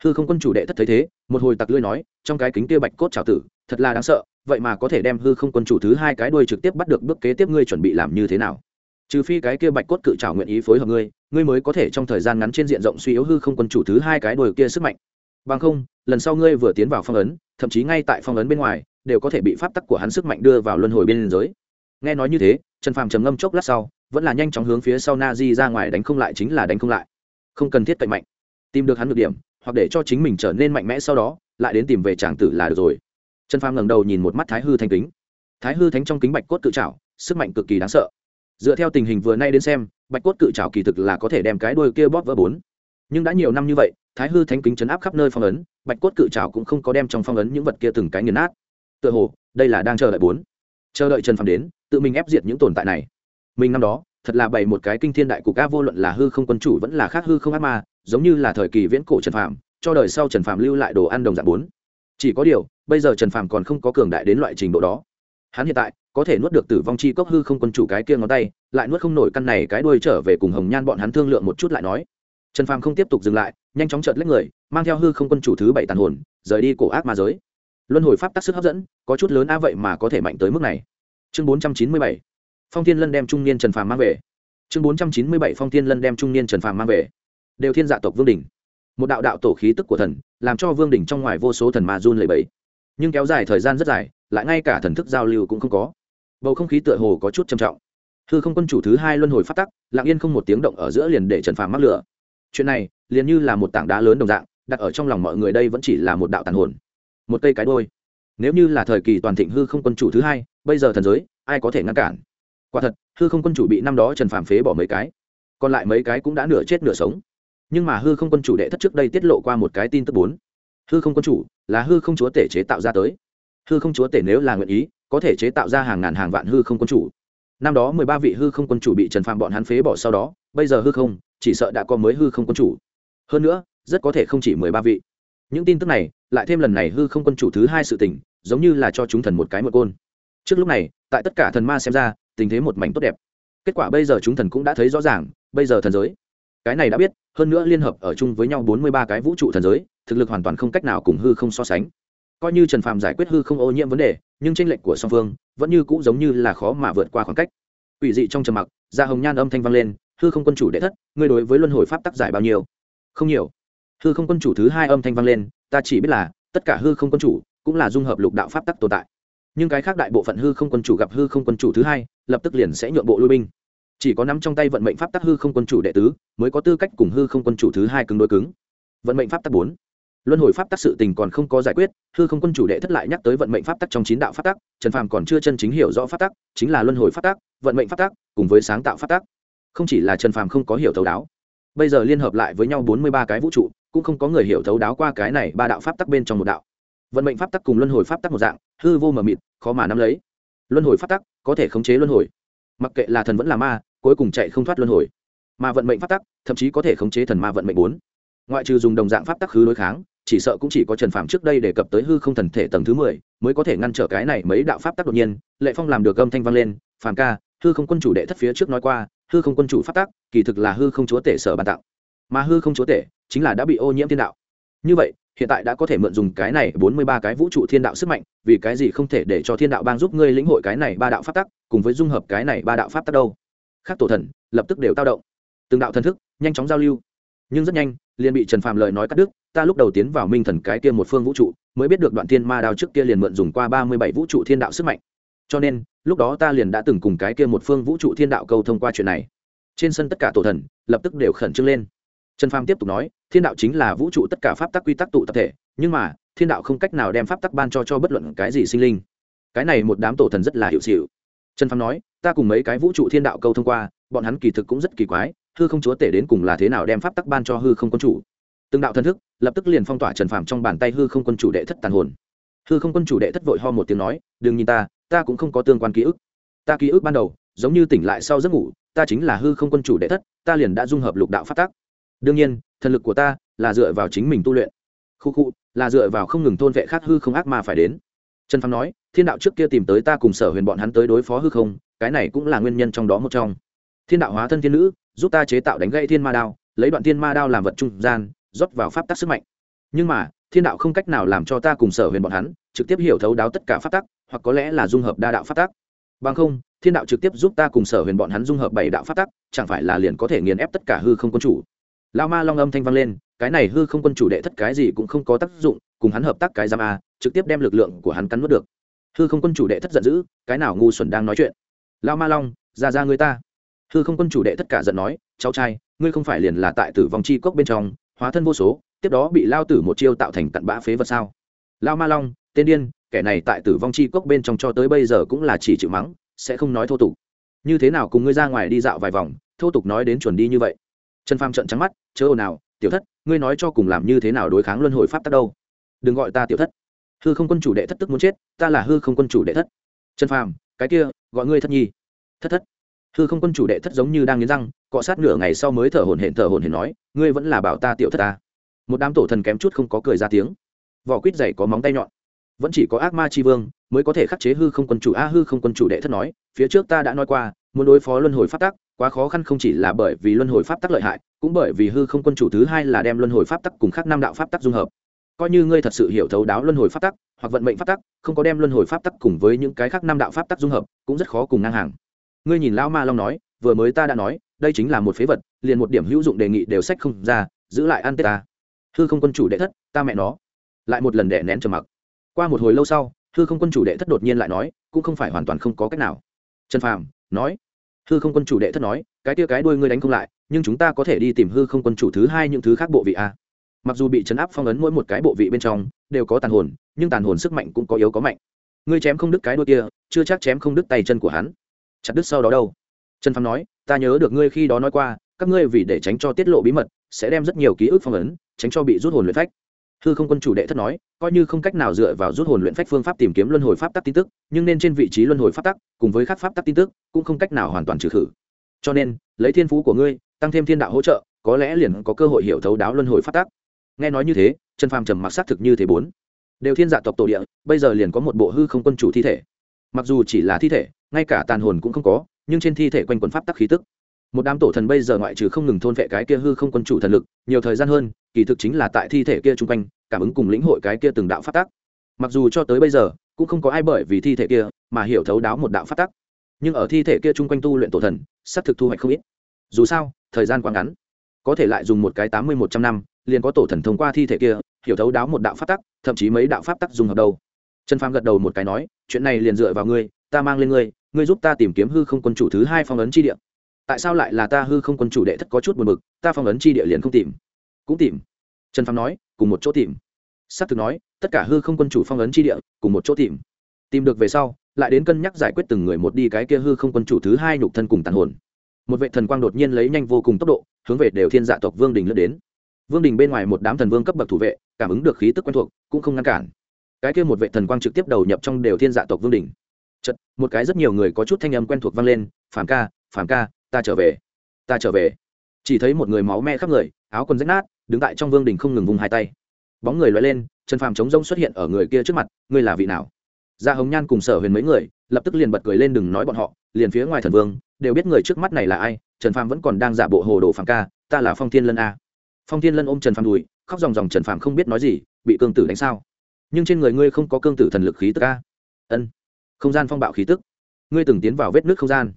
Hư không quân chủ đệ thất thấy thế, một hồi tặc lưỡi nói, trong cái kính kia bạch cốt trào tử, thật là đáng sợ, vậy mà có thể đem hư không quân chủ thứ hai cái đuôi trực tiếp bắt được bước kế tiếp ngươi chuẩn bị làm như thế nào? Trừ phi cái kia bạch cốt cự trào nguyện ý phối hợp ngươi ngươi mới có thể trong thời gian ngắn trên diện rộng suy yếu hư không quân chủ thứ hai cái đuôi kia sức mạnh. Bằng không, lần sau ngươi vừa tiến vào phong ấn, thậm chí ngay tại phong ấn bên ngoài, đều có thể bị pháp tắc của hắn sức mạnh đưa vào luân hồi bên giới. Nghe nói như thế, trần phàm trầm ngâm chốc lát sau, vẫn là nhanh chóng hướng phía sau na di ra ngoài đánh không lại chính là đánh không lại không cần thiết cậy mạnh. Tìm được hắn được điểm, hoặc để cho chính mình trở nên mạnh mẽ sau đó, lại đến tìm về tràng tử là được rồi. Trần phàm ngẩng đầu nhìn một mắt thái hư thanh kính. Thái hư thánh trong kính bạch cốt cự trảo, sức mạnh cực kỳ đáng sợ. Dựa theo tình hình vừa nay đến xem, bạch cốt cự trảo kỳ thực là có thể đem cái đuôi kia bóp vỡ bốn. Nhưng đã nhiều năm như vậy, thái hư thánh kính chấn áp khắp nơi phong ấn, bạch cốt cự trảo cũng không có đem trong phong ấn những vật kia từng cái nghiền nát. Tựa hồ, đây là đang chờ đợi bốn. Chờ đợi trần phàm đến, tự mình ép diệt những tồn tại này. Mình năm đó thật là bày một cái kinh thiên đại cục a vô luận là hư không quân chủ vẫn là khác hư không ác ma, giống như là thời kỳ viễn cổ trần phạm cho đời sau trần phạm lưu lại đồ ăn đồng dạng bốn. Chỉ có điều, bây giờ trần phạm còn không có cường đại đến loại trình độ đó. Hắn hiện tại, có thể nuốt được tử vong chi cốc hư không quân chủ cái kia ngón tay, lại nuốt không nổi căn này cái đuôi trở về cùng hồng nhan bọn hắn thương lượng một chút lại nói. Trần phàm không tiếp tục dừng lại, nhanh chóng chợt lấy người, mang theo hư không quân chủ thứ bảy tàn hồn, rời đi cổ ác ma giới. Luân hồi pháp tác sức hấp dẫn, có chút lớn a vậy mà có thể mạnh tới mức này. Chương bốn trăm chín mươi bảy phong thiên lân đem trung niên trần phàm mang về. Chương bốn trăm chín mươi bảy, phong thiên lân đem trung niên trần phàm mang về. Đều thiên dạ tộc vương đình một đạo đạo tổ khí tức của thần, làm cho vương đình trong ngoài vô số thần mà run lầy bẩy. Nhưng kéo dài thời gian rất dài, lại ngay cả thần thức giao lưu cũng không có. Bầu không khí tựa hồ có chút trầm trọng. Hư không quân chủ thứ hai luân hồi phát tắc, lặng yên không một tiếng động ở giữa liền để trần phàm mắc lửa. Chuyện này, liền như là một tảng đá lớn đồng dạng, đặt ở trong lòng mọi người đây vẫn chỉ là một đạo tàn hồn. Một cây cái đôi nếu như là thời kỳ toàn thịnh hư không quân chủ thứ hai, bây giờ thần giới, ai có thể ngăn cản? Quả thật, hư không quân chủ bị năm đó trần phàm phế bỏ mấy cái. Còn lại mấy cái cũng đã nửa chết nửa sống. Nhưng mà hư không quân chủ đệ thất trước đây tiết lộ qua một cái tin tức bốn. Hư không quân chủ là hư không chúa tể chế tạo ra tới. Hư không chúa tể nếu là nguyện ý, có thể chế tạo ra hàng ngàn hàng vạn hư không quân chủ. Năm đó mười ba vị hư không quân chủ bị trần phàm bọn hắn phế bỏ sau đó, bây giờ hư không, chỉ sợ đã có mới hư không quân chủ. Hơn nữa, rất có thể không chỉ mười ba vị. Những tin tức này, lại thêm lần này hư không quân chủ thứ hai sự tình, giống như là cho chúng thần một cái một côn. Trước lúc này, tại tất cả thần ma xem ra tình thế một mảnh tốt đẹp. Kết quả bây giờ chúng thần cũng đã thấy rõ ràng, bây giờ thần giới. Cái này đã biết, hơn nữa liên hợp ở chung với nhau bốn mươi ba cái vũ trụ thần giới, thực lực hoàn toàn không cách nào cùng hư không so sánh. Coi như trần phàm giải quyết hư không ô nhiễm vấn đề, nhưng tranh lệch của song phương vẫn như cũ giống như là khó mà vượt qua khoảng cách. Ủy dị trong trầm mặc da hồng nhan âm thanh vang lên, hư không quân chủ đệ thất, ngươi đối với luân hồi pháp tác giải bao nhiêu? Không nhiều. Hư không quân chủ thứ hai âm thanh vang lên, ta chỉ biết là, tất cả hư không quân chủ cũng là dung hợp lục đạo pháp tắc tồn tại nhưng cái khác đại bộ phận hư không quân chủ gặp hư không quân chủ thứ hai, lập tức liền sẽ nhượng bộ lui binh. Chỉ có nắm trong tay vận mệnh pháp tắc hư không quân chủ đệ tứ, mới có tư cách cùng hư không quân chủ thứ hai cứng đối cứng. Vận mệnh pháp tắc bốn. Luân hồi pháp tắc sự tình còn không có giải quyết, hư không quân chủ đệ thất lại nhắc tới vận mệnh pháp tắc trong chín đạo pháp tắc, trần phàm còn chưa chân chính hiểu rõ pháp tắc, chính là luân hồi pháp tắc, vận mệnh pháp tắc, cùng với sáng tạo pháp tắc. Không chỉ là trần phàm không có hiểu thấu đáo. Bây giờ liên hợp lại với nhau bốn mươi ba cái vũ trụ, cũng không có người hiểu thấu đáo qua cái này ba đạo pháp tắc bên trong một đạo vận mệnh pháp tắc cùng luân hồi pháp tắc một dạng, hư vô mờ mịt, khó mà nắm lấy. Luân hồi pháp tắc có thể khống chế luân hồi, mặc kệ là thần vẫn là ma, cuối cùng chạy không thoát luân hồi. Mà vận mệnh pháp tắc, thậm chí có thể khống chế thần ma vận mệnh bốn. Ngoại trừ dùng đồng dạng pháp tắc hư đối kháng, chỉ sợ cũng chỉ có trần phạm trước đây đề cập tới hư không thần thể tầng thứ mười mới có thể ngăn trở cái này mấy đạo pháp tắc đột nhiên. Lệ phong làm được âm thanh vang lên, phàm ca, hư không quân chủ đệ thất phía trước nói qua, hư không quân chủ pháp tắc, kỳ thực là hư không chúa tể sở bàn tặng. Mà hư không chúa tể chính là đã bị ô nhiễm thiên đạo. Như vậy hiện tại đã có thể mượn dùng cái này bốn mươi ba cái vũ trụ thiên đạo sức mạnh, vì cái gì không thể để cho thiên đạo bang giúp ngươi lĩnh hội cái này ba đạo pháp tắc, cùng với dung hợp cái này ba đạo pháp tắc đâu. Khác tổ thần, lập tức đều tao động. Từng đạo thần thức, nhanh chóng giao lưu. Nhưng rất nhanh, liền bị trần phàm lời nói cắt đứt, ta lúc đầu tiến vào minh thần cái kia một phương vũ trụ, mới biết được đoạn thiên ma đao trước kia liền mượn dùng qua ba mươi bảy vũ trụ thiên đạo sức mạnh. Cho nên, lúc đó ta liền đã từng cùng cái kia một phương vũ trụ thiên đạo câu thông qua chuyện này. Trên sân tất cả tổ thần, lập tức đều khẩn trương lên trần phàm tiếp tục nói, thiên đạo chính là vũ trụ tất cả pháp tắc quy tắc tụ tập thể, nhưng mà, thiên đạo không cách nào đem pháp tắc ban cho cho bất luận cái gì sinh linh. Cái này một đám tổ thần rất là hiệu xịu. Trần phàm nói, ta cùng mấy cái vũ trụ thiên đạo câu thông qua, bọn hắn kỳ thực cũng rất kỳ quái, hư không chúa tể đến cùng là thế nào đem pháp tắc ban cho hư không quân chủ. Từng đạo thần thức, lập tức liền phong tỏa trần phàm trong bàn tay hư không quân chủ đệ thất tàn hồn. Hư không quân chủ đệ thất vội ho một tiếng nói, đừng nhìn ta ta cũng không có tương quan ký ức. Ta ký ức ban đầu, giống như tỉnh lại sau giấc ngủ, ta chính là hư không quân chủ đệ thất, ta liền đã dung hợp lục đạo pháp tắc đương nhiên, thần lực của ta là dựa vào chính mình tu luyện. Khu khu, là dựa vào không ngừng thôn vệ khác hư không ác mà phải đến. Trần phàm nói, thiên đạo trước kia tìm tới ta cùng sở huyền bọn hắn tới đối phó hư không, cái này cũng là nguyên nhân trong đó một trong. Thiên đạo hóa thân thiên nữ, giúp ta chế tạo đánh gây thiên ma đao, lấy đoạn thiên ma đao làm vật trung gian, rót vào pháp tắc sức mạnh. Nhưng mà, thiên đạo không cách nào làm cho ta cùng sở huyền bọn hắn trực tiếp hiểu thấu đáo tất cả pháp tắc, hoặc có lẽ là dung hợp đa đạo pháp tắc. Bằng không, thiên đạo trực tiếp giúp ta cùng sở huyền bọn hắn dung hợp bảy đạo pháp tắc, chẳng phải là liền có thể nghiền ép tất cả hư không quân chủ lao ma long âm thanh vang lên, cái này hư không quân chủ đệ thất cái gì cũng không có tác dụng, cùng hắn hợp tác cái giam a, trực tiếp đem lực lượng của hắn cắn nuốt được. Hư không quân chủ đệ thất giận dữ, cái nào ngu xuẩn đang nói chuyện. Lao ma long, ra ra người ta. Hư không quân chủ đệ tất cả giận nói, cháu trai, ngươi không phải liền là tại tử vong chi cốc bên trong, hóa thân vô số, tiếp đó bị lao tử một chiêu tạo thành cặn bã phế vật sao? Lao ma long, tên điên, kẻ này tại tử vong chi cốc bên trong cho tới bây giờ cũng là chỉ chịu mắng, sẽ không nói thô tục. Như thế nào cùng ngươi ra ngoài đi dạo vài vòng, thô tục nói đến chuẩn đi như vậy? Trần phàm trận trắng mắt, chớ ồn nào tiểu thất, ngươi nói cho cùng làm như thế nào đối kháng luân hồi pháp tắc đâu? Đừng gọi ta tiểu thất. Hư không quân chủ đệ thất tức muốn chết, ta là hư không quân chủ đệ thất. Trần phàm, cái kia, gọi ngươi thất nhi. Thất thất. Hư không quân chủ đệ thất giống như đang nghiến răng, cọ sát nửa ngày sau mới thở hổn hển, thở hổn hển nói, ngươi vẫn là bảo ta tiểu thất ta. Một đám tổ thần kém chút không có cười ra tiếng. Vỏ quýt dày có móng tay nhọn. Vẫn chỉ có ác ma tri vương mới có thể khắc chế hư không quân chủ. A, hư không quân chủ đệ thất nói, phía trước ta đã nói qua, muốn đối phó luân hồi pháp tắc quá khó khăn không chỉ là bởi vì luân hồi pháp tắc lợi hại, cũng bởi vì hư không quân chủ thứ hai là đem luân hồi pháp tắc cùng khác năm đạo pháp tắc dung hợp. Coi như ngươi thật sự hiểu thấu đáo luân hồi pháp tắc, hoặc vận mệnh pháp tắc, không có đem luân hồi pháp tắc cùng với những cái khác năm đạo pháp tắc dung hợp, cũng rất khó cùng ngang hàng. Ngươi nhìn lão ma long nói, vừa mới ta đã nói, đây chính là một phế vật, liền một điểm hữu dụng đề nghị đều sách không ra, giữ lại ăn tết ta. Hư không quân chủ đệ thất, ta mẹ nó. Lại một lần đẻ nén trầm mặc. Qua một hồi lâu sau, hư không quân chủ đệ thất đột nhiên lại nói, cũng không phải hoàn toàn không có cách nào. Trần phàm nói hư không quân chủ đệ thất nói, cái tia cái đuôi ngươi đánh không lại, nhưng chúng ta có thể đi tìm hư không quân chủ thứ hai những thứ khác bộ vị a. Mặc dù bị chấn áp phong ấn mỗi một cái bộ vị bên trong đều có tàn hồn, nhưng tàn hồn sức mạnh cũng có yếu có mạnh. Ngươi chém không đứt cái đuôi kia, chưa chắc chém không đứt tay chân của hắn. Chặt đứt sau đó đâu? Trần phàm nói, ta nhớ được ngươi khi đó nói qua, các ngươi vì để tránh cho tiết lộ bí mật, sẽ đem rất nhiều ký ức phong ấn, tránh cho bị rút hồn luyện phách hư không quân chủ đệ thất nói, coi như không cách nào dựa vào rút hồn luyện phách phương pháp tìm kiếm luân hồi pháp tắc tin tức, nhưng nên trên vị trí luân hồi pháp tắc, cùng với các pháp tắc tin tức, cũng không cách nào hoàn toàn trừ khử. Cho nên, lấy thiên phú của ngươi, tăng thêm thiên đạo hỗ trợ, có lẽ liền có cơ hội hiểu thấu đáo luân hồi pháp tắc. Nghe nói như thế, trần phàm trầm mặc xác thực như thế bốn. Đều thiên dạ tộc tổ địa, bây giờ liền có một bộ hư không quân chủ thi thể. Mặc dù chỉ là thi thể, ngay cả tàn hồn cũng không có, nhưng trên thi thể quanh quần pháp tắc khí tức một đám tổ thần bây giờ ngoại trừ không ngừng thôn vệ cái kia hư không quân chủ thần lực, nhiều thời gian hơn, kỳ thực chính là tại thi thể kia chung quanh, cảm ứng cùng lĩnh hội cái kia từng đạo pháp tắc. Mặc dù cho tới bây giờ, cũng không có ai bởi vì thi thể kia mà hiểu thấu đáo một đạo pháp tắc. Nhưng ở thi thể kia chung quanh tu luyện tổ thần sắp thực thu hoạch không ít. Dù sao, thời gian quá ngắn. Có thể lại dùng một cái tám mươi một trăm năm, liền có tổ thần thông qua thi thể kia, hiểu thấu đáo một đạo pháp tắc, thậm chí mấy đạo pháp tắc dùng hợp đâu trần phàm gật đầu một cái nói, chuyện này liền dựa vào ngươi, ta mang lên ngươi ngươi giúp ta tìm kiếm hư không quân chủ thứ hai phong ấn chi địa tại sao lại là ta hư không quân chủ đệ thất có chút buồn bực, ta phong ấn chi địa liền không tìm. Cũng tìm. Trần phàm nói, cùng một chỗ tìm. S á c thực nói, tất cả hư không quân chủ phong ấn chi địa, cùng một chỗ tìm. Tìm được về sau, lại đến cân nhắc giải quyết từng người một đi cái kia hư không quân chủ thứ hai nhục thân cùng tàn hồn. Một vệ thần quang đột nhiên lấy nhanh vô cùng tốc độ, hướng về đều thiên dạ tộc vương đình lướt đến. Vương đình bên ngoài một đám thần vương cấp bậc thủ vệ, cảm ứng được khí tức quen thuộc, cũng không ngăn cản. Cái kia một vệ thần quang trực tiếp đầu nhập trong đều thiên dạ tộc vương đình. Chật một cái rất nhiều người có chút thanh âm quen thuộc vang lên, phàm ca phàm ca ta trở về. Ta trở về. Chỉ thấy một người máu me khắp người, áo quần rách nát, đứng tại trong vương đình không ngừng vùng hai tay. Bóng người loay lên, trần phàm chống rông xuất hiện ở người kia trước mặt, ngươi là vị nào? Gia hồng nhan cùng sở huyền mấy người, lập tức liền bật cười lên đừng nói bọn họ, liền phía ngoài thần vương, đều biết người trước mắt này là ai, trần phàm vẫn còn đang giả bộ hồ đồ phàm ca, ta là phong thiên lân a. Phong thiên lân ôm trần phàm đùi, khóc dòng dòng trần phàm không biết nói gì, bị cương tử đánh sao? Nhưng trên người ngươi không có cương tử thần lực khí tức a. Ân, không gian phong bạo khí tức. Ngươi từng tiến vào vết nước không gian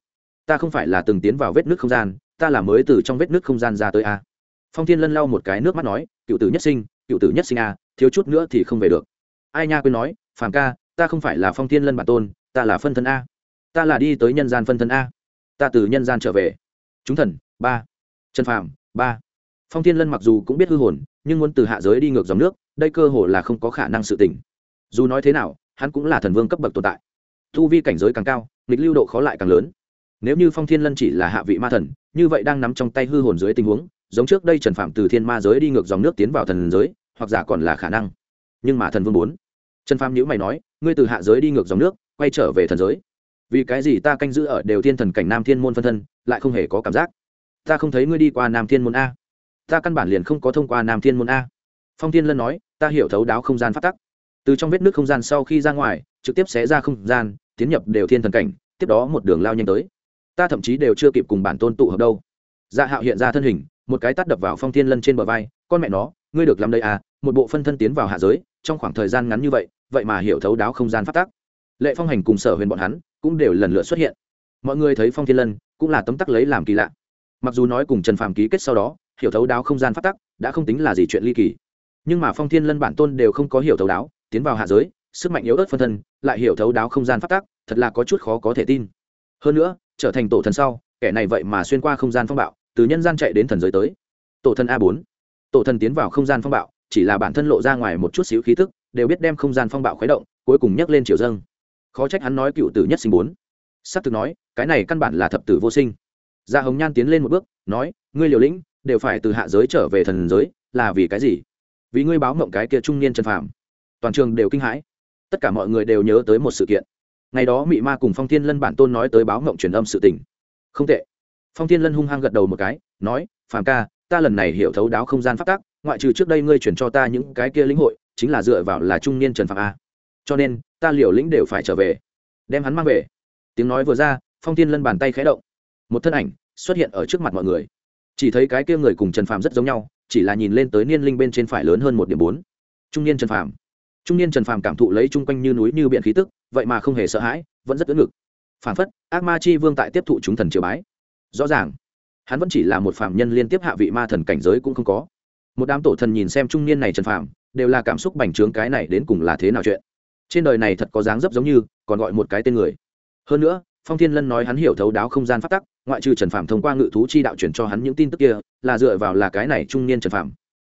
ta không phải là từng tiến vào vết nước không gian, ta là mới từ trong vết nước không gian ra tới a. Phong thiên lân lau một cái nước mắt nói, cựu tử nhất sinh, cựu tử nhất sinh a, thiếu chút nữa thì không về được. Ai nha quên nói, phàm ca, ta không phải là phong thiên lân bản tôn, ta là phân thân a. Ta là đi tới nhân gian phân thân a. Ta từ nhân gian trở về. Chúng thần, ba. Trần phàm, ba. Phong thiên lân mặc dù cũng biết hư hồn, nhưng muốn từ hạ giới đi ngược dòng nước, đây cơ hồ là không có khả năng sự tỉnh dù nói thế nào, hắn cũng là thần vương cấp bậc tồn tại. Thu vi cảnh giới càng cao, nghịch lưu độ khó lại càng lớn nếu như phong thiên lân chỉ là hạ vị ma thần, như vậy đang nắm trong tay hư hồn dưới tình huống, giống trước đây trần phạm từ thiên ma giới đi ngược dòng nước tiến vào thần giới, hoặc giả còn là khả năng. Nhưng mà thần vương bốn. Trần phạm nhữ mày nói, ngươi từ hạ giới đi ngược dòng nước, quay trở về thần giới. Vì cái gì ta canh giữ ở đều thiên thần cảnh nam thiên môn phân thân, lại không hề có cảm giác? Ta không thấy ngươi đi qua nam thiên môn a. Ta căn bản liền không có thông qua nam thiên môn a. Phong thiên lân nói, ta hiểu thấu đáo không gian phát tắc. Từ trong vết nước không gian sau khi ra ngoài, trực tiếp xé ra không gian, tiến nhập đều thiên thần cảnh, tiếp đó một đường lao nhanh tới ta thậm chí đều chưa kịp cùng bản tôn tụ hợp đâu. Dạ hạo hiện ra thân hình, một cái tắt đập vào phong thiên lân trên bờ vai, con mẹ nó, ngươi được làm đây à? Một bộ phân thân tiến vào hạ giới, trong khoảng thời gian ngắn như vậy vậy mà hiểu thấu đáo không gian phát tác lệ phong hành cùng sở huyền bọn hắn cũng đều lần lượt xuất hiện. Mọi người thấy phong thiên lân cũng là tấm tắc lấy làm kỳ lạ. Mặc dù nói cùng trần phàm ký kết sau đó, hiểu thấu đáo không gian phát tắc đã không tính là gì chuyện ly kỳ. Nhưng mà phong thiên lân bản tôn đều không có hiểu thấu đáo, tiến vào hạ giới, sức mạnh yếu ớt phân thân, lại hiểu thấu đáo không gian phát tắc, thật là có chút khó có thể tin. Hơn nữa trở thành tổ thần sau, kẻ này vậy mà xuyên qua không gian phong bạo, từ nhân gian chạy đến thần giới tới. Tổ thần a bốn. Tổ thần tiến vào không gian phong bạo, chỉ là bản thân lộ ra ngoài một chút xíu khí tức, đều biết đem không gian phong bạo khuấy động, cuối cùng nhấc lên triều dâng. Khó trách hắn nói cựu tử nhất sinh bốn. S ắ c thực nói, cái này căn bản là thập tử vô sinh. Gia hồng nhan tiến lên một bước, nói, ngươi liều lĩnh, đều phải từ hạ giới trở về thần giới, là vì cái gì? Vì ngươi báo mộng cái kia trung niên trần phàm. Toàn trường đều kinh hãi. Tất cả mọi người đều nhớ tới một sự kiện ngày đó mị ma cùng phong thiên lân bản tôn nói tới báo mộng truyền âm sự tình. Không tệ. Phong thiên lân hung hăng gật đầu một cái, nói, phàm ca, ta lần này hiểu thấu đáo không gian phát tác ngoại trừ trước đây ngươi chuyển cho ta những cái kia lĩnh hội, chính là dựa vào là trung niên trần phạm a. Cho nên, ta liều lĩnh đều phải trở về. Đem hắn mang về. Tiếng nói vừa ra, phong thiên lân bàn tay khẽ động. Một thân ảnh xuất hiện ở trước mặt mọi người. Chỉ thấy cái kia người cùng trần phạm rất giống nhau, chỉ là nhìn lên tới niên linh bên trên phải lớn hơn một điểm bốn. Trung niên trần phạm trung niên trần phàm cảm thụ lấy chung quanh như núi như biện khí tức, vậy mà không hề sợ hãi, vẫn rất ưỡn ngực. Phản phất, ác ma chi vương tại tiếp thụ chúng thần triều bái. Rõ ràng, hắn vẫn chỉ là một phạm nhân liên tiếp hạ vị ma thần cảnh giới cũng không có. Một đám tổ thần nhìn xem trung niên này trần phàm, đều là cảm xúc bành trướng cái này đến cùng là thế nào chuyện. Trên đời này thật có dáng dấp giống như, còn gọi một cái tên người. Hơn nữa, phong thiên lân nói hắn hiểu thấu đáo không gian phát tắc, ngoại trừ trần phạm thông qua ngự thú chi đạo chuyển cho hắn những tin tức kia, là dựa vào là cái này trung niên trần phạm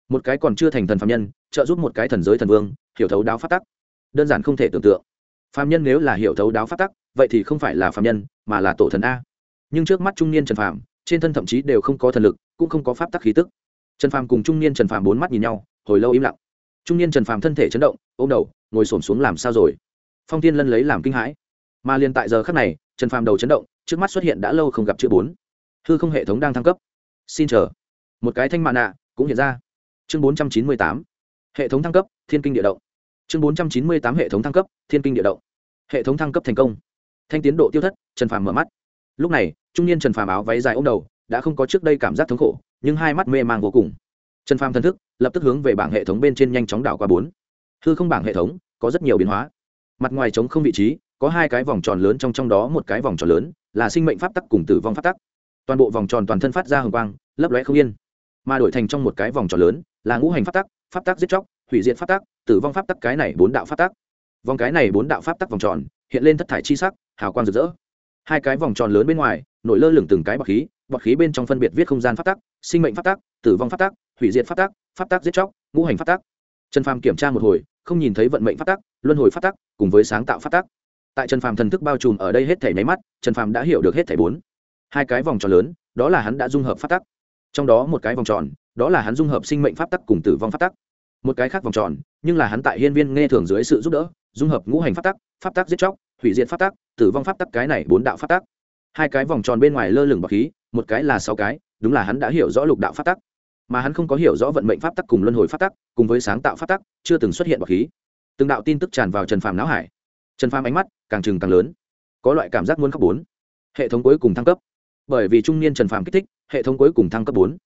một cái còn chưa thành thần phạm nhân, trợ giúp một cái thần giới thần vương hiểu thấu đáo phát tắc. Đơn giản không thể tưởng tượng. Phạm nhân nếu là hiểu thấu đáo phát tắc, vậy thì không phải là phạm nhân, mà là tổ thần a. Nhưng trước mắt trung niên trần phạm trên thân thậm chí đều không có thần lực, cũng không có pháp tắc khí tức. Trần phạm cùng trung niên trần phạm bốn mắt nhìn nhau, hồi lâu im lặng. Trung niên trần phạm thân thể chấn động, ôm đầu, ngồi xổm xuống làm sao rồi? Phong tiên lân lấy làm kinh hãi. Mà liền tại giờ khắc này, trần phạm đầu chấn động, trước mắt xuất hiện đã lâu không gặp chữ bốn. Hư không hệ thống đang thăng cấp. Xin chờ. Một cái thanh mạn nạ cũng hiện ra. Chương bốn trăm chín mươi tám hệ thống thăng cấp, thiên kinh địa động. Chương bốn trăm chín mươi tám, hệ thống thăng cấp, thiên kinh địa động. Hệ thống thăng cấp thành công. Thanh tiến độ tiêu thất, trần phàm mở mắt. Lúc này, trung niên trần phàm áo váy dài ô m đầu, đã không có trước đây cảm giác thống khổ, nhưng hai mắt mê man vô cùng. Trần phàm thần thức, lập tức hướng về bảng hệ thống bên trên nhanh chóng đảo qua bốn. Hư không bảng hệ thống, có rất nhiều biến hóa. Mặt ngoài trống không vị trí, có hai cái vòng tròn lớn trong trong đó một cái vòng tròn lớn, là sinh mệnh pháp tắc cùng tử vong pháp tắc. Toàn bộ vòng tròn toàn thân phát ra hồng quang, lấp lóe không yên. Mà đổi thành trong một cái vòng tròn lớn, là ngũ hành pháp tắc pháp tắc giết chóc, hủy diệt pháp tắc, tử vong pháp tắc, cái này bốn đạo pháp tắc. Vòng cái này bốn đạo pháp tắc vòng tròn hiện lên thất thải chi sắc, hào quang rực rỡ. Hai cái vòng tròn lớn bên ngoài nổi lơ lửng từng cái bọt khí bọt khí bên trong phân biệt viết không gian pháp tắc, sinh mệnh pháp tắc, tử vong pháp tắc, hủy diệt pháp tắc pháp tắc giết chóc, ngũ hành pháp tắc. Trần phàm kiểm tra một hồi, không nhìn thấy vận mệnh pháp tắc, luân hồi pháp tắc cùng với sáng tạo pháp tắc. Tại trần phàm thần thức bao trùm ở đây hết thể máy mắt, trần phàm đã hiểu được hết thể bốn. Hai cái vòng tròn lớn, đó là hắn đã dung hợp pháp tắc. Trong đó một cái vòng tròn đó là hắn dung hợp sinh mệnh pháp tắc cùng tử vong pháp tắc. Một cái khác vòng tròn, nhưng là hắn tại hiên viên nghe thường dưới sự giúp đỡ, dung hợp ngũ hành pháp tắc pháp tắc giết chóc, hủy diệt pháp tắc, tử vong pháp tắc, cái này bốn đạo pháp tắc. Hai cái vòng tròn bên ngoài lơ lửng bọc khí, một cái là sáu cái, đúng là hắn đã hiểu rõ lục đạo pháp tắc. Mà hắn không có hiểu rõ vận mệnh pháp tắc cùng luân hồi pháp tắc, cùng với sáng tạo pháp tắc, chưa từng xuất hiện bọc khí. Từng đạo tin tức tràn vào trần phàm não hải. Trần phàm ánh mắt càng trừng càng lớn. Có loại cảm giác muốn khóc bốn. Hệ thống cuối cùng thăng cấp. Bởi vì trung niên trần phàm kích thích, hệ thống cuối cùng thăng cấp bốn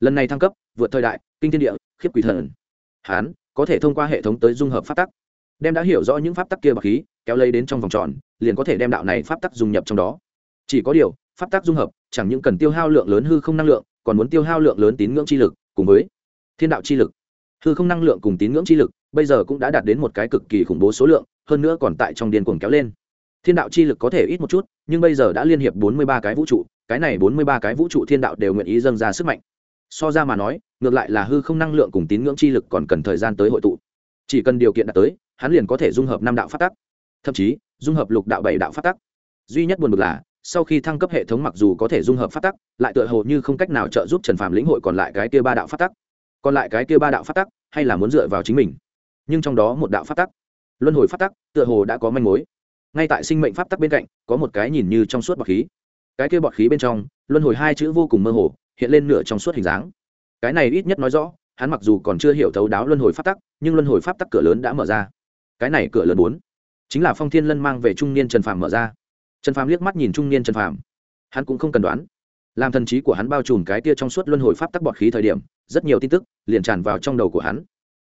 lần này thăng cấp, vượt thời đại, kinh thiên địa, khiếp quỷ thần. Hán, có thể thông qua hệ thống tới dung hợp pháp tắc. Đem đã hiểu rõ những pháp tắc kia bậc khí, kéo lấy đến trong vòng tròn, liền có thể đem đạo này pháp tắc dung nhập trong đó. Chỉ có điều, pháp tắc dung hợp, chẳng những cần tiêu hao lượng lớn hư không năng lượng, còn muốn tiêu hao lượng lớn tín ngưỡng chi lực, cùng với thiên đạo chi lực. Hư không năng lượng cùng tín ngưỡng chi lực, bây giờ cũng đã đạt đến một cái cực kỳ khủng bố số lượng, hơn nữa còn tại trong điên cuồng kéo lên. Thiên đạo chi lực có thể ít một chút, nhưng bây giờ đã liên hiệp bốn mươi ba cái vũ trụ, cái này bốn mươi ba cái vũ trụ thiên đạo đều nguyện ý dâng ra sức mạnh so ra mà nói, ngược lại là hư không năng lượng cùng tín ngưỡng chi lực còn cần thời gian tới hội tụ. Chỉ cần điều kiện đạt tới, hắn liền có thể dung hợp năm đạo phát tắc. Thậm chí, dung hợp lục đạo bảy đạo phát tắc. Duy nhất buồn bực là, sau khi thăng cấp hệ thống mặc dù có thể dung hợp phát tắc, lại tựa hồ như không cách nào trợ giúp trần phàm lĩnh hội còn lại cái kia ba đạo phát tắc. Còn lại cái kia ba đạo phát tắc, hay là muốn dựa vào chính mình. Nhưng trong đó một đạo phát tắc, luân hồi phát tắc, tựa hồ đã có manh mối. Ngay tại sinh mệnh pháp tắc bên cạnh, có một cái nhìn như trong suốt bọt khí. Cái kia bọt khí bên trong, luân hồi hai chữ vô cùng mơ hồ hiện lên nửa trong suốt hình dáng. Cái này ít nhất nói rõ, hắn mặc dù còn chưa hiểu thấu đáo luân hồi pháp tắc, nhưng luân hồi pháp tắc cửa lớn đã mở ra. Cái này cửa lớn bốn, chính là phong thiên lân mang về trung niên trần phàm mở ra. Trần phàm liếc mắt nhìn trung niên trần phàm. Hắn cũng không cần đoán. Làm thần trí của hắn bao trùm cái tia trong suốt luân hồi pháp tắc bọt khí thời điểm, rất nhiều tin tức liền tràn vào trong đầu của hắn.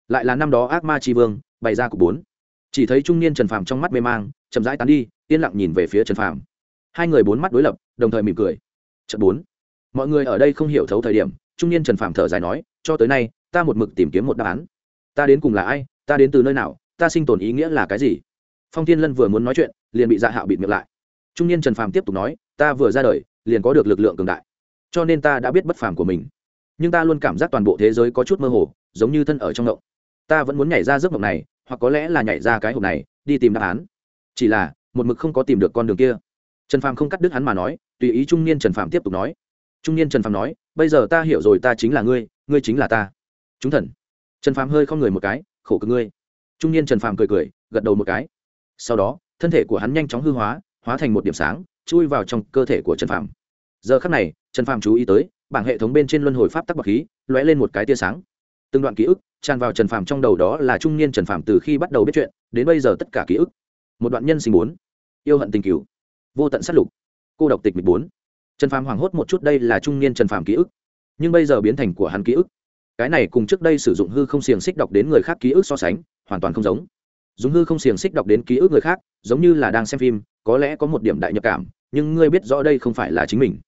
Lại là năm đó ác ma tri vương, bày ra cục bốn. Chỉ thấy trung niên trần phàm trong mắt mê mang, chậm rãi tán đi, yên lặng nhìn về phía trần phàm. Hai người bốn mắt đối lập, đồng thời mỉm cười. Chợt bốn mọi người ở đây không hiểu thấu thời điểm, trung niên trần phạm thở dài nói, cho tới nay, ta một mực tìm kiếm một đáp án. Ta đến cùng là ai, ta đến từ nơi nào, ta sinh tồn ý nghĩa là cái gì? Phong thiên lân vừa muốn nói chuyện, liền bị dạ hạo bịt miệng lại. Trung niên trần phạm tiếp tục nói, ta vừa ra đời, liền có được lực lượng cường đại, cho nên ta đã biết bất phàm của mình. Nhưng ta luôn cảm giác toàn bộ thế giới có chút mơ hồ, giống như thân ở trong động ta vẫn muốn nhảy ra giấc mộng này, hoặc có lẽ là nhảy ra cái hộp này, đi tìm đáp án. Chỉ là, một mực không có tìm được con đường kia. Trần phàm không cắt đứt hắn mà nói, tùy ý trung niên trần phàm tiếp tục nói trung niên trần phàm nói, bây giờ ta hiểu rồi, ta chính là ngươi ngươi chính là ta. Chúng thần. Trần phàm hơi không người một cái, khổ cực ngươi. Trung niên trần phàm cười cười, gật đầu một cái. Sau đó, thân thể của hắn nhanh chóng hư hóa hóa thành một điểm sáng, chui vào trong cơ thể của trần phàm. Giờ khắc này, trần phàm chú ý tới, bảng hệ thống bên trên luân hồi pháp tắc bậc khí, lóe lên một cái tia sáng. Từng đoạn ký ức tràn vào trần phàm trong đầu đó là trung niên trần phàm từ khi bắt đầu biết chuyện, đến bây giờ tất cả ký ức. Một đoạn nhân sinh bốn. Yêu hận tình cứu vô tận sát lục. Cô độc tịch mịch bốn trần phàm hoảng hốt một chút đây là trung niên trần phàm ký ức. Nhưng bây giờ biến thành của hắn ký ức. Cái này cùng trước đây sử dụng hư không xiềng xích đọc đến người khác ký ức so sánh, hoàn toàn không giống. Dùng hư không xiềng xích đọc đến ký ức người khác, giống như là đang xem phim, có lẽ có một điểm đại nhập cảm, nhưng ngươi biết rõ đây không phải là chính mình.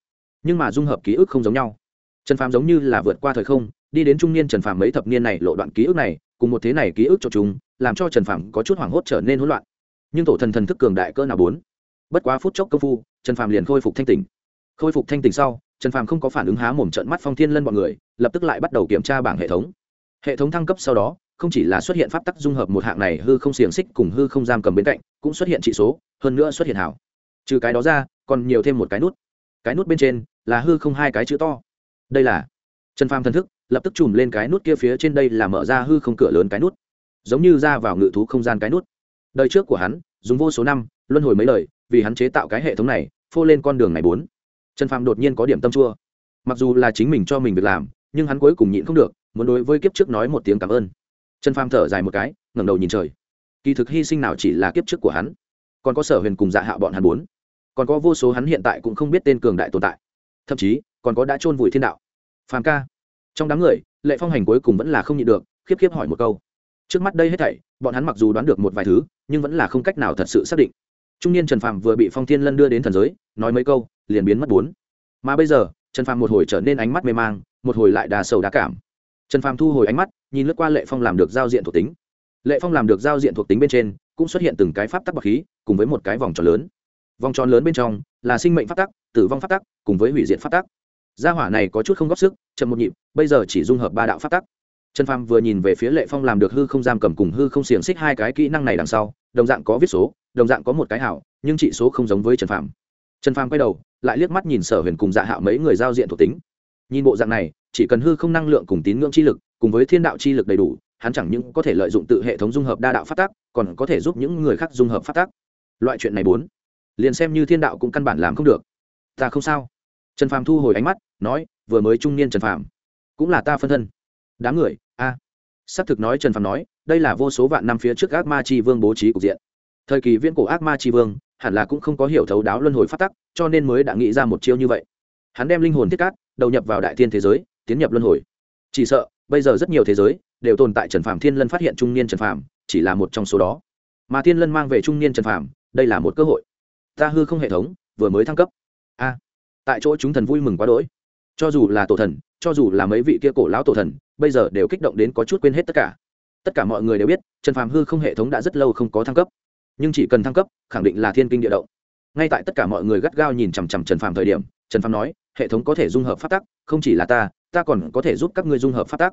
Nhưng mà dung hợp ký ức không giống nhau. Trần phàm giống như là vượt qua thời không, đi đến trung niên trần phàm mấy thập niên này lộ đoạn ký ức này, cùng một thế này ký ức cho chúng, làm cho trần phàm có chút hoảng hốt trở nên hỗn loạn. Nhưng tổ thần thần thức cường đại cỡ nào bốn? Bất quá phút chốc công phu, trần phàm liền khôi phục thanh tỉnh khôi phục thanh tình sau, trần phàm không có phản ứng há mồm trận mắt phong thiên lân b ọ n người, lập tức lại bắt đầu kiểm tra bảng hệ thống. Hệ thống thăng cấp sau đó, không chỉ là xuất hiện pháp tắc dung hợp một hạng này hư không xiềng xích cùng hư không giam cầm bên cạnh, cũng xuất hiện trị số, hơn nữa xuất hiện hảo. Trừ cái đó ra, còn nhiều thêm một cái nút. Cái nút bên trên là hư không hai cái chữ to. Đây là trần phàm thần thức, lập tức chùm lên cái nút kia phía trên đây là mở ra hư không cửa lớn cái nút. Giống như ra vào ngự thú không gian cái nút. Đời trước của hắn, dùng vô số năm, luân hồi mấy lời, vì hắn chế tạo cái hệ thống này, phô lên con đường này bốn trần phàm đột nhiên có điểm tâm chua. Mặc dù là chính mình cho mình việc làm, nhưng hắn cuối cùng nhịn không được, muốn đối với kiếp trước nói một tiếng cảm ơn. Trần phàm thở dài một cái, ngẩng đầu nhìn trời. Kỳ thực hy sinh nào chỉ là kiếp trước của hắn. Còn có sở huyền cùng dạ hạ bọn hắn bốn. Còn có vô số hắn hiện tại cũng không biết tên cường đại tồn tại. Thậm chí, còn có đã chôn vùi thiên đạo. Phàm ca. Trong đám người, lệ phong hành cuối cùng vẫn là không nhịn được, khiếp khiếp hỏi một câu. Trước mắt đây hết thảy, bọn hắn mặc dù đoán được một vài thứ, nhưng vẫn là không cách nào thật sự xác định trung niên trần phạm vừa bị phong thiên lân đưa đến thần giới, nói mấy câu, liền biến mất bốn. Mà bây giờ, trần phạm một hồi trở nên ánh mắt mê mang, một hồi lại đà sầu đá cảm. Trần phạm thu hồi ánh mắt, nhìn lướt qua lệ phong làm được giao diện thuộc tính. Lệ phong làm được giao diện thuộc tính bên trên, cũng xuất hiện từng cái pháp tắc bậc khí, cùng với một cái vòng tròn lớn. Vòng tròn lớn bên trong, là sinh mệnh pháp tắc, tử vong pháp tắc, cùng với hủy diệt pháp tắc. Gia hỏa này có chút không góp sức, chậm một nhịp, bây giờ chỉ dung hợp ba đạo pháp tắc trần phàm vừa nhìn về phía lệ phong làm được hư không giam cầm cùng hư không xiềng xích hai cái kỹ năng này đằng sau, đồng dạng có viết số, đồng dạng có một cái hảo, nhưng trị số không giống với trần phàm. Trần phàm quay đầu, lại liếc mắt nhìn sở huyền cùng dạ hạo mấy người giao diện thuộc tính. Nhìn bộ dạng này, chỉ cần hư không năng lượng cùng tín ngưỡng chi lực, cùng với thiên đạo chi lực đầy đủ, hắn chẳng những có thể lợi dụng tự hệ thống dung hợp đa đạo phát tác còn có thể giúp những người khác dung hợp phát tác loại chuyện này bốn, liền xem như thiên đạo cũng căn bản làm không được. Ta không sao. Trần phàm thu hồi ánh mắt, nói, vừa mới trung niên trần phàm, cũng là ta phân thân. Đám người a. À. xác thực nói trần phàm nói, đây là vô số vạn năm phía trước ác ma chi vương bố trí cục diện. Thời kỳ viễn cổ ác ma chi vương, hẳn là cũng không có hiểu thấu đáo luân hồi phát tắc, cho nên mới đã nghĩ ra một chiêu như vậy. Hắn đem linh hồn thiết cát, đầu nhập vào đại thiên thế giới, tiến nhập luân hồi. Chỉ sợ, bây giờ rất nhiều thế giới, đều tồn tại trần phàm thiên lân phát hiện trung niên trần phàm, chỉ là một trong số đó. Mà thiên lân mang về trung niên trần phàm, đây là một cơ hội. Ta hư không hệ thống, vừa mới thăng cấp. A. Tại chỗ chúng thần vui mừng quá đỗi. Cho dù là tổ thần cho dù là mấy vị kia cổ lão tổ thần, bây giờ đều kích động đến có chút quên hết tất cả. Tất cả mọi người đều biết, trần phàm hư không hệ thống đã rất lâu không có thăng cấp. Nhưng chỉ cần thăng cấp, khẳng định là thiên kinh địa động. Ngay tại tất cả mọi người gắt gao nhìn chằm chằm trần phàm thời điểm, trần phàm nói, hệ thống có thể dung hợp phát tắc, không chỉ là ta ta còn có thể giúp các ngươi dung hợp phát tắc.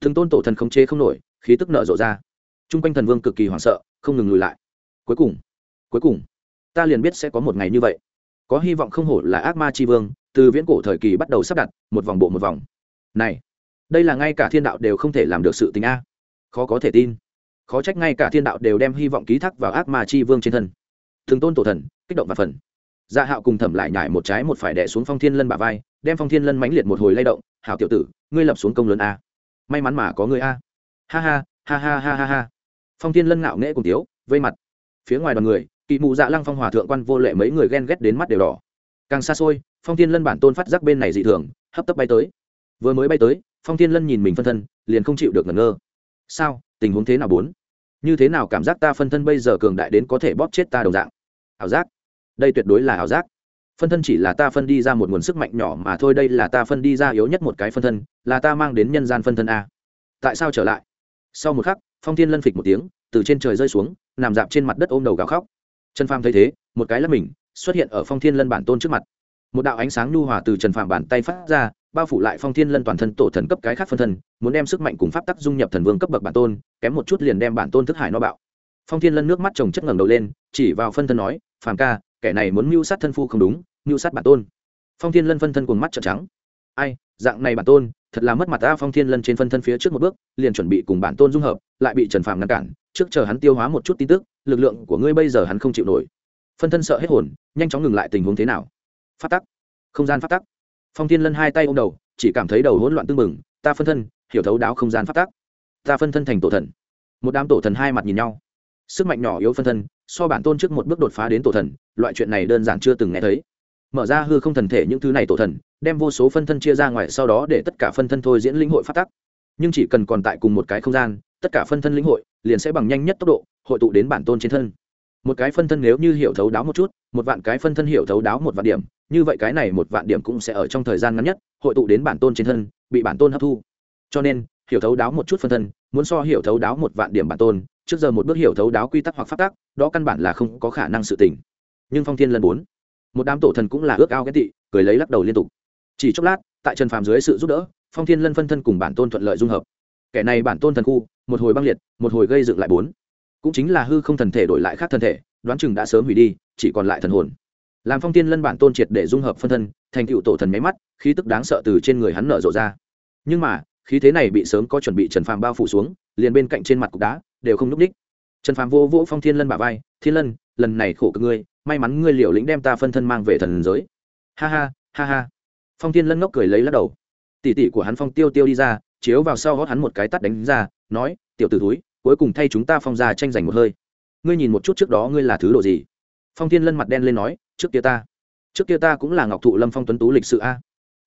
Thường tôn tổ thần không chế không nổi, khí tức nợ rộ ra. T r u n g quanh thần vương cực kỳ hoảng sợ, không ngừng lùi lại. Cuối cùng cuối cùng, ta liền biết sẽ có một ngày như vậy. Có hy vọng không hổ là ác ma tri vương từ viễn cổ thời kỳ bắt đầu sắp đặt, một vòng bộ một vòng. Này, đây là ngay cả thiên đạo đều không thể làm được sự tình a. Khó có thể tin. Khó trách ngay cả thiên đạo đều đem hy vọng ký thác vào ác ma chi vương trên thân. Thường tôn tổ thần, kích động và phần. Dạ hạo cùng thẩm lại nhải một trái một phải đẻ xuống phong thiên lân bả vai, đem phong thiên lân mãnh liệt một hồi lay động, hảo tiểu tử, ngươi lập xuống công lớn a. May mắn mà có người a. Ha ha ha ha ha ha ha. Phong thiên lân ngạo nghễ cùng tiếu, vây mặt. Phía ngoài đoàn người, kỵ mụ dạ lăng phong hòa thượng quan vô lệ mấy người ghen ghét đến mắt đều đỏ. Càng xa xôi phong thiên lân bản tôn phát giác bên này dị thường, hấp tấp bay tới. Vừa mới bay tới, phong thiên lân nhìn mình phân thân, liền không chịu được ngẩn ngơ. Sao? Tình huống thế nào bốn? Như thế nào cảm giác ta phân thân bây giờ cường đại đến có thể bóp chết ta đồng dạng? Ảo giác. Đây tuyệt đối là ảo giác. Phân thân chỉ là ta phân đi ra một nguồn sức mạnh nhỏ mà thôi, đây là ta phân đi ra yếu nhất một cái phân thân, là ta mang đến nhân gian phân thân a. Tại sao trở lại? Sau một khắc, phong thiên lân phịch một tiếng, từ trên trời rơi xuống, nằm dạp trên mặt đất ôm đầu gào khóc. Trần pham thấy thế, một cái là mình, xuất hiện ở phong thiên lân bản tôn trước mặt một đạo ánh sáng nhu hòa từ trần Phạm bàn tay phát ra, bao phủ lại phong thiên lân toàn thân tổ thần cấp cái khác phân thân, muốn đem sức mạnh cùng pháp tắc dung nhập thần vương cấp bậc bản tôn, kém một chút liền đem bản tôn thức hải no bạo. Phong thiên lân nước mắt chồng chất ngẩng đầu lên, chỉ vào phân thân nói, phàm ca, kẻ này muốn mưu sát thân phu không đúng, mưu sát bản tôn. Phong thiên lân phân thân cùng mắt trợn trắng. Ai, dạng này bản tôn, thật là mất mặt ta. Phong thiên lân trên phân thân phía trước một bước, liền chuẩn bị cùng bản tôn dung hợp, lại bị trần phàm ngăn cản, trước chờ hắn tiêu hóa một chút tin tức, lực lượng của ngươi bây giờ hắn không chịu nổi. Phân thân sợ hết hồn, nhanh chóng ngừng lại tình huống thế nào? Phát tắc. Không gian phát tắc. Phong thiên lân hai tay ô m đầu, chỉ cảm thấy đầu hỗn loạn tưng bừng, ta phân thân, hiểu thấu đáo không gian phát tắc. Ta phân thân thành tổ thần. Một đám tổ thần hai mặt nhìn nhau. Sức mạnh nhỏ yếu phân thân, so bản tôn trước một bước đột phá đến tổ thần, loại chuyện này đơn giản chưa từng nghe thấy. Mở ra hư không thần thể những thứ này tổ thần, đem vô số phân thân chia ra ngoài, sau đó để tất cả phân thân thôi diễn lĩnh hội phát tắc. Nhưng chỉ cần còn tại cùng một cái không gian, tất cả phân thân lĩnh hội liền sẽ bằng nhanh nhất tốc độ, hội tụ đến bản tôn trên thân. Một cái phân thân nếu như hiểu thấu đáo một chút, một vạn cái phân thân hiểu thấu đáo một vạn điểm như vậy cái này một vạn điểm cũng sẽ ở trong thời gian ngắn nhất, hội tụ đến bản tôn trên thân, bị bản tôn hấp thu. Cho nên, hiểu thấu đáo một chút phân thân, muốn so hiểu thấu đáo một vạn điểm bản tôn, trước giờ một bước hiểu thấu đáo quy tắc hoặc phát tác đó căn bản là không có khả năng sự tình. Nhưng phong thiên lần bốn, một đám tổ thần cũng là ước ao ghét tị, cười lấy lắc đầu liên tục. Chỉ chốc lát, tại trần phàm dưới sự giúp đỡ, phong thiên lân phân thân cùng bản tôn thuận lợi dung hợp. Kẻ này bản tôn thần khu, một hồi băng liệt, một hồi gây dựng lại bốn. Cũng chính là hư không thần thể đổi lại khác thần thể, đoán chừng đã sớm hủy đi, chỉ còn lại thần hồn làm phong thiên lân bản tôn triệt để dung hợp phân thân, thành cựu tổ thần máy mắt, khí tức đáng sợ từ trên người hắn nở rộ ra. Nhưng mà, khí thế này bị sớm có chuẩn bị trần phàm bao phủ xuống, liền bên cạnh trên mặt cục đá đều không núp ních trần phàm vô vỗ phong thiên lân bả vai, thiên lân, lần này khổ cực ngươi, may mắn ngươi liều lĩnh đem ta phân thân mang về thần giới. Ha ha ha ha. Phong thiên lân ngốc cười lấy lắc đầu. Tỷ tỷ của hắn phong tiêu tiêu đi ra, chiếu vào sau gót hắn một cái tắt đánh ra, nói, tiểu t ử túi cuối cùng thay chúng ta phong ra tranh giành một hơi. Ngươi nhìn một chút trước đó ngươi là thứ đồ gì? Phong thiên lân mặt đen lên nói trước kia ta, trước kia ta cũng là ngọc thụ lâm phong tuấn tú lịch sự a.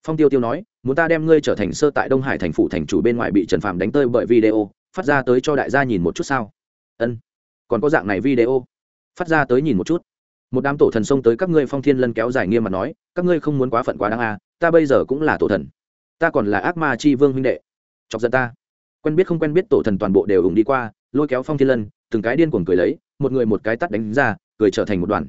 Phong tiêu tiêu nói, muốn ta đem ngươi trở thành sơ tại đông hải thành phủ thành chủ bên ngoài bị trần phạm đánh tơi bởi video, phát ra tới cho đại gia nhìn một chút sao? Ân, còn có dạng này video? Phát ra tới nhìn một chút. Một đám tổ thần xông tới các ngươi phong thiên lân kéo dài nghiêm mặt nói, các ngươi không muốn quá phận quá đáng a, ta bây giờ cũng là tổ thần. Ta còn là ác ma chi vương huynh đệ. Chọc giận ta. Quen biết không quen biết tổ thần toàn bộ đều ủng đi qua, lôi kéo phong thiên lân, từng cái điên cuồng cười lấy, một người một cái tắt đánh ra, cười trở thành một đoàn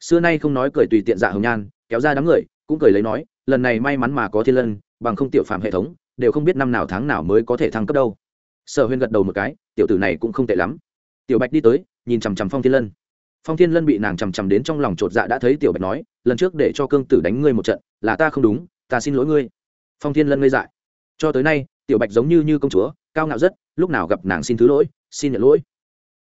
xưa nay không nói cười tùy tiện dạ hồng nhan, kéo ra đám người, cũng cười lấy nói, lần này may mắn mà có thiên lân, bằng không tiểu phạm hệ thống, đều không biết năm nào tháng nào mới có thể thăng cấp đâu. Sở Huyên gật đầu một cái, tiểu tử này cũng không tệ lắm. Tiểu bạch đi tới, nhìn chằm chằm phong thiên lân. Phong thiên lân bị nàng chằm chằm đến trong lòng chột dạ đã thấy tiểu bạch nói, lần trước để cho cương tử đánh ngươi một trận, là ta không đúng, ta xin lỗi ngươi. Phong thiên lân ngây dại. Cho tới nay, tiểu bạch giống như như công chúa, cao ngạo rất, lúc nào gặp nàng xin thứ lỗi, xin nhận lỗi.